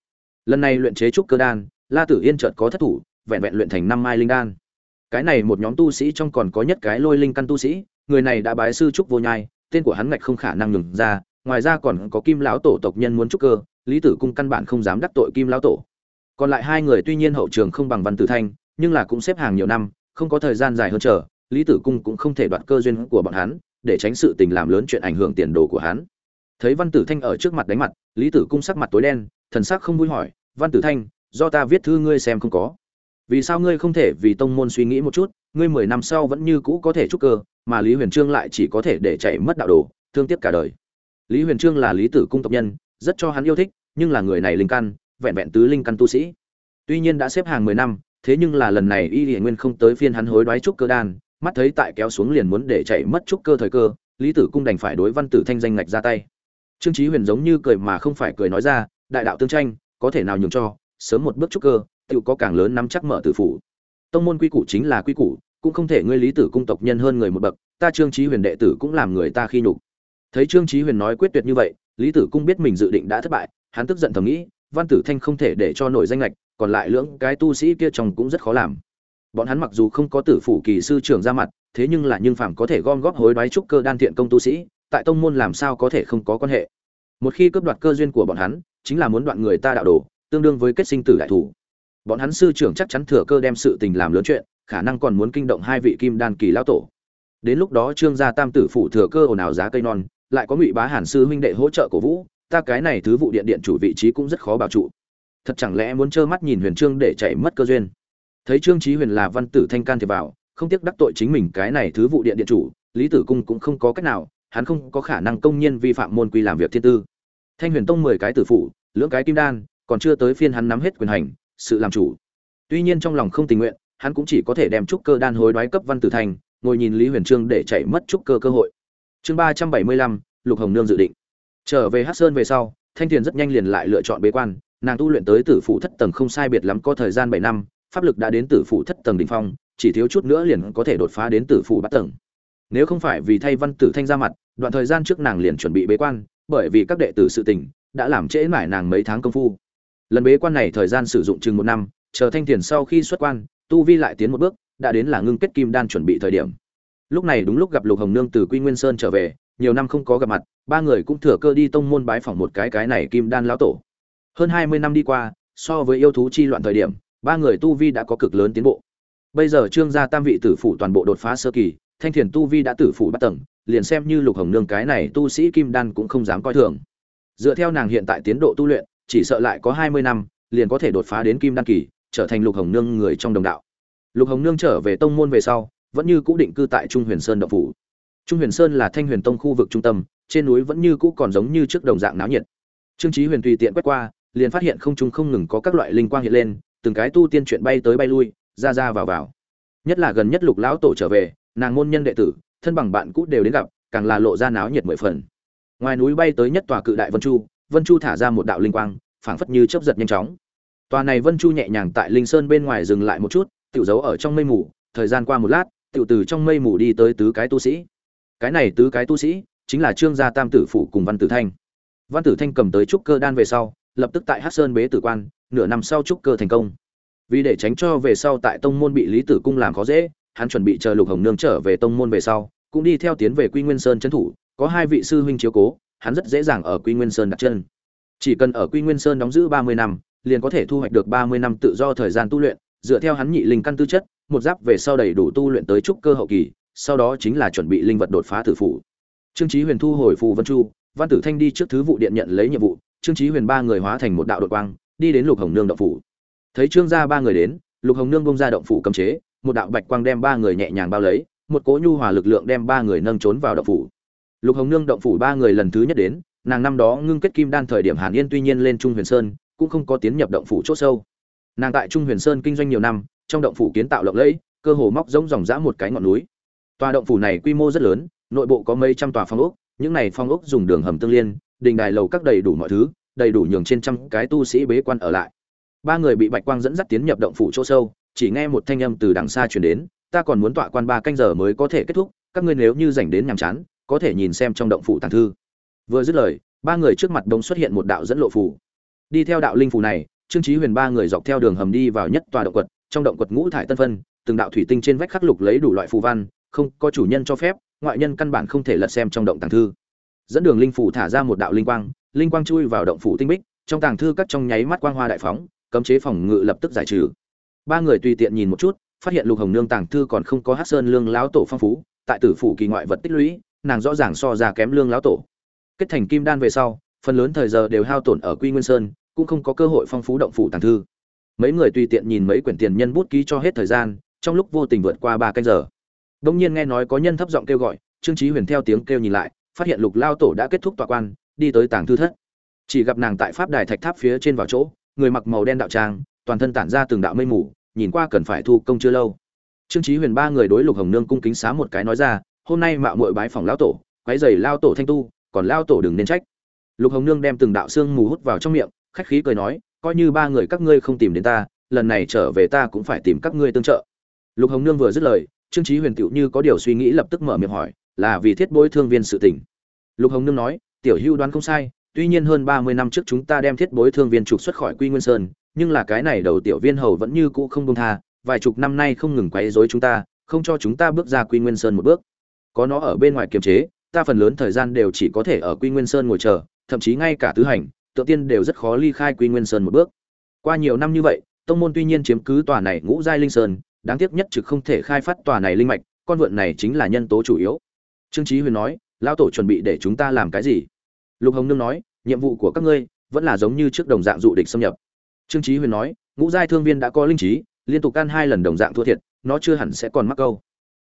Lần này luyện chế trúc cơ đan, la tử yên chợt có thất thủ, vẹn vẹn luyện thành năm mai linh đan. Cái này một nhóm tu sĩ trong còn có nhất cái lôi linh căn tu sĩ, người này đã bái sư trúc vô nhai, tên của hắn ngạch không khả năng nhường ra, ngoài ra còn có kim lão tổ tộc nhân muốn trúc cơ, lý tử cung căn bản không dám đắc tội kim lão tổ. Còn lại hai người tuy nhiên hậu trường không bằng văn tử thanh, nhưng là cũng xếp hàng nhiều năm, không có thời gian dài hơn chờ, lý tử cung cũng không thể đoạt cơ duyên của bọn hắn, để tránh sự tình làm lớn chuyện ảnh hưởng tiền đồ của hắn thấy văn tử thanh ở trước mặt đánh mặt, lý tử cung sắc mặt tối đen, thần sắc không vui hỏi, văn tử thanh, do ta viết thư ngươi xem không có? Vì sao ngươi không thể vì tông môn suy nghĩ một chút, ngươi mười năm sau vẫn như cũ có thể trúc cơ, mà lý huyền trương lại chỉ có thể để chạy mất đạo đồ, thương tiếc cả đời? Lý huyền trương là lý tử cung tộc nhân, rất cho hắn yêu thích, nhưng là người này linh căn, vẹn vẹn tứ linh căn tu sĩ. Tuy nhiên đã xếp hàng mười năm, thế nhưng là lần này y hiển nguyên không tới phiên hắn hối đoái trúc cơ đan, mắt thấy tại kéo xuống liền muốn để chạy mất trúc cơ thời cơ, lý tử cung đành phải đối văn tử thanh danh ngạch ra tay trương chí huyền giống như cười mà không phải cười nói ra, đại đạo tương tranh, có thể nào nhường cho, sớm một bước trúc cơ tự có càng lớn nắm chắc mở tử phủ. Tông môn quy củ chính là quy củ, cũng không thể ngươi lý tử cung tộc nhân hơn người một bậc, ta trương chí huyền đệ tử cũng làm người ta khi nhục. Thấy trương chí huyền nói quyết tuyệt như vậy, lý tử cung biết mình dự định đã thất bại, hắn tức giận thầm nghĩ, văn tử thanh không thể để cho nổi danh lệch còn lại lưỡng cái tu sĩ kia chồng cũng rất khó làm. Bọn hắn mặc dù không có tử phủ kỳ sư trưởng ra mặt, thế nhưng là nhưng phàm có thể gom góp hối đoái trúc cơ đan thiện công tu sĩ tại tông môn làm sao có thể không có quan hệ. Một khi cướp đoạt cơ duyên của bọn hắn, chính là muốn đoạn người ta đạo đồ, tương đương với kết sinh tử đại thủ. Bọn hắn sư trưởng chắc chắn thừa cơ đem sự tình làm lớn chuyện, khả năng còn muốn kinh động hai vị kim đan kỳ lão tổ. Đến lúc đó trương gia tam tử phủ thừa cơ ồn ào giá cây non, lại có ngụy bá hàn sư huynh đệ hỗ trợ cổ vũ, ta cái này thứ vụ điện điện chủ vị trí cũng rất khó bảo trụ. Thật chẳng lẽ muốn trơ mắt nhìn huyền trương để chạy mất cơ duyên? Thấy trương chí huyền là văn tử thanh can thì vào, không tiếc đắc tội chính mình cái này thứ vụ điện điện chủ, lý tử cung cũng không có cách nào hắn không có khả năng công nhiên vi phạm môn quy làm việc thiên tư. Thanh huyền tông mười cái tử phụ lưỡng cái kim đan, còn chưa tới phiên hắn nắm hết quyền hành, sự làm chủ. Tuy nhiên trong lòng không tình nguyện, hắn cũng chỉ có thể đem trúc cơ đan hối đoái cấp văn tử thành, ngồi nhìn lý huyền trương để chạy mất trúc cơ cơ hội. Chương ba trăm bảy mươi lăm, lục hồng nương dự định. Trở về hát sơn về sau, thanh thiền rất nhanh liền lại lựa chọn bế quan, nàng tu luyện tới tử phụ thất tầng không sai biệt lắm có thời gian bảy năm, pháp lực đã đến tử phụ thất tầng đỉnh phong, chỉ thiếu chút nữa liền có thể đột phá đến tử phụ bát tầng nếu không phải vì thay văn tử thanh ra mặt, đoạn thời gian trước nàng liền chuẩn bị bế quan, bởi vì các đệ tử sự tình, đã làm trễ mải nàng mấy tháng công phu. Lần bế quan này thời gian sử dụng chừng một năm, chờ thanh thiền sau khi xuất quan, tu vi lại tiến một bước, đã đến là ngưng kết kim đan chuẩn bị thời điểm. Lúc này đúng lúc gặp lục hồng nương từ quy nguyên sơn trở về, nhiều năm không có gặp mặt, ba người cũng thừa cơ đi tông môn bái phỏng một cái cái này kim đan lão tổ. Hơn hai mươi năm đi qua, so với yêu thú chi loạn thời điểm, ba người tu vi đã có cực lớn tiến bộ. Bây giờ trương gia tam vị tử phủ toàn bộ đột phá sơ kỳ thanh thiền tu vi đã tử phủ bắt tầng, liền xem như lục hồng nương cái này tu sĩ kim đan cũng không dám coi thường. Dựa theo nàng hiện tại tiến độ tu luyện, chỉ sợ lại có hai mươi năm, liền có thể đột phá đến kim đan kỳ, trở thành lục hồng nương người trong đồng đạo. Lục hồng nương trở về tông môn về sau, vẫn như cũ định cư tại trung huyền sơn đậu phủ. Trung huyền sơn là thanh huyền tông khu vực trung tâm, trên núi vẫn như cũ còn giống như trước đồng dạng náo nhiệt. Trương trí huyền tùy tiện quét qua, liền phát hiện không trung không ngừng có các loại linh quang hiện lên, từng cái tu tiên chuyện bay tới bay lui, ra ra vào vào. Nhất là gần nhất lục lão tổ trở về nàng môn nhân đệ tử, thân bằng bạn cũ đều đến gặp, càng là lộ ra náo nhiệt mười phần. Ngoài núi bay tới nhất tòa cự đại vân chu vân chu thả ra một đạo linh quang, phảng phất như chớp giật nhanh chóng. Tòa này vân chu nhẹ nhàng tại linh sơn bên ngoài dừng lại một chút tự giấu ở trong mây mù, thời gian qua một lát tự từ trong mây mù đi tới tứ cái tu sĩ. Cái này tứ cái tu sĩ, chính là trương gia tam tử phủ cùng văn tử thanh. Văn tử thanh cầm tới trúc cơ đan về sau, lập tức tại hát sơn bế tử quan, nửa năm sau trúc cơ thành công. Vì để tránh cho về sau tại tông môn bị lý tử cung làm khó dễ hắn chuẩn bị chờ lục hồng nương trở về tông môn về sau, cũng đi theo tiến về quy nguyên sơn trấn thủ, có hai vị sư huynh chiếu cố, hắn rất dễ dàng ở quy nguyên sơn đặt chân. Chỉ cần ở quy nguyên sơn đóng giữ ba mươi năm, liền có thể thu hoạch được ba mươi năm tự do thời gian tu luyện, dựa theo hắn nhị linh căn tư chất, một giáp về sau đầy đủ tu luyện tới trúc cơ hậu kỳ, sau đó chính là chuẩn bị linh vật đột phá tử phủ. Trương chí huyền thu hồi phù vân chu, văn tử thanh đi trước thứ vụ điện nhận lấy nhiệm vụ, trương chí huyền ba người hóa thành một đạo đột quang, đi đến lục hồng nương động phủ. Thấy trương gia ba người đến, lục hồng nương bông ra động phủ cấm chế một đạo bạch quang đem ba người nhẹ nhàng bao lấy, một cỗ nhu hòa lực lượng đem ba người nâng trốn vào động phủ. Lục hồng nương động phủ ba người lần thứ nhất đến, nàng năm đó ngưng kết kim đan thời điểm hàn yên tuy nhiên lên trung huyền sơn, cũng không có tiến nhập động phủ chỗ sâu. Nàng tại trung huyền sơn kinh doanh nhiều năm, trong động phủ kiến tạo lộng lẫy, cơ hồ móc giống dòng dã một cái ngọn núi. Tòa động phủ này quy mô rất lớn, nội bộ có mấy trăm tòa phong ốc, những này phong ốc dùng đường hầm tương liên, đình đài lầu các đầy đủ mọi thứ, đầy đủ nhường trên trăm cái tu sĩ bế quan ở lại. Ba người bị bạch quang dẫn dắt tiến nhập động phủ chỗ sâu chỉ nghe một thanh âm từ đằng xa truyền đến, ta còn muốn tọa quan ba canh giờ mới có thể kết thúc, các ngươi nếu như dành đến nhàm chán, có thể nhìn xem trong động phủ tàng thư. Vừa dứt lời, ba người trước mặt đông xuất hiện một đạo dẫn lộ phù. đi theo đạo linh phù này, trương chí huyền ba người dọc theo đường hầm đi vào nhất tòa động quật, trong động quật ngũ thải tân phân, từng đạo thủy tinh trên vách khắc lục lấy đủ loại phù văn, không có chủ nhân cho phép, ngoại nhân căn bản không thể lật xem trong động tàng thư. Dẫn đường linh phủ thả ra một đạo linh quang linh quang chui vào động phủ tinh bích, trong tàng thư các trong nháy mắt quang hoa đại phóng, cấm chế phòng ngự lập tức giải trừ ba người tùy tiện nhìn một chút, phát hiện lục hồng nương tàng thư còn không có hát sơn lương lão tổ phong phú, tại tử phủ kỳ ngoại vật tích lũy, nàng rõ ràng so ra kém lương lão tổ. Kết thành kim đan về sau, phần lớn thời giờ đều hao tổn ở quy nguyên sơn, cũng không có cơ hội phong phú động phủ tàng thư. Mấy người tùy tiện nhìn mấy quyển tiền nhân bút ký cho hết thời gian, trong lúc vô tình vượt qua ba canh giờ. Đông nhiên nghe nói có nhân thấp giọng kêu gọi, trương trí huyền theo tiếng kêu nhìn lại, phát hiện lục lao tổ đã kết thúc tọa quan, đi tới tàng thư thất. Chỉ gặp nàng tại pháp đài thạch tháp phía trên vào chỗ, người mặc màu đen đạo trang, toàn thân tản ra từng đạo mây mù nhìn qua cần phải thu công chưa lâu. Trương trí huyền ba người đối lục hồng nương cung kính xá một cái nói ra, hôm nay mạo muội bái phòng lão tổ, quấy giày lao tổ thanh tu, còn lao tổ đừng nên trách. Lục hồng nương đem từng đạo xương mù hút vào trong miệng, khách khí cười nói, coi như ba người các ngươi không tìm đến ta, lần này trở về ta cũng phải tìm các ngươi tương trợ. Lục hồng nương vừa dứt lời, trương trí huyền tựu như có điều suy nghĩ lập tức mở miệng hỏi, là vì thiết bối thương viên sự tình? Lục hồng nương nói, tiểu hưu đoán không sai, tuy nhiên hơn ba mươi năm trước chúng ta đem thiết bối thương viên trục xuất khỏi quy nguyên sơn nhưng là cái này đầu tiểu viên hầu vẫn như cũ không buông tha, vài chục năm nay không ngừng quấy rối chúng ta, không cho chúng ta bước ra quy nguyên sơn một bước. Có nó ở bên ngoài kiềm chế, ta phần lớn thời gian đều chỉ có thể ở quy nguyên sơn ngồi chờ, thậm chí ngay cả tứ hành, tự tiên đều rất khó ly khai quy nguyên sơn một bước. Qua nhiều năm như vậy, tông môn tuy nhiên chiếm cứ tòa này ngũ giai linh sơn, đáng tiếc nhất trực không thể khai phát tòa này linh mạch, con vượn này chính là nhân tố chủ yếu. Trương trí huyền nói, lão tổ chuẩn bị để chúng ta làm cái gì? Lục hồng nương nói, nhiệm vụ của các ngươi vẫn là giống như trước đồng dạng dụ địch xâm nhập trương Chí huyền nói, ngũ giai thương viên đã có linh trí, liên tục can hai lần đồng dạng thua thiệt, nó chưa hẳn sẽ còn mắc câu.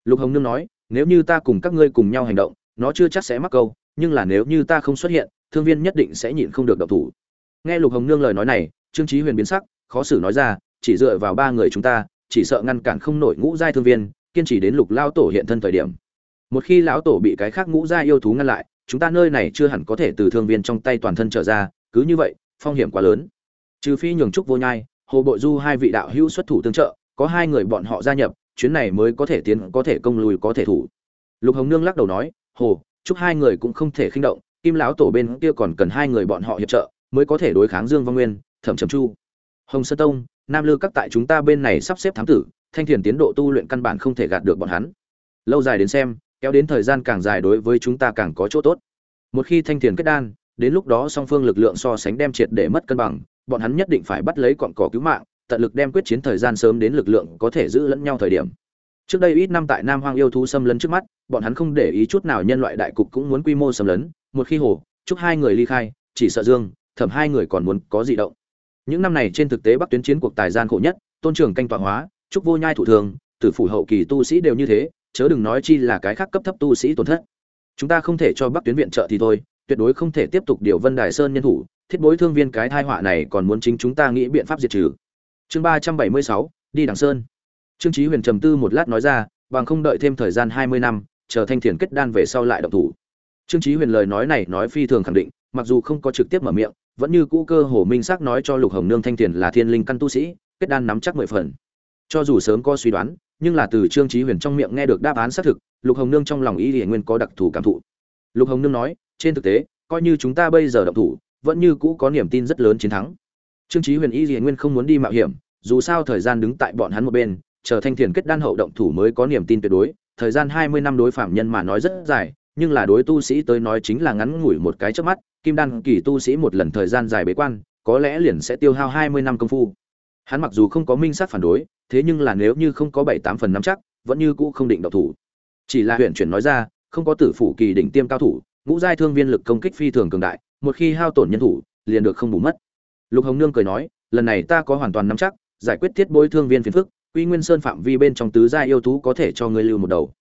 Lục hồng nương nói, nếu như ta cùng các ngươi cùng nhau hành động, nó chưa chắc sẽ mắc câu, nhưng là nếu như ta không xuất hiện, thương viên nhất định sẽ nhịn không được động thủ. Nghe lục hồng nương lời nói này, trương chí huyền biến sắc, khó xử nói ra, chỉ dựa vào ba người chúng ta, chỉ sợ ngăn cản không nổi ngũ giai thương viên, kiên trì đến lục lao tổ hiện thân thời điểm. Một khi lão tổ bị cái khác ngũ giai yêu thú ngăn lại, chúng ta nơi này chưa hẳn có thể từ thương viên trong tay toàn thân trở ra, cứ như vậy, phong hiểm quá lớn trừ phi nhường trúc vô nhai, hồ bội du hai vị đạo hữu xuất thủ tương trợ, có hai người bọn họ gia nhập, chuyến này mới có thể tiến, có thể công lùi, có thể thủ. Lục hồng nương lắc đầu nói, hồ, chúc hai người cũng không thể khinh động, kim lão tổ bên kia còn cần hai người bọn họ hiệp trợ, mới có thể đối kháng dương văn nguyên, thẩm trầm chu. Hồng sơn tông, nam lư các tại chúng ta bên này sắp xếp thám tử, thanh thiền tiến độ tu luyện căn bản không thể gạt được bọn hắn. Lâu dài đến xem, kéo đến thời gian càng dài đối với chúng ta càng có chỗ tốt. Một khi thanh thiền kết đan, đến lúc đó song phương lực lượng so sánh đem triệt để mất cân bằng bọn hắn nhất định phải bắt lấy cọn cỏ cứu mạng, tận lực đem quyết chiến thời gian sớm đến lực lượng có thể giữ lẫn nhau thời điểm. Trước đây ít năm tại nam hoang yêu thú xâm lấn trước mắt, bọn hắn không để ý chút nào nhân loại đại cục cũng muốn quy mô xâm lấn, một khi hồ, chúc hai người ly khai, chỉ sợ dương thẩm hai người còn muốn có gì động. Những năm này trên thực tế bắc tuyến chiến cuộc tài gian khổ nhất, tôn trưởng canh tọa hóa, chúc vô nhai thủ thường, tử phủ hậu kỳ tu sĩ đều như thế, chớ đừng nói chi là cái khác cấp thấp tu sĩ tổn thất. Chúng ta không thể cho bắc tuyến viện trợ thì thôi tuyệt đối không thể tiếp tục điều vân đài sơn nhân thủ, thiết bối thương viên cái tai họa này còn muốn chính chúng ta nghĩ biện pháp diệt trừ. Chương ba trăm bảy mươi sáu, đi đằng sơn. Trương chí huyền trầm tư một lát nói ra, bằng không đợi thêm thời gian hai mươi năm, chờ thanh thiền kết đan về sau lại động thủ. Trương chí huyền lời nói này nói phi thường khẳng định, mặc dù không có trực tiếp mở miệng, vẫn như cũ cơ hồ minh xác nói cho lục hồng nương thanh thiền là thiên linh căn tu sĩ, kết đan nắm chắc mười phần. Cho dù sớm có suy đoán, nhưng là từ trương chí huyền trong miệng nghe được đáp án xác thực, lục hồng nương trong lòng ý liền nguyên có đặc thù cảm thụ. Lục hồng nương nói trên thực tế, coi như chúng ta bây giờ động thủ, vẫn như cũ có niềm tin rất lớn chiến thắng. Trương trí huyền y hiển nguyên không muốn đi mạo hiểm, dù sao thời gian đứng tại bọn hắn một bên, chờ thanh thiền kết đan hậu động thủ mới có niềm tin tuyệt đối. Thời gian hai mươi năm đối phạm nhân mà nói rất dài, nhưng là đối tu sĩ tới nói chính là ngắn ngủi một cái chớp mắt. Kim đan kỳ tu sĩ một lần thời gian dài bế quan, có lẽ liền sẽ tiêu hao hai mươi năm công phu. Hắn mặc dù không có minh sát phản đối, thế nhưng là nếu như không có bảy tám phần nắm chắc, vẫn như cũ không định động thủ. Chỉ là huyện chuyển nói ra, không có tử phủ kỳ đỉnh tiêm cao thủ ngũ giai thương viên lực công kích phi thường cường đại, một khi hao tổn nhân thủ, liền được không bù mất. Lục hồng nương cười nói, lần này ta có hoàn toàn nắm chắc, giải quyết thiết bối thương viên phiền phức, quy nguyên sơn phạm vi bên trong tứ gia yêu thú có thể cho ngươi lưu một đầu.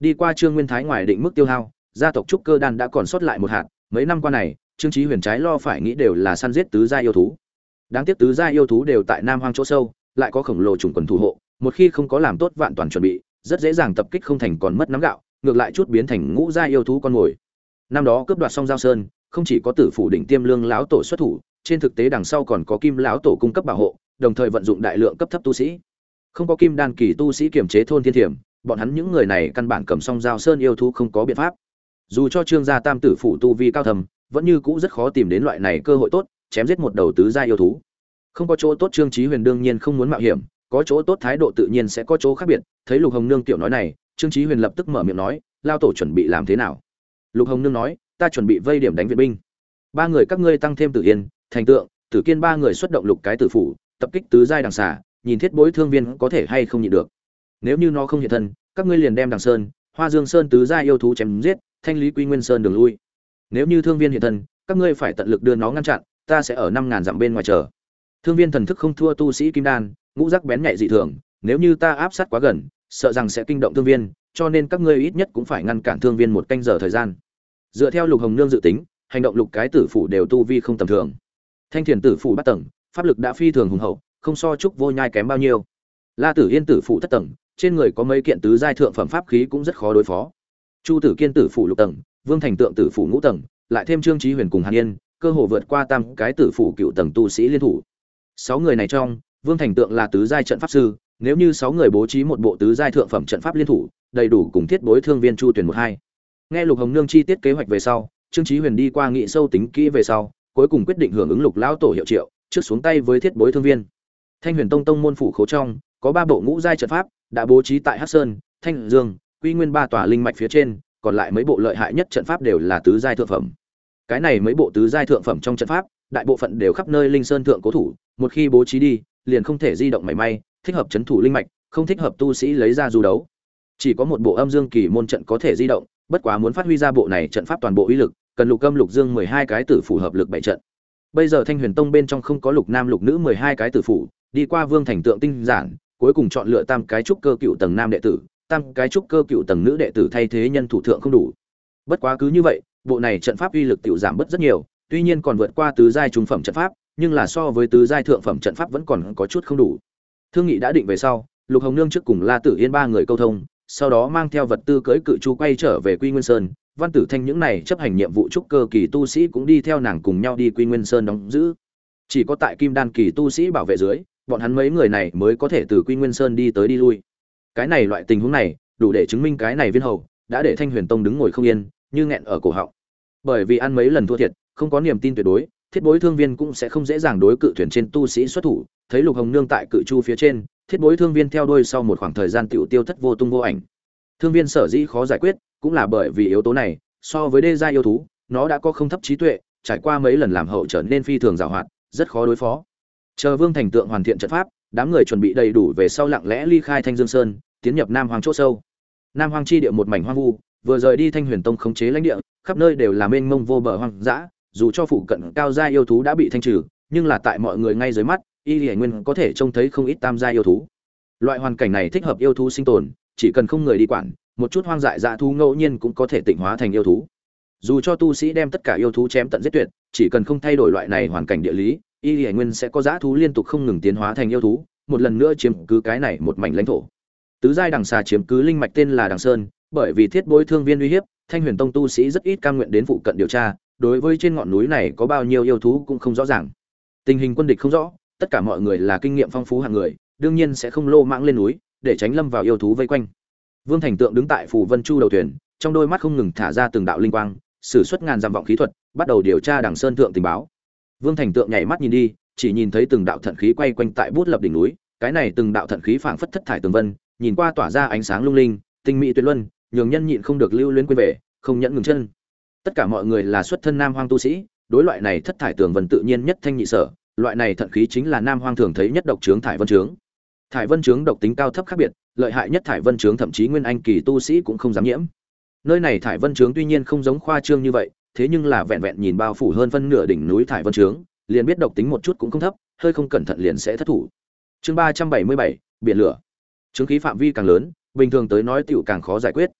Đi qua trương nguyên thái ngoài định mức tiêu hao, gia tộc trúc cơ đan đã còn sót lại một hạt, mấy năm qua này, trương trí huyền trái lo phải nghĩ đều là săn giết tứ gia yêu thú. Đáng tiếc tứ gia yêu thú đều tại nam hoang chỗ sâu, lại có khổng lồ trùng quần thủ hộ, một khi không có làm tốt vạn toàn chuẩn bị, rất dễ dàng tập kích không thành còn mất nắm gạo, ngược lại chút biến thành ngũ gia yêu thú con mồi năm đó cướp đoạt xong giao sơn, không chỉ có tử phủ đỉnh tiêm lương lão tổ xuất thủ, trên thực tế đằng sau còn có kim lão tổ cung cấp bảo hộ, đồng thời vận dụng đại lượng cấp thấp tu sĩ. Không có kim đan kỳ tu sĩ kiểm chế thôn thiên thiểm, bọn hắn những người này căn bản cầm song giao sơn yêu thú không có biện pháp. Dù cho trương gia tam tử phủ tu vi cao thầm, vẫn như cũ rất khó tìm đến loại này cơ hội tốt, chém giết một đầu tứ gia yêu thú. Không có chỗ tốt trương trí huyền đương nhiên không muốn mạo hiểm, có chỗ tốt thái độ tự nhiên sẽ có chỗ khác biệt, thấy lục hồng nương tiểu nói này, trương trí huyền lập tức mở miệng nói, lao tổ chuẩn bị làm thế nào? Lục hồng nương nói, ta chuẩn bị vây điểm đánh viện binh. Ba người các ngươi tăng thêm tử yên, thành tượng, tử kiên ba người xuất động lục cái tử phủ, tập kích tứ giai đằng xà, nhìn thiết bối thương viên có thể hay không nhịn được. Nếu như nó không hiện thân, các ngươi liền đem đằng sơn, hoa dương sơn tứ giai yêu thú chém giết, thanh lý quy nguyên sơn đường lui. Nếu như thương viên hiện thân, các ngươi phải tận lực đưa nó ngăn chặn, ta sẽ ở năm ngàn dặm bên ngoài chờ. Thương viên thần thức không thua tu sĩ kim đan, ngũ giác bén nhạy dị thường, nếu như ta áp sát quá gần sợ rằng sẽ kinh động thương viên, cho nên các ngươi ít nhất cũng phải ngăn cản thương viên một canh giờ thời gian. Dựa theo lục hồng nương dự tính, hành động lục cái tử phủ đều tu vi không tầm thường. Thanh thiền tử phủ bắt tầng, pháp lực đã phi thường hùng hậu, không so chúc vô nhai kém bao nhiêu. La tử yên tử phủ thất tầng, trên người có mấy kiện tứ giai thượng phẩm pháp khí cũng rất khó đối phó. Chu tử kiên tử phủ lục tầng, vương thành tượng tử phủ ngũ tầng, lại thêm trương trí huyền cùng hàn yên, cơ hồ vượt qua tam cái tử phủ cựu tầng tu sĩ liên thủ. Sáu người này trong, vương thành tượng là tứ giai trận pháp sư nếu như sáu người bố trí một bộ tứ giai thượng phẩm trận pháp liên thủ, đầy đủ cùng thiết bối thương viên chu tuyển một hai. Nghe lục hồng nương chi tiết kế hoạch về sau, trương trí huyền đi qua nghị sâu tính kỹ về sau, cuối cùng quyết định hưởng ứng lục lão tổ hiệu triệu, trước xuống tay với thiết bối thương viên. Thanh huyền tông tông môn phủ khấu trong, có ba bộ ngũ giai trận pháp, đã bố trí tại hắc sơn, thanh dương, quy nguyên ba tòa linh mạch phía trên, còn lại mấy bộ lợi hại nhất trận pháp đều là tứ giai thượng phẩm. Cái này mấy bộ tứ giai thượng phẩm trong trận pháp, đại bộ phận đều khắp nơi linh sơn thượng cố thủ, một khi bố trí đi liền không thể di động mảy may, thích hợp chấn thủ linh mạch, không thích hợp tu sĩ lấy ra du đấu. Chỉ có một bộ âm dương kỳ môn trận có thể di động, bất quá muốn phát huy ra bộ này trận pháp toàn bộ uy lực, cần lục âm lục dương mười hai cái tử phủ hợp lực bảy trận. Bây giờ thanh huyền tông bên trong không có lục nam lục nữ mười hai cái tử phủ, đi qua vương thành tượng tinh giản, cuối cùng chọn lựa tam cái trúc cơ cựu tầng nam đệ tử, tam cái trúc cơ cựu tầng nữ đệ tử thay thế nhân thủ thượng không đủ. Bất quá cứ như vậy, bộ này trận pháp uy lực tiểu giảm bớt rất nhiều, tuy nhiên còn vượt qua tứ giai trung phẩm trận pháp nhưng là so với tứ giai thượng phẩm trận pháp vẫn còn có chút không đủ. Thương nghị đã định về sau, lục hồng nương trước cùng la tử yên ba người câu thông, sau đó mang theo vật tư cưỡi cự chu quay trở về quy nguyên sơn. Văn tử thanh những này chấp hành nhiệm vụ trúc cơ kỳ tu sĩ cũng đi theo nàng cùng nhau đi quy nguyên sơn đóng giữ. Chỉ có tại kim đan kỳ tu sĩ bảo vệ dưới, bọn hắn mấy người này mới có thể từ quy nguyên sơn đi tới đi lui. Cái này loại tình huống này, đủ để chứng minh cái này viên hầu đã để thanh huyền tông đứng ngồi không yên, như nghẹn ở cổ họng. Bởi vì ăn mấy lần thua thiệt, không có niềm tin tuyệt đối thiết bối thương viên cũng sẽ không dễ dàng đối cự thuyền trên tu sĩ xuất thủ. Thấy lục hồng nương tại cự chu phía trên, thiết bối thương viên theo đuôi sau một khoảng thời gian tiểu tiêu thất vô tung vô ảnh. Thương viên sở dĩ khó giải quyết, cũng là bởi vì yếu tố này, so với đê gia yêu thú, nó đã có không thấp trí tuệ, trải qua mấy lần làm hậu trở nên phi thường giàu hoạt, rất khó đối phó. Chờ vương thành tượng hoàn thiện trận pháp, đám người chuẩn bị đầy đủ về sau lặng lẽ ly khai thanh dương sơn, tiến nhập nam hoàng chỗ sâu. Nam hoàng chi địa một mảnh hoang vu, vừa rời đi thanh huyền tông khống chế lãnh địa, khắp nơi đều là mênh mông vô bờ hoang dã dù cho phụ cận cao gia yêu thú đã bị thanh trừ, nhưng là tại mọi người ngay dưới mắt, y hải nguyên có thể trông thấy không ít tam gia yêu thú. Loại hoàn cảnh này thích hợp yêu thú sinh tồn, chỉ cần không người đi quản, một chút hoang dại dạ thú ngẫu nhiên cũng có thể tịnh hóa thành yêu thú. Dù cho tu sĩ đem tất cả yêu thú chém tận giết tuyệt, chỉ cần không thay đổi loại này hoàn cảnh địa lý, y hải nguyên sẽ có dã thú liên tục không ngừng tiến hóa thành yêu thú, một lần nữa chiếm cứ cái này một mảnh lãnh thổ. Tứ giai đằng xà chiếm cứ linh mạch tên là đằng sơn, bởi vì thiết bối thương viên uy hiếp, thanh huyền tông tu sĩ rất ít cam nguyện đến phụ cận điều tra đối với trên ngọn núi này có bao nhiêu yêu thú cũng không rõ ràng. Tình hình quân địch không rõ, tất cả mọi người là kinh nghiệm phong phú hạng người, đương nhiên sẽ không lô mãng lên núi để tránh lâm vào yêu thú vây quanh. Vương thành tượng đứng tại phủ vân chu đầu thuyền, trong đôi mắt không ngừng thả ra từng đạo linh quang, sử xuất ngàn dặm vọng khí thuật, bắt đầu điều tra đằng sơn thượng tình báo. Vương thành tượng nhảy mắt nhìn đi, chỉ nhìn thấy từng đạo thận khí quay quanh tại bút lập đỉnh núi, cái này từng đạo thận khí phảng phất thất thải tường vân, nhìn qua tỏa ra ánh sáng lung linh, tinh mỹ tuyệt luân, nhường nhân nhịn không được lưu luyến quên về, không nhẫn ngừng chân tất cả mọi người là xuất thân nam hoang tu sĩ, đối loại này thất thải tường vân tự nhiên nhất thanh nhị sở, loại này thận khí chính là nam hoang thường thấy nhất độc trướng thải vân trướng. Thải vân trướng độc tính cao thấp khác biệt, lợi hại nhất thải vân trướng thậm chí nguyên anh kỳ tu sĩ cũng không dám nhiễm. Nơi này thải vân trướng tuy nhiên không giống khoa trương như vậy, thế nhưng là vẹn vẹn nhìn bao phủ hơn phân nửa đỉnh núi thải vân trướng, liền biết độc tính một chút cũng không thấp, hơi không cẩn thận liền sẽ thất thủ. Chương ba trăm bảy mươi bảy, biển lửa. Trướng khí phạm vi càng lớn, bình thường tới nói tựu càng khó giải quyết.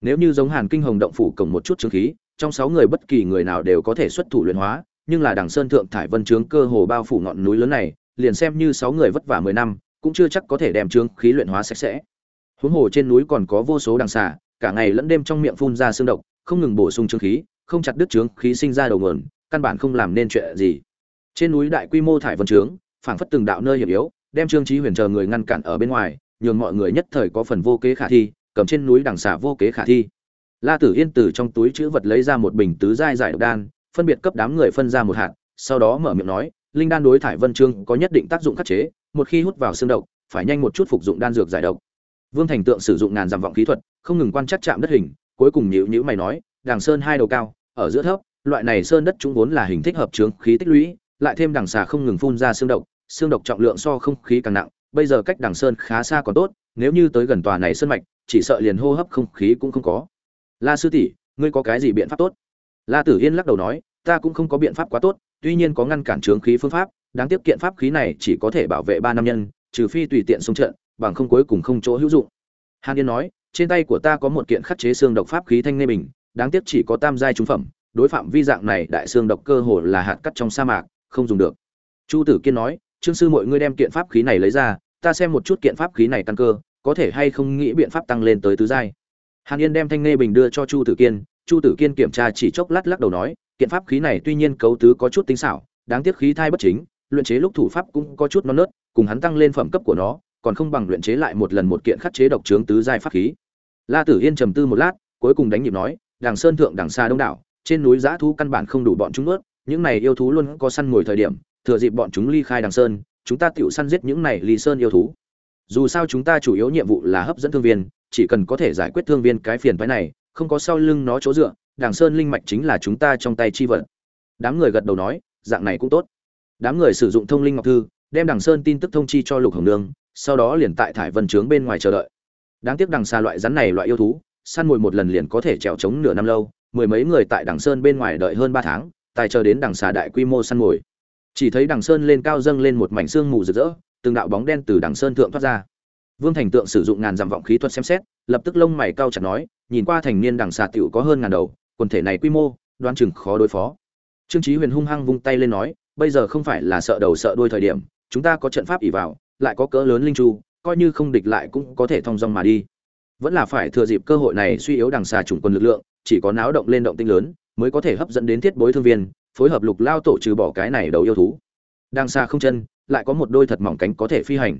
Nếu như giống hàn kinh hồng động phủ cổng một chút trướng khí trong sáu người bất kỳ người nào đều có thể xuất thủ luyện hóa, nhưng là đằng sơn thượng thải vân trướng cơ hồ bao phủ ngọn núi lớn này, liền xem như sáu người vất vả mười năm, cũng chưa chắc có thể đem trướng khí luyện hóa sạch sẽ. Huống hồ trên núi còn có vô số đằng xà, cả ngày lẫn đêm trong miệng phun ra xương độc, không ngừng bổ sung trướng khí, không chặt đứt trướng khí sinh ra đầu nguồn, căn bản không làm nên chuyện gì. Trên núi đại quy mô thải vân trướng phảng phất từng đạo nơi hiểm yếu, đem trương chí huyền chờ người ngăn cản ở bên ngoài, nhường mọi người nhất thời có phần vô kế khả thi, cầm trên núi đằng xà vô kế khả thi la tử yên từ trong túi chữ vật lấy ra một bình tứ giai giải độc đan, phân biệt cấp đám người phân ra một hạt, sau đó mở miệng nói, linh đan đối thải vân trương có nhất định tác dụng khắc chế, một khi hút vào xương độc, phải nhanh một chút phục dụng đan dược giải độc. Vương thành tượng sử dụng ngàn dặm vọng khí thuật, không ngừng quan sát chạm đất hình, cuối cùng nhíu nhíu mày nói, đằng sơn hai đầu cao, ở giữa thấp, loại này sơn đất chúng vốn là hình thích hợp trướng khí tích lũy, lại thêm đằng xà không ngừng phun ra xương độc xương độc trọng lượng so không khí càng nặng, bây giờ cách đằng sơn khá xa còn tốt, nếu như tới gần tòa này sơn mạch, chỉ sợ liền hô hấp không khí cũng không có la sư tỷ, ngươi có cái gì biện pháp tốt? La tử yên lắc đầu nói, ta cũng không có biện pháp quá tốt, tuy nhiên có ngăn cản trướng khí phương pháp, đáng tiếc kiện pháp khí này chỉ có thể bảo vệ ba nam nhân, trừ phi tùy tiện xung trận, bằng không cuối cùng không chỗ hữu dụng. Hàn yên nói, trên tay của ta có một kiện khắc chế xương độc pháp khí thanh nê bình, đáng tiếc chỉ có tam giai trung phẩm, đối phạm vi dạng này đại xương độc cơ hồ là hạt cắt trong sa mạc, không dùng được. Chu tử kiên nói, trương sư mọi ngươi đem kiện pháp khí này lấy ra, ta xem một chút kiện pháp khí này căn cơ, có thể hay không nghĩ biện pháp tăng lên tới tứ giai hàn yên đem thanh nghe bình đưa cho chu tử kiên. Chu tử kiên kiểm tra chỉ chốc lát lắc đầu nói, kiện pháp khí này tuy nhiên cấu tứ có chút tinh xảo, đáng tiếc khí thai bất chính, luyện chế lúc thủ pháp cũng có chút non nớt, cùng hắn tăng lên phẩm cấp của nó, còn không bằng luyện chế lại một lần một kiện khắc chế độc trướng tứ giai pháp khí. La tử yên trầm tư một lát, cuối cùng đánh nhịp nói Đàng sơn thượng Đàng xa đông đảo, trên núi giã thú căn bản không đủ bọn chúng ướt những này yêu thú luôn có săn ngồi thời điểm, thừa dịp bọn chúng ly khai Đàng sơn, chúng ta tựu săn giết những này ly sơn yêu thú dù sao chúng ta chủ yếu nhiệm vụ là hấp dẫn thương viên, chỉ cần có thể giải quyết thương viên cái phiền phái này, không có sau lưng nó chỗ dựa đằng sơn linh mạch chính là chúng ta trong tay chi vật. đám người gật đầu nói, dạng này cũng tốt. Đám người sử dụng thông linh ngọc thư, đem đằng sơn tin tức thông chi cho lục hồng nương, sau đó liền tại thải vân trướng bên ngoài chờ đợi. Đáng tiếc đằng xa loại rắn này loại yêu thú, săn mồi một lần liền có thể trèo trống nửa năm lâu, mười mấy người tại đằng sơn bên ngoài đợi hơn ba tháng, tài chờ đến đằng xà đại quy mô săn mồi. Chỉ thấy đằng sơn lên cao dâng lên một mảnh sương mù rực rỡ từng đạo bóng đen từ đằng sơn thượng thoát ra. Vương thành tượng sử dụng ngàn dặm vọng khí thuật xem xét, lập tức lông mày cau chặt nói, nhìn qua thành niên đằng xà tiểu có hơn ngàn đầu, quần thể này quy mô, đoán chừng khó đối phó. Trương chí huyền hung hăng vung tay lên nói, bây giờ không phải là sợ đầu sợ đuôi thời điểm, chúng ta có trận pháp ỉ vào, lại có cỡ lớn linh chu coi như không địch lại cũng có thể thông dong mà đi. Vẫn là phải thừa dịp cơ hội này suy yếu đằng xà chủng quân lực lượng, chỉ có náo động lên động tinh lớn, mới có thể hấp dẫn đến thiết bối thương viên, phối hợp lục lao tổ trừ bỏ cái này đầu yêu thú. Đằng xa không chân lại có một đôi thật mỏng cánh có thể phi hành.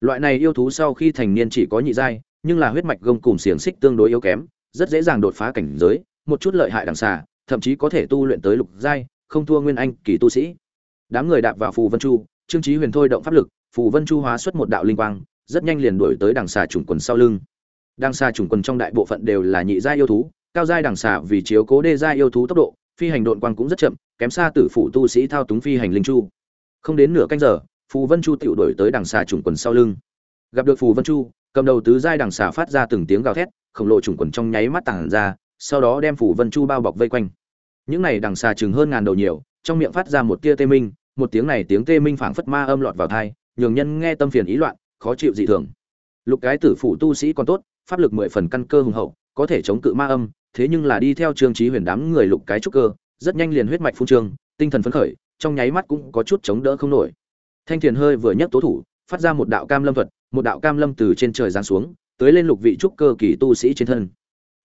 Loại này yêu thú sau khi thành niên chỉ có nhị giai, nhưng là huyết mạch gông cùng xiềng xích tương đối yếu kém, rất dễ dàng đột phá cảnh giới, một chút lợi hại đằng xà thậm chí có thể tu luyện tới lục giai, không thua nguyên anh, kỳ tu sĩ. Đám người đạp vào phù vân chu, trương trí huyền thôi động pháp lực, phù vân chu hóa xuất một đạo linh quang, rất nhanh liền đuổi tới đằng xà trùng quần sau lưng. Đằng xà trùng quần trong đại bộ phận đều là nhị giai yêu thú, cao giai đằng xà vì chiếu cố đê giai yêu thú tốc độ, phi hành độn quang cũng rất chậm, kém xa tử phụ tu sĩ thao túng phi hành linh chu không đến nửa canh giờ, phù vân chu tựu đổi tới đằng xà trùng quần sau lưng. Gặp được phù vân chu, cầm đầu tứ giai đằng xà phát ra từng tiếng gào thét, khổng lồ trùng quần trong nháy mắt tàng ra, sau đó đem phù vân chu bao bọc vây quanh. Những này đằng xà chừng hơn ngàn đầu nhiều, trong miệng phát ra một tia tê minh, một tiếng này tiếng tê minh phảng phất ma âm lọt vào thai nhường nhân nghe tâm phiền ý loạn, khó chịu dị thường. Lục cái tử phụ tu sĩ còn tốt, pháp lực mười phần căn cơ hùng hậu, có thể chống cự ma âm, thế nhưng là đi theo trương trí huyền đám người lục cái trúc cơ, rất nhanh liền huyết mạch phun trương tinh thần phấn khởi trong nháy mắt cũng có chút chống đỡ không nổi. Thanh thiền hơi vừa nhấc tố thủ, phát ra một đạo cam lâm thuật, một đạo cam lâm từ trên trời giáng xuống, tới lên lục vị trúc cơ kỳ tu sĩ trên thân.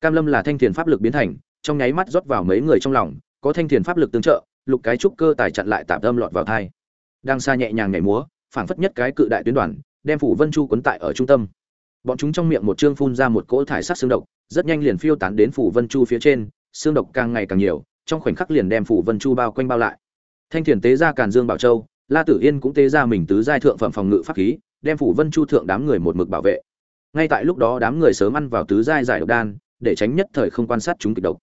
Cam lâm là thanh thiền pháp lực biến thành, trong nháy mắt rót vào mấy người trong lòng, có thanh thiền pháp lực tương trợ, lục cái trúc cơ tài chặn lại tạm âm lọt vào thai. Đang xa nhẹ nhàng nhảy múa, phảng phất nhất cái cự đại tuyến đoàn, đem phủ vân chu quấn tại ở trung tâm. Bọn chúng trong miệng một chương phun ra một cỗ thải sắc xương độc, rất nhanh liền phiêu tán đến phủ vân chu phía trên, xương độc càng ngày càng nhiều, trong khoảnh khắc liền đem phủ vân chu bao quanh bao lại thanh thiền tế ra càn dương bảo châu, la tử yên cũng tế ra mình tứ giai thượng phẩm phòng ngự pháp khí, đem phủ vân chu thượng đám người một mực bảo vệ. Ngay tại lúc đó đám người sớm ăn vào tứ giai giải độc đan, để tránh nhất thời không quan sát chúng kịch độc.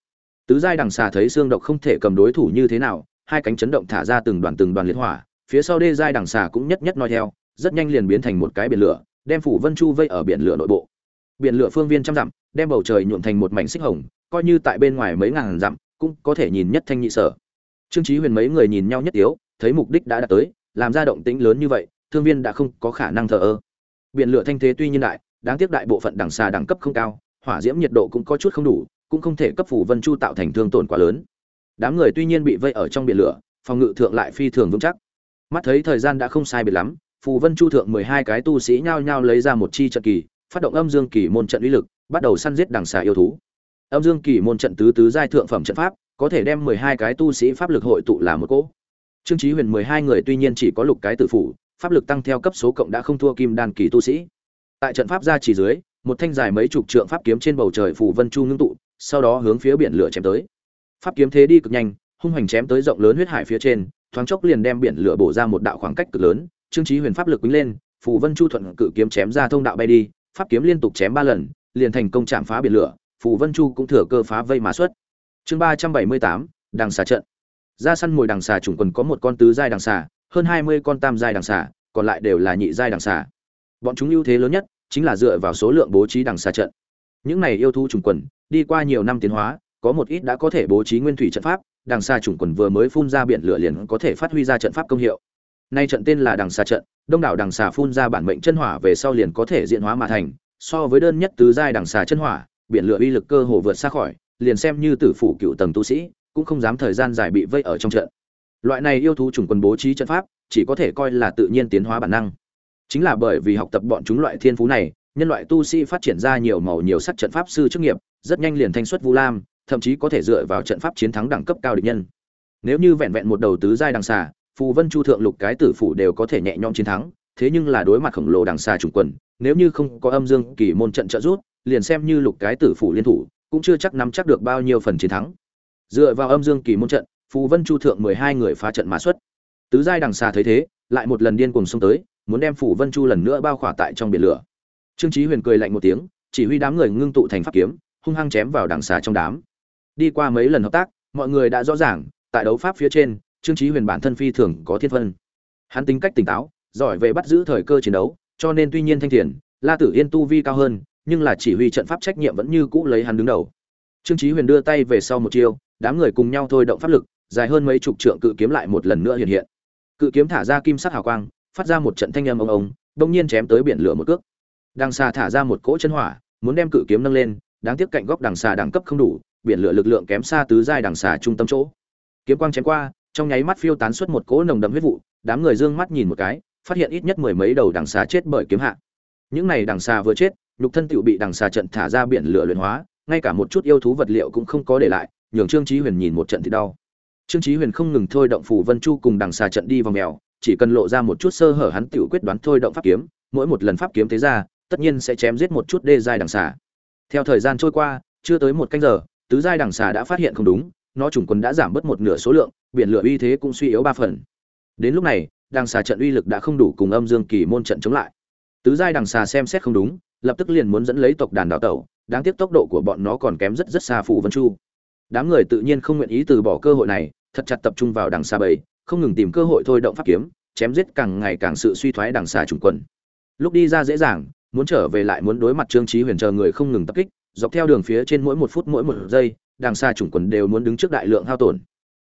Tứ giai đằng xà thấy xương độc không thể cầm đối thủ như thế nào, hai cánh chấn động thả ra từng đoàn từng đoàn liệt hỏa, phía sau đê giai đằng xà cũng nhất nhất nói theo, rất nhanh liền biến thành một cái biển lửa, đem phủ vân chu vây ở biển lửa nội bộ. Biển lửa phương viên trăm dặm, đem bầu trời nhuộm thành một mảnh xích hồng, coi như tại bên ngoài mấy ngàn dặm, cũng có thể nhìn nhất thanh nhị sở trương chí huyền mấy người nhìn nhau nhất yếu, thấy mục đích đã đạt tới, làm ra động tĩnh lớn như vậy, thương viên đã không có khả năng thờ ơ. Biển lửa thanh thế tuy nhiên đại, đáng tiếc đại bộ phận đẳng xà đẳng cấp không cao, hỏa diễm nhiệt độ cũng có chút không đủ, cũng không thể cấp phủ vân chu tạo thành thương tổn quá lớn. Đám người tuy nhiên bị vây ở trong biển lửa, phòng ngự thượng lại phi thường vững chắc. Mắt thấy thời gian đã không sai biệt lắm, phù vân chu thượng mười hai cái tu sĩ nhao nhao lấy ra một chi trận kỳ, phát động âm dương kỳ môn trận uy lực, bắt đầu săn giết đằng xà yêu thú. Âm dương kỳ môn trận tứ tứ giai thượng phẩm trận pháp có thể đem mười hai cái tu sĩ pháp lực hội tụ là một cỗ. Trương chí huyền mười hai người tuy nhiên chỉ có lục cái tử phủ, pháp lực tăng theo cấp số cộng đã không thua kim đan kỳ tu sĩ. Tại trận pháp ra chỉ dưới, một thanh dài mấy chục trượng pháp kiếm trên bầu trời phù vân chu ngưng tụ, sau đó hướng phía biển lửa chém tới. Pháp kiếm thế đi cực nhanh, hung hoành chém tới rộng lớn huyết hải phía trên, thoáng chốc liền đem biển lửa bổ ra một đạo khoảng cách cực lớn. Trương chí huyền pháp lực quýnh lên phù vân chu thuận cự kiếm chém ra thông đạo bay đi, pháp kiếm liên tục chém ba lần, liền thành công chạm phá biển lửa phù vân chu cũng thừa cơ phá vây mà xuất chương ba trăm bảy mươi tám, đằng xà trận. Ra săn mồi đằng xà chủng quần có một con tứ giai đằng xà, hơn hai mươi con tam giai đằng xà, còn lại đều là nhị giai đằng xà. Bọn chúng ưu thế lớn nhất chính là dựa vào số lượng bố trí đằng xà trận. Những này yêu thú chủng quần, đi qua nhiều năm tiến hóa, có một ít đã có thể bố trí nguyên thủy trận pháp, đằng xà chủng quần vừa mới phun ra biển lửa liền có thể phát huy ra trận pháp công hiệu. Nay trận tên là đằng xà trận, đông đảo đằng xà phun ra bản mệnh chân hỏa về sau liền có thể diễn hóa mà thành, so với đơn nhất tứ giai đằng xà chân hỏa, biển lửa uy lực cơ hồ vượt xa khỏi liền xem như tử phủ cựu tầng tu sĩ, cũng không dám thời gian dài bị vây ở trong trận. Loại này yêu thú chủng quần bố trí trận pháp, chỉ có thể coi là tự nhiên tiến hóa bản năng. Chính là bởi vì học tập bọn chúng loại thiên phú này, nhân loại tu sĩ phát triển ra nhiều màu nhiều sắc trận pháp sư chức nghiệp, rất nhanh liền thanh xuất vu lam, thậm chí có thể dựa vào trận pháp chiến thắng đẳng cấp cao địch nhân. Nếu như vẹn vẹn một đầu tứ giai đằng xà, phù vân chu thượng lục cái tử phủ đều có thể nhẹ nhõm chiến thắng, thế nhưng là đối mặt khổng lồ đằng xà trùng quần, nếu như không có âm dương kỳ môn trận trợ rút liền xem như lục cái tử phủ liên thủ cũng chưa chắc nắm chắc được bao nhiêu phần chiến thắng. Dựa vào âm dương kỳ môn trận, phù vân chu thượng mười hai người phá trận mà xuất. Tứ giai đằng xà thấy thế, lại một lần điên cuồng xông tới, muốn đem phù vân chu lần nữa bao khỏa tại trong biển lửa. Trương chí huyền cười lạnh một tiếng, chỉ huy đám người ngưng tụ thành pháp kiếm, hung hăng chém vào đằng xà trong đám. Đi qua mấy lần hợp tác, mọi người đã rõ ràng, tại đấu pháp phía trên, trương chí huyền bản thân phi thường có thiên phân. Hắn tính cách tỉnh táo, giỏi về bắt giữ thời cơ chiến đấu, cho nên tuy nhiên thanh thiền, la tử yên tu vi cao hơn nhưng là chỉ huy trận pháp trách nhiệm vẫn như cũ lấy hắn đứng đầu. Trương chí huyền đưa tay về sau một chiêu, đám người cùng nhau thôi động pháp lực, dài hơn mấy chục trượng cự kiếm lại một lần nữa hiện hiện. Cự kiếm thả ra kim sắc hào quang, phát ra một trận thanh âm ông ông đông nhiên chém tới biển lửa một cước. Đằng xa thả ra một cỗ chân hỏa, muốn đem cự kiếm nâng lên, đáng tiếc cạnh góc đằng xà đẳng cấp không đủ, biển lửa lực lượng kém xa tứ giai đằng xà trung tâm chỗ. Kiếm quang chém qua, trong nháy mắt phiêu tán xuất một cỗ nồng đậm huyết vụ, đám người dương mắt nhìn một cái, phát hiện ít nhất mười mấy đầu đằng xà chết bởi kiếm hạ. Những này đằng xà vừa chết nhục thân tựu bị đằng xà trận thả ra biển lửa luyện hóa, ngay cả một chút yêu thú vật liệu cũng không có để lại, nhường trương chí huyền nhìn một trận thì đau. Trương chí huyền không ngừng thôi động phù vân chu cùng đằng xà trận đi vòng mèo, chỉ cần lộ ra một chút sơ hở hắn tựu quyết đoán thôi động pháp kiếm, mỗi một lần pháp kiếm thế ra, tất nhiên sẽ chém giết một chút đê giai đằng xà. Theo thời gian trôi qua, chưa tới một canh giờ, tứ giai đằng xà đã phát hiện không đúng, nó trùng quân đã giảm bớt một nửa số lượng, biển lửa uy thế cũng suy yếu ba phần. Đến lúc này, đằng xà trận uy lực đã không đủ cùng âm dương kỳ môn trận chống lại tứ giai đằng xà xem xét không đúng, lập tức liền muốn dẫn lấy tộc đàn đào tẩu, đáng tiếc tốc độ của bọn nó còn kém rất rất xa phủ vân chu đám người tự nhiên không nguyện ý từ bỏ cơ hội này, thật chặt tập trung vào đằng xa bầy không ngừng tìm cơ hội thôi động pháp kiếm, chém giết càng ngày càng sự suy thoái đằng xà trùng quần. lúc đi ra dễ dàng, muốn trở về lại muốn đối mặt trương trí huyền chờ người không ngừng tập kích, dọc theo đường phía trên mỗi một phút mỗi một giây, đằng xa chủng quần đều muốn đứng trước đại lượng hao tổn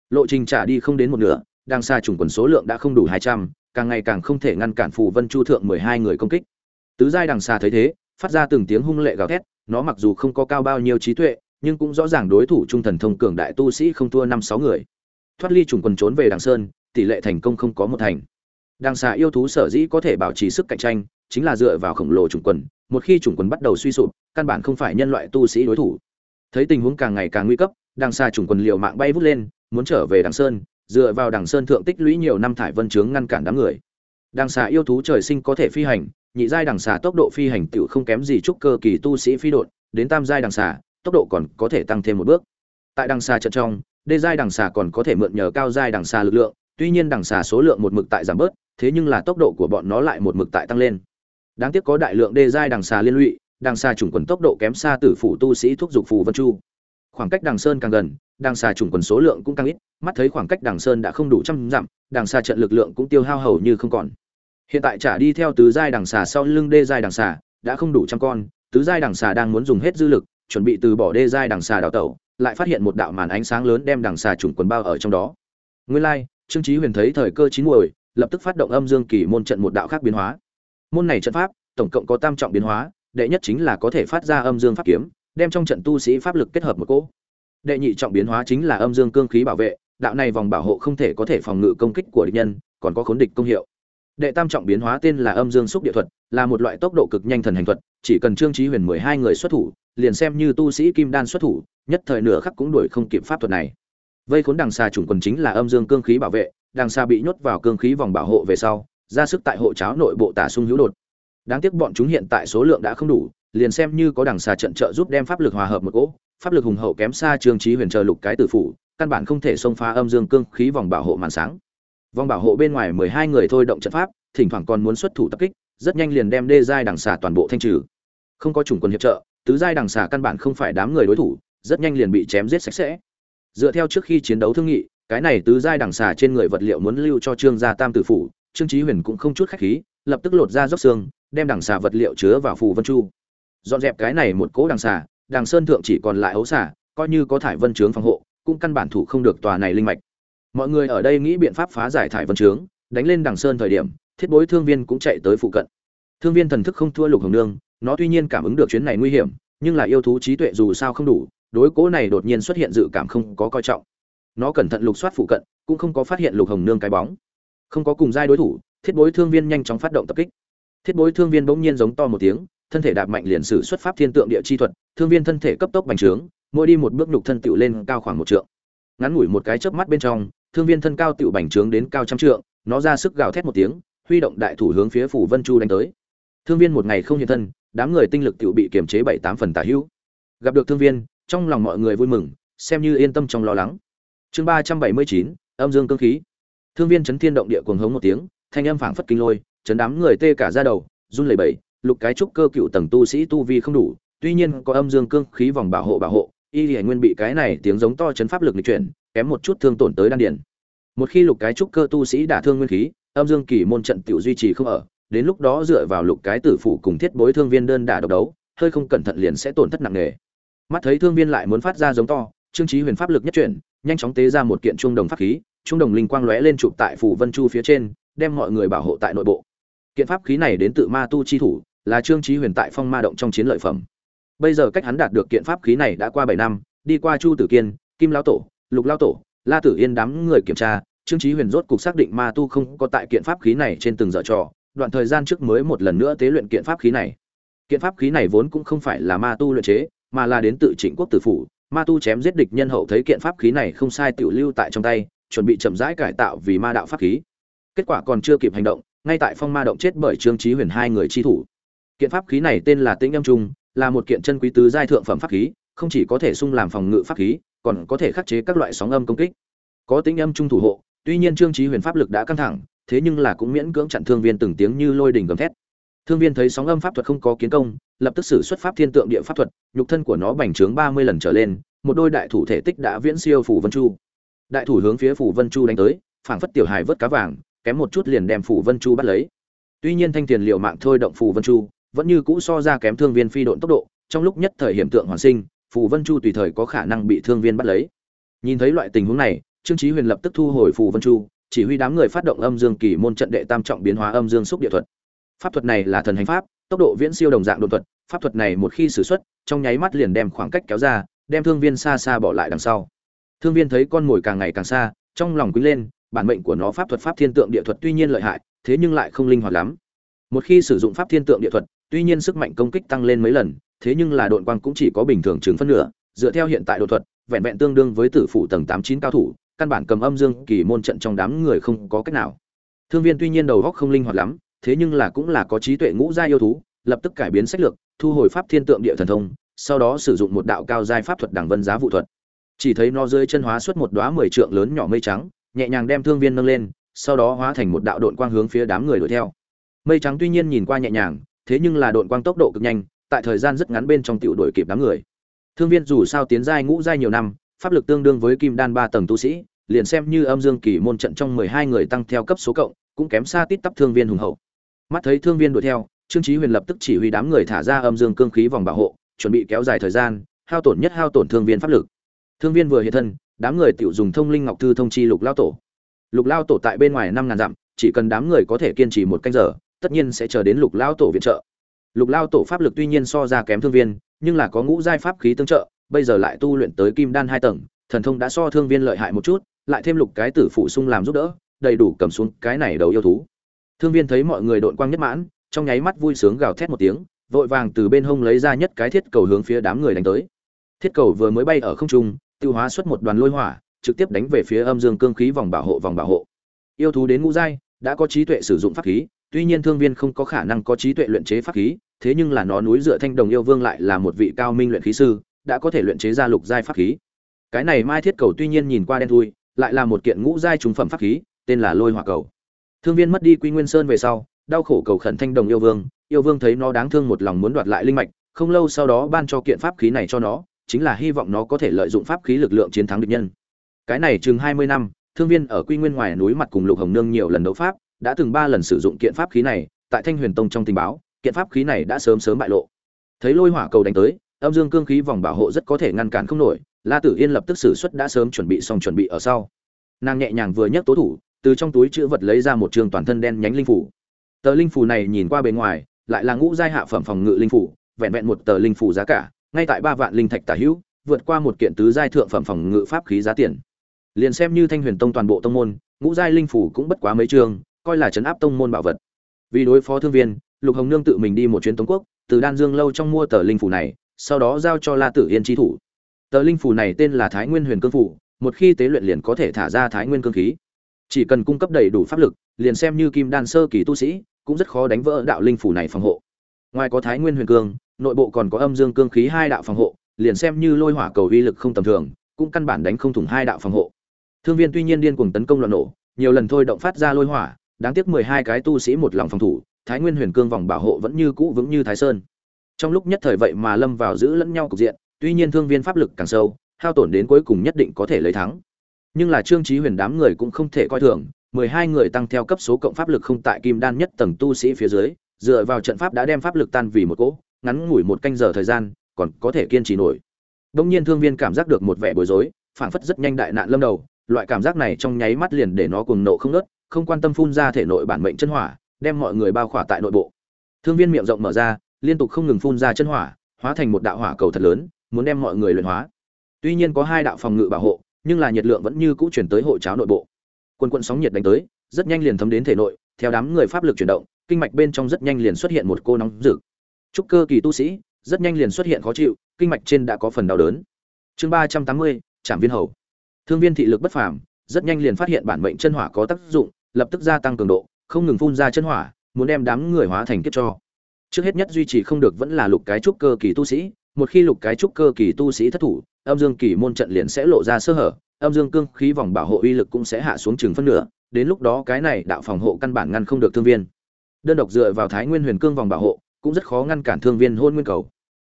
lộ trình trả đi không đến một nửa, đằng xa chủng quần số lượng đã không đủ hai trăm càng ngày càng không thể ngăn cản phù vân chu thượng mười hai người công kích. Tứ giai đằng xa thấy thế, phát ra từng tiếng hung lệ gào thét, nó mặc dù không có cao bao nhiêu trí tuệ, nhưng cũng rõ ràng đối thủ trung thần thông cường đại tu sĩ không thua năm sáu người. Thoát ly trùng quần trốn về đằng sơn, tỷ lệ thành công không có một thành. Đằng xà yêu thú sở dĩ có thể bảo trì sức cạnh tranh, chính là dựa vào khổng lồ trùng quần, một khi trùng quần bắt đầu suy sụp, căn bản không phải nhân loại tu sĩ đối thủ. Thấy tình huống càng ngày càng nguy cấp, đằng xà trùng quần liều mạng bay vút lên, muốn trở về đằng sơn dựa vào đằng sơn thượng tích lũy nhiều năm thải vân chướng ngăn cản đám người. Đằng xà yêu thú trời sinh có thể phi hành, nhị giai đằng xà tốc độ phi hành tựu không kém gì trúc cơ kỳ tu sĩ phi đột đến tam giai đằng xà, tốc độ còn có thể tăng thêm một bước. Tại đằng xà trận trong, đê giai đằng xà còn có thể mượn nhờ cao giai đằng xà lực lượng, tuy nhiên đằng xà số lượng một mực tại giảm bớt, thế nhưng là tốc độ của bọn nó lại một mực tại tăng lên. Đáng tiếc có đại lượng đê giai đằng xà liên lụy, đằng xà chủng quần tốc độ kém xa tử phủ tu sĩ thúc giục phù vân chu. Khoảng cách đằng sơn càng gần đằng xà trùng quần số lượng cũng càng ít mắt thấy khoảng cách đằng sơn đã không đủ trăm dặm đằng xà trận lực lượng cũng tiêu hao hầu như không còn. Hiện tại trả đi theo tứ giai đằng xà sau lưng đê giai đằng xà đã không đủ trăm con tứ giai đằng xà đang muốn dùng hết dư lực chuẩn bị từ bỏ đê giai đằng xà đào tẩu lại phát hiện một đạo màn ánh sáng lớn đem đằng xà trùng quần bao ở trong đó. Nguyên lai like, trương chí huyền thấy thời cơ chín muồi lập tức phát động âm dương kỳ môn trận một đạo khác biến hóa. Môn này trận pháp tổng cộng có tam trọng biến hóa đệ nhất chính là có thể phát ra âm dương pháp kiếm đem trong trận tu sĩ pháp lực kết hợp một cỗ đệ nhị trọng biến hóa chính là âm dương cương khí bảo vệ, đạo này vòng bảo hộ không thể có thể phòng ngự công kích của địch nhân, còn có khốn địch công hiệu. Đệ tam trọng biến hóa tên là âm dương xúc địa thuật, là một loại tốc độ cực nhanh thần hành thuật, chỉ cần trương trí huyền mười hai người xuất thủ, liền xem như tu sĩ kim đan xuất thủ, nhất thời nửa khắc cũng đuổi không kịp pháp thuật này. Vây khốn đằng xa chủng quần chính là âm dương cương khí bảo vệ, đằng xa bị nhốt vào cương khí vòng bảo hộ về sau, ra sức tại hộ cháo nội bộ tả sung hữu đột. Đáng tiếc bọn chúng hiện tại số lượng đã không đủ, liền xem như có đằng xà trận trợ giúp đem pháp lực hòa hợp một cỗ pháp lực hùng hậu kém xa trương trí huyền chờ lục cái tử phủ, căn bản không thể xông phá âm dương cương khí vòng bảo hộ màn sáng. Vòng bảo hộ bên ngoài mười hai người thôi động trận pháp, thỉnh thoảng còn muốn xuất thủ tập kích, rất nhanh liền đem đê giai đằng xà toàn bộ thanh trừ. Không có chủng quân hiệp trợ, tứ giai đằng xà căn bản không phải đám người đối thủ, rất nhanh liền bị chém giết sạch sẽ. Dựa theo trước khi chiến đấu thương nghị, cái này tứ giai đằng xà trên người vật liệu muốn lưu cho trương gia tam tử phủ, trương trí huyền cũng không chút khách khí, lập tức lột ra dốc xương, đem đằng xà vật liệu chứa vào phù vân chu. Dọn dẹp cái này một cỗ đằng xà đàng sơn thượng chỉ còn lại ấu xà coi như có thải vân trướng phòng hộ, cũng căn bản thủ không được tòa này linh mạch. Mọi người ở đây nghĩ biện pháp phá giải thải vân trướng đánh lên đàng sơn thời điểm, thiết bối thương viên cũng chạy tới phụ cận. Thương viên thần thức không thua lục hồng nương, nó tuy nhiên cảm ứng được chuyến này nguy hiểm, nhưng là yêu thú trí tuệ dù sao không đủ, đối cố này đột nhiên xuất hiện dự cảm không có coi trọng. Nó cẩn thận lục soát phụ cận, cũng không có phát hiện lục hồng nương cái bóng. Không có cùng giai đối thủ, thiết bối thương viên nhanh chóng phát động tập kích. Thiết bối thương viên bỗng nhiên giống to một tiếng thân thể đạp mạnh liền sử xuất pháp thiên tượng địa chi thuật, thương viên thân thể cấp tốc bành trướng, mỗi đi một bước nhục thân tiểu lên cao khoảng một trượng. Ngắn ngủi một cái chớp mắt bên trong, thương viên thân cao tiểu bành trướng đến cao trăm trượng, nó ra sức gào thét một tiếng, huy động đại thủ hướng phía phủ vân chu đánh tới. Thương viên một ngày không hiện thân, đám người tinh lực tiểu bị kiềm chế bảy tám phần tả hữu. Gặp được thương viên, trong lòng mọi người vui mừng, xem như yên tâm trong lo lắng. Chương ba trăm bảy mươi chín, âm dương cương khí. Thương viên chấn thiên động địa cuồng hống một tiếng, thanh âm phảng phất kinh lôi, chấn đám người tê cả da đầu, run lẩy bẩy lục cái trúc cơ cựu tầng tu sĩ tu vi không đủ, tuy nhiên có âm dương cương khí vòng bảo hộ bảo hộ, y hiển nguyên bị cái này tiếng giống to chấn pháp lực lịch chuyển, kém một chút thương tổn tới đan điền. một khi lục cái trúc cơ tu sĩ đả thương nguyên khí, âm dương kỳ môn trận tiểu duy trì không ở, đến lúc đó dựa vào lục cái tử phủ cùng thiết bối thương viên đơn đả độc đấu, hơi không cẩn thận liền sẽ tổn thất nặng nề mắt thấy thương viên lại muốn phát ra giống to, trương trí huyền pháp lực nhất chuyển, nhanh chóng tế ra một kiện trung đồng pháp khí, trung đồng linh quang lóe lên chụp tại phủ vân chu phía trên, đem mọi người bảo hộ tại nội bộ kiện pháp khí này đến tự ma tu chi thủ là trương trí huyền tại phong ma động trong chiến lợi phẩm. Bây giờ cách hắn đạt được kiện pháp khí này đã qua bảy năm, đi qua chu tử kiên, kim lao tổ, lục lao tổ, la tử yên đám người kiểm tra, trương trí huyền rốt cục xác định ma tu không có tại kiện pháp khí này trên từng giờ trò, đoạn thời gian trước mới một lần nữa tế luyện kiện pháp khí này. Kiện pháp khí này vốn cũng không phải là ma tu luyện chế, mà là đến tự trịnh quốc tử phủ, ma tu chém giết địch nhân hậu thấy kiện pháp khí này không sai tiểu lưu tại trong tay, chuẩn bị chậm rãi cải tạo vì ma đạo pháp khí. Kết quả còn chưa kịp hành động, ngay tại phong ma động chết bởi trương trí huyền hai người chi thủ kiện pháp khí này tên là tĩnh âm trung, là một kiện chân quý tứ giai thượng phẩm pháp khí, không chỉ có thể sung làm phòng ngự pháp khí, còn có thể khắc chế các loại sóng âm công kích. Có tĩnh âm trung thủ hộ, tuy nhiên trương chí huyền pháp lực đã căng thẳng, thế nhưng là cũng miễn cưỡng chặn thương viên từng tiếng như lôi đình gầm thét. Thương viên thấy sóng âm pháp thuật không có kiến công, lập tức sử xuất pháp thiên tượng địa pháp thuật, nhục thân của nó bành trướng ba mươi lần trở lên, một đôi đại thủ thể tích đã viễn siêu phủ vân chu. Đại thủ hướng phía phủ vân chu đánh tới, phảng phất tiểu hài vớt cá vàng, kém một chút liền đem phủ vân chu bắt lấy. Tuy nhiên thanh tiền liệu mạng thôi động phủ vân chu vẫn như cũ so ra kém thương viên phi độn tốc độ, trong lúc nhất thời hiểm tượng hoàn sinh, phù vân chu tùy thời có khả năng bị thương viên bắt lấy. Nhìn thấy loại tình huống này, trương chí huyền lập tức thu hồi phù vân chu, chỉ huy đám người phát động âm dương kỳ môn trận đệ tam trọng biến hóa âm dương xúc địa thuật. Pháp thuật này là thần hành pháp, tốc độ viễn siêu đồng dạng đột thuật, pháp thuật này một khi sử xuất, trong nháy mắt liền đem khoảng cách kéo ra, đem thương viên xa xa bỏ lại đằng sau. Thương viên thấy con mồi càng ngày càng xa, trong lòng quý lên, bản mệnh của nó pháp thuật pháp thiên tượng địa thuật tuy nhiên lợi hại, thế nhưng lại không linh hoạt lắm. Một khi sử dụng pháp thiên tượng địa thuật tuy nhiên sức mạnh công kích tăng lên mấy lần, thế nhưng là độn quang cũng chỉ có bình thường chừng phân nửa, dựa theo hiện tại độ thuật, vẹn vẹn tương đương với tử phụ tầng tám chín cao thủ, căn bản cầm âm dương kỳ môn trận trong đám người không có cách nào. Thương viên tuy nhiên đầu óc không linh hoạt lắm, thế nhưng là cũng là có trí tuệ ngũ gia yêu thú, lập tức cải biến sách lược, thu hồi pháp thiên tượng địa thần thông, sau đó sử dụng một đạo cao giai pháp thuật đẳng vân giá vụ thuật. Chỉ thấy nó rơi chân hóa xuất một đóa mười trượng lớn nhỏ mây trắng, nhẹ nhàng đem thương viên nâng lên, sau đó hóa thành một đạo độn quang hướng phía đám người đuổi theo. Mây trắng tuy nhiên nhìn qua nhẹ nhàng thế nhưng là đội quang tốc độ cực nhanh, tại thời gian rất ngắn bên trong tiểu đuổi kịp đám người. Thương viên dù sao tiến giai ngũ giai nhiều năm, pháp lực tương đương với kim đan ba tầng tu sĩ, liền xem như âm dương kỳ môn trận trong mười hai người tăng theo cấp số cộng, cũng kém xa tít tắp thương viên hùng hậu. Mắt thấy thương viên đuổi theo, trương chí huyền lập tức chỉ huy đám người thả ra âm dương cương khí vòng bảo hộ, chuẩn bị kéo dài thời gian, hao tổn nhất hao tổn thương viên pháp lực. Thương viên vừa hiện thân, đám người tiểu dùng thông linh ngọc thư thông chi lục lao tổ. Lục lao tổ tại bên ngoài năm ngàn dặm, chỉ cần đám người có thể kiên trì một canh giờ tất nhiên sẽ chờ đến lục lao tổ viện trợ. Lục lao tổ pháp lực tuy nhiên so ra kém thương viên, nhưng là có ngũ giai pháp khí tương trợ, bây giờ lại tu luyện tới kim đan hai tầng, thần thông đã so thương viên lợi hại một chút, lại thêm lục cái tử phụ sung làm giúp đỡ, đầy đủ cầm xuống cái này đầu yêu thú. Thương viên thấy mọi người đội quang nhất mãn, trong nháy mắt vui sướng gào thét một tiếng, vội vàng từ bên hông lấy ra nhất cái thiết cầu hướng phía đám người đánh tới. Thiết cầu vừa mới bay ở không trung, tiêu hóa xuất một đoàn lôi hỏa, trực tiếp đánh về phía âm dương cương khí vòng bảo hộ vòng bảo hộ. Yêu thú đến ngũ giai, đã có trí tuệ sử dụng pháp khí tuy nhiên thương viên không có khả năng có trí tuệ luyện chế pháp khí, thế nhưng là nó núi dựa thanh đồng yêu vương lại là một vị cao minh luyện khí sư, đã có thể luyện chế ra lục giai pháp khí. Cái này mai thiết cầu tuy nhiên nhìn qua đen thui, lại là một kiện ngũ giai trùng phẩm pháp khí, tên là lôi hỏa cầu. Thương viên mất đi quy nguyên sơn về sau, đau khổ cầu khẩn thanh đồng yêu vương yêu vương thấy nó đáng thương một lòng muốn đoạt lại linh mạch, không lâu sau đó ban cho kiện pháp khí này cho nó, chính là hy vọng nó có thể lợi dụng pháp khí lực lượng chiến thắng địch nhân. Cái này chừng hai mươi năm, thương viên ở quy nguyên ngoài núi mặt cùng lục hồng nương nhiều lần đấu pháp đã từng ba lần sử dụng kiện pháp khí này, tại thanh huyền tông trong tình báo, kiện pháp khí này đã sớm sớm bại lộ. Thấy lôi hỏa cầu đánh tới, âm dương cương khí vòng bảo hộ rất có thể ngăn cản không nổi, la tử yên lập tức sử xuất đã sớm chuẩn bị xong chuẩn bị ở sau. Nàng nhẹ nhàng vừa nhấc tố thủ, từ trong túi chữ vật lấy ra một trường toàn thân đen nhánh linh phủ. Tờ linh phủ này nhìn qua bề ngoài, lại là ngũ giai hạ phẩm phòng ngự linh phủ, vẹn vẹn một tờ linh phủ giá cả, ngay tại ba vạn linh thạch tả hữu, vượt qua một kiện tứ giai thượng phẩm phòng ngự pháp khí giá tiền. Liền xem như thanh huyền tông toàn bộ tông môn, ngũ giai linh phủ cũng bất quá mấy trường coi là trấn áp tông môn bảo vật. Vì đối phó thương viên, lục hồng nương tự mình đi một chuyến tống quốc, từ đan dương lâu trong mua tờ linh phủ này, sau đó giao cho la tử yên chi thủ. Tờ linh phủ này tên là thái nguyên huyền cương phủ một khi tế luyện liền có thể thả ra thái nguyên cương khí. Chỉ cần cung cấp đầy đủ pháp lực, liền xem như kim đan sơ kỳ tu sĩ, cũng rất khó đánh vỡ đạo linh phủ này phòng hộ. Ngoài có thái nguyên huyền cương, nội bộ còn có âm dương cương khí hai đạo phòng hộ, liền xem như lôi hỏa cầu uy lực không tầm thường, cũng căn bản đánh không thủng hai đạo phòng hộ. Thương viên tuy nhiên điên cuồng tấn công loạn nổ, nhiều lần thôi động phát ra lôi hỏa đáng tiếc mười hai cái tu sĩ một lòng phòng thủ, thái nguyên huyền cương vòng bảo hộ vẫn như cũ vững như thái sơn. Trong lúc nhất thời vậy mà lâm vào giữ lẫn nhau cục diện, tuy nhiên thương viên pháp lực càng sâu, hao tổn đến cuối cùng nhất định có thể lấy thắng. Nhưng là trương Chí huyền đám người cũng không thể coi thường, mười hai người tăng theo cấp số cộng pháp lực không tại kim đan nhất tầng tu sĩ phía dưới, dựa vào trận pháp đã đem pháp lực tan vì một cỗ, ngắn ngủi một canh giờ thời gian, còn có thể kiên trì nổi. Đông nhiên thương viên cảm giác được một vẻ bối rối, phảng phất rất nhanh đại nạn lâm đầu, loại cảm giác này trong nháy mắt liền để nó cuồng nộ không nớt không quan tâm phun ra thể nội bản mệnh chân hỏa, đem mọi người bao khỏa tại nội bộ. Thương viên miệng rộng mở ra, liên tục không ngừng phun ra chân hỏa, hóa thành một đạo hỏa cầu thật lớn, muốn đem mọi người luyện hóa. Tuy nhiên có hai đạo phòng ngự bảo hộ, nhưng là nhiệt lượng vẫn như cũ chuyển tới hộ cháo nội bộ. Quân quân sóng nhiệt đánh tới, rất nhanh liền thấm đến thể nội, theo đám người pháp lực chuyển động, kinh mạch bên trong rất nhanh liền xuất hiện một cô nóng rực. Trúc cơ kỳ tu sĩ, rất nhanh liền xuất hiện khó chịu, kinh mạch trên đã có phần đau đớn. Chương ba trăm tám mươi trạm viên hầu. Thương viên thị lực bất phàm, rất nhanh liền phát hiện bản mệnh chân hỏa có tác dụng lập tức gia tăng cường độ, không ngừng phun ra chân hỏa, muốn đem đám người hóa thành kiếp cho. Trước hết nhất duy trì không được vẫn là lục cái trúc cơ kỳ tu sĩ, một khi lục cái trúc cơ kỳ tu sĩ thất thủ, âm dương kỳ môn trận liền sẽ lộ ra sơ hở, âm dương cương khí vòng bảo hộ uy lực cũng sẽ hạ xuống chừng phân nửa, đến lúc đó cái này đạo phòng hộ căn bản ngăn không được thương viên. Đơn độc dựa vào thái nguyên huyền cương vòng bảo hộ, cũng rất khó ngăn cản thương viên hôn nguyên cầu.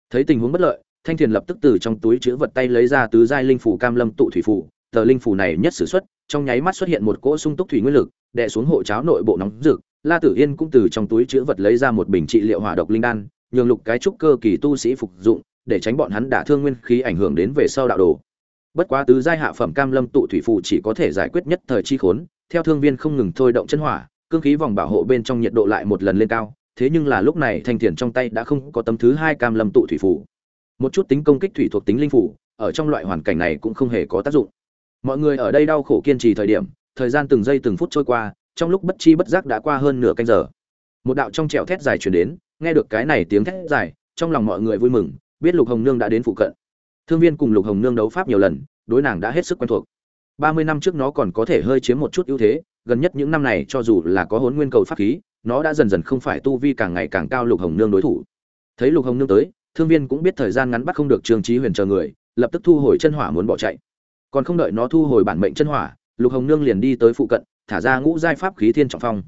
Thấy tình huống bất lợi, thanh thiền lập tức từ trong túi chứa vật tay lấy ra tứ giai linh phủ cam lâm tụ thủy phủ tờ linh phủ này nhất sử xuất, trong nháy mắt xuất hiện một cỗ sung túc thủy nguyên lực đè xuống hộ cháo nội bộ nóng rực, la tử yên cũng từ trong túi chứa vật lấy ra một bình trị liệu hỏa độc linh đan, nhường lục cái trúc cơ kỳ tu sĩ phục dụng, để tránh bọn hắn đả thương nguyên khí ảnh hưởng đến về sau đạo đồ. Bất quá tứ giai hạ phẩm cam lâm tụ thủy phù chỉ có thể giải quyết nhất thời chi khốn, theo thương viên không ngừng thôi động chân hỏa, cương khí vòng bảo hộ bên trong nhiệt độ lại một lần lên cao, thế nhưng là lúc này thanh thiền trong tay đã không có tấm thứ hai cam lâm tụ thủy phù. Một chút tính công kích thủy thuộc tính linh phủ ở trong loại hoàn cảnh này cũng không hề có tác dụng. Mọi người ở đây đau khổ kiên trì thời điểm thời gian từng giây từng phút trôi qua, trong lúc bất chi bất giác đã qua hơn nửa canh giờ. Một đạo trong trẹo thét dài chuyển đến, nghe được cái này tiếng thét dài, trong lòng mọi người vui mừng, biết lục hồng nương đã đến phụ cận. Thương viên cùng lục hồng nương đấu pháp nhiều lần, đối nàng đã hết sức quen thuộc. Ba mươi năm trước nó còn có thể hơi chiếm một chút ưu thế, gần nhất những năm này cho dù là có hốn nguyên cầu pháp khí, nó đã dần dần không phải tu vi càng ngày càng cao lục hồng nương đối thủ. Thấy lục hồng nương tới, thương viên cũng biết thời gian ngắn bắt không được trương trí huyền chờ người, lập tức thu hồi chân hỏa muốn bỏ chạy. Còn không đợi nó thu hồi bản mệnh chân hỏa lục hồng nương liền đi tới phụ cận, thả ra ngũ giai pháp khí thiên trọng phong.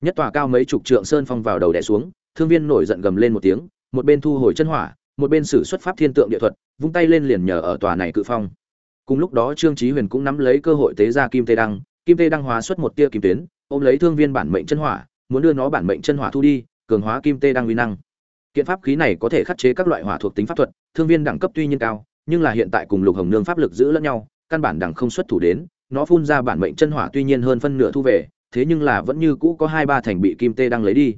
Nhất tòa cao mấy chục trượng sơn phong vào đầu đè xuống, thương viên nổi giận gầm lên một tiếng, một bên thu hồi chân hỏa, một bên sử xuất pháp thiên tượng địa thuật, vung tay lên liền nhờ ở tòa này cự phong. Cùng lúc đó trương trí huyền cũng nắm lấy cơ hội tế ra kim tê đăng, kim tê đăng hóa xuất một tia kim tuyến, ôm lấy thương viên bản mệnh chân hỏa, muốn đưa nó bản mệnh chân hỏa thu đi, cường hóa kim tê đăng uy năng. Kiện pháp khí này có thể khắc chế các loại hỏa thuộc tính pháp thuật, thương viên đẳng cấp tuy nhiên cao, nhưng là hiện tại cùng lục hồng nương pháp lực giữ lẫn nhau, căn bản đẳng không xuất thủ đến nó phun ra bản mệnh chân hỏa tuy nhiên hơn phân nửa thu về, thế nhưng là vẫn như cũ có hai ba thành bị kim tê đang lấy đi.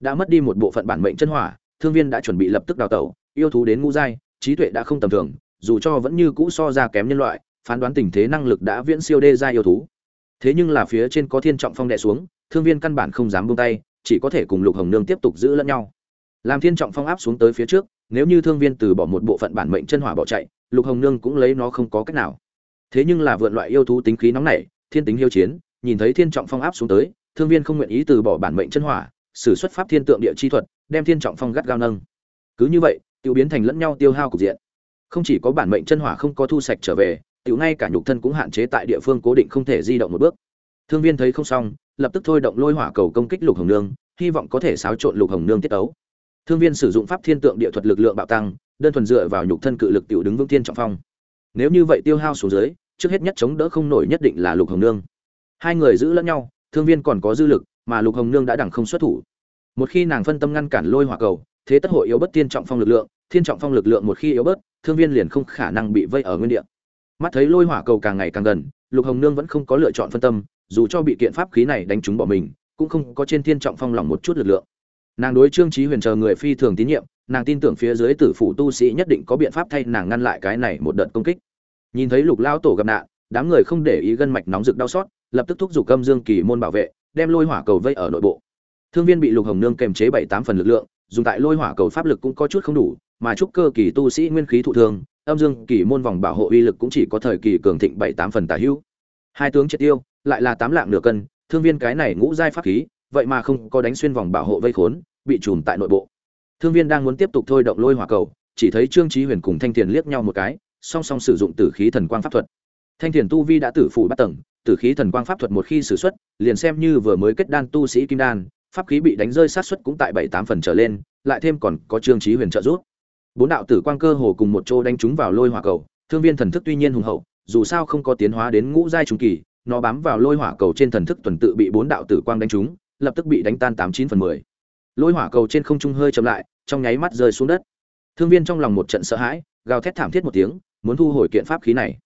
Đã mất đi một bộ phận bản mệnh chân hỏa, thương viên đã chuẩn bị lập tức đào tẩu, yêu thú đến ngũ giai, trí tuệ đã không tầm thường, dù cho vẫn như cũ so ra kém nhân loại, phán đoán tình thế năng lực đã viễn siêu đê giai yêu thú. Thế nhưng là phía trên có thiên trọng phong đè xuống, thương viên căn bản không dám buông tay, chỉ có thể cùng lục hồng nương tiếp tục giữ lẫn nhau. Làm thiên trọng phong áp xuống tới phía trước, nếu như thương viên từ bỏ một bộ phận bản mệnh chân hỏa bỏ chạy, lục hồng nương cũng lấy nó không có cách nào thế nhưng là vượn loại yêu thú tính khí nóng nảy, thiên tính hiếu chiến, nhìn thấy thiên trọng phong áp xuống tới, thương viên không nguyện ý từ bỏ bản mệnh chân hỏa, sử xuất pháp thiên tượng địa chi thuật, đem thiên trọng phong gắt gao nâng. Cứ như vậy tiêu biến thành lẫn nhau tiêu hao cục diện. Không chỉ có bản mệnh chân hỏa không có thu sạch trở về, tiểu ngay cả nhục thân cũng hạn chế tại địa phương cố định không thể di động một bước. Thương viên thấy không xong, lập tức thôi động lôi hỏa cầu công kích lục hồng nương, hy vọng có thể xáo trộn lục hồng nương tiết ấu thương viên sử dụng pháp thiên tượng địa thuật lực lượng bạo tăng, đơn thuần dựa vào nhục thân cự lực tiểu đứng vững thiên trọng phong nếu như vậy tiêu hao xuống dưới, trước hết nhất chống đỡ không nổi nhất định là lục hồng nương. Hai người giữ lẫn nhau, thương viên còn có dư lực, mà lục hồng nương đã đẳng không xuất thủ. Một khi nàng phân tâm ngăn cản lôi hỏa cầu, thế tất hội yếu bất thiên trọng phong lực lượng, thiên trọng phong lực lượng một khi yếu bớt, thương viên liền không khả năng bị vây ở nguyên địa. Mắt thấy lôi hỏa cầu càng ngày càng gần, lục hồng nương vẫn không có lựa chọn phân tâm, dù cho bị kiện pháp khí này đánh trúng bỏ mình, cũng không có trên thiên trọng phong lòng một chút lực lượng. Nàng đối trương trí huyền chờ người phi thường tín nhiệm nàng tin tưởng phía dưới tử phủ tu sĩ nhất định có biện pháp thay nàng ngăn lại cái này một đợt công kích. Nhìn thấy lục lao tổ gặp nạn, đám người không để ý gân mạch nóng rực đau xót, lập tức thúc giục âm dương kỳ môn bảo vệ, đem lôi hỏa cầu vây ở nội bộ. Thương viên bị lục hồng nương kềm chế bảy tám phần lực lượng, dùng tại lôi hỏa cầu pháp lực cũng có chút không đủ, mà trúc cơ kỳ tu sĩ nguyên khí thụ thương, âm dương kỳ môn vòng bảo hộ uy lực cũng chỉ có thời kỳ cường thịnh bảy tám phần tả hữu. Hai tướng triệt tiêu, lại là tám lạng nửa cân, thương viên cái này ngũ giai pháp khí, vậy mà không có đánh xuyên vòng bảo hộ vây khốn, bị trùm tại nội bộ thương viên đang muốn tiếp tục thôi động lôi hỏa cầu, chỉ thấy trương trí huyền cùng thanh thiền liếc nhau một cái, song song sử dụng tử khí thần quang pháp thuật. Thanh thiền tu vi đã tử phủ bắt tầng, tử khí thần quang pháp thuật một khi sử xuất, liền xem như vừa mới kết đan tu sĩ kim đan, pháp khí bị đánh rơi sát xuất cũng tại bảy tám phần trở lên, lại thêm còn có trương trí huyền trợ giúp. Bốn đạo tử quang cơ hồ cùng một chỗ đánh trúng vào lôi hỏa cầu, thương viên thần thức tuy nhiên hùng hậu, dù sao không có tiến hóa đến ngũ giai trung kỳ, nó bám vào lôi hỏa cầu trên thần thức tuần tự bị bốn đạo tử quang đánh trúng, lập tức bị đánh tan tám chín phần mười lôi hỏa cầu trên không trung hơi chậm lại, trong nháy mắt rơi xuống đất. Thương viên trong lòng một trận sợ hãi, gào thét thảm thiết một tiếng, muốn thu hồi kiện pháp khí này.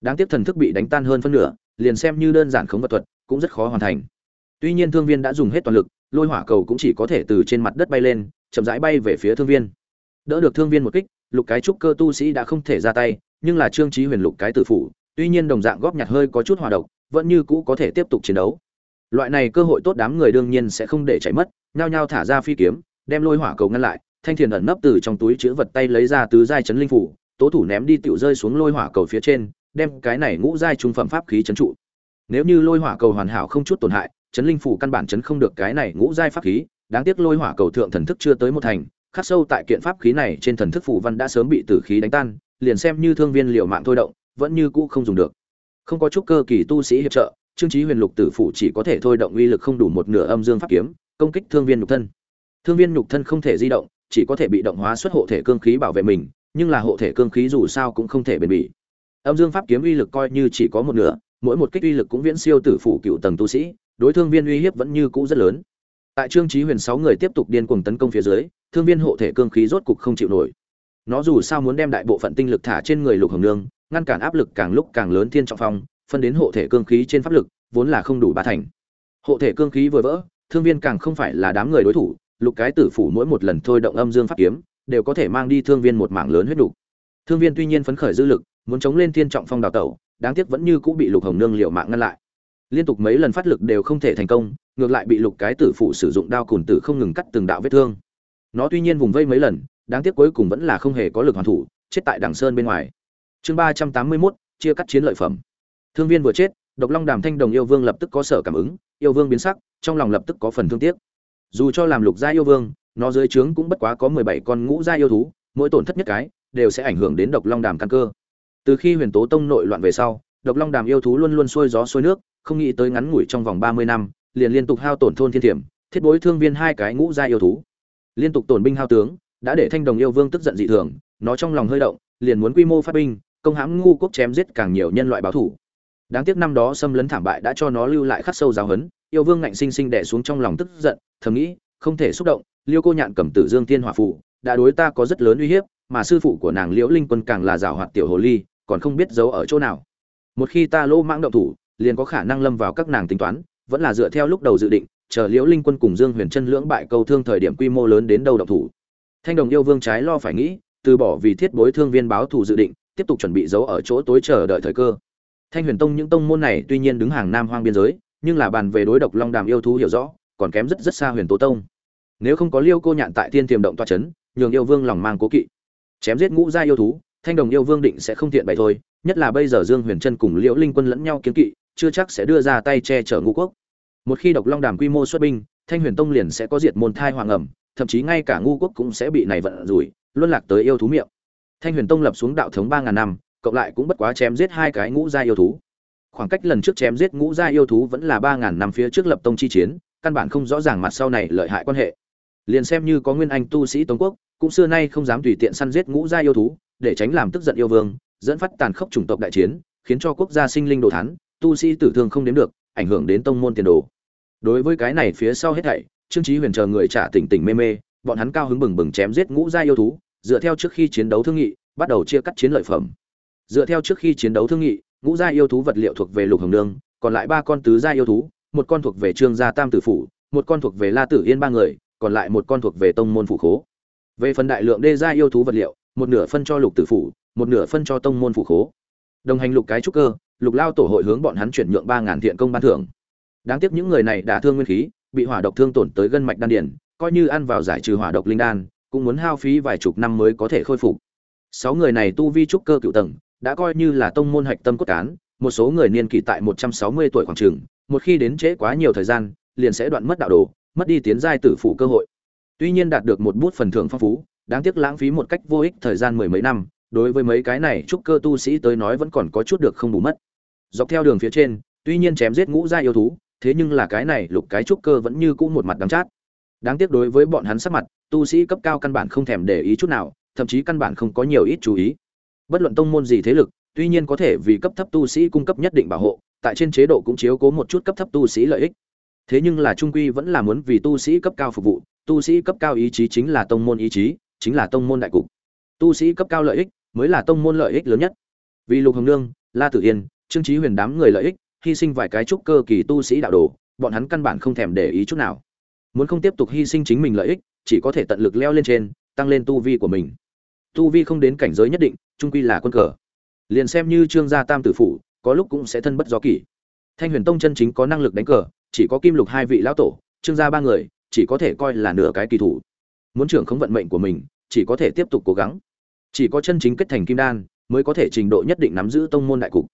Đáng tiếc thần thức bị đánh tan hơn phân nửa, liền xem như đơn giản khống vật thuật, cũng rất khó hoàn thành. Tuy nhiên thương viên đã dùng hết toàn lực, lôi hỏa cầu cũng chỉ có thể từ trên mặt đất bay lên, chậm rãi bay về phía thương viên. Đỡ được thương viên một kích, lục cái trúc cơ tu sĩ đã không thể ra tay, nhưng là trương trí huyền lục cái tử phủ, tuy nhiên đồng dạng góp nhặt hơi có chút hòa độc, vẫn như cũ có thể tiếp tục chiến đấu. Loại này cơ hội tốt đám người đương nhiên sẽ không để chạy mất nhao nhao thả ra phi kiếm, đem lôi hỏa cầu ngăn lại, thanh thiền ẩn nấp từ trong túi chứa vật tay lấy ra tứ giai chấn linh phủ, tố thủ ném đi tiểu rơi xuống lôi hỏa cầu phía trên, đem cái này ngũ giai trung phẩm pháp khí chấn trụ. Nếu như lôi hỏa cầu hoàn hảo không chút tổn hại, chấn linh phủ căn bản chấn không được cái này ngũ giai pháp khí, đáng tiếc lôi hỏa cầu thượng thần thức chưa tới một thành, khắc sâu tại kiện pháp khí này trên thần thức phủ văn đã sớm bị tử khí đánh tan, liền xem như thương viên liều mạng thôi động, vẫn như cũ không dùng được. Không có chút cơ kỳ tu sĩ hiệp trợ, trương chí huyền lục tử phủ chỉ có thể thôi động uy lực không đủ một nửa âm dương pháp kiếm công kích thương viên nhục thân. Thương viên nhục thân không thể di động, chỉ có thể bị động hóa xuất hộ thể cương khí bảo vệ mình, nhưng là hộ thể cương khí dù sao cũng không thể bền bỉ. Âm dương pháp kiếm uy lực coi như chỉ có một nửa, mỗi một kích uy lực cũng viễn siêu tử phủ cựu tầng tu sĩ, đối thương viên uy hiếp vẫn như cũ rất lớn. Tại trương chí huyền sáu người tiếp tục điên cuồng tấn công phía dưới, thương viên hộ thể cương khí rốt cục không chịu nổi. Nó dù sao muốn đem đại bộ phận tinh lực thả trên người lục hồng nương, ngăn cản áp lực càng lúc càng lớn thiên trọng phong, phân đến hộ thể cương khí trên pháp lực, vốn là không đủ ba thành. Hộ thể cương khí vừa vỡ thương viên càng không phải là đám người đối thủ, lục cái tử phủ mỗi một lần thôi động âm dương pháp kiếm, đều có thể mang đi thương viên một mảng lớn huyết đủ. thương viên tuy nhiên phấn khởi dư lực, muốn chống lên thiên trọng phong đào tẩu, đáng tiếc vẫn như cũ bị lục hồng nương liều mạng ngăn lại. Liên tục mấy lần phát lực đều không thể thành công, ngược lại bị lục cái tử phủ sử dụng đao cùn tử không ngừng cắt từng đạo vết thương. Nó tuy nhiên vùng vây mấy lần, đáng tiếc cuối cùng vẫn là không hề có lực hoàn thủ, chết tại đằng sơn bên ngoài. Chương ba trăm tám mươi mốt, chia cắt chiến lợi phẩm. Thương viên vừa chết độc long đàm thanh đồng yêu vương lập tức có sở cảm ứng, yêu vương biến sắc, trong lòng lập tức có phần thương tiếc. Dù cho làm lục gia yêu vương, nó dưới trướng cũng bất quá có mười bảy con ngũ gia yêu thú, mỗi tổn thất nhất cái, đều sẽ ảnh hưởng đến độc long đàm căn cơ. Từ khi huyền tố tông nội loạn về sau, độc long đàm yêu thú luôn luôn xuôi gió xuôi nước, không nghĩ tới ngắn ngủi trong vòng ba mươi năm, liền liên tục hao tổn thôn thiên thiểm, thiết bối thương viên hai cái ngũ gia yêu thú. Liên tục tổn binh hao tướng, đã để thanh đồng yêu vương tức giận dị thường, nó trong lòng hơi động, liền muốn quy mô phát binh, công hãm ngu quốc chém giết càng nhiều nhân loại báo thủ đáng tiếc năm đó xâm lấn thảm bại đã cho nó lưu lại khắc sâu giáo hấn yêu vương ngạnh sinh sinh đè xuống trong lòng tức giận, thầm nghĩ, không thể xúc động, liêu cô nhạn cầm tử dương tiên hỏa phụ đã đối ta có rất lớn uy hiếp, mà sư phụ của nàng liễu linh quân càng là giảo hoạt tiểu hồ ly, còn không biết giấu ở chỗ nào. Một khi ta lỗ mãng động thủ, liền có khả năng lâm vào các nàng tính toán, vẫn là dựa theo lúc đầu dự định, chờ liễu linh quân cùng dương huyền chân lưỡng bại câu thương thời điểm quy mô lớn đến đâu động thủ. Thanh đồng yêu vương trái lo phải nghĩ, từ bỏ vì thiết bối thương viên báo thù dự định, tiếp tục chuẩn bị giấu ở chỗ tối chờ đợi thời cơ thanh huyền tông những tông môn này tuy nhiên đứng hàng nam hoang biên giới nhưng là bàn về đối độc long đàm yêu thú hiểu rõ còn kém rất rất xa huyền tố tông. Nếu không có liêu cô nhạn tại thiên tiềm động toa chấn, nhường yêu vương lòng mang cố kỵ. Chém giết ngũ gia yêu thú thanh đồng yêu vương định sẽ không tiện bày thôi nhất là bây giờ dương huyền trân cùng liễu linh quân lẫn nhau kiến kỵ chưa chắc sẽ đưa ra tay che chở ngũ quốc. Một khi độc long đàm quy mô xuất binh thanh huyền tông liền sẽ có diệt môn thai hoàng ẩm thậm chí ngay cả ngu quốc cũng sẽ bị này vận rủi luân lạc tới yêu thú miệng. Thanh huyền tông lập xuống đạo thống ba ngàn năm cộng lại cũng bất quá chém giết hai cái ngũ gia yêu thú. Khoảng cách lần trước chém giết ngũ gia yêu thú vẫn là ba ngàn năm phía trước lập tông chi chiến, căn bản không rõ ràng mặt sau này lợi hại quan hệ. Liền xem như có nguyên anh tu sĩ tống quốc, cũng xưa nay không dám tùy tiện săn giết ngũ gia yêu thú, để tránh làm tức giận yêu vương, dẫn phát tàn khốc chủng tộc đại chiến, khiến cho quốc gia sinh linh đồ thán, tu sĩ tử thương không đến được, ảnh hưởng đến tông môn tiền đồ. Đối với cái này phía sau hết thảy, trương trí huyền chờ người trả tỉnh tỉnh mê mê, bọn hắn cao hứng bừng bừng chém giết ngũ gia yêu thú, dựa theo trước khi chiến đấu thương nghị, bắt đầu chia cắt chiến lợi phẩm dựa theo trước khi chiến đấu thương nghị, ngũ gia yêu thú vật liệu thuộc về lục hồng nương, còn lại ba con tứ gia yêu thú, một con thuộc về trương gia tam tử phủ, một con thuộc về la tử yên ba người, còn lại một con thuộc về tông môn phủ khố. Về phần đại lượng đê gia yêu thú vật liệu, một nửa phân cho lục tử phủ, một nửa phân cho tông môn phủ khố. Đồng hành lục cái trúc cơ, lục lao tổ hội hướng bọn hắn chuyển nhượng ba ngàn thiện công ban thưởng. Đáng tiếc những người này đã thương nguyên khí, bị hỏa độc thương tổn tới gân mạch đan điển coi như ăn vào giải trừ hỏa độc linh đan, cũng muốn hao phí vài chục năm mới có thể khôi phục. Sáu người này tu vi trúc cơ cựu tầng đã coi như là tông môn hạch tâm cốt cán, một số người niên kỷ tại một trăm sáu mươi tuổi khoảng trường một khi đến trễ quá nhiều thời gian, liền sẽ đoạn mất đạo đồ, mất đi tiến giai tử phụ cơ hội. Tuy nhiên đạt được một bút phần thưởng phong phú, đáng tiếc lãng phí một cách vô ích thời gian mười mấy năm, đối với mấy cái này trúc cơ tu sĩ tới nói vẫn còn có chút được không bù mất. Dọc theo đường phía trên, tuy nhiên chém giết ngũ gia yêu thú, thế nhưng là cái này lục cái trúc cơ vẫn như cũ một mặt đắng chát. Đáng tiếc đối với bọn hắn sắc mặt, tu sĩ cấp cao căn bản không thèm để ý chút nào, thậm chí căn bản không có nhiều ít chú ý bất luận tông môn gì thế lực, tuy nhiên có thể vì cấp thấp tu sĩ cung cấp nhất định bảo hộ, tại trên chế độ cũng chiếu cố một chút cấp thấp tu sĩ lợi ích. Thế nhưng là trung quy vẫn là muốn vì tu sĩ cấp cao phục vụ, tu sĩ cấp cao ý chí chính là tông môn ý chí, chính là tông môn đại cục. Tu sĩ cấp cao lợi ích mới là tông môn lợi ích lớn nhất. Vì lục hồng nương, la tử yên, trương trí huyền đám người lợi ích, hy sinh vài cái trúc cơ kỳ tu sĩ đạo đồ, bọn hắn căn bản không thèm để ý chút nào. Muốn không tiếp tục hy sinh chính mình lợi ích, chỉ có thể tận lực leo lên trên, tăng lên tu vi của mình tu vi không đến cảnh giới nhất định, trung quy là quân cờ. Liền xem như trương gia tam tử phụ có lúc cũng sẽ thân bất do kỷ. Thanh huyền tông chân chính có năng lực đánh cờ, chỉ có kim lục hai vị lão tổ, trương gia ba người, chỉ có thể coi là nửa cái kỳ thủ. Muốn trưởng không vận mệnh của mình, chỉ có thể tiếp tục cố gắng. Chỉ có chân chính kết thành kim đan, mới có thể trình độ nhất định nắm giữ tông môn đại cục.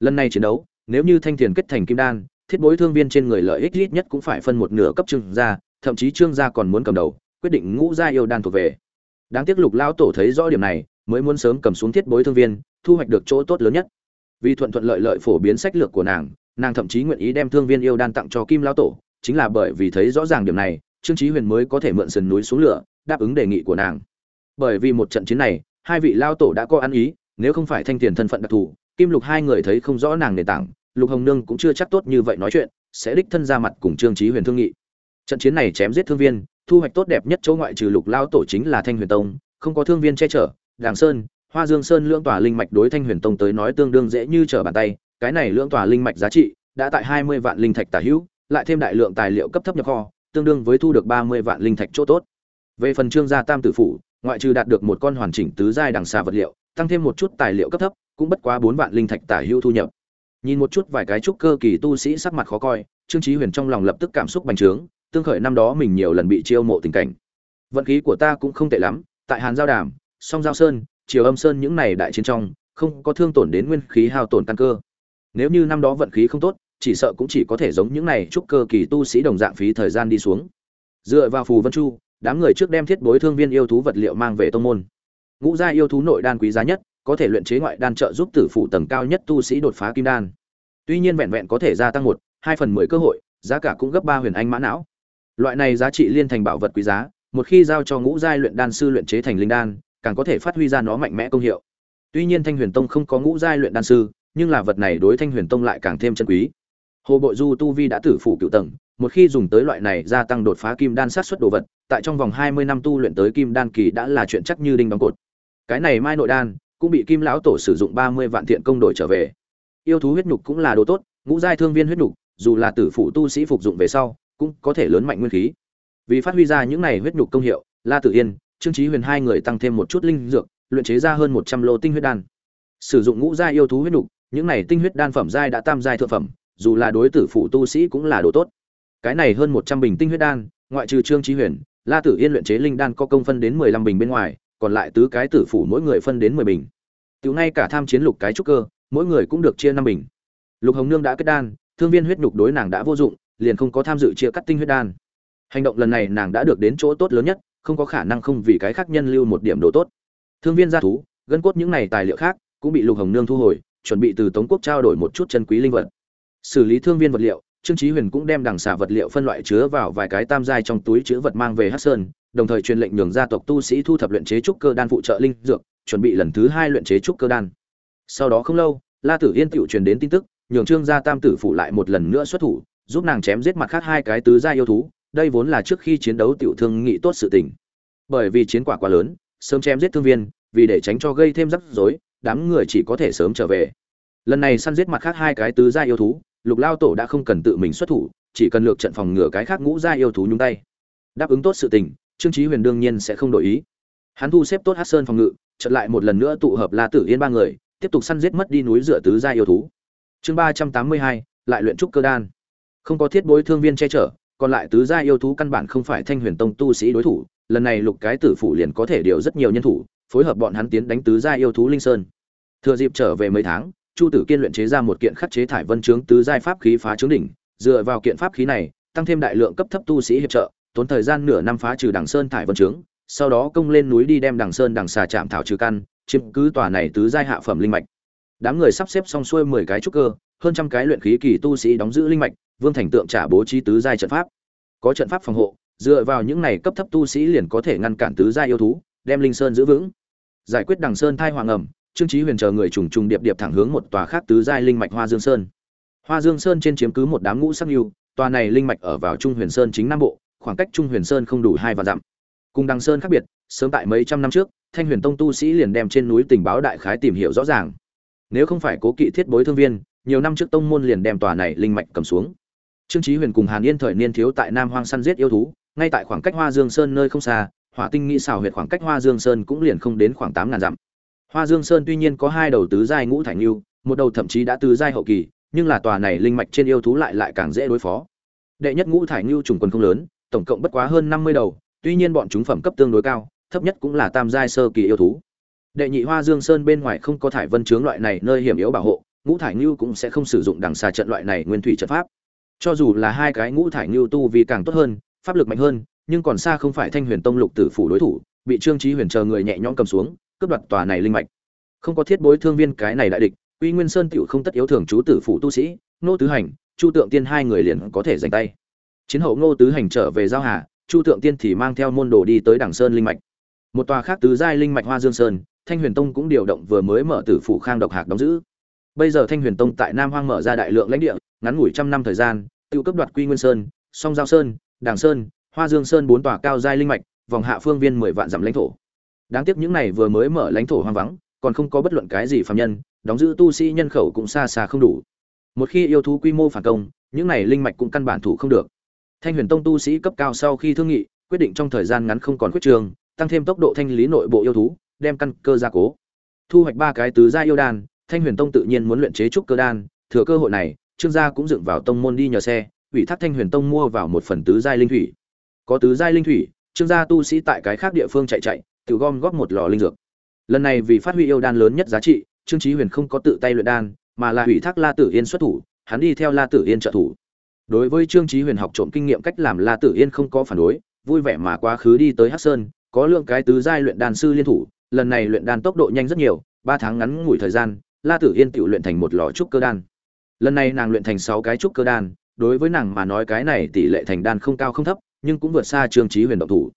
Lần này chiến đấu, nếu như thanh thiền kết thành kim đan, thiết bối thương viên trên người lợi ích ít nhất cũng phải phân một nửa cấp trương gia, thậm chí trương gia còn muốn cầm đầu, quyết định ngũ gia yêu đan thuộc về đáng tiếc lục lão tổ thấy rõ điểm này, mới muốn sớm cầm xuống thiết bối thương viên, thu hoạch được chỗ tốt lớn nhất. Vì thuận thuận lợi lợi phổ biến sách lược của nàng nàng thậm chí nguyện ý đem thương viên yêu đan tặng cho kim lão tổ, chính là bởi vì thấy rõ ràng điểm này, trương chí huyền mới có thể mượn sườn núi xuống lửa, đáp ứng đề nghị của nàng. Bởi vì một trận chiến này, hai vị lao tổ đã có ăn ý, nếu không phải thanh tiền thân phận đặc thù, kim lục hai người thấy không rõ nàng nền tảng, lục hồng nương cũng chưa chắc tốt như vậy nói chuyện, sẽ đích thân ra mặt cùng trương chí huyền thương nghị. Trận chiến này chém giết thương viên thu hoạch tốt đẹp nhất chỗ ngoại trừ lục lao tổ chính là thanh huyền tông, không có thương viên che chở, đàng sơn, hoa dương sơn lưỡng tòa linh mạch đối thanh huyền tông tới nói tương đương dễ như trở bàn tay, cái này lưỡng tòa linh mạch giá trị đã tại hai mươi vạn linh thạch tả hữu, lại thêm đại lượng tài liệu cấp thấp nhập kho, tương đương với thu được ba mươi vạn linh thạch chỗ tốt. Về phần trương gia tam tử phủ, ngoại trừ đạt được một con hoàn chỉnh tứ giai đằng xà vật liệu, tăng thêm một chút tài liệu cấp thấp, cũng bất quá bốn vạn linh thạch tả hữu thu nhập. Nhìn một chút vài cái trúc cơ kỳ tu sĩ sắc mặt khó coi, trương trí huyền trong lòng lập tức cảm xúc bành trướng tương khởi năm đó mình nhiều lần bị chiêu mộ tình cảnh. Vận khí của ta cũng không tệ lắm, tại hàn giao đàm, song giao sơn, triều âm sơn những này đại chiến trong, không có thương tổn đến nguyên khí hao tổn căn cơ. Nếu như năm đó vận khí không tốt, chỉ sợ cũng chỉ có thể giống những này chúc cơ kỳ tu sĩ đồng dạng phí thời gian đi xuống. Dựa vào phù vân chu, đám người trước đem thiết bối thương viên yêu thú vật liệu mang về tông môn. Ngũ gia yêu thú nội đan quý giá nhất, có thể luyện chế ngoại đan trợ giúp tử phụ tầng cao nhất tu sĩ đột phá kim đan. Tuy nhiên vẹn vẹn có thể gia tăng một, hai phần mười cơ hội, giá cả cũng gấp ba huyền anh mã não loại này giá trị liên thành bảo vật quý giá, một khi giao cho ngũ giai luyện đan sư luyện chế thành linh đan, càng có thể phát huy ra nó mạnh mẽ công hiệu. Tuy nhiên thanh huyền tông không có ngũ giai luyện đan sư, nhưng là vật này đối thanh huyền tông lại càng thêm chân quý. Hồ bội du tu vi đã tử phủ cựu tầng, một khi dùng tới loại này gia tăng đột phá kim đan sát xuất đồ vật, tại trong vòng hai mươi năm tu luyện tới kim đan kỳ đã là chuyện chắc như đinh đóng cột. Cái này mai nội đan cũng bị kim lão tổ sử dụng ba mươi vạn thiện công đổi trở về. Yêu thú huyết nhục cũng là đồ tốt, ngũ giai thương viên huyết nhục, dù là tử phụ tu sĩ phục dụng về sau cũng có thể lớn mạnh nguyên khí. Vì phát huy ra những này huyết nhục công hiệu, la tử yên, trương trí huyền hai người tăng thêm một chút linh dược, luyện chế ra hơn một trăm lô tinh huyết đan. Sử dụng ngũ giai yêu thú huyết nhục, những này tinh huyết đan phẩm giai đã tam giai thượng phẩm, dù là đối tử phụ tu sĩ cũng là đồ tốt. Cái này hơn một trăm bình tinh huyết đan, ngoại trừ trương trí huyền, la tử yên luyện chế linh đan có công phân đến mười lăm bình bên ngoài, còn lại tứ cái tử phụ mỗi người phân đến mười bình. Tiểu ngay cả tham chiến lục cái trúc cơ, mỗi người cũng được chia năm bình. Lục hồng nương đã kết đan, thương viên huyết nhục đối nàng đã vô dụng liền không có tham dự chia cắt tinh huyết đan. Hành động lần này nàng đã được đến chỗ tốt lớn nhất, không có khả năng không vì cái khác nhân lưu một điểm đồ tốt. Thương viên gia thú, gân cốt những này tài liệu khác, cũng bị lục hồng nương thu hồi, chuẩn bị từ tống quốc trao đổi một chút chân quý linh vật. Xử lý thương viên vật liệu, trương chí huyền cũng đem đằng xả vật liệu phân loại chứa vào vài cái tam giai trong túi chứa vật mang về hắc sơn, đồng thời truyền lệnh nhường gia tộc tu sĩ thu thập luyện chế trúc cơ đan phụ trợ linh dược, chuẩn bị lần thứ hai luyện chế trúc cơ đan. Sau đó không lâu, la tử yên tiểu truyền đến tin tức, nhường trương gia tam tử phụ lại một lần nữa xuất thủ giúp nàng chém giết mặt khác hai cái tứ gia yêu thú, đây vốn là trước khi chiến đấu tiểu thương nghị tốt sự tình. Bởi vì chiến quả quá lớn, sớm chém giết thương viên, vì để tránh cho gây thêm rắc rối, đám người chỉ có thể sớm trở về. Lần này săn giết mặt khác hai cái tứ gia yêu thú, lục lao tổ đã không cần tự mình xuất thủ, chỉ cần lược trận phòng ngừa cái khác ngũ gia yêu thú nhúng tay. Đáp ứng tốt sự tình, trương chí huyền đương nhiên sẽ không đổi ý. Hắn thu xếp tốt hắc sơn phòng ngự trận lại một lần nữa tụ hợp la tử yên ba người, tiếp tục săn giết mất đi núi dựa tứ gia yêu thú. Chương ba trăm tám mươi hai, lại luyện trúc cơ đan không có thiết bối thương viên che chở, còn lại tứ gia yêu thú căn bản không phải thanh huyền tông tu sĩ đối thủ, lần này lục cái tử phủ liền có thể điều rất nhiều nhân thủ, phối hợp bọn hắn tiến đánh tứ gia yêu thú linh sơn. Thừa dịp trở về mấy tháng, chu tử kiên luyện chế ra một kiện khắc chế thải vân chướng tứ giai pháp khí phá trướng đỉnh, dựa vào kiện pháp khí này, tăng thêm đại lượng cấp thấp tu sĩ hiệp trợ, tốn thời gian nửa năm phá trừ đằng sơn thải vân chướng, sau đó công lên núi đi đem đằng sơn đằng xà chạm thảo trừ căn, chiếm cứ tòa này tứ giai hạ phẩm linh mạch. Đám người sắp xếp xong xuôi mười cái trúc cơ, hơn trăm cái luyện khí kỳ tu sĩ đóng giữ linh mạch vương thành tượng trả bố trí tứ giai trận pháp. Có trận pháp phòng hộ, dựa vào những này cấp thấp tu sĩ liền có thể ngăn cản tứ giai yêu thú, đem linh sơn giữ vững. Giải quyết đằng sơn thai hoàng ẩm, trương chí huyền chờ người trùng trùng điệp điệp thẳng hướng một tòa khác tứ giai linh mạch hoa dương sơn. Hoa dương sơn trên chiếm cứ một đám ngũ sắc yêu, tòa này linh mạch ở vào trung huyền sơn chính nam bộ, khoảng cách trung huyền sơn không đủ hai vạn dặm. Cùng đằng sơn khác biệt, sớm tại mấy trăm năm trước, thanh huyền tông tu sĩ liền đem trên núi tình báo đại khái tìm hiểu rõ ràng. Nếu không phải cố kỵ thiết bối thương viên, nhiều năm trước tông môn liền đem tòa này linh mạch cầm xuống trương chí huyền cùng hàn yên thời niên thiếu tại nam hoang săn giết yêu thú ngay tại khoảng cách hoa dương sơn nơi không xa hỏa tinh nghĩ xảo huyệt khoảng cách hoa dương sơn cũng liền không đến khoảng tám ngàn dặm. Hoa dương sơn tuy nhiên có hai đầu tứ giai ngũ thải lưu, một đầu thậm chí đã tứ giai hậu kỳ nhưng là tòa này linh mạch trên yêu thú lại lại càng dễ đối phó. Đệ nhất ngũ thải lưu trùng quần không lớn tổng cộng bất quá hơn năm mươi đầu tuy nhiên bọn chúng phẩm cấp tương đối cao thấp nhất cũng là tam giai sơ kỳ yêu thú. Đệ nhị hoa dương sơn bên ngoài không có thải vân chướng loại này nơi hiểm yếu bảo hộ ngũ thải lưu cũng sẽ không sử dụng đằng xà trận loại này nguyên thủy trận pháp cho dù là hai cái ngũ thải ngưu tu vì càng tốt hơn, pháp lực mạnh hơn, nhưng còn xa không phải thanh huyền tông lục tử phủ đối thủ, bị trương trí huyền chờ người nhẹ nhõm cầm xuống, cướp đoạt tòa này linh mạch. Không có thiết bối thương viên cái này đại địch, uy nguyên sơn tựu không tất yếu thường chú tử phủ tu sĩ nô tứ hành, chu tượng tiên hai người liền có thể giành tay. Chiến hậu ngô tứ hành trở về giao hà, chu tượng tiên thì mang theo môn đồ đi tới đảng sơn linh mạch. Một tòa khác tứ giai linh mạch hoa dương sơn, thanh huyền tông cũng điều động vừa mới mở tử phủ khang độc hạc đóng giữ bây giờ thanh huyền tông tại nam hoang mở ra đại lượng lãnh địa, ngắn ngủi trăm năm thời gian, tự cấp đoạt quy nguyên sơn, song giao sơn, đàng sơn, hoa dương sơn bốn tòa cao giai linh mạch, vòng hạ phương viên mười vạn dặm lãnh thổ. Đáng tiếc những này vừa mới mở lãnh thổ hoang vắng, còn không có bất luận cái gì phạm nhân, đóng giữ tu sĩ nhân khẩu cũng xa xa không đủ. Một khi yêu thú quy mô phản công, những này linh mạch cũng căn bản thủ không được. Thanh huyền tông tu sĩ cấp cao sau khi thương nghị, quyết định trong thời gian ngắn không còn quyết trường, tăng thêm tốc độ thanh lý nội bộ yêu thú, đem căn cơ gia cố. Thu hoạch ba cái tứ gia yêu đan thanh huyền tông tự nhiên muốn luyện chế trúc cơ đan, thừa cơ hội này, trương gia cũng dựng vào tông môn đi nhờ xe, ủy thác thanh huyền tông mua vào một phần tứ giai linh thủy. Có tứ giai linh thủy, trương gia tu sĩ tại cái khác địa phương chạy chạy, tự gom góp một lò linh dược. Lần này vì phát huy yêu đan lớn nhất giá trị, trương chí huyền không có tự tay luyện đan, mà là ủy thác la tử yên xuất thủ, hắn đi theo la tử yên trợ thủ. Đối với trương chí huyền học trộm kinh nghiệm cách làm la tử yên không có phản đối, vui vẻ mà quá khứ đi tới hắc sơn, có lượng cái tứ giai luyện đan sư liên thủ, lần này luyện đan tốc độ nhanh rất nhiều, ba tháng ngắn ngủi thời gian la tử yên tự luyện thành một lò trúc cơ đan. Lần này nàng luyện thành sáu cái trúc cơ đan, đối với nàng mà nói cái này tỷ lệ thành đan không cao không thấp, nhưng cũng vượt xa trương chí huyền động thủ.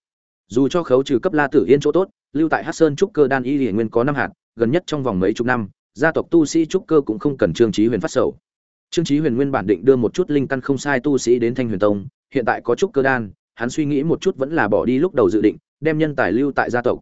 Dù cho khấu trừ cấp la tử yên chỗ tốt, lưu tại hắc sơn trúc cơ đan y liền nguyên có năm hạt, gần nhất trong vòng mấy chục năm, gia tộc tu sĩ trúc cơ cũng không cần trương chí huyền phát sầu. Trương chí huyền nguyên bản định đưa một chút linh căn không sai tu sĩ đến thanh huyền tông, hiện tại có trúc cơ đan, hắn suy nghĩ một chút vẫn là bỏ đi lúc đầu dự định, đem nhân tài lưu tại gia tộc.